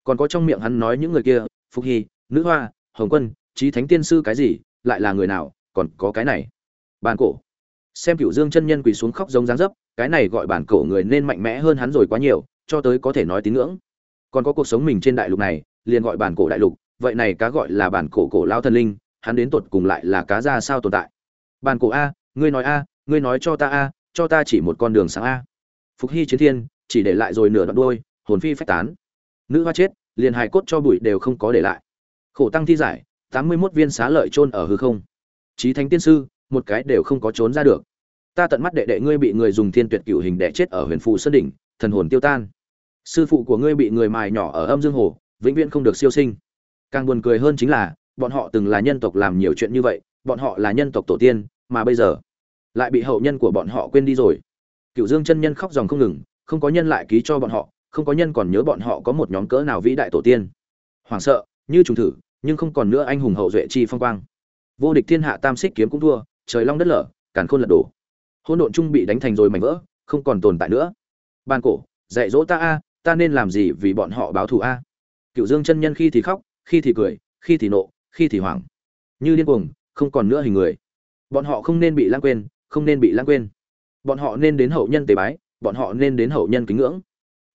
Còn có trong miệng hắn nói những người kia phúc hy, nữ hoa, hồng quân trí thánh tiên sư cái gì, lại là người nào, còn có cái này. Bàn cổ xem cựu dương chân nhân quỳ xuống khóc giống dáng dấp, cái này gọi bản cổ người nên mạnh mẽ hơn hắn rồi quá nhiều, cho tới có thể nói tín ngưỡng. Còn có cuộc sống mình trên đại lục này, liền gọi bản cổ đại lục, vậy này cá gọi là bản cổ cổ lao thần linh, hắn đến tột cùng lại là cá ra sao tồn tại? Bản cổ a, ngươi nói a, ngươi nói cho ta a, cho ta chỉ một con đường sáng a. Phục hy chiến thiên, chỉ để lại rồi nửa đoạn đôi hồn phi phách tán. Nữ hoa chết, liền hài cốt cho bụi đều không có để lại. Khổ tăng thi giải, tám mươi mốt viên xá lợi chôn ở hư không. Trí thánh tiên sư một cái đều không có trốn ra được. Ta tận mắt đệ đệ ngươi bị người dùng thiên tuyệt cửu hình đẻ chết ở huyền phù sơn đỉnh, thần hồn tiêu tan. Sư phụ của ngươi bị người mài nhỏ ở âm dương hồ, vĩnh viễn không được siêu sinh. Càng buồn cười hơn chính là, bọn họ từng là nhân tộc làm nhiều chuyện như vậy, bọn họ là nhân tộc tổ tiên, mà bây giờ lại bị hậu nhân của bọn họ quên đi rồi. Cựu dương chân nhân khóc dòng không ngừng, không có nhân lại ký cho bọn họ, không có nhân còn nhớ bọn họ có một nhóm cỡ nào vĩ đại tổ tiên. Hoảng sợ, như trùng thử, nhưng không còn nữa anh hùng hậu duệ chi phong quang. Vô địch thiên hạ tam xích kiếm cũng thua trời long đất lở, càn khôn lật đổ. Hỗn độn trung bị đánh thành rồi mảnh vỡ, không còn tồn tại nữa. Ban cổ, dạy dỗ ta a, ta nên làm gì vì bọn họ báo thù a? Cựu dương chân nhân khi thì khóc, khi thì cười, khi thì nộ, khi thì hoảng. Như điên cuồng, không còn nữa hình người. Bọn họ không nên bị lãng quên, không nên bị lãng quên. Bọn họ nên đến hậu nhân tế bái, bọn họ nên đến hậu nhân kính ngưỡng.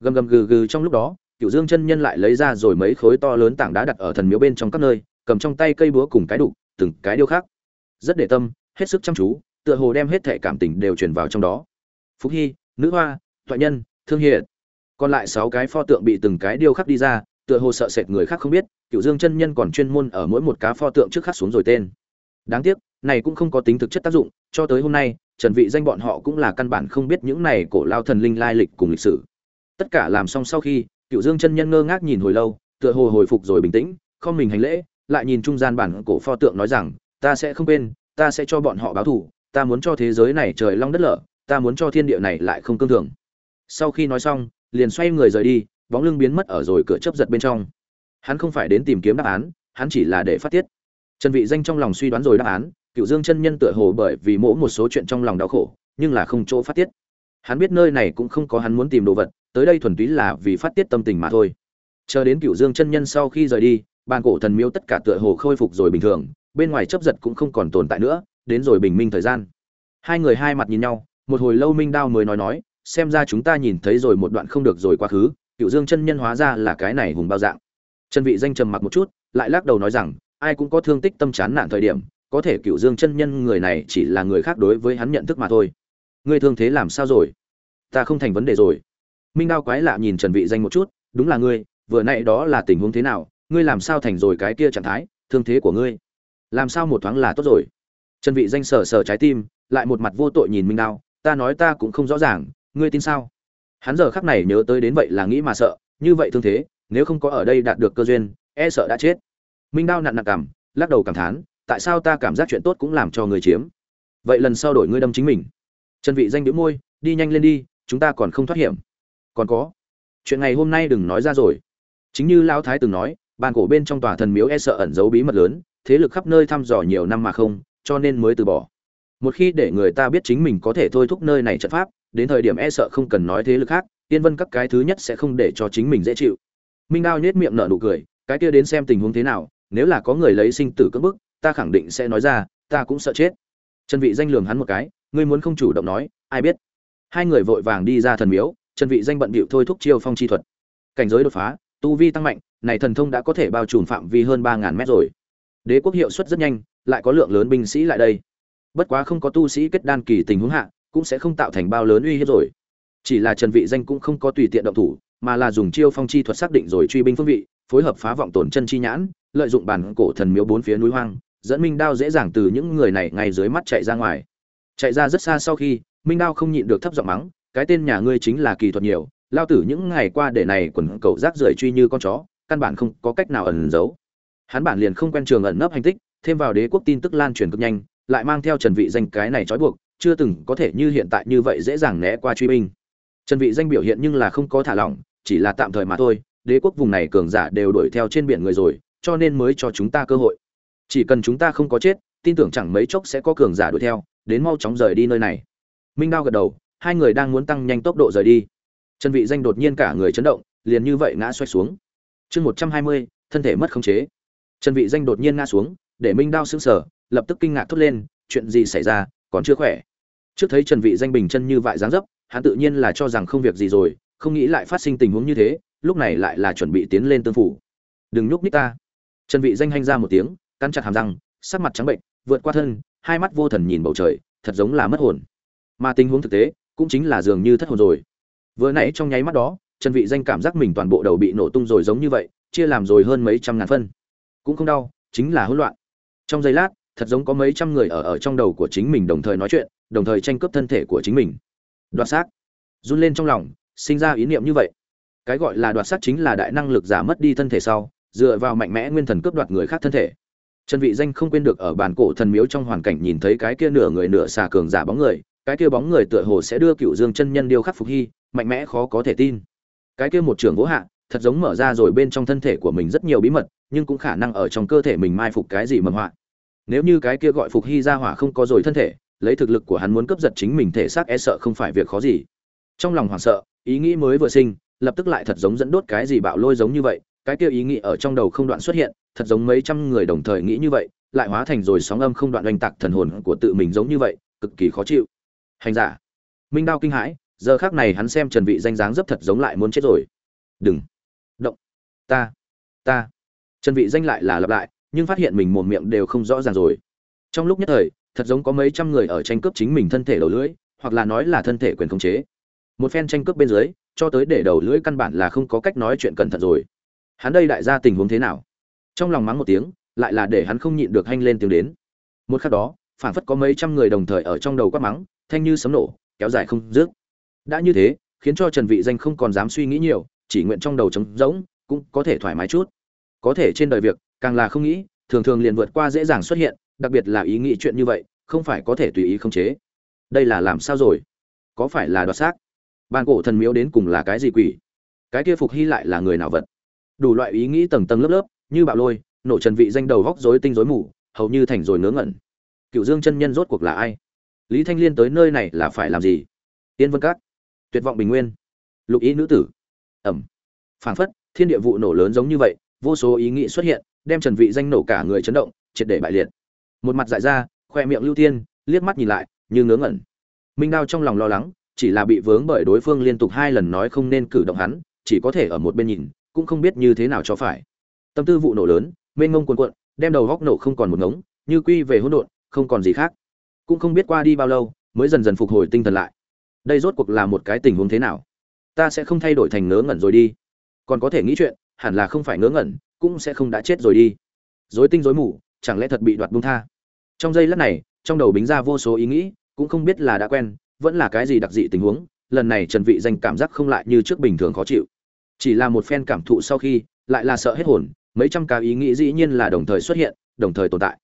Gầm gầm gừ gừ trong lúc đó, cựu dương chân nhân lại lấy ra rồi mấy khối to lớn tảng đá đặt ở thần miếu bên trong các nơi, cầm trong tay cây búa cùng cái đục, từng cái điêu khác rất để tâm hết sức chăm chú tựa hồ đem hết thể cảm tình đều truyền vào trong đó. Phúc hy nữ hoa thoại nhân thương Hiệt, còn lại sáu cái pho tượng bị từng cái điêu khắc đi ra tựa hồ sợ sệt người khác không biết cựu dương chân nhân còn chuyên môn ở mỗi một cá pho tượng trước khắc xuống rồi tên. Đáng tiếc này cũng không có tính thực chất tác dụng cho tới hôm nay trần vị danh bọn họ cũng là căn bản không biết những này cổ lao thần linh lai lịch cùng lịch sử. Tất cả làm xong sau khi cựu dương chân nhân ngơ ngác nhìn hồi lâu tựa hồ hồi phục rồi bình tĩnh không mình hành lễ lại nhìn trung gian bản cổ pho tượng nói rằng ta sẽ không quên ta sẽ cho bọn họ báo thù, ta muốn cho thế giới này trời long đất lở, ta muốn cho thiên địa này lại không cương thường. Sau khi nói xong, liền xoay người rời đi, bóng lưng biến mất ở rồi cửa chấp giật bên trong. Hắn không phải đến tìm kiếm đáp án, hắn chỉ là để phát tiết. Trần vị danh trong lòng suy đoán rồi đáp án cựu dương chân nhân tựa hồ bởi vì mỗi một số chuyện trong lòng đau khổ, nhưng là không chỗ phát tiết. Hắn biết nơi này cũng không có hắn muốn tìm đồ vật, tới đây thuần túy là vì phát tiết tâm tình mà thôi. Chờ đến cựu dương chân nhân sau khi rời đi, bàn cổ thần miếu tất cả tựa hồ khôi phục rồi bình thường bên ngoài chấp giật cũng không còn tồn tại nữa, đến rồi bình minh thời gian. Hai người hai mặt nhìn nhau, một hồi lâu minh đao mới nói nói, xem ra chúng ta nhìn thấy rồi một đoạn không được rồi quá khứ cựu dương chân nhân hóa ra là cái này hùng bao dạng. Chân vị danh trầm mặc một chút, lại lắc đầu nói rằng, ai cũng có thương tích tâm chán nạn thời điểm, có thể cựu dương chân nhân người này chỉ là người khác đối với hắn nhận thức mà thôi. Ngươi thương thế làm sao rồi? Ta không thành vấn đề rồi. Minh đao quái lạ nhìn trần vị danh một chút, đúng là ngươi, vừa nãy đó là tình huống thế nào, ngươi làm sao thành rồi cái kia trạng thái, thương thế của ngươi? Làm sao một thoáng là tốt rồi. Trần vị danh sờ sờ trái tim, lại một mặt vô tội nhìn minh đao, ta nói ta cũng không rõ ràng, ngươi tin sao? Hắn giờ khắc này nhớ tới đến vậy là nghĩ mà sợ, như vậy thương thế, nếu không có ở đây đạt được cơ duyên e sợ đã chết. Minh đao nặn nặng cảm, lắc đầu cảm thán, tại sao ta cảm giác chuyện tốt cũng làm cho người chiếm? Vậy lần sau đổi ngươi đâm chính mình. Trần vị danh đĩu môi, đi nhanh lên đi, chúng ta còn không thoát hiểm. Còn có, chuyện ngày hôm nay đừng nói ra rồi. Chính như lão thái từng nói, bàn cổ bên trong tòa thần miếu e sợ ẩn giấu bí mật lớn thế lực khắp nơi thăm dò nhiều năm mà không, cho nên mới từ bỏ. Một khi để người ta biết chính mình có thể thôi thúc nơi này trận pháp, đến thời điểm e sợ không cần nói thế lực khác tiên vân các cái thứ nhất sẽ không để cho chính mình dễ chịu. Minh đao nhếch miệng nở nụ cười, cái kia đến xem tình huống thế nào, nếu là có người lấy sinh tử cưỡng bức, ta khẳng định sẽ nói ra, ta cũng sợ chết. Trần vị danh lường hắn một cái, ngươi muốn không chủ động nói, ai biết. Hai người vội vàng đi ra thần miếu, trần vị danh bận bịu thôi thúc chiêu phong chi thuật. Cảnh giới đột phá, tu vi tăng mạnh, này thần thông đã có thể bao trùm phạm vi hơn ba ngàn mét rồi đế quốc hiệu suất rất nhanh, lại có lượng lớn binh sĩ lại đây. Bất quá không có tu sĩ kết đan kỳ tình huống hạ, cũng sẽ không tạo thành bao lớn uy hiếp rồi. Chỉ là trần vị danh cũng không có tùy tiện động thủ, mà là dùng chiêu phong chi thuật xác định rồi truy binh phương vị, phối hợp phá vọng tổn chân chi nhãn, lợi dụng bản cổ thần miếu bốn phía núi hoang, dẫn minh đao dễ dàng từ những người này ngay dưới mắt chạy ra ngoài. Chạy ra rất xa sau khi, minh đao không nhịn được thấp giọng mắng, cái tên nhà ngươi chính là kỳ thuật nhiều, lao tử những ngày qua để này quần cậu rác rưởi truy như con chó, căn bản không có cách nào ẩn giấu hắn bản liền không quen trường ẩn nấp hành tích thêm vào đế quốc tin tức lan truyền cực nhanh lại mang theo trần vị danh cái này trói buộc chưa từng có thể như hiện tại như vậy dễ dàng né qua truy binh. Trần vị danh biểu hiện nhưng là không có thả lỏng chỉ là tạm thời mà thôi đế quốc vùng này cường giả đều đuổi theo trên biển người rồi cho nên mới cho chúng ta cơ hội. Chỉ cần chúng ta không có chết tin tưởng chẳng mấy chốc sẽ có cường giả đuổi theo đến mau chóng rời đi nơi này. Minh đao gật đầu hai người đang muốn tăng nhanh tốc độ rời đi. Trần vị danh đột nhiên cả người chấn động liền như vậy ngã xoay xuống. Chương 120, thân thể mất khống chế trần vị danh đột nhiên ngã xuống, để minh đao sững sờ, lập tức kinh ngạc thốt lên, chuyện gì xảy ra? Còn chưa khỏe? Trước thấy trần vị danh bình chân như vậy dáng dấp, hắn tự nhiên là cho rằng không việc gì rồi, không nghĩ lại phát sinh tình huống như thế, lúc này lại là chuẩn bị tiến lên tương phủ. Đừng nhúc nhích ta. Trần vị danh hanh ra một tiếng, cắn chặt hàm răng, sắc mặt trắng bệnh, vượt qua thân, hai mắt vô thần nhìn bầu trời, thật giống là mất hồn. Mà tình huống thực tế, cũng chính là dường như thất hồn rồi. Vừa nãy trong nháy mắt đó, trần vị danh cảm giác mình toàn bộ đầu bị nổ tung rồi giống như vậy, chia làm rồi hơn mấy trăm ngàn phân cũng không đau, chính là hỗn loạn. Trong giây lát, thật giống có mấy trăm người ở ở trong đầu của chính mình đồng thời nói chuyện, đồng thời tranh cướp thân thể của chính mình. Đoạt xác. Run lên trong lòng, sinh ra ý niệm như vậy. Cái gọi là đoạt xác chính là đại năng lực giả mất đi thân thể sau, dựa vào mạnh mẽ nguyên thần cướp đoạt người khác thân thể. Trần vị danh không quên được ở bàn cổ thần miếu trong hoàn cảnh nhìn thấy cái kia nửa người nửa xà cường giả bóng người, cái kia bóng người tựa hồ sẽ đưa cựu dương chân nhân điêu khắc phục hy, mạnh mẽ khó có thể tin. Cái kia một trưởng vỗ hạ thật giống mở ra rồi bên trong thân thể của mình rất nhiều bí mật, nhưng cũng khả năng ở trong cơ thể mình mai phục cái gì mầm họa. Nếu như cái kia gọi phục hy ra hỏa không có rồi thân thể, lấy thực lực của hắn muốn cướp giật chính mình thể xác e sợ không phải việc khó gì. Trong lòng hoảng sợ, ý nghĩ mới vừa sinh, lập tức lại thật giống dẫn đốt cái gì bạo lôi giống như vậy, cái kia ý nghĩ ở trong đầu không đoạn xuất hiện, thật giống mấy trăm người đồng thời nghĩ như vậy, lại hóa thành rồi sóng âm không đoạn oanh tạc thần hồn của tự mình giống như vậy, cực kỳ khó chịu. Hành giả, minh đao kinh hãi, giờ khác này hắn xem trần vị danh dáng dấp thật giống lại muốn chết rồi. Đừng ta ta. Trần vị danh lại là lặp lại, nhưng phát hiện mình mồm miệng đều không rõ ràng rồi. Trong lúc nhất thời, thật giống có mấy trăm người ở tranh cướp chính mình thân thể đầu lưỡi, hoặc là nói là thân thể quyền khống chế. Một phen tranh cướp bên dưới, cho tới để đầu lưỡi căn bản là không có cách nói chuyện cẩn thận rồi. Hắn đây đại gia tình huống thế nào? Trong lòng mắng một tiếng, lại là để hắn không nhịn được hanh lên tiếng đến. Một khắc đó, phảng phất có mấy trăm người đồng thời ở trong đầu quát mắng, thanh như sấm nổ, kéo dài không dứt. Đã như thế, khiến cho trần vị danh không còn dám suy nghĩ nhiều, chỉ nguyện trong đầu trống rỗng cũng có thể thoải mái chút. Có thể trên đời việc, càng là không nghĩ, thường thường liền vượt qua dễ dàng xuất hiện, đặc biệt là ý nghĩ chuyện như vậy, không phải có thể tùy ý không chế. Đây là làm sao rồi? Có phải là đoạt xác? Ban cổ thần miếu đến cùng là cái gì quỷ? Cái kia phục hy lại là người nào vật? Đủ loại ý nghĩ tầng tầng lớp lớp, như bạo lôi, nổ trần vị danh đầu góc rối tinh rối mù, hầu như thành rồi ngớ ngẩn. Cựu dương chân nhân rốt cuộc là ai? Lý thanh liên tới nơi này là phải làm gì? Tiên vân các. Tuyệt vọng bình nguyên. Lục ý nữ tử. Ẩm. Phảng phất thiên địa vụ nổ lớn giống như vậy, vô số ý nghĩ xuất hiện, đem trần vị danh nổ cả người chấn động, triệt để bại liệt. Một mặt dại ra, khoe miệng lưu tiên liếc mắt nhìn lại, như ngớ ngẩn. Minh đao trong lòng lo lắng, chỉ là bị vướng bởi đối phương liên tục hai lần nói không nên cử động hắn, chỉ có thể ở một bên nhìn, cũng không biết như thế nào cho phải. Tâm tư vụ nổ lớn, mênh mông cuồn cuộn, đem đầu góc nổ không còn một ngống, như quy về hỗn độn, không còn gì khác. Cũng không biết qua đi bao lâu, mới dần dần phục hồi tinh thần lại. Đây rốt cuộc là một cái tình huống thế nào? Ta sẽ không thay đổi thành ngớ ngẩn rồi đi còn có thể nghĩ chuyện, hẳn là không phải ngớ ngẩn, cũng sẽ không đã chết rồi đi. Dối tinh dối mù, chẳng lẽ thật bị đoạt bung tha? Trong giây lát này, trong đầu bính ra vô số ý nghĩ, cũng không biết là đã quen, vẫn là cái gì đặc dị tình huống, lần này trần vị danh cảm giác không lại như trước bình thường khó chịu. Chỉ là một phen cảm thụ sau khi, lại là sợ hết hồn, mấy trăm cái ý nghĩ dĩ nhiên là đồng thời xuất hiện, đồng thời tồn tại.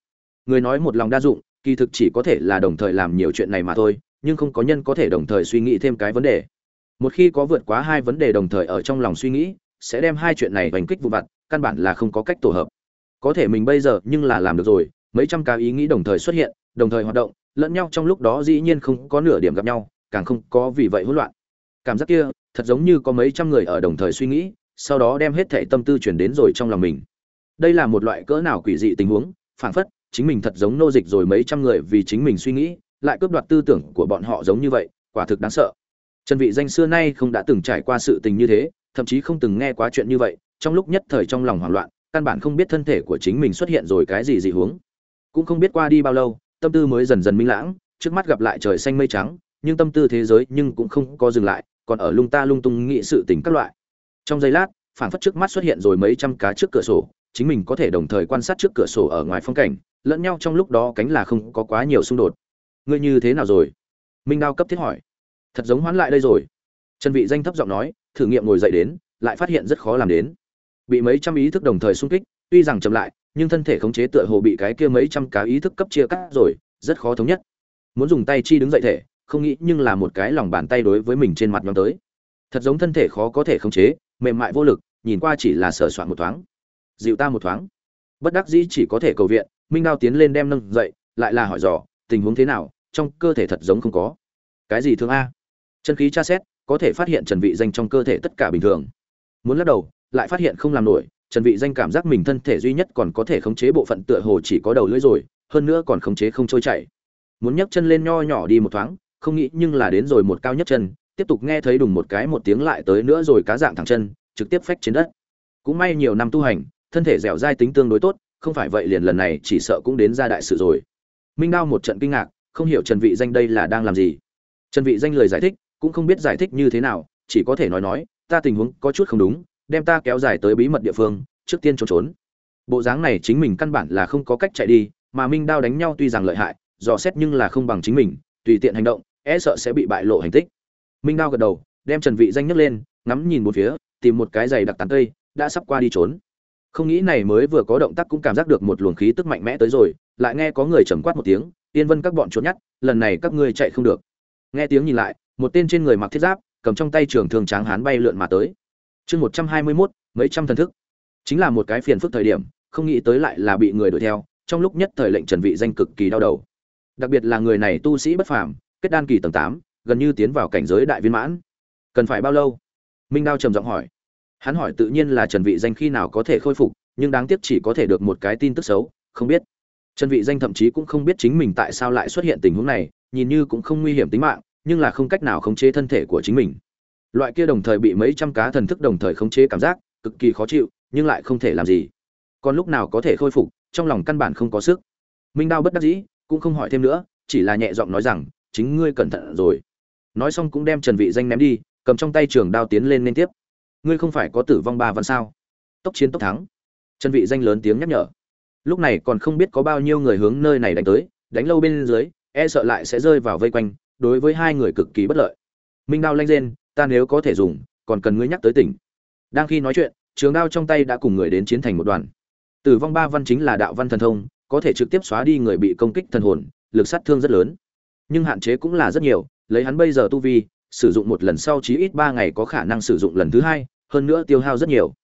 Người nói một lòng đa dụng, kỳ thực chỉ có thể là đồng thời làm nhiều chuyện này mà thôi, nhưng không có nhân có thể đồng thời suy nghĩ thêm cái vấn đề. Một khi có vượt quá hai vấn đề đồng thời ở trong lòng suy nghĩ sẽ đem hai chuyện này đánh kích vụ vặt, căn bản là không có cách tổ hợp. Có thể mình bây giờ nhưng là làm được rồi, mấy trăm cái ý nghĩ đồng thời xuất hiện, đồng thời hoạt động, lẫn nhau trong lúc đó dĩ nhiên không có nửa điểm gặp nhau, càng không có vì vậy hỗn loạn. Cảm giác kia, thật giống như có mấy trăm người ở đồng thời suy nghĩ, sau đó đem hết thảy tâm tư chuyển đến rồi trong lòng mình. Đây là một loại cỡ nào quỷ dị tình huống, phảng phất, chính mình thật giống nô dịch rồi mấy trăm người vì chính mình suy nghĩ, lại cướp đoạt tư tưởng của bọn họ giống như vậy, quả thực đáng sợ. Trần vị danh xưa nay không đã từng trải qua sự tình như thế thậm chí không từng nghe quá chuyện như vậy trong lúc nhất thời trong lòng hoảng loạn căn bản không biết thân thể của chính mình xuất hiện rồi cái gì dị hướng, cũng không biết qua đi bao lâu tâm tư mới dần dần minh lãng trước mắt gặp lại trời xanh mây trắng nhưng tâm tư thế giới nhưng cũng không có dừng lại còn ở lung ta lung tung nghĩ sự tình các loại. Trong giây lát phảng phất trước mắt xuất hiện rồi mấy trăm cá trước cửa sổ chính mình có thể đồng thời quan sát trước cửa sổ ở ngoài phong cảnh lẫn nhau trong lúc đó cánh là không có quá nhiều xung đột. Ngươi như thế nào rồi? Minh đao cấp thiết hỏi. Thật giống hoán lại đây rồi. Trần vị danh thấp giọng nói thử nghiệm ngồi dậy đến, lại phát hiện rất khó làm đến. Bị mấy trăm ý thức đồng thời xung kích, tuy rằng chậm lại, nhưng thân thể khống chế tựa hồ bị cái kia mấy trăm cá ý thức cấp chia cắt rồi, rất khó thống nhất. Muốn dùng tay chi đứng dậy thể, không nghĩ nhưng là một cái lòng bàn tay đối với mình trên mặt nhóm tới. Thật giống thân thể khó có thể khống chế, mềm mại vô lực, nhìn qua chỉ là sờ soạn một thoáng. Dịu ta một thoáng. Bất đắc dĩ chỉ có thể cầu viện, minh đao tiến lên đem nâng dậy, lại là hỏi dò, tình huống thế nào, trong cơ thể thật giống không có. Cái gì thương a? Chân khí tra xét có thể phát hiện trần vị danh trong cơ thể tất cả bình thường. Muốn lắc đầu, lại phát hiện không làm nổi, trần vị danh cảm giác mình thân thể duy nhất còn có thể khống chế bộ phận tựa hồ chỉ có đầu lưỡi rồi, hơn nữa còn khống chế không trôi chảy. Muốn nhấc chân lên nho nhỏ đi một thoáng, không nghĩ nhưng là đến rồi một cao nhất chân, tiếp tục nghe thấy đùng một cái một tiếng lại tới nữa rồi cá dạng thẳng chân, trực tiếp phách trên đất. Cũng may nhiều năm tu hành, thân thể dẻo dai tính tương đối tốt, không phải vậy liền lần này chỉ sợ cũng đến ra đại sự rồi. Minh đao một trận kinh ngạc, không hiểu trần vị danh đây là đang làm gì. Trần vị danh lời giải thích cũng không biết giải thích như thế nào, chỉ có thể nói nói, ta tình huống có chút không đúng, đem ta kéo dài tới bí mật địa phương, trước tiên trốn trốn. Bộ dáng này chính mình căn bản là không có cách chạy đi, mà minh đao đánh nhau tuy rằng lợi hại, dò xét nhưng là không bằng chính mình, tùy tiện hành động e sợ sẽ bị bại lộ hành tích. Minh đao gật đầu, đem trần vị danh nhấc lên, ngắm nhìn một phía, tìm một cái giày đặc tán cây đã sắp qua đi trốn. Không nghĩ này mới vừa có động tác cũng cảm giác được một luồng khí tức mạnh mẽ tới rồi, lại nghe có người trầm quát một tiếng, yên vân các bọn trốn nhát lần này các ngươi chạy không được. Nghe tiếng nhìn lại một tên trên người mặc thiết giáp, cầm trong tay trường thương tráng hán bay lượn mà tới. Chương một trăm hai mươi mốt, mấy trăm thần thức. Chính là một cái phiền phức thời điểm, không nghĩ tới lại là bị người đuổi theo, trong lúc nhất thời lệnh trần vị danh cực kỳ đau đầu. Đặc biệt là người này tu sĩ bất phàm, kết đan kỳ tầng tám, gần như tiến vào cảnh giới đại viên mãn. Cần phải bao lâu? Minh đao trầm giọng hỏi. Hắn hỏi tự nhiên là trần vị danh khi nào có thể khôi phục, nhưng đáng tiếc chỉ có thể được một cái tin tức xấu, không biết. Trần vị danh thậm chí cũng không biết chính mình tại sao lại xuất hiện tình huống này, nhìn như cũng không nguy hiểm tính mạng nhưng là không cách nào khống chế thân thể của chính mình. Loại kia đồng thời bị mấy trăm cá thần thức đồng thời khống chế cảm giác, cực kỳ khó chịu, nhưng lại không thể làm gì. Còn lúc nào có thể khôi phục, trong lòng căn bản không có sức. Minh đao bất đắc dĩ, cũng không hỏi thêm nữa, chỉ là nhẹ giọng nói rằng, chính ngươi cẩn thận rồi. Nói xong cũng đem trần vị danh ném đi, cầm trong tay trường đao tiến lên liên tiếp. Ngươi không phải có tử vong ba văn sao? Tốc chiến tốc thắng. Trần vị danh lớn tiếng nhắc nhở. Lúc này còn không biết có bao nhiêu người hướng nơi này đánh tới, đánh lâu bên dưới e sợ lại sẽ rơi vào vây quanh đối với hai người cực kỳ bất lợi. Minh đao lanh lên ta nếu có thể dùng, còn cần ngươi nhắc tới tỉnh. Đang khi nói chuyện, trường đao trong tay đã cùng người đến chiến thành một đoàn. Tử vong ba văn chính là đạo văn thần thông, có thể trực tiếp xóa đi người bị công kích thần hồn, lực sát thương rất lớn. Nhưng hạn chế cũng là rất nhiều, lấy hắn bây giờ tu vi, sử dụng một lần sau chí ít ba ngày có khả năng sử dụng lần thứ hai, hơn nữa tiêu hao rất nhiều.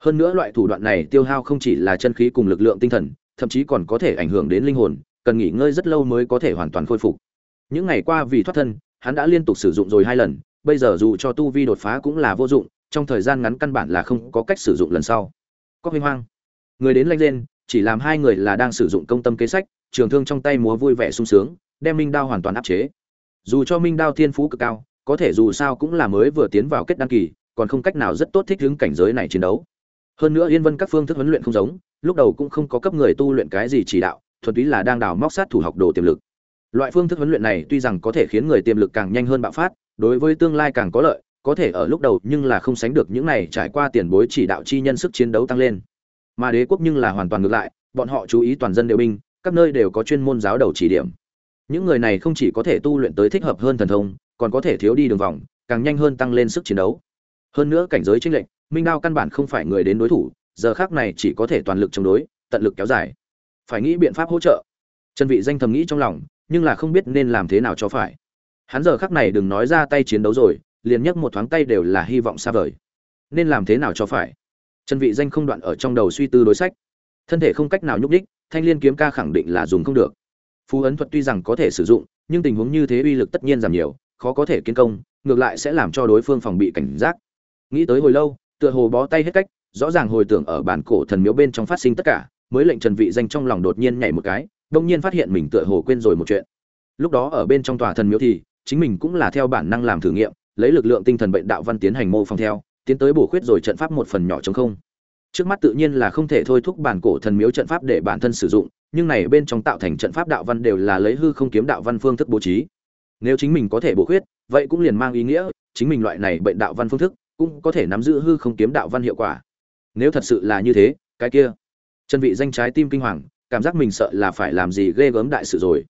Hơn nữa loại thủ đoạn này tiêu hao không chỉ là chân khí cùng lực lượng tinh thần, thậm chí còn có thể ảnh hưởng đến linh hồn, cần nghỉ ngơi rất lâu mới có thể hoàn toàn khôi phục những ngày qua vì thoát thân, hắn đã liên tục sử dụng rồi hai lần, bây giờ dù cho tu vi đột phá cũng là vô dụng, trong thời gian ngắn căn bản là không có cách sử dụng lần sau. Có huy hoang. Người đến lanh lên, chỉ làm hai người là đang sử dụng công tâm kế sách, trường thương trong tay múa vui vẻ sung sướng, đem minh đao hoàn toàn áp chế. Dù cho minh đao thiên phú cực cao, có thể dù sao cũng là mới vừa tiến vào kết đăng kỳ, còn không cách nào rất tốt thích ứng cảnh giới này chiến đấu. Hơn nữa yên vân các phương thức huấn luyện không giống, lúc đầu cũng không có cấp người tu luyện cái gì chỉ đạo, thuần túy là đang đào móc sát thủ học đồ tiềm lực loại phương thức huấn luyện này tuy rằng có thể khiến người tiềm lực càng nhanh hơn bạo phát, đối với tương lai càng có lợi, có thể ở lúc đầu nhưng là không sánh được những này trải qua tiền bối chỉ đạo chi nhân sức chiến đấu tăng lên. Mà đế quốc nhưng là hoàn toàn ngược lại, bọn họ chú ý toàn dân đều binh, các nơi đều có chuyên môn giáo đầu chỉ điểm. Những người này không chỉ có thể tu luyện tới thích hợp hơn thần thông, còn có thể thiếu đi đường vòng, càng nhanh hơn tăng lên sức chiến đấu. Hơn nữa cảnh giới chênh lệnh minh đao căn bản không phải người đến đối thủ, giờ khác này chỉ có thể toàn lực chống đối, tận lực kéo dài. Phải nghĩ biện pháp hỗ trợ. Trần vị danh thầm nghĩ trong lòng nhưng là không biết nên làm thế nào cho phải. Hắn giờ khắc này đừng nói ra tay chiến đấu rồi, liền nhấc một thoáng tay đều là hy vọng xa vời. Nên làm thế nào cho phải? Trần vị danh không đoạn ở trong đầu suy tư đối sách. Thân thể không cách nào nhúc đích thanh liên kiếm ca khẳng định là dùng không được. Phú ấn thuật tuy rằng có thể sử dụng, nhưng tình huống như thế uy lực tất nhiên giảm nhiều, khó có thể kiến công, ngược lại sẽ làm cho đối phương phòng bị cảnh giác. Nghĩ tới hồi lâu, tựa hồ bó tay hết cách, rõ ràng hồi tưởng ở bản cổ thần miếu bên trong phát sinh tất cả, mới lệnh trần vị danh trong lòng đột nhiên nhảy một cái đông nhiên phát hiện mình tựa hồ quên rồi một chuyện. Lúc đó ở bên trong tòa thần miếu thì, chính mình cũng là theo bản năng làm thử nghiệm, lấy lực lượng tinh thần bệnh đạo văn tiến hành mô phỏng theo, tiến tới bổ khuyết rồi trận pháp một phần nhỏ chống không. Trước mắt tự nhiên là không thể thôi thúc bản cổ thần miếu trận pháp để bản thân sử dụng, nhưng này bên trong tạo thành trận pháp đạo văn đều là lấy hư không kiếm đạo văn phương thức bố trí. Nếu chính mình có thể bổ khuyết, vậy cũng liền mang ý nghĩa, chính mình loại này bệnh đạo văn phương thức cũng có thể nắm giữ hư không kiếm đạo văn hiệu quả. Nếu thật sự là như thế, cái kia, chân vị danh trái tim kinh hoàng cảm giác mình sợ là phải làm gì ghê gớm đại sự rồi.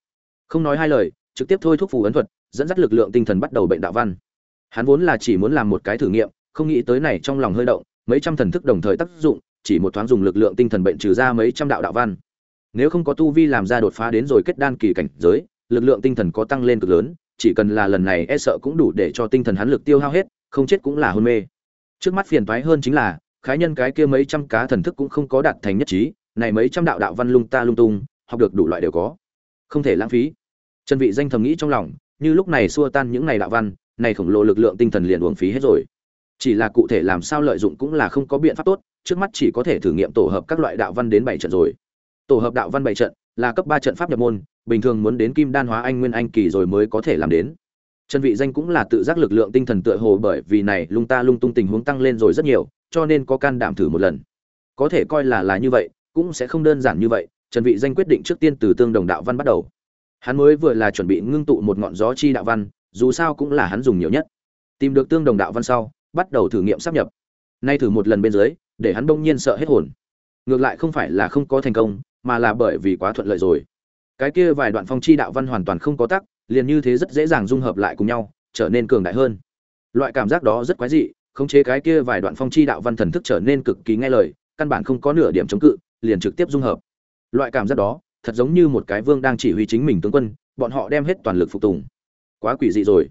Không nói hai lời, trực tiếp thôi thúc phù ấn thuật, dẫn dắt lực lượng tinh thần bắt đầu bệnh đạo văn. Hắn vốn là chỉ muốn làm một cái thử nghiệm, không nghĩ tới này trong lòng hơi động, mấy trăm thần thức đồng thời tác dụng, chỉ một thoáng dùng lực lượng tinh thần bệnh trừ ra mấy trăm đạo đạo văn. Nếu không có tu vi làm ra đột phá đến rồi kết đan kỳ cảnh giới, lực lượng tinh thần có tăng lên cực lớn, chỉ cần là lần này e sợ cũng đủ để cho tinh thần hắn lực tiêu hao hết, không chết cũng là hôn mê. Trước mắt phiền toái hơn chính là, khái nhân cái kia mấy trăm cá thần thức cũng không có đạt thành nhất trí này mấy trăm đạo đạo văn lung ta lung tung, học được đủ loại đều có. Không thể lãng phí. Chân vị danh thầm nghĩ trong lòng, như lúc này xua tan những này đạo văn, này khổng lồ lực lượng tinh thần liền uổng phí hết rồi. Chỉ là cụ thể làm sao lợi dụng cũng là không có biện pháp tốt, trước mắt chỉ có thể thử nghiệm tổ hợp các loại đạo văn đến bảy trận rồi. Tổ hợp đạo văn bảy trận là cấp ba trận pháp nhập môn, bình thường muốn đến kim đan hóa anh nguyên anh kỳ rồi mới có thể làm đến. Chân vị danh cũng là tự giác lực lượng tinh thần tựa hồ bởi vì này lung ta lung tung tình huống tăng lên rồi rất nhiều, cho nên có can đảm thử một lần. Có thể coi là là như vậy cũng sẽ không đơn giản như vậy, trần vị danh quyết định trước tiên từ tương đồng đạo văn bắt đầu. Hắn mới vừa là chuẩn bị ngưng tụ một ngọn gió chi đạo văn, dù sao cũng là hắn dùng nhiều nhất. Tìm được tương đồng đạo văn sau, bắt đầu thử nghiệm sắp nhập. Nay thử một lần bên dưới, để hắn đông nhiên sợ hết hồn. Ngược lại không phải là không có thành công, mà là bởi vì quá thuận lợi rồi. Cái kia vài đoạn phong chi đạo văn hoàn toàn không có tắc, liền như thế rất dễ dàng dung hợp lại cùng nhau, trở nên cường đại hơn. Loại cảm giác đó rất quái dị, khống chế cái kia vài đoạn phong chi đạo văn thần thức trở nên cực kỳ nghe lời, căn bản không có nửa điểm chống cự liền trực tiếp dung hợp. Loại cảm giác đó, thật giống như một cái vương đang chỉ huy chính mình tướng quân, bọn họ đem hết toàn lực phục tùng. Quá quỷ dị rồi.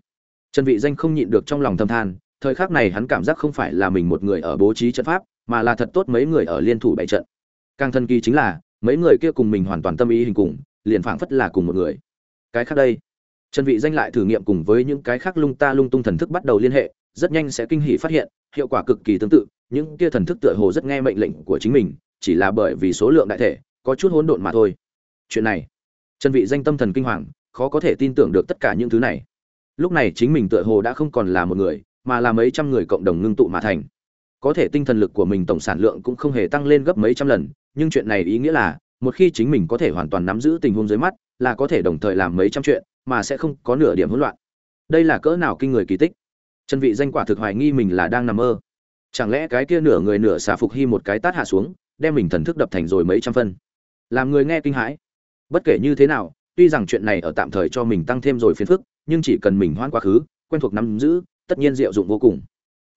Trần vị danh không nhịn được trong lòng thầm than, thời khắc này hắn cảm giác không phải là mình một người ở bố trí trận pháp, mà là thật tốt mấy người ở liên thủ bảy trận. Càng thần kỳ chính là, mấy người kia cùng mình hoàn toàn tâm ý hình cùng, liền phảng phất là cùng một người. Cái khác đây. Trần vị danh lại thử nghiệm cùng với những cái khác lung ta lung tung thần thức bắt đầu liên hệ, rất nhanh sẽ kinh hỉ phát hiện, hiệu quả cực kỳ tương tự, những kia thần thức tựa hồ rất nghe mệnh lệnh của chính mình chỉ là bởi vì số lượng đại thể, có chút hỗn độn mà thôi. Chuyện này chân vị danh tâm thần kinh hoàng, khó có thể tin tưởng được tất cả những thứ này. Lúc này chính mình tựa hồ đã không còn là một người, mà là mấy trăm người cộng đồng ngưng tụ mà thành. Có thể tinh thần lực của mình tổng sản lượng cũng không hề tăng lên gấp mấy trăm lần, nhưng chuyện này ý nghĩa là, một khi chính mình có thể hoàn toàn nắm giữ tình huống dưới mắt, là có thể đồng thời làm mấy trăm chuyện, mà sẽ không có nửa điểm hỗn loạn. Đây là cỡ nào kinh người kỳ tích? Chân vị danh quả thực hoài nghi mình là đang nằm mơ. Chẳng lẽ cái kia nửa người nửa xà phục hy một cái tát hạ xuống đem mình thần thức đập thành rồi mấy trăm phân. Làm người nghe kinh hãi. Bất kể như thế nào tuy rằng chuyện này ở tạm thời cho mình tăng thêm rồi phiền phức nhưng chỉ cần mình hoan quá khứ quen thuộc nắm giữ tất nhiên diệu dụng vô cùng.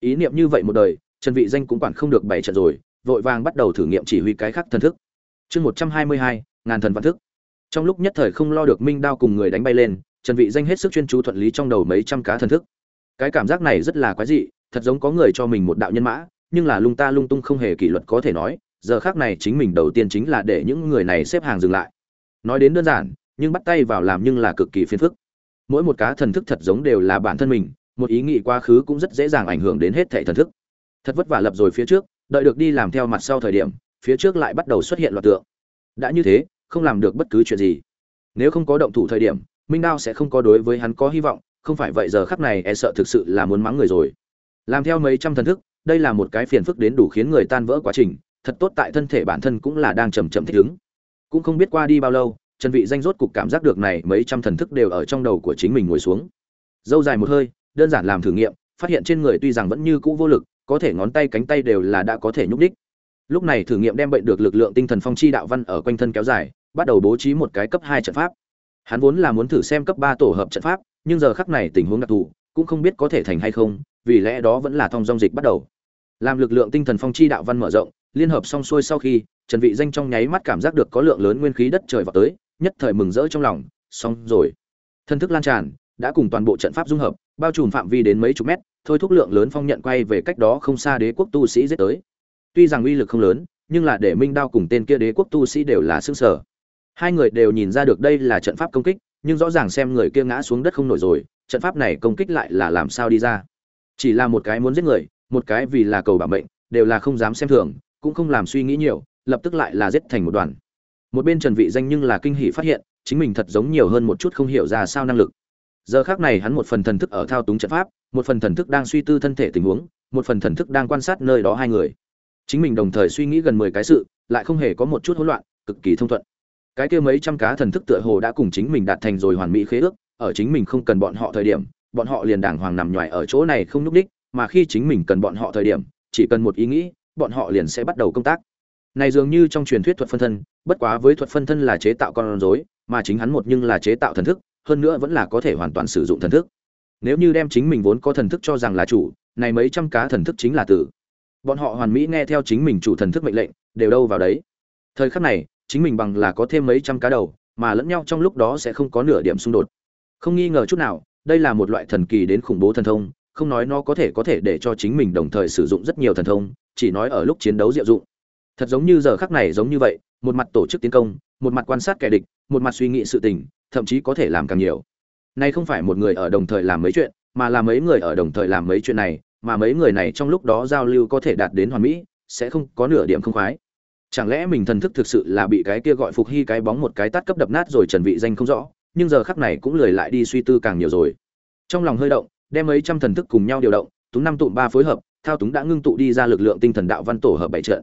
Ý niệm như vậy một đời trần vị danh cũng quản không được bảy trận rồi vội vàng bắt đầu thử nghiệm chỉ huy cái khác thần thức. Chương 122, ngàn thần văn thức. Trong lúc nhất thời không lo được minh đao cùng người đánh bay lên trần vị danh hết sức chuyên chú thuận lý trong đầu mấy trăm cá thần thức. Cái cảm giác này rất là quái dị thật giống có người cho mình một đạo nhân mã nhưng là lung ta lung tung không hề kỷ luật có thể nói giờ khác này chính mình đầu tiên chính là để những người này xếp hàng dừng lại. Nói đến đơn giản, nhưng bắt tay vào làm nhưng là cực kỳ phiền phức. Mỗi một cá thần thức thật giống đều là bản thân mình, một ý nghĩ quá khứ cũng rất dễ dàng ảnh hưởng đến hết thảy thần thức. Thật vất vả lập rồi phía trước, đợi được đi làm theo mặt sau thời điểm, phía trước lại bắt đầu xuất hiện loạt tượng. Đã như thế, không làm được bất cứ chuyện gì. Nếu không có động thủ thời điểm, minh đao sẽ không có đối với hắn có hy vọng, không phải vậy giờ khắc này e sợ thực sự là muốn mắng người rồi. Làm theo mấy trăm thần thức, đây là một cái phiền phức đến đủ khiến người tan vỡ quá trình thật tốt tại thân thể bản thân cũng là đang chầm chậm thích ứng. Cũng không biết qua đi bao lâu, trần vị danh rốt cục cảm giác được này mấy trăm thần thức đều ở trong đầu của chính mình ngồi xuống. Dâu dài một hơi, đơn giản làm thử nghiệm, phát hiện trên người tuy rằng vẫn như cũ vô lực, có thể ngón tay cánh tay đều là đã có thể nhúc đích lúc này thử nghiệm đem bệnh được lực lượng tinh thần phong chi đạo văn ở quanh thân kéo dài, bắt đầu bố trí một cái cấp hai trận pháp. Hắn vốn là muốn thử xem cấp ba tổ hợp trận pháp, nhưng giờ khắc này tình huống đặc thù, cũng không biết có thể thành hay không, vì lẽ đó vẫn là thông dong dịch bắt đầu. Làm lực lượng tinh thần phong chi đạo văn mở rộng liên hợp xong xuôi sau khi, trần vị danh trong nháy mắt cảm giác được có lượng lớn nguyên khí đất trời vào tới, nhất thời mừng rỡ trong lòng. Xong rồi. Thân thức lan tràn, đã cùng toàn bộ trận pháp dung hợp, bao trùm phạm vi đến mấy chục mét, thôi thúc lượng lớn phong nhận quay về cách đó không xa đế quốc tu sĩ giết tới. Tuy rằng uy lực không lớn, nhưng là để minh đao cùng tên kia đế quốc tu sĩ đều là xương sở hai người đều nhìn ra được đây là trận pháp công kích, nhưng rõ ràng xem người kia ngã xuống đất không nổi rồi, trận pháp này công kích lại là làm sao đi ra. Chỉ là một cái muốn giết người, một cái vì là cầu bảo mệnh, đều là không dám xem thường cũng không làm suy nghĩ nhiều, lập tức lại là giết thành một đoàn. Một bên trần vị danh nhưng là kinh hỉ phát hiện, chính mình thật giống nhiều hơn một chút không hiểu ra sao năng lực. Giờ khác này hắn một phần thần thức ở thao túng trận pháp, một phần thần thức đang suy tư thân thể tình huống, một phần thần thức đang quan sát nơi đó hai người. Chính mình đồng thời suy nghĩ gần mười cái sự, lại không hề có một chút hỗn loạn, cực kỳ thông thuận. Cái kia mấy trăm cá thần thức tựa hồ đã cùng chính mình đạt thành rồi hoàn mỹ khế ước, ở chính mình không cần bọn họ thời điểm, bọn họ liền đàng hoàng nằm nhoài ở chỗ này không núp đích, mà khi chính mình cần bọn họ thời điểm, chỉ cần một ý nghĩ bọn họ liền sẽ bắt đầu công tác. Này dường như trong truyền thuyết thuật phân thân, bất quá với thuật phân thân là chế tạo con rối, mà chính hắn một nhưng là chế tạo thần thức, hơn nữa vẫn là có thể hoàn toàn sử dụng thần thức. Nếu như đem chính mình vốn có thần thức cho rằng là chủ, này mấy trăm cá thần thức chính là tử. Bọn họ hoàn mỹ nghe theo chính mình chủ thần thức mệnh lệnh, đều đâu vào đấy. Thời khắc này, chính mình bằng là có thêm mấy trăm cá đầu, mà lẫn nhau trong lúc đó sẽ không có nửa điểm xung đột. Không nghi ngờ chút nào, đây là một loại thần kỳ đến khủng bố thần thông không nói nó có thể có thể để cho chính mình đồng thời sử dụng rất nhiều thần thông, chỉ nói ở lúc chiến đấu diệu dụng. Thật giống như giờ khắc này giống như vậy, một mặt tổ chức tiến công, một mặt quan sát kẻ địch, một mặt suy nghĩ sự tình, thậm chí có thể làm càng nhiều. Nay không phải một người ở đồng thời làm mấy chuyện, mà là mấy người ở đồng thời làm mấy chuyện này, mà mấy người này trong lúc đó giao lưu có thể đạt đến hoàn mỹ, sẽ không có nửa điểm không khoái. Chẳng lẽ mình thần thức thực sự là bị cái kia gọi phục hy cái bóng một cái tát cấp đập nát rồi trần vị danh không rõ, nhưng giờ khắc này cũng lười lại đi suy tư càng nhiều rồi. Trong lòng hơi động đem mấy trăm thần thức cùng nhau điều động, túng năm tụm ba phối hợp, thao túng đã ngưng tụ đi ra lực lượng tinh thần đạo văn tổ hợp bảy trận.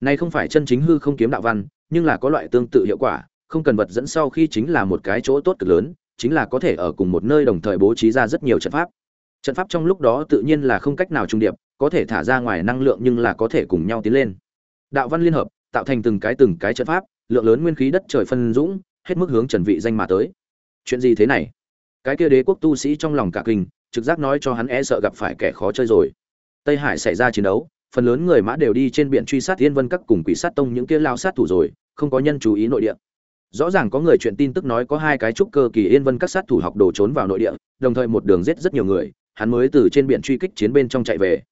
Này không phải chân chính hư không kiếm đạo văn, nhưng là có loại tương tự hiệu quả, không cần vật dẫn sau khi chính là một cái chỗ tốt cực lớn, chính là có thể ở cùng một nơi đồng thời bố trí ra rất nhiều trận pháp. Trận pháp trong lúc đó tự nhiên là không cách nào trung điệp, có thể thả ra ngoài năng lượng nhưng là có thể cùng nhau tiến lên. Đạo văn liên hợp, tạo thành từng cái từng cái trận pháp, lượng lớn nguyên khí đất trời phân dũng, hết mức hướng trần vị danh mà tới. Chuyện gì thế này? Cái kia đế quốc tu sĩ trong lòng cả kinh trực giác nói cho hắn e sợ gặp phải kẻ khó chơi rồi. Tây hải xảy ra chiến đấu, phần lớn người mã đều đi trên biển truy sát thiên vân các cùng quỷ sát tông những kia lao sát thủ rồi, không có nhân chú ý nội địa. Rõ ràng có người chuyện tin tức nói có hai cái trúc cơ kỳ yên vân các sát thủ học đồ trốn vào nội địa, đồng thời một đường giết rất nhiều người, hắn mới từ trên biển truy kích chiến bên trong chạy về.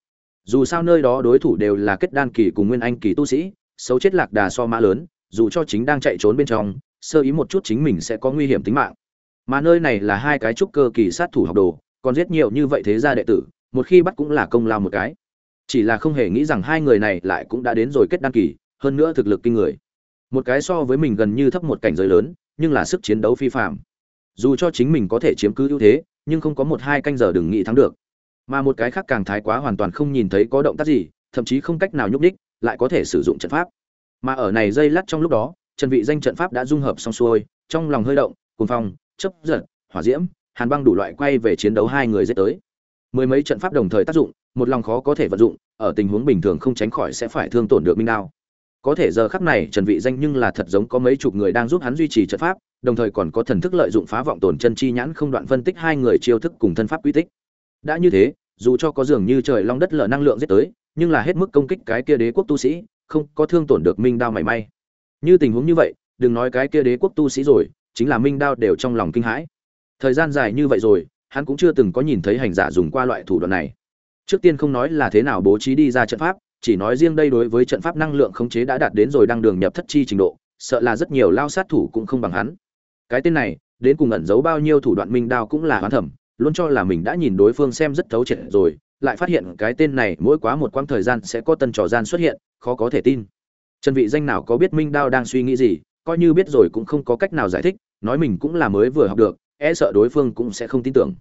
Dù sao nơi đó đối thủ đều là kết đan kỳ cùng nguyên anh kỳ tu sĩ, xấu chết lạc đà so mã lớn, dù cho chính đang chạy trốn bên trong, sơ ý một chút chính mình sẽ có nguy hiểm tính mạng. Mà nơi này là hai cái trúc cơ kỳ sát thủ học đồ còn giết nhiều như vậy thế gia đệ tử, một khi bắt cũng là công lao một cái. Chỉ là không hề nghĩ rằng hai người này lại cũng đã đến rồi kết đăng kỳ, hơn nữa thực lực kinh người. Một cái so với mình gần như thấp một cảnh giới lớn, nhưng là sức chiến đấu phi phạm dù cho chính mình có thể chiếm cứ ưu thế, nhưng không có một hai canh giờ đừng nghĩ thắng được. Mà một cái khác càng thái quá hoàn toàn không nhìn thấy có động tác gì, thậm chí không cách nào nhúc đích lại có thể sử dụng trận pháp. Mà ở này dây lắt trong lúc đó, trần vị danh trận pháp đã dung hợp xong xuôi, trong lòng hơi động, cuồng phong chấp giật, hỏa diễm hàn băng đủ loại quay về chiến đấu hai người dễ tới. Mười mấy trận pháp đồng thời tác dụng, một lòng khó có thể vận dụng, ở tình huống bình thường không tránh khỏi sẽ phải thương tổn được minh đao. Có thể giờ khắc này, trần vị danh nhưng là thật giống có mấy chục người đang giúp hắn duy trì trận pháp, đồng thời còn có thần thức lợi dụng phá vọng tổn chân chi nhãn không đoạn phân tích hai người chiêu thức cùng thân pháp quy tích. Đã như thế, dù cho có dường như trời long đất lở năng lượng giết tới, nhưng là hết mức công kích cái kia đế quốc tu sĩ, không có thương tổn được minh đao mảy may. Như tình huống như vậy, đừng nói cái kia đế quốc tu sĩ rồi, chính là minh đao đều trong lòng kinh hãi thời gian dài như vậy rồi, hắn cũng chưa từng có nhìn thấy hành giả dùng qua loại thủ đoạn này. Trước tiên không nói là thế nào bố trí đi ra trận pháp, chỉ nói riêng đây đối với trận pháp năng lượng khống chế đã đạt đến rồi đang đường nhập thất chi trình độ, sợ là rất nhiều lao sát thủ cũng không bằng hắn. Cái tên này, đến cùng ẩn giấu bao nhiêu thủ đoạn minh đao cũng là hoán thẩm, luôn cho là mình đã nhìn đối phương xem rất thấu triệt rồi, lại phát hiện cái tên này mỗi quá một quãng thời gian sẽ có tân trò gian xuất hiện, khó có thể tin. Trần vị danh nào có biết minh đao đang suy nghĩ gì, coi như biết rồi cũng không có cách nào giải thích, nói mình cũng là mới vừa học được e sợ đối phương cũng sẽ không tin tưởng.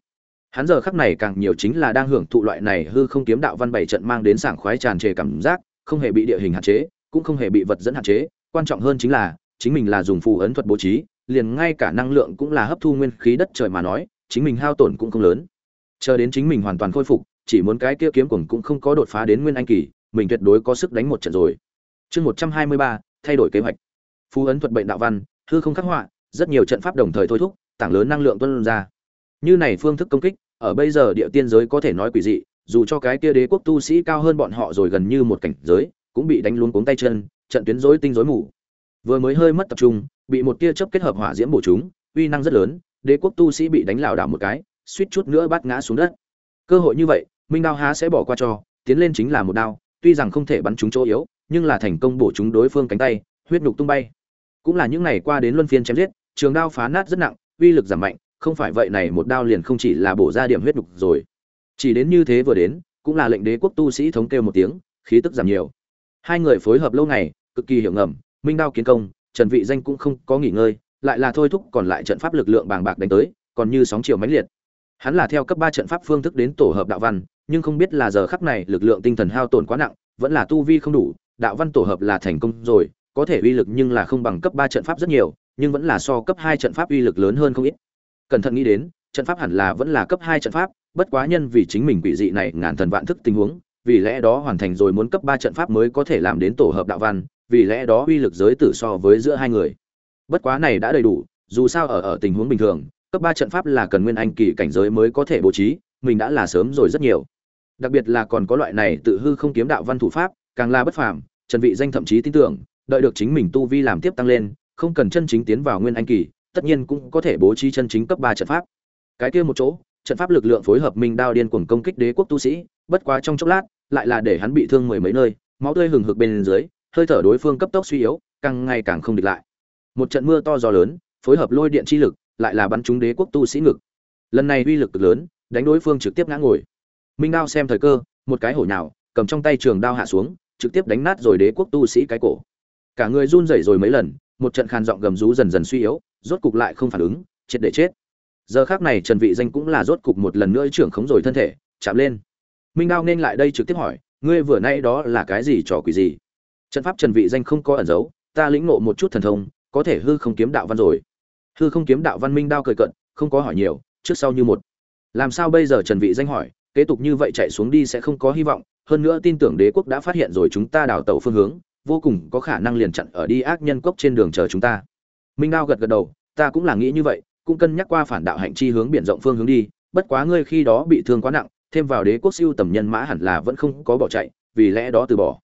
Hắn giờ khắc này càng nhiều chính là đang hưởng thụ loại này hư không kiếm đạo văn bảy trận mang đến sảng khoái tràn trề cảm giác, không hề bị địa hình hạn chế, cũng không hề bị vật dẫn hạn chế. Quan trọng hơn chính là, chính mình là dùng phù ấn thuật bố trí, liền ngay cả năng lượng cũng là hấp thu nguyên khí đất trời mà nói, chính mình hao tổn cũng không lớn. Chờ đến chính mình hoàn toàn khôi phục, chỉ muốn cái kia kiếm cuồng cũng không có đột phá đến nguyên anh kỳ, mình tuyệt đối có sức đánh một trận rồi. Chương một trăm hai mươi ba, thay đổi kế hoạch. Phù ấn thuật bệnh đạo văn, hư không khắc họa, rất nhiều trận pháp đồng thời thôi thúc tảng lớn năng lượng tuân ra. Như này phương thức công kích, ở bây giờ địa tiên giới có thể nói quỷ dị, dù cho cái kia đế quốc tu sĩ cao hơn bọn họ rồi gần như một cảnh giới, cũng bị đánh luống cuống tay chân, trận tuyến rối tinh rối mù. Vừa mới hơi mất tập trung, bị một tia chớp kết hợp hỏa diễm bổ chúng, uy năng rất lớn, đế quốc tu sĩ bị đánh lảo đảo một cái, suýt chút nữa bắt ngã xuống đất. Cơ hội như vậy, minh đao há sẽ bỏ qua cho, tiến lên chính là một đao, tuy rằng không thể bắn trúng chỗ yếu, nhưng là thành công bổ trúng đối phương cánh tay, huyết nhục tung bay. Cũng là những ngày qua đến luân phiên chém giết, trường đao phá nát rất nặng uy lực giảm mạnh, không phải vậy này một đao liền không chỉ là bổ ra điểm huyết nhục rồi. Chỉ đến như thế vừa đến, cũng là lệnh đế quốc tu sĩ thống kêu một tiếng, khí tức giảm nhiều. Hai người phối hợp lâu ngày, cực kỳ hiểu ngầm, minh đao kiến công, trần vị danh cũng không có nghỉ ngơi, lại là thôi thúc còn lại trận pháp lực lượng bàng bạc đánh tới, còn như sóng chiều mãnh liệt. Hắn là theo cấp ba trận pháp phương thức đến tổ hợp đạo văn, nhưng không biết là giờ khắc này lực lượng tinh thần hao tổn quá nặng, vẫn là tu vi không đủ, đạo văn tổ hợp là thành công rồi, có thể uy lực nhưng là không bằng cấp ba trận pháp rất nhiều nhưng vẫn là so cấp hai trận pháp uy lực lớn hơn không ít. Cẩn thận nghĩ đến, trận pháp hẳn là vẫn là cấp hai trận pháp, bất quá nhân vì chính mình quỷ dị này ngàn thần vạn thức tình huống, vì lẽ đó hoàn thành rồi muốn cấp ba trận pháp mới có thể làm đến tổ hợp đạo văn, vì lẽ đó uy lực giới tử so với giữa hai người. Bất quá này đã đầy đủ, dù sao ở ở tình huống bình thường, cấp ba trận pháp là cần nguyên anh kỳ cảnh giới mới có thể bố trí, mình đã là sớm rồi rất nhiều. Đặc biệt là còn có loại này tự hư không kiếm đạo văn thủ pháp, càng là bất phàm, trần vị danh thậm chí tin tưởng, đợi được chính mình tu vi làm tiếp tăng lên không cần chân chính tiến vào nguyên anh kỳ, tất nhiên cũng có thể bố trí chân chính cấp ba trận pháp. Cái kia một chỗ, trận pháp lực lượng phối hợp minh đao điên cuồng công kích đế quốc tu sĩ, bất quá trong chốc lát, lại là để hắn bị thương mười mấy nơi, máu tươi hừng hực bên dưới, hơi thở đối phương cấp tốc suy yếu, càng ngày càng không địch lại. Một trận mưa to gió lớn, phối hợp lôi điện chi lực, lại là bắn trúng đế quốc tu sĩ ngực. Lần này uy lực cực lớn, đánh đối phương trực tiếp ngã ngồi. Minh đao xem thời cơ, một cái hổ nhào, cầm trong tay trường đao hạ xuống, trực tiếp đánh nát rồi đế quốc tu sĩ cái cổ. Cả người run rẩy rồi mấy lần một trận khàn giọng gầm rú dần dần suy yếu, rốt cục lại không phản ứng chết để chết. Giờ khác này trần vị danh cũng là rốt cục một lần nữa trưởng khống rồi thân thể, chạm lên. Minh đao nên lại đây trực tiếp hỏi, ngươi vừa nay đó là cái gì trò quỷ gì? Trận pháp trần vị danh không có ẩn giấu, ta lĩnh ngộ một chút thần thông, có thể hư không kiếm đạo văn rồi. Hư không kiếm đạo văn minh đao cười cận không có hỏi nhiều, trước sau như một. Làm sao bây giờ trần vị danh hỏi, kế tục như vậy chạy xuống đi sẽ không có hy vọng, hơn nữa tin tưởng đế quốc đã phát hiện rồi chúng ta đào tẩu phương hướng vô cùng có khả năng liền chặn ở đi ác nhân cốc trên đường chờ chúng ta. Minh đao gật gật đầu, ta cũng là nghĩ như vậy, cũng cân nhắc qua phản đạo hạnh chi hướng biển rộng phương hướng đi, bất quá ngươi khi đó bị thương quá nặng, thêm vào đế quốc siêu tầm nhân mã hẳn là vẫn không có bỏ chạy, vì lẽ đó từ bỏ.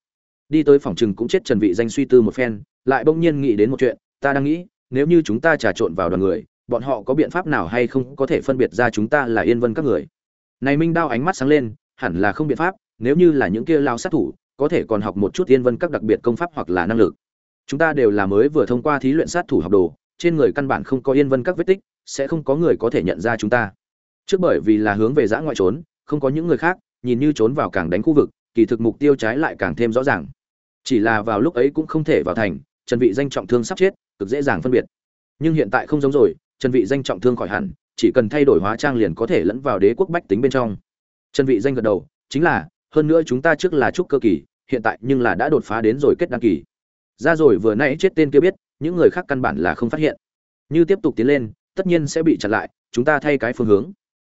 Đi tới phòng trừng cũng chết trần vị danh suy tư một phen, lại bỗng nhiên nghĩ đến một chuyện, ta đang nghĩ, nếu như chúng ta trà trộn vào đoàn người, bọn họ có biện pháp nào hay không có thể phân biệt ra chúng ta là yên vân các người? Này minh đao ánh mắt sáng lên, hẳn là không biện pháp, nếu như là những kia lao sát thủ có thể còn học một chút tiên vân các đặc biệt công pháp hoặc là năng lực. Chúng ta đều là mới vừa thông qua thí luyện sát thủ học đồ, trên người căn bản không có yên vân các vết tích, sẽ không có người có thể nhận ra chúng ta. Trước bởi vì là hướng về giã ngoại trốn, không có những người khác, nhìn như trốn vào càng đánh khu vực, kỳ thực mục tiêu trái lại càng thêm rõ ràng. Chỉ là vào lúc ấy cũng không thể vào thành, trần vị danh trọng thương sắp chết, cực dễ dàng phân biệt. Nhưng hiện tại không giống rồi, trần vị danh trọng thương khỏi hẳn, chỉ cần thay đổi hóa trang liền có thể lẫn vào đế quốc bách tính bên trong. Trần vị danh gật đầu, chính là hơn nữa chúng ta trước là trúc cơ kỳ, hiện tại nhưng là đã đột phá đến rồi kết đăng kỳ. Ra rồi vừa nãy chết tên kia biết, những người khác căn bản là không phát hiện. Như tiếp tục tiến lên, tất nhiên sẽ bị chặn lại, chúng ta thay cái phương hướng.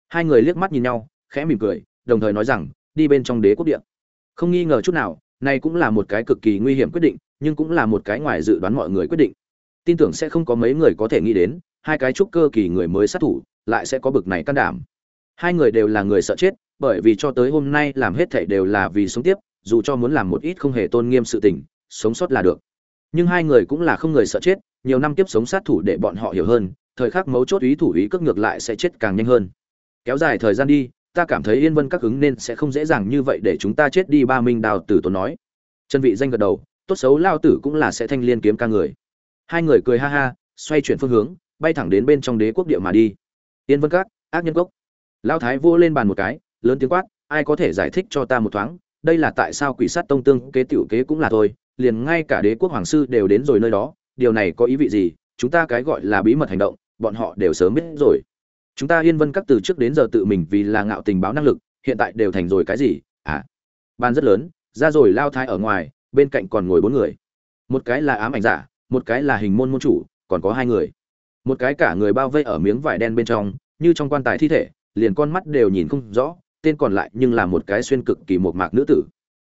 Hai người liếc mắt nhìn nhau, khẽ mỉm cười, đồng thời nói rằng, đi bên trong đế quốc địa. Không nghi ngờ chút nào, này cũng là một cái cực kỳ nguy hiểm quyết định, nhưng cũng là một cái ngoài dự đoán mọi người quyết định. Tin tưởng sẽ không có mấy người có thể nghĩ đến, hai cái trúc cơ kỳ người mới sát thủ, lại sẽ có bực này can đảm hai người đều là người sợ chết, bởi vì cho tới hôm nay làm hết thảy đều là vì sống tiếp, dù cho muốn làm một ít không hề tôn nghiêm sự tình, sống sót là được. Nhưng hai người cũng là không người sợ chết, nhiều năm tiếp sống sát thủ để bọn họ hiểu hơn, thời khắc mấu chốt ý thủ ý cước ngược lại sẽ chết càng nhanh hơn. Kéo dài thời gian đi, ta cảm thấy yên vân các ứng nên sẽ không dễ dàng như vậy để chúng ta chết đi, ba minh đào tử tốn nói. Chân vị danh gật đầu, tốt xấu lao tử cũng là sẽ thanh liên kiếm ca người. Hai người cười ha ha, xoay chuyển phương hướng, bay thẳng đến bên trong đế quốc địa mà đi. Yên vân các, ác nhân cốc lao thái vô lên bàn một cái, lớn tiếng quát, ai có thể giải thích cho ta một thoáng, đây là tại sao quỷ sát tông tương kế tiểu kế cũng là thôi, liền ngay cả đế quốc hoàng sư đều đến rồi nơi đó, điều này có ý vị gì? Chúng ta cái gọi là bí mật hành động, bọn họ đều sớm biết rồi. Chúng ta yên vân các từ trước đến giờ tự mình vì là ngạo tình báo năng lực, hiện tại đều thành rồi cái gì? À ban rất lớn, ra rồi lao thái ở ngoài, bên cạnh còn ngồi bốn người. Một cái là ám ảnh giả, một cái là hình môn môn chủ, còn có hai người. Một cái cả người bao vây ở miếng vải đen bên trong, như trong quan tài thi thể liền con mắt đều nhìn không rõ, tên còn lại nhưng là một cái xuyên cực kỳ một mạc nữ tử.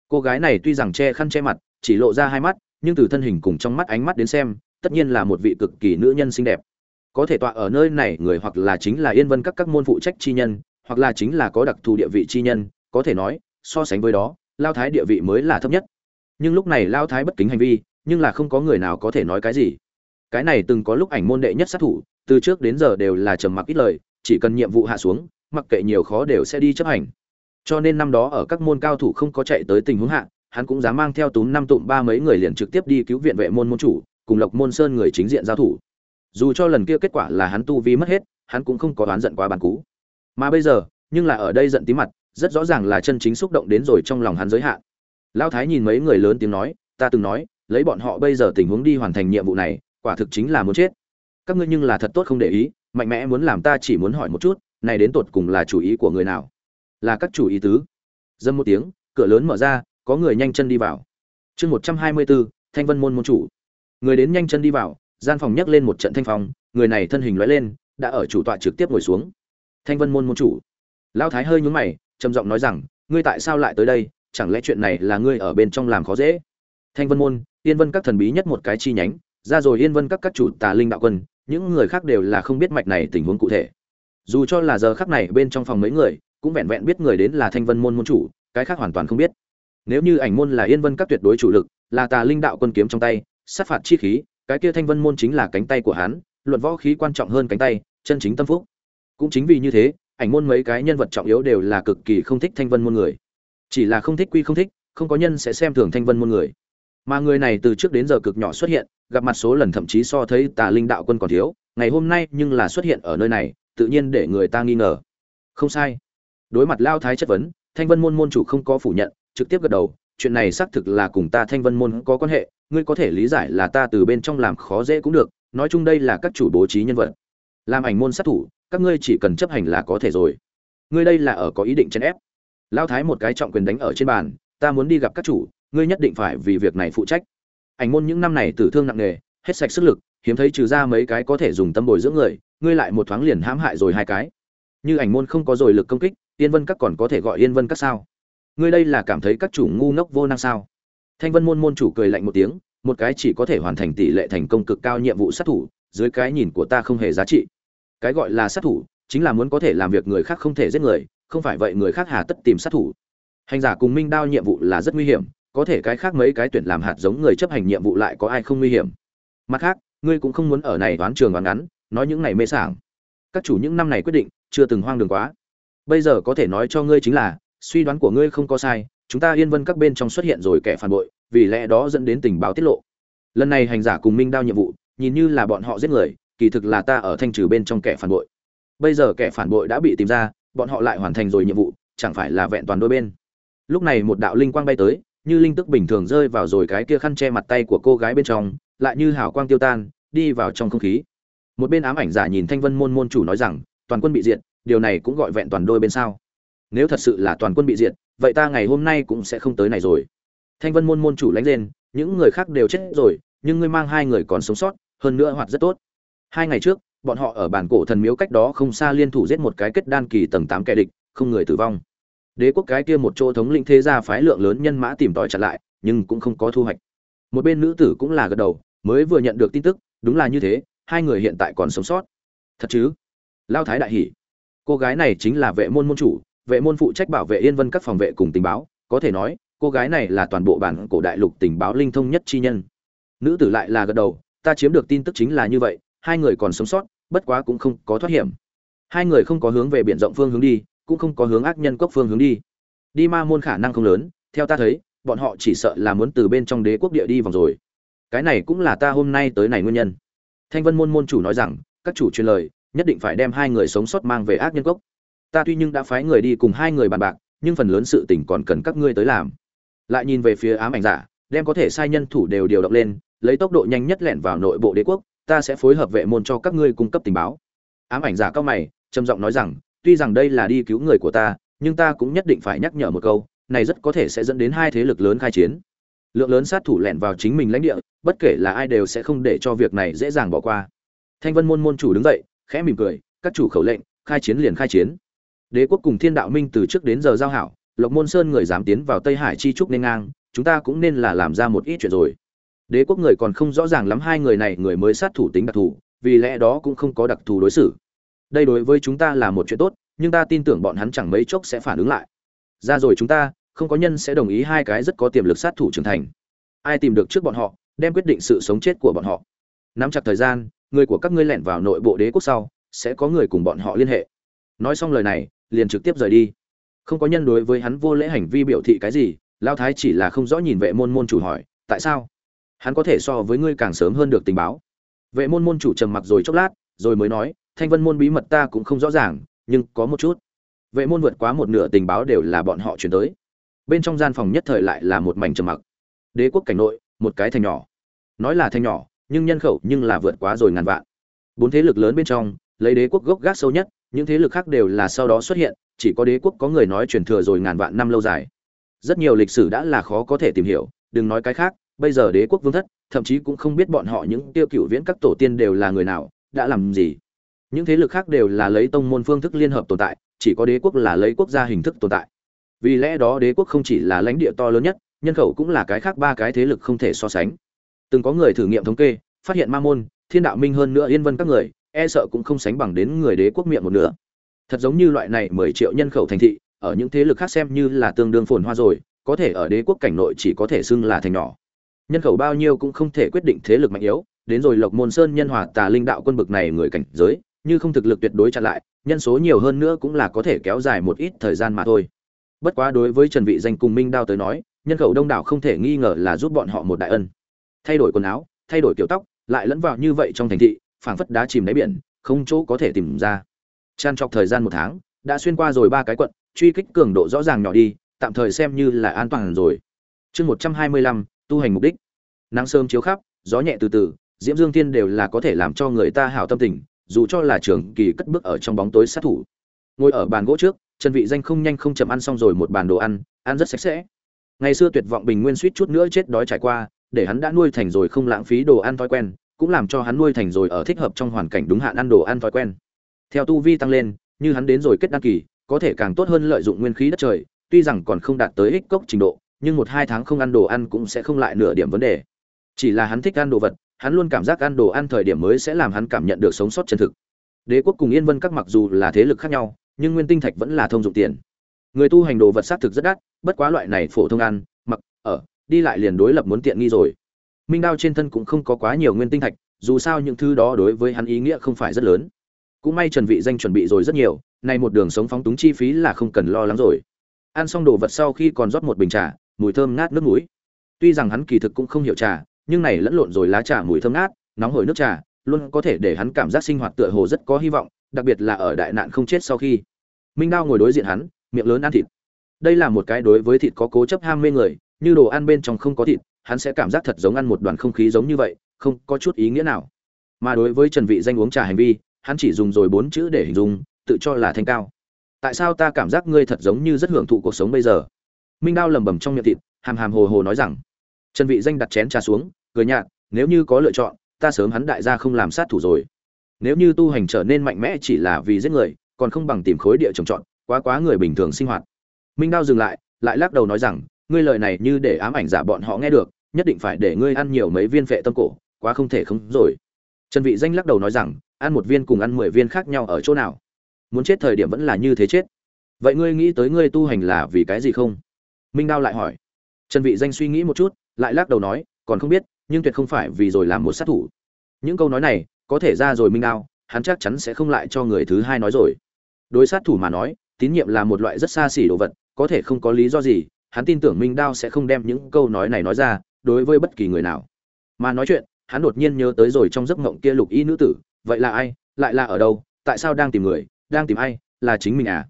Cô gái này tuy rằng che khăn che mặt, chỉ lộ ra hai mắt, nhưng từ thân hình cùng trong mắt ánh mắt đến xem, tất nhiên là một vị cực kỳ nữ nhân xinh đẹp. Có thể tọa ở nơi này người hoặc là chính là yên vân các các môn phụ trách chi nhân, hoặc là chính là có đặc thù địa vị chi nhân, có thể nói, so sánh với đó, lao thái địa vị mới là thấp nhất. Nhưng lúc này lao thái bất kính hành vi, nhưng là không có người nào có thể nói cái gì. Cái này từng có lúc ảnh môn đệ nhất sát thủ, từ trước đến giờ đều là trầm mặc ít lời chỉ cần nhiệm vụ hạ xuống, mặc kệ nhiều khó đều sẽ đi chấp hành. Cho nên năm đó ở các môn cao thủ không có chạy tới tình huống hạ, hắn cũng dám mang theo túm năm tụm ba mấy người liền trực tiếp đi cứu viện vệ môn môn chủ, cùng lộc môn sơn người chính diện giao thủ. Dù cho lần kia kết quả là hắn tu vi mất hết, hắn cũng không có đoán giận quá bàn cú mà bây giờ, nhưng là ở đây giận tí mặt, rất rõ ràng là chân chính xúc động đến rồi trong lòng hắn giới hạn. Lao thái nhìn mấy người lớn tiếng nói, ta từng nói, lấy bọn họ bây giờ tình huống đi hoàn thành nhiệm vụ này, quả thực chính là muốn chết. Các ngươi nhưng là thật tốt không để ý mạnh mẽ muốn làm ta chỉ muốn hỏi một chút, này đến tột cùng là chủ ý của người nào? Là các chủ ý tứ. Dâm một tiếng, cửa lớn mở ra, có người nhanh chân đi vào. Chương một trăm hai mươi bốn, thanh vân môn môn chủ. Người đến nhanh chân đi vào, gian phòng nhấc lên một trận thanh phòng người này thân hình lóe lên, đã ở chủ tọa trực tiếp ngồi xuống. Thanh vân môn môn chủ. Lao thái hơi nhún mày, trầm giọng nói rằng, ngươi tại sao lại tới đây? Chẳng lẽ chuyện này là ngươi ở bên trong làm khó dễ? Thanh vân môn, yên vân các thần bí nhất một cái chi nhánh, ra rồi yên vân các các chủ tà linh đạo quân những người khác đều là không biết mạch này tình huống cụ thể. Dù cho là giờ khắc này bên trong phòng mấy người, cũng vẹn vẹn biết người đến là thanh vân môn môn chủ, cái khác hoàn toàn không biết. Nếu như ảnh môn là yên vân các tuyệt đối chủ lực, là tà linh đạo quân kiếm trong tay, sát phạt chi khí, cái kia thanh vân môn chính là cánh tay của hắn, luận võ khí quan trọng hơn cánh tay, chân chính tâm phúc. Cũng chính vì như thế, ảnh môn mấy cái nhân vật trọng yếu đều là cực kỳ không thích thanh vân môn người. Chỉ là không thích quy không thích, không có nhân sẽ xem thường thanh vân môn người mà người này từ trước đến giờ cực nhỏ xuất hiện, gặp mặt số lần thậm chí so thấy tà linh đạo quân còn thiếu, ngày hôm nay nhưng là xuất hiện ở nơi này, tự nhiên để người ta nghi ngờ. Không sai. Đối mặt lao thái chất vấn, thanh vân môn môn chủ không có phủ nhận, trực tiếp gật đầu, chuyện này xác thực là cùng ta thanh vân môn có quan hệ, ngươi có thể lý giải là ta từ bên trong làm khó dễ cũng được, nói chung đây là các chủ bố trí nhân vật. Làm ảnh môn sát thủ, các ngươi chỉ cần chấp hành là có thể rồi. Ngươi đây là ở có ý định chèn ép. Lao thái một cái trọng quyền đánh ở trên bàn, ta muốn đi gặp các chủ ngươi nhất định phải vì việc này phụ trách. Ảnh môn những năm này tử thương nặng nề, hết sạch sức lực, hiếm thấy trừ ra mấy cái có thể dùng tâm bồi dưỡng người, ngươi lại một thoáng liền hãm hại rồi hai cái. Như ảnh môn không có rồi lực công kích, yên vân các còn có thể gọi yên vân các sao? Ngươi đây là cảm thấy các chủ ngu ngốc vô năng sao? Thanh vân môn môn chủ cười lạnh một tiếng, một cái chỉ có thể hoàn thành tỷ lệ thành công cực cao nhiệm vụ sát thủ, dưới cái nhìn của ta không hề giá trị. Cái gọi là sát thủ, chính là muốn có thể làm việc người khác không thể giết người, không phải vậy người khác hà tất tìm sát thủ. Hành giả cùng minh đao nhiệm vụ là rất nguy hiểm có thể cái khác mấy cái tuyển làm hạt giống người chấp hành nhiệm vụ lại có ai không nguy hiểm. Mặt khác, ngươi cũng không muốn ở này đoán trường đoán ngắn, nói những này mê sảng. Các chủ những năm này quyết định, chưa từng hoang đường quá. Bây giờ có thể nói cho ngươi chính là, suy đoán của ngươi không có sai, chúng ta yên vân các bên trong xuất hiện rồi kẻ phản bội, vì lẽ đó dẫn đến tình báo tiết lộ. Lần này hành giả cùng minh đao nhiệm vụ, nhìn như là bọn họ giết người, kỳ thực là ta ở thanh trừ bên trong kẻ phản bội. Bây giờ kẻ phản bội đã bị tìm ra, bọn họ lại hoàn thành rồi nhiệm vụ, chẳng phải là vẹn toàn đôi bên. Lúc này một đạo linh quang bay tới như linh tức bình thường rơi vào rồi cái kia khăn che mặt tay của cô gái bên trong, lại như hào quang tiêu tan, đi vào trong không khí. Một bên ám ảnh giả nhìn thanh vân môn môn chủ nói rằng, toàn quân bị diệt, điều này cũng gọi vẹn toàn đôi bên sao. Nếu thật sự là toàn quân bị diệt, vậy ta ngày hôm nay cũng sẽ không tới này rồi. Thanh vân môn môn chủ lánh lên những người khác đều chết rồi, nhưng ngươi mang hai người còn sống sót, hơn nữa hoạt rất tốt. Hai ngày trước, bọn họ ở bản cổ thần miếu cách đó không xa liên thủ giết một cái kết đan kỳ tầng tám kẻ địch, không người tử vong đế quốc cái kia một chỗ thống lĩnh thế gia phái lượng lớn nhân mã tìm tòi chặn lại, nhưng cũng không có thu hoạch. Một bên nữ tử cũng là gật đầu, mới vừa nhận được tin tức, đúng là như thế, hai người hiện tại còn sống sót. Thật chứ? Lao thái đại hỷ cô gái này chính là vệ môn môn chủ, vệ môn phụ trách bảo vệ yên vân các phòng vệ cùng tình báo, có thể nói, cô gái này là toàn bộ bản cổ đại lục tình báo linh thông nhất chi nhân. Nữ tử lại là gật đầu, ta chiếm được tin tức chính là như vậy, hai người còn sống sót, bất quá cũng không có thoát hiểm. Hai người không có hướng về biển rộng phương hướng đi cũng không có hướng ác nhân cốc phương hướng đi. Đi ma môn khả năng không lớn, theo ta thấy, bọn họ chỉ sợ là muốn từ bên trong đế quốc địa đi vòng rồi. Cái này cũng là ta hôm nay tới này nguyên nhân. Thanh vân môn môn chủ nói rằng, các chủ truyền lời, nhất định phải đem hai người sống sót mang về ác nhân cốc. Ta tuy nhưng đã phái người đi cùng hai người bàn bạc, nhưng phần lớn sự tình còn cần các ngươi tới làm. Lại nhìn về phía ám ảnh giả, đem có thể sai nhân thủ đều điều động lên, lấy tốc độ nhanh nhất lẻn vào nội bộ đế quốc, ta sẽ phối hợp vệ môn cho các ngươi cung cấp tình báo. Ám ảnh giả cao mày, trầm giọng nói rằng tuy rằng đây là đi cứu người của ta, nhưng ta cũng nhất định phải nhắc nhở một câu, này rất có thể sẽ dẫn đến hai thế lực lớn khai chiến. Lượng lớn sát thủ lẻn vào chính mình lãnh địa, bất kể là ai đều sẽ không để cho việc này dễ dàng bỏ qua. Thanh vân môn môn chủ đứng dậy, khẽ mỉm cười, các chủ khẩu lệnh, khai chiến liền khai chiến. Đế quốc cùng thiên đạo minh từ trước đến giờ giao hảo, lộc môn sơn người dám tiến vào tây hải chi trúc nên ngang, chúng ta cũng nên là làm ra một ít chuyện rồi. Đế quốc người còn không rõ ràng lắm hai người này người mới sát thủ tính đặc thù, vì lẽ đó cũng không có đặc thù đối xử đây đối với chúng ta là một chuyện tốt, nhưng ta tin tưởng bọn hắn chẳng mấy chốc sẽ phản ứng lại. Ra rồi chúng ta, không có nhân sẽ đồng ý hai cái rất có tiềm lực sát thủ trưởng thành. Ai tìm được trước bọn họ, đem quyết định sự sống chết của bọn họ. Nắm chặt thời gian, người của các ngươi lẻn vào nội bộ đế quốc sau, sẽ có người cùng bọn họ liên hệ. Nói xong lời này, liền trực tiếp rời đi. Không có nhân đối với hắn vô lễ hành vi biểu thị cái gì, lao thái chỉ là không rõ nhìn vệ môn môn chủ hỏi, tại sao? Hắn có thể so với ngươi càng sớm hơn được tình báo? Vệ môn môn chủ trầm mặc rồi chốc lát, rồi mới nói thanh vân môn bí mật ta cũng không rõ ràng, nhưng có một chút. Vệ môn vượt quá một nửa tình báo đều là bọn họ chuyển tới. Bên trong gian phòng nhất thời lại là một mảnh trầm mặc. Đế quốc cảnh nội, một cái thành nhỏ. Nói là thành nhỏ, nhưng nhân khẩu nhưng là vượt quá rồi ngàn vạn. Bốn thế lực lớn bên trong, lấy đế quốc gốc gác sâu nhất, những thế lực khác đều là sau đó xuất hiện, chỉ có đế quốc có người nói truyền thừa rồi ngàn vạn năm lâu dài. Rất nhiều lịch sử đã là khó có thể tìm hiểu, đừng nói cái khác, bây giờ đế quốc vương thất, thậm chí cũng không biết bọn họ những tiêu cựu viễn các tổ tiên đều là người nào, đã làm gì những thế lực khác đều là lấy tông môn phương thức liên hợp tồn tại, chỉ có đế quốc là lấy quốc gia hình thức tồn tại. Vì lẽ đó đế quốc không chỉ là lãnh địa to lớn nhất, nhân khẩu cũng là cái khác ba cái thế lực không thể so sánh. Từng có người thử nghiệm thống kê, phát hiện ma môn, thiên đạo minh hơn nữa yên vân các người e sợ cũng không sánh bằng đến người đế quốc miệng một nửa. Thật giống như loại này mười triệu nhân khẩu thành thị, ở những thế lực khác xem như là tương đương phồn hoa rồi, có thể ở đế quốc cảnh nội chỉ có thể xưng là thành nhỏ. Nhân khẩu bao nhiêu cũng không thể quyết định thế lực mạnh yếu, đến rồi lộc môn sơn nhân hòa tà linh đạo quân bực này người cảnh giới như không thực lực tuyệt đối chặn lại, nhân số nhiều hơn nữa cũng là có thể kéo dài một ít thời gian mà thôi. Bất quá đối với trần vị danh cùng minh đao tới nói, nhân khẩu đông đảo không thể nghi ngờ là giúp bọn họ một đại ân. Thay đổi quần áo, thay đổi kiểu tóc, lại lẫn vào như vậy trong thành thị, phảng phất đá chìm đáy biển, không chỗ có thể tìm ra. Chăn trọc thời gian một tháng, đã xuyên qua rồi ba cái quận, truy kích cường độ rõ ràng nhỏ đi, tạm thời xem như là an toàn rồi. Chương một trăm hai mươi lăm, tu hành mục đích. Nắng sớm chiếu khắp, gió nhẹ từ từ, diễm dương thiên đều là có thể làm cho người ta hảo tâm tình dù cho là trường kỳ cất bước ở trong bóng tối sát thủ. Ngồi ở bàn gỗ trước, trần vị danh không nhanh không chậm ăn xong rồi một bàn đồ ăn ăn rất sạch sẽ. Ngày xưa tuyệt vọng bình nguyên suýt chút nữa chết đói trải qua, để hắn đã nuôi thành rồi không lãng phí đồ ăn thói quen, cũng làm cho hắn nuôi thành rồi ở thích hợp trong hoàn cảnh đúng hạn ăn đồ ăn thói quen. Theo tu vi tăng lên, như hắn đến rồi kết đăng kỳ, có thể càng tốt hơn lợi dụng nguyên khí đất trời, tuy rằng còn không đạt tới ích cốc trình độ, nhưng một hai tháng không ăn đồ ăn cũng sẽ không lại nửa điểm vấn đề. Chỉ là hắn thích ăn đồ vật hắn luôn cảm giác ăn đồ ăn thời điểm mới sẽ làm hắn cảm nhận được sống sót chân thực. Đế quốc cùng yên vân các mặc dù là thế lực khác nhau, nhưng nguyên tinh thạch vẫn là thông dụng tiền. Người tu hành đồ vật xác thực rất đắt, bất quá loại này phổ thông ăn, mặc, ở, đi lại liền đối lập muốn tiện nghi rồi. Minh đao trên thân cũng không có quá nhiều nguyên tinh thạch, dù sao những thứ đó đối với hắn ý nghĩa không phải rất lớn. Cũng may trần vị danh chuẩn bị rồi rất nhiều, nay một đường sống phóng túng chi phí là không cần lo lắng rồi. Ăn xong đồ vật sau khi còn rót một bình trà, mùi thơm ngát nước mũi. Tuy rằng hắn kỳ thực cũng không hiểu trà nhưng này lẫn lộn rồi lá trà mùi thơm ngát, nóng hổi nước trà, luôn có thể để hắn cảm giác sinh hoạt tựa hồ rất có hy vọng, đặc biệt là ở đại nạn không chết sau khi. Minh đao ngồi đối diện hắn, miệng lớn ăn thịt. Đây là một cái đối với thịt có cố chấp ham mê người, như đồ ăn bên trong không có thịt, hắn sẽ cảm giác thật giống ăn một đoàn không khí giống như vậy, không có chút ý nghĩa nào. Mà đối với trần vị danh uống trà hành vi, hắn chỉ dùng rồi bốn chữ để hình dung, tự cho là thanh cao. Tại sao ta cảm giác ngươi thật giống như rất hưởng thụ cuộc sống bây giờ? Minh đao lẩm bẩm trong miệng thịt, hàm hàm hồ hồ nói rằng trần vị danh đặt chén trà xuống, cười nhạt, nếu như có lựa chọn, ta sớm hắn đại gia không làm sát thủ rồi. Nếu như tu hành trở nên mạnh mẽ chỉ là vì giết người, còn không bằng tìm khối địa trồng trọt, quá quá người bình thường sinh hoạt. Minh đao dừng lại lại lắc đầu nói rằng, ngươi lời này như để ám ảnh giả bọn họ nghe được, nhất định phải để ngươi ăn nhiều mấy viên phệ tâm cổ, quá không thể không rồi. Trần vị danh lắc đầu nói rằng, ăn một viên cùng ăn mười viên khác nhau ở chỗ nào? Muốn chết thời điểm vẫn là như thế chết. Vậy ngươi nghĩ tới ngươi tu hành là vì cái gì không? Minh đao lại hỏi. Trần vị danh suy nghĩ một chút lại lắc đầu nói, còn không biết, nhưng tuyệt không phải vì rồi làm một sát thủ. Những câu nói này, có thể ra rồi minh đao, hắn chắc chắn sẽ không lại cho người thứ hai nói rồi. Đối sát thủ mà nói, tín nhiệm là một loại rất xa xỉ đồ vật, có thể không có lý do gì, hắn tin tưởng minh đao sẽ không đem những câu nói này nói ra, đối với bất kỳ người nào. Mà nói chuyện, hắn đột nhiên nhớ tới rồi trong giấc mộng kia lục y nữ tử, vậy là ai, lại là ở đâu, tại sao đang tìm người, đang tìm ai, là chính mình à?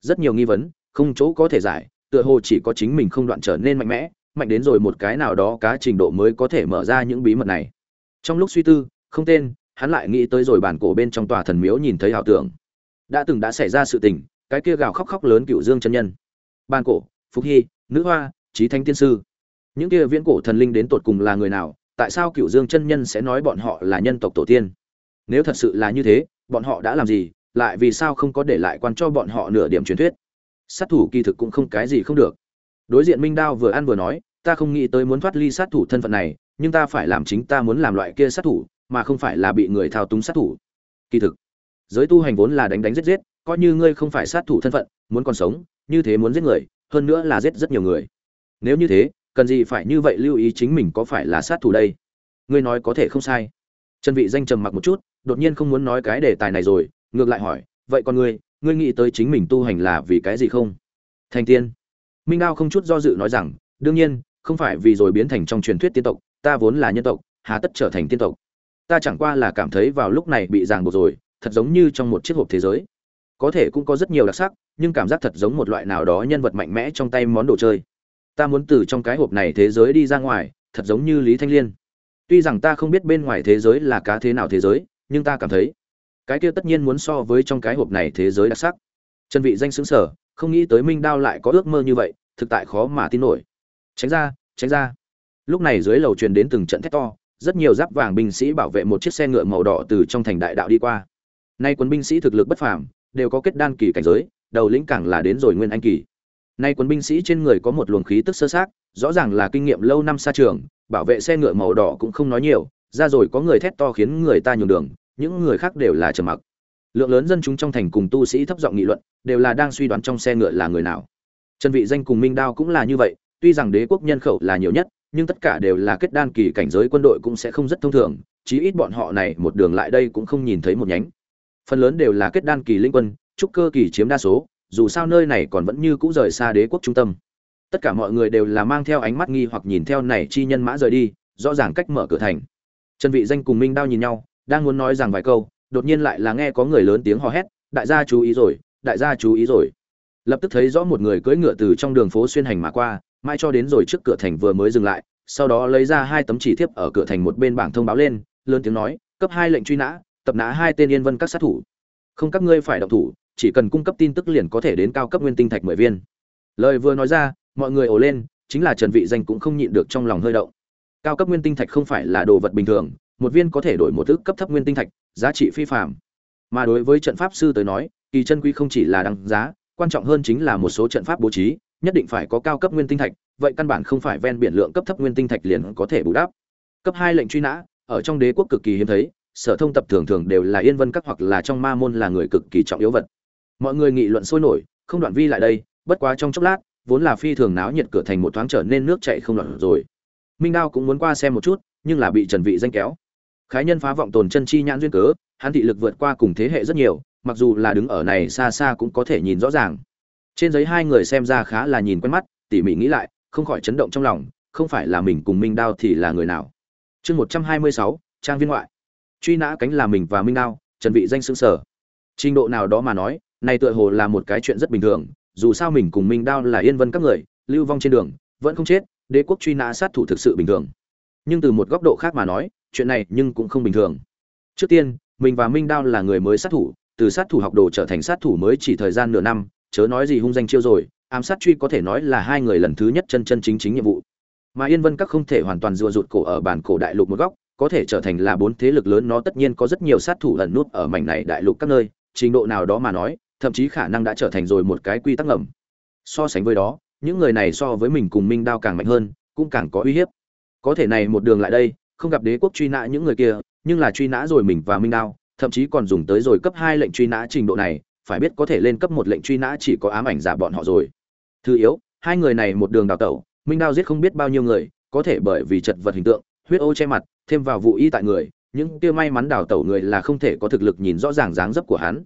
Rất nhiều nghi vấn, không chỗ có thể giải, tựa hồ chỉ có chính mình không đoạn trở nên mạnh mẽ mạnh đến rồi một cái nào đó cá trình độ mới có thể mở ra những bí mật này. Trong lúc suy tư, không tên, hắn lại nghĩ tới rồi bản cổ bên trong tòa thần miếu nhìn thấy ảo tưởng. Đã từng đã xảy ra sự tình, cái kia gào khóc khóc lớn cựu dương chân nhân. Ban cổ phúc hy, nữ hoa trí thanh tiên sư. Những kia viễn cổ thần linh đến tột cùng là người nào, tại sao cựu dương chân nhân sẽ nói bọn họ là nhân tộc tổ tiên? Nếu thật sự là như thế, bọn họ đã làm gì, lại vì sao không có để lại quan cho bọn họ nửa điểm truyền thuyết? Sát thủ kỳ thực cũng không cái gì không được. Đối diện minh đao vừa ăn vừa nói ta không nghĩ tới muốn thoát ly sát thủ thân phận này, nhưng ta phải làm chính ta muốn làm loại kia sát thủ, mà không phải là bị người thao túng sát thủ. Kỳ thực, giới tu hành vốn là đánh đánh giết giết, coi như ngươi không phải sát thủ thân phận, muốn còn sống, như thế muốn giết người, hơn nữa là giết rất nhiều người. Nếu như thế, cần gì phải như vậy lưu ý chính mình có phải là sát thủ đây? Ngươi nói có thể không sai. Trần vị danh trầm mặc một chút, đột nhiên không muốn nói cái đề tài này rồi, ngược lại hỏi, vậy con ngươi ngươi nghĩ tới chính mình tu hành là vì cái gì không? Thành tiên. Minh đao không chút do dự nói rằng, đương nhiên không phải vì rồi biến thành trong truyền thuyết tiên tộc, ta vốn là nhân tộc, hà tất trở thành tiên tộc. Ta chẳng qua là cảm thấy vào lúc này bị ràng buộc rồi, thật giống như trong một chiếc hộp thế giới. Có thể cũng có rất nhiều đặc sắc, nhưng cảm giác thật giống một loại nào đó nhân vật mạnh mẽ trong tay món đồ chơi. Ta muốn từ trong cái hộp này thế giới đi ra ngoài, thật giống như lý thanh liên. Tuy rằng ta không biết bên ngoài thế giới là cá thế nào thế giới, nhưng ta cảm thấy, cái kia tất nhiên muốn so với trong cái hộp này thế giới đặc sắc. Chân vị danh xứng sở, không nghĩ tới minh đao lại có ước mơ như vậy, thực tại khó mà tin nổi tránh ra tránh ra. Lúc này dưới lầu truyền đến từng trận thét to, rất nhiều giáp vàng binh sĩ bảo vệ một chiếc xe ngựa màu đỏ từ trong thành đại đạo đi qua. Nay quân binh sĩ thực lực bất phàm, đều có kết đan kỳ cảnh giới, đầu lĩnh càng là đến rồi nguyên anh kỳ. Nay quân binh sĩ trên người có một luồng khí tức sơ sát, rõ ràng là kinh nghiệm lâu năm xa trường, bảo vệ xe ngựa màu đỏ cũng không nói nhiều, ra rồi có người thét to khiến người ta nhường đường, những người khác đều là trầm mặc. Lượng lớn dân chúng trong thành cùng tu sĩ thấp giọng nghị luận, đều là đang suy đoán trong xe ngựa là người nào. Trần vị danh cùng minh đao cũng là như vậy tuy rằng đế quốc nhân khẩu là nhiều nhất, nhưng tất cả đều là kết đan kỳ cảnh giới quân đội cũng sẽ không rất thông thường, chí ít bọn họ này một đường lại đây cũng không nhìn thấy một nhánh. Phần lớn đều là kết đan kỳ linh quân, trúc cơ kỳ chiếm đa số, dù sao nơi này còn vẫn như cũ rời xa đế quốc trung tâm. Tất cả mọi người đều là mang theo ánh mắt nghi hoặc nhìn theo này chi nhân mã rời đi, rõ ràng cách mở cửa thành. Trần vị danh cùng minh đao nhìn nhau, đang muốn nói rằng vài câu, đột nhiên lại là nghe có người lớn tiếng hò hét, đại gia chú ý rồi, đại gia chú ý rồi. Lập tức thấy rõ một người cưỡi ngựa từ trong đường phố xuyên hành mà qua mãi cho đến rồi trước cửa thành vừa mới dừng lại, sau đó lấy ra hai tấm chỉ thiếp ở cửa thành một bên bảng thông báo lên, lớn tiếng nói, cấp hai lệnh truy nã, tập nã hai tên yên vân các sát thủ. Không các ngươi phải đọc thủ, chỉ cần cung cấp tin tức liền có thể đến cao cấp nguyên tinh thạch mười viên. Lời vừa nói ra, mọi người ồ lên, chính là trần vị danh cũng không nhịn được trong lòng hơi động. Cao cấp nguyên tinh thạch không phải là đồ vật bình thường, một viên có thể đổi một thứ cấp thấp nguyên tinh thạch, giá trị phi phàm. Mà đối với trận pháp sư tới nói, kỳ chân quý không chỉ là đăng giá, quan trọng hơn chính là một số trận pháp bố trí nhất định phải có cao cấp nguyên tinh thạch, vậy căn bản không phải ven biển lượng cấp thấp nguyên tinh thạch liền có thể bù đắp. Cấp hai lệnh truy nã, ở trong đế quốc cực kỳ hiếm thấy, sở thông tập thường thường đều là yên vân các hoặc là trong ma môn là người cực kỳ trọng yếu vật. Mọi người nghị luận sôi nổi, không đoạn vi lại đây, bất quá trong chốc lát, vốn là phi thường náo nhiệt cửa thành một thoáng trở nên nước chảy không loạn rồi. Minh đao cũng muốn qua xem một chút, nhưng là bị trần vị danh kéo. Khái nhân phá vọng tồn chân chi nhãn duyên cớ, hắn thị lực vượt qua cùng thế hệ rất nhiều, mặc dù là đứng ở này xa xa cũng có thể nhìn rõ ràng trên giấy hai người xem ra khá là nhìn quen mắt, tỉ mỉ nghĩ lại, không khỏi chấn động trong lòng, không phải là mình cùng minh đao thì là người nào. Chương một trăm hai mươi sáu, trang viên ngoại. Truy nã cánh là mình và minh đao, trần vị danh xương sở. Trình độ nào đó mà nói, này tựa hồ là một cái chuyện rất bình thường, dù sao mình cùng minh đao là yên vân các người, lưu vong trên đường, vẫn không chết, đế quốc truy nã sát thủ thực sự bình thường. Nhưng từ một góc độ khác mà nói, chuyện này nhưng cũng không bình thường. Trước tiên, mình và minh đao là người mới sát thủ, từ sát thủ học đồ trở thành sát thủ mới chỉ thời gian nửa năm chớ nói gì hung danh chiêu rồi, ám sát truy có thể nói là hai người lần thứ nhất chân chân chính chính nhiệm vụ. Mà yên vân các không thể hoàn toàn dùa rụt cổ ở bản cổ đại lục một góc, có thể trở thành là bốn thế lực lớn nó tất nhiên có rất nhiều sát thủ ẩn nút ở mảnh này đại lục các nơi, trình độ nào đó mà nói, thậm chí khả năng đã trở thành rồi một cái quy tắc ngầm. So sánh với đó, những người này so với mình cùng minh đao càng mạnh hơn, cũng càng có uy hiếp. Có thể này một đường lại đây, không gặp đế quốc truy nã những người kia, nhưng là truy nã rồi mình và minh đao, thậm chí còn dùng tới rồi cấp hai lệnh truy nã trình độ này phải biết có thể lên cấp một lệnh truy nã chỉ có ám ảnh giả bọn họ rồi. Thứ yếu, hai người này một đường đào tẩu, minh đao giết không biết bao nhiêu người, có thể bởi vì chật vật hình tượng, huyết ô che mặt, thêm vào vụ y tại người, những kia may mắn đào tẩu người là không thể có thực lực nhìn rõ ràng dáng dấp của hắn.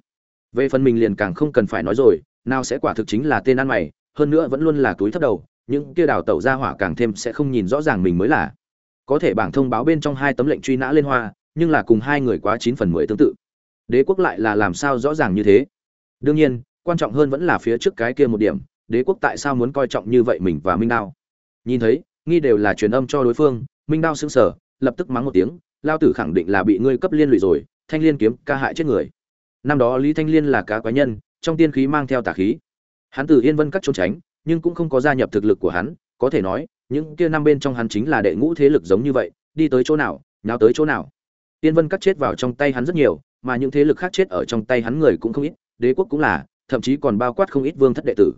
Về phần mình liền càng không cần phải nói rồi, nào sẽ quả thực chính là tên ăn mày, hơn nữa vẫn luôn là túi thấp đầu, những kia đào tẩu ra hỏa càng thêm sẽ không nhìn rõ ràng mình mới là. Có thể bảng thông báo bên trong hai tấm lệnh truy nã lên hoa, nhưng là cùng hai người quá chín phần mười tương tự. Đế quốc lại là làm sao rõ ràng như thế? Đương nhiên, quan trọng hơn vẫn là phía trước cái kia một điểm, đế quốc tại sao muốn coi trọng như vậy mình và minh đao? Nhìn thấy, nghi đều là truyền âm cho đối phương, minh đao xứng sở lập tức mắng một tiếng, lao tử khẳng định là bị ngươi cấp liên lụy rồi, thanh liên kiếm, ca hại chết người. Năm đó lý thanh liên là cá quái nhân, trong tiên khí mang theo tà khí. Hắn từ yên vân cắt trốn tránh, nhưng cũng không có gia nhập thực lực của hắn, có thể nói, những kia năm bên trong hắn chính là đệ ngũ thế lực giống như vậy, đi tới chỗ nào nào tới chỗ nào. Yên vân cắt chết vào trong tay hắn rất nhiều, mà những thế lực khác chết ở trong tay hắn người cũng không ít đế quốc cũng là, thậm chí còn bao quát không ít vương thất đệ tử.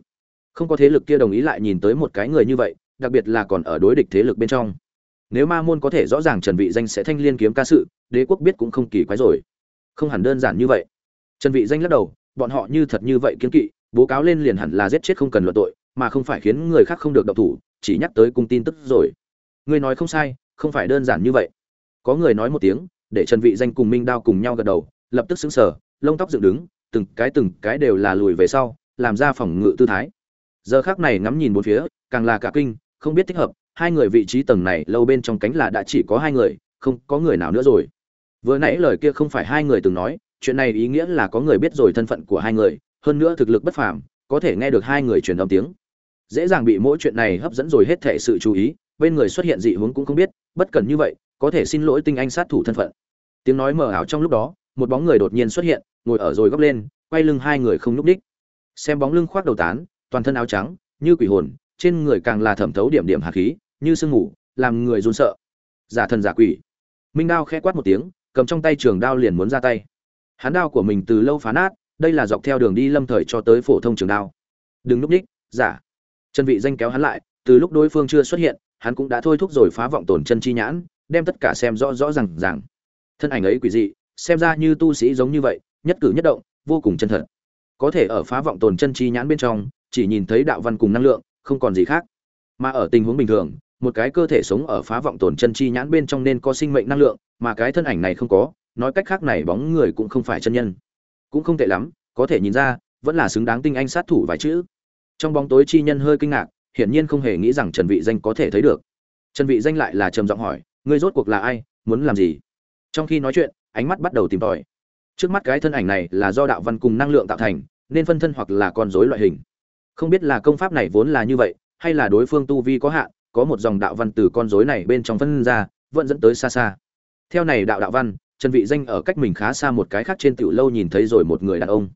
Không có thế lực kia đồng ý lại nhìn tới một cái người như vậy, đặc biệt là còn ở đối địch thế lực bên trong. Nếu ma môn có thể rõ ràng trần vị danh sẽ thanh liên kiếm ca sự, đế quốc biết cũng không kỳ quái rồi. Không hẳn đơn giản như vậy. Trần vị danh lắc đầu, bọn họ như thật như vậy kiên kỵ, bố cáo lên liền hẳn là giết chết không cần luận tội, mà không phải khiến người khác không được động thủ, chỉ nhắc tới cung tin tức rồi. Ngươi nói không sai, không phải đơn giản như vậy. Có người nói một tiếng, để trần vị danh cùng minh đao cùng nhau gật đầu, lập tức sững sờ, lông tóc dựng đứng từng cái từng cái đều là lùi về sau, làm ra phòng ngự tư thái. Giờ khắc này ngắm nhìn bốn phía, càng là cả kinh, không biết thích hợp, hai người vị trí tầng này lâu bên trong cánh là đã chỉ có hai người, không có người nào nữa rồi. Vừa nãy lời kia không phải hai người từng nói, chuyện này ý nghĩa là có người biết rồi thân phận của hai người, hơn nữa thực lực bất phàm, có thể nghe được hai người truyền âm tiếng. Dễ dàng bị mỗi chuyện này hấp dẫn rồi hết thể sự chú ý, bên người xuất hiện dị hướng cũng không biết, bất cần như vậy, có thể xin lỗi tinh anh sát thủ thân phận. Tiếng nói mờ ảo trong lúc đó một bóng người đột nhiên xuất hiện, ngồi ở rồi góc lên, quay lưng hai người không nhúc đích xem bóng lưng khoác đầu tán, toàn thân áo trắng, như quỷ hồn, trên người càng là thẩm thấu điểm điểm hạt khí, như sương ngủ làm người run sợ. Giả thần giả quỷ. Minh đao khẽ quát một tiếng, cầm trong tay trường đao liền muốn ra tay. Hắn đao của mình từ lâu phá nát, đây là dọc theo đường đi lâm thời cho tới phổ thông trường đao. Đừng núp đích giả. Chân vị danh kéo hắn lại, từ lúc đối phương chưa xuất hiện, hắn cũng đã thôi thúc rồi phá vọng tổn chân chi nhãn, đem tất cả xem rõ rõ ràng ràng. thân ảnh ấy quỷ dị xem ra như tu sĩ giống như vậy, nhất cử nhất động, vô cùng chân thật. Có thể ở phá vọng tồn chân chi nhãn bên trong, chỉ nhìn thấy đạo văn cùng năng lượng, không còn gì khác. Mà ở tình huống bình thường, một cái cơ thể sống ở phá vọng tồn chân chi nhãn bên trong nên có sinh mệnh năng lượng, mà cái thân ảnh này không có, nói cách khác này bóng người cũng không phải chân nhân. Cũng không tệ lắm, có thể nhìn ra, vẫn là xứng đáng tinh anh sát thủ vài chữ. Trong bóng tối chi nhân hơi kinh ngạc, hiển nhiên không hề nghĩ rằng trần vị danh có thể thấy được. Trần vị danh lại là trầm giọng hỏi, ngươi rốt cuộc là ai, muốn làm gì? Trong khi nói chuyện ánh mắt bắt đầu tìm tòi. Trước mắt cái thân ảnh này là do đạo văn cùng năng lượng tạo thành, nên phân thân hoặc là con rối loại hình. Không biết là công pháp này vốn là như vậy, hay là đối phương tu vi có hạn, có một dòng đạo văn từ con rối này bên trong phân ra, vẫn dẫn tới xa xa. Theo này đạo đạo văn, trần vị danh ở cách mình khá xa một cái khác trên tiểu lâu nhìn thấy rồi một người đàn ông.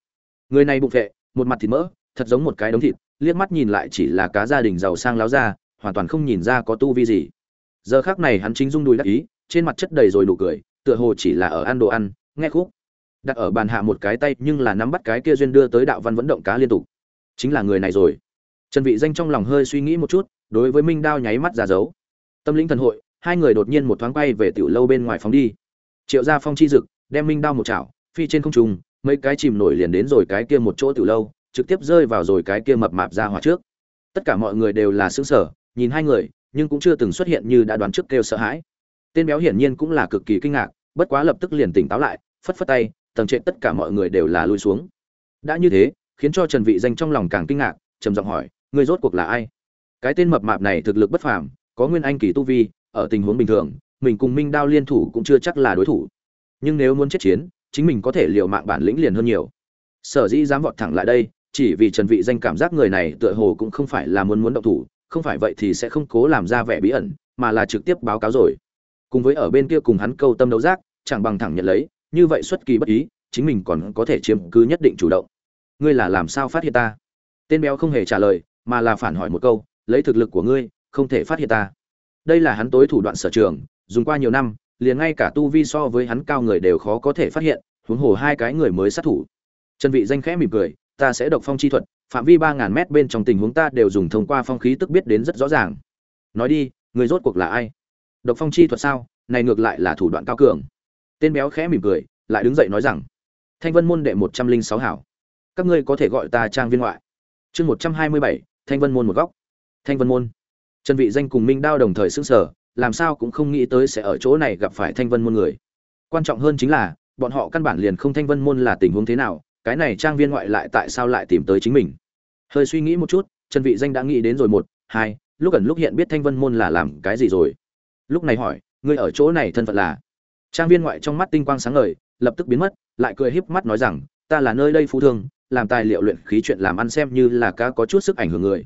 Người này bụng vệ, một mặt thịt mỡ, thật giống một cái đống thịt, liếc mắt nhìn lại chỉ là cá gia đình giàu sang láo ra hoàn toàn không nhìn ra có tu vi gì. Giờ khác này hắn chính rung đùi đắc ý, trên mặt chất đầy rồi nụ cười tựa hồ chỉ là ở ăn đồ ăn, nghe khúc. Đặt ở bàn hạ một cái tay nhưng là nắm bắt cái kia duyên đưa tới đạo văn vận động cá liên tục. Chính là người này rồi. Trần vị danh trong lòng hơi suy nghĩ một chút, đối với minh đao nháy mắt ra dấu. Tâm linh thần hội, hai người đột nhiên một thoáng quay về tiểu lâu bên ngoài phóng đi. Triệu gia phong chi dực, đem minh đao một chảo, phi trên không trung, mấy cái chìm nổi liền đến rồi cái kia một chỗ tiểu lâu, trực tiếp rơi vào rồi cái kia mập mạp ra hỏa trước. Tất cả mọi người đều là sững sờ, nhìn hai người, nhưng cũng chưa từng xuất hiện như đã đoán trước kêu sợ hãi. Tên béo hiển nhiên cũng là cực kỳ kinh ngạc bất quá lập tức liền tỉnh táo lại, phất phất tay, tầng trệ tất cả mọi người đều là lui xuống. Đã như thế, khiến cho trần vị danh trong lòng càng kinh ngạc, trầm giọng hỏi, ngươi rốt cuộc là ai? Cái tên mập mạp này thực lực bất phàm, có nguyên anh kỳ tu vi, ở tình huống bình thường, mình cùng minh đao liên thủ cũng chưa chắc là đối thủ. Nhưng nếu muốn chết chiến, chính mình có thể liều mạng bản lĩnh liền hơn nhiều. Sở dĩ dám vọt thẳng lại đây, chỉ vì trần vị danh cảm giác người này tựa hồ cũng không phải là muốn muốn động thủ, không phải vậy thì sẽ không cố làm ra vẻ bí ẩn, mà là trực tiếp báo cáo rồi cùng với ở bên kia cùng hắn câu tâm đấu giác, chẳng bằng thẳng nhận lấy, như vậy xuất kỳ bất ý, chính mình còn có thể chiếm cứ nhất định chủ động. Ngươi là làm sao phát hiện ta? Tên béo không hề trả lời, mà là phản hỏi một câu, lấy thực lực của ngươi, không thể phát hiện ta. Đây là hắn tối thủ đoạn sở trường, dùng qua nhiều năm, liền ngay cả tu vi so với hắn cao người đều khó có thể phát hiện, huống hồ hai cái người mới sát thủ. Trần vị danh khẽ mỉm cười, ta sẽ độc phong chi thuật, phạm vi ba ngàn mét bên trong tình huống ta đều dùng thông qua phong khí tức biết đến rất rõ ràng. Nói đi, người rốt cuộc là ai? Độc phong chi thuật sao, này ngược lại là thủ đoạn cao cường. Tên béo khẽ mỉm cười, lại đứng dậy nói rằng, thanh vân môn đệ một trăm linh sáu hảo. Các ngươi có thể gọi ta trang viên ngoại. Chương một trăm hai mươi bảy, thanh vân môn một góc. Thanh vân môn. Trần vị danh cùng minh đao đồng thời xứng sở làm sao cũng không nghĩ tới sẽ ở chỗ này gặp phải thanh vân môn người. Quan trọng hơn chính là, bọn họ căn bản liền không thanh vân môn là tình huống thế nào, cái này trang viên ngoại lại tại sao lại tìm tới chính mình. Hơi suy nghĩ một chút, trần vị danh đã nghĩ đến rồi một, hai, lúc gần lúc hiện biết thanh vân môn là làm cái gì rồi lúc này hỏi, ngươi ở chỗ này thân phận là? Trang viên ngoại trong mắt tinh quang sáng ngời, lập tức biến mất, lại cười híp mắt nói rằng, ta là nơi đây phú thương, làm tài liệu luyện khí chuyện làm ăn xem như là cá có chút sức ảnh hưởng người.